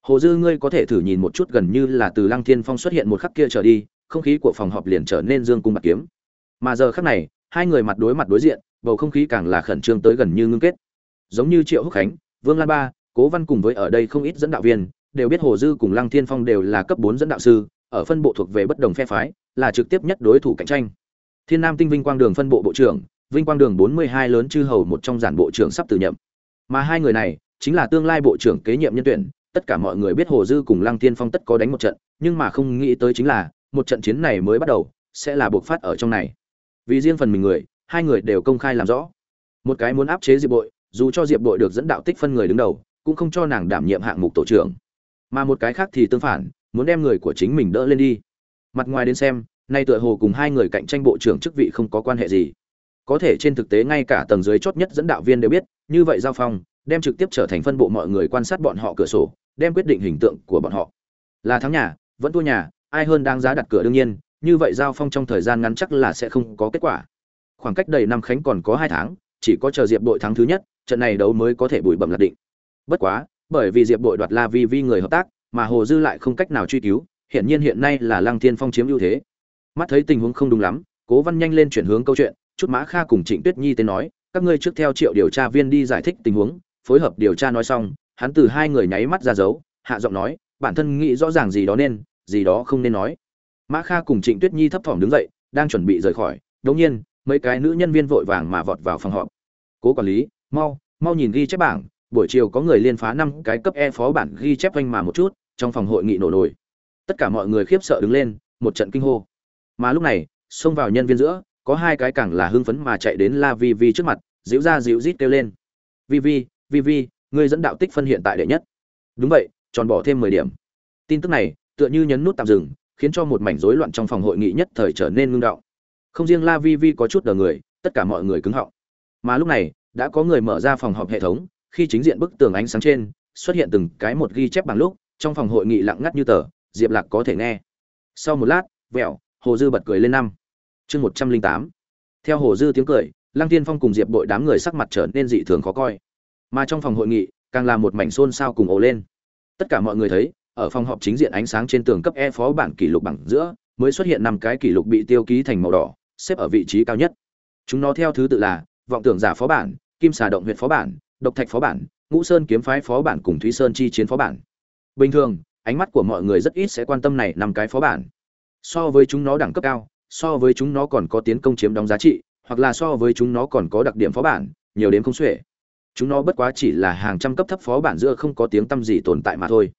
S1: Hồ dư ngươi có thể thử nhìn một chút gần như là từ lăng thiên phong xuất hiện một khắc kia trở đi, không khí của phòng họp liền trở nên dương cung bạc kiếm. Mà giờ khắc này, hai người mặt đối mặt đối diện, bầu không khí càng là khẩn trương tới gần như ngưng kết. Giống như triệu húc khánh, vương lan ba, cố văn cùng với ở đây không ít dẫn đạo viên đều biết hồ dư cùng lăng thiên phong đều là cấp bốn dẫn đạo sư ở phân bộ thuộc về bất đồng phe phái là trực tiếp nhất đối thủ cạnh tranh. Thiên nam tinh vinh quang đường phân bộ bộ trưởng vinh quang đường bốn mươi hai lớn chư hầu một trong giản bộ trưởng sắp từ nhiệm, mà hai người này chính là tương lai bộ trưởng kế nhiệm nhân tuyển tất cả mọi người biết hồ dư cùng lăng Thiên phong tất có đánh một trận nhưng mà không nghĩ tới chính là một trận chiến này mới bắt đầu sẽ là buộc phát ở trong này. Vì riêng phần mình người hai người đều công khai làm rõ. Một cái muốn áp chế diệp bội dù cho diệp bội được dẫn đạo tích phân người đứng đầu cũng không cho nàng đảm nhiệm hạng mục tổ trưởng mà một cái khác thì tương phản, muốn đem người của chính mình đỡ lên đi. Mặt ngoài đến xem, nay tựa hồ cùng hai người cạnh tranh bộ trưởng chức vị không có quan hệ gì. Có thể trên thực tế ngay cả tầng dưới chót nhất dẫn đạo viên đều biết, như vậy giao phong, đem trực tiếp trở thành phân bộ mọi người quan sát bọn họ cửa sổ, đem quyết định hình tượng của bọn họ. Là thắng nhà, vẫn thua nhà, ai hơn đang giá đặt cửa đương nhiên, như vậy giao phong trong thời gian ngắn chắc là sẽ không có kết quả. Khoảng cách đầy năm khánh còn có hai tháng, chỉ có chờ diệp đội thắng thứ nhất, trận này đấu mới có thể bùi bẩm lạc định. Bất quá bởi vì diệp đội đoạt la vi vi người hợp tác, mà hồ dư lại không cách nào truy cứu hiện nhiên hiện nay là lăng thiên phong chiếm ưu thế. Mắt thấy tình huống không đúng lắm, cố văn nhanh lên chuyển hướng câu chuyện, chút mã kha cùng trịnh tuyết nhi tên nói, các ngươi trước theo triệu điều tra viên đi giải thích tình huống. Phối hợp điều tra nói xong, hắn từ hai người nháy mắt ra dấu, hạ giọng nói, bản thân nghĩ rõ ràng gì đó nên, gì đó không nên nói. Mã kha cùng trịnh tuyết nhi thấp thỏm đứng dậy, đang chuẩn bị rời khỏi đống nhiên, mấy cái nữ nhân viên vội vàng mà vọt vào phòng họp. Cố quản lý, mau mau nhìn ghi chép bảng buổi chiều có người liên phá năm cái cấp e phó bản ghi chép quanh mà một chút, trong phòng hội nghị nổ nổi tất cả mọi người khiếp sợ đứng lên, một trận kinh hô. Mà lúc này, xông vào nhân viên giữa, có hai cái càng là hưng phấn mà chạy đến la vi vi trước mặt, dịu ra dịu rít kêu lên. Vi vi vi vi người dẫn đạo tích phân hiện tại đệ nhất. Đúng vậy, tròn bỏ thêm mười điểm. Tin tức này, tựa như nhấn nút tạm dừng, khiến cho một mảnh rối loạn trong phòng hội nghị nhất thời trở nên ngưng động. Không riêng la vi vi có chút đờ người, tất cả mọi người cứng họng. Mà lúc này, đã có người mở ra phòng họp hệ thống khi chính diện bức tường ánh sáng trên, xuất hiện từng cái một ghi chép bằng lúc, trong phòng hội nghị lặng ngắt như tờ, diệp lạc có thể nghe. Sau một lát, vẹo, hồ dư bật cười lên năm. Chương một trăm linh tám. Theo hồ dư tiếng cười, lăng tiên phong cùng diệp bội đám người sắc mặt trở nên dị thường khó coi. Mà trong phòng hội nghị, càng là một mảnh xôn xao cùng ồ lên. Tất cả mọi người thấy, ở phòng họp chính diện ánh sáng trên tường cấp e phó bản kỷ lục bằng giữa, mới xuất hiện năm cái kỷ lục bị tiêu ký thành màu đỏ, xếp ở vị trí cao nhất. Chúng nó theo thứ tự là, vọng tưởng giả phó bản, kim xà động huyện phó bản độc thạch phó bản, ngũ sơn kiếm phái phó bản cùng thúy sơn chi chiến phó bản. Bình thường, ánh mắt của mọi người rất ít sẽ quan tâm này năm cái phó bản. So với chúng nó đẳng cấp cao, so với chúng nó còn có tiến công chiếm đóng giá trị, hoặc là so với chúng nó còn có đặc điểm phó bản, nhiều đến không xuể. Chúng nó bất quá chỉ là hàng trăm cấp thấp phó bản giữa không có tiếng tăm gì tồn tại mà thôi.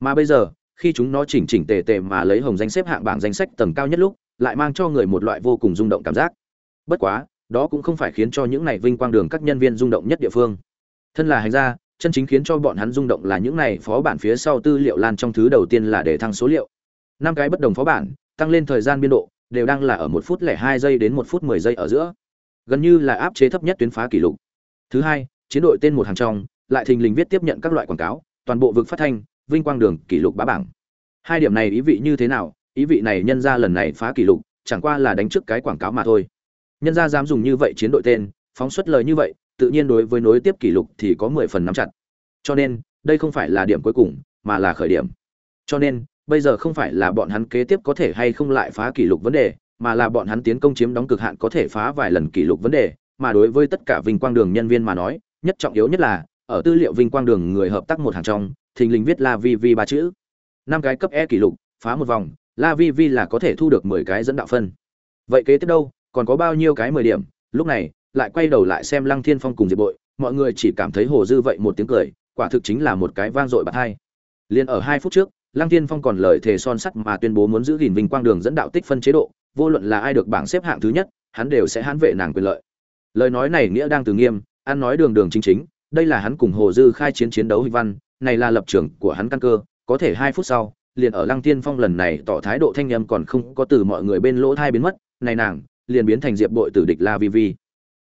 S1: Mà bây giờ, khi chúng nó chỉnh chỉnh tề tề mà lấy hồng danh xếp hạng bảng danh sách tầng cao nhất lúc, lại mang cho người một loại vô cùng rung động cảm giác. Bất quá, đó cũng không phải khiến cho những này vinh quang đường các nhân viên rung động nhất địa phương thân là hành gia, chân chính khiến cho bọn hắn rung động là những này phó bản phía sau tư liệu lan trong thứ đầu tiên là để thăng số liệu. Năm cái bất đồng phó bản, tăng lên thời gian biên độ, đều đang là ở một phút lẻ hai giây đến một phút mười giây ở giữa. Gần như là áp chế thấp nhất tuyến phá kỷ lục. Thứ hai, chiến đội tên một hàng trong, lại thình lình viết tiếp nhận các loại quảng cáo, toàn bộ vực phát thanh, vinh quang đường kỷ lục bá bảng. Hai điểm này ý vị như thế nào? Ý vị này nhân ra lần này phá kỷ lục, chẳng qua là đánh trước cái quảng cáo mà thôi. Nhân ra dám dùng như vậy chiến đội tên, phóng xuất lời như vậy tự nhiên đối với nối tiếp kỷ lục thì có mười phần nắm chặt. Cho nên, đây không phải là điểm cuối cùng, mà là khởi điểm. Cho nên, bây giờ không phải là bọn hắn kế tiếp có thể hay không lại phá kỷ lục vấn đề, mà là bọn hắn tiến công chiếm đóng cực hạn có thể phá vài lần kỷ lục vấn đề, mà đối với tất cả vinh quang đường nhân viên mà nói, nhất trọng yếu nhất là, ở tư liệu vinh quang đường người hợp tác một hàng trong, thình lình viết la vi vi ba chữ. Năm cái cấp e kỷ lục, phá một vòng, la vi vi là có thể thu được mười cái dẫn đạo phân. Vậy kế tiếp đâu, còn có bao nhiêu cái mười điểm? Lúc này lại quay đầu lại xem lăng thiên phong cùng diệp bội, mọi người chỉ cảm thấy hồ dư vậy một tiếng cười, quả thực chính là một cái vang dội bạc hai. Liền ở hai phút trước, lăng thiên phong còn lời thề son sắt mà tuyên bố muốn giữ gìn vinh quang đường dẫn đạo tích phân chế độ, vô luận là ai được bảng xếp hạng thứ nhất, hắn đều sẽ hãn vệ nàng quyền lợi. Lời nói này nghĩa đang từ nghiêm, ăn nói đường đường chính chính, đây là hắn cùng hồ dư khai chiến chiến đấu huy văn, này là lập trường của hắn căn cơ, có thể hai phút sau, liền ở lăng tiên phong lần này tỏ thái độ thanh nhâm còn không có từ mọi người bên lỗ thai biến mất, này nàng, liền biến thành diệp bội tử địch la vi vi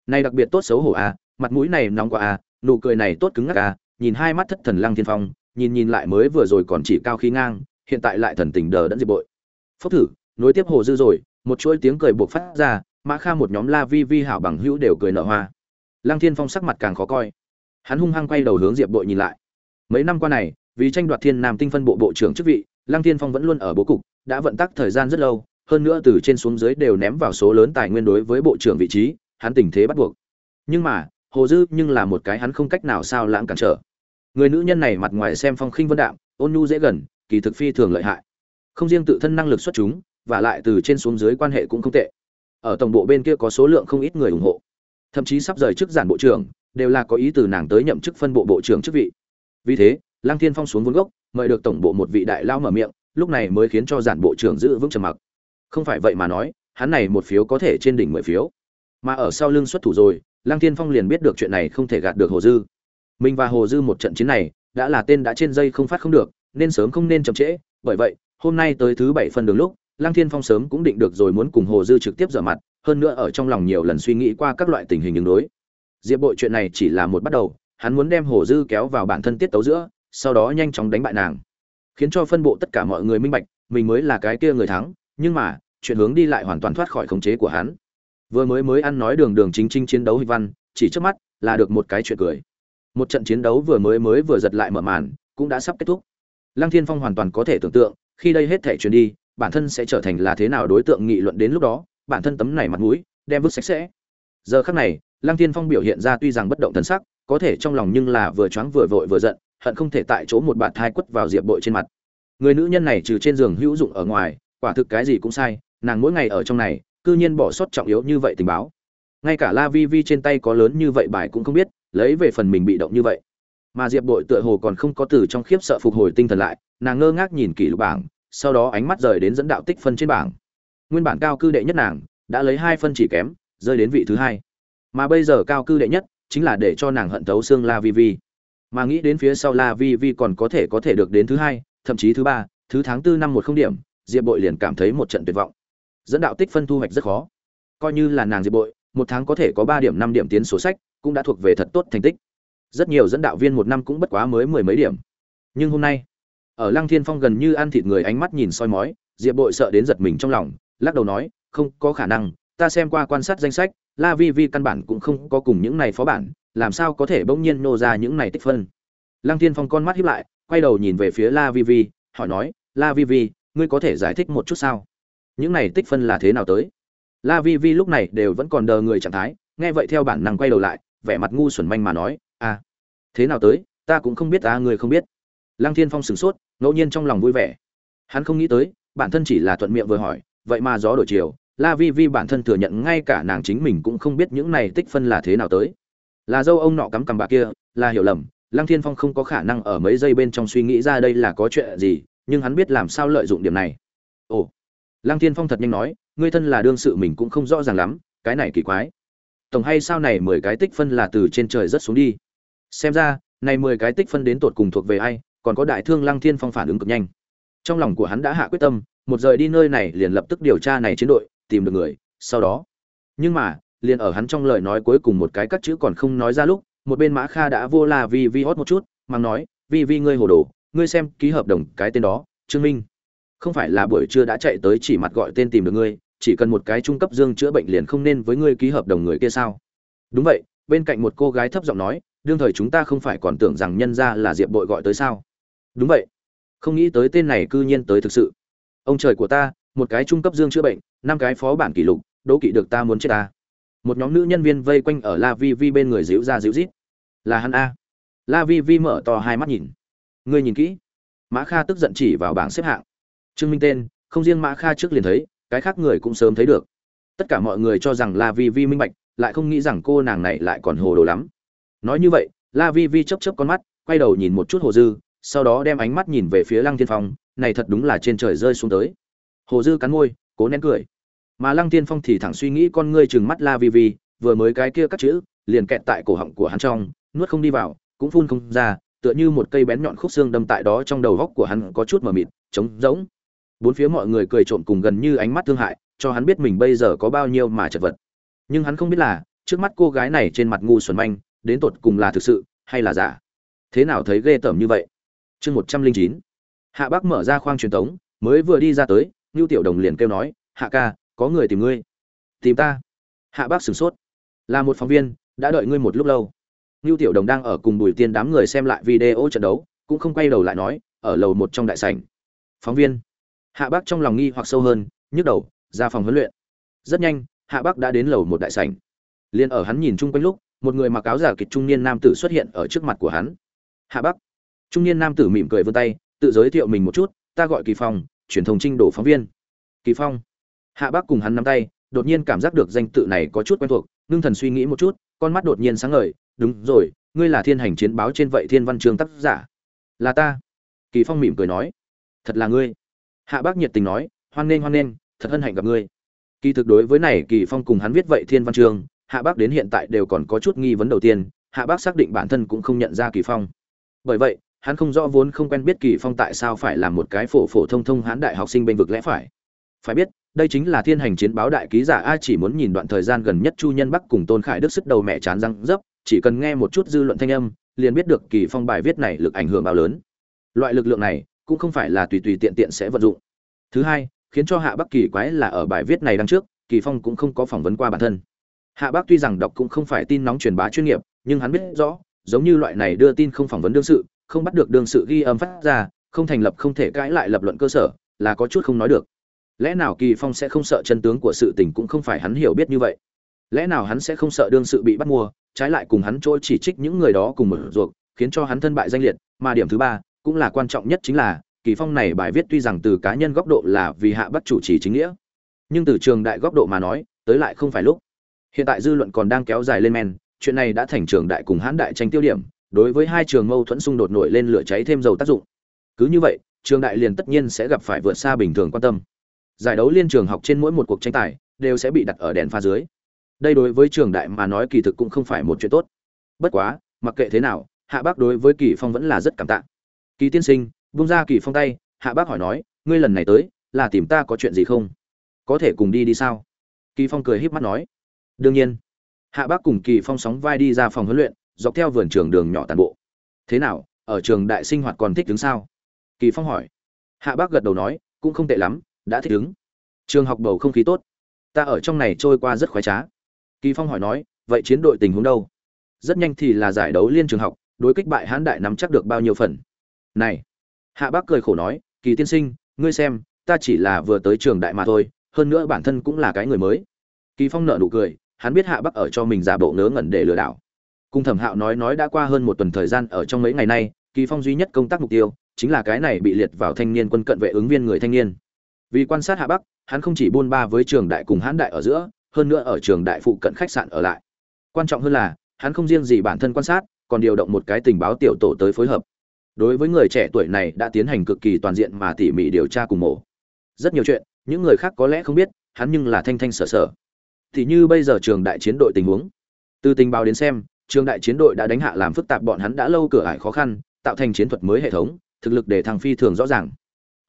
S1: này đặc biệt tốt xấu hổ à, mặt mũi này nóng quá à, nụ cười này tốt cứng ngắc à, nhìn hai mắt thất thần lăng Thiên phong nhìn nhìn lại mới vừa rồi còn chỉ cao khí ngang hiện tại lại thần tình đờ đẫn diệp bội. Phốc thử nối tiếp hồ dư rồi một chuỗi tiếng cười buộc phát ra mã kha một nhóm la vi vi hảo bằng hữu đều cười nở hoa. Lăng thiên phong sắc mặt càng khó coi. Hắn hung hăng quay đầu hướng diệp bội nhìn lại. Mấy năm qua này vì tranh đoạt thiên nam tinh phân bộ bộ trưởng chức vị lăng thiên phong vẫn luôn ở bố cục đã vận tắc thời gian rất lâu hơn nữa từ trên xuống dưới đều ném vào số lớn tài nguyên đối với bộ trưởng vị trí hắn tình thế bắt buộc. Nhưng mà, hồ dư nhưng là một cái hắn không cách nào sao lãng cản trở. Người nữ nhân này mặt ngoài xem phong khinh vân đạm, ôn nhu dễ gần, kỳ thực phi thường lợi hại. Không riêng tự thân năng lực xuất chúng, và lại từ trên xuống dưới quan hệ cũng không tệ. Ở tổng bộ bên kia có số lượng không ít người ủng hộ. Thậm chí sắp rời chức giản bộ trưởng, đều là có ý từ nàng tới nhậm chức phân bộ bộ trưởng chức vị. Vì thế, lăng thiên phong xuống vốn gốc, mời được tổng bộ một vị đại lao mở miệng, lúc này mới khiến cho giản bộ trưởng giữ vững trầm mặc. Không phải vậy mà nói, hắn này một phiếu có thể trên đỉnh mười phiếu mà ở sau lưng xuất thủ rồi, lăng thiên phong liền biết được chuyện này không thể gạt được hồ dư. Mình và hồ dư một trận chiến này, đã là tên đã trên dây không phát không được, nên sớm không nên chậm trễ. Bởi vậy, hôm nay tới thứ bảy phân đường lúc, lăng thiên phong sớm cũng định được rồi muốn cùng hồ dư trực tiếp dở mặt, hơn nữa ở trong lòng nhiều lần suy nghĩ qua các loại tình hình ứng đối. Diệp bội chuyện này chỉ là một bắt đầu, hắn muốn đem hồ dư kéo vào bản thân tiết tấu giữa, sau đó nhanh chóng đánh bại nàng. Khiến cho phân bộ tất cả mọi người minh bạch, mình mới là cái kia người thắng, nhưng mà, chuyện hướng đi lại hoàn toàn thoát khỏi khống chế của hắn vừa mới mới ăn nói đường đường chính chính chiến đấu hịch văn, chỉ trước mắt là được một cái chuyện cười. Một trận chiến đấu vừa mới mới vừa giật lại mở màn, cũng đã sắp kết thúc. Lăng thiên phong hoàn toàn có thể tưởng tượng, khi đây hết thể truyền đi, bản thân sẽ trở thành là thế nào đối tượng nghị luận đến lúc đó, bản thân tấm này mặt mũi, đem vứt sạch sẽ. Giờ khắc này, lăng thiên phong biểu hiện ra tuy rằng bất động thần sắc, có thể trong lòng nhưng là vừa choáng vừa vội vừa giận, hận không thể tại chỗ một bạt thai quất vào diệp bội trên mặt. Người nữ nhân này trừ trên giường hữu dụng ở ngoài, quả thực cái gì cũng sai, nàng mỗi ngày ở trong này cư nhiên bỏ sót trọng yếu như vậy tình báo. Ngay cả la vi vi trên tay có lớn như vậy bài cũng không biết, lấy về phần mình bị động như vậy. Mà diệp bội tựa hồ còn không có từ trong khiếp sợ phục hồi tinh thần lại, nàng ngơ ngác nhìn kỷ lục bảng, sau đó ánh mắt rời đến dẫn đạo tích phân trên bảng. Nguyên bản cao cư đệ nhất nàng, đã lấy hai phân chỉ kém, rơi đến vị thứ hai. Mà bây giờ cao cư đệ nhất, chính là để cho nàng hận thấu xương la vi vi. Mà nghĩ đến phía sau la vi vi còn có thể có thể được đến thứ hai, thậm chí thứ ba, thứ tháng tư năm một không điểm, diệp bội liền cảm thấy một trận tuyệt vọng dẫn đạo tích phân thu hoạch rất khó. Coi như là nàng diệp bội, một tháng có thể có ba điểm năm điểm tiến sổ sách, cũng đã thuộc về thật tốt thành tích. Rất nhiều dẫn đạo viên một năm cũng bất quá mới mười mấy điểm. Nhưng hôm nay, ở lăng thiên phong gần như ăn thịt người ánh mắt nhìn soi mói, diệp bội sợ đến giật mình trong lòng, lắc đầu nói, không có khả năng, ta xem qua quan sát danh sách, la vi vi căn bản cũng không có cùng những này phó bản, làm sao có thể bỗng nhiên nô ra những này tích phân? Lăng thiên phong con mắt hiếp lại, quay đầu nhìn về phía la vi vi, hỏi nói, la vi vi, ngươi có thể giải thích một chút sao? Những này tích phân là thế nào tới? La vi vi lúc này đều vẫn còn đờ người trạng thái, nghe vậy theo bản năng quay đầu lại, vẻ mặt ngu xuẩn manh mà nói à thế nào tới? Ta cũng không biết, ta người không biết. Lăng thiên phong sửng sốt, ngẫu nhiên trong lòng vui vẻ. Hắn không nghĩ tới, bản thân chỉ là thuận miệng vừa hỏi, vậy mà gió đổi chiều, la vi vi bản thân thừa nhận ngay cả nàng chính mình cũng không biết những này tích phân là thế nào tới. Là dâu ông nọ cắm cằm bà kia, là hiểu lầm, lăng thiên phong không có khả năng ở mấy giây bên trong suy nghĩ ra đây là có chuyện gì, nhưng hắn biết làm sao lợi dụng điểm này. Ồ lăng thiên phong thật nhanh nói, ngươi thân là đương sự mình cũng không rõ ràng lắm, cái này kỳ quái. Tổng hay sao này mười cái tích phân là từ trên trời rất xuống đi? Xem ra, này mười cái tích phân đến tột cùng thuộc về ai, còn có đại thương lăng thiên phong phản ứng cực nhanh. Trong lòng của hắn đã hạ quyết tâm, một rời đi nơi này liền lập tức điều tra này chiến đội, tìm được người, sau đó. Nhưng mà, liền ở hắn trong lời nói cuối cùng một cái cắt chữ còn không nói ra lúc, một bên mã kha đã vô là vì vi hót một chút, mang nói, vi vi ngươi hồ đồ, ngươi xem ký hợp đồng cái tên đó, trương minh không phải là buổi trưa đã chạy tới chỉ mặt gọi tên tìm được ngươi, chỉ cần một cái trung cấp dương chữa bệnh liền không nên với ngươi ký hợp đồng người kia sao? Đúng vậy, bên cạnh một cô gái thấp giọng nói, đương thời chúng ta không phải còn tưởng rằng nhân ra là diệp bội gọi tới sao? Đúng vậy. Không nghĩ tới tên này cư nhiên tới thực sự. Ông trời của ta, một cái trung cấp dương chữa bệnh, năm cái phó bản kỷ lục đỗ kỵ được ta muốn chết ta. Một nhóm nữ nhân viên vây quanh ở la vi vi bên người díu ra díu rít. Là hắn a. La vi vi mở to hai mắt nhìn. Ngươi nhìn kỹ. Mã kha tức giận chỉ vào bảng xếp hạng trương minh tên, không riêng mã kha trước liền thấy, cái khác người cũng sớm thấy được. Tất cả mọi người cho rằng la vi vi minh bạch, lại không nghĩ rằng cô nàng này lại còn hồ đồ lắm. Nói như vậy, la vi vi chớp chớp con mắt, quay đầu nhìn một chút hồ dư, sau đó đem ánh mắt nhìn về phía lăng thiên phong, này thật đúng là trên trời rơi xuống tới. Hồ dư cắn môi, cố nén cười. Mà lăng thiên phong thì thẳng suy nghĩ con ngươi chừng mắt la vi vi, vừa mới cái kia cắt chữ, liền kẹt tại cổ họng của hắn trong, nuốt không đi vào, cũng phun không ra, tựa như một cây bén nhọn khúc xương đâm tại đó trong đầu góc của hắn có chút mờ mịt, trống rỗng bốn phía mọi người cười trộm cùng gần như ánh mắt thương hại, cho hắn biết mình bây giờ có bao nhiêu mà chật vật. Nhưng hắn không biết là, trước mắt cô gái này trên mặt ngu xuẩn manh, đến tột cùng là thực sự, hay là giả? Thế nào thấy ghê tởm như vậy? Chương một trăm linh chín. Hạ bác mở ra khoang truyền thống, mới vừa đi ra tới, ngưu tiểu đồng liền kêu nói, hạ ca, có người tìm ngươi. Tìm ta? Hạ bác sửng sốt. Là một phóng viên, đã đợi ngươi một lúc lâu. Ngưu tiểu đồng đang ở cùng bùi tiên đám người xem lại video trận đấu, cũng không quay đầu lại nói, ở lầu một trong đại sảnh. Phóng viên? Hạ bác trong lòng nghi hoặc sâu hơn nhức đầu ra phòng huấn luyện. Rất nhanh hạ bác đã đến lầu một đại sảnh. Liền ở hắn nhìn chung quanh lúc một người mặc áo giả kịch trung niên nam tử xuất hiện ở trước mặt của hắn. Hạ Bác, trung niên nam tử mỉm cười vươn tay tự giới thiệu mình một chút ta gọi kỳ phong truyền thông trinh đổ phóng viên. Kỳ phong. Hạ Bác cùng hắn nắm tay đột nhiên cảm giác được danh tự này có chút quen thuộc ngưng thần suy nghĩ một chút con mắt đột nhiên sáng ngời đúng rồi ngươi là thiên hành chiến báo trên vậy thiên văn chương tác giả. Là ta. Kỳ phong mỉm cười nói. Thật là ngươi hạ bác nhiệt tình nói, hoan nghênh hoan nghênh, thật hân hạnh gặp ngươi. Kỳ thực đối với này kỳ phong cùng hắn viết vậy thiên văn chương hạ bác đến hiện tại đều còn có chút nghi vấn đầu tiên, hạ bác xác định bản thân cũng không nhận ra kỳ phong. Bởi vậy, hắn không rõ vốn không quen biết kỳ phong tại sao phải làm một cái phổ phổ thông thông hán đại học sinh bên vực lẽ phải. Phải biết, đây chính là thiên hành chiến báo đại ký giả a chỉ muốn nhìn đoạn thời gian gần nhất chu nhân bắc cùng tôn khải đức sức đầu mẹ chán răng dấp, chỉ cần nghe một chút dư luận thanh âm, liền biết được kỳ phong bài viết này lực ảnh hưởng bao lớn. Loại lực lượng này cũng không phải là tùy tùy tiện tiện sẽ vận dụng. Thứ hai, khiến cho hạ bắc kỳ quái là ở bài viết này đăng trước, kỳ phong cũng không có phỏng vấn qua bản thân. Hạ bắc tuy rằng đọc cũng không phải tin nóng truyền bá chuyên nghiệp, nhưng hắn biết rõ, giống như loại này đưa tin không phỏng vấn đương sự, không bắt được đương sự ghi âm phát ra, không thành lập không thể cãi lại lập luận cơ sở, là có chút không nói được. Lẽ nào kỳ phong sẽ không sợ chân tướng của sự tình cũng không phải hắn hiểu biết như vậy? Lẽ nào hắn sẽ không sợ đương sự bị bắt mua, trái lại cùng hắn trôi chỉ trích những người đó cùng mở ruột khiến cho hắn thân bại danh liệt, mà điểm thứ ba cũng là quan trọng nhất chính là, kỳ phong này bài viết tuy rằng từ cá nhân góc độ là vì hạ bắt chủ trì chính nghĩa, nhưng từ trường đại góc độ mà nói, tới lại không phải lúc. Hiện tại dư luận còn đang kéo dài lên men, chuyện này đã thành trường đại cùng hãn đại tranh tiêu điểm, đối với hai trường mâu thuẫn xung đột nổi lên lửa cháy thêm dầu tác dụng. Cứ như vậy, trường đại liền tất nhiên sẽ gặp phải vượt xa bình thường quan tâm. Giải đấu liên trường học trên mỗi một cuộc tranh tài, đều sẽ bị đặt ở đèn pha dưới. Đây đối với trường đại mà nói kỳ thực cũng không phải một chuyện tốt. Bất quá, mặc kệ thế nào, hạ bác đối với kỳ phong vẫn là rất cảm tạ kỳ tiên sinh vung ra kỳ phong tay, hạ bác hỏi nói, ngươi lần này tới, là tìm ta có chuyện gì không? Có thể cùng đi đi sao? Kỳ phong cười híp mắt nói, đương nhiên. Hạ bác cùng kỳ phong sóng vai đi ra phòng huấn luyện, dọc theo vườn trường đường nhỏ tàn bộ. Thế nào, ở trường đại sinh hoạt còn thích đứng sao? Kỳ phong hỏi. Hạ bác gật đầu nói, cũng không tệ lắm, đã thích đứng. trường học bầu không khí tốt. Ta ở trong này trôi qua rất khoái trá. Kỳ phong hỏi nói, vậy chiến đội tình huống đâu? Rất nhanh thì là giải đấu liên trường học, đối kích bại hãn đại nắm chắc được bao nhiêu phần? Này. Hạ bác cười khổ nói, kỳ tiên sinh, ngươi xem, ta chỉ là vừa tới trường đại mà thôi, hơn nữa bản thân cũng là cái người mới. Kỳ phong nợ nụ cười, hắn biết hạ bác ở cho mình giả bộ ngớ ngẩn để lừa đảo. Cung thẩm hạo nói nói đã qua hơn một tuần thời gian ở trong mấy ngày nay, kỳ phong duy nhất công tác mục tiêu chính là cái này bị liệt vào thanh niên quân cận vệ ứng viên người thanh niên. Vì quan sát hạ bắc, hắn không chỉ buôn ba với trường đại cùng hãn đại ở giữa, hơn nữa ở trường đại phụ cận khách sạn ở lại. Quan trọng hơn là, hắn không riêng gì bản thân quan sát, còn điều động một cái tình báo tiểu tổ tới phối hợp đối với người trẻ tuổi này đã tiến hành cực kỳ toàn diện mà tỉ mỉ điều tra cùng mổ. Rất nhiều chuyện, những người khác có lẽ không biết, hắn nhưng là thanh thanh sở sở. Thì như bây giờ trường đại chiến đội tình huống. Từ tình báo đến xem, trường đại chiến đội đã đánh hạ làm phức tạp bọn hắn đã lâu cửa ải khó khăn, tạo thành chiến thuật mới hệ thống, thực lực để thăng phi thường rõ ràng.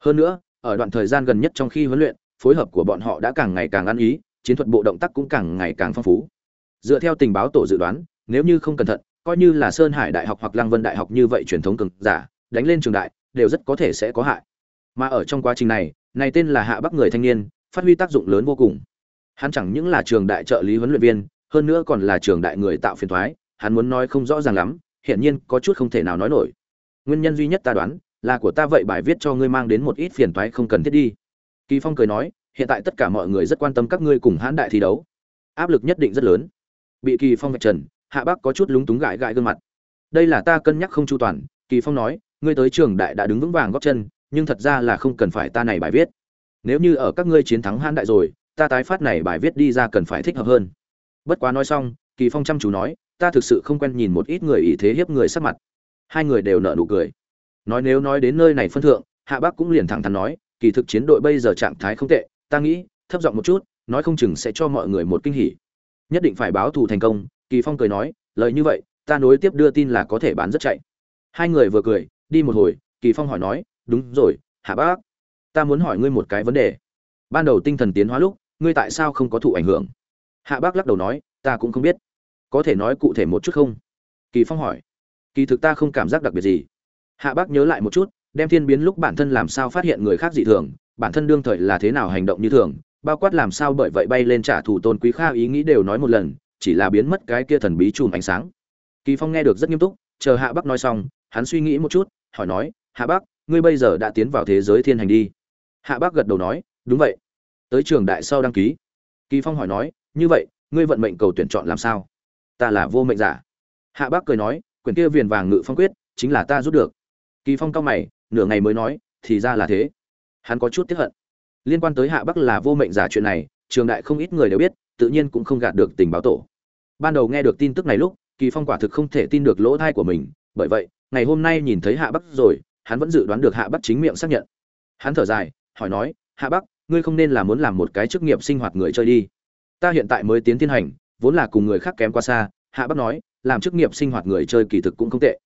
S1: Hơn nữa, ở đoạn thời gian gần nhất trong khi huấn luyện, phối hợp của bọn họ đã càng ngày càng ăn ý, chiến thuật bộ động tác cũng càng ngày càng phong phú. Dựa theo tình báo tổ dự đoán, nếu như không cẩn thận coi như là sơn hải đại học hoặc lăng vân đại học như vậy truyền thống cực giả, đánh lên trường đại, đều rất có thể sẽ có hại. Mà ở trong quá trình này này tên là hạ bắc người thanh niên, phát huy tác dụng lớn vô cùng. Hắn chẳng những là trường đại trợ lý huấn luyện viên, hơn nữa còn là trường đại người tạo phiền thoái hắn muốn nói không rõ ràng lắm, hiển nhiên có chút không thể nào nói nổi. Nguyên nhân duy nhất ta đoán, là của ta vậy bài viết cho ngươi mang đến một ít phiền toái không cần thiết đi. Kỳ phong cười nói, hiện tại tất cả mọi người rất quan tâm các ngươi cùng hãn đại thi đấu. Áp lực nhất định rất lớn. Bị kỳ phong vạch trần hạ bác có chút lúng túng gãi gãi gương mặt. Đây là ta cân nhắc không chu toàn, kỳ phong nói, ngươi tới trường đại đã đứng vững vàng góp chân, nhưng thật ra là không cần phải ta này bài viết. Nếu như ở các ngươi chiến thắng hãn đại rồi, ta tái phát này bài viết đi ra cần phải thích hợp hơn. Bất quá nói xong, kỳ phong chăm chú nói, ta thực sự không quen nhìn một ít người ý thế hiếp người sắc mặt. Hai người đều nở nụ cười. Nói nếu nói đến nơi này phân thượng, hạ bác cũng liền thẳng thắn nói, kỳ thực chiến đội bây giờ trạng thái không tệ, ta nghĩ, thấp giọng một chút, nói không chừng sẽ cho mọi người một kinh hỉ. Nhất định phải báo thù thành công kỳ phong cười nói, lời như vậy, ta nối tiếp đưa tin là có thể bán rất chạy. Hai người vừa cười, đi một hồi, kỳ phong hỏi nói, đúng rồi hạ bác? Ta muốn hỏi ngươi một cái vấn đề. Ban đầu tinh thần tiến hóa lúc, ngươi tại sao không có thụ ảnh hưởng? Hạ bác lắc đầu nói, ta cũng không biết. Có thể nói cụ thể một chút không? Kỳ phong hỏi. Kỳ thực ta không cảm giác đặc biệt gì. Hạ bác nhớ lại một chút, đem thiên biến lúc bản thân làm sao phát hiện người khác dị thường, bản thân đương thời là thế nào hành động như thường, bao quát làm sao bởi vậy bay lên trả thù tôn quý kha ý nghĩ đều nói một lần chỉ là biến mất cái kia thần bí chùm ánh sáng. Kỳ phong nghe được rất nghiêm túc, chờ hạ bắc nói xong, hắn suy nghĩ một chút, hỏi nói, hạ bắc, ngươi bây giờ đã tiến vào thế giới thiên hành đi? Hạ bắc gật đầu nói, đúng vậy. Tới trường đại sau đăng ký. Kỳ phong hỏi nói, như vậy, ngươi vận mệnh cầu tuyển chọn làm sao? Ta là vô mệnh giả. Hạ bắc cười nói, quyển kia viền vàng ngự phong quyết, chính là ta rút được. Kỳ phong cao mày, nửa ngày mới nói, thì ra là thế. Hắn có chút tiếc hận. Liên quan tới hạ bắc là vô mệnh giả chuyện này trường đại không ít người đều biết, tự nhiên cũng không gạt được tình báo tổ. Ban đầu nghe được tin tức này lúc, kỳ phong quả thực không thể tin được lỗ thai của mình, bởi vậy, ngày hôm nay nhìn thấy hạ bắc rồi, hắn vẫn dự đoán được hạ bắc chính miệng xác nhận. Hắn thở dài, hỏi nói, hạ bắc, ngươi không nên là muốn làm một cái chức nghiệp sinh hoạt người chơi đi. Ta hiện tại mới tiến thiên hành, vốn là cùng người khác kém quá xa. Hạ bắc nói, làm chức nghiệp sinh hoạt người chơi kỳ thực cũng không tệ.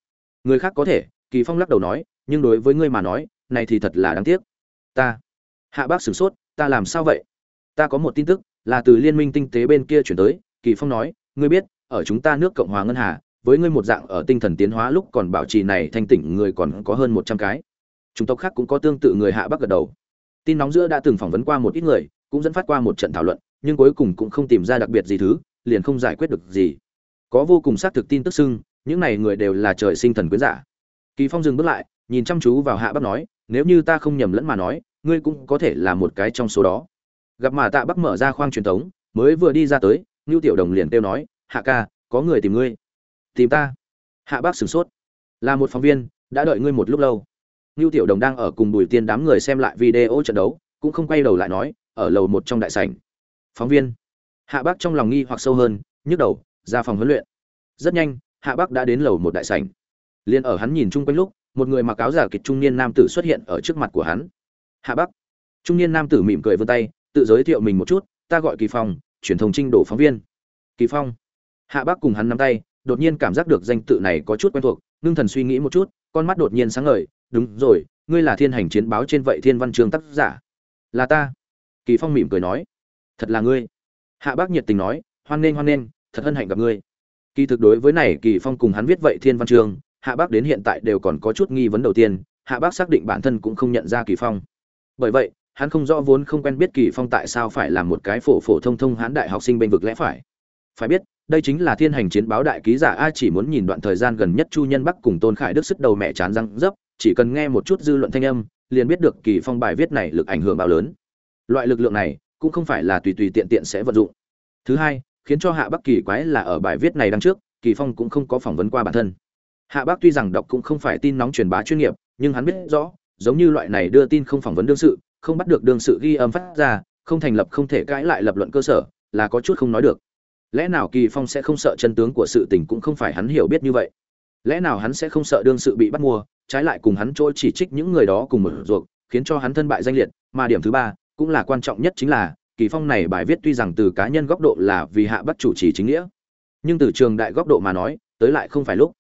S1: Người khác có thể, kỳ phong lắc đầu nói, nhưng đối với ngươi mà nói, này thì thật là đáng tiếc. Ta. Hạ bác sửng sốt, ta làm sao vậy? Ta có một tin tức, là từ liên minh tinh tế bên kia chuyển tới, kỳ phong nói, ngươi biết, ở chúng ta nước cộng hòa ngân hà, với ngươi một dạng ở tinh thần tiến hóa lúc còn bảo trì này thanh tỉnh người còn có hơn một trăm cái. Chúng tộc khác cũng có tương tự người hạ bắc gật đầu. Tin nóng giữa đã từng phỏng vấn qua một ít người, cũng dẫn phát qua một trận thảo luận, nhưng cuối cùng cũng không tìm ra đặc biệt gì thứ, liền không giải quyết được gì. Có vô cùng xác thực tin tức xưng, những này người đều là trời sinh thần quyến giả. Kỳ phong dừng bước lại, nhìn chăm chú vào hạ bắc nói, nếu như ta không nhầm lẫn mà nói, ngươi cũng có thể là một cái trong số đó gặp mà tạ bắc mở ra khoang truyền thống, mới vừa đi ra tới, ngưu tiểu đồng liền kêu nói, hạ ca, có người tìm ngươi. Tìm ta? Hạ bác sửng sốt. Là một phóng viên, đã đợi ngươi một lúc lâu. Ngưu tiểu đồng đang ở cùng bùi tiên đám người xem lại video trận đấu, cũng không quay đầu lại nói, ở lầu một trong đại sảnh. Phóng viên? Hạ bác trong lòng nghi hoặc sâu hơn, nhức đầu, ra phòng huấn luyện. Rất nhanh, hạ bác đã đến lầu một đại sảnh. Liền ở hắn nhìn chung quanh lúc, một người mặc áo giả kịch trung niên nam tử xuất hiện ở trước mặt của hắn. Hạ bắc trung niên nam tử mỉm cười vươn tay tự giới thiệu mình một chút, ta gọi kỳ phong, truyền thông trinh đổ phóng viên. Kỳ phong. Hạ bác cùng hắn nắm tay, đột nhiên cảm giác được danh tự này có chút quen thuộc, ngưng thần suy nghĩ một chút, con mắt đột nhiên sáng ngời, đúng rồi, ngươi là thiên hành chiến báo trên vậy thiên văn chương tác giả. Là ta. Kỳ phong mỉm cười nói. Thật là ngươi. Hạ bác nhiệt tình nói, hoan nghênh hoan nghênh, thật hân hạnh gặp ngươi. Kỳ thực đối với này, kỳ phong cùng hắn viết vậy thiên văn chương hạ bác đến hiện tại đều còn có chút nghi vấn đầu tiên, hạ bác xác định bản thân cũng không nhận ra kỳ phong. Bởi vậy hắn không rõ vốn không quen biết kỳ phong tại sao phải làm một cái phổ phổ thông thông hán đại học sinh bên vực lẽ phải. Phải biết, đây chính là thiên hành chiến báo đại ký giả a chỉ muốn nhìn đoạn thời gian gần nhất chu nhân bắc cùng tôn khải đức sức đầu mẹ chán răng dấp, chỉ cần nghe một chút dư luận thanh âm, liền biết được kỳ phong bài viết này lực ảnh hưởng bao lớn. Loại lực lượng này, cũng không phải là tùy tùy tiện tiện sẽ vận dụng. Thứ hai, khiến cho hạ bắc kỳ quái là ở bài viết này đăng trước, kỳ phong cũng không có phỏng vấn qua bản thân. Hạ bắc tuy rằng đọc cũng không phải tin nóng truyền bá chuyên nghiệp, nhưng hắn biết rõ, giống như loại này đưa tin không phỏng vấn đương sự không bắt được đương sự ghi âm phát ra, không thành lập không thể cãi lại lập luận cơ sở, là có chút không nói được. Lẽ nào kỳ phong sẽ không sợ chân tướng của sự tình cũng không phải hắn hiểu biết như vậy? Lẽ nào hắn sẽ không sợ đương sự bị bắt mua, trái lại cùng hắn trôi chỉ trích những người đó cùng một ruột khiến cho hắn thân bại danh liệt, mà điểm thứ ba cũng là quan trọng nhất chính là, kỳ phong này bài viết tuy rằng từ cá nhân góc độ là vì hạ bắt chủ trì chính nghĩa, nhưng từ trường đại góc độ mà nói, tới lại không phải lúc.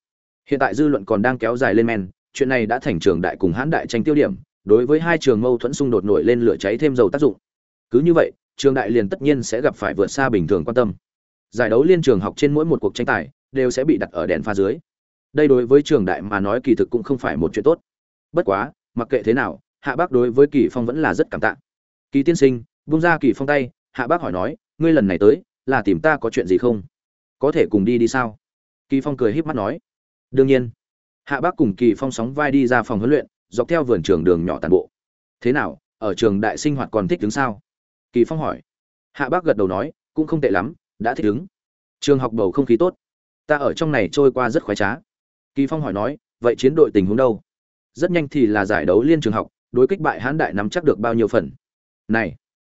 S1: Hiện tại dư luận còn đang kéo dài lên men, chuyện này đã thành trường đại cùng hãn đại tranh tiêu điểm đối với hai trường mâu thuẫn xung đột nổi lên lửa cháy thêm dầu tác dụng. Cứ như vậy, trường đại liền tất nhiên sẽ gặp phải vượt xa bình thường quan tâm. Giải đấu liên trường học trên mỗi một cuộc tranh tài, đều sẽ bị đặt ở đèn pha dưới. Đây đối với trường đại mà nói kỳ thực cũng không phải một chuyện tốt. Bất quá, mặc kệ thế nào, hạ bác đối với kỳ phong vẫn là rất cảm tạ. Kỳ tiên sinh, buông ra kỳ phong tay, hạ bác hỏi nói, ngươi lần này tới, là tìm ta có chuyện gì không? Có thể cùng đi đi sao? Kỳ phong cười híp mắt nói, đương nhiên. Hạ bác cùng kỳ phong sóng vai đi ra phòng huấn luyện dọc theo vườn trường đường nhỏ tàn bộ. Thế nào, ở trường đại sinh hoạt còn thích đứng sao? Kỳ phong hỏi. Hạ bác gật đầu nói, cũng không tệ lắm, đã thích đứng. Trường học bầu không khí tốt. Ta ở trong này trôi qua rất khoái trá. Kỳ phong hỏi nói, vậy chiến đội tình huống đâu? Rất nhanh thì là giải đấu liên trường học, đối kích bại hãn đại nắm chắc được bao nhiêu phần? Này.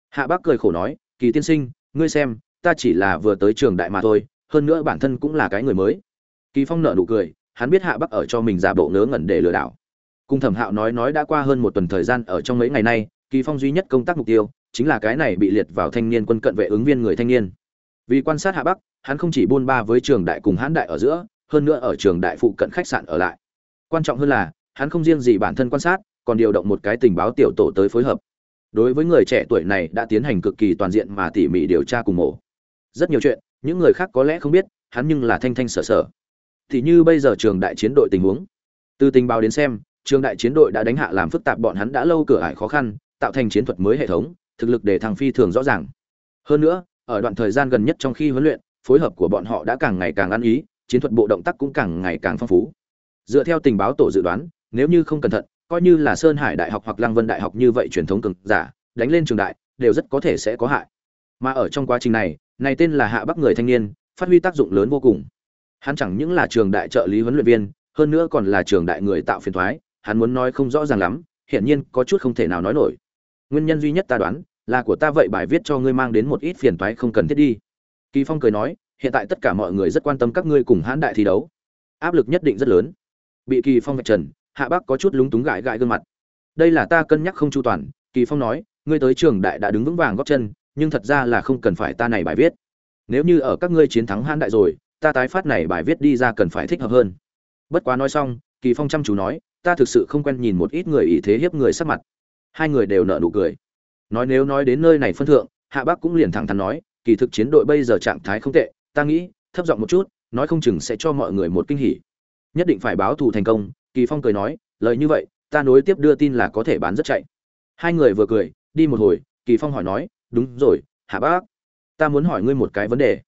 S1: Hạ bác cười khổ nói, kỳ tiên sinh, ngươi xem, ta chỉ là vừa tới trường đại mà thôi, hơn nữa bản thân cũng là cái người mới. Kỳ phong nở nụ cười, hắn biết hạ bắc ở cho mình giả bộ ngớ ngẩn để lừa đảo cùng thẩm hạo nói nói đã qua hơn một tuần thời gian ở trong mấy ngày nay, kỳ phong duy nhất công tác mục tiêu chính là cái này bị liệt vào thanh niên quân cận vệ ứng viên người thanh niên. Vì quan sát hạ bắc, hắn không chỉ buôn ba với trường đại cùng hãn đại ở giữa, hơn nữa ở trường đại phụ cận khách sạn ở lại. Quan trọng hơn là, hắn không riêng gì bản thân quan sát, còn điều động một cái tình báo tiểu tổ tới phối hợp. Đối với người trẻ tuổi này đã tiến hành cực kỳ toàn diện mà tỉ mỉ điều tra cùng mổ. Rất nhiều chuyện, những người khác có lẽ không biết, hắn nhưng là thanh thanh sở sở. Thì như bây giờ trường đại chiến đội tình huống. Từ tình báo đến xem trường đại chiến đội đã đánh hạ làm phức tạp bọn hắn đã lâu cửa ải khó khăn, tạo thành chiến thuật mới hệ thống, thực lực để thằng phi thường rõ ràng. Hơn nữa, ở đoạn thời gian gần nhất trong khi huấn luyện, phối hợp của bọn họ đã càng ngày càng ăn ý, chiến thuật bộ động tác cũng càng ngày càng phong phú. Dựa theo tình báo tổ dự đoán, nếu như không cẩn thận, coi như là sơn hải đại học hoặc lăng vân đại học như vậy truyền thống cực giả, đánh lên trường đại, đều rất có thể sẽ có hại. Mà ở trong quá trình này này tên là hạ bắc người thanh niên, phát huy tác dụng lớn vô cùng. Hắn chẳng những là trường đại trợ lý huấn luyện viên, hơn nữa còn là trường đại người tạo phiền thoái hắn muốn nói không rõ ràng lắm, hiển nhiên có chút không thể nào nói nổi. Nguyên nhân duy nhất ta đoán, là của ta vậy bài viết cho ngươi mang đến một ít phiền toái không cần thiết đi. Kỳ phong cười nói, hiện tại tất cả mọi người rất quan tâm các ngươi cùng hãn đại thi đấu. Áp lực nhất định rất lớn. Bị kỳ phong vạch trần, hạ bác có chút lúng túng gãi gãi gương mặt. Đây là ta cân nhắc không chu toàn, kỳ phong nói, ngươi tới trường đại đã đứng vững vàng góp chân, nhưng thật ra là không cần phải ta này bài viết. Nếu như ở các ngươi chiến thắng hãn đại rồi, ta tái phát này bài viết đi ra cần phải thích hợp hơn. Bất quá nói xong kỳ phong chăm chú nói, ta thực sự không quen nhìn một ít người ý thế hiếp người sắc mặt. Hai người đều nở nụ cười. Nói nếu nói đến nơi này phân thượng, hạ bác cũng liền thẳng thắn nói, kỳ thực chiến đội bây giờ trạng thái không tệ, ta nghĩ, thấp giọng một chút, nói không chừng sẽ cho mọi người một kinh hỉ. Nhất định phải báo thù thành công, kỳ phong cười nói, lời như vậy, ta nối tiếp đưa tin là có thể bán rất chạy. Hai người vừa cười, đi một hồi, kỳ phong hỏi nói, đúng rồi, hạ bác ta muốn hỏi ngươi một cái vấn đề.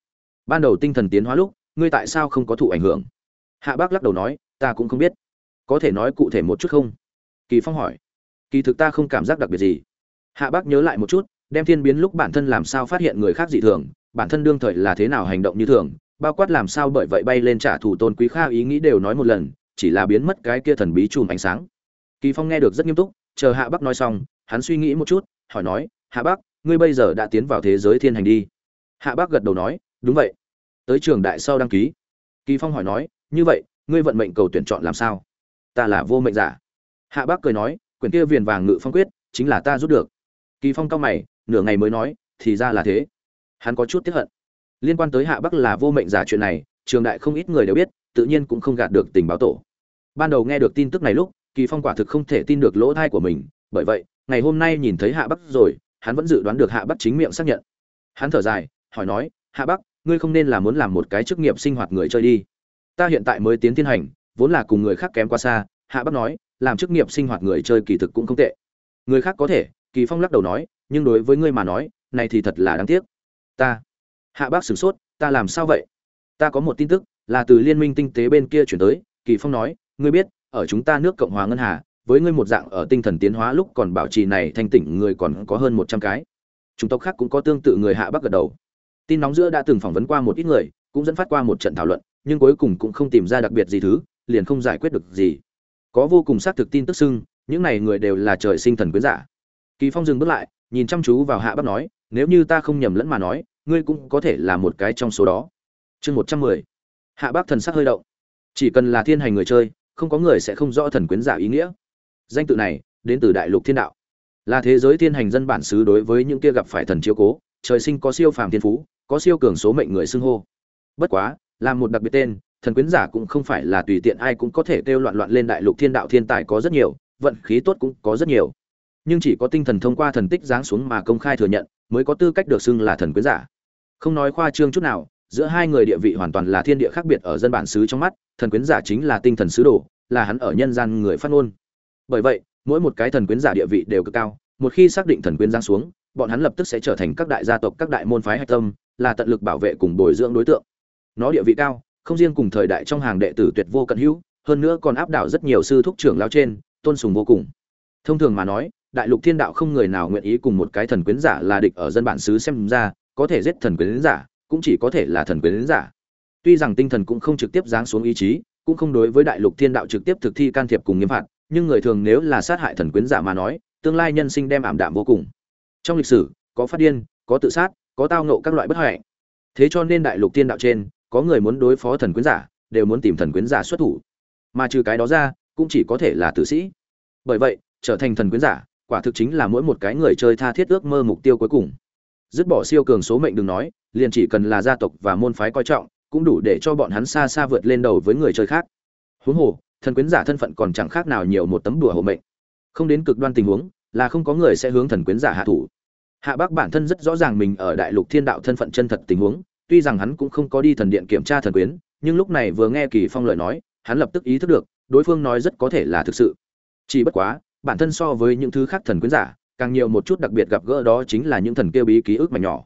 S1: Ban đầu tinh thần tiến hóa lúc, ngươi tại sao không có thụ ảnh hưởng? Hạ bác lắc đầu nói, ta cũng không biết có thể nói cụ thể một chút không? Kỳ phong hỏi. Kỳ thực ta không cảm giác đặc biệt gì. Hạ bác nhớ lại một chút, đem thiên biến lúc bản thân làm sao phát hiện người khác dị thường, bản thân đương thời là thế nào hành động như thường, bao quát làm sao bởi vậy bay lên trả thù tôn quý kha ý nghĩ đều nói một lần, chỉ là biến mất cái kia thần bí chùm ánh sáng. Kỳ phong nghe được rất nghiêm túc, chờ hạ bắc nói xong, hắn suy nghĩ một chút, hỏi nói, hạ bắc, ngươi bây giờ đã tiến vào thế giới thiên hành đi? Hạ bắc gật đầu nói, đúng vậy. Tới trường đại sau đăng ký. Kỳ phong hỏi nói, như vậy, ngươi vận mệnh cầu tuyển chọn làm sao? Ta là vô mệnh giả. Hạ bắc cười nói, quyển kia viền vàng ngự phong quyết, chính là ta rút được. Kỳ phong cao mày, nửa ngày mới nói, thì ra là thế. Hắn có chút tiếc hận. Liên quan tới hạ bắc là vô mệnh giả chuyện này, trường đại không ít người đều biết, tự nhiên cũng không gạt được tình báo tổ. Ban đầu nghe được tin tức này lúc, kỳ phong quả thực không thể tin được lỗ thai của mình, bởi vậy, ngày hôm nay nhìn thấy hạ bắc rồi, hắn vẫn dự đoán được hạ bắc chính miệng xác nhận. Hắn thở dài, hỏi nói, hạ bắc ngươi không nên là muốn làm một cái chức nghiệp sinh hoạt người chơi đi. Ta hiện tại mới tiến tiến hành vốn là cùng người khác kém quá xa, hạ bắc nói, làm chức nghiệp sinh hoạt người chơi kỳ thực cũng không tệ. Người khác có thể, kỳ phong lắc đầu nói, nhưng đối với ngươi mà nói, này thì thật là đáng tiếc. Ta. Hạ bác sửng sốt, ta làm sao vậy? Ta có một tin tức, là từ liên minh tinh tế bên kia chuyển tới, kỳ phong nói, ngươi biết, ở chúng ta nước cộng hòa ngân hà, với ngươi một dạng ở tinh thần tiến hóa lúc còn bảo trì này thanh tỉnh người còn có hơn một trăm cái. Chúng tộc khác cũng có tương tự người hạ bắc gật đầu. Tin nóng giữa đã từng phỏng vấn qua một ít người, cũng dẫn phát qua một trận thảo luận, nhưng cuối cùng cũng không tìm ra đặc biệt gì thứ liền không giải quyết được gì. Có vô cùng xác thực tin tức xưng, những này người đều là trời sinh thần quyến giả. Kỳ phong dừng bước lại, nhìn chăm chú vào hạ bác nói, nếu như ta không nhầm lẫn mà nói, ngươi cũng có thể là một cái trong số đó. Chương một trăm mười. Hạ bác thần sắc hơi động. Chỉ cần là thiên hành người chơi, không có người sẽ không rõ thần quyến giả ý nghĩa. Danh tự này, đến từ đại lục thiên đạo. Là thế giới thiên hành dân bản xứ đối với những kia gặp phải thần chiếu cố, trời sinh có siêu phàm thiên phú, có siêu cường số mệnh người xưng hô. Bất quá, là một đặc biệt tên thần quyến giả cũng không phải là tùy tiện ai cũng có thể kêu loạn loạn lên đại lục thiên đạo thiên tài có rất nhiều, vận khí tốt cũng có rất nhiều. Nhưng chỉ có tinh thần thông qua thần tích giáng xuống mà công khai thừa nhận, mới có tư cách được xưng là thần quyến giả. Không nói khoa trương chút nào, giữa hai người địa vị hoàn toàn là thiên địa khác biệt ở dân bản xứ trong mắt, thần quyến giả chính là tinh thần sứ đồ, là hắn ở nhân gian người phát ngôn. Bởi vậy, mỗi một cái thần quyến giả địa vị đều cực cao, một khi xác định thần quyến giáng xuống, bọn hắn lập tức sẽ trở thành các đại gia tộc, các đại môn phái hạch tâm, là tận lực bảo vệ cùng bồi dưỡng đối tượng. Nó địa vị cao không riêng cùng thời đại trong hàng đệ tử tuyệt vô cận hữu, hơn nữa còn áp đảo rất nhiều sư thúc trưởng lao trên, tôn sùng vô cùng. Thông thường mà nói, đại lục thiên đạo không người nào nguyện ý cùng một cái thần quyến giả là địch ở dân bản xứ xem ra, có thể giết thần quyến giả, cũng chỉ có thể là thần quyến giả. Tuy rằng tinh thần cũng không trực tiếp giáng xuống ý chí, cũng không đối với đại lục thiên đạo trực tiếp thực thi can thiệp cùng nghiêm phạt, nhưng người thường nếu là sát hại thần quyến giả mà nói, tương lai nhân sinh đem ảm đạm vô cùng. Trong lịch sử, có phát điên, có tự sát, có tao ngộ các loại bất hạnh thế cho nên đại lục thiên đạo trên có người muốn đối phó thần quyến giả, đều muốn tìm thần quyến giả xuất thủ. Mà trừ cái đó ra, cũng chỉ có thể là tử sĩ. Bởi vậy, trở thành thần quyến giả, quả thực chính là mỗi một cái người chơi tha thiết ước mơ mục tiêu cuối cùng. Dứt bỏ siêu cường số mệnh đừng nói, liền chỉ cần là gia tộc và môn phái coi trọng, cũng đủ để cho bọn hắn xa xa vượt lên đầu với người chơi khác. Huống hồ, thần quyến giả thân phận còn chẳng khác nào nhiều một tấm đùa hộ mệnh. Không đến cực đoan tình huống, là không có người sẽ hướng thần quyến giả hạ thủ. Hạ bác bản thân rất rõ ràng mình ở đại lục thiên đạo thân phận chân thật tình huống tuy rằng hắn cũng không có đi thần điện kiểm tra thần quyến, nhưng lúc này vừa nghe kỳ phong lời nói, hắn lập tức ý thức được, đối phương nói rất có thể là thực sự. Chỉ bất quá, bản thân so với những thứ khác thần quyến giả, càng nhiều một chút đặc biệt gặp gỡ đó chính là những thần kêu bí ký ức mà nhỏ.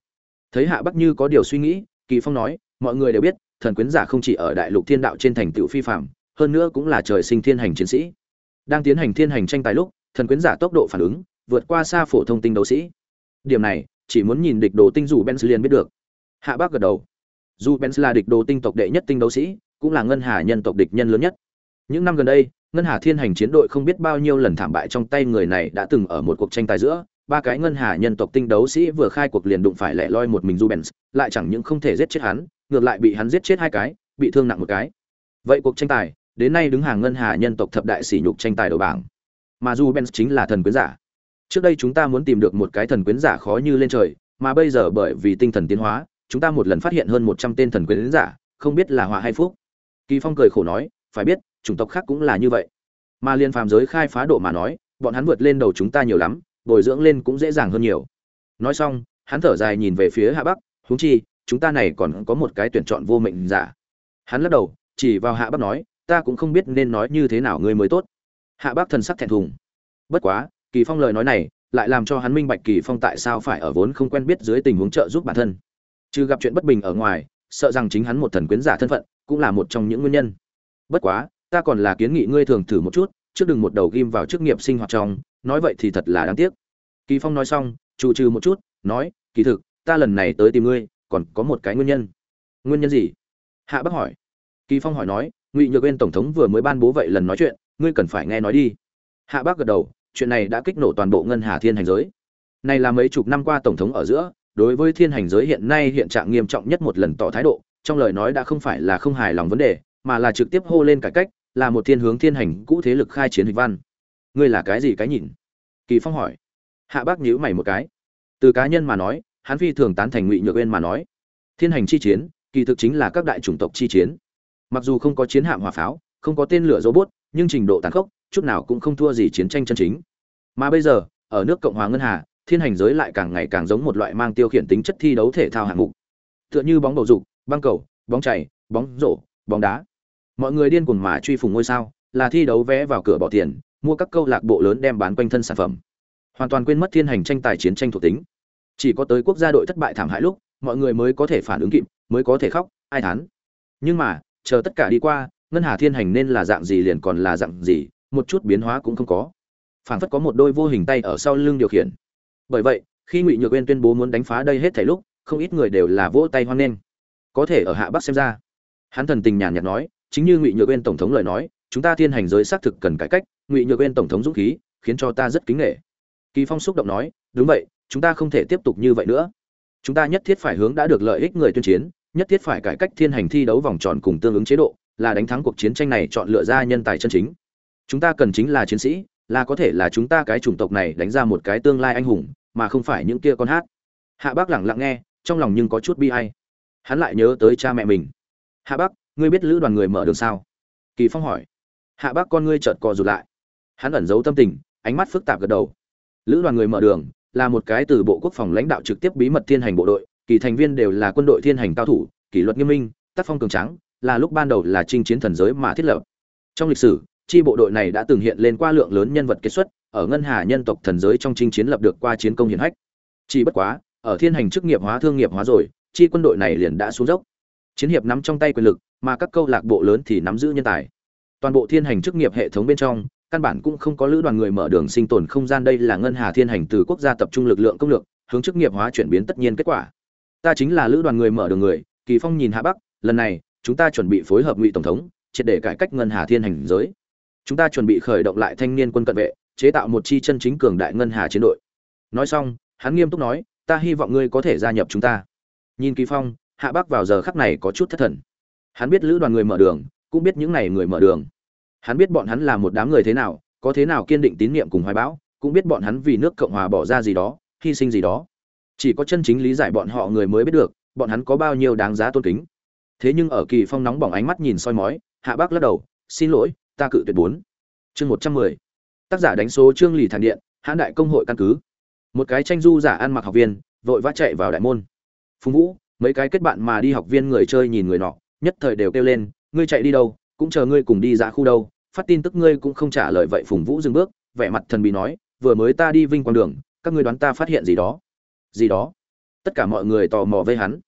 S1: Thấy hạ bắc như có điều suy nghĩ, kỳ phong nói, mọi người đều biết, thần quyến giả không chỉ ở đại lục thiên đạo trên thành tựu phi phạm hơn nữa cũng là trời sinh thiên hành chiến sĩ. Đang tiến hành thiên hành tranh tài lúc, thần quyến giả tốc độ phản ứng, vượt qua xa phổ thông tinh đấu sĩ. Điểm này, chỉ muốn nhìn địch đồ tinh dù Ben liền biết được hạ bác gật đầu. Dù benz là địch đồ tinh tộc đệ nhất tinh đấu sĩ cũng là ngân hà nhân tộc địch nhân lớn nhất. Những năm gần đây ngân hà thiên hành chiến đội không biết bao nhiêu lần thảm bại trong tay người này đã từng ở một cuộc tranh tài giữa ba cái ngân hà nhân tộc tinh đấu sĩ vừa khai cuộc liền đụng phải lẻ loi một mình Rubens, lại chẳng những không thể giết chết hắn, ngược lại bị hắn giết chết hai cái, bị thương nặng một cái. Vậy cuộc tranh tài đến nay đứng hàng ngân hà nhân tộc thập đại sỉ nhục tranh tài đầu bảng. Mà dù benz chính là thần quyến giả. Trước đây chúng ta muốn tìm được một cái thần quyến giả khó như lên trời mà bây giờ bởi vì tinh thần tiến hóa chúng ta một lần phát hiện hơn một trăm tên thần quyến giả, không biết là họa hay phúc. Kỳ phong cười khổ nói, phải biết, chủng tộc khác cũng là như vậy. Mà liên phàm giới khai phá độ mà nói, bọn hắn vượt lên đầu chúng ta nhiều lắm, bồi dưỡng lên cũng dễ dàng hơn nhiều. Nói xong, hắn thở dài nhìn về phía hạ bắc, huống chi, chúng ta này còn có một cái tuyển chọn vô mệnh giả. Hắn lắc đầu, chỉ vào hạ bắc nói, ta cũng không biết nên nói như thế nào ngươi mới tốt. Hạ bắc thần sắc thẹn thùng. Bất quá, kỳ phong lời nói này lại làm cho hắn minh bạch kỳ phong tại sao phải ở vốn không quen biết dưới tình huống trợ giúp bản thân trừ gặp chuyện bất bình ở ngoài, sợ rằng chính hắn một thần quyến giả thân phận cũng là một trong những nguyên nhân. Bất quá, ta còn là kiến nghị ngươi thường thử một chút, trước đừng một đầu ghim vào chức nghiệp sinh hoạt trong, nói vậy thì thật là đáng tiếc. Kỳ phong nói xong trù trừ một chút, nói, kỳ thực, ta lần này tới tìm ngươi, còn có một cái nguyên nhân. Nguyên nhân gì? Hạ Bác hỏi. Kỳ phong hỏi nói, ngụy nhược bên tổng thống vừa mới ban bố vậy lần nói chuyện, ngươi cần phải nghe nói đi. Hạ Bác gật đầu, chuyện này đã kích nổ toàn bộ ngân hà thiên hành giới. Này là mấy chục năm qua tổng thống ở giữa đối với thiên hành giới hiện nay hiện trạng nghiêm trọng nhất một lần tỏ thái độ, trong lời nói đã không phải là không hài lòng vấn đề, mà là trực tiếp hô lên cải cách, là một thiên hướng thiên hành cũ thế lực khai chiến hịch văn. Ngươi là cái gì cái nhìn? Kỳ phong hỏi. Hạ bác nhíu mày một cái. Từ cá nhân mà nói, hắn phi thường tán thành ngụy nhược uyên mà nói. Thiên hành chi chiến, kỳ thực chính là các đại chủng tộc chi chiến. Mặc dù không có chiến hạm hỏa pháo, không có tên lửa robot, nhưng trình độ tàn khốc, chút nào cũng không thua gì chiến tranh chân chính. Mà bây giờ, ở nước cộng hòa ngân hà thiên hành giới lại càng ngày càng giống một loại mang tiêu khiển tính chất thi đấu thể thao hạng mục. Tựa như bóng bầu dục, băng cầu, bóng chảy bóng rổ, bóng đá. Mọi người điên cuồng mà truy phùng ngôi sao, là thi đấu vé vào cửa bỏ tiền, mua các câu lạc bộ lớn đem bán quanh thân sản phẩm. Hoàn toàn quên mất thiên hành tranh tài chiến tranh thuộc tính. Chỉ có tới quốc gia đội thất bại thảm hại lúc, mọi người mới có thể phản ứng kịp, mới có thể khóc, ai thán. Nhưng mà, chờ tất cả đi qua, ngân hà thiên hành nên là dạng gì liền còn là dạng gì, một chút biến hóa cũng không có. Phảng phất có một đôi vô hình tay ở sau lưng điều khiển bởi vậy, khi ngụy nhược uyên tuyên bố muốn đánh phá đây hết thảy lúc, không ít người đều là vỗ tay hoan nghênh. Có thể ở hạ bắc xem ra, hắn thần tình nhàn nhạt nói, chính như ngụy nhược uyên tổng thống lời nói, chúng ta thiên hành giới xác thực cần cải cách, ngụy nhược uyên tổng thống dũng khí, khiến cho ta rất kính nể. Kỳ phong xúc động nói, đúng vậy, chúng ta không thể tiếp tục như vậy nữa. Chúng ta nhất thiết phải hướng đã được lợi ích người tuyên chiến, nhất thiết phải cải cách thiên hành thi đấu vòng tròn cùng tương ứng chế độ, là đánh thắng cuộc chiến tranh này chọn lựa ra nhân tài chân chính. Chúng ta cần chính là chiến sĩ, là có thể là chúng ta cái chủng tộc này đánh ra một cái tương lai anh hùng mà không phải những kia con hát. Hạ bác lẳng lặng nghe, trong lòng nhưng có chút bi hay hắn lại nhớ tới cha mẹ mình. Hạ bác, ngươi biết lữ đoàn người mở đường sao? Kỳ phong hỏi. Hạ bác, con ngươi chợt co rụt lại. Hắn ẩn giấu tâm tình, ánh mắt phức tạp gật đầu. Lữ đoàn người mở đường, là một cái từ bộ quốc phòng lãnh đạo trực tiếp bí mật thiên hành bộ đội, kỳ thành viên đều là quân đội thiên hành cao thủ, kỷ luật nghiêm minh, tác phong cường trắng là lúc ban đầu là chinh chiến thần giới mà thiết lập. Trong lịch sử, chi bộ đội này đã từng hiện lên qua lượng lớn nhân vật kết xuất ở ngân hà nhân tộc thần giới trong chinh chiến lập được qua chiến công hiển hách. Chỉ bất quá, ở thiên hành chức nghiệp hóa thương nghiệp hóa rồi, chi quân đội này liền đã xuống dốc. Chiến hiệp nắm trong tay quyền lực, mà các câu lạc bộ lớn thì nắm giữ nhân tài. Toàn bộ thiên hành chức nghiệp hệ thống bên trong, căn bản cũng không có lữ đoàn người mở đường sinh tồn không gian đây là ngân hà thiên hành từ quốc gia tập trung lực lượng công lược, hướng chức nghiệp hóa chuyển biến tất nhiên kết quả. Ta chính là lữ đoàn người mở đường người, kỳ phong nhìn hạ bắc, lần này, chúng ta chuẩn bị phối hợp ngụy tổng thống, triệt để cải cách ngân hà thiên hành giới. Chúng ta chuẩn bị khởi động lại thanh niên quân cận vệ chế tạo một chi chân chính cường đại ngân hà chiến đội. Nói xong, hắn nghiêm túc nói, ta hy vọng ngươi có thể gia nhập chúng ta. Nhìn kỳ phong, hạ bắc vào giờ khắc này có chút thất thần. Hắn biết lữ đoàn người mở đường, cũng biết những này người mở đường. Hắn biết bọn hắn là một đám người thế nào, có thế nào kiên định tín nhiệm cùng hoài bão, cũng biết bọn hắn vì nước cộng hòa bỏ ra gì đó, hy sinh gì đó. Chỉ có chân chính lý giải bọn họ người mới biết được, bọn hắn có bao nhiêu đáng giá tôn kính. Thế nhưng ở kỳ phong nóng bỏng ánh mắt nhìn soi mói, hạ bác lắc đầu, xin lỗi, ta cự tuyệt bốn. Chương một trăm mười tác giả đánh số trương lì thản điện hãn đại công hội căn cứ. Một cái tranh du giả ăn mặc học viên, vội vã chạy vào đại môn. Phùng vũ, mấy cái kết bạn mà đi học viên người chơi nhìn người nọ, nhất thời đều kêu lên, ngươi chạy đi đâu, cũng chờ ngươi cùng đi ra khu đâu. Phát tin tức ngươi cũng không trả lời vậy phùng vũ dừng bước, vẻ mặt thần bí nói, vừa mới ta đi vinh quang đường, các ngươi đoán ta phát hiện gì đó. Gì đó? Tất cả mọi người tò mò với hắn.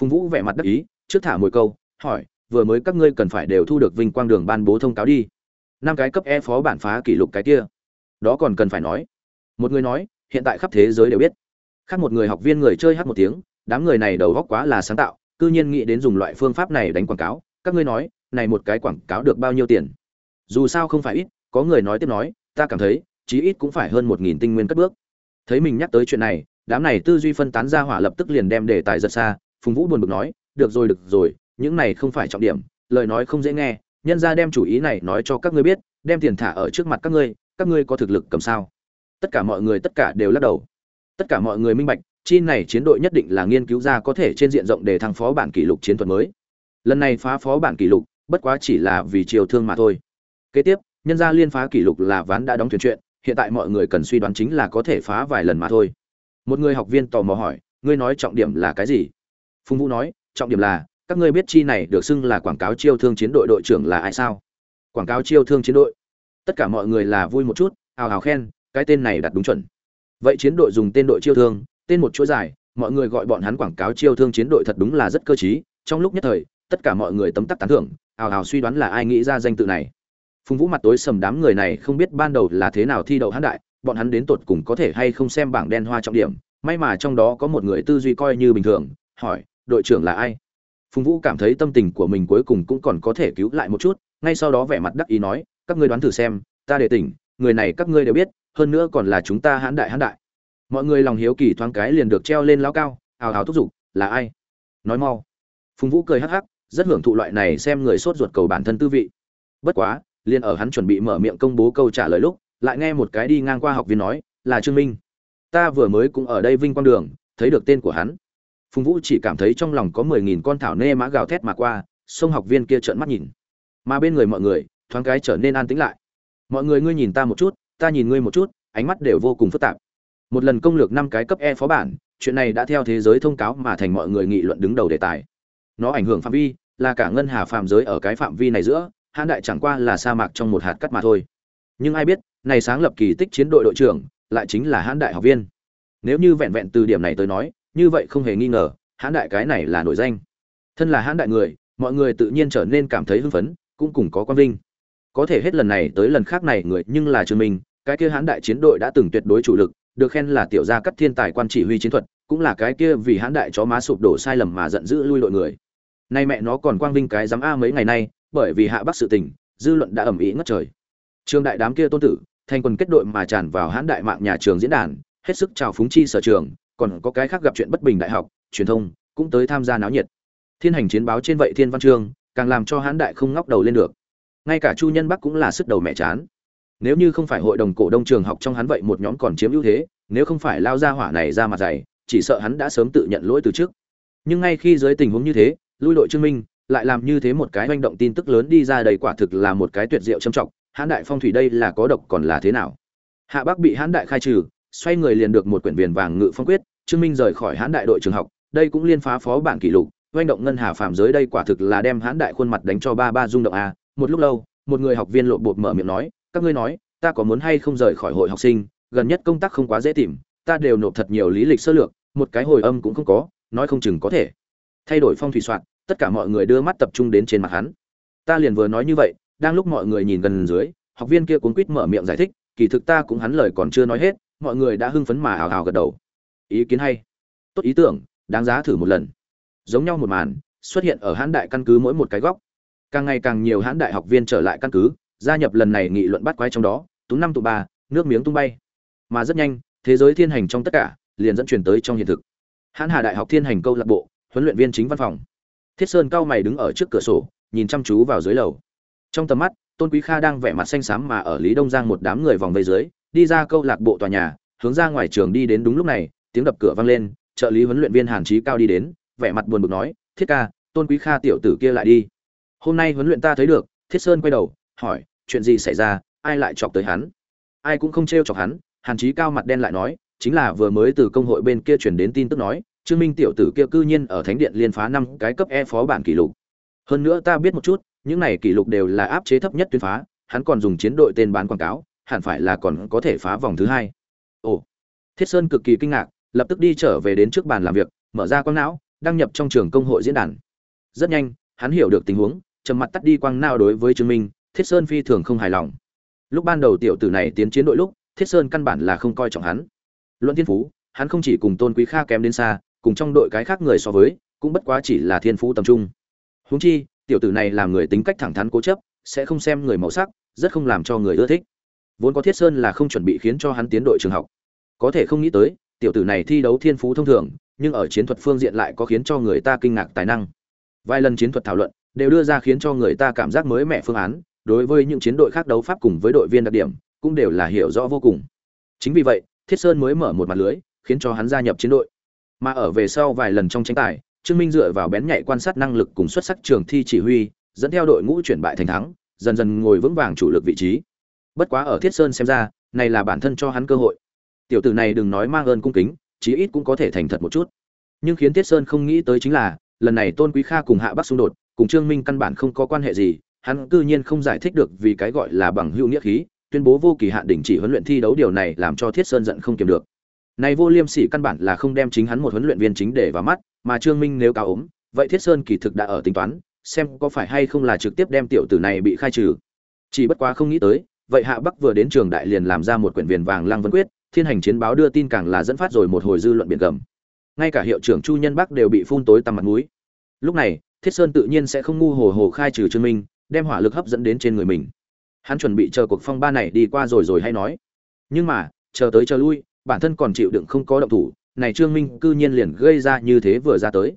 S1: Phùng vũ vẻ mặt đắc ý, trước thả mồi câu, hỏi, vừa mới các ngươi cần phải đều thu được vinh quang đường ban bố thông cáo đi năm cái cấp e phó bản phá kỷ lục cái kia. Đó còn cần phải nói. Một người nói, hiện tại khắp thế giới đều biết. Khác một người học viên người chơi hát một tiếng, đám người này đầu góc quá là sáng tạo, cư nhiên nghĩ đến dùng loại phương pháp này đánh quảng cáo. Các ngươi nói, này một cái quảng cáo được bao nhiêu tiền? Dù sao không phải ít, có người nói tiếp nói, ta cảm thấy, chí ít cũng phải hơn một nghìn tinh nguyên cất bước. Thấy mình nhắc tới chuyện này, đám này tư duy phân tán ra hỏa lập tức liền đem đề tài giật xa, phùng vũ buồn bực nói, được rồi được rồi, những này không phải trọng điểm, lời nói không dễ nghe nhân ra đem chủ ý này nói cho các ngươi biết, đem tiền thả ở trước mặt các ngươi các ngươi có thực lực cầm sao? Tất cả mọi người tất cả đều lắc đầu. Tất cả mọi người minh bạch, chi này chiến đội nhất định là nghiên cứu ra có thể trên diện rộng để thăng phó bản kỷ lục chiến thuật mới. Lần này phá phó bản kỷ lục, bất quá chỉ là vì chiều thương mà thôi. Kế tiếp, nhân gia liên phá kỷ lục là ván đã đóng thuyền chuyện, hiện tại mọi người cần suy đoán chính là có thể phá vài lần mà thôi. Một người học viên tò mò hỏi, ngươi nói trọng điểm là cái gì? Phùng vũ nói, trọng điểm là các ngươi biết chi này được xưng là quảng cáo chiêu thương chiến đội đội trưởng là ai sao? Quảng cáo chiêu thương chiến đội. Tất cả mọi người là vui một chút, hào hào khen, cái tên này đặt đúng chuẩn. Vậy chiến đội dùng tên đội chiêu thương, tên một chuỗi dài, mọi người gọi bọn hắn quảng cáo chiêu thương chiến đội thật đúng là rất cơ t trong lúc nhất thời, tất cả mọi người tấm tắc tán thưởng, hào hào suy đoán là ai nghĩ ra danh tự này. Phùng vũ mặt tối sầm đám người này không biết ban đầu là thế nào thi đậu hãn đại, bọn hắn đến tột cùng có thể hay không xem bảng đen hoa trọng điểm. May mà trong đó có một người tư duy coi như bình thường, hỏi, đội trưởng là ai? Phùng vũ cảm thấy tâm tình của mình cuối cùng cũng còn có thể cứu lại một chút, ngay sau đó vẻ mặt đắc ý nói, các ngươi đoán thử xem, ta để tỉnh, người này các ngươi đều biết, hơn nữa còn là chúng ta hãn đại hãn đại. Mọi người lòng hiếu kỳ thoáng cái liền được treo lên lao cao ào ào thúc giục, là ai? Nói mau. Phùng vũ cười hắc hắc, rất hưởng thụ loại này xem người sốt ruột cầu bản thân tư vị. Bất quá, liền ở hắn chuẩn bị mở miệng công bố câu trả lời lúc, lại nghe một cái đi ngang qua học viên nói, là trương minh. Ta vừa mới cũng ở đây vinh quang đường, thấy được tên của hắn phùng vũ chỉ cảm thấy trong lòng có mười nghìn con thảo nê mã gào thét mà qua, sông học viên kia trợn mắt nhìn. Mà bên người mọi người, thoáng cái trở nên an tĩnh lại. Mọi người ngươi nhìn ta một chút, ta nhìn ngươi một chút, ánh mắt đều vô cùng phức tạp. Một lần công lược năm cái cấp e phó bản, chuyện này đã theo thế giới thông cáo mà thành mọi người nghị luận đứng đầu đề tài. Nó ảnh hưởng phạm vi, là cả ngân hà phạm giới ở cái phạm vi này giữa hãn đại chẳng qua là sa mạc trong một hạt cắt mà thôi. Nhưng ai biết, này sáng lập kỳ tích chiến đội đội trưởng, lại chính là hãn đại học viên. Nếu như vẹn vẹn từ điểm này tới nói như vậy không hề nghi ngờ, hãn đại cái này là nổi danh. Thân là hãn đại người, mọi người tự nhiên trở nên cảm thấy hưng phấn, cũng cùng có quan vinh. Có thể hết lần này tới lần khác này người nhưng là trương minh, cái kia hãn đại chiến đội đã từng tuyệt đối chủ lực, được khen là tiểu gia cắt thiên tài quan chỉ huy chiến thuật, cũng là cái kia vì hãn đại chó má sụp đổ sai lầm mà giận dữ lui đội người. Nay mẹ nó còn quang vinh cái dám a mấy ngày nay, bởi vì hạ bắc sự tình, dư luận đã ẩm ý ngất trời. Trương đại đám kia tôn tử, thành quần kết đội mà tràn vào hãn đại mạng nhà trường diễn đàn, hết sức chào phúng chi sở trường còn có cái khác gặp chuyện bất bình đại học, truyền thông, cũng tới tham gia náo nhiệt. Thiên hành chiến báo trên vậy thiên văn chương, càng làm cho hãn đại không ngóc đầu lên được. Ngay cả chu nhân bắc cũng là sức đầu mẹ chán. Nếu như không phải hội đồng cổ đông trường học trong hắn vậy một nhóm còn chiếm ưu thế, nếu không phải lao ra hỏa này ra mặt dày, chỉ sợ hắn đã sớm tự nhận lỗi từ trước. Nhưng ngay khi dưới tình huống như thế, lui đội chứng minh, lại làm như thế một cái manh động tin tức lớn đi ra đầy quả thực là một cái tuyệt diệu trầm trọng, hãn đại phong thủy đây là có độc còn là thế nào? Hạ bắc bị hãn đại khai trừ, xoay người liền được một quyển viền vàng ngự phong quyết trương minh rời khỏi Hán đại đội trường học, đây cũng liên phá phó bản kỷ lục. Doanh động ngân hà phạm giới đây quả thực là đem Hán đại khuôn mặt đánh cho ba ba rung động a một lúc lâu, một người học viên lộ bột mở miệng nói, các ngươi nói, ta có muốn hay không rời khỏi hội học sinh? Gần nhất công tác không quá dễ tìm, ta đều nộp thật nhiều lý lịch sơ lược, một cái hồi âm cũng không có, nói không chừng có thể. Thay đổi phong thủy soạn, tất cả mọi người đưa mắt tập trung đến trên mặt hắn. Ta liền vừa nói như vậy, đang lúc mọi người nhìn gần dưới, học viên kia cuống quýt mở miệng giải thích, kỳ thực ta cũng hắn lời còn chưa nói hết, mọi người đã hưng phấn mà ào ào gật đầu ý kiến hay. Tốt ý tưởng, đáng giá thử một lần. Giống nhau một màn, xuất hiện ở hãn đại căn cứ mỗi một cái góc. Càng ngày càng nhiều hãn đại học viên trở lại căn cứ, gia nhập lần này nghị luận bắt quái trong đó tú năm tụ ba, nước miếng tung bay. Mà rất nhanh, thế giới thiên hành trong tất cả, liền dẫn truyền tới trong hiện thực. Hãn hà đại học thiên hành câu lạc bộ, huấn luyện viên chính văn phòng. Thiết sơn cao mày đứng ở trước cửa sổ, nhìn chăm chú vào dưới lầu. Trong tầm mắt, tôn quý kha đang vẻ mặt xanh xám mà ở lý đông giang một đám người vòng vây dưới, đi ra câu lạc bộ tòa nhà, hướng ra ngoài trường đi đến đúng lúc này tiếng đập cửa vang lên, trợ lý huấn luyện viên hàn trí cao đi đến, vẻ mặt buồn bực nói, thiết ca, tôn quý kha tiểu tử kia lại đi. Hôm nay huấn luyện ta thấy được. Thiết sơn quay đầu, hỏi, chuyện gì xảy ra? Ai lại chọc tới hắn? Ai cũng không t chọc hắn. Hàn chí cao mặt đen lại nói, chính là vừa mới từ công hội bên kia chuyển đến tin tức nói, trương minh tiểu tử kia cư nhiên ở thánh điện liên phá năm cái cấp e phó bản kỷ lục. Hơn nữa ta biết một chút, những này kỷ lục đều là áp chế thấp nhất tuyên phá, hắn còn dùng chiến đội tên bán quảng cáo, hẳn phải là còn có thể phá vòng thứ hai. Ồ. Thiết sơn cực kỳ kinh ngạc lập tức đi trở về đến trước bàn làm việc, mở ra quang não, đăng nhập trong trường công hội diễn đàn. Rất nhanh, hắn hiểu được tình huống, trầm mặt tắt đi quang não đối với chứng minh, thiết sơn phi thường không hài lòng. Lúc ban đầu tiểu tử này tiến chiến đội lúc, thiết sơn căn bản là không coi trọng hắn. Luận thiên phú, hắn không chỉ cùng tôn quý kha kém đến xa, cùng trong đội cái khác người so với, cũng bất quá chỉ là thiên phú tầm trung. Huống chi, tiểu tử này làm người tính cách thẳng thắn cố chấp, sẽ không xem người màu sắc, rất không làm cho người ưa thích. Vốn có thiết sơn là không chuẩn bị khiến cho hắn tiến đội trường học. Có thể không nghĩ tới tiểu tử này thi đấu thiên phú thông thường, nhưng ở chiến thuật phương diện lại có khiến cho người ta kinh ngạc tài năng. Vài lần chiến thuật thảo luận, đều đưa ra khiến cho người ta cảm giác mới mẻ phương án, đối với những chiến đội khác đấu pháp cùng với đội viên đặc điểm, cũng đều là hiểu rõ vô cùng. Chính vì vậy, thiết sơn mới mở một mặt lưới, khiến cho hắn gia nhập chiến đội. Mà ở về sau vài lần trong tranh tài, trương minh dựa vào bén nhạy quan sát năng lực cùng xuất sắc trường thi chỉ huy, dẫn theo đội ngũ chuyển bại thành thắng, dần dần ngồi vững vàng chủ lực vị trí. Bất quá ở thiết sơn xem ra, này là bản thân cho hắn cơ hội tiểu tử này đừng nói mang ơn cung kính, chí ít cũng có thể thành thật một chút. Nhưng khiến thiết sơn không nghĩ tới chính là, lần này tôn quý kha cùng hạ bắc xung đột, cùng trương minh căn bản không có quan hệ gì, hắn cư nhiên không giải thích được vì cái gọi là bằng hữu nghĩa khí, tuyên bố vô kỳ hạn đình chỉ huấn luyện thi đấu điều này làm cho thiết sơn giận không kiềm được. Này vô liêm sỉ căn bản là không đem chính hắn một huấn luyện viên chính để vào mắt, mà trương minh nếu cao ốm, vậy thiết sơn kỳ thực đã ở tính toán, xem có phải hay không là trực tiếp đem tiểu tử này bị khai trừ. Chỉ bất quá không nghĩ tới, vậy hạ bắc vừa đến trường đại liền làm ra một quyển viền vàng lang vân quyết thiên hành chiến báo đưa tin càng là dẫn phát rồi một hồi dư luận biển gầm. Ngay cả hiệu trưởng chu nhân bắc đều bị phun tối tăm mặt mũi. Lúc này, thiết sơn tự nhiên sẽ không ngu hồ hồ khai trừ trương minh, đem hỏa lực hấp dẫn đến trên người mình. Hắn chuẩn bị chờ cuộc phong ba này đi qua rồi rồi hay nói. Nhưng mà, chờ tới chờ lui, bản thân còn chịu đựng không có động thủ, này trương minh cư nhiên liền gây ra như thế vừa ra tới.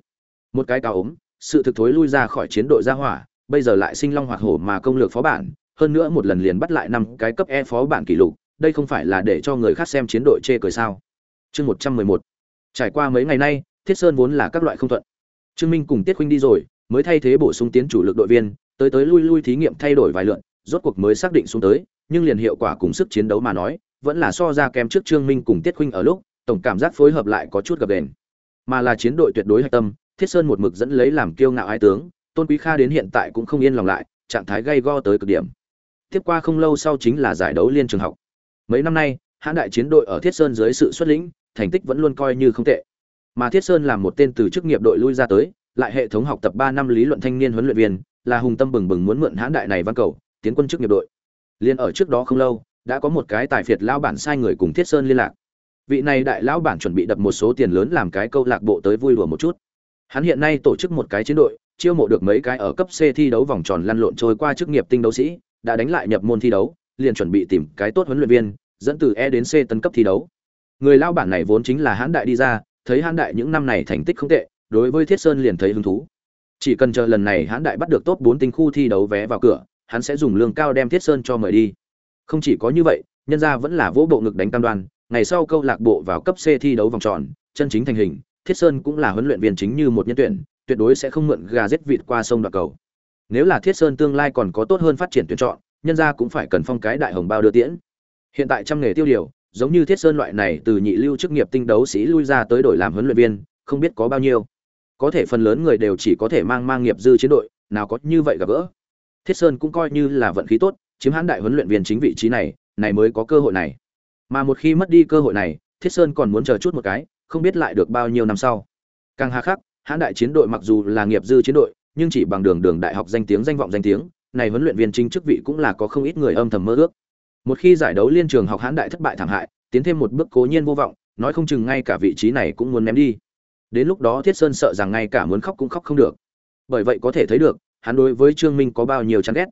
S1: Một cái cao ốm, sự thực thối lui ra khỏi chiến đội gia hỏa, bây giờ lại sinh long hoạt hổ mà công lược phó bản, hơn nữa một lần liền bắt lại năm cái cấp e phó bản kỷ lục đây không phải là để cho người khác xem chiến đội chê cười sao? Chương một trăm mười một. Trải qua mấy ngày nay, thiết sơn vốn là các loại không thuận. Trương minh cùng tiết huynh đi rồi, mới thay thế bổ sung tiến chủ lực đội viên, tới tới lui lui thí nghiệm thay đổi vài lượn, rốt cuộc mới xác định xuống tới, nhưng liền hiệu quả cùng sức chiến đấu mà nói, vẫn là so ra kém trước trương minh cùng tiết huynh ở lúc, tổng cảm giác phối hợp lại có chút gập đền mà là chiến đội tuyệt đối hạch tâm, thiết sơn một mực dẫn lấy làm kiêu ngạo hai tướng, tôn quý kha đến hiện tại cũng không yên lòng lại, trạng thái gay go tới cực điểm. Tiếp qua không lâu sau chính là giải đấu liên trường học mấy năm nay hãn đại chiến đội ở thiết sơn dưới sự xuất lĩnh thành tích vẫn luôn coi như không tệ. Mà thiết sơn là một tên từ chức nghiệp đội lui ra tới lại hệ thống học tập ba năm lý luận thanh niên huấn luyện viên là hùng tâm bừng bừng muốn mượn hãn đại này văn cầu tiến quân chức nghiệp đội. Liên ở trước đó không lâu đã có một cái tài phiệt lao bản sai người cùng thiết sơn liên lạc. Vị này đại lão bản chuẩn bị đập một số tiền lớn làm cái câu lạc bộ tới vui đùa một chút. Hắn hiện nay tổ chức một cái chiến đội chiêu mộ được mấy cái ở cấp C thi đấu vòng tròn lăn lộn trôi qua chức nghiệp tinh đấu sĩ, đã đánh lại nhập môn thi đấu, liền chuẩn bị tìm cái tốt huấn luyện viên, dẫn từ E đến C tấn cấp thi đấu. Người lao bản này vốn chính là Hán Đại đi ra, thấy Hán Đại những năm này thành tích không tệ, đối với Thiết Sơn liền thấy hứng thú. Chỉ cần chờ lần này Hán Đại bắt được top 4 tinh khu thi đấu vé vào cửa, hắn sẽ dùng lương cao đem Thiết Sơn cho mời đi. Không chỉ có như vậy, nhân gia vẫn là vỗ bộ ngực đánh cam đoan, ngày sau câu lạc bộ vào cấp C thi đấu vòng tròn, chân chính thành hình, Thiết Sơn cũng là huấn luyện viên chính như một nhân tuyển, tuyệt đối sẽ không mượn gà giết vịt qua sông đoạt cầu. Nếu là Thiết Sơn tương lai còn có tốt hơn phát triển tuyển chọn, nhân gia cũng phải cần phong cái đại hồng bao đưa tiễn. Hiện tại trăm nghề tiêu điều, giống như Thiết Sơn loại này từ nhị lưu chức nghiệp tinh đấu sĩ lui ra tới đổi làm huấn luyện viên, không biết có bao nhiêu. Có thể phần lớn người đều chỉ có thể mang mang nghiệp dư chiến đội, nào có như vậy gặp gỡ. Thiết Sơn cũng coi như là vận khí tốt, chiếm hãn đại huấn luyện viên chính vị trí này, này mới có cơ hội này. Mà một khi mất đi cơ hội này, Thiết Sơn còn muốn chờ chút một cái, không biết lại được bao nhiêu năm sau. Càng hà khắc, hãn đại chiến đội mặc dù là nghiệp dư chiến đội nhưng chỉ bằng đường đường đại học danh tiếng danh vọng danh tiếng này huấn luyện viên chính chức vị cũng là có không ít người âm thầm mơ ước. Một khi giải đấu liên trường học hãn đại thất bại thảm hại tiến thêm một bước cố nhiên vô vọng nói không chừng ngay cả vị trí này cũng muốn ném đi. Đến lúc đó thiết sơn sợ rằng ngay cả muốn khóc cũng khóc không được. Bởi vậy có thể thấy được hắn đối với trương minh có bao nhiêu chán ghét.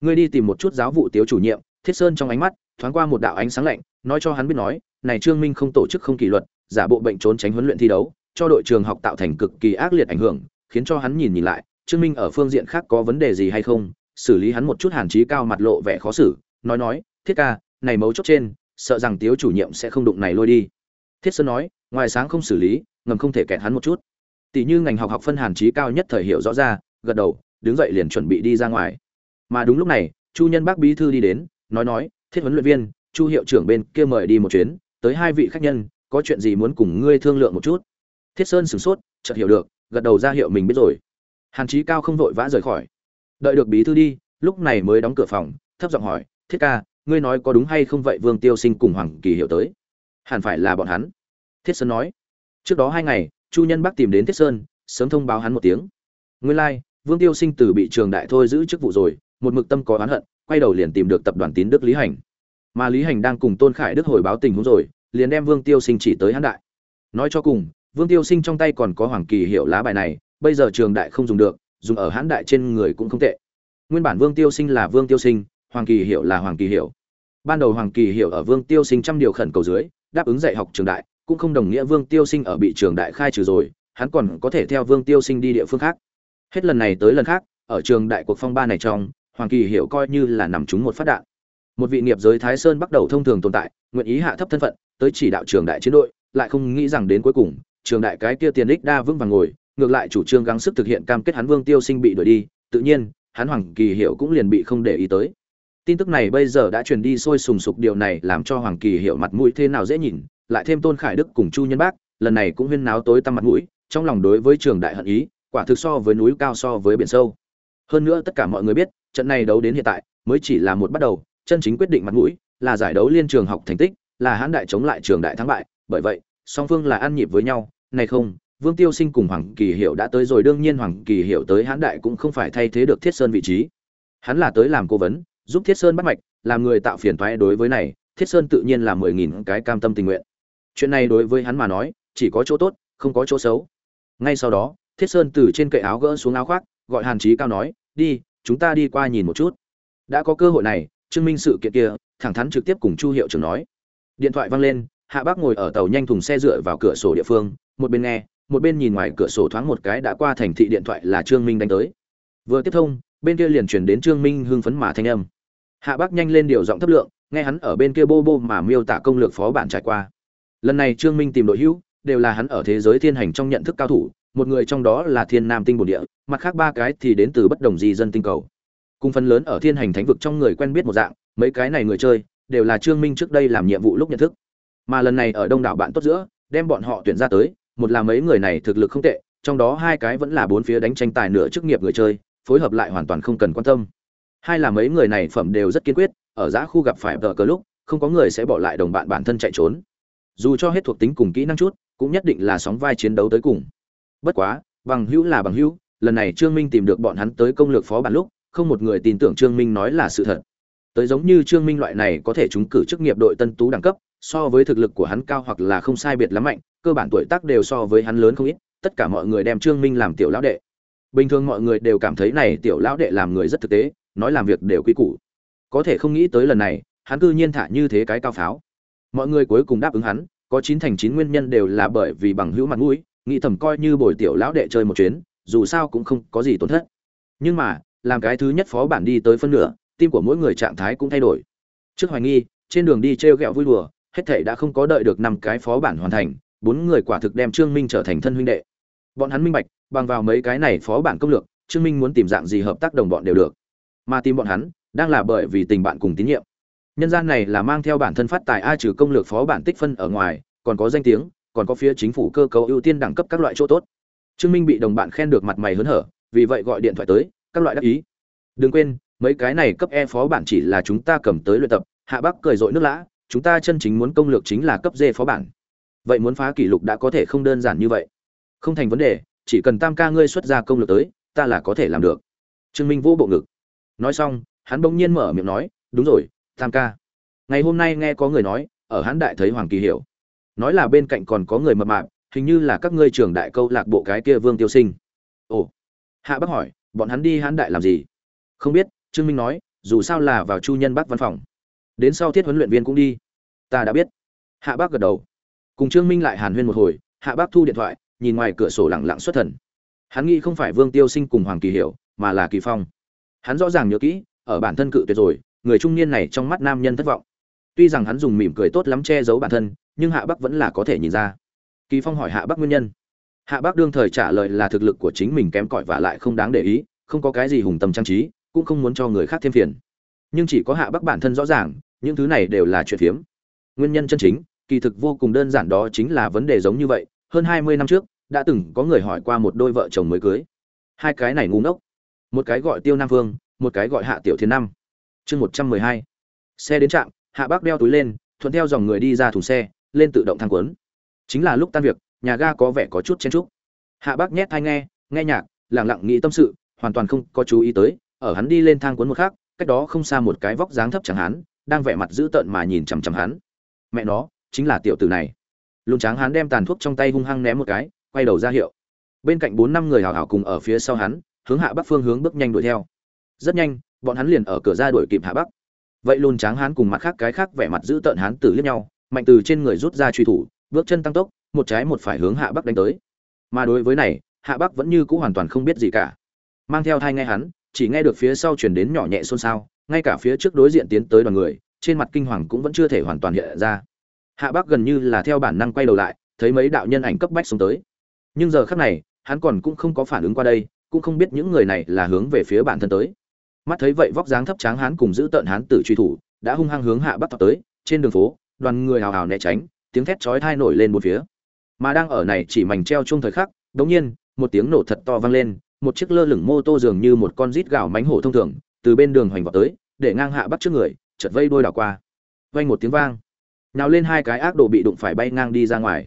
S1: Ngươi đi tìm một chút giáo vụ tiếu chủ nhiệm thiết sơn trong ánh mắt thoáng qua một đạo ánh sáng lạnh nói cho hắn biết nói này trương minh không tổ chức không kỷ luật giả bộ bệnh trốn tránh huấn luyện thi đấu cho đội trường học tạo thành cực kỳ ác liệt ảnh hưởng, khiến cho hắn nhìn nhìn lại, Trương Minh ở phương diện khác có vấn đề gì hay không, xử lý hắn một chút hàn chí cao mặt lộ vẻ khó xử, nói nói, "Thiết ca, này mấu chốt trên, sợ rằng Tiếu chủ nhiệm sẽ không đụng này lôi đi." Thiết Sơn nói, ngoài sáng không xử lý, ngầm không thể kẹt hắn một chút. Tỷ như ngành học học phân hàn chí cao nhất thời hiểu rõ ra, gật đầu, đứng dậy liền chuẩn bị đi ra ngoài. Mà đúng lúc này, Chu Nhân Bác bí thư đi đến, nói nói, "Thiết huấn luyện viên, Chu hiệu trưởng bên kia mời đi một chuyến, tới hai vị khách nhân, có chuyện gì muốn cùng ngươi thương lượng một chút." thiết sơn sửng sốt chợt hiểu được gật đầu ra hiệu mình biết rồi hàn chí cao không vội vã rời khỏi đợi được bí thư đi lúc này mới đóng cửa phòng thấp giọng hỏi thiết ca ngươi nói có đúng hay không vậy vương tiêu sinh cùng hoàng kỳ hiểu tới? Hẳn phải là bọn hắn. Thiết sơn nói. Trước đó hai ngày chu nhân bắc tìm đến thiết sơn sớm thông báo hắn một tiếng. Nguyên lai、like, vương tiêu sinh từ bị trường đại thôi giữ chức vụ rồi một mực tâm có oán hận quay đầu liền tìm được tập đoàn tín đức lý hành. Mà lý hành đang cùng tôn khải đức hồi báo tình huống rồi liền đem vương tiêu sinh chỉ tới hắn đại. Nói cho cùng Vương Tiêu Sinh trong tay còn có Hoàng Kỳ Hiểu lá bài này, bây giờ trường đại không dùng được, dùng ở hãn đại trên người cũng không tệ. Nguyên bản Vương Tiêu Sinh là Vương Tiêu Sinh, Hoàng Kỳ hiệu là Hoàng Kỳ hiệu Ban đầu Hoàng Kỳ hiệu ở Vương Tiêu Sinh trăm điều khẩn cầu dưới, đáp ứng dạy học trường đại, cũng không đồng nghĩa Vương Tiêu Sinh ở bị trường đại khai trừ rồi, hắn còn có thể theo Vương Tiêu Sinh đi địa phương khác. Hết lần này tới lần khác, ở trường đại cuộc phong ba này trong hoàng kỳ hiệu coi như là nằm trúng một phát đạn một vị nghiệp giới thái sơn bắt đầu thông thường tồn tại nguyện ý hạ thấp thân phận tới chỉ đạo trường đại chiến đội lại không nghĩ rằng đến cuối cùng trường đại cái kia tiền đích đa vững vàng ngồi ngược lại chủ trương gắng sức thực hiện cam kết hắn vương tiêu sinh bị đuổi đi, tự nhiên, hắn hoàng kỳ hiểu cũng liền bị không để ý tới. Tin tức này bây giờ đã truyền đi sôi sùng sục, điều này làm cho hoàng kỳ hiểu mặt mũi thế nào dễ nhìn, lại thêm tôn khải đức cùng chu nhân bác, lần này cũng huyên náo tối tăm mặt mũi, trong lòng đối với trường đại hận ý, quả thực so với núi cao so với biển sâu. Hơn nữa tất cả mọi người biết, trận này đấu đến hiện tại, mới chỉ là một bắt đầu, chân chính quyết định mặt mũi, là giải đấu liên trường học thành tích, là hãn đại chống lại trường đại thắng bại, bởi vậy, song phương là ăn nhịp với nhau, này không vương tiêu sinh cùng hoàng kỳ hiệu đã tới rồi, đương nhiên hoàng kỳ hiệu tới Hán đại cũng không phải thay thế được thiết sơn vị trí. Hắn là tới làm cố vấn, giúp thiết sơn bắt mạch, làm người tạo phiền toái đối với này, thiết sơn tự nhiên là mười nghìn cái cam tâm tình nguyện. Chuyện này đối với hắn mà nói, chỉ có chỗ tốt, không có chỗ xấu. Ngay sau đó, thiết sơn từ trên cậy áo gỡ xuống áo khoác, gọi hàn Chí cao nói, đi, chúng ta đi qua nhìn một chút. Đã có cơ hội này chứng minh sự kiện kia, thẳng thắn trực tiếp cùng chu hiệu trưởng nói. Điện thoại vang lên, hạ bác ngồi ở tàu nhanh thùng xe dựa vào cửa sổ địa phương, một bên nghe một bên nhìn ngoài cửa sổ thoáng một cái đã qua thành thị điện thoại là trương minh đánh tới. Vừa tiếp thông, bên kia liền chuyển đến trương minh hưng phấn mà thanh âm. Hạ bác nhanh lên điều giọng thấp lượng, nghe hắn ở bên kia bô bô mà miêu tả công lược phó bản trải qua. Lần này trương minh tìm đội hữu, đều là hắn ở thế giới thiên hành trong nhận thức cao thủ, một người trong đó là thiên nam tinh bồn địa, mặt khác ba cái thì đến từ bất đồng di dân tinh cầu. Cùng phần lớn ở thiên hành thánh vực trong người quen biết một dạng, mấy cái này người chơi, đều là trương minh trước đây làm nhiệm vụ lúc nhận thức. Mà lần này ở đông đảo bạn tốt giữa, đem bọn họ tuyển ra tới một là mấy người này thực lực không tệ, trong đó hai cái vẫn là bốn phía đánh tranh tài nửa chức nghiệp người chơi, phối hợp lại hoàn toàn không cần quan tâm. Hai là mấy người này phẩm đều rất kiên quyết, ở giã khu gặp phải vợ cờ lúc, không có người sẽ bỏ lại đồng bạn bản thân chạy trốn. Dù cho hết thuộc tính cùng kỹ năng chút, cũng nhất định là sóng vai chiến đấu tới cùng. Bất quá, bằng hữu là bằng hữu, lần này trương minh tìm được bọn hắn tới công lược phó bản lúc, không một người tin tưởng trương minh nói là sự thật. Tới giống như trương minh loại này có thể trúng cử chức nghiệp đội tân tú đẳng cấp, so với thực lực của hắn cao hoặc là không sai biệt lắm mạnh cơ bản tuổi tác đều so với hắn lớn không ít, tất cả mọi người đem trương minh làm tiểu lão đệ. Bình thường mọi người đều cảm thấy này tiểu lão đệ làm người rất thực tế, nói làm việc đều quy củ. Có thể không nghĩ tới lần này, hắn cư nhiên thả như thế cái cao pháo. Mọi người cuối cùng đáp ứng hắn, có chín thành chín nguyên nhân đều là bởi vì bằng hữu mặt mũi, nghĩ thầm coi như bồi tiểu lão đệ chơi một chuyến, dù sao cũng không có gì tổn thất. Nhưng mà, làm cái thứ nhất phó bản đi tới phân nửa, tim của mỗi người trạng thái cũng thay đổi. Trước hoài nghi, trên đường đi t r e o g ẹ o vui đùa, hết thể đã không có đợi được năm cái phó bản hoàn thành bốn người quả thực đem trương minh trở thành thân huynh đệ. Bọn hắn minh bạch, bằng vào mấy cái này phó bản công lược, trương minh muốn tìm dạng gì hợp tác đồng bọn đều được. Mà tìm bọn hắn, đang là bởi vì tình bạn cùng tín nhiệm. Nhân gian này là mang theo bản thân phát tài a trừ công lược phó bản tích phân ở ngoài, còn có danh tiếng, còn có phía chính phủ cơ cấu ưu tiên đẳng cấp các loại chỗ tốt. Trương minh bị đồng bạn khen được mặt mày hớn hở, vì vậy gọi điện thoại tới, các loại đắc ý. Đừng quên, mấy cái này cấp e phó bản chỉ là chúng ta cầm tới luyện tập, hạ bắc cười dội nước lã, chúng ta chân chính muốn công lược chính là cấp d phó bản vậy muốn phá kỷ lục đã có thể không đơn giản như vậy. Không thành vấn đề, chỉ cần tam ca ngươi xuất ra công lực tới, ta là có thể làm được. Trương minh vô bộ ngực. Nói xong, hắn bỗng nhiên mở miệng nói, đúng rồi, tam ca. Ngày hôm nay nghe có người nói, ở hắn đại thấy hoàng kỳ hiểu. Nói là bên cạnh còn có người mập mạp, hình như là các ngươi trưởng đại câu lạc bộ cái kia vương tiêu sinh. Ồ. Hạ bác hỏi, bọn hắn đi hắn đại làm gì? Không biết, trương minh nói, dù sao là vào chu nhân bắc văn phòng. Đến sau thiết huấn luyện viên cũng đi. Ta đã biết. Hạ bác gật đầu cùng trương minh lại hàn huyên một hồi, hạ bác thu điện thoại, nhìn ngoài cửa sổ lẳng lặng xuất thần. Hắn nghĩ không phải vương tiêu sinh cùng hoàng kỳ hiểu, mà là kỳ phong. Hắn rõ ràng nhớ kỹ, ở bản thân cự tuyệt rồi, người trung niên này trong mắt nam nhân thất vọng. Tuy rằng hắn dùng mỉm cười tốt lắm che giấu bản thân, nhưng hạ bắc vẫn là có thể nhìn ra. Kỳ phong hỏi hạ bắc nguyên nhân. Hạ bắc đương thời trả lời là thực lực của chính mình kém cỏi và lại không đáng để ý, không có cái gì hùng tâm trang trí, cũng không muốn cho người khác thêm phiền. Nhưng chỉ có hạ bắc bản thân rõ ràng, những thứ này đều là chuyện phiếm. Nguyên nhân chân chính kỳ thực vô cùng đơn giản đó chính là vấn đề giống như vậy, hơn hai mươi năm trước, đã từng có người hỏi qua một đôi vợ chồng mới cưới. Hai cái này ngu ngốc. Một cái gọi tiêu nam vương, một cái gọi hạ tiểu thiên năm chương một trăm mười hai. Xe đến trạm, hạ bác đeo túi lên, thuận theo dòng người đi ra thùng xe, lên tự động thang quấn chính là lúc tan việc, nhà ga có vẻ có chút chen trúc hạ bác nhét thai nghe nghe nhạc lẳng lặng nghĩ tâm sự, hoàn toàn không có chú ý tới, ở hắn đi lên thang cuốn một khác cách đó không xa một cái vóc dáng thấp chẳng hắn đang vẻ mặt dữ tợn mà nhìn chằm chằm hắn. Mẹ nó chính là tiểu tử này. Lùn tráng hắn đem tàn thuốc trong tay hung hăng ném một cái, quay đầu ra hiệu. Bên cạnh bốn năm người hào hào cùng ở phía sau hắn, hướng hạ bắc phương hướng bước nhanh đuổi theo. Rất nhanh, bọn hắn liền ở cửa ra đuổi kịp hạ bắc. Vậy lùn tráng hắn cùng mặt khác cái khác vẻ mặt giữ tợn hắn tử liếc nhau, mạnh từ trên người rút ra truy thủ, bước chân tăng tốc, một trái một phải hướng hạ bắc đánh tới. Mà đối với này, hạ bắc vẫn như cũ hoàn toàn không biết gì cả. Mang theo thai nghe hắn, chỉ nghe được phía sau chuyển đến nhỏ nhẹ xôn xao, ngay cả phía trước đối diện tiến tới đoàn người, trên mặt kinh hoàng cũng vẫn chưa thể hoàn toàn hiện ra hạ bác gần như là theo bản năng quay đầu lại, thấy mấy đạo nhân ảnh cấp bách xuống tới. Nhưng giờ khắc này, hắn còn cũng không có phản ứng qua đây, cũng không biết những người này là hướng về phía bản thân tới. Mắt thấy vậy vóc dáng thấp tráng hắn cùng giữ tợn hắn tử truy thủ, đã hung hăng hướng hạ bắc tới, trên đường phố, đoàn người hào hào né tránh, tiếng thét chói tai nổi lên một phía. Mà đang ở này chỉ mảnh treo chung thời khắc đống nhiên, một tiếng nổ thật to vang lên, một chiếc lơ lửng mô tô dường như một con rít gạo mánh hổ thông thường, từ bên đường hoành vào tới, để ngang hạ bắc trước người, chợt vây đôi đảo qua. Vang một tiếng vang nhào lên hai cái ác đồ bị đụng phải bay ngang đi ra ngoài.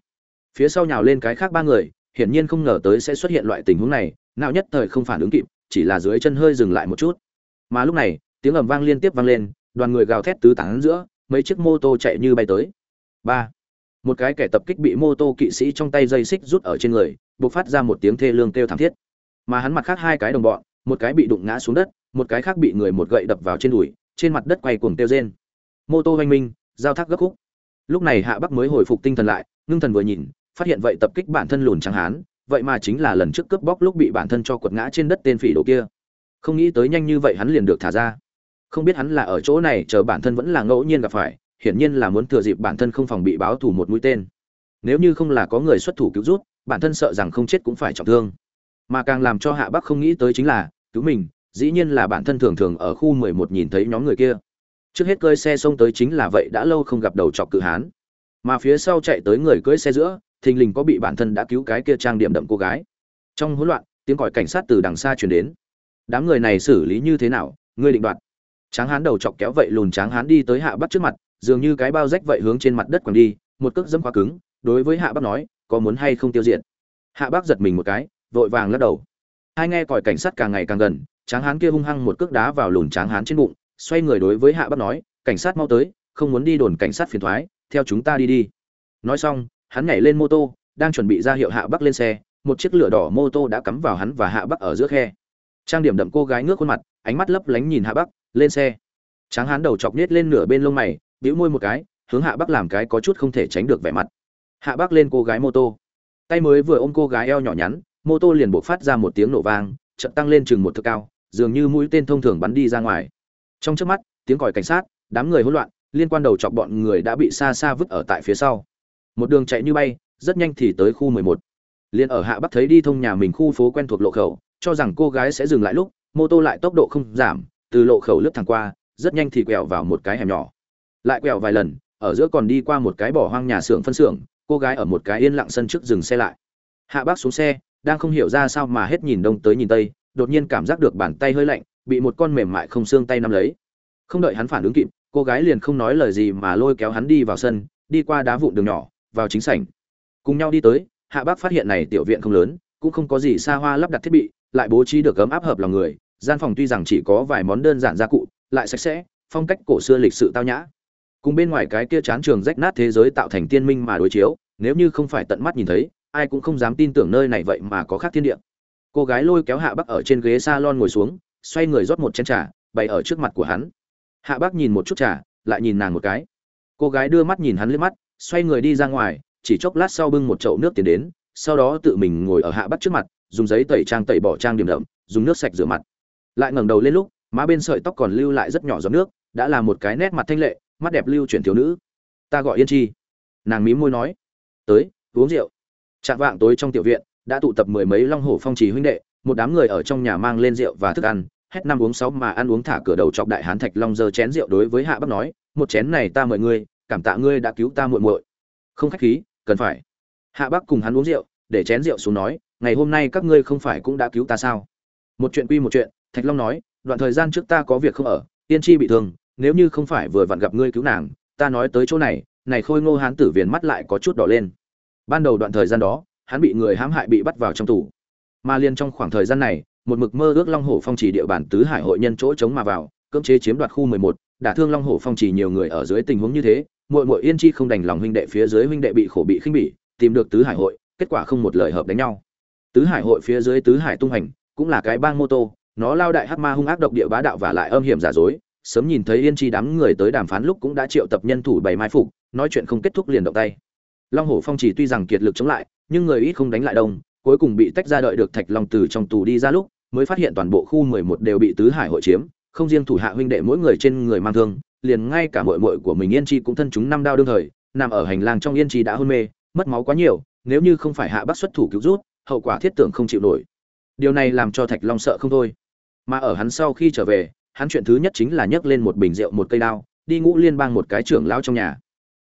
S1: Phía sau nhào lên cái khác ba người, hiển nhiên không ngờ tới sẽ xuất hiện loại tình huống này, nào nhất thời không phản ứng kịp, chỉ là dưới chân hơi dừng lại một chút. Mà lúc này, tiếng ầm vang liên tiếp vang lên, đoàn người gào thét tứ tán giữa, mấy chiếc mô tô chạy như bay tới. Ba. Một cái kẻ tập kích bị mô tô kỵ sĩ trong tay dây xích rút ở trên người buộc phát ra một tiếng thê lương kêu thảm thiết. Mà hắn mặt khác hai cái đồng bọn, một cái bị đụng ngã xuống đất, một cái khác bị người một gậy đập vào trên đùi, trên mặt đất quay cuồng tiêu rên. Mô tô hoành minh, giao thác gấp khúc lúc này hạ bắc mới hồi phục tinh thần lại, ngưng thần vừa nhìn, phát hiện vậy tập kích bản thân lùn trắng hán, vậy mà chính là lần trước cướp bóc lúc bị bản thân cho quật ngã trên đất tên phỉ đồ kia. Không nghĩ tới nhanh như vậy hắn liền được thả ra. Không biết hắn là ở chỗ này chờ bản thân vẫn là ngẫu nhiên gặp phải, hiển nhiên là muốn thừa dịp bản thân không phòng bị báo thủ một mũi tên. Nếu như không là có người xuất thủ cứu rút bản thân sợ rằng không chết cũng phải trọng thương. Mà càng làm cho hạ bắc không nghĩ tới chính là, cứu mình, dĩ nhiên là bản thân thường thường ở khu mười một nhìn thấy nhóm người kia trước hết cơi xe xông tới chính là vậy đã lâu không gặp đầu chọc cự hán. Mà phía sau chạy tới người cưỡi xe giữa, thình lình có bị bản thân đã cứu cái kia trang điểm đậm cô gái. Trong hỗn loạn, tiếng còi cảnh sát từ đằng xa truyền đến. Đám người này xử lý như thế nào, ngươi định đoạt. Tráng hán đầu chọc kéo vậy lùn tráng hán đi tới hạ bắc trước mặt, dường như cái bao rách vậy hướng trên mặt đất quẳng đi, một cước dẫm quá cứng, đối với hạ bắc nói, có muốn hay không tiêu diệt? Hạ bắc giật mình một cái, vội vàng lắc đầu. Hai nghe còi cảnh sát càng ngày càng gần, tráng hán kia hung hăng một cước đá vào lùn tráng hán trên bụng xoay người đối với hạ bắc nói, cảnh sát mau tới, không muốn đi đồn cảnh sát phiền thoái, theo chúng ta đi đi. Nói xong, hắn nhảy lên mô tô, đang chuẩn bị ra hiệu hạ bắc lên xe, một chiếc lửa đỏ mô tô đã cắm vào hắn và hạ bắc ở giữa khe. Trang điểm đậm cô gái ngước khuôn mặt, ánh mắt lấp lánh nhìn hạ bắc lên xe. Tráng hắn đầu chọc nết lên nửa bên lông mày, bĩu môi một cái, hướng hạ bắc làm cái có chút không thể tránh được vẻ mặt. Hạ bắc lên cô gái mô tô. Tay mới vừa ôm cô gái eo nhỏ nhắn, mô tô liền buộc phát ra một tiếng nổ vang, chợt tăng lên chừng một thước cao, dường như mũi tên thông thường bắn đi ra ngoài trong trước mắt, tiếng còi cảnh sát, đám người hỗn loạn, liên quan đầu chọc bọn người đã bị xa xa vứt ở tại phía sau. Một đường chạy như bay, rất nhanh thì tới khu 11. Liên ở hạ bắc thấy đi thông nhà mình khu phố quen thuộc lộ khẩu, cho rằng cô gái sẽ dừng lại lúc, mô tô lại tốc độ không giảm, từ lộ khẩu lướt thẳng qua, rất nhanh thì quẹo vào một cái hẻm nhỏ. Lại quẹo vài lần, ở giữa còn đi qua một cái bỏ hoang nhà xưởng phân xưởng, cô gái ở một cái yên lặng sân trước dừng xe lại. Hạ bác xuống xe, đang không hiểu ra sao mà hết nhìn đông tới nhìn tây, đột nhiên cảm giác được bàn tay hơi lạnh bị một con mềm mại không xương tay nắm lấy. Không đợi hắn phản ứng kịp, cô gái liền không nói lời gì mà lôi kéo hắn đi vào sân, đi qua đá vụn đường nhỏ, vào chính sảnh. Cùng nhau đi tới, hạ bác phát hiện này tiểu viện không lớn, cũng không có gì xa hoa lắp đặt thiết bị, lại bố trí được gấm áp hợp lòng người, gian phòng tuy rằng chỉ có vài món đơn giản gia cụ, lại sạch sẽ, phong cách cổ xưa lịch sự tao nhã. Cùng bên ngoài cái kia chán trường rách nát thế giới tạo thành tiên minh mà đối chiếu, nếu như không phải tận mắt nhìn thấy, ai cũng không dám tin tưởng nơi này vậy mà có khác thiên địa. Cô gái lôi kéo hạ bắc ở trên ghế salon ngồi xuống xoay người rót một chén trà, bày ở trước mặt của hắn. Hạ Bác nhìn một chút trà, lại nhìn nàng một cái. Cô gái đưa mắt nhìn hắn liếc mắt, xoay người đi ra ngoài, chỉ chốc lát sau bưng một chậu nước tiến đến, sau đó tự mình ngồi ở hạ Bác trước mặt, dùng giấy tẩy trang tẩy bỏ trang điểm đậm, dùng nước sạch rửa mặt. Lại ngẩng đầu lên lúc, má bên sợi tóc còn lưu lại rất nhỏ giọt nước, đã là một cái nét mặt thanh lệ, mắt đẹp lưu chuyển thiếu nữ. Ta gọi yên chi. Nàng mím môi nói. Tới, uống rượu. Trạng vạng tối trong tiểu viện, đã tụ tập mười mấy long hổ phong trì huynh đệ, một đám người ở trong nhà mang lên rượu và thức ăn hết năm uống sáu mà ăn uống thả cửa đầu chọc đại hán thạch long giơ chén rượu đối với hạ bắc nói, một chén này ta mời ngươi, cảm tạ ngươi đã cứu ta muội muội. Không khách khí, cần phải. Hạ bắc cùng hắn uống rượu, để chén rượu xuống nói, ngày hôm nay các ngươi không phải cũng đã cứu ta sao? Một chuyện quy một chuyện, thạch long nói, đoạn thời gian trước ta có việc không ở, tiên tri bị thương, nếu như không phải vừa vặn gặp ngươi cứu nàng, ta nói tới chỗ này này khôi ngô hán tử viền mắt lại có chút đỏ lên. Ban đầu đoạn thời gian đó, hắn bị người hãm hại bị bắt vào trong tù. Mà liên trong khoảng thời gian này một mực mơ ước long hổ phong chỉ địa bàn tứ hải hội nhân chỗ chống mà vào cưỡng chế chiếm đoạt khu 11, đả thương long hổ phong chỉ nhiều người ở dưới tình huống như thế muội muội yên chi không đành lòng huynh đệ phía dưới huynh đệ bị khổ bị khinh bỉ tìm được tứ hải hội kết quả không một lời hợp đánh nhau. Tứ hải hội phía dưới tứ hải tung hành cũng là cái bang mô tô nó lao đại hắc ma hung ác độc địa bá đạo và lại âm hiểm giả dối sớm nhìn thấy yên chi đám người tới đàm phán lúc cũng đã triệu tập nhân thủ bày mai phục nói chuyện không kết thúc liền động tay. Long hổ phong chỉ tuy rằng kiệt lực chống lại nhưng người ít không đánh lại đông cuối cùng bị tách ra đợi được thạch long từ trong tù đi ra lúc mới phát hiện toàn bộ khu 11 đều bị tứ hải hội chiếm, không riêng thủ hạ huynh đệ mỗi người trên người mang thương, liền ngay cả muội muội của mình Yên Chi cũng thân chúng năm đao đương thời, nằm ở hành lang trong Yên Chi đã hôn mê, mất máu quá nhiều, nếu như không phải hạ bác xuất thủ cứu rút, hậu quả thiết tưởng không chịu nổi. Điều này làm cho Thạch Long sợ không thôi. Mà ở hắn sau khi trở về, hắn chuyện thứ nhất chính là nhấc lên một bình rượu một cây đao, đi ngũ liên bang một cái trưởng lão trong nhà.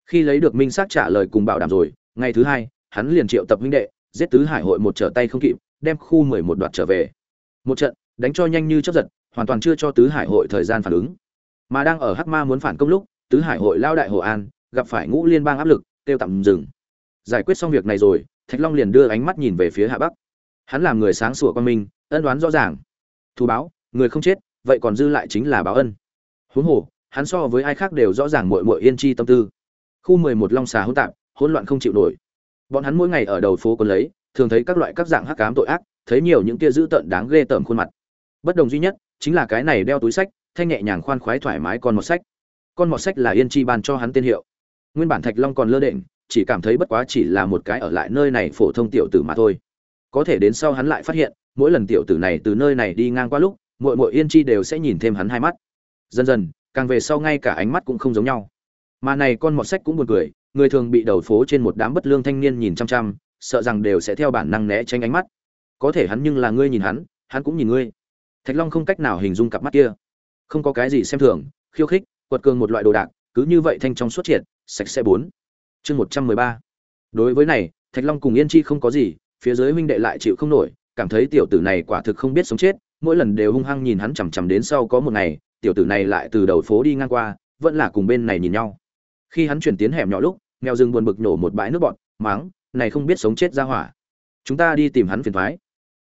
S1: Khi lấy được minh xác trả lời cùng bảo đảm rồi, ngày thứ hai, hắn liền triệu tập huynh đệ, giết tứ hải hội một trở tay không kịp, đem khu 11 đoạt trở về. Một trận, đánh cho nhanh như chớp giật, hoàn toàn chưa cho tứ hải hội thời gian phản ứng. Mà đang ở Hắc Ma muốn phản công lúc, tứ hải hội lao đại hồ an, gặp phải ngũ liên bang áp lực, tiêu tạm dừng. Giải quyết xong việc này rồi, Thạch Long liền đưa ánh mắt nhìn về phía Hạ Bắc. Hắn làm người sáng sủa quan minh, ân đoán rõ ràng. Thù báo, người không chết, vậy còn dư lại chính là báo ân. Huống hồ, hắn so với ai khác đều rõ ràng muội muội yên chi tâm tư. Khu 11 Long xà hỗn tạp, hỗn loạn không chịu nổi. Bọn hắn mỗi ngày ở đầu phố còn lấy, thường thấy các loại các dạng hắc ám tội ác, thấy nhiều những kia dữ tợn đáng ghê tởm khuôn mặt. Bất đồng duy nhất chính là cái này đeo túi sách, thanh nhẹ nhàng khoan khoái thoải mái con một sách. Con một sách là Yên Chi ban cho hắn tên hiệu. Nguyên bản Thạch Long còn lơ đễnh, chỉ cảm thấy bất quá chỉ là một cái ở lại nơi này phổ thông tiểu tử mà thôi. Có thể đến sau hắn lại phát hiện, mỗi lần tiểu tử này từ nơi này đi ngang qua lúc, muội muội Yên Chi đều sẽ nhìn thêm hắn hai mắt. Dần dần, càng về sau ngay cả ánh mắt cũng không giống nhau. Mà này con một sách cũng buồn cười, người thường bị đầu phố trên một đám bất lương thanh niên nhìn chăm chăm, sợ rằng đều sẽ theo bản năng né tránh ánh mắt. Có thể hắn nhưng là ngươi nhìn hắn, hắn cũng nhìn ngươi. Thạch Long không cách nào hình dung cặp mắt kia. Không có cái gì xem thường, khiêu khích, quật cường một loại đồ đạc, cứ như vậy thanh trong xuất triệt, sạch sẽ bốn. Chương một trăm mười ba. Đối với này, Thạch Long cùng Yên Chi không có gì, phía dưới huynh đệ lại chịu không nổi, cảm thấy tiểu tử này quả thực không biết sống chết, mỗi lần đều hung hăng nhìn hắn chằm chằm đến sau có một ngày, tiểu tử này lại từ đầu phố đi ngang qua, vẫn là cùng bên này nhìn nhau. Khi hắn chuyển tiến hẻm nhỏ lúc, mèo rừng buồn bực nổ một bãi nước bọt, mắng, này không biết sống chết ra hỏa. Chúng ta đi tìm hắn phiền thoái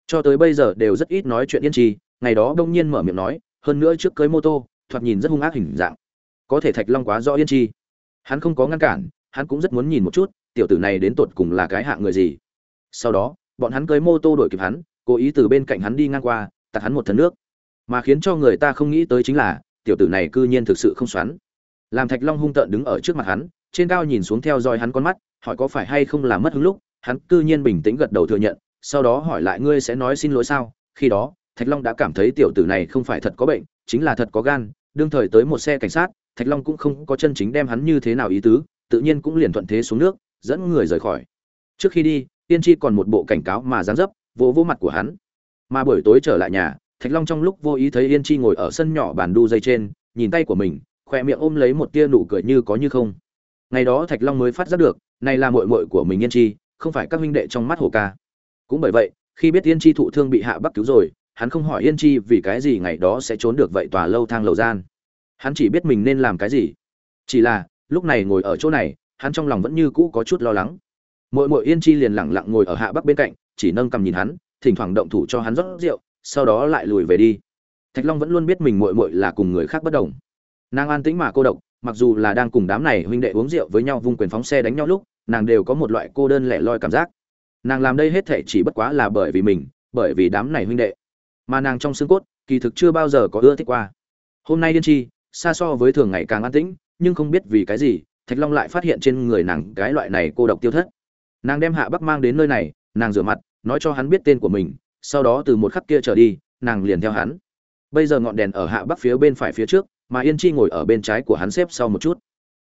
S1: cho tới bây giờ đều rất ít nói chuyện yên trì, ngày đó đông nhiên mở miệng nói, hơn nữa trước cưới mô tô, thoạt nhìn rất hung ác hình dạng. Có thể Thạch Long quá rõ yên chi. Hắn không có ngăn cản, hắn cũng rất muốn nhìn một chút, tiểu tử này đến tột cùng là cái hạng người gì. Sau đó, bọn hắn cưới mô tô đuổi kịp hắn, cố ý từ bên cạnh hắn đi ngang qua, tạt hắn một thân nước. Mà khiến cho người ta không nghĩ tới chính là, tiểu tử này cư nhiên thực sự không xoắn. Làm Thạch Long hung tợn đứng ở trước mặt hắn, trên cao nhìn xuống theo dõi hắn con mắt, hỏi có phải hay không là mất hứng lúc, hắn cư nhiên bình tĩnh gật đầu thừa nhận, sau đó hỏi lại ngươi sẽ nói xin lỗi sao? Khi đó, Thạch Long đã cảm thấy tiểu tử này không phải thật có bệnh, chính là thật có gan, đương thời tới một xe cảnh sát, Thạch Long cũng không có chân chính đem hắn như thế nào ý tứ, tự nhiên cũng liền thuận thế xuống nước, dẫn người rời khỏi. Trước khi đi, Tiên Tri còn một bộ cảnh cáo mà giáng dấp, vỗ vỗ mặt của hắn. Mà buổi tối trở lại nhà, Thạch Long trong lúc vô ý thấy Yên Chi ngồi ở sân nhỏ bàn đu dây trên, nhìn tay của mình, khoe miệng ôm lấy một tia nụ cười như có như không. Ngày đó Thạch Long mới phát giác được, này là muội muội của mình Yên Chi, không phải các huynh đệ trong mắt Hồ ca. Cũng bởi vậy, khi biết Yên Chi thụ thương bị Hạ Bắc cứu rồi, hắn không hỏi Yên Chi vì cái gì ngày đó sẽ trốn được vậy tòa lâu thang lầu gian. Hắn chỉ biết mình nên làm cái gì. Chỉ là, lúc này ngồi ở chỗ này, hắn trong lòng vẫn như cũ có chút lo lắng. Muội muội Yên Chi liền lặng lặng ngồi ở Hạ Bắc bên cạnh, chỉ nâng cầm nhìn hắn, thỉnh thoảng động thủ cho hắn rót rượu, sau đó lại lùi về đi. Thạch Long vẫn luôn biết mình muội muội là cùng người khác bất đồng. Nàng an tĩnh mà cô độc, mặc dù là đang cùng đám này huynh đệ uống rượu với nhau vung quyền phóng xe đánh nhau lúc, nàng đều có một loại cô đơn lẻ loi cảm giác. Nàng làm đây hết thảy chỉ bất quá là bởi vì mình, bởi vì đám này huynh đệ. Mà nàng trong xương cốt, kỳ thực chưa bao giờ có ưa thích qua. Hôm nay điên chi, xa so với thường ngày càng an tĩnh, nhưng không biết vì cái gì, Thạch Long lại phát hiện trên người nàng cái loại này cô độc tiêu thất. Nàng đem Hạ Bắc mang đến nơi này, nàng rửa mặt, nói cho hắn biết tên của mình, sau đó từ một khắc kia trở đi, nàng liền theo hắn. Bây giờ ngọn đèn ở Hạ Bắc phía bên phải phía trước, mà Yên Chi ngồi ở bên trái của hắn xếp sau một chút.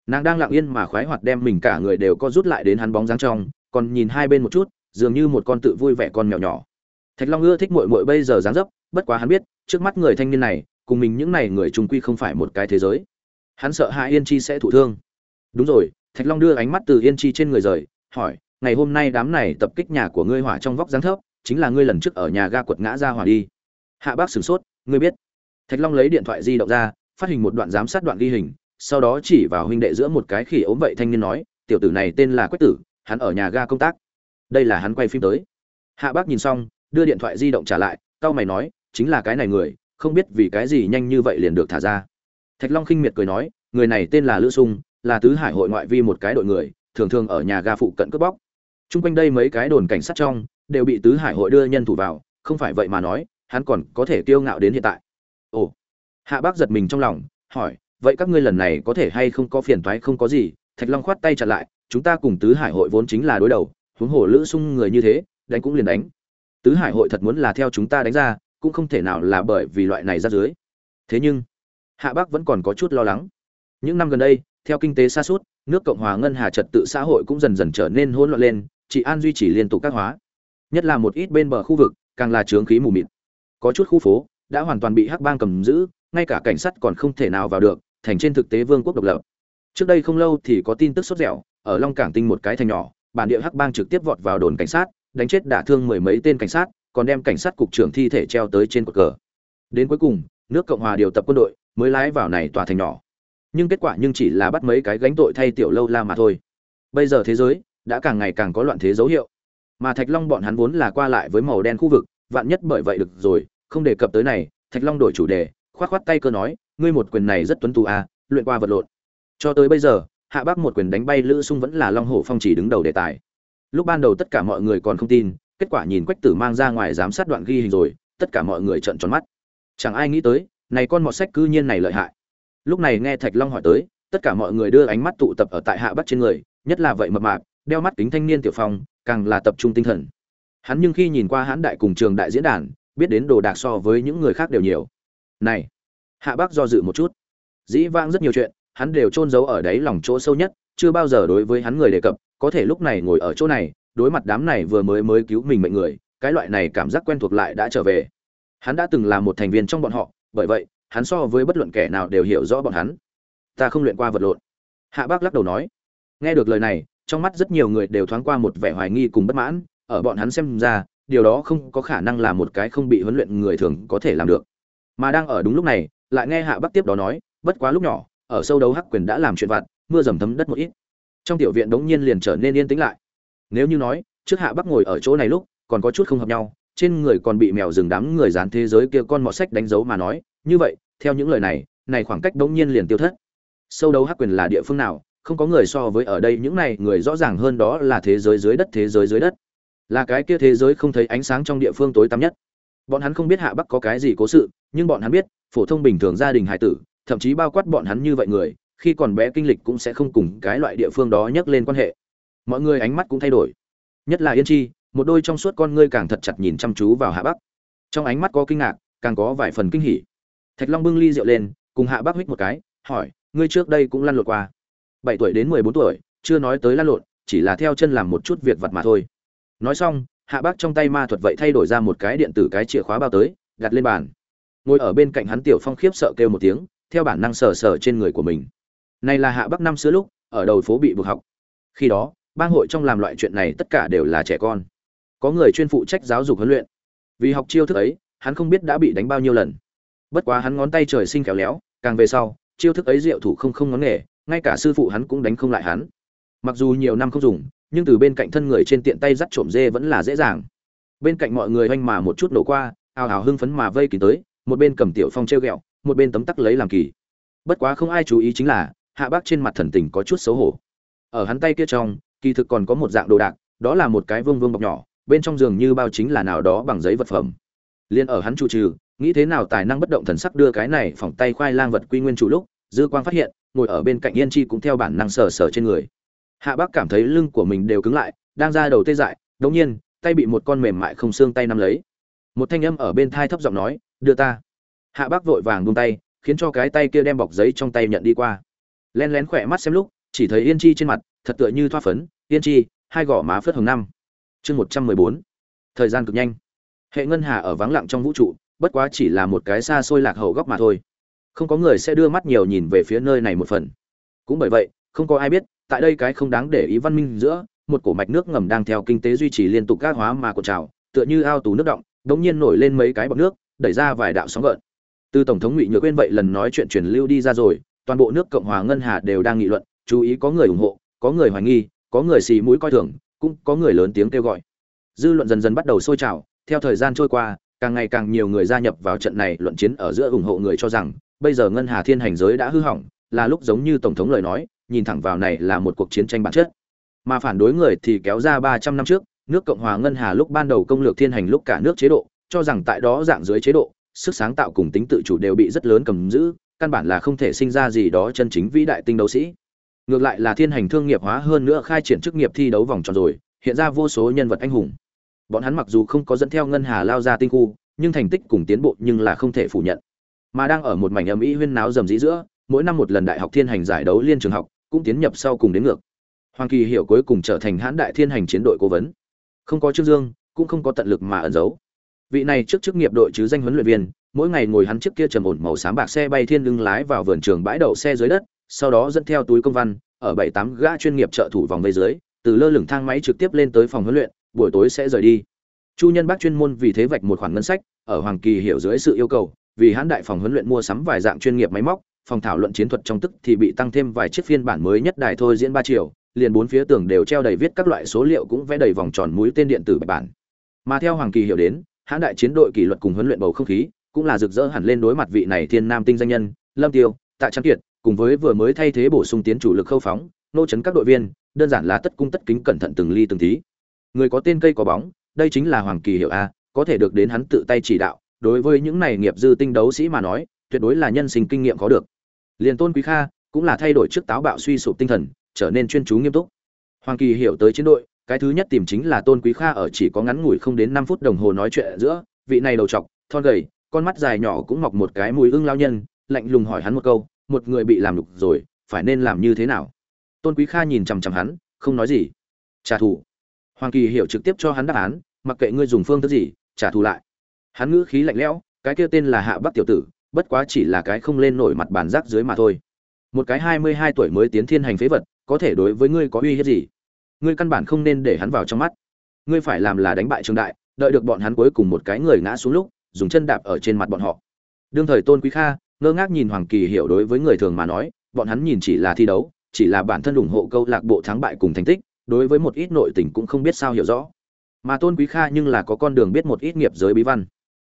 S1: Nàng đang lặng yên mà khoái hoạt đem mình cả người đều co rút lại đến hắn bóng dáng trong, còn nhìn hai bên một chút, dường như một con tự vui vẻ con mèo nhỏ. Thạch Long ưa thích muội muội bây giờ dáng dấp, bất quá hắn biết, trước mắt người thanh niên này, cùng mình những này người trung quy không phải một cái thế giới. Hắn sợ Hạ Yên Chi sẽ thụ thương. Đúng rồi, Thạch Long đưa ánh mắt từ Yên Chi trên người rời, hỏi, ngày hôm nay đám này tập kích nhà của ngươi hỏa trong vóc dáng thấp, chính là ngươi lần trước ở nhà ga quật ngã ra hỏa đi. Hạ Bác sửng sốt, ngươi biết? Thạch Long lấy điện thoại di động ra, phát hình một đoạn giám sát đoạn ghi hình, sau đó chỉ vào huynh đệ giữa một cái khỉ ốm vậy thanh niên nói, tiểu tử này tên là Quách Tử, hắn ở nhà ga công tác. Đây là hắn quay phim tới. Hạ Bác nhìn xong, đưa điện thoại di động trả lại, cao mày nói, chính là cái này người, không biết vì cái gì nhanh như vậy liền được thả ra. Thạch Long khinh miệt cười nói, người này tên là Lữ Sung, là tứ hải hội ngoại vi một cái đội người, thường thường ở nhà ga phụ cận cướp bóc. chung quanh đây mấy cái đồn cảnh sát trong đều bị tứ hải hội đưa nhân thủ vào, không phải vậy mà nói, hắn còn có thể kiêu ngạo đến hiện tại. Ồ. Hạ Bác giật mình trong lòng, hỏi, vậy các ngươi lần này có thể hay không có phiền toái không có gì? Thạch Long khoát tay chặn lại, chúng ta cùng tứ hải hội vốn chính là đối đầu, huống hồ Lữ Sung người như thế, đánh cũng liền đánh. Tứ hải hội thật muốn là theo chúng ta đánh ra, cũng không thể nào là bởi vì loại này ra dưới. Thế nhưng hạ bắc vẫn còn có chút lo lắng. Những năm gần đây theo kinh tế xa suốt nước cộng hòa ngân hà trật tự xã hội cũng dần dần trở nên hỗn loạn lên chị an duy trì liên tục các hóa. Nhất là một ít bên bờ khu vực càng là trướng khí mù mịt. Có chút khu phố đã hoàn toàn bị hắc bang cầm giữ ngay cả cảnh sát còn không thể nào vào được thành trên thực tế vương quốc độc lập. Trước đây không lâu thì có tin tức sốt dẻo ở long cảng tinh một cái thành nhỏ bản địa hắc bang trực tiếp vọt vào đồn cảnh sát, đánh chết đả thương mười mấy tên cảnh sát, còn đem cảnh sát cục trưởng thi thể treo tới trên cột cờ. Đến cuối cùng, nước cộng hòa điều tập quân đội mới lái vào này tòa thành nhỏ. Nhưng kết quả nhưng chỉ là bắt mấy cái gánh tội thay tiểu lâu la mà thôi. Bây giờ thế giới đã càng ngày càng có loạn thế dấu hiệu. Mà thạch long bọn hắn vốn là qua lại với màu đen khu vực, vạn nhất bởi vậy được rồi, không đề cập tới này, thạch long đổi chủ đề, khoát khoát tay cơ nói, ngươi một quyền này rất tuấn tú à luyện qua vật lộn. Cho tới bây giờ hạ bác một quyền đánh bay lữ sung vẫn là long hổ phong chỉ đứng đầu đề tài. Lúc ban đầu tất cả mọi người còn không tin, kết quả nhìn quách tử mang ra ngoài giám sát đoạn ghi hình rồi, tất cả mọi người trợn tròn mắt. Chẳng ai nghĩ tới, này con mọt sách cư nhiên này lợi hại. Lúc này nghe thạch long hỏi tới, tất cả mọi người đưa ánh mắt tụ tập ở tại hạ bắc trên người, nhất là vậy mập mạp, đeo mắt kính thanh niên tiểu phong, càng là tập trung tinh thần. Hắn nhưng khi nhìn qua hãn đại cùng trường đại diễn đàn, biết đến đồ đạc so với những người khác đều nhiều. Này, hạ bác do dự một chút. Dĩ vãng rất nhiều chuyện hắn đều chôn giấu ở đấy lòng chỗ sâu nhất, chưa bao giờ đối với hắn người đề cập, có thể lúc này ngồi ở chỗ này, đối mặt đám này vừa mới mới cứu mình mệnh người, cái loại này cảm giác quen thuộc lại đã trở về. Hắn đã từng là một thành viên trong bọn họ, bởi vậy, hắn so với bất luận kẻ nào đều hiểu rõ bọn hắn. Ta không luyện qua vật lộn. Hạ bác lắc đầu nói. Nghe được lời này, trong mắt rất nhiều người đều thoáng qua một vẻ hoài nghi cùng bất mãn, ở bọn hắn xem ra, điều đó không có khả năng là một cái không bị huấn luyện người thường có thể làm được. Mà đang ở đúng lúc này, lại nghe hạ bắc tiếp đó nói, bất quá lúc nhỏ ở sâu đấu hắc quyền đã làm chuyện vặt, mưa dầm thấm đất một ít. Trong tiểu viện đống nhiên liền trở nên yên tĩnh lại. Nếu như nói, trước hạ bắc ngồi ở chỗ này lúc, còn có chút không hợp nhau, trên người còn bị mèo rừng đám người dán thế giới kia con mọt sách đánh dấu mà nói, như vậy, theo những lời này này khoảng cách đống nhiên liền tiêu thất. Sâu đấu hắc quyền là địa phương nào, không có người so với ở đây, những này người rõ ràng hơn đó là thế giới dưới đất, thế giới dưới đất. Là cái kia thế giới không thấy ánh sáng trong địa phương tối tăm nhất. Bọn hắn không biết hạ bắc có cái gì cố sự, nhưng bọn hắn biết, phổ thông bình thường gia đình hải tử thậm chí bao quát bọn hắn như vậy người, khi còn bé kinh lịch cũng sẽ không cùng cái loại địa phương đó nhắc lên quan hệ. Mọi người ánh mắt cũng thay đổi. Nhất là yên chi, một đôi trong suốt con ngươi càng thật chặt nhìn chăm chú vào hạ bắc. Trong ánh mắt có kinh ngạc, càng có vài phần kinh hỉ. Thạch long bưng ly rượu lên, cùng hạ bắc hít một cái, hỏi, ngươi trước đây cũng lăn lộn qua? Bảy tuổi đến mười bốn tuổi, chưa nói tới lăn lộn, chỉ là theo chân làm một chút việc vặt mà thôi. Nói xong, hạ bác trong tay ma thuật vậy thay đổi ra một cái điện tử cái chìa khóa bao tới, đặt lên bàn. Ngồi ở bên cạnh hắn tiểu phong khiếp sợ kêu một tiếng theo bản năng sờ sờ trên người của mình. Này là hạ bắc năm xưa lúc, ở đầu phố bị buộc học. Khi đó, bang hội trong làm loại chuyện này tất cả đều là trẻ con. Có người chuyên phụ trách giáo dục huấn luyện. Vì học chiêu thức ấy, hắn không biết đã bị đánh bao nhiêu lần. Bất quá hắn ngón tay trời sinh khéo léo, càng về sau, chiêu thức ấy diệu thủ không không ngón nghề, ngay cả sư phụ hắn cũng đánh không lại hắn. Mặc dù nhiều năm không dùng, nhưng từ bên cạnh thân người trên tiện tay dắt trộm dê vẫn là dễ dàng. Bên cạnh mọi người oanh mà một chút nổ qua, ào ào hưng phấn mà vây kín tới, một bên cầm tiểu phong treo ghẹo một bên tấm tắc lấy làm kỳ. Bất quá không ai chú ý chính là, hạ bác trên mặt thần tình có chút xấu hổ. Ở hắn tay kia trong, kỳ thực còn có một dạng đồ đạc, đó là một cái vương vương bọc nhỏ, bên trong giường như bao chính là nào đó bằng giấy vật phẩm. Liền ở hắn chủ trừ, nghĩ thế nào tài năng bất động thần sắc đưa cái này phỏng tay khoai lang vật quy nguyên chủ lúc, dư quang phát hiện, ngồi ở bên cạnh yên chi cũng theo bản năng sờ sờ trên người. Hạ bác cảm thấy lưng của mình đều cứng lại, đang ra đầu tê dại, đống nhiên, tay bị một con mềm mại không xương tay nắm lấy. Một thanh âm ở bên thai thấp giọng nói, đưa ta hạ bác vội vàng buông tay, khiến cho cái tay kia đem bọc giấy trong tay nhận đi qua. Len lén khỏe mắt xem lúc, chỉ thấy yên chi trên mặt, thật tựa như thoa phấn, yên chi, hai gò má phớt hồng năm. Chương một trăm mười bốn. Thời gian cực nhanh. Hệ ngân hà ở vắng lặng trong vũ trụ, bất quá chỉ là một cái xa xôi lạc hậu góc mà thôi. Không có người sẽ đưa mắt nhiều nhìn về phía nơi này một phần. Cũng bởi vậy, không có ai biết, tại đây cái không đáng để ý văn minh giữa, một cổ mạch nước ngầm đang theo kinh tế duy trì liên tục các hóa mà cột trào, tựa như ao tù nước động, đống nhiên nổi lên mấy cái bọt nước, đẩy ra vài đạo sóng gợn từ tổng thống ngụy nhược quên vậy lần nói chuyện truyền lưu đi ra rồi, toàn bộ nước cộng hòa ngân hà đều đang nghị luận, chú ý có người ủng hộ, có người hoài nghi, có người xì mũi coi thường, cũng có người lớn tiếng kêu gọi. Dư luận dần dần bắt đầu sôi trào, theo thời gian trôi qua, càng ngày càng nhiều người gia nhập vào trận này luận chiến ở giữa ủng hộ người cho rằng, bây giờ ngân hà thiên hành giới đã hư hỏng, là lúc giống như tổng thống lời nói, nhìn thẳng vào này là một cuộc chiến tranh bản chất. Mà phản đối người thì kéo ra ba trăm năm trước, nước cộng hòa ngân hà lúc ban đầu công lược thiên hành lúc cả nước chế độ, cho rằng tại đó dạng dưới chế độ sức sáng tạo cùng tính tự chủ đều bị rất lớn cầm giữ, căn bản là không thể sinh ra gì đó chân chính vĩ đại tinh đấu sĩ. Ngược lại là thiên hành thương nghiệp hóa hơn nữa khai triển chức nghiệp thi đấu vòng tròn rồi, hiện ra vô số nhân vật anh hùng. Bọn hắn mặc dù không có dẫn theo ngân hà lao ra tinh khu, nhưng thành tích cùng tiến bộ nhưng là không thể phủ nhận. Mà đang ở một mảnh âm ý huyên náo rầm rĩ giữa, mỗi năm một lần đại học thiên hành giải đấu liên trường học cũng tiến nhập sau cùng đến ngược. Hoàng kỳ hiểu cuối cùng trở thành hãn đại thiên hành chiến đội cố vấn. Không có trương dương, cũng không có tận lực mà ẩn giấu vị này trước chức nghiệp đội chứ danh huấn luyện viên, mỗi ngày ngồi hắn trước kia trầm ổn màu xám bạc xe bay thiên lưng lái vào vườn trường bãi đậu xe dưới đất, sau đó dẫn theo túi công văn, ở bảy tám gã chuyên nghiệp trợ thủ vòng vây dưới, từ lơ lửng thang máy trực tiếp lên tới phòng huấn luyện, buổi tối sẽ rời đi. Chu nhân bác chuyên môn vì thế vạch một khoản ngân sách, ở hoàng kỳ hiểu dưới sự yêu cầu, vì hãn đại phòng huấn luyện mua sắm vài dạng chuyên nghiệp máy móc, phòng thảo luận chiến thuật trong tức thì bị tăng thêm vài chiếc phiên bản mới nhất đài thôi diễn ba triệu liền bốn phía tường đều treo đầy viết các loại số liệu cũng vẽ đầy vòng tròn mũi tên điện tử bài bản. Mà theo hoàng kỳ hiểu đến hãn đại chiến đội kỷ luật cùng huấn luyện bầu không khí, cũng là rực rỡ hẳn lên đối mặt vị này thiên nam tinh danh nhân, lâm tiêu, tạ trang kiệt, cùng với vừa mới thay thế bổ sung tiến chủ lực khâu phóng, nô chấn các đội viên, đơn giản là tất cung tất kính cẩn thận từng ly từng tí. Người có tên cây có bóng, đây chính là hoàng kỳ hiệu a, có thể được đến hắn tự tay chỉ đạo, đối với những này nghiệp dư tinh đấu sĩ mà nói, tuyệt đối là nhân sinh kinh nghiệm có được. Liền tôn quý kha, cũng là thay đổi trước táo bạo suy sụp tinh thần, trở nên chuyên chú nghiêm túc. Hoàng kỳ hiểu tới chiến đội cái thứ nhất tìm chính là tôn quý kha ở chỉ có ngắn ngủi không đến năm phút đồng hồ nói chuyện giữa vị này đầu trọc thon gầy, con mắt dài nhỏ cũng mọc một cái mùi ưng lao nhân, lạnh lùng hỏi hắn một câu, một người bị làm lục rồi, phải nên làm như thế nào? Tôn quý kha nhìn chằm chằm hắn, không nói gì. Trả thù. Hoàng kỳ hiểu trực tiếp cho hắn đáp án, mặc kệ ngươi dùng phương thức gì, trả thù lại. Hắn ngữ khí lạnh lẽo, cái kia tên là hạ bắc tiểu tử, bất quá chỉ là cái không lên nổi mặt bàn rác dưới mà thôi. Một cái hai mươi hai tuổi mới tiến thiên hành phế vật, có thể đối với ngươi có uy hiếp gì? Ngươi căn bản không nên để hắn vào trong mắt. Ngươi phải làm là đánh bại trường đại, đợi được bọn hắn cuối cùng một cái người ngã xuống lúc, dùng chân đạp ở trên mặt bọn họ. Đương thời tôn quý kha, ngơ ngác nhìn hoàng kỳ hiểu đối với người thường mà nói, bọn hắn nhìn chỉ là thi đấu, chỉ là bản thân ủng hộ câu lạc bộ thắng bại cùng thành tích, đối với một ít nội tình cũng không biết sao hiểu rõ. Mà tôn quý kha nhưng là có con đường biết một ít nghiệp giới bí văn.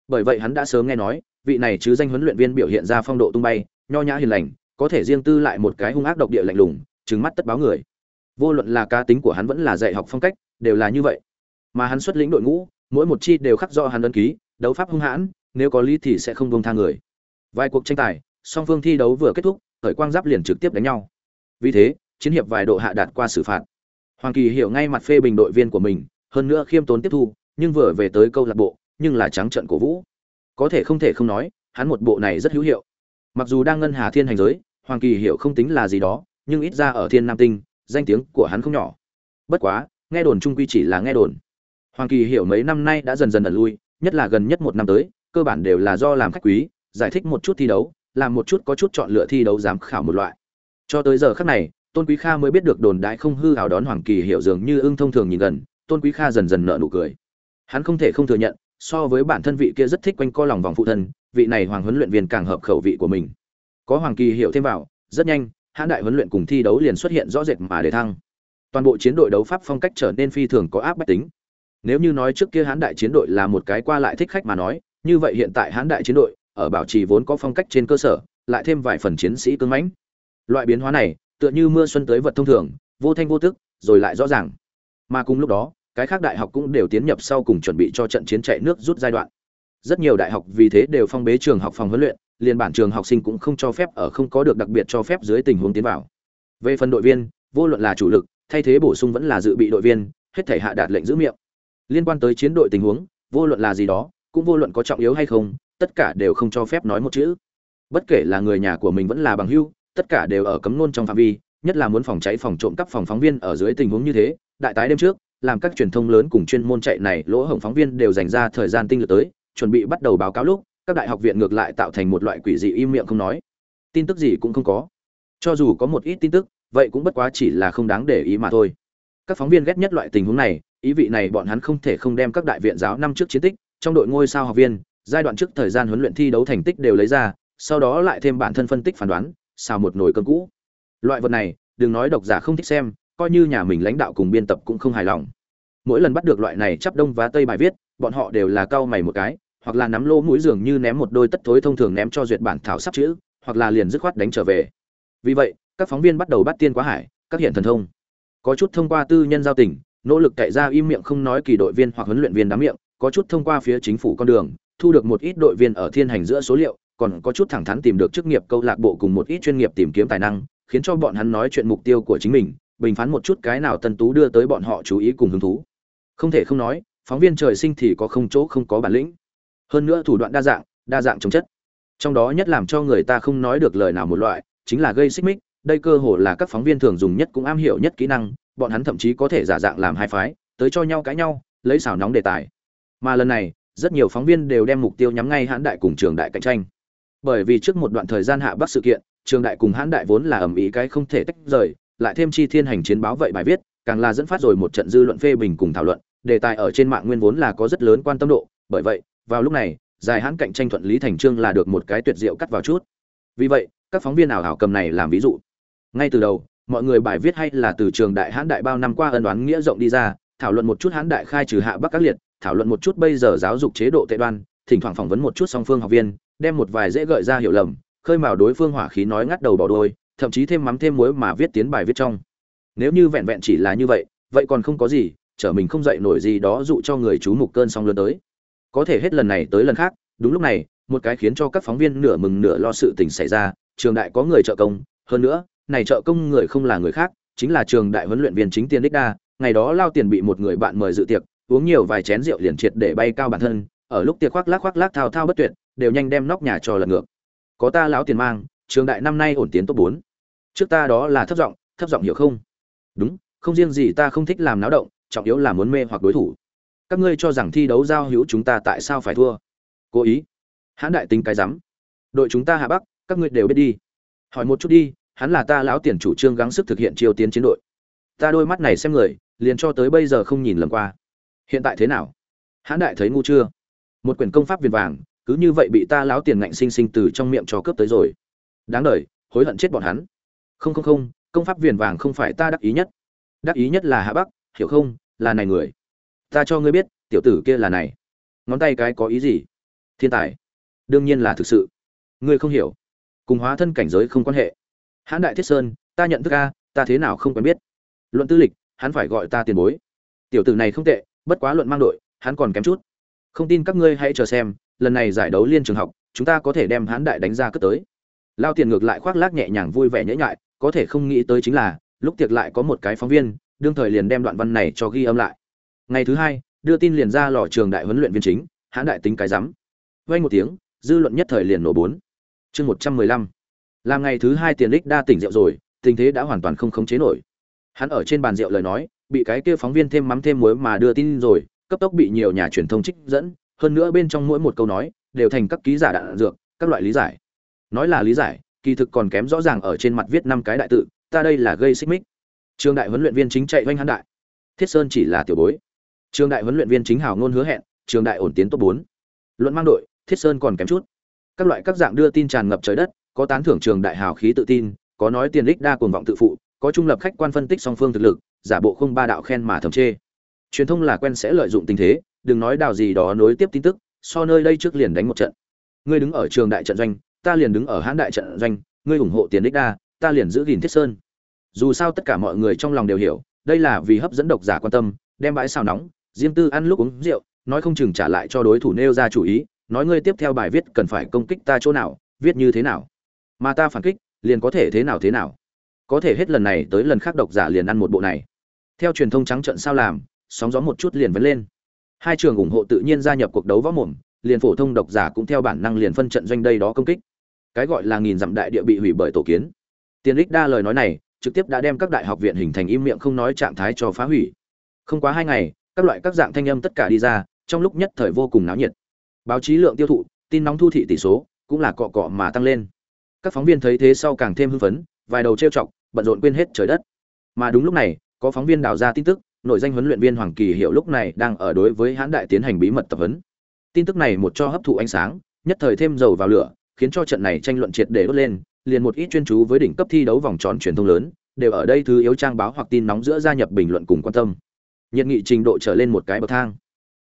S1: Bởi vậy hắn đã sớm nghe nói, vị này chứ danh huấn luyện viên biểu hiện ra phong độ tung bay, nho nhã hiền lành, có thể riêng tư lại một cái hung ác độc địa lạnh lùng, trừng mắt tất báo người vô luận là cá tính của hắn vẫn là dạy học phong cách, đều là như vậy. Mà hắn xuất lĩnh đội ngũ, mỗi một chi đều khắc do hắn đơn ký, đấu pháp hung hãn, nếu có lý thì sẽ không bông tha người. Vài cuộc tranh tài, song phương thi đấu vừa kết thúc, khởi quang giáp liền trực tiếp đánh nhau. Vì thế, chiến hiệp vài độ hạ đạt qua xử phạt. Hoàng kỳ hiểu ngay mặt phê bình đội viên của mình, hơn nữa khiêm tốn tiếp thu, nhưng vừa về tới câu lạc bộ, nhưng là trắng trận cổ vũ. Có thể không thể không nói, hắn một bộ này rất hữu hiệu. Mặc dù đang ngân hà thiên hành giới, hoàng kỳ hiểu không tính là gì đó, nhưng ít ra ở thiên nam tinh danh tiếng của hắn không nhỏ. Bất quá, nghe đồn trung quy chỉ là nghe đồn. Hoàng kỳ hiểu mấy năm nay đã dần dần ẩn lui, nhất là gần nhất một năm tới, cơ bản đều là do làm khách quý, giải thích một chút thi đấu, làm một chút có chút chọn lựa thi đấu giám khảo một loại. Cho tới giờ khắc này, tôn quý kha mới biết được đồn đại không hư hào đón hoàng kỳ hiểu dường như ưng thông thường nhìn gần, tôn quý kha dần dần nợ nụ cười. Hắn không thể không thừa nhận, so với bản thân vị kia rất thích quanh co lòng vòng phụ thân, vị này hoàng huấn luyện viên càng hợp khẩu vị của mình. Có hoàng kỳ hiểu thêm vào, rất nhanh hãn đại huấn luyện cùng thi đấu liền xuất hiện rõ rệt mà để thăng. Toàn bộ chiến đội đấu pháp phong cách trở nên phi thường có áp bách tính. Nếu như nói trước kia hãn đại chiến đội là một cái qua lại thích khách mà nói, như vậy hiện tại hãn đại chiến đội, ở bảo trì vốn có phong cách trên cơ sở, lại thêm vài phần chiến sĩ cứng mãnh. Loại biến hóa này, tựa như mưa xuân tới vật thông thường, vô thanh vô tức, rồi lại rõ ràng. Mà cùng lúc đó, cái khác đại học cũng đều tiến nhập sau cùng chuẩn bị cho trận chiến chạy nước rút giai đoạn rất nhiều đại học vì thế đều phong bế trường học phòng huấn luyện liên bản trường học sinh cũng không cho phép ở không có được đặc biệt cho phép dưới tình huống tiến vào. Về phần đội viên, vô luận là chủ lực, thay thế bổ sung vẫn là dự bị đội viên, hết thể hạ đạt lệnh giữ miệng. Liên quan tới chiến đội tình huống, vô luận là gì đó, cũng vô luận có trọng yếu hay không, tất cả đều không cho phép nói một chữ. Bất kể là người nhà của mình vẫn là bằng hưu tất cả đều ở cấm nôn trong phạm vi, nhất là muốn phòng cháy phòng trộm cắp phòng phóng viên ở dưới tình huống như thế, đại tái đêm trước, làm các truyền thông lớn cùng chuyên môn chạy này lỗ hổng phóng viên đều dành ra thời gian tinh lực tới chuẩn bị bắt đầu báo cáo lúc, các đại học viện ngược lại tạo thành một loại quỷ dị im miệng không nói. Tin tức gì cũng không có. Cho dù có một ít tin tức, vậy cũng bất quá chỉ là không đáng để ý mà thôi. Các phóng viên ghét nhất loại tình huống này, ý vị này bọn hắn không thể không đem các đại viện giáo năm trước chiến tích, trong đội ngôi sao học viên, giai đoạn trước thời gian huấn luyện thi đấu thành tích đều lấy ra, sau đó lại thêm bản thân phân tích phán đoán, xào một nồi cơm cũ. Loại vật này, đừng nói độc giả không thích xem, coi như nhà mình lãnh đạo cùng biên tập cũng không hài lòng. Mỗi lần bắt được loại này chắp đông và tây bài viết bọn họ đều là cau mày một cái, hoặc là nắm lô mũi dường như ném một đôi tất thối thông thường ném cho duyệt bản thảo sắp chữ, hoặc là liền dứt khoát đánh trở về. Vì vậy, các phóng viên bắt đầu bắt tiên quá hải, các hiện thần thông. Có chút thông qua tư nhân giao tình, nỗ lực cậy ra im miệng không nói kỳ đội viên hoặc huấn luyện viên đám miệng, có chút thông qua phía chính phủ con đường, thu được một ít đội viên ở thiên hành giữa số liệu, còn có chút thẳng thắn tìm được chức nghiệp câu lạc bộ cùng một ít chuyên nghiệp tìm kiếm tài năng, khiến cho bọn hắn nói chuyện mục tiêu của chính mình, bình phán một chút cái nào tân tú đưa tới bọn họ chú ý cùng hứng thú. Không thể không nói phóng viên trời sinh thì có không chỗ không có bản lĩnh. Hơn nữa thủ đoạn đa dạng đa dạng chống chất. Trong đó nhất làm cho người ta không nói được lời nào một loại, chính là gây xích mích, đây cơ hồ là các phóng viên thường dùng nhất cũng am hiểu nhất kỹ năng, bọn hắn thậm chí có thể giả dạng làm hai phái, tới cho nhau cãi nhau, lấy xảo nóng đề tài. Mà lần này, rất nhiều phóng viên đều đem mục tiêu nhắm ngay hãn đại cùng trường đại cạnh tranh. Bởi vì trước một đoạn thời gian hạ bắc sự kiện, trường đại cùng hãn đại vốn là ầm ĩ cái không thể tách rời, lại thêm chi thiên hành chiến báo vậy bài viết, càng là dẫn phát rồi một trận dư luận phê bình cùng thảo luận đề tài ở trên mạng nguyên vốn là có rất lớn quan tâm độ, bởi vậy, vào lúc này dài hãn cạnh tranh thuận lý thành trương là được một cái tuyệt diệu cắt vào chút. Vì vậy, các phóng viên ảo ảo cầm này làm ví dụ. Ngay từ đầu, mọi người bài viết hay là từ trường đại hãn đại bao năm qua ân đoán nghĩa rộng đi ra, thảo luận một chút hãn đại khai trừ hạ bắc các liệt, thảo luận một chút bây giờ giáo dục chế độ tệ đoan, thỉnh thoảng phỏng vấn một chút song phương học viên, đem một vài dễ gợi ra hiểu lầm, khơi mào đối phương hỏa khí nói ngắt đầu bỏ đôi, thậm chí thêm mắm thêm muối mà viết tiến bài viết trong. Nếu như vẹn vẹn chỉ là như vậy vậy còn không có gì trở mình không dậy nổi gì đó dụ cho người chú mục cơn sóng lớn tới. Có thể hết lần này tới lần khác, đúng lúc này, một cái khiến cho các phóng viên nửa mừng nửa lo sự tình xảy ra, trường đại có người trợ công, hơn nữa, này trợ công người không là người khác, chính là trường đại huấn luyện viên chính tiên đích đa, ngày đó lao tiền bị một người bạn mời dự tiệc, uống nhiều vài chén rượu liền triệt để bay cao bản thân, ở lúc tiệc khoác lác khoác lác thao thao bất tuyệt, đều nhanh đem nóc nhà cho lật ngược. Có ta lão tiền mang, trường đại năm nay ổn tiến top bốn. Trước ta đó là thấp giọng thấp giọng hiểu không? Đúng, không riêng gì ta không thích làm náo động trọng yếu là muốn mê hoặc đối thủ. Các ngươi cho rằng thi đấu giao hữu chúng ta tại sao phải thua? Cố ý. Hãn đại tính cái rắm. Đội chúng ta hạ bắc, các ngươi đều biết đi. Hỏi một chút đi, hắn là ta lão tiền chủ trương gắng sức thực hiện chiêu tiến chiến đội. Ta đôi mắt này xem người, liền cho tới bây giờ không nhìn lầm qua. Hiện tại thế nào? Hãn đại thấy ngu chưa? Một quyển công pháp viền vàng, cứ như vậy bị ta lão tiền ngạnh sinh sinh từ trong miệng cho cướp tới rồi. Đáng đời, hối hận chết bọn hắn. Không không không, công pháp viền vàng không phải ta đắc ý nhất. Đắc ý nhất là hạ bắc hiểu không? Là này người. Ta cho ngươi biết, tiểu tử kia là này. Ngón tay cái có ý gì? Thiên tài. Đương nhiên là thực sự. Ngươi không hiểu. Cùng hóa thân cảnh giới không quan hệ. Hãn đại thiết sơn, ta nhận thức a, ta thế nào không quen biết? Luận tư lịch, hắn phải gọi ta tiền bối. Tiểu tử này không tệ, bất quá luận mang đội, hắn còn kém chút. Không tin các ngươi hãy chờ xem, lần này giải đấu liên trường học, chúng ta có thể đem hãn đại đánh ra cất tới. Lao tiền ngược lại khoác lác nhẹ nhàng vui vẻ nhễ nhại, có thể không nghĩ tới chính là, lúc tiệc lại có một cái phóng viên đương thời liền đem đoạn văn này cho ghi âm lại. Ngày thứ hai, đưa tin liền ra lò trường đại huấn luyện viên chính, hãn đại tính cái rắm vay một tiếng, dư luận nhất thời liền nổ bốn. Chương một trăm mười lăm. Làm ngày thứ hai tiền lích đa tỉnh rượu rồi, tình thế đã hoàn toàn không khống chế nổi. Hắn ở trên bàn rượu lời nói, bị cái kia phóng viên thêm mắm thêm muối mà đưa tin rồi, cấp tốc bị nhiều nhà truyền thông trích dẫn, hơn nữa bên trong mỗi một câu nói, đều thành các ký giả đạn dược, các loại lý giải. Nói là lý giải, kỳ thực còn kém rõ ràng ở trên mặt viết năm cái đại tự, ta đây là gây xích mích trường đại huấn luyện viên chính chạy quanh hắn đại. Thiết sơn chỉ là tiểu bối. Trường đại huấn luyện viên chính hào ngôn hứa hẹn, trường đại ổn tiến top bốn. Luận mang đội, thiết sơn còn kém chút. Các loại các dạng đưa tin tràn ngập trời đất, có tán thưởng trường đại hào khí tự tin, có nói tiền đích đa cuồng vọng tự phụ, có trung lập khách quan phân tích song phương thực lực, giả bộ không ba đạo khen mà thầm chê. Truyền thông là quen sẽ lợi dụng tình thế, đừng nói đào gì đó nối tiếp tin tức, so nơi đây trước liền đánh một trận. Ngươi đứng ở trường đại trận doanh, ta liền đứng ở hãn đại trận doanh, ngươi ủng hộ tiền đích đa, ta liền giữ gìn thiết sơn dù sao tất cả mọi người trong lòng đều hiểu, đây là vì hấp dẫn độc giả quan tâm, đem bãi xào nóng, riêng tư ăn lúc uống rượu, nói không chừng trả lại cho đối thủ nêu ra chủ ý, nói ngươi tiếp theo bài viết cần phải công kích ta chỗ nào, viết như thế nào. Mà ta phản kích, liền có thể thế nào thế nào. Có thể hết lần này tới lần khác độc giả liền ăn một bộ này. Theo truyền thông trắng trận sao làm, sóng gió một chút liền vấn lên. Hai trường ủng hộ tự nhiên gia nhập cuộc đấu võ mồm, liền phổ thông độc giả cũng theo bản năng liền phân trận doanh đây đó công kích. Cái gọi là nghìn dặm đại địa bị hủy bởi tổ kiến. Tiền lích đa lời nói này trực tiếp đã đem các đại học viện hình thành im miệng không nói trạng thái cho phá hủy. Không quá hai ngày, các loại các dạng thanh âm tất cả đi ra, trong lúc nhất thời vô cùng náo nhiệt. Báo chí lượng tiêu thụ, tin nóng thu thị tỷ số, cũng là cọ cọ mà tăng lên. Các phóng viên thấy thế sau càng thêm hưng phấn, vài đầu trêu chọc, bận rộn quên hết trời đất. Mà đúng lúc này, có phóng viên đào ra tin tức, nội danh huấn luyện viên hoàng kỳ hiệu lúc này đang ở đối với Hán đại tiến hành bí mật tập huấn. Tin tức này một cho hấp thụ ánh sáng, nhất thời thêm dầu vào lửa, khiến cho trận này tranh luận triệt để đốt lên liền một ít chuyên chú với đỉnh cấp thi đấu vòng tròn truyền thông lớn, đều ở đây thứ yếu trang báo hoặc tin nóng giữa gia nhập bình luận cùng quan tâm. Nhiệt nghị trình độ trở lên một cái bậc thang.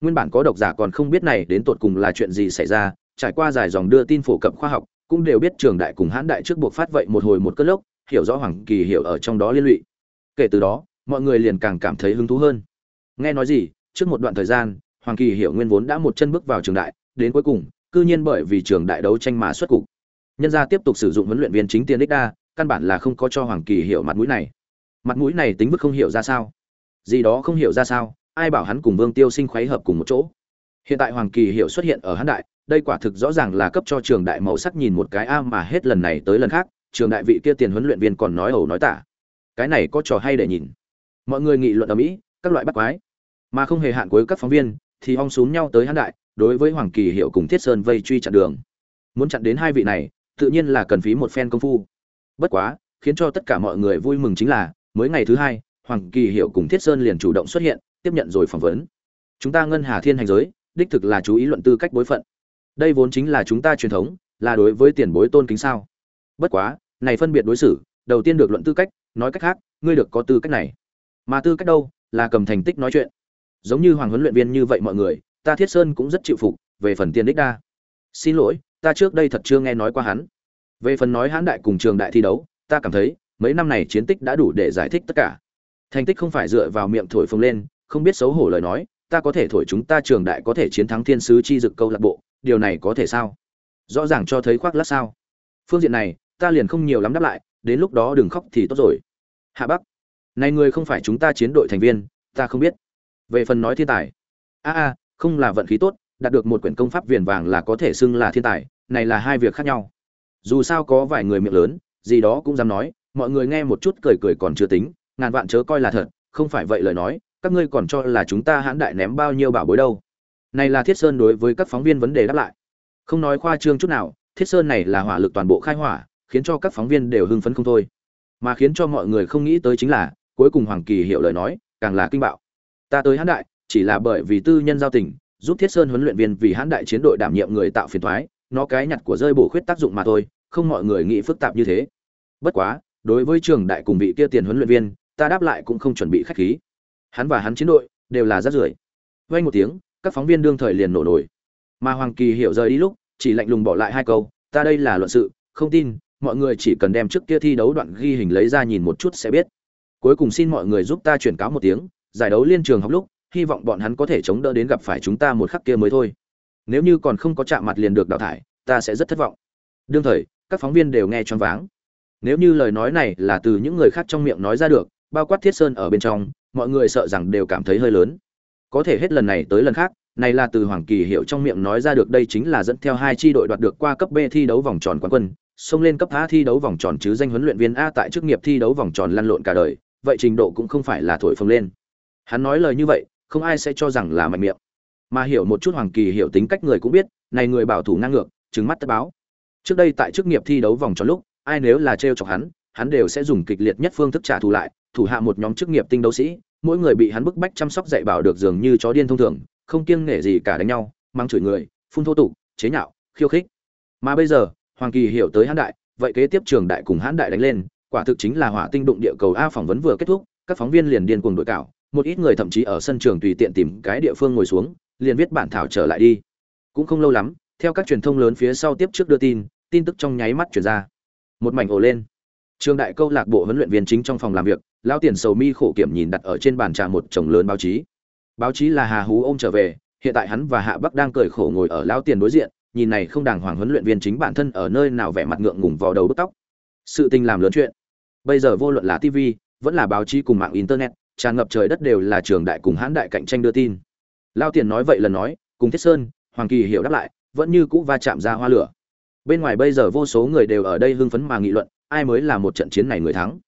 S1: Nguyên bản có độc giả còn không biết này đến tột cùng là chuyện gì xảy ra, trải qua dài dòng đưa tin phổ cập khoa học, cũng đều biết trường đại cùng hãn đại trước buộc phát vậy một hồi một cơn lốc, hiểu rõ hoàng kỳ hiểu ở trong đó liên lụy. Kể từ đó, mọi người liền càng cảm thấy hứng thú hơn. Nghe nói gì, trước một đoạn thời gian, hoàng kỳ hiểu nguyên vốn đã một chân bước vào trường đại, đến cuối cùng, cư nhiên bởi vì trường đại đấu tranh mà xuất cục nhân gia tiếp tục sử dụng huấn luyện viên chính tiền đích đa, căn bản là không có cho hoàng kỳ hiểu mặt mũi này. Mặt mũi này tính mức không hiểu ra sao? Gì đó không hiểu ra sao? Ai bảo hắn cùng vương tiêu sinh khoái hợp cùng một chỗ? Hiện tại hoàng kỳ hiệu xuất hiện ở hán đại, đây quả thực rõ ràng là cấp cho trường đại màu sắc nhìn một cái a mà hết lần này tới lần khác, trường đại vị kia tiền huấn luyện viên còn nói ẩu nói tả. Cái này có trò hay để nhìn? Mọi người nghị luận ở mỹ, các loại bắt quái. Mà không hề hạn cuối các phóng viên, thì ong xuống nhau tới hán đại, đối với hoàng kỳ hiệu cùng thiết sơn vây truy chặn đường. Muốn chặn đến hai vị này tự nhiên là cần phí một phen công phu. Bất quá, khiến cho tất cả mọi người vui mừng chính là, mới ngày thứ hai, hoàng kỳ hiệu cùng thiết sơn liền chủ động xuất hiện, tiếp nhận rồi phỏng vấn. Chúng ta ngân hà thiên hành giới, đích thực là chú ý luận tư cách bối phận. Đây vốn chính là chúng ta truyền thống, là đối với tiền bối tôn kính sao? Bất quá, này phân biệt đối xử, đầu tiên được luận tư cách, nói cách khác, ngươi được có tư cách này. Mà tư cách đâu, là cầm thành tích nói chuyện. Giống như hoàng huấn luyện viên như vậy mọi người, ta thiết sơn cũng rất chịu phục, về phần tiền đích đa. Xin lỗi ta trước đây thật chưa nghe nói qua hắn. Về phần nói hãn đại cùng trường đại thi đấu, ta cảm thấy, mấy năm này chiến tích đã đủ để giải thích tất cả. Thành tích không phải dựa vào miệng thổi phồng lên, không biết xấu hổ lời nói, ta có thể thổi chúng ta trường đại có thể chiến thắng thiên sứ chi dực câu lạc bộ, điều này có thể sao? Rõ ràng cho thấy khoác lát sao? Phương diện này, ta liền không nhiều lắm đáp lại, đến lúc đó đừng khóc thì tốt rồi. Hạ bắc, này người không phải chúng ta chiến đội thành viên, ta không biết. Về phần nói thiên tài, a a, không là vận khí tốt đạt được một quyển công pháp viền vàng là có thể xưng là thiên tài, này là hai việc khác nhau. Dù sao có vài người miệng lớn, gì đó cũng dám nói, mọi người nghe một chút cười cười còn chưa tính, ngàn vạn chớ coi là thật, không phải vậy lời nói, các ngươi còn cho là chúng ta hãn đại ném bao nhiêu bảo bối đâu. Này là thiết sơn đối với các phóng viên vấn đề đáp lại. Không nói khoa trương chút nào, thiết sơn này là hỏa lực toàn bộ khai hỏa, khiến cho các phóng viên đều hưng phấn không thôi. Mà khiến cho mọi người không nghĩ tới chính là, cuối cùng hoàng kỳ hiểu lời nói, càng là kinh bạo. Ta tới hãn đại, chỉ là bởi vì tư nhân giao tình giúp thiết sơn huấn luyện viên vì hãn đại chiến đội đảm nhiệm người tạo phiền toái, nó cái nhặt của rơi bổ khuyết tác dụng mà thôi không mọi người nghĩ phức tạp như thế. Bất quá đối với trường đại cùng vị kia tiền huấn luyện viên ta đáp lại cũng không chuẩn bị khách khí. Hắn và hắn chiến đội đều là rát rưởi. Vang một tiếng các phóng viên đương thời liền nổ nổi. Mà hoàng kỳ hiểu rời đi lúc chỉ lạnh lùng bỏ lại hai câu ta đây là luận sự không tin mọi người chỉ cần đem trước kia thi đấu đoạn ghi hình lấy ra nhìn một chút sẽ biết. Cuối cùng xin mọi người giúp ta chuyển cáo một tiếng giải đấu liên trường học lúc hy vọng bọn hắn có thể chống đỡ đến gặp phải chúng ta một khắc kia mới thôi. Nếu như còn không có chạm mặt liền được đào thải, ta sẽ rất thất vọng. Đương thời, các phóng viên đều nghe choáng váng. Nếu như lời nói này là từ những người khác trong miệng nói ra được, bao quát thiết sơn ở bên trong, mọi người sợ rằng đều cảm thấy hơi lớn. Có thể hết lần này tới lần khác, này là từ hoàng kỳ hiệu trong miệng nói ra được đây chính là dẫn theo hai chi đội đoạt được qua cấp b thi đấu vòng tròn quán quân, xông lên cấp a thi đấu vòng tròn chứ danh huấn luyện viên a tại chức nghiệp thi đấu vòng tròn lăn lộn cả đời, vậy trình độ cũng không phải là thổi phồng lên. Hắn nói lời như vậy không ai sẽ cho rằng là mạnh miệng. Mà hiểu một chút hoàng kỳ hiểu tính cách người cũng biết, này người bảo thủ ngang ngược, trừng mắt tất báo. Trước đây tại chức nghiệp thi đấu vòng tròn lúc, ai nếu là trêu chọc hắn hắn đều sẽ dùng kịch liệt nhất phương thức trả thù lại, thủ hạ một nhóm chức nghiệp tinh đấu sĩ, mỗi người bị hắn bức bách chăm sóc dạy bảo được dường như chó điên thông thường, không kiêng nể gì cả đánh nhau, mang chửi người, phun thô tục, chế nhạo, khiêu khích. Mà bây giờ, hoàng kỳ hiểu tới hãn đại, vậy kế tiếp trường đại cùng hãn đại đánh lên, quả thực chính là hỏa tinh đụng địa cầu a phỏng vấn vừa kết thúc, các phóng viên liền điên cuồng đội cảo một ít người thậm chí ở sân trường tùy tiện tìm cái địa phương ngồi xuống, liền viết bản thảo trở lại đi. Cũng không lâu lắm, theo các truyền thông lớn phía sau tiếp trước đưa tin tin tức trong nháy mắt chuyển ra. Một mảnh ồ lên. Trường đại câu lạc bộ huấn luyện viên chính trong phòng làm việc lao tiền sầu mi khổ kiểm nhìn đặt ở trên bàn trà một chồng lớn báo chí. Báo chí là hà hú ôm trở về, hiện tại hắn và hạ bắc đang cười khổ ngồi ở lao tiền đối diện, nhìn này không đàng hoàng huấn luyện viên chính bản thân ở nơi nào vẻ mặt ngượng ngùng vào đầu bức tóc. Sự tình làm lớn chuyện. Bây giờ vô luận là tv vẫn là báo chí cùng mạng internet tràn ngập trời đất đều là trường đại cùng hãn đại cạnh tranh đưa tin. Lao tiền nói vậy lần nói, cùng thiết sơn, hoàng kỳ hiểu đáp lại, vẫn như cũ va chạm ra hoa lửa. Bên ngoài bây giờ vô số người đều ở đây hưng phấn mà nghị luận, ai mới là một trận chiến này người thắng.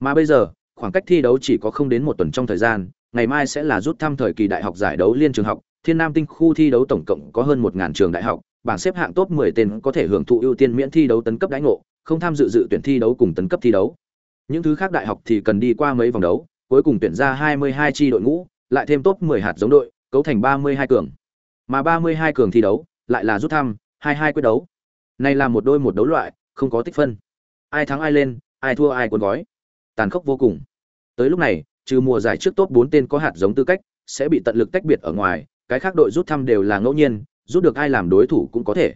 S1: Mà bây giờ, khoảng cách thi đấu chỉ có không đến một tuần trong thời gian, ngày mai sẽ là rút thăm thời kỳ đại học giải đấu liên trường học, thiên nam tinh khu thi đấu tổng cộng có hơn một ngàn trường đại học, bảng xếp hạng top 10 tên có thể hưởng thụ ưu tiên miễn thi đấu tấn cấp đãi ngộ, không tham dự dự tuyển thi đấu cùng tấn cấp thi đấu. Những thứ khác đại học thì cần đi qua mấy vòng đấu cuối cùng tuyển ra 22 chi đội ngũ, lại thêm top 10 hạt giống đội, cấu thành 32 cường. Mà 32 cường thi đấu, lại là rút thăm 22 quyết đấu. Này là một đôi một đấu loại, không có tích phân. Ai thắng ai lên, ai thua ai cuốn gói. Tàn khốc vô cùng. Tới lúc này, trừ mùa giải trước top 4 tên có hạt giống tư cách, sẽ bị tận lực tách biệt ở ngoài, cái khác đội rút thăm đều là ngẫu nhiên, rút được ai làm đối thủ cũng có thể.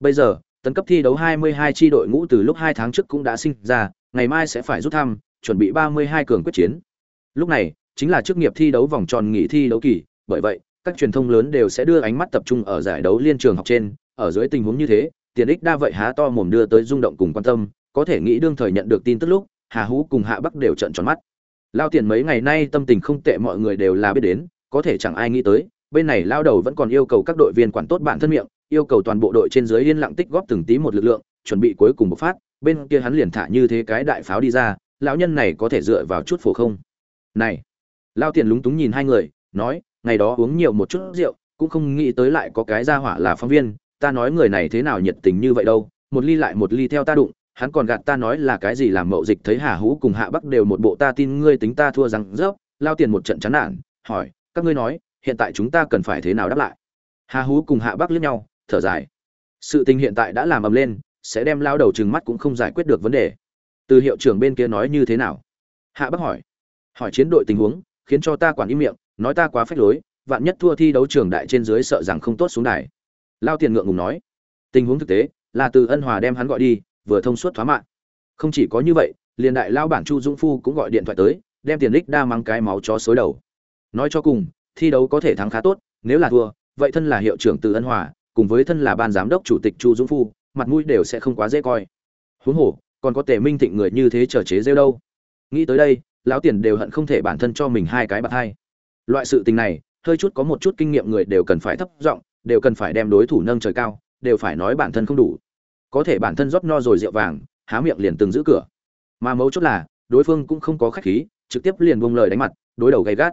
S1: Bây giờ, tấn cấp thi đấu 22 chi đội ngũ từ lúc 2 tháng trước cũng đã sinh ra, ngày mai sẽ phải rút thăm, chuẩn bị 32 cường quyết chiến lúc này, chính là chức nghiệp thi đấu vòng tròn nghỉ thi đấu kỳ, bởi vậy, các truyền thông lớn đều sẽ đưa ánh mắt tập trung ở giải đấu liên trường học trên. Ở dưới tình huống như thế, tiền ích đa vậy há to mồm đưa tới rung động cùng quan tâm, có thể nghĩ đương thời nhận được tin tức lúc, hà hú cùng hạ bắc đều trợn tròn mắt. Lao tiền mấy ngày nay tâm tình không tệ mọi người đều là biết đến, có thể chẳng ai nghĩ tới, bên này lao đầu vẫn còn yêu cầu các đội viên quản tốt bản thân miệng, yêu cầu toàn bộ đội trên dưới yên lặng tích góp từng tí một lực lượng, chuẩn bị cuối cùng bộc phát, bên kia hắn liền thả như thế cái đại pháo đi ra, lão nhân này có thể dựa vào chút phổ không? Này. Lao tiền lúng túng nhìn hai người, nói, ngày đó uống nhiều một chút rượu, cũng không nghĩ tới lại có cái ra hỏa là phóng viên, ta nói người này thế nào nhiệt tình như vậy đâu, một ly lại một ly theo ta đụng, hắn còn gạt ta nói là cái gì làm mậu dịch thấy hà hú cùng hạ bắc đều một bộ ta tin ngươi tính ta thua rằng rớp. Lao tiền một trận chán nản, hỏi, các ngươi nói, hiện tại chúng ta cần phải thế nào đáp lại? Hà hú cùng hạ bắc liếc nhau, thở dài. Sự tình hiện tại đã làm ầm lên, sẽ đem lao đầu trừng mắt cũng không giải quyết được vấn đề. Từ hiệu trưởng bên kia nói như thế nào? Hạ bắc hỏi hỏi chiến đội tình huống, khiến cho ta quản im miệng, nói ta quá phách lối, vạn nhất thua thi đấu trường đại trên dưới sợ rằng không tốt xuống đài. Lao tiền ngượng ngùng nói. Tình huống thực tế, là từ ân hòa đem hắn gọi đi, vừa thông suốt thoá mạng không chỉ có như vậy, liền đại lao bản chu dũng phu cũng gọi điện thoại tới, đem tiền đích đa mang cái máu chó xối đầu. Nói cho cùng, thi đấu có thể thắng khá tốt, nếu là thua, vậy thân là hiệu trưởng từ ân hòa, cùng với thân là ban giám đốc chủ tịch chu dũng phu, mặt mũi đều sẽ không quá dễ coi. Huống hồ, còn có tề minh thịnh người như thế trở chế rêu đâu. Nghĩ tới đây lão tiền đều hận không thể bản thân cho mình hai cái bạc hai. Loại sự tình này, hơi chút có một chút kinh nghiệm người đều cần phải thấp giọng, đều cần phải đem đối thủ nâng trời cao, đều phải nói bản thân không đủ. Có thể bản thân rót no rồi rượu vàng, há miệng liền từng giữ cửa. Mà mấu chốt là, đối phương cũng không có khách khí, trực tiếp liền buông lời đánh mặt, đối đầu gay gắt.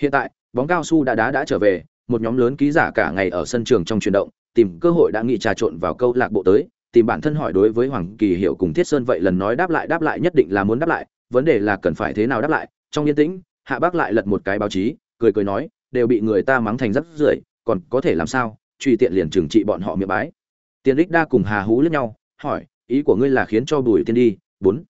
S1: Hiện tại, bóng cao su đã đá đã trở về, một nhóm lớn ký giả cả ngày ở sân trường trong chuyển động, tìm cơ hội đã nghị trà trộn vào câu lạc bộ tới, tìm bản thân hỏi đối với hoàng kỳ hiệu cùng thiết sơn vậy lần nói đáp lại đáp lại nhất định là muốn đáp lại vấn đề là cần phải thế nào đáp lại. Trong yên tĩnh, hạ bác lại lật một cái báo chí, cười cười nói, đều bị người ta mắng thành rất rưởi, còn có thể làm sao? Truy tiện liền trừng trị bọn họ miệng bái. Tiền đích đa cùng hà hú lẫn nhau, hỏi, ý của ngươi là khiến cho bùi tiên đi. Bốn.